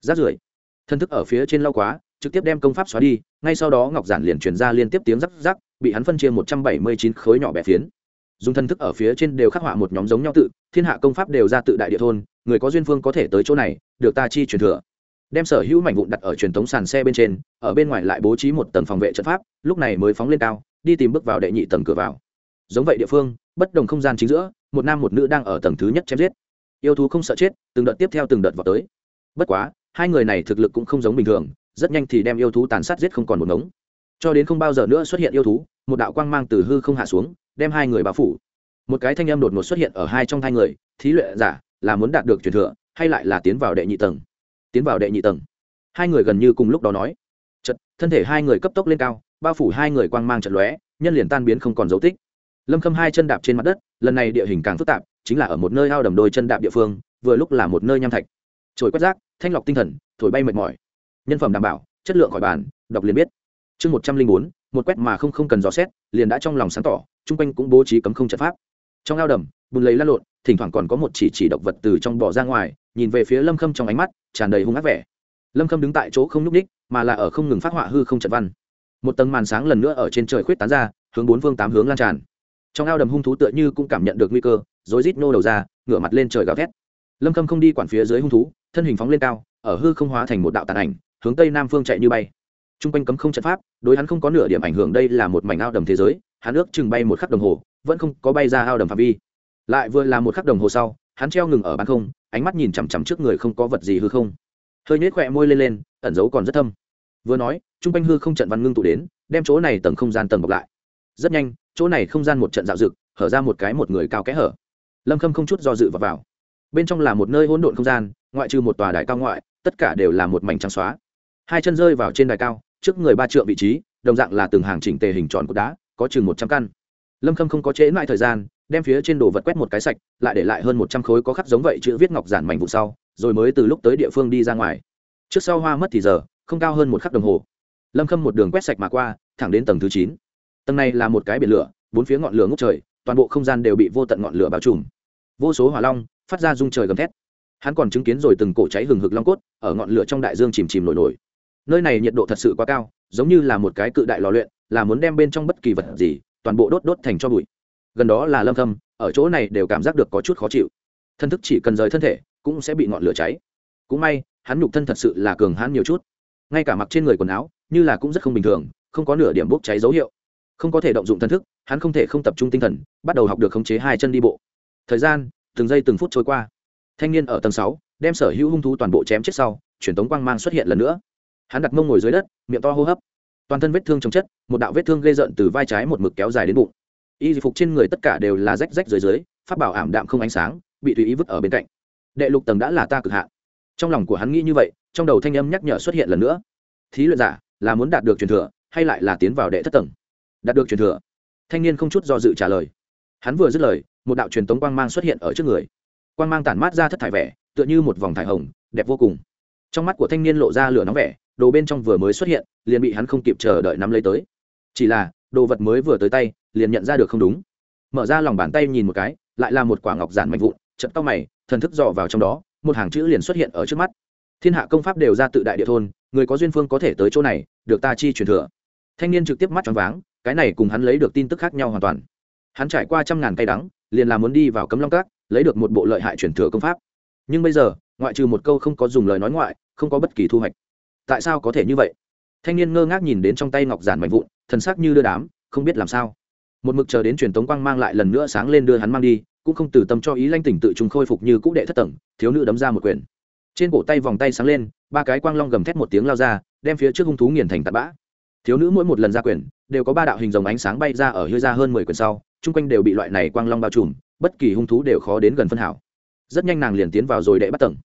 Rát rưởi thân thức ở phía trên lau quá, trực tiếp đem công pháp xóa đi, ngay sau đó ngọc giản liền truyền ra liên tiếp tiếng rắc rắc, bị hắn phân chia một trăm bảy mươi chín khối nhỏ bẻ phiến. Dùng thân thức ở phía trên đều khắc họa một nhóm giống nhau tự, thiên hạ công pháp đều ra tự đại địa thôn, người có duyên phương có thể tới chỗ này, được ta chi truyền thừa. Đem sở hữu mảnh vụn đặt ở truyền thống sàn xe bên trên, ở bên ngoài lại bố trí một tầng phòng vệ trận pháp, lúc này mới phóng lên cao, đi tìm bước vào đệ nhị tầng cửa vào. Giống vậy địa phương, bất đồng không gian chính giữa, một nam một nữ đang ở tầng thứ nhất chém giết. Yêu thú không sợ chết, từng đợt tiếp theo từng đợt vào tới. Bất quá hai người này thực lực cũng không giống bình thường, rất nhanh thì đem yêu thú tàn sát giết không còn một ngống. Cho đến không bao giờ nữa xuất hiện yêu thú, một đạo quang mang từ hư không hạ xuống, đem hai người bao phủ. Một cái thanh âm đột ngột xuất hiện ở hai trong hai người, thí luyện giả, là muốn đạt được truyền thừa, hay lại là tiến vào đệ nhị tầng? Tiến vào đệ nhị tầng. Hai người gần như cùng lúc đó nói. Chật thân thể hai người cấp tốc lên cao, bao phủ hai người quang mang trận lóe, nhân liền tan biến không còn dấu tích. Lâm khâm hai chân đạp trên mặt đất, lần này địa hình càng phức tạp, chính là ở một nơi ao đầm đôi chân đạp địa phương, vừa lúc là một nơi nham thạch. Trồi quét rác thanh lọc tinh thần, thổi bay mệt mỏi. Nhân phẩm đảm bảo, chất lượng khỏi bàn, đọc liền biết. Chương một trăm linh bốn, một quét mà không không cần dò xét, liền đã trong lòng sáng tỏ, chung quanh cũng bố trí cấm không trận pháp. Trong ao đầm, bùn lấy lăn lộn, thỉnh thoảng còn có một chỉ chỉ động vật từ trong bỏ ra ngoài, nhìn về phía lâm khâm trong ánh mắt, tràn đầy hung ác vẻ. Lâm khâm đứng tại chỗ không nhúc ních mà là ở không ngừng phát họa hư không trận văn. Một tầng màn sáng lần nữa ở trên trời khuyết tán ra, hướng bốn phương tám hướng lan tràn. Trong ao đầm hung thú tựa như cũng cảm nhận được nguy cơ, rối rít nô đầu ra, ngửa mặt lên trời gào thét lâm khâm không đi quản phía dưới hung thú thân hình phóng lên cao ở hư không hóa thành một đạo tàn ảnh hướng tây nam phương chạy như bay. T r u n g quanh cấm không trận pháp đối hắn không có nửa điểm ảnh hưởng đây là một mảnh ao đầm thế giới hắn ước chừng bay một khắc đồng hồ vẫn không có bay ra ao đầm phạm vi. Lại vừa là một khắc đồng hồ sau hắn treo ngừng ở bàn không ánh mắt nhìn chằm chằm trước người không có vật gì hư không. Hơi nhếch khỏe môi lên lên ẩn giấu còn rất thâm. Vừa nói t r u n g quanh hư không trận văn ngưng tụ đến đem chỗ này tầng không gian tầng bọc lại. Rất nhanh chỗ này không gian một trận dạo rực hở ra một cái một người cao kẽ hở. Lâm khâm không chút do dự vào, vào bên trong là một nơi hỗn độn không gian, ngoại trừ một tòa đài cao ngoại, tất cả đều là một mảnh trắng xóa. Hai chân rơi vào trên đài cao, trước người ba trượng vị trí, đồng dạng là từng hàng chỉnh tề hình tròn của đá, có chừng một trăm căn. Lâm khâm không có trễ lại thời gian, đem phía trên đồ vật quét một cái sạch, lại để lại hơn một trăm khối có khắc giống vậy chữ viết ngọc giản mảnh vụ sau, rồi mới từ lúc tới địa phương đi ra ngoài. Trước sau hoa mất thì giờ, không cao hơn một khắc đồng hồ. Lâm khâm một đường quét sạch mà qua, thẳng đến tầng thứ chín. Tầng này là một cái biển lửa, bốn phía ngọn lửa ngốc trời, toàn bộ không gian đều bị vô tận ngọn lửa bao trùm. Vô số hỏa long phát ra rung trời gầm thét. Hắn còn chứng kiến rồi từng cổ cháy hừng hực long cốt ở ngọn lửa trong đại dương chìm chìm nổi nổi. Nơi này nhiệt độ thật sự quá cao, giống như là một cái cự đại lò luyện, là muốn đem bên trong bất kỳ vật gì, toàn bộ đốt đốt thành cho bụi. Gần đó là lâm thâm, ở chỗ này đều cảm giác được có chút khó chịu. Thân thức chỉ cần rời thân thể, cũng sẽ bị ngọn lửa cháy. Cũng may, hắn nhục thân thật sự là cường hãn nhiều chút. Ngay cả mặc trên người quần áo, như là cũng rất không bình thường, không có nửa điểm bốc cháy dấu hiệu. Không có thể động dụng thân thức, hắn không thể không tập trung tinh thần, bắt đầu học được khống chế hai chân đi bộ. Thời gian từng giây từng phút trôi qua. Thanh niên ở tầng sáu, đem sở hữu hung thú toàn bộ chém chết sau, truyền tống quang mang xuất hiện lần nữa. Hắn đặt mông ngồi dưới đất, miệng to hô hấp. Toàn thân vết thương chống chất, một đạo vết thương gây rợn từ vai trái một mực kéo dài đến bụng. Y phục trên người tất cả đều là rách rách dưới dưới phát bảo ảm đạm không ánh sáng, bị tùy ý vứt ở bên cạnh. Đệ lục tầng đã là ta cực hạn. Trong lòng của hắn nghĩ như vậy, trong đầu thanh âm nhắc nhở xuất hiện lần nữa. Thí luyện giả, là muốn đạt được truyền thừa, hay lại là tiến vào đệ thất tầng? Đạt được truyền thừa. Thanh niên không chút do dự trả lời hắn vừa dứt lời, một đạo truyền tống quang mang xuất hiện ở trước người. Quang mang tản mát ra thất thải vẻ, tựa như một vòng thải hồng, đẹp vô cùng. Trong mắt của thanh niên lộ ra lửa nóng vẻ, đồ bên trong vừa mới xuất hiện, liền bị hắn không kịp chờ đợi nắm lấy tới. Chỉ là, đồ vật mới vừa tới tay, liền nhận ra được không đúng. Mở ra lòng bàn tay nhìn một cái, lại là một quả ngọc giản mạnh vụn chật tóc mày, thần thức dò vào trong đó, một hàng chữ liền xuất hiện ở trước mắt. Thiên hạ công pháp đều ra tự đại địa thôn, người có duyên phương có thể tới chỗ này, được ta chi truyền thừa. Thanh niên trực tiếp mắt choáng váng, cái này cùng hắn lấy được tin tức khác nhau hoàn toàn hắn trải qua trăm ngàn cây đắng, liền là muốn đi vào cấm long các, lấy được một bộ lợi hại truyền thừa công pháp. Nhưng bây giờ, ngoại trừ một câu không có dùng lời nói ngoại, không có bất kỳ thu hoạch. Tại sao có thể như vậy? Thanh niên ngơ ngác nhìn đến trong tay ngọc giản mạnh vụn, thần sắc như đưa đám, không biết làm sao. Một mực chờ đến truyền tống quang mang lại lần nữa sáng lên đưa hắn mang đi, cũng không từ tâm cho ý lanh tỉnh tự trùng khôi phục như cũ đệ thất tầng, thiếu nữ đấm ra một quyền. Trên cổ tay vòng tay sáng lên, ba cái quang long gầm thét một tiếng lao ra, đem phía trước hung thú nghiền thành tạt bã. Thiếu nữ mỗi một lần ra quyền đều có ba đạo hình dòng ánh sáng bay ra ở hơi ra hơn mười quyển sau, chung quanh đều bị loại này quang long bao trùm, bất kỳ hung thú đều khó đến gần phân hảo. Rất nhanh nàng liền tiến vào rồi đệ bắt tầng.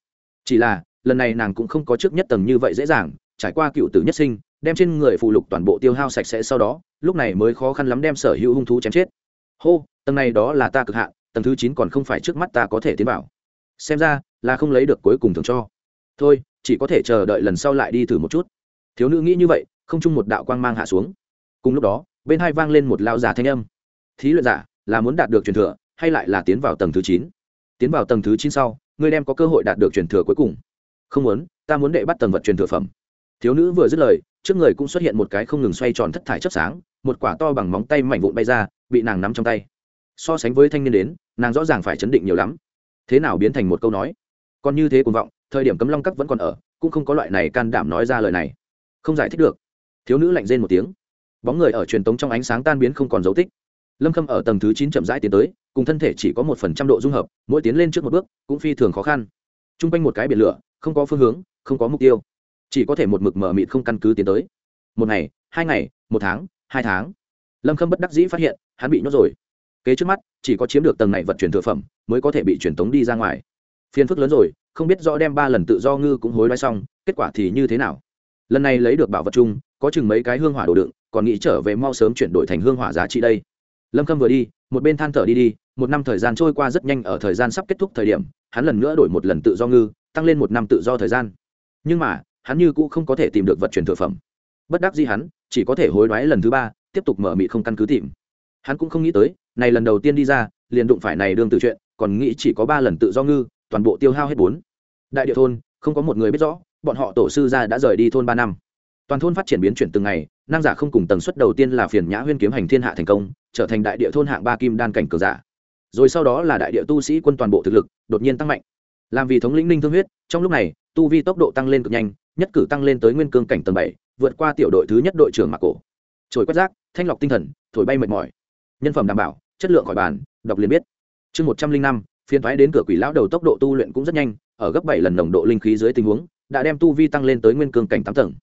Chỉ là, lần này nàng cũng không có trước nhất tầng như vậy dễ dàng, trải qua cựu tử nhất sinh, đem trên người phụ lục toàn bộ tiêu hao sạch sẽ sau đó, lúc này mới khó khăn lắm đem sở hữu hung thú chém chết. Hô, tầng này đó là ta cực hạn, tầng thứ chín còn không phải trước mắt ta có thể tiến vào. Xem ra, là không lấy được cuối cùng thường cho. Thôi, chỉ có thể chờ đợi lần sau lại đi thử một chút. Thiếu nữ nghĩ như vậy, không chung một đạo quang mang hạ xuống cùng lúc đó, bên hai vang lên một lao giả thanh âm. Thí luyện giả, là muốn đạt được truyền thừa, hay lại là tiến vào tầng thứ chín? Tiến vào tầng thứ chín sau, ngươi đem có cơ hội đạt được truyền thừa cuối cùng. Không muốn, ta muốn đệ bắt tầng vật truyền thừa phẩm. Thiếu nữ vừa dứt lời, trước người cũng xuất hiện một cái không ngừng xoay tròn thất thải chất sáng, một quả to bằng móng tay mảnh vụn bay ra, bị nàng nắm trong tay. So sánh với thanh niên đến, nàng rõ ràng phải chấn định nhiều lắm. Thế nào biến thành một câu nói? Còn như thế cuồng vọng, thời điểm cấm long cắt vẫn còn ở, cũng không có loại này can đảm nói ra lời này. Không giải thích được. Thiếu nữ lạnh rên một tiếng bóng người ở truyền tống trong ánh sáng tan biến không còn dấu tích. Lâm khâm ở tầng thứ chín chậm rãi tiến tới, cùng thân thể chỉ có một phần trăm độ dung hợp, mỗi tiến lên trước một bước, cũng phi thường khó khăn. T r u n g quanh một cái biển lửa, không có phương hướng, không có mục tiêu. Chỉ có thể một mực mở mịt không căn cứ tiến tới. Một ngày, hai ngày, một tháng, hai tháng. Lâm khâm bất đắc dĩ phát hiện, hắn bị nhốt rồi. Kế trước mắt, chỉ có chiếm được tầng này vật chuyển thực phẩm, mới có thể bị truyền tống đi ra ngoài. Phiền phức lớn rồi, không biết rõ đem ba lần tự do ngư cũng hối đoái xong, kết quả thì như thế nào? Lần này lấy được bảo vật chung, có chừng mấy cái hương hỏa đồ đựng, còn nghĩ trở về mau sớm chuyển đổi thành hương hỏa giá trị đây. Lâm khâm vừa đi, một bên than thở đi đi, một năm thời gian trôi qua rất nhanh ở thời gian sắp kết thúc thời điểm, hắn lần nữa đổi một lần tự do ngư, tăng lên một năm tự do thời gian. Nhưng mà, hắn như cũ không có thể tìm được vật chuyển thừa phẩm. Bất đắc gì hắn, chỉ có thể hối đoái lần thứ ba, tiếp tục mở mị không căn cứ tìm. Hắn cũng không nghĩ tới, này lần đầu tiên đi ra, liền đụng phải này đương tự chuyện, còn nghĩ chỉ có ba lần tự do ngư, toàn bộ tiêu hao hết bốn. Đại địa thôn, không có một người biết rõ bọn họ tổ sư gia đã rời đi thôn ba năm. Toàn thôn phát triển biến chuyển từng ngày, năng giả không cùng tần suất đầu tiên là phiền nhã huyên kiếm hành thiên hạ thành công, trở thành đại địa thôn hạng ba kim đan cảnh cường giả. Rồi sau đó là đại địa tu sĩ quân toàn bộ thực lực đột nhiên tăng mạnh. Làm vì thống lĩnh ninh thương huyết, trong lúc này, tu vi tốc độ tăng lên cực nhanh, nhất cử tăng lên tới nguyên cương cảnh tầng bảy, vượt qua tiểu đội thứ nhất đội trưởng mạc cổ. Trồi quét rác, thanh lọc tinh thần, thổi bay mệt mỏi. Nhân phẩm đảm bảo, chất lượng khỏi bàn, đọc liền biết. Chương một trăm linh năm, phiên thoái đến cửa quỷ lão đầu tốc độ tu luyện cũng rất nhanh, ở gấp bảy lần nồng độ linh khí dưới tình huống đã đem tu vi tăng lên tới nguyên cương cảnh tám tầng.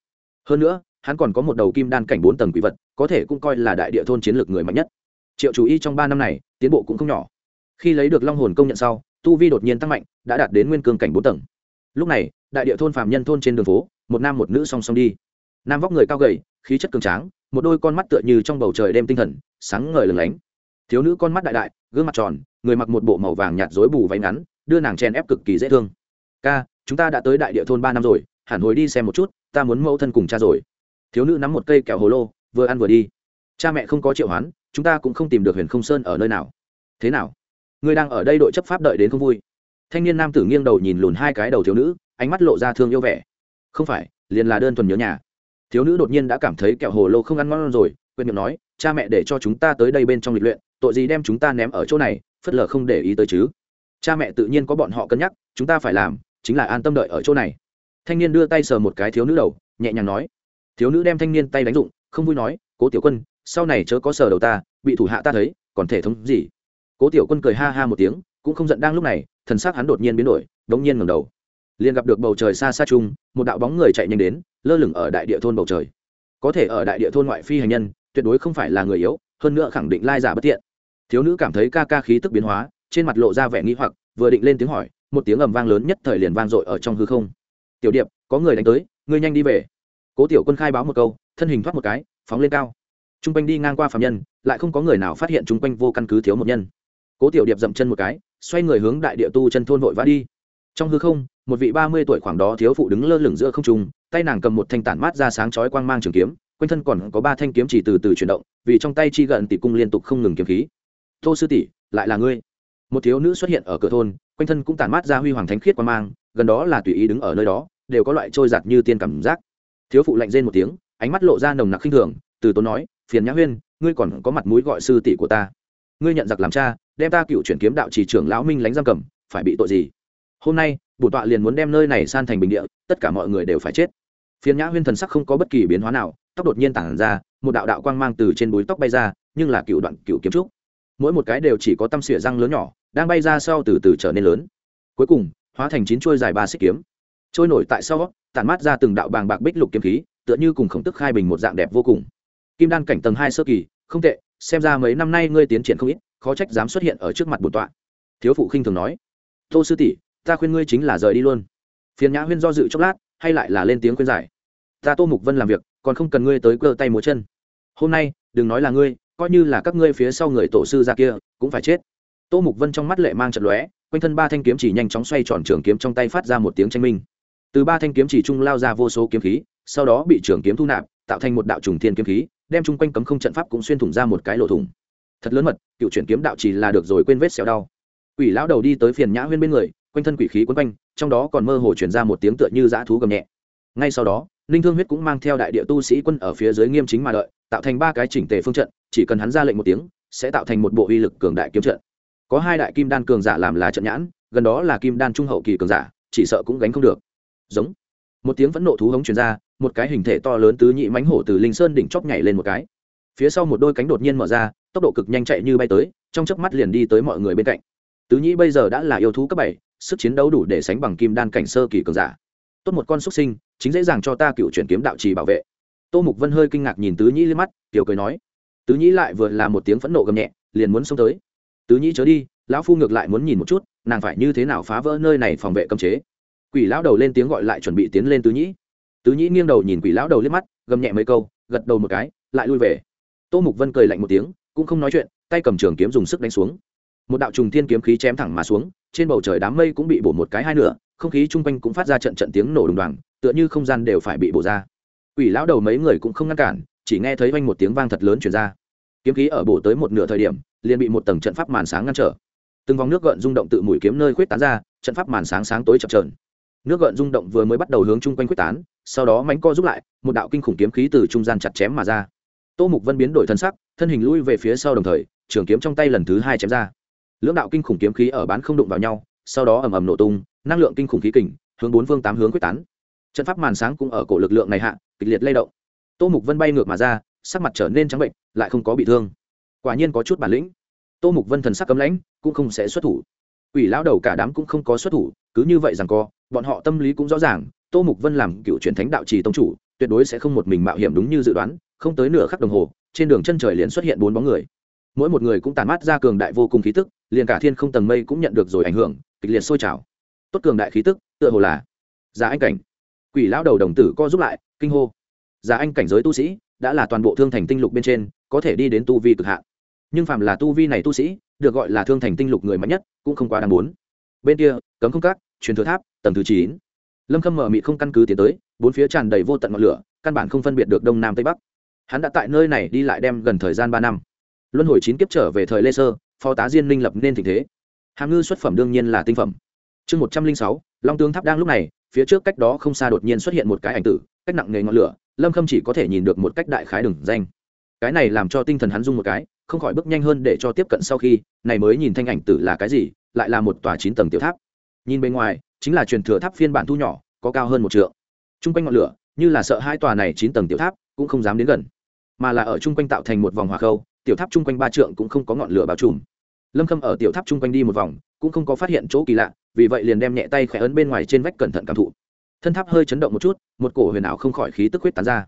Hơn nữa, hắn còn có một đầu kim đan cảnh bốn tầng quỷ vật, có thể cũng coi là đại địa thôn chiến lược người mạnh nhất. Triệu chủ y trong ba năm này, tiến bộ cũng không nhỏ. Khi lấy được long hồn công nhận sau, tu vi đột nhiên tăng mạnh, đã đạt đến nguyên cương cảnh bốn tầng. Lúc này, đại địa thôn phạm nhân thôn trên đường phố, một nam một nữ song song đi. Nam vóc người cao gầy, khí chất cường tráng, một đôi con mắt tựa như trong bầu trời đêm tinh thần, sáng ngời lừng lánh. Thiếu nữ con mắt đại đại, gương mặt tròn, người mặc một bộ màu vàng nhạt rối bù váy ngắn, đưa nàng chen ép cực kỳ dễ thương. Ca chúng ta đã tới đại địa thôn ba năm rồi, hẳn hồi đi xem một chút, ta muốn mẫu thân cùng cha rồi. Thiếu nữ nắm một cây kẹo hồ lô, vừa ăn vừa đi. Cha mẹ không có triệu hoán, chúng ta cũng không tìm được huyền không sơn ở nơi nào. Thế nào? Ngươi đang ở đây đội chấp pháp đợi đến không vui. Thanh niên nam tử nghiêng đầu nhìn lùn hai cái đầu thiếu nữ, ánh mắt lộ ra thương yêu vẻ. Không phải, liền là đơn thuần nhớ nhà. Thiếu nữ đột nhiên đã cảm thấy kẹo hồ lô không ăn ngon rồi, quên miệng nói, cha mẹ để cho chúng ta tới đây bên trong lịch luyện, tội gì đem chúng ta ném ở chỗ này, phất lờ không để ý tới chứ. Cha mẹ tự nhiên có bọn họ cân nhắc, chúng ta phải làm chính là an tâm đợi ở chỗ này. Thanh niên đưa tay sờ một cái thiếu nữ đầu, nhẹ nhàng nói, thiếu nữ đem thanh niên tay đánh dụng, không vui nói, cố tiểu quân, sau này chớ có sờ đầu ta, bị thủ hạ ta thấy, còn thể thống gì? Cố tiểu quân cười ha ha một tiếng, cũng không giận đang lúc này, thần xác hắn đột nhiên biến đổi, đống nhiên ngẩng đầu. Liền gặp được bầu trời xa xa chung, một đạo bóng người chạy nhanh đến, lơ lửng ở đại địa thôn bầu trời. Có thể ở đại địa thôn ngoại phi hành nhân, tuyệt đối không phải là người yếu, hơn nữa khẳng định lai giả bất tiện thiếu nữ cảm thấy ca ca khí tức biến hóa, trên mặt lộ ra vẻ nghi hoặc, vừa định lên tiếng hỏi một tiếng ầm vang lớn nhất thời liền vang dội ở trong hư không. Tiểu điệp, có người đánh tới, ngươi nhanh đi về. Cố tiểu quân khai báo một câu, thân hình thoát một cái, phóng lên cao. T r u n g quanh đi ngang qua phạm nhân, lại không có người nào phát hiện t r u n g quanh vô căn cứ thiếu một nhân. Cố tiểu điệp dậm chân một cái, xoay người hướng đại địa tu chân thôn vội vã đi. Trong hư không, một vị ba mươi tuổi khoảng đó thiếu phụ đứng lơ lửng giữa không trung, tay nàng cầm một thanh tản mát ra sáng chói quang mang trường kiếm, quanh thân còn có ba thanh kiếm chỉ từ từ chuyển động, vì trong tay chi gần tỷ cung liên tục không ngừng kiếm khí. Tô sư tỷ, lại là ngươi. Một thiếu nữ xuất hiện ở cửa thôn quanh thân cũng tản mát ra huy hoàng thánh khiết quang mang, gần đó là tùy ý đứng ở nơi đó, đều có loại trôi giặt như tiên cảm giác. Thiếu phụ lạnh rên một tiếng, ánh mắt lộ ra nồng nặc khinh thường, từ tốn nói, phiền nhã huyên, ngươi còn có mặt mũi gọi sư tỷ của ta. Ngươi nhận giặc làm cha, đem ta cựu chuyển kiếm đạo chỉ trưởng lão minh lánh giam cầm, phải bị tội gì? Hôm nay, bổn tọa liền muốn đem nơi này san thành bình địa, tất cả mọi người đều phải chết. Phiền nhã huyên thần sắc không có bất kỳ biến hóa nào, tóc đột nhiên tản ra, một đạo đạo quang mang từ trên búi tóc bay ra, nhưng là cựu đoạn cựu kiếm trúc. Mỗi một cái đều chỉ có tâm xỉa răng lớn nhỏ đang bay ra sau từ từ trở nên lớn. Cuối cùng, hóa thành chín chuôi dài ba xích kiếm. Trôi nổi tại sau, tản mát ra từng đạo bàng bạc bích lục kiếm khí, tựa như cùng khổng tức khai bình một dạng đẹp vô cùng. Kim đan cảnh tầng hai sơ kỳ, không tệ, xem ra mấy năm nay ngươi tiến triển không ít, khó trách dám xuất hiện ở trước mặt bổn tọa. Thiếu phụ khinh thường nói. Tô sư tỷ, ta khuyên ngươi chính là rời đi luôn. Phiền nhã huyên do dự chốc lát, hay lại là lên tiếng khuyên giải. Ta tô mục vân làm việc, còn không cần ngươi tới cơ tay múa chân. Hôm nay, đừng nói là ngươi, coi như là các ngươi phía sau người tổ sư ra kia, cũng phải chết tô mục vân trong mắt lệ mang trận lóe, quanh thân ba thanh kiếm chỉ nhanh chóng xoay tròn trường kiếm trong tay phát ra một tiếng tranh minh. Từ ba thanh kiếm chỉ trung lao ra vô số kiếm khí, sau đó bị trường kiếm thu nạp, tạo thành một đạo trùng thiên kiếm khí, đem chung quanh cấm không trận pháp cũng xuyên thủng ra một cái lỗ thủng. Thật lớn mật, cựu chuyển kiếm đạo chỉ là được rồi quên vết xẻo đau. Quỷ lão đầu đi tới phiền nhã huyên bên người, quanh thân quỷ khí quấn quanh, trong đó còn mơ hồ chuyển ra một tiếng tựa như dã thú gầm nhẹ. Ngay sau đó, ninh thương huyết cũng mang theo đại địa tu sĩ quân ở phía dưới nghiêm chính mà đợi, tạo thành ba cái chỉnh tề phương trận, chỉ cần hắn ra lệnh một tiếng, sẽ tạo thành một bộ uy lực cường đại kiếm trận có hai đại kim đan cường giả làm là trận nhãn, gần đó là kim đan trung hậu kỳ cường giả, chỉ sợ cũng gánh không được. Giống. Một tiếng phẫn nộ thú hống truyền ra, một cái hình thể to lớn tứ nhị mánh hổ từ linh sơn đỉnh chóp nhảy lên một cái. Phía sau một đôi cánh đột nhiên mở ra, tốc độ cực nhanh chạy như bay tới, trong chớp mắt liền đi tới mọi người bên cạnh. Tứ nhĩ bây giờ đã là yêu thú cấp bảy, sức chiến đấu đủ để sánh bằng kim đan cảnh sơ kỳ cường giả. Tốt một con xuất sinh, chính dễ dàng cho ta cựu chuyển kiếm đạo trì bảo vệ. Tô mục vân hơi kinh ngạc nhìn tứ nhĩ lên mắt, tiểu cười nói. Tứ nhĩ lại vừa là một tiếng phẫn nộ gầm nhẹ, liền muốn xông tới tứ nhĩ chớ đi lão phu ngược lại muốn nhìn một chút nàng phải như thế nào phá vỡ nơi này phòng vệ cấm chế. Quỷ lão đầu lên tiếng gọi lại chuẩn bị tiến lên tứ nhĩ. Tứ nhĩ nghiêng đầu nhìn quỷ lão đầu liếc mắt gầm nhẹ mấy câu gật đầu một cái lại lui về. Tô mục vân cười lạnh một tiếng cũng không nói chuyện tay cầm trường kiếm dùng sức đánh xuống. Một đạo trùng thiên kiếm khí chém thẳng mà xuống trên bầu trời đám mây cũng bị bổ một cái hai nửa không khí chung quanh cũng phát ra trận trận tiếng nổ đùng đoàn, tựa như không gian đều phải bị bổ ra. Quỷ lão đầu mấy người cũng không ngăn cản chỉ nghe thấy vang một tiếng vang thật lớn chuyển ra. Kiếm khí ở bổ tới một nửa thời điểm liền bị một tầng trận pháp màn sáng ngăn trở. Từng vòng nước gợn rung động tự mũi kiếm nơi khuyết tán ra, trận pháp màn sáng sáng tối chập trờn nước gợn rung động vừa mới bắt đầu hướng chung quanh quyết tán, sau đó mánh co giúp lại, một đạo kinh khủng kiếm khí từ trung gian chặt chém mà ra. Tô mục vân biến đổi thân sắc, thân hình lui về phía sau đồng thời, trường kiếm trong tay lần thứ hai chém ra. Lưỡng đạo kinh khủng kiếm khí ở bán không đụng vào nhau, sau đó ầm ầm nổ tung, năng lượng kinh khủng khí kình, hướng bốn phương tám hướng quyết tán. Trận pháp màn sáng cũng ở cổ lực lượng này hạ, kịch liệt lay động. Tô mục vân bay ngược mà ra, sắc mặt trở nên trắng bệnh, lại không có bị thương quả nhiên có chút bản lĩnh. Tô mục vân thần sắc cấm lãnh, cũng không sẽ xuất thủ. Quỷ lão đầu cả đám cũng không có xuất thủ, cứ như vậy rằng co, bọn họ tâm lý cũng rõ ràng, tô mục vân làm cựu truyền thánh đạo trì tông chủ, tuyệt đối sẽ không một mình mạo hiểm đúng như dự đoán, không tới nửa khắc đồng hồ, trên đường chân trời liền xuất hiện bốn bóng người. Mỗi một người cũng tàn mát ra cường đại vô cùng khí tức, liền cả thiên không tầng mây cũng nhận được rồi ảnh hưởng, kịch liệt sôi trào. Tốt cường đại khí tức, tựa hồ là giả anh cảnh. Quỷ lão đầu đồng tử co giúp lại, kinh hô. Giả anh cảnh giới tu sĩ, đã là toàn bộ thương thành tinh lục bên trên, có thể đi đến tu vi cực hạn nhưng phạm là tu vi này tu sĩ, được gọi là thương thành tinh lục người mạnh nhất, cũng không quá đáng muốn. Bên kia, cấm không cát, truyền thừa tháp, tầng thứ chín. Lâm khâm mở mị không căn cứ tiến tới, bốn phía tràn đầy vô tận ngọn lửa, căn bản không phân biệt được đông nam tây bắc. Hắn đã tại nơi này đi lại đem gần thời gian ba năm. Luân hồi chín kiếp trở về thời lê sơ, phó tá diên minh lập nên tình thế. Hàm ngư xuất phẩm đương nhiên là tinh phẩm. Chương một trăm linh sáu, long tướng tháp đang lúc này, phía trước cách đó không xa đột nhiên xuất hiện một cái ảnh tử, cách nặng nghề ngọn lửa, lâm khâm chỉ có thể nhìn được một cách đại khái đừng danh. Cái này làm cho tinh thần hắn rung một cái không khỏi bước nhanh hơn để cho tiếp cận sau khi, này mới nhìn thanh ảnh tử là cái gì, lại là một tòa chín tầng tiểu tháp. Nhìn bên ngoài, chính là truyền thừa tháp phiên bản thu nhỏ, có cao hơn một trượng. Chung quanh ngọn lửa, như là sợ hai tòa này chín tầng tiểu tháp, cũng không dám đến gần. Mà là ở chung quanh tạo thành một vòng hỏa khâu, tiểu tháp chung quanh ba trượng cũng không có ngọn lửa bao trùm. Lâm khâm ở tiểu tháp chung quanh đi một vòng, cũng không có phát hiện chỗ kỳ lạ, vì vậy liền đem nhẹ tay khẽ ấn bên ngoài trên vách cẩn thận cảm thụ. Thân tháp hơi chấn động một chút, một cổ huyền ảo không khỏi khí tức huyết tán ra.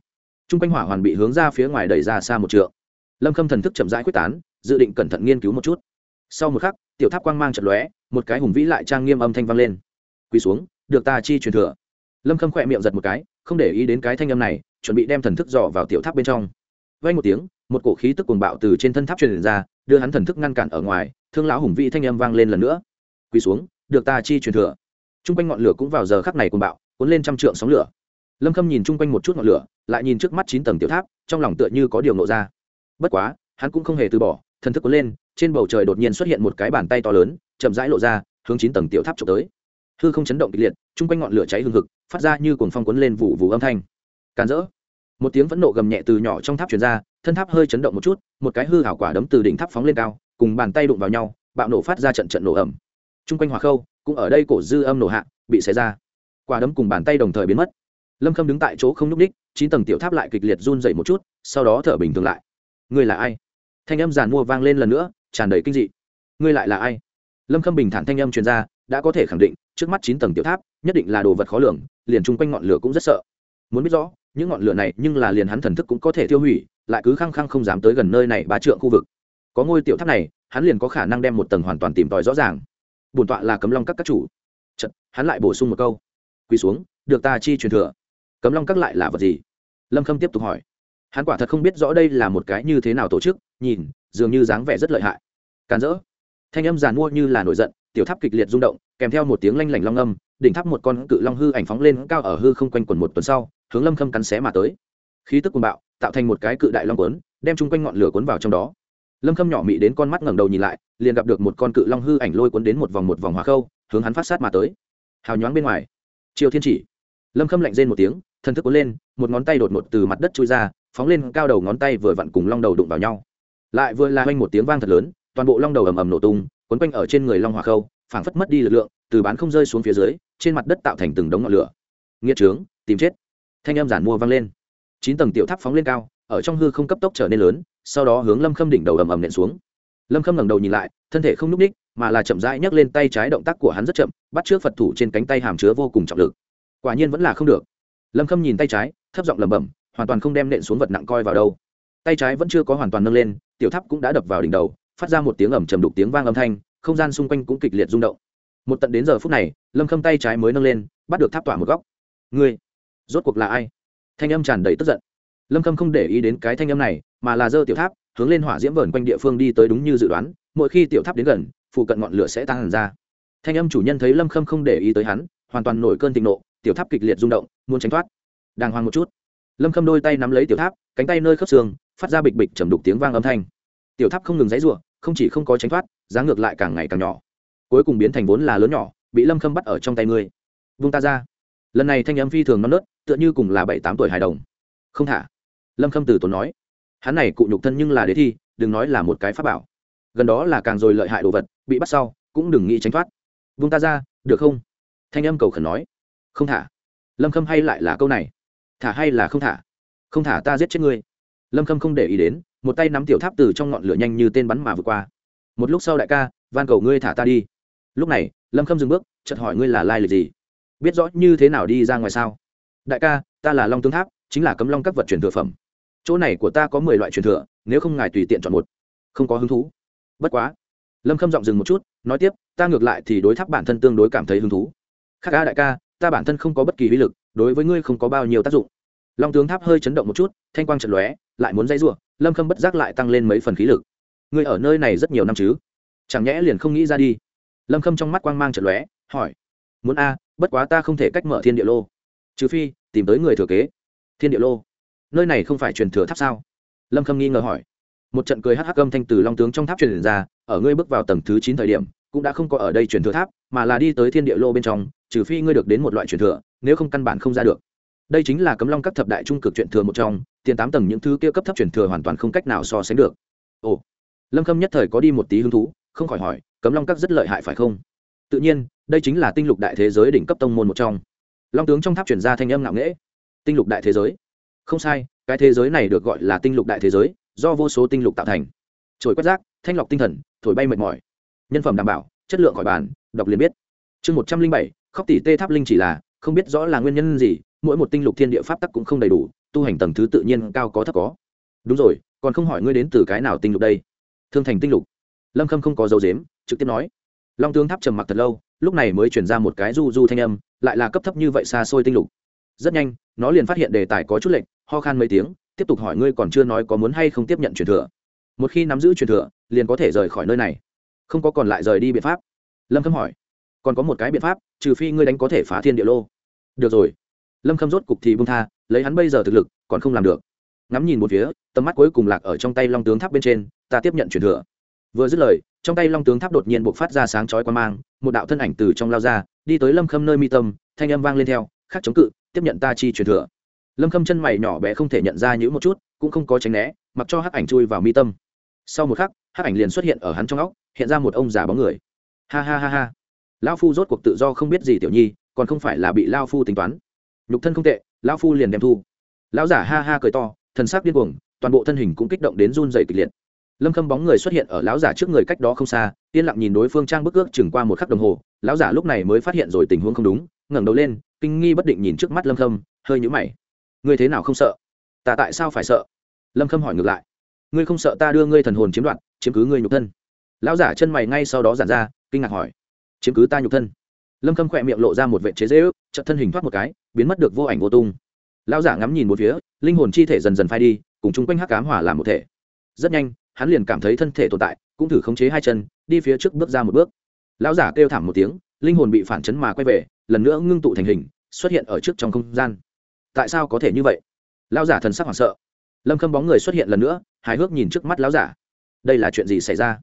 Chung quanh hỏa hoàn bị hướng ra phía ngoài đẩy ra xa một trượng lâm khâm thần thức chậm rãi quyết tán, dự định cẩn thận nghiên cứu một chút. Sau một khắc, tiểu tháp quang mang trận lóe, một cái hùng vĩ lại trang nghiêm âm thanh vang lên. Quỳ xuống, được ta chi truyền thừa. Lâm khâm khỏe miệng giật một cái, không để ý đến cái thanh âm này, chuẩn bị đem thần thức dò vào tiểu tháp bên trong. Vay một tiếng, một cổ khí tức cuồng bạo từ trên thân tháp truyền ra, đưa hắn thần thức ngăn cản ở ngoài, thương lão hùng vĩ thanh âm vang lên lần nữa. Quỳ xuống, được ta chi truyền thừa. Trung quanh ngọn lửa cũng vào giờ khắc này cuồng bạo, cuốn lên trăm trượng sóng lửa. Lâm khâm nhìn chung quanh một chút ngọn lửa, lại nhìn trước mắt chín tầng tiểu tháp, trong lòng tựa như có điều nộ ra bất quá, hắn cũng không hề từ bỏ, thần thức cuốn lên, trên bầu trời đột nhiên xuất hiện một cái bàn tay to lớn, chậm rãi lộ ra, hướng chín tầng tiểu tháp trộm tới. Hư không chấn động kịch liệt, chung quanh ngọn lửa cháy hừng hực, phát ra như cuồng phong cuốn lên vụ vụ âm thanh. Càn rỡ. Một tiếng phẫn nộ gầm nhẹ từ nhỏ trong tháp truyền ra, thân tháp hơi chấn động một chút, một cái hư hảo quả đấm từ đỉnh tháp phóng lên cao, cùng bàn tay đụng vào nhau, bạo nổ phát ra trận trận nổ ẩm chung quanh hòa khâu, cũng ở đây cổ dư âm nổ hạ, bị xé ra. Quả đấm cùng bàn tay đồng thời biến mất. Lâm khâm đứng tại chỗ không nhúc ních chín tầng tiểu tháp lại kịch liệt run dậy một chút, sau đó thở bình thường lại ngươi là ai? Thanh âm giàn mua vang lên lần nữa tràn đầy kinh dị. Ngươi lại là ai? Lâm khâm bình thản thanh âm truyền ra đã có thể khẳng định trước mắt chín tầng tiểu tháp nhất định là đồ vật khó lường liền chung quanh ngọn lửa cũng rất sợ. Muốn biết rõ những ngọn lửa này nhưng là liền hắn thần thức cũng có thể tiêu hủy lại cứ khăng khăng không dám tới gần nơi này ba trượng khu vực. Có ngôi tiểu tháp này hắn liền có khả năng đem một tầng hoàn toàn tìm tòi rõ ràng. Bổn tọa là cấm long các các chủ. Chật, hắn lại bổ sung một câu. Quỳ xuống được ta chi truyền thừa. Cấm long các lại là vật gì? Lâm khâm tiếp tục hỏi hắn quả thật không biết rõ đây là một cái như thế nào tổ chức, nhìn, dường như dáng vẻ rất lợi hại. Càn rỡ. Thanh âm giàn mua như là nổi giận, tiểu tháp kịch liệt rung động, kèm theo một tiếng lanh lảnh long âm, đỉnh tháp một con cự long hư ảnh phóng lên cao ở hư không quanh quần một tuần sau, hướng lâm khâm cắn xé mà tới. Khí tức cuồng bạo, tạo thành một cái cự đại long cuốn, đem chung quanh ngọn lửa cuốn vào trong đó. Lâm khâm nhỏ mị đến con mắt ngẩng đầu nhìn lại, liền gặp được một con cự long hư ảnh lôi cuốn đến một vòng một vòng hỏa khâu, hướng hắn phát sát mà tới. Hào nhoáng bên ngoài. Triều thiên chỉ. Lâm khâm lạnh rên một tiếng, thân thức cuốn lên, một ngón tay đột ngột từ mặt đất chui ra phóng lên cao đầu ngón tay vừa vặn cùng long đầu đụng vào nhau. Lại vừa là oanh một tiếng vang thật lớn, toàn bộ long đầu ầm ầm nổ tung, quấn quanh ở trên người long hỏa khâu, phảng phất mất đi lực lượng, từ bán không rơi xuống phía dưới, trên mặt đất tạo thành từng đống ngọn lửa. Nghĩa trướng, tìm chết. Thanh âm giản mua vang lên. Chín tầng tiểu tháp phóng lên cao, ở trong hư không cấp tốc trở nên lớn, sau đó hướng lâm khâm đỉnh đầu ầm ầm nện xuống. Lâm khâm ngẩng đầu nhìn lại, thân thể không n ú c ních mà là chậm rãi nhấc lên tay trái động tác của hắn rất chậm, bắt trước phật thủ trên cánh tay hàm chứa vô cùng trọng lực. Quả nhiên vẫn là không được. Lâm khâm nhìn tay trái, thấp giọng lẩm bẩm hoàn toàn không đem nện xuống vật nặng coi vào đâu. Tay trái vẫn chưa có hoàn toàn nâng lên, tiểu tháp cũng đã đập vào đỉnh đầu, phát ra một tiếng ẩm trầm đục tiếng vang âm thanh, không gian xung quanh cũng kịch liệt rung động. Một tận đến giờ phút này, lâm khâm tay trái mới nâng lên, bắt được tháp tỏa một góc. Ngươi, rốt cuộc là ai? Thanh âm tràn đầy tức giận. Lâm khâm không để ý đến cái thanh âm này, mà là dơ tiểu tháp, hướng lên hỏa diễm vờn quanh địa phương đi tới đúng như dự đoán, mỗi khi tiểu tháp đến gần, phụ cận ngọn lửa sẽ tăng hẳn ra. Thanh âm chủ nhân thấy lâm khâm không để ý tới hắn, hoàn toàn nổi cơn thịnh nộ, tiểu tháp kịch liệt rung động, muốn tránh thoát. Đàng hoàng một chút lâm khâm đôi tay nắm lấy tiểu tháp, cánh tay nơi khớp xương, phát ra bịch bịch chầm đục tiếng vang âm thanh. Tiểu tháp không ngừng dãy r u ộ không chỉ không có tránh thoát giá ngược lại càng ngày càng nhỏ. Cuối cùng biến thành vốn là lớn nhỏ, bị lâm khâm bắt ở trong tay ngươi. Vung ta ra. Lần này thanh âm phi thường non nớt, tựa như cùng là bảy tám tuổi hài đồng. Không thả. Lâm khâm từ tốn nói. Hắn này cụ nhục thân nhưng là đế thi, đừng nói là một cái pháp bảo. Gần đó là càng rồi lợi hại đồ vật, bị bắt sau, cũng đừng nghĩ tránh thoát. Vung ta ra, được không? Thanh âm cầu khẩn nói. Không thả. Lâm khâm hay lại là câu này thả hay là không thả? Không thả ta giết chết ngươi. Lâm khâm không để ý đến, một tay nắm tiểu tháp từ trong ngọn lửa nhanh như tên bắn mà vượt qua. Một lúc sau đại ca, van cầu ngươi thả ta đi. Lúc này, lâm khâm dừng bước, chợt hỏi ngươi là lai lịch gì? Biết rõ như thế nào đi ra ngoài sao? Đại ca, ta là long tướng tháp, chính là cấm long các vật truyền thừa phẩm. Chỗ này của ta có mười loại truyền thừa, nếu không ngài tùy tiện chọn một. Không có hứng thú. Bất quá. Lâm khâm giọng dừng một chút, nói tiếp, ta ngược lại thì đối tháp bản thân tương đối cảm thấy hứng thú. Khác ca đại ca, ta bản thân không có bất kỳ uy lực đối với ngươi không có bao nhiêu tác dụng. Long tướng tháp hơi chấn động một chút, thanh quang trận lóe, lại muốn dây r u ộ lâm khâm bất giác lại tăng lên mấy phần khí lực. Ngươi ở nơi này rất nhiều năm chứ? Chẳng nhẽ liền không nghĩ ra đi? Lâm khâm trong mắt quang mang trận lóe, hỏi. Muốn a, bất quá ta không thể cách mở thiên địa lô. Trừ phi, tìm tới người thừa kế. Thiên địa lô? Nơi này không phải truyền thừa tháp sao? Lâm khâm nghi ngờ hỏi. Một trận cười hắc hắc âm thanh từ long tướng trong tháp truyền ra, ở ngươi bước vào tầng thứ chín thời điểm cũng đã không có ở đây truyền thừa tháp, mà là đi tới thiên địa lô bên trong, trừ phi ngươi được đến một loại truyền thừa, nếu không căn bản không ra được. Đây chính là cấm long các thập đại trung cực truyền thừa một trong, tiền tám tầng những thứ kia cấp thấp truyền thừa hoàn toàn không cách nào so sánh được. Ồ. Lâm khâm nhất thời có đi một tí hứng thú, không khỏi hỏi, cấm long các rất lợi hại phải không? Tự nhiên, đây chính là tinh lục đại thế giới đỉnh cấp tông môn một trong. Long tướng trong tháp chuyển ra thanh âm ngạo nghễ. Tinh lục đại thế giới. Không sai, cái thế giới này được gọi là tinh lục đại thế giới, do vô số tinh lục tạo thành. Trồi quét rác, thanh lọc tinh thần, thổi bay mệt mỏi nhân phẩm đảm bảo, chất lượng khỏi bàn, đọc liền biết. Chương một trăm linh bảy, khóc tỷ tê tháp linh chỉ là, không biết rõ là nguyên nhân gì, mỗi một tinh lục thiên địa pháp tắc cũng không đầy đủ, tu hành tầng thứ tự nhiên cao có thấp có. Đúng rồi, còn không hỏi ngươi đến từ cái nào tinh lục đây? Thương thành tinh lục. Lâm khâm không có dấu dếm trực tiếp nói. Long tướng tháp trầm mặc thật lâu, lúc này mới chuyển ra một cái du du thanh âm, lại là cấp thấp như vậy xa xôi tinh lục. Rất nhanh, nó liền phát hiện đề tài có chút lệnh ho khan mấy tiếng, tiếp tục hỏi ngươi còn chưa nói có muốn hay không tiếp nhận truyền thừa. Một khi nắm giữ truyền thừa, liền có thể rời khỏi nơi này không có còn lại rời đi biện pháp. Lâm khâm hỏi, còn có một cái biện pháp, trừ phi ngươi đánh có thể phá thiên địa lô. Được rồi. Lâm khâm rốt cục thì bung tha, lấy hắn bây giờ thực lực, còn không làm được. Ngắm nhìn một phía, tầm mắt cuối cùng lạc ở trong tay long tướng tháp bên trên, ta tiếp nhận truyền thừa. Vừa dứt lời, trong tay long tướng tháp đột nhiên buộc phát ra sáng chói quan mang, một đạo thân ảnh từ trong lao ra, đi tới lâm khâm nơi mi tâm, thanh âm vang lên theo, khắc chống cự, tiếp nhận ta chi truyền thừa. Lâm khâm chân mày nhỏ bé không thể nhận ra những một chút, cũng không có tránh né, mặc cho hắc ảnh chui vào mi tâm. Sau một khắc hắc ảnh liền xuất hiện ở hắn trong óc, hiện ra một ông già bóng người. Ha ha ha ha. Lao phu rốt cuộc tự do không biết gì tiểu nhi, còn không phải là bị lao phu tính toán. Nhục thân không tệ lao phu liền đem thu. Lão giả ha ha cười to, thần sắc điên cuồng, toàn bộ thân hình cũng kích động đến run dày kịch liệt. Lâm khâm bóng người xuất hiện ở lão giả trước người cách đó không xa, yên lặng nhìn đối phương trang bức ước chừng qua một khắc đồng hồ, lão giả lúc này mới phát hiện rồi tình huống không đúng, ngẩng đầu lên, kinh nghi bất định nhìn trước mắt lâm khâm, hơi nhũ mày. Ngươi thế nào không sợ? Ta tại sao phải sợ? Lâm khâm hỏi ngược lại. Ngươi không sợ ta đưa ngươi thần hồn chiếm đoạt chiếm cứ ngươi nhục thân. Lão giả chân mày ngay sau đó giản ra, kinh ngạc hỏi, chiếm cứ ta nhục thân? Lâm khâm khỏe miệng lộ ra một vệ chế dễ ước chợt thân hình thoát một cái, biến mất được vô ảnh vô tung. Lão giả ngắm nhìn một phía, linh hồn chi thể dần dần phai đi, cùng chung quanh hắc cám hỏa làm một thể. Rất nhanh, hắn liền cảm thấy thân thể tồn tại, cũng thử khống chế hai chân, đi phía trước bước ra một bước. Lão giả kêu thảm một tiếng, linh hồn bị phản chấn mà quay về, lần nữa ngưng tụ thành hình, xuất hiện ở trước trong không gian. Tại sao có thể như vậy? Lão giả thần sắc hoảng sợ. Lâm khâm bóng người xuất hiện lần nữa, hài hước nhìn trước mắt lão giả đây là chuyện gì xảy ra?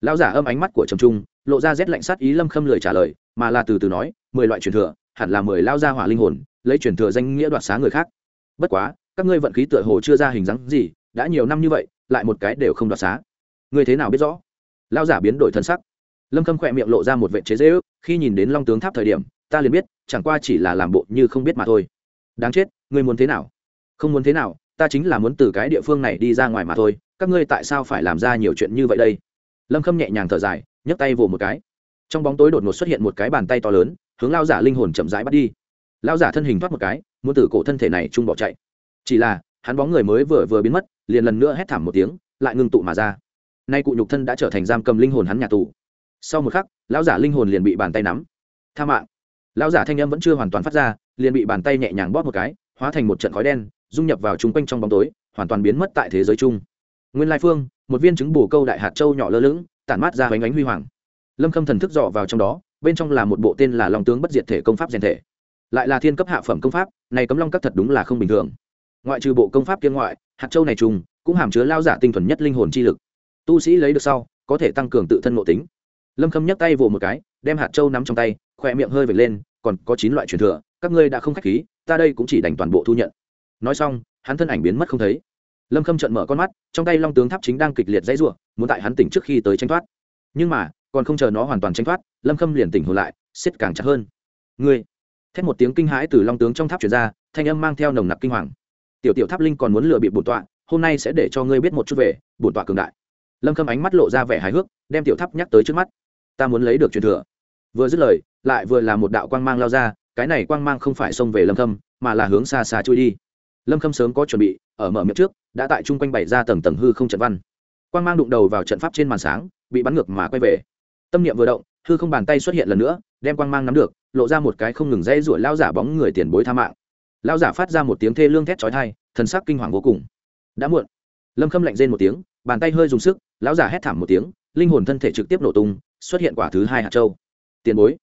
Lão giả âm ánh mắt của trầm trung, lộ ra rét lạnh sát ý lâm khâm lười trả lời, mà là từ từ nói, mười loại truyền thừa, hẳn là mười lao gia hỏa linh hồn, lấy truyền thừa danh nghĩa đoạt xá người khác. Bất quá, các ngươi vận khí tựa hồ chưa ra hình dáng gì, đã nhiều năm như vậy, lại một cái đều không đoạt xá. Ngươi thế nào biết rõ? Lao giả biến đổi thân sắc. Lâm khâm khỏe miệng lộ ra một vệ chế dễ ước khi nhìn đến long tướng tháp thời điểm, ta liền biết, chẳng qua chỉ là làm bộ như không biết mà thôi. Đáng chết, ngươi muốn thế nào? Không muốn thế nào, ta chính là muốn từ cái địa phương này đi ra ngoài mà thôi các ngươi tại sao phải làm ra nhiều chuyện như vậy đây? Lâm khâm nhẹ nhàng thở dài, nhấc tay vồ một cái. Trong bóng tối đột ngột xuất hiện một cái bàn tay to lớn, hướng lao giả linh hồn chậm rãi bắt đi. Lao giả thân hình thoát một cái, muốn từ cổ thân thể này trung bỏ chạy. Chỉ là, hắn bóng người mới vừa vừa biến mất, liền lần nữa hét thảm một tiếng, lại ngưng tụ mà ra. Nay cụ nhục thân đã trở thành giam cầm linh hồn hắn nhà tù. Sau một khắc, lão giả linh hồn liền bị bàn tay nắm. Tha mạng. Lão giả thanh âm vẫn chưa hoàn toàn phát ra, liền bị bàn tay nhẹ nhàng bóp một cái, hóa thành một trận khói đen, dung nhập vào chung quanh trong bóng tối, hoàn toàn biến mất tại thế giới chung nguyên lai phương, một viên trứng bù câu đại hạt châu nhỏ lơ lửng, tản mát ra bánh ánh huy hoàng. Lâm khâm thần thức dọ vào trong đó, bên trong là một bộ tên là long tướng bất diệt thể công pháp rèn thể. Lại là thiên cấp hạ phẩm công pháp, này cấm long các thật đúng là không bình thường. Ngoại trừ bộ công pháp kiên ngoại, hạt châu này trùng, cũng hàm chứa lao giả tinh thuần nhất linh hồn chi lực. Tu sĩ lấy được sau, có thể tăng cường tự thân ngộ tính. Lâm khâm nhấc tay vỗ một cái, đem hạt châu nắm trong tay, khỏe miệng hơi vệt lên, còn có chín loại truyền thừa, các ngươi đã không khách khí, ta đây cũng chỉ đành toàn bộ thu nhận. Nói xong, hắn thân ảnh biến mất không thấy lâm khâm trợn mở con mắt, trong tay long tướng tháp chính đang kịch liệt dãy ruộng muốn tại hắn tỉnh trước khi tới tranh thoát. Nhưng mà, còn không chờ nó hoàn toàn tranh thoát, lâm khâm liền tỉnh hồn lại xiết càng chặt hơn. Ngươi! Thét một tiếng kinh hãi từ long tướng trong tháp truyền ra, thanh âm mang theo nồng nặc kinh hoàng. Tiểu tiểu tháp linh còn muốn lừa bị bổn tọa, hôm nay sẽ để cho ngươi biết một chút về, bổn tọa cường đại. Lâm khâm ánh mắt lộ ra vẻ hài hước, đem tiểu tháp nhắc tới trước mắt. Ta muốn lấy được truyền thừa. Vừa dứt lời, lại vừa là một đạo quang mang lao ra, cái này quang mang không phải xông về lâm khâm, mà là hướng xa xa trôi đi. Lâm khâm sớm có chuẩn bị ở mở miệng trước, đã tại chung quanh bày ra tầng tầng hư không trận văn. Quang mang đụng đầu vào trận pháp trên màn sáng, bị bắn ngược mà quay về. Tâm niệm vừa động, hư không bàn tay xuất hiện lần nữa, đem quang mang nắm được, lộ ra một cái không ngừng dây ruổi lao giả bóng người tiền bối tha mạng. Lao giả phát ra một tiếng thê lương thét trói thai thần sắc kinh hoàng vô cùng. Đã muộn. Lâm khâm lạnh rên một tiếng, bàn tay hơi dùng sức, lão giả hét thảm một tiếng, linh hồn thân thể trực tiếp nổ tung, xuất hiện quả thứ hai hạt châu. Tiền bối.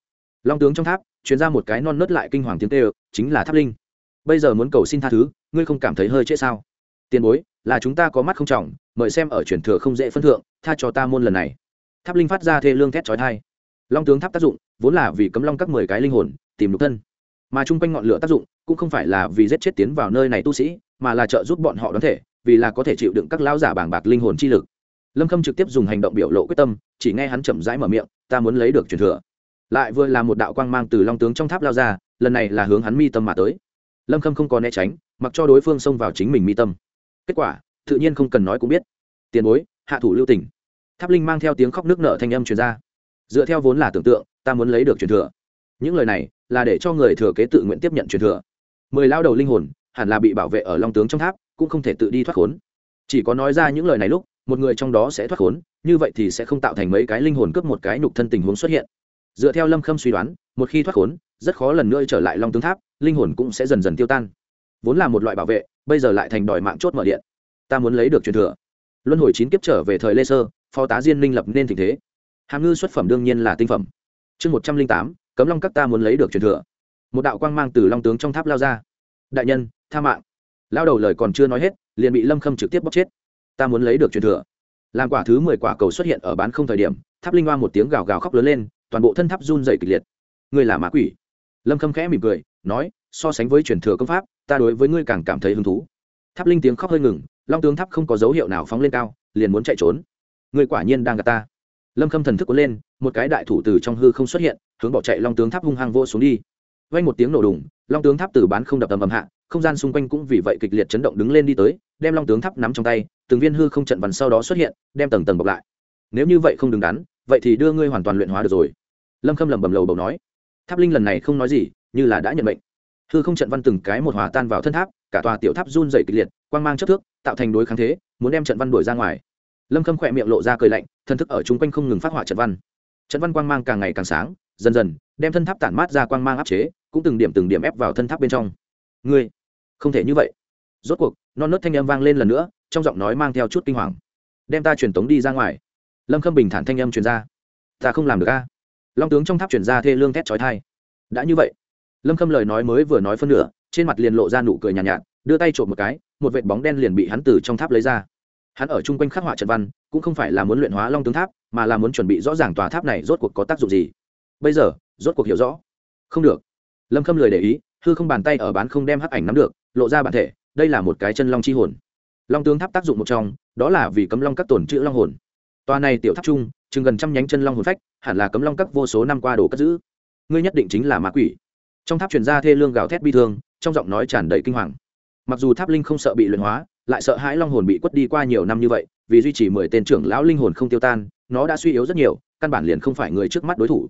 Long tướng trong tháp chuyến ra một cái non nớt lại kinh hoàng tiếng tê chính là tháp linh. Bây giờ muốn cầu xin tha thứ ngươi không cảm thấy hơi trễ sao? Tiền bối, là chúng ta có mắt không trọng, mời xem ở truyền thừa không dễ phân thượng, tha cho ta môn lần này. Tháp linh phát ra thê lương thét trói thai long tướng tháp tác dụng, vốn là vì cấm long các mười cái linh hồn, tìm lục thân. Mà chung quanh ngọn lửa tác dụng, cũng không phải là vì giết chết tiến vào nơi này tu sĩ, mà là trợ giúp bọn họ đoán thể, vì là có thể chịu đựng các lão giả bảng bạc linh hồn chi lực. Lâm khâm trực tiếp dùng hành động biểu lộ quyết tâm, chỉ nghe hắn chậm rãi mở miệng, ta muốn lấy được truyền thừa. Lại vừa là một đạo quang mang từ long tướng trong tháp lao ra, lần này là hướng hắn mi tâm mà tới. Lâm khâm không còn né tránh mặc cho đối phương xông vào chính mình mi tâm. Kết quả, tự nhiên không cần nói cũng biết. Tiền bối, hạ thủ lưu tỉnh tháp linh mang theo tiếng khóc nước nợ thanh âm truyền ra. Dựa theo vốn là tưởng tượng, ta muốn lấy được truyền thừa. Những lời này là để cho người thừa kế tự nguyện tiếp nhận truyền thừa. Mười lao đầu linh hồn hẳn là bị bảo vệ ở long tướng trong tháp, cũng không thể tự đi thoát khốn. Chỉ có nói ra những lời này lúc, một người trong đó sẽ thoát khốn, như vậy thì sẽ không tạo thành mấy cái linh hồn cướp một cái nhục thân tình huống xuất hiện. Dựa theo lâm khâm suy đoán, một khi thoát khốn, rất khó lần nữa trở lại long tướng tháp, linh hồn cũng sẽ dần dần tiêu tan vốn là một loại bảo vệ, bây giờ lại thành đòi mạng chốt mở điện. Ta muốn lấy được truyền thừa. Luân hồi chín kiếp trở về thời lê sơ, phó tá diên linh lập nên tình thế. Hàm ngư xuất phẩm đương nhiên là tinh phẩm. Chương một trăm linh tám, cấm long các ta muốn lấy được truyền thừa. Một đạo quang mang từ long tướng trong tháp lao ra. Đại nhân, tha mạng. Lao đầu lời còn chưa nói hết, liền bị lâm khâm trực tiếp bóc chết. Ta muốn lấy được truyền thừa. Làm quả thứ mười quả cầu xuất hiện ở bán không thời điểm, tháp linh hoa một tiếng gào gào khóc lớn lên, toàn bộ thân tháp run dày kịch liệt. Ngươi là mã quỷ. Lâm khâm khẽ mỉm cười nói, so sánh với truyền thừa công pháp, ta đối với ngươi càng cảm thấy hứng thú. Tháp linh tiếng khóc hơi ngừng, long tướng tháp không có dấu hiệu nào phóng lên cao, liền muốn chạy trốn. Ngươi quả nhiên đang gặp ta. Lâm khâm thần thức cuốn lên, một cái đại thủ từ trong hư không xuất hiện, hướng bỏ chạy long tướng tháp hung hăng vô xuống đi. Vay một tiếng nổ đùng, long tướng tháp từ bán không đập ầm ầm hạ, không gian xung quanh cũng vì vậy kịch liệt chấn động đứng lên đi tới, đem long tướng tháp nắm trong tay, từng viên hư không trận vằn sau đó xuất hiện, đem tầng tầng bọc lại. Nếu như vậy không đứng đắn, vậy thì đưa ngươi hoàn toàn luyện hóa được rồi. Lâm khâm lẩm bẩm lầu bầu nói. Tháp linh lần này không nói gì như là đã nhận mệnh. hư không trận văn từng cái một hòa tan vào thân tháp, cả tòa tiểu tháp run dày kịch liệt, quang mang chất thước, tạo thành đối kháng thế, muốn đem trận văn đuổi ra ngoài. Lâm khâm khỏe miệng lộ ra cười lạnh, thân thức ở chung quanh không ngừng phát hỏa trận văn. Trận văn quang mang càng ngày càng sáng, dần dần, đem thân tháp tản mát ra quang mang áp chế, cũng từng điểm từng điểm ép vào thân tháp bên trong. Ngươi, không thể như vậy. Rốt cuộc, non nớt thanh âm vang lên lần nữa, trong giọng nói mang theo chút kinh hoàng. Đem ta truyền tống đi ra ngoài. Lâm khâm bình thản thanh âm truyền ra. Ta không làm được a. Long tướng trong tháp truyền ra thê lương thét trói thai đã như vậy lâm khâm lời nói mới vừa nói phân nửa trên mặt liền lộ ra nụ cười nhàn nhạt, nhạt đưa tay trộm một cái một vệt bóng đen liền bị hắn từ trong tháp lấy ra. Hắn ở chung quanh khắc họa trận văn cũng không phải là muốn luyện hóa long tướng tháp mà là muốn chuẩn bị rõ ràng tòa tháp này rốt cuộc có tác dụng gì. Bây giờ rốt cuộc hiểu rõ. Không được. Lâm khâm lời để ý hư không bàn tay ở bán không đem hắc ảnh nắm được lộ ra bản thể đây là một cái chân long chi hồn. Long tướng tháp tác dụng một trong đó là vì cấm long các tổn chữ long hồn. Tòa này tiểu tháp chung chừng gần trăm nhánh chân long hồn phách hẳn là cấm long các vô số năm qua đồ cất giữ. Ngươi nhất định chính là ma quỷ trong tháp truyền ra thê lương gào thét bi thương, trong giọng nói tràn đầy kinh hoàng. Mặc dù tháp linh không sợ bị luyện hóa, lại sợ hãi long hồn bị quất đi qua nhiều năm như vậy, vì duy trì mười tên trưởng lão linh hồn không tiêu tan, nó đã suy yếu rất nhiều, căn bản liền không phải người trước mắt đối thủ.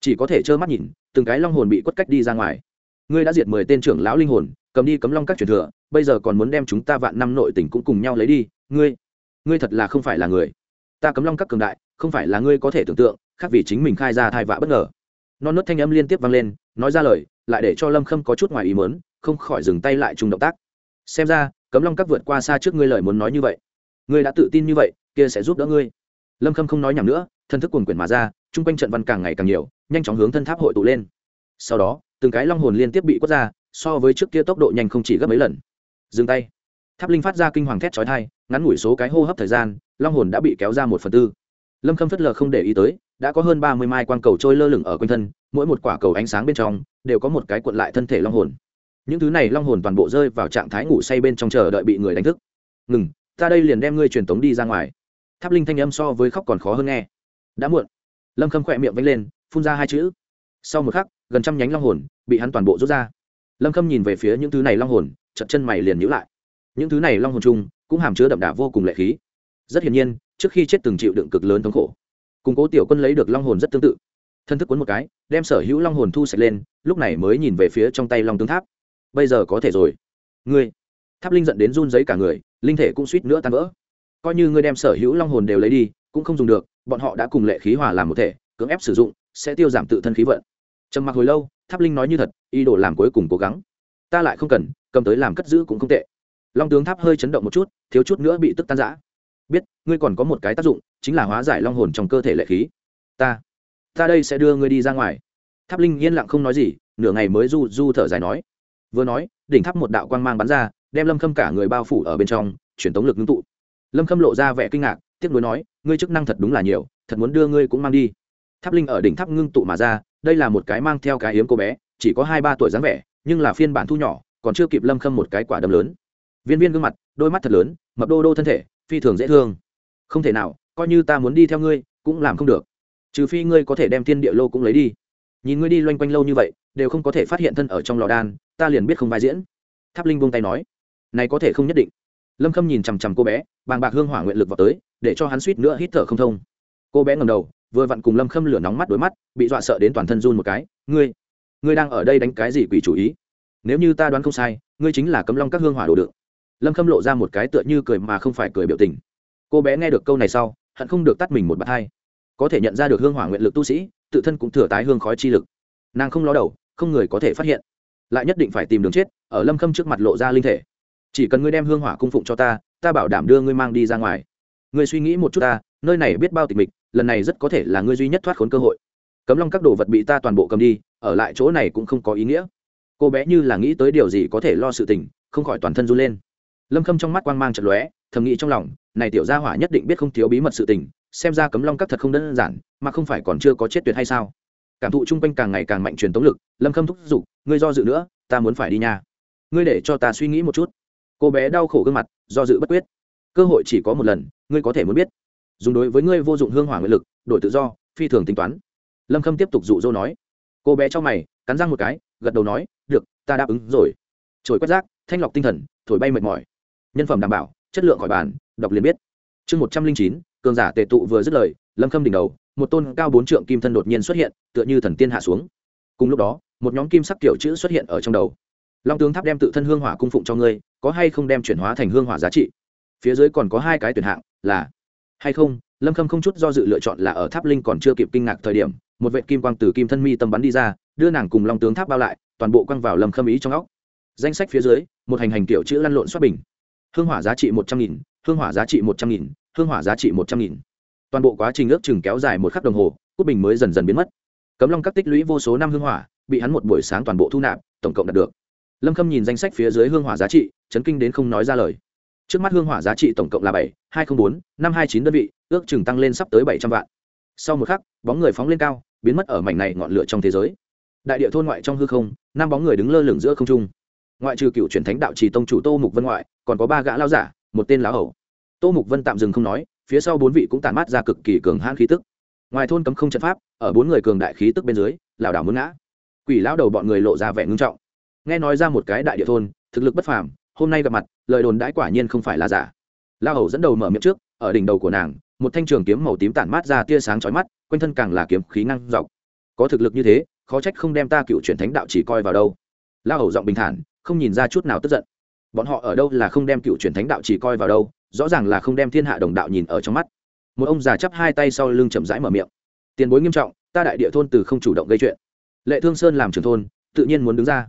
Chỉ có thể trơ mắt nhìn, từng cái long hồn bị quất cách đi ra ngoài. Ngươi đã diệt mười tên trưởng lão linh hồn, cầm đi cấm long các truyền thừa, bây giờ còn muốn đem chúng ta vạn năm nội tình cũng cùng nhau lấy đi, ngươi ngươi thật là không phải là người. Ta cấm long các cường đại, không phải là ngươi có thể tưởng tượng, khác vì chính mình khai ra thai vạ bất ngờ. Non nớt thanh âm liên tiếp vang lên, nói ra lời lại để cho lâm khâm có chút ngoài ý mớn không khỏi dừng tay lại chung động tác. Xem ra, cấm long các vượt qua xa trước ngươi lời muốn nói như vậy. Ngươi đã tự tin như vậy, kia sẽ giúp đỡ ngươi. Lâm khâm không nói nhầm nữa, thân thức quần quyển mà ra, chung quanh trận văn càng ngày càng nhiều, nhanh chóng hướng thân tháp hội tụ lên. Sau đó, từng cái long hồn liên tiếp bị quất ra, so với trước kia tốc độ nhanh không chỉ gấp mấy lần. Dừng tay. Tháp linh phát ra kinh hoàng thét trói thai ngắn ngủi số cái hô hấp thời gian, long hồn đã bị kéo ra một phần tư. Lâm khâm phất lờ không để ý tới, đã có hơn ba mươi mai quang cầu trôi lơ lửng ở quanh thân mỗi một quả cầu ánh sáng bên trong đều có một cái cuộn lại thân thể long hồn. Những thứ này long hồn toàn bộ rơi vào trạng thái ngủ say bên trong chờ đợi bị người đánh thức. Ngừng, ta đây liền đem ngươi truyền tống đi ra ngoài. Tháp linh thanh âm so với khóc còn khó hơn nghe. Đã muộn. Lâm khâm khỏe miệng vẫy lên, phun ra hai chữ. Sau một khắc, gần trăm nhánh long hồn bị hắn toàn bộ rút ra. Lâm khâm nhìn về phía những thứ này long hồn chật chân mày liền nhữ lại. Những thứ này long hồn chung cũng hàm chứa đậm đà vô cùng lệ khí. Rất hiển nhiên, trước khi chết từng chịu đựng cực lớn thống khổ. Củng cố tiểu quân lấy được long hồn rất tương tự thân thức cuốn một cái, đem sở hữu long hồn thu sạch lên, lúc này mới nhìn về phía trong tay long tướng tháp. Bây giờ có thể rồi. Ngươi. Tháp linh dẫn đến run giấy cả người, linh thể cũng suýt nữa tan vỡ. Coi như ngươi đem sở hữu long hồn đều lấy đi, cũng không dùng được, bọn họ đã cùng lệ khí hòa làm một thể, cưỡng ép sử dụng, sẽ tiêu giảm tự thân khí vận. Trầm mặc hồi lâu, tháp linh nói như thật, ý đồ làm cuối cùng cố gắng. Ta lại không cần, cầm tới làm cất giữ cũng không tệ. Long tướng tháp hơi chấn động một chút, thiếu chút nữa bị tức tan giã biết, ngươi còn có một cái tác dụng, chính là hóa giải long hồn trong cơ thể lệ khí. Ta ta đây sẽ đưa ngươi đi ra ngoài. Tháp linh yên lặng không nói gì, nửa ngày mới du du thở dài nói. Vừa nói, đỉnh tháp một đạo quang mang bắn ra, đem lâm khâm cả người bao phủ ở bên trong chuyển tống lực ngưng tụ. Lâm khâm lộ ra vẻ kinh ngạc, tiếc nuối nói, ngươi chức năng thật đúng là nhiều, thật muốn đưa ngươi cũng mang đi. Tháp linh ở đỉnh tháp ngưng tụ mà ra, đây là một cái mang theo cái hiếm cô bé, chỉ có hai ba tuổi dáng vẻ, nhưng là phiên bản thu nhỏ, còn chưa kịp lâm khâm một cái quả đấm lớn. Viên viên gương mặt, đôi mắt thật lớn, mập đô đô thân thể, phi thường dễ thương. Không thể nào, coi như ta muốn đi theo ngươi, cũng làm không được trừ phi ngươi có thể đem thiên địa lô cũng lấy đi. Nhìn ngươi đi loanh quanh lâu như vậy, đều không có thể phát hiện thân ở trong lò đan, ta liền biết không vai diễn. Tháp linh buông tay nói, này có thể không nhất định. Lâm khâm nhìn chằm chằm cô bé, bàng bạc hương hỏa nguyện lực vào tới, để cho hắn suýt nữa hít thở không thông. Cô bé ngầm đầu, vừa vặn cùng lâm khâm lửa nóng mắt đối mắt, bị dọa sợ đến toàn thân run một cái. Ngươi ngươi đang ở đây đánh cái gì quỷ chủ ý? Nếu như ta đoán không sai, ngươi chính là cấm long các hương hỏa đồ đựng. Lâm khâm lộ ra một cái tựa như cười mà không phải cười biểu tình. Cô bé nghe được câu này sau, hận không được tắt mình một bạt hai có thể nhận ra được hương hỏa nguyện lực tu sĩ, tự thân cũng thừa tái hương khói chi lực. Nàng không lo đầu, không người có thể phát hiện. Lại nhất định phải tìm đường chết, ở lâm khâm trước mặt lộ ra linh thể. Chỉ cần ngươi đem hương hỏa cung phụng cho ta ta bảo đảm đưa ngươi mang đi ra ngoài. Ngươi suy nghĩ một chút ta, nơi này biết bao tịch mịch, lần này rất có thể là ngươi duy nhất thoát khốn cơ hội. Cấm long các đồ vật bị ta toàn bộ cầm đi, ở lại chỗ này cũng không có ý nghĩa. Cô bé như là nghĩ tới điều gì có thể lo sự tình, không khỏi toàn thân run lên. Lâm khâm trong mắt quang mang chật lóe, thầm nghĩ trong lòng, này tiểu gia hỏa nhất định biết không thiếu bí mật sự tình xem ra cấm long các thật không đơn giản, mà không phải còn chưa có chết tuyệt hay sao? Cảm thụ chung quanh càng ngày càng mạnh truyền tống lực, lâm khâm thúc giục, ngươi do dự nữa, ta muốn phải đi nhà ngươi để cho ta suy nghĩ một chút. Cô bé đau khổ gương mặt, do dự bất quyết. Cơ hội chỉ có một lần, ngươi có thể muốn biết. Dùng đối với ngươi vô dụng hương hỏa nguyện lực, đổi tự do, phi thường tính toán. Lâm khâm tiếp tục dụ dỗ nói. Cô bé trong mày, cắn răng một cái, gật đầu nói, được, ta đáp ứng rồi. Trồi quét rác, thanh lọc tinh thần, thổi bay mệt mỏi. Nhân phẩm đảm bảo, chất lượng khỏi bàn, đọc liền biết. Chương một trăm linh chín cường giả tề tụ vừa dứt lời, lâm khâm đỉnh đầu, một tôn cao bốn trượng kim thân đột nhiên xuất hiện, tựa như thần tiên hạ xuống. Cùng lúc đó, một nhóm kim sắc kiểu chữ xuất hiện ở trong đầu. Long tướng tháp đem tự thân hương hỏa cung phụng cho ngươi, có hay không đem chuyển hóa thành hương hỏa giá trị? Phía dưới còn có hai cái tuyển hạng, là hay không? Lâm khâm không chút do dự lựa chọn là ở tháp linh còn chưa kịp kinh ngạc thời điểm, một vệ kim quang từ kim thân mi tâm bắn đi ra, đưa nàng cùng long tướng tháp bao lại, toàn bộ quăng vào lâm khâm ý trong óc. Danh sách phía dưới, một hành hành tiểu chữ lăn lộn xoát bình. Hương hỏa giá trị một trăm nghìn, hương hỏa giá trị một trăm nghìn hương hỏa giá trị một trăm nghìn. Toàn bộ quá trình ước chừng kéo dài một khắc đồng hồ cúp bình mới dần dần biến mất. Cấm long các tích lũy vô số năm hương hỏa, bị hắn một buổi sáng toàn bộ thu nạp, tổng cộng đạt được. Lâm khâm nhìn danh sách phía dưới hương hỏa giá trị, chấn kinh đến không nói ra lời. Trước mắt hương hỏa giá trị tổng cộng là bảy, hai trăm bốn, năm hai chín đơn vị, ước chừng tăng lên sắp tới bảy trăm vạn. Sau một khắc, bóng người phóng lên cao, biến mất ở mảnh này ngọn lửa trong thế giới. Đại địa thôn ngoại trong hư không, năm bóng người đứng lơ lửng giữa không trung. Ngoại trừ cựu truyền thánh đạo trì tông chủ tô mục vân ngoại, còn có ba gã lao giả, một tên lão hầu tô mục vân tạm dừng không nói, phía sau bốn vị cũng tàn mát ra cực kỳ cường hãn khí tức. Ngoài thôn cấm không trận pháp, ở bốn người cường đại khí tức bên dưới, lảo đảo muốn ngã. Quỷ lão đầu bọn người lộ ra vẻ ngưng trọng. Nghe nói ra một cái đại địa thôn, thực lực bất phàm, hôm nay gặp mặt, lời đồn đãi quả nhiên không phải là giả. Lao hầu dẫn đầu mở miệng trước, ở đỉnh đầu của nàng, một thanh trường kiếm màu tím tản mát ra tia sáng chói mắt, quanh thân càng là kiếm khí năng dọc. Có thực lực như thế, khó trách không đem ta cựu truyền thánh đạo chỉ coi vào đâu. Lao hầu giọng bình thản, không nhìn ra chút nào tức giận. Bọn họ ở đâu là không đem cựu truyền thánh đạo chỉ coi vào đâu? Rõ ràng là không đem thiên hạ đồng đạo nhìn ở trong mắt. Một ông già chắp hai tay sau lưng chậm rãi mở miệng. Tiền bối nghiêm trọng, ta đại địa thôn từ không chủ động gây chuyện. Lệ thương sơn làm trưởng thôn, tự nhiên muốn đứng ra.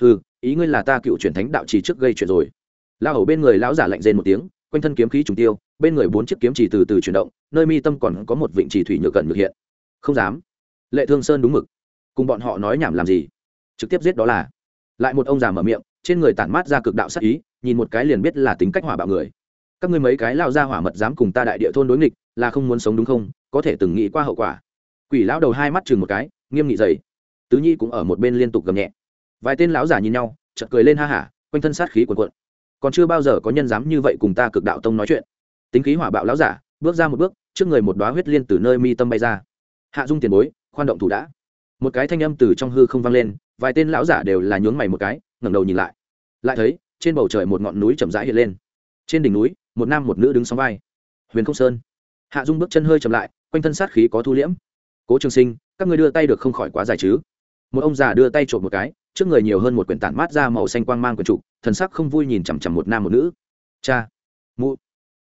Ừ ý ngươi là ta cựu truyền thánh đạo trì trước gây chuyện rồi. Lao hầu bên người lão giả lạnh rên một tiếng, quanh thân kiếm khí trùng tiêu, bên người bốn chiếc kiếm chỉ từ từ chuyển động, nơi mi tâm còn có một vịnh chỉ thủy nhược cận nhược hiện. Không dám. Lệ thương sơn đúng mực. Cùng bọn họ nói nhảm làm gì? Trực tiếp giết đó là. Lại một ông già mở miệng, trên người tản mát ra cực đạo sắc ý, nhìn một cái liền biết là tính cách hỏa bạo người các ngươi mấy cái lao ra hỏa mật dám cùng ta đại địa thôn đối nghịch, là không muốn sống đúng không? Có thể từng nghĩ qua hậu quả. Quỷ lão đầu hai mắt chừng một cái, nghiêm nghị dày tứ nhi cũng ở một bên liên tục gầm nhẹ. Vài tên lão giả nhìn nhau, chợt cười lên ha hả, quanh thân sát khí quần quận còn chưa bao giờ có nhân dám như vậy cùng ta cực đạo tông nói chuyện. Tính khí hỏa bạo lão giả, bước ra một bước, trước người một đoá huyết liên từ nơi mi tâm bay ra. Hạ dung tiền bối, khoan động thủ đã. Một cái thanh âm từ trong hư không vang lên, vài tên lão giả đều là nhướng mày một cái, ngẩng đầu nhìn lại. Lại thấy, trên bầu trời một ngọn núi chậm rãi hiện lên. Trên đỉnh núi một nam một nữ đứng sóng vai. Huyền không sơn. Hạ dung bước chân hơi chậm lại, quanh thân sát khí có thu liễm. Cố trường sinh, các người đưa tay được không khỏi quá dài chứ? Một ông già đưa tay trộm một cái, trước người nhiều hơn một quyển tản mát ra màu xanh quang mang quyển trụ thần sắc không vui nhìn chằm chằm một nam một nữ. Cha, mụ.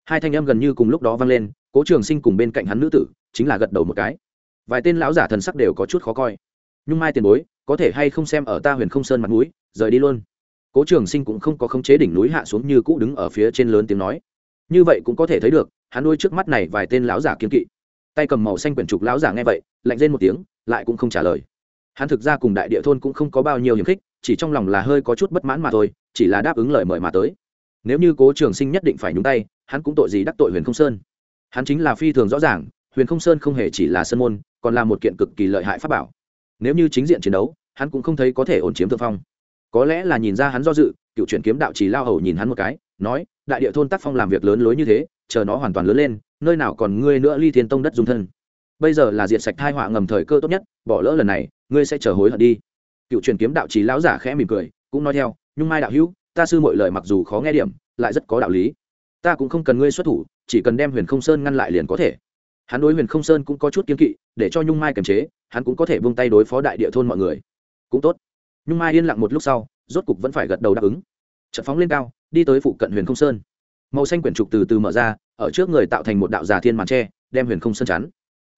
Hai thanh âm gần như cùng lúc đó vang lên, cố trường sinh cùng bên cạnh hắn nữ tử, chính là gật đầu một cái. Vài tên lão giả thần sắc đều có chút khó coi. Nhưng mai tiền bối, có thể hay không xem ở ta huyền không sơn mặt núi rời đi luôn. Cố trường sinh cũng không có khống chế đỉnh núi hạ xuống như cũ đứng ở phía trên lớn tiếng nói như vậy cũng có thể thấy được, hắn nuôi trước mắt này vài tên lão giả kiên kỵ. Tay cầm màu xanh quyển trục lão giả nghe vậy, lạnh lên một tiếng, lại cũng không trả lời. Hắn thực ra cùng đại địa thôn cũng không có bao nhiêu hiềm khích, chỉ trong lòng là hơi có chút bất mãn mà thôi, chỉ là đáp ứng lời mời mà tới. Nếu như cố trường sinh nhất định phải nhúng tay, hắn cũng tội gì đắc tội huyền không sơn. Hắn chính là phi thường rõ ràng, huyền không sơn không hề chỉ là sân môn, còn là một kiện cực kỳ lợi hại pháp bảo. Nếu như chính diện chiến đấu, hắn cũng không thấy có thể ổn chiếm thượng phong. Có lẽ là nhìn ra hắn do dự, cựu chuyển kiếm đạo chỉ lao hầu nhìn hắn một cái, nói đại địa thôn tác phong làm việc lớn lối như thế, chờ nó hoàn toàn lớn lên, nơi nào còn ngươi nữa ly thiên tông đất dung thân. Bây giờ là diệt sạch thai họa ngầm thời cơ tốt nhất, bỏ lỡ lần này, ngươi sẽ chờ hối hận đi. Cựu truyền kiếm đạo trí lão giả khẽ mỉm cười, cũng nói theo nhưng mai đạo hữu, ta sư mọi lời mặc dù khó nghe điểm, lại rất có đạo lý. Ta cũng không cần ngươi xuất thủ, chỉ cần đem huyền không sơn ngăn lại liền có thể. Hắn đối huyền không sơn cũng có chút kiên kỵ, để cho nhung mai kiềm chế, hắn cũng có thể vung tay đối phó đại địa thôn mọi người. Cũng tốt. Nhung mai yên lặng một lúc sau, rốt cục vẫn phải gật đầu đáp ứng trận phóng lên cao, đi tới phụ cận huyền không sơn. Màu xanh quyển trục từ từ mở ra, ở trước người tạo thành một đạo già thiên màn tre, đem huyền không sơn chắn.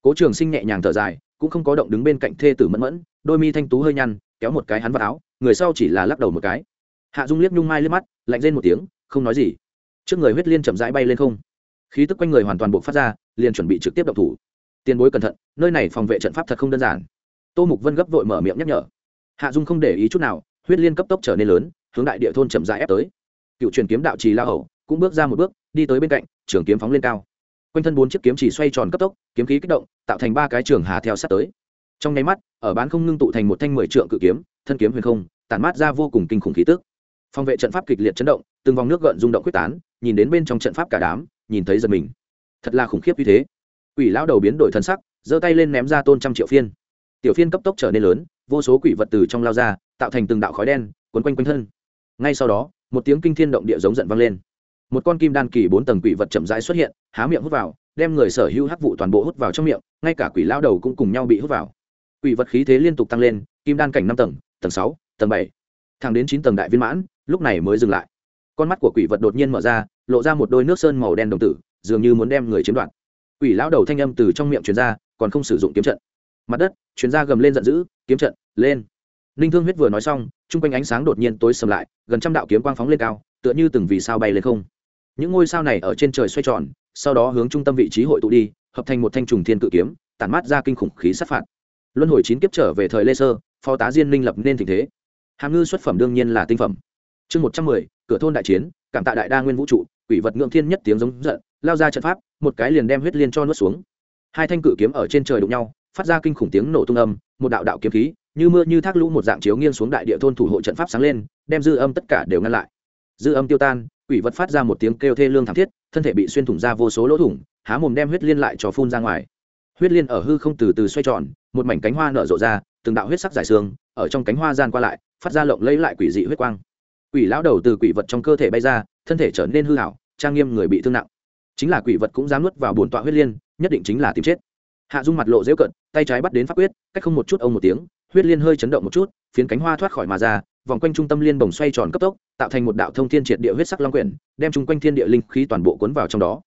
Cố trường sinh nhẹ nhàng thở dài, cũng không có động đứng bên cạnh thê tử mẫn mẫn, đôi mi thanh tú hơi nhăn, kéo một cái hắn vào áo, người sau chỉ là lắc đầu một cái. Hạ dung liếc nhung mai liếc mắt, lạnh lên một tiếng, không nói gì. Trước người huyết liên chậm rãi bay lên không. Khí tức quanh người hoàn toàn buộc phát ra, liền chuẩn bị trực tiếp động thủ. Tiền bối cẩn thận, nơi này phòng vệ trận pháp thật không đơn giản. Tô mục vân gấp vội mở miệng nhắc nhở. Hạ dung không để ý chút nào, huyết liên cấp tốc trở nên lớn hướng đại địa thôn chậm rãi ép tới. Cựu truyền kiếm đạo trì la hầu cũng bước ra một bước, đi tới bên cạnh, trường kiếm phóng lên cao. Quanh thân bốn chiếc kiếm chỉ xoay tròn cấp tốc, kiếm khí kích động, tạo thành ba cái trường hà theo sát tới. Trong nháy mắt, ở bán không ngưng tụ thành một thanh mười trượng cự kiếm, thân kiếm huyền không, tản mát ra vô cùng kinh khủng khí tức. Phòng vệ trận pháp kịch liệt chấn động, từng vòng nước gợn rung động quyết tán, nhìn đến bên trong trận pháp cả đám, nhìn thấy giật mình. Thật là khủng khiếp như thế. Quỷ lão đầu biến đổi thân sắc, giơ tay lên ném ra tôn trăm triệu phiên. Tiểu phiên cấp tốc trở nên lớn, vô số quỷ vật từ trong lao ra, tạo thành từng đạo khói đen, quấn quanh quanh thân ngay sau đó, một tiếng kinh thiên động địa giống giận vang lên. Một con kim đan kỳ bốn tầng quỷ vật chậm rãi xuất hiện, há miệng hút vào, đem người sở hữu hắc vụ toàn bộ hút vào trong miệng, ngay cả quỷ lao đầu cũng cùng nhau bị hút vào. Quỷ vật khí thế liên tục tăng lên, kim đan cảnh năm tầng tầng sáu, tầng bảy. Thẳng đến chín tầng đại viên mãn, lúc này mới dừng lại. Con mắt của quỷ vật đột nhiên mở ra, lộ ra một đôi nước sơn màu đen đồng tử, dường như muốn đem người chiếm đoạt. Quỷ lão đầu thanh âm từ trong miệng truyền ra, còn không sử dụng kiếm trận. Mặt đất chuyển ra gầm lên giận dữ, kiếm trận, lên! Ninh thương huyết vừa nói xong chung quanh ánh sáng đột nhiên tối sầm lại, gần trăm đạo kiếm quang phóng lên cao, tựa như từng vì sao bay lên không. Những ngôi sao này ở trên trời xoay tròn, sau đó hướng trung tâm vị trí hội tụ đi, hợp thành một thanh trùng thiên cự kiếm, tản mát ra kinh khủng khí sát phạt. Luân hồi chín kiếp trở về thời lê sơ, phó tá diên minh lập nên tình thế. Hàm ngư xuất phẩm đương nhiên là tinh phẩm. Chương một trăm mười, cửa thôn đại chiến, cảm tạ đại đa nguyên vũ trụ, quỷ vật ngưỡng thiên nhất tiếng giống giận, lao ra trận pháp, một cái liền đem huyết liên cho nuốt xuống. Hai thanh cự kiếm ở trên trời đụng nhau, phát ra kinh khủng tiếng nổ tung âm, một đạo đạo kiếm khí như mưa như thác lũ một dạng chiếu nghiêng xuống đại địa thôn thủ hộ trận pháp sáng lên, đem dư âm tất cả đều ngăn lại. Dư âm tiêu tan, quỷ vật phát ra một tiếng kêu thê lương thảm thiết, thân thể bị xuyên thủng ra vô số lỗ thủng, há mồm đem huyết liên lại cho phun ra ngoài. Huyết liên ở hư không từ từ xoay tròn, một mảnh cánh hoa nở rộ ra, từng đạo huyết sắc dài xương, ở trong cánh hoa gian qua lại, phát ra lộng lấy lại quỷ dị huyết quang. Quỷ lão đầu từ quỷ vật trong cơ thể bay ra, thân thể trở nên hư hảo trang nghiêm người bị thương nặng. Chính là quỷ vật cũng dám nuốt vào bồn tọa huyết liên, nhất định chính là tìm chết hạ dung mặt lộ dễu cận tay trái bắt đến pháp quyết, cách không một chút ông một tiếng, huyết liên hơi chấn động một chút, phiến cánh hoa thoát khỏi mà ra, vòng quanh trung tâm liên bồng xoay tròn cấp tốc, tạo thành một đạo thông thiên triệt địa huyết sắc long quyển, đem chung quanh thiên địa linh khí toàn bộ cuốn vào trong đó.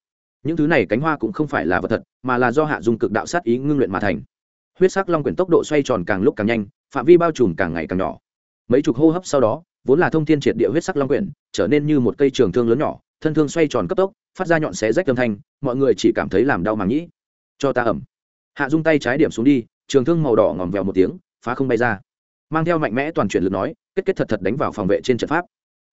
Những thứ này cánh hoa cũng không phải là vật thật, mà là do hạ dung cực đạo sát ý ngưng luyện mà thành. Huyết sắc long quyển tốc độ xoay tròn càng lúc càng nhanh, phạm vi bao trùm càng ngày càng nhỏ. Mấy chục hô hấp sau đó, vốn là thông thiên triệt địa huyết sắc long quyển, trở nên như một cây trường thương lớn nhỏ, thân thương xoay tròn cấp tốc, phát ra nhọn xé rách âm thanh, mọi người chỉ cảm thấy làm đau màng nhĩ. Cho ta ẩm hạ dung tay trái điểm xuống đi, trường thương màu đỏ ngòm vèo một tiếng, phá không bay ra. Mang theo mạnh mẽ toàn chuyển lực nói, kết kết thật thật đánh vào phòng vệ trên trận pháp.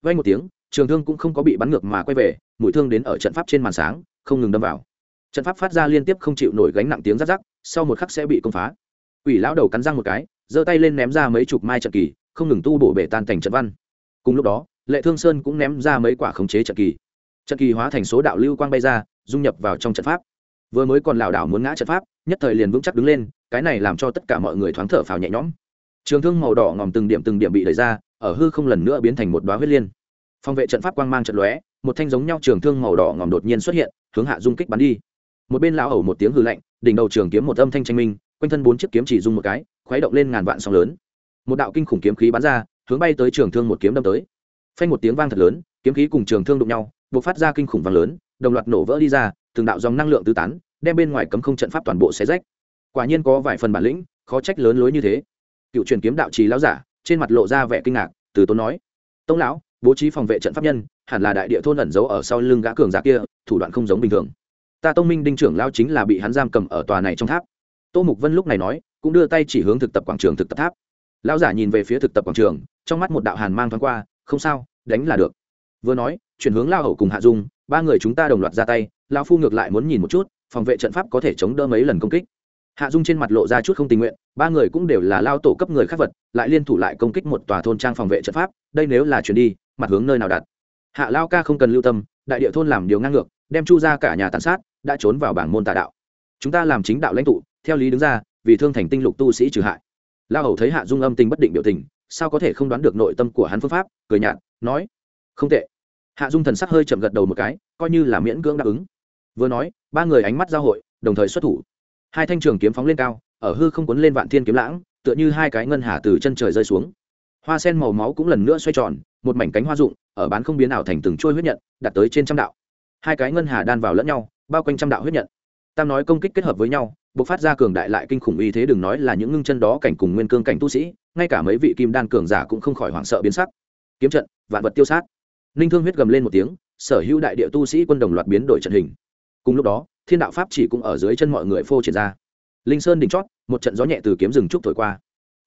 Vay một tiếng, trường thương cũng không có bị bắn ngược mà quay về, mũi thương đến ở trận pháp trên màn sáng, không ngừng đâm vào. Trận pháp phát ra liên tiếp không chịu nổi gánh nặng tiếng rắc rắc, sau một khắc sẽ bị công phá. Quỷ lão đầu cắn răng một cái, giơ tay lên ném ra mấy chục mai trận kỳ, không ngừng tu bổ bể tan thành trận văn. Cùng lúc đó, lệ thương sơn cũng ném ra mấy quả khống chế trận kỳ. Trận kỳ hóa thành số đạo lưu quang bay ra, dung nhập vào trong trận pháp vừa mới còn lảo đảo muốn ngã trận pháp, nhất thời liền vững chắc đứng lên, cái này làm cho tất cả mọi người thoáng thở phào nhẹ nhõm. Trường thương màu đỏ ngòm từng điểm từng điểm bị đẩy ra, ở hư không lần nữa biến thành một đoá huyết liên. Phòng vệ trận pháp quang mang trận lóe, một thanh giống nhau trường thương màu đỏ ngòm đột nhiên xuất hiện, hướng hạ dung kích bắn đi. Một bên lão ẩu một tiếng hư lạnh, đỉnh đầu trường kiếm một âm thanh tranh minh, quanh thân bốn chiếc kiếm chỉ dung một cái, khuấy động lên ngàn vạn sóng lớn. Một đạo kinh khủng kiếm khí bắn ra, hướng bay tới trường thương một kiếm đâm tới. Phanh một tiếng vang thật lớn, kiếm khí cùng trường thương đụng nhau buộc phát ra kinh khủng vang lớn, đồng loạt nổ vỡ đi ra từng đạo dòng năng lượng tứ tán, đem bên ngoài cấm không trận pháp toàn bộ xé rách. Quả nhiên có vài phần bản lĩnh, khó trách lớn lối như thế. Cựu truyền kiếm đạo trì lão giả, trên mặt lộ ra vẻ kinh ngạc, từ tốn nói, tông lão, bố trí phòng vệ trận pháp nhân, hẳn là đại địa thôn ẩn giấu ở sau lưng gã cường giả kia, thủ đoạn không giống bình thường. Ta tông minh đinh trưởng lao chính là bị hắn giam cầm ở tòa này trong tháp. Tô mục vân lúc này nói, cũng đưa tay chỉ hướng thực tập quảng trường thực tập tháp. Lão giả nhìn về phía thực tập quảng trường, trong mắt một đạo hàn mang thoáng qua, không sao, đánh là được. Vừa nói, chuyển hướng lao hậu cùng hạ dung ba người chúng ta đồng loạt ra tay lao phu ngược lại muốn nhìn một chút, phòng vệ trận pháp có thể chống đỡ mấy lần công kích. Hạ dung trên mặt lộ ra chút không tình nguyện, ba người cũng đều là lao tổ cấp người khác vật, lại liên thủ lại công kích một tòa thôn trang phòng vệ trận pháp, đây nếu là chuyển đi, mặt hướng nơi nào đặt? Hạ lao ca không cần lưu tâm, đại địa thôn làm điều ngang ngược, đem chu ra cả nhà tàn sát, đã trốn vào bảng môn tà đạo. Chúng ta làm chính đạo lãnh tụ, theo lý đứng ra, vì thương thành tinh lục tu sĩ trừ hại. La hầu thấy hạ dung âm tình bất định biểu tình, sao có thể không đoán được nội tâm của hắn phương pháp, cười nhạt, nói, không tệ hạ dung thần sắc hơi chậm gật đầu một cái, coi như là miễn cưỡng đáp ứng. Vừa nói, ba người ánh mắt giao hội, đồng thời xuất thủ. Hai thanh trường kiếm phóng lên cao, ở hư không cuốn lên vạn thiên kiếm lãng, tựa như hai cái ngân hà từ chân trời rơi xuống. Hoa sen màu máu cũng lần nữa xoay tròn, một mảnh cánh hoa rụng, ở bán không biến ảo thành từng trôi huyết nhận, đặt tới trên trăm đạo. Hai cái ngân hà đan vào lẫn nhau, bao quanh trăm đạo huyết nhận. Tam nói công kích kết hợp với nhau b ộ c phát ra cường đại lại kinh khủng uy thế đừng nói là những ngưng chân đó cảnh cùng nguyên cương cảnh tu sĩ, ngay cả mấy vị kim đan cường giả cũng không khỏi hoảng sợ biến sắc. Kiếm trận, vạn vật tiêu sát ninh thương huyết gầm lên một tiếng, sở hữu đại địa tu sĩ quân đồng loạt biến đổi trận hình. Cùng lúc đó, thiên đạo pháp chỉ cũng ở dưới chân mọi người phô triển ra. Linh sơn đỉnh chót, một trận gió nhẹ từ kiếm rừng trúc thổi qua.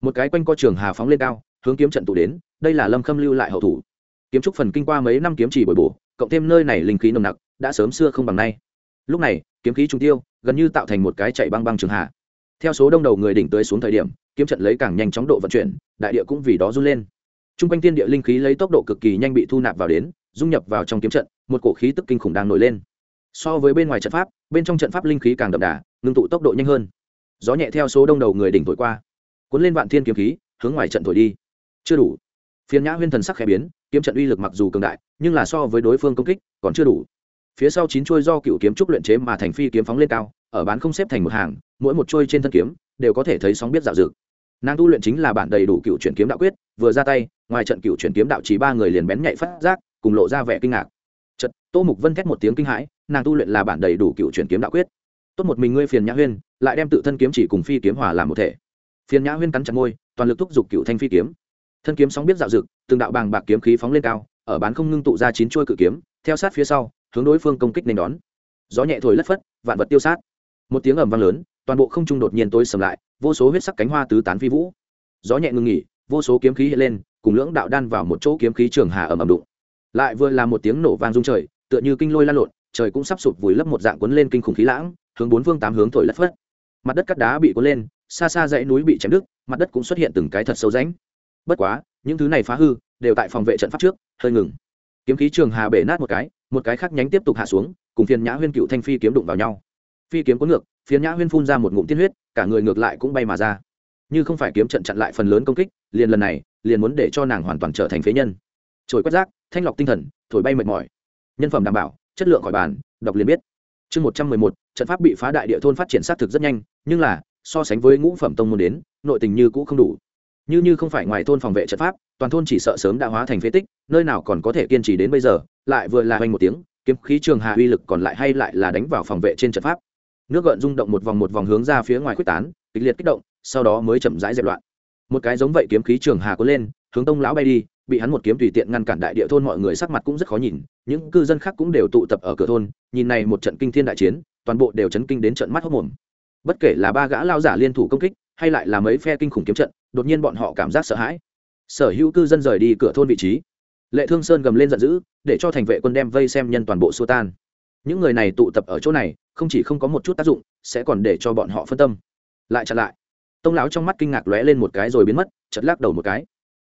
Một cái quanh co trường hà phóng lên cao, hướng kiếm trận tụ đến, đây là lâm khâm lưu lại hậu thủ. Kiếm trúc phần kinh qua mấy năm kiếm chỉ bồi bổ, cộng thêm nơi này linh khí nồng nặc, đã sớm xưa không bằng nay. Lúc này, kiếm khí trung tiêu, gần như tạo thành một cái chạy băng băng trường hà. Theo số đông đầu người đỉnh tới xuống thời điểm, kiếm trận lấy càng nhanh chóng độ vận chuyển, đại địa cũng vì đó run lên t r u n g quanh tiên địa linh khí lấy tốc độ cực kỳ nhanh bị thu nạp vào đến, dung nhập vào trong kiếm trận, một cổ khí tức kinh khủng đang nổi lên. So với bên ngoài trận pháp, bên trong trận pháp linh khí càng đậm đà, ngưng tụ tốc độ nhanh hơn. Gió nhẹ theo số đông đầu người đỉnh thổi qua, cuốn lên vạn thiên kiếm khí, hướng ngoài trận thổi đi. Chưa đủ. Phiến nhã huyên thần sắc khẽ biến, kiếm trận uy lực mặc dù cường đại, nhưng là so với đối phương công kích, còn chưa đủ. Phía sau chín chuôi do cựu kiếm trúc luyện chế mà thành phi kiếm phóng lên cao, ở bán không xếp thành một hàng, mỗi một chuôi trên thân kiếm, đều có thể thấy sóng biết dạo dực. Nàng tu luyện chính là bản đầy đủ cựu chuyển kiếm đạo quyết, vừa ra tay ngoài trận cựu chuyển kiếm đạo chỉ ba người liền bén nhạy phát giác, cùng lộ ra vẻ kinh ngạc. Trận tô mục vân thét một tiếng kinh hãi, nàng tu luyện là bản đầy đủ cựu chuyển kiếm đạo quyết. Tốt một mình ngươi phiền nhã huyên, lại đem tự thân kiếm chỉ cùng phi kiếm hòa làm một thể. Phiền nhã huyên cắn chặt môi, toàn lực thúc giục cựu thanh phi kiếm. Thân kiếm sóng biết dạo dực từng đạo bàng bạc kiếm khí phóng lên cao, ở bán không ngưng tụ ra chín chuôi cự kiếm, theo sát phía sau, hướng đối phương công kích nên đón. Gió nhẹ thổi lất phất, vạn vật tiêu sát. Một tiếng ầm vang lớn, toàn bộ không trung đột nhiên tối sầm lại, vô số huyết sắc cánh hoa tứ tán phi vũ. Gió nhẹ ngừng nghỉ, vô số kiếm khí hiện lên cùng lưỡng đạo đan vào một chỗ kiếm khí trường hà ầm ầm đụng. Lại vừa là một tiếng nổ vang rung trời, tựa như kinh lôi lan lộn, trời cũng sắp sụp vùi lấp một dạng cuốn lên kinh khủng khí lãng, hướng bốn phương tám hướng thổi lất phất. Mặt đất cắt đá bị cuốn lên, xa xa dãy núi bị chém đứt, mặt đất cũng xuất hiện từng cái thật sâu rãnh. Bất quá, những thứ này phá hư, đều tại phòng vệ trận pháp trước, hơi ngừng. Kiếm khí trường hà bể nát một cái một cái khác nhánh tiếp tục hạ xuống, cùng phiền nhã huyên cựu thanh phi kiếm đụng vào nhau. Phi kiếm cuốn ngược, phiền nhã huyên phun ra một ngụm tiên huyết, cả người ngược lại cũng bay mà ra. Như không phải kiếm trận chặn lại phần lớn công kích, liền lần này liền muốn để cho nàng hoàn toàn trở thành phế nhân. Trồi quét rác, thanh lọc tinh thần, thổi bay mệt mỏi. Nhân phẩm đảm bảo, chất lượng khỏi bàn, đọc liền biết. Chương một trăm mười một, trận pháp bị phá đại địa thôn phát triển sát thực rất nhanh, nhưng là, so sánh với ngũ phẩm tông môn đến, nội tình như cũ không đủ. Như như không phải ngoài thôn phòng vệ trận pháp, toàn thôn chỉ sợ sớm đã hóa thành phế tích, nơi nào còn có thể kiên trì đến bây giờ, lại vừa là hoành một tiếng, kiếm khí trường hà uy lực còn lại hay lại là đánh vào phòng vệ trên trận pháp. Nước gợn rung động một vòng một vòng hướng ra phía ngoài quyết tán, kịch liệt kích động, sau đó mới chậm rãi dẹp loạn một cái giống vậy kiếm khí trường hà có lên, hướng tông lão bay đi, bị hắn một kiếm tùy tiện ngăn cản đại địa thôn mọi người sắc mặt cũng rất khó nhìn, những cư dân khác cũng đều tụ tập ở cửa thôn, nhìn này một trận kinh thiên đại chiến, toàn bộ đều chấn kinh đến trận mắt hốc mồm. Bất kể là ba gã lao giả liên thủ công kích, hay lại là mấy phe kinh khủng kiếm trận, đột nhiên bọn họ cảm giác sợ hãi. Sở hữu cư dân rời đi cửa thôn vị trí. Lệ thương sơn gầm lên giận dữ, để cho thành vệ quân đem vây xem nhân toàn bộ xua tan. Những người này tụ tập ở chỗ này, không chỉ không có một chút tác dụng, sẽ còn để cho bọn họ phân tâm. Lại chặn lại tông lão trong mắt kinh ngạc lóe lên một cái rồi biến mất chật lắc đầu một cái.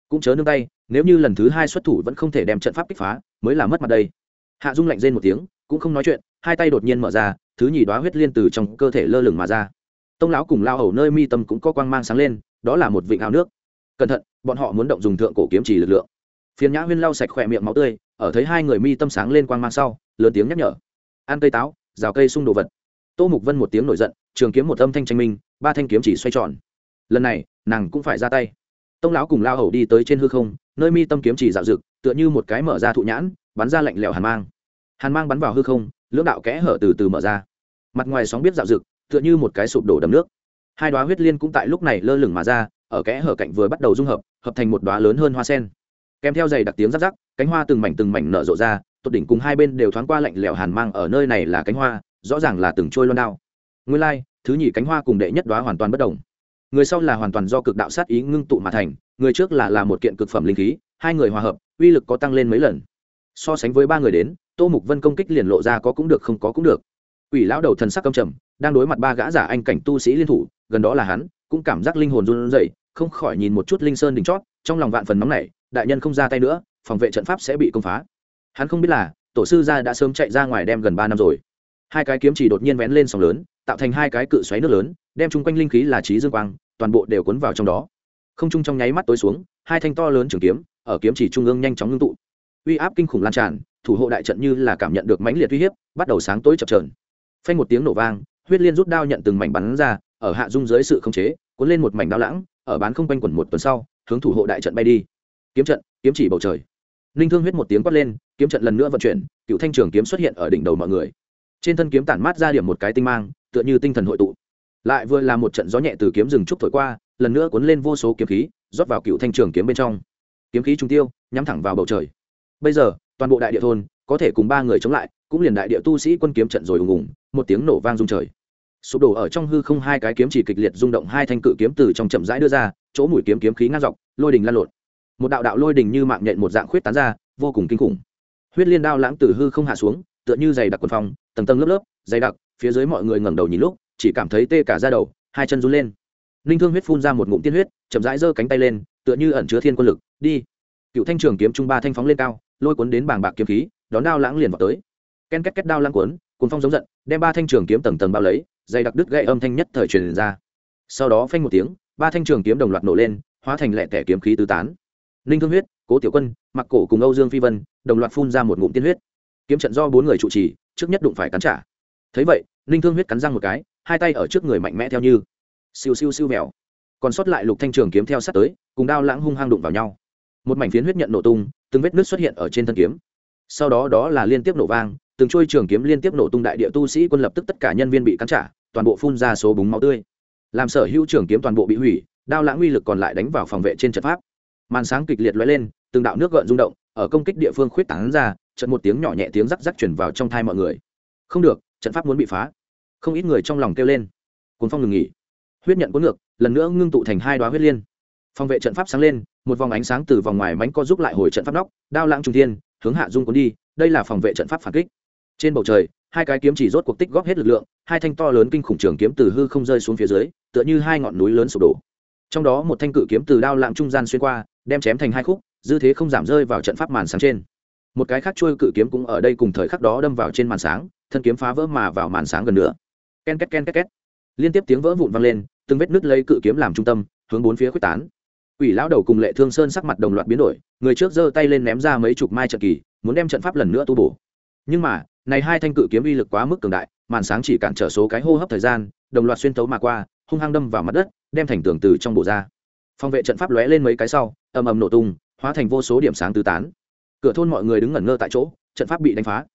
Cũng chớ nương tay, nếu như lần thứ hai xuất thủ vẫn không thể đem trận pháp kích phá, mới là mất mặt đây. Hạ dung lạnh rên một tiếng, cũng không nói chuyện, hai tay đột nhiên mở ra, thứ nhì đoá huyết liên từ trong cơ thể lơ lửng mà ra. Tông lão cùng lao hầu nơi mi tâm cũng có quang mang sáng lên, đó là một vịnh ao nước. Cẩn thận, bọn họ muốn động dùng thượng cổ kiếm trì lực lượng. Phiền nhã huyên lau sạch khỏe miệng máu tươi, ở thấy hai người mi tâm sáng lên quang mang sau, lớn tiếng nhắc nhở. Ăn cây táo, rào cây sung đồ vật. Tô mục vân một tiếng nổi giận, trường kiếm một âm thanh tranh minh, ba thanh kiếm chỉ xoay tròn lần này nàng cũng phải ra tay. Tông lão cùng lao hầu đi tới trên hư không, nơi mi tâm kiếm chỉ dạo rực tựa như một cái mở ra thụ nhãn, bắn ra lạnh lẽo hàn mang. Hàn mang bắn vào hư không, lưỡng đạo kẽ hở từ từ mở ra. Mặt ngoài sóng biết dạo rực tựa như một cái sụp đổ đầm nước. Hai đoá huyết liên cũng tại lúc này lơ lửng mà ra, ở kẽ hở cạnh vừa bắt đầu dung hợp hợp thành một đoá lớn hơn hoa sen. Kèm theo giày đặc tiếng rắc rắc, cánh hoa từng mảnh từng mảnh nở rộ ra, tột đỉnh cùng hai bên đều thoáng qua lạnh lẽo hàn mang ở nơi này là cánh hoa, rõ ràng là từng trôi loan đao. Nguyên lai, thứ nhì cánh hoa cùng đệ nhất đoá hoàn toàn bất đồng người sau là hoàn toàn do cực đạo sát ý ngưng tụ mà thành, người trước là là một kiện cực phẩm linh khí, hai người hòa hợp, uy lực có tăng lên mấy lần. So sánh với ba người đến, tô mục vân công kích liền lộ ra có cũng được không có cũng được. Quỷ lão đầu thần sắc căm trầm, đang đối mặt ba gã giả anh cảnh tu sĩ liên thủ, gần đó là hắn, cũng cảm giác linh hồn run rẩy, không khỏi nhìn một chút linh sơn đỉnh chót, trong lòng vạn phần nóng nảy, đại nhân không ra tay nữa, phòng vệ trận pháp sẽ bị công phá. Hắn không biết là, tổ sư gia đã sớm chạy ra ngoài đem gần ba năm rồi. Hai cái kiếm chỉ đột nhiên vén lên sóng lớn tạo thành hai cái cự xoáy nước lớn, đem chung quanh linh khí là trí dương quang, toàn bộ đều cuốn vào trong đó. Không trung trong nháy mắt tối xuống, hai thanh to lớn trường kiếm, ở kiếm chỉ trung ương nhanh chóng ngưng tụ. Uy áp kinh khủng lan tràn, thủ hộ đại trận như là cảm nhận được mãnh liệt uy hiếp, bắt đầu sáng tối chập trờn phanh một tiếng nổ vang, huyết liên rút đao nhận từng mảnh bắn ra, ở hạ dung dưới sự khống chế, cuốn lên một mảnh đao lãng, ở bán không quanh quẩn một tuần sau, hướng thủ hộ đại trận bay đi. Kiếm trận, kiếm chỉ bầu trời. Ninh thương huyết một tiếng quát lên, kiếm trận lần nữa vận chuyển, cựu thanh trường kiếm xuất hiện ở đỉnh đầu mọi người. Trên thân kiếm tản mát ra điểm một cái tinh mang tựa như tinh thần hội tụ. Lại vừa là một trận gió nhẹ từ kiếm rừng trúc thổi qua, lần nữa cuốn lên vô số kiếm khí, rót vào cựu thanh trường kiếm bên trong. Kiếm khí trung tiêu, nhắm thẳng vào bầu trời. Bây giờ, toàn bộ đại địa thôn, có thể cùng ba người chống lại, cũng liền đại địa tu sĩ quân kiếm trận rồi ùng ùng, một tiếng nổ vang rung trời. Sụp đổ ở trong hư không hai cái kiếm chỉ kịch liệt rung động hai thanh cự kiếm từ trong chậm rãi đưa ra, chỗ mũi kiếm kiếm khí ngang dọc, lôi đình lan lộn. Một đạo đạo lôi đình như mạng nhện một dạng khuyết tán ra, vô cùng kinh khủng. Huyết liên đao lãng từ hư không hạ xuống, tựa như dày đặc quần phong, tầng tầng lớp lớp, dày đặc phía dưới mọi người ngẩng đầu nhìn lúc, chỉ cảm thấy tê cả da đầu, hai chân run lên. Ninh thương huyết phun ra một ngụm tiên huyết, chậm rãi giơ cánh tay lên, tựa như ẩn chứa thiên quân lực, đi. Cựu thanh trường kiếm trung ba thanh phóng lên cao, lôi cuốn đến bảng bạc kiếm khí, đón đao lãng liền vào tới. Ken két két đao lãng cuốn cuốn phong giống giận, đem ba thanh trường kiếm tầng tầng bao lấy, dày đặc đứt gãy âm thanh nhất thời truyền ra. Sau đó phanh một tiếng, ba thanh trường kiếm đồng loạt nổ lên, hóa thành lẹ tẻ kiếm khí tứ tán. Ninh thương huyết, cố tiểu quân mặc cổ cùng âu dương phi vân đồng loạt phun ra một ngụm tiên huyết. Kiếm trận do bốn người trụ trì, trước nhất đụng phải cắn trả thấy vậy, ninh thương huyết cắn răng một cái, hai tay ở trước người mạnh mẽ theo như. Siêu siêu siêu mèo. Còn sót lại lục thanh trường kiếm theo sát tới, cùng đao lãng hung hăng đụng vào nhau. Một mảnh phiến huyết nhận nổ tung, từng vết nước xuất hiện ở trên thân kiếm. Sau đó đó là liên tiếp nổ vang, từng trôi trường kiếm liên tiếp nổ tung đại địa tu sĩ quân lập tức tất cả nhân viên bị cắn trả, toàn bộ phun ra số búng máu tươi. Làm sở hữu trường kiếm toàn bộ bị hủy, đao lãng uy lực còn lại đánh vào phòng vệ trên trận pháp. Màn sáng kịch liệt lóe lên, từng đạo nước gợn rung động, ở công kích địa phương khuyết tán ra trận một tiếng nhỏ nhẹ tiếng rắc rắc chuyển vào trong thai mọi người. Không được trận pháp muốn bị phá. Không ít người trong lòng kêu lên. Cuốn phong ngừng nghỉ. Huyết nhận cuốn ngược, lần nữa ngưng tụ thành hai đoá huyết liên. Phòng vệ trận pháp sáng lên, một vòng ánh sáng từ vòng ngoài mánh co giúp lại hồi trận pháp nóc, đao lãng trung thiên, hướng hạ dung cuốn đi, đây là phòng vệ trận pháp phản kích. Trên bầu trời, hai cái kiếm chỉ rốt cuộc tích góp hết lực lượng, hai thanh to lớn kinh khủng trường kiếm từ hư không rơi xuống phía dưới, tựa như hai ngọn núi lớn sụp đổ. Trong đó một thanh cự kiếm từ đao lạng trung gian xuyên qua, đem chém thành hai khúc, dư thế không giảm rơi vào trận pháp màn sáng trên một cái khác trôi cự kiếm cũng ở đây cùng thời khắc đó đâm vào trên màn sáng thân kiếm phá vỡ mà vào màn sáng gần nữa ken két ken két két liên tiếp tiếng vỡ vụn vang lên từng vết nứt lấy cự kiếm làm trung tâm hướng bốn phía quyết tán Quỷ lão đầu cùng Lệ Thương Sơn sắc mặt đồng loạt biến đổi, người trước giơ tay lên ném ra mấy chục mai trận kỳ, muốn đem trận pháp lần nữa tu bổ. Nhưng mà, này hai thanh cự kiếm uy lực quá mức cường đại, màn sáng chỉ cản trở số cái hô hấp thời gian, đồng loạt xuyên tấu mà qua, hung hăng đâm vào mặt đất, đem thành tường từ trong bộ ra. Phòng vệ trận pháp lóe lên mấy cái sau, ầm ầm nổ tung, hóa thành vô số điểm sáng tứ tán. Cửa thôn mọi người đứng ngẩn ngơ tại chỗ, trận pháp bị đánh phá.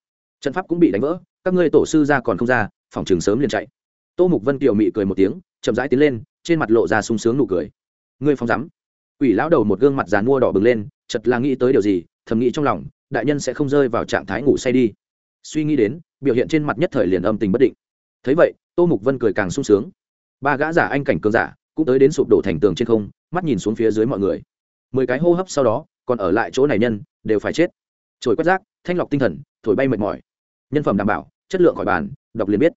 Trận pháp cũng bị đánh vỡ, các ngươi tổ sư ra còn không ra, phòng trường sớm liền chạy. Tô Mục Vân kiều mị cười một tiếng, chậm rãi tiến lên, trên mặt lộ ra sung sướng nụ cười. Ngươi phóng rắm Quỷ lão đầu một gương mặt dàn mua đỏ bừng lên, chợt là nghĩ tới điều gì, thầm nghĩ trong lòng, đại nhân sẽ không rơi vào trạng thái ngủ say đi. Suy nghĩ đến, biểu hiện trên mặt nhất thời liền âm tình bất định. Thấy vậy, Tô Mục Vân cười càng sung sướng. Ba gã giả anh cảnh cường giả, cũng tới đến sụp đổ thành tường trên không, mắt nhìn xuống phía dưới mọi người. Mười cái hô hấp sau đó, còn ở lại chỗ này nhân, đều phải chết. Trồi quét rác, thanh lọc tinh thần, thổi bay mệt mỏi. Nhân phẩm đảm bảo, chất lượng khỏi bàn, đọc liền biết.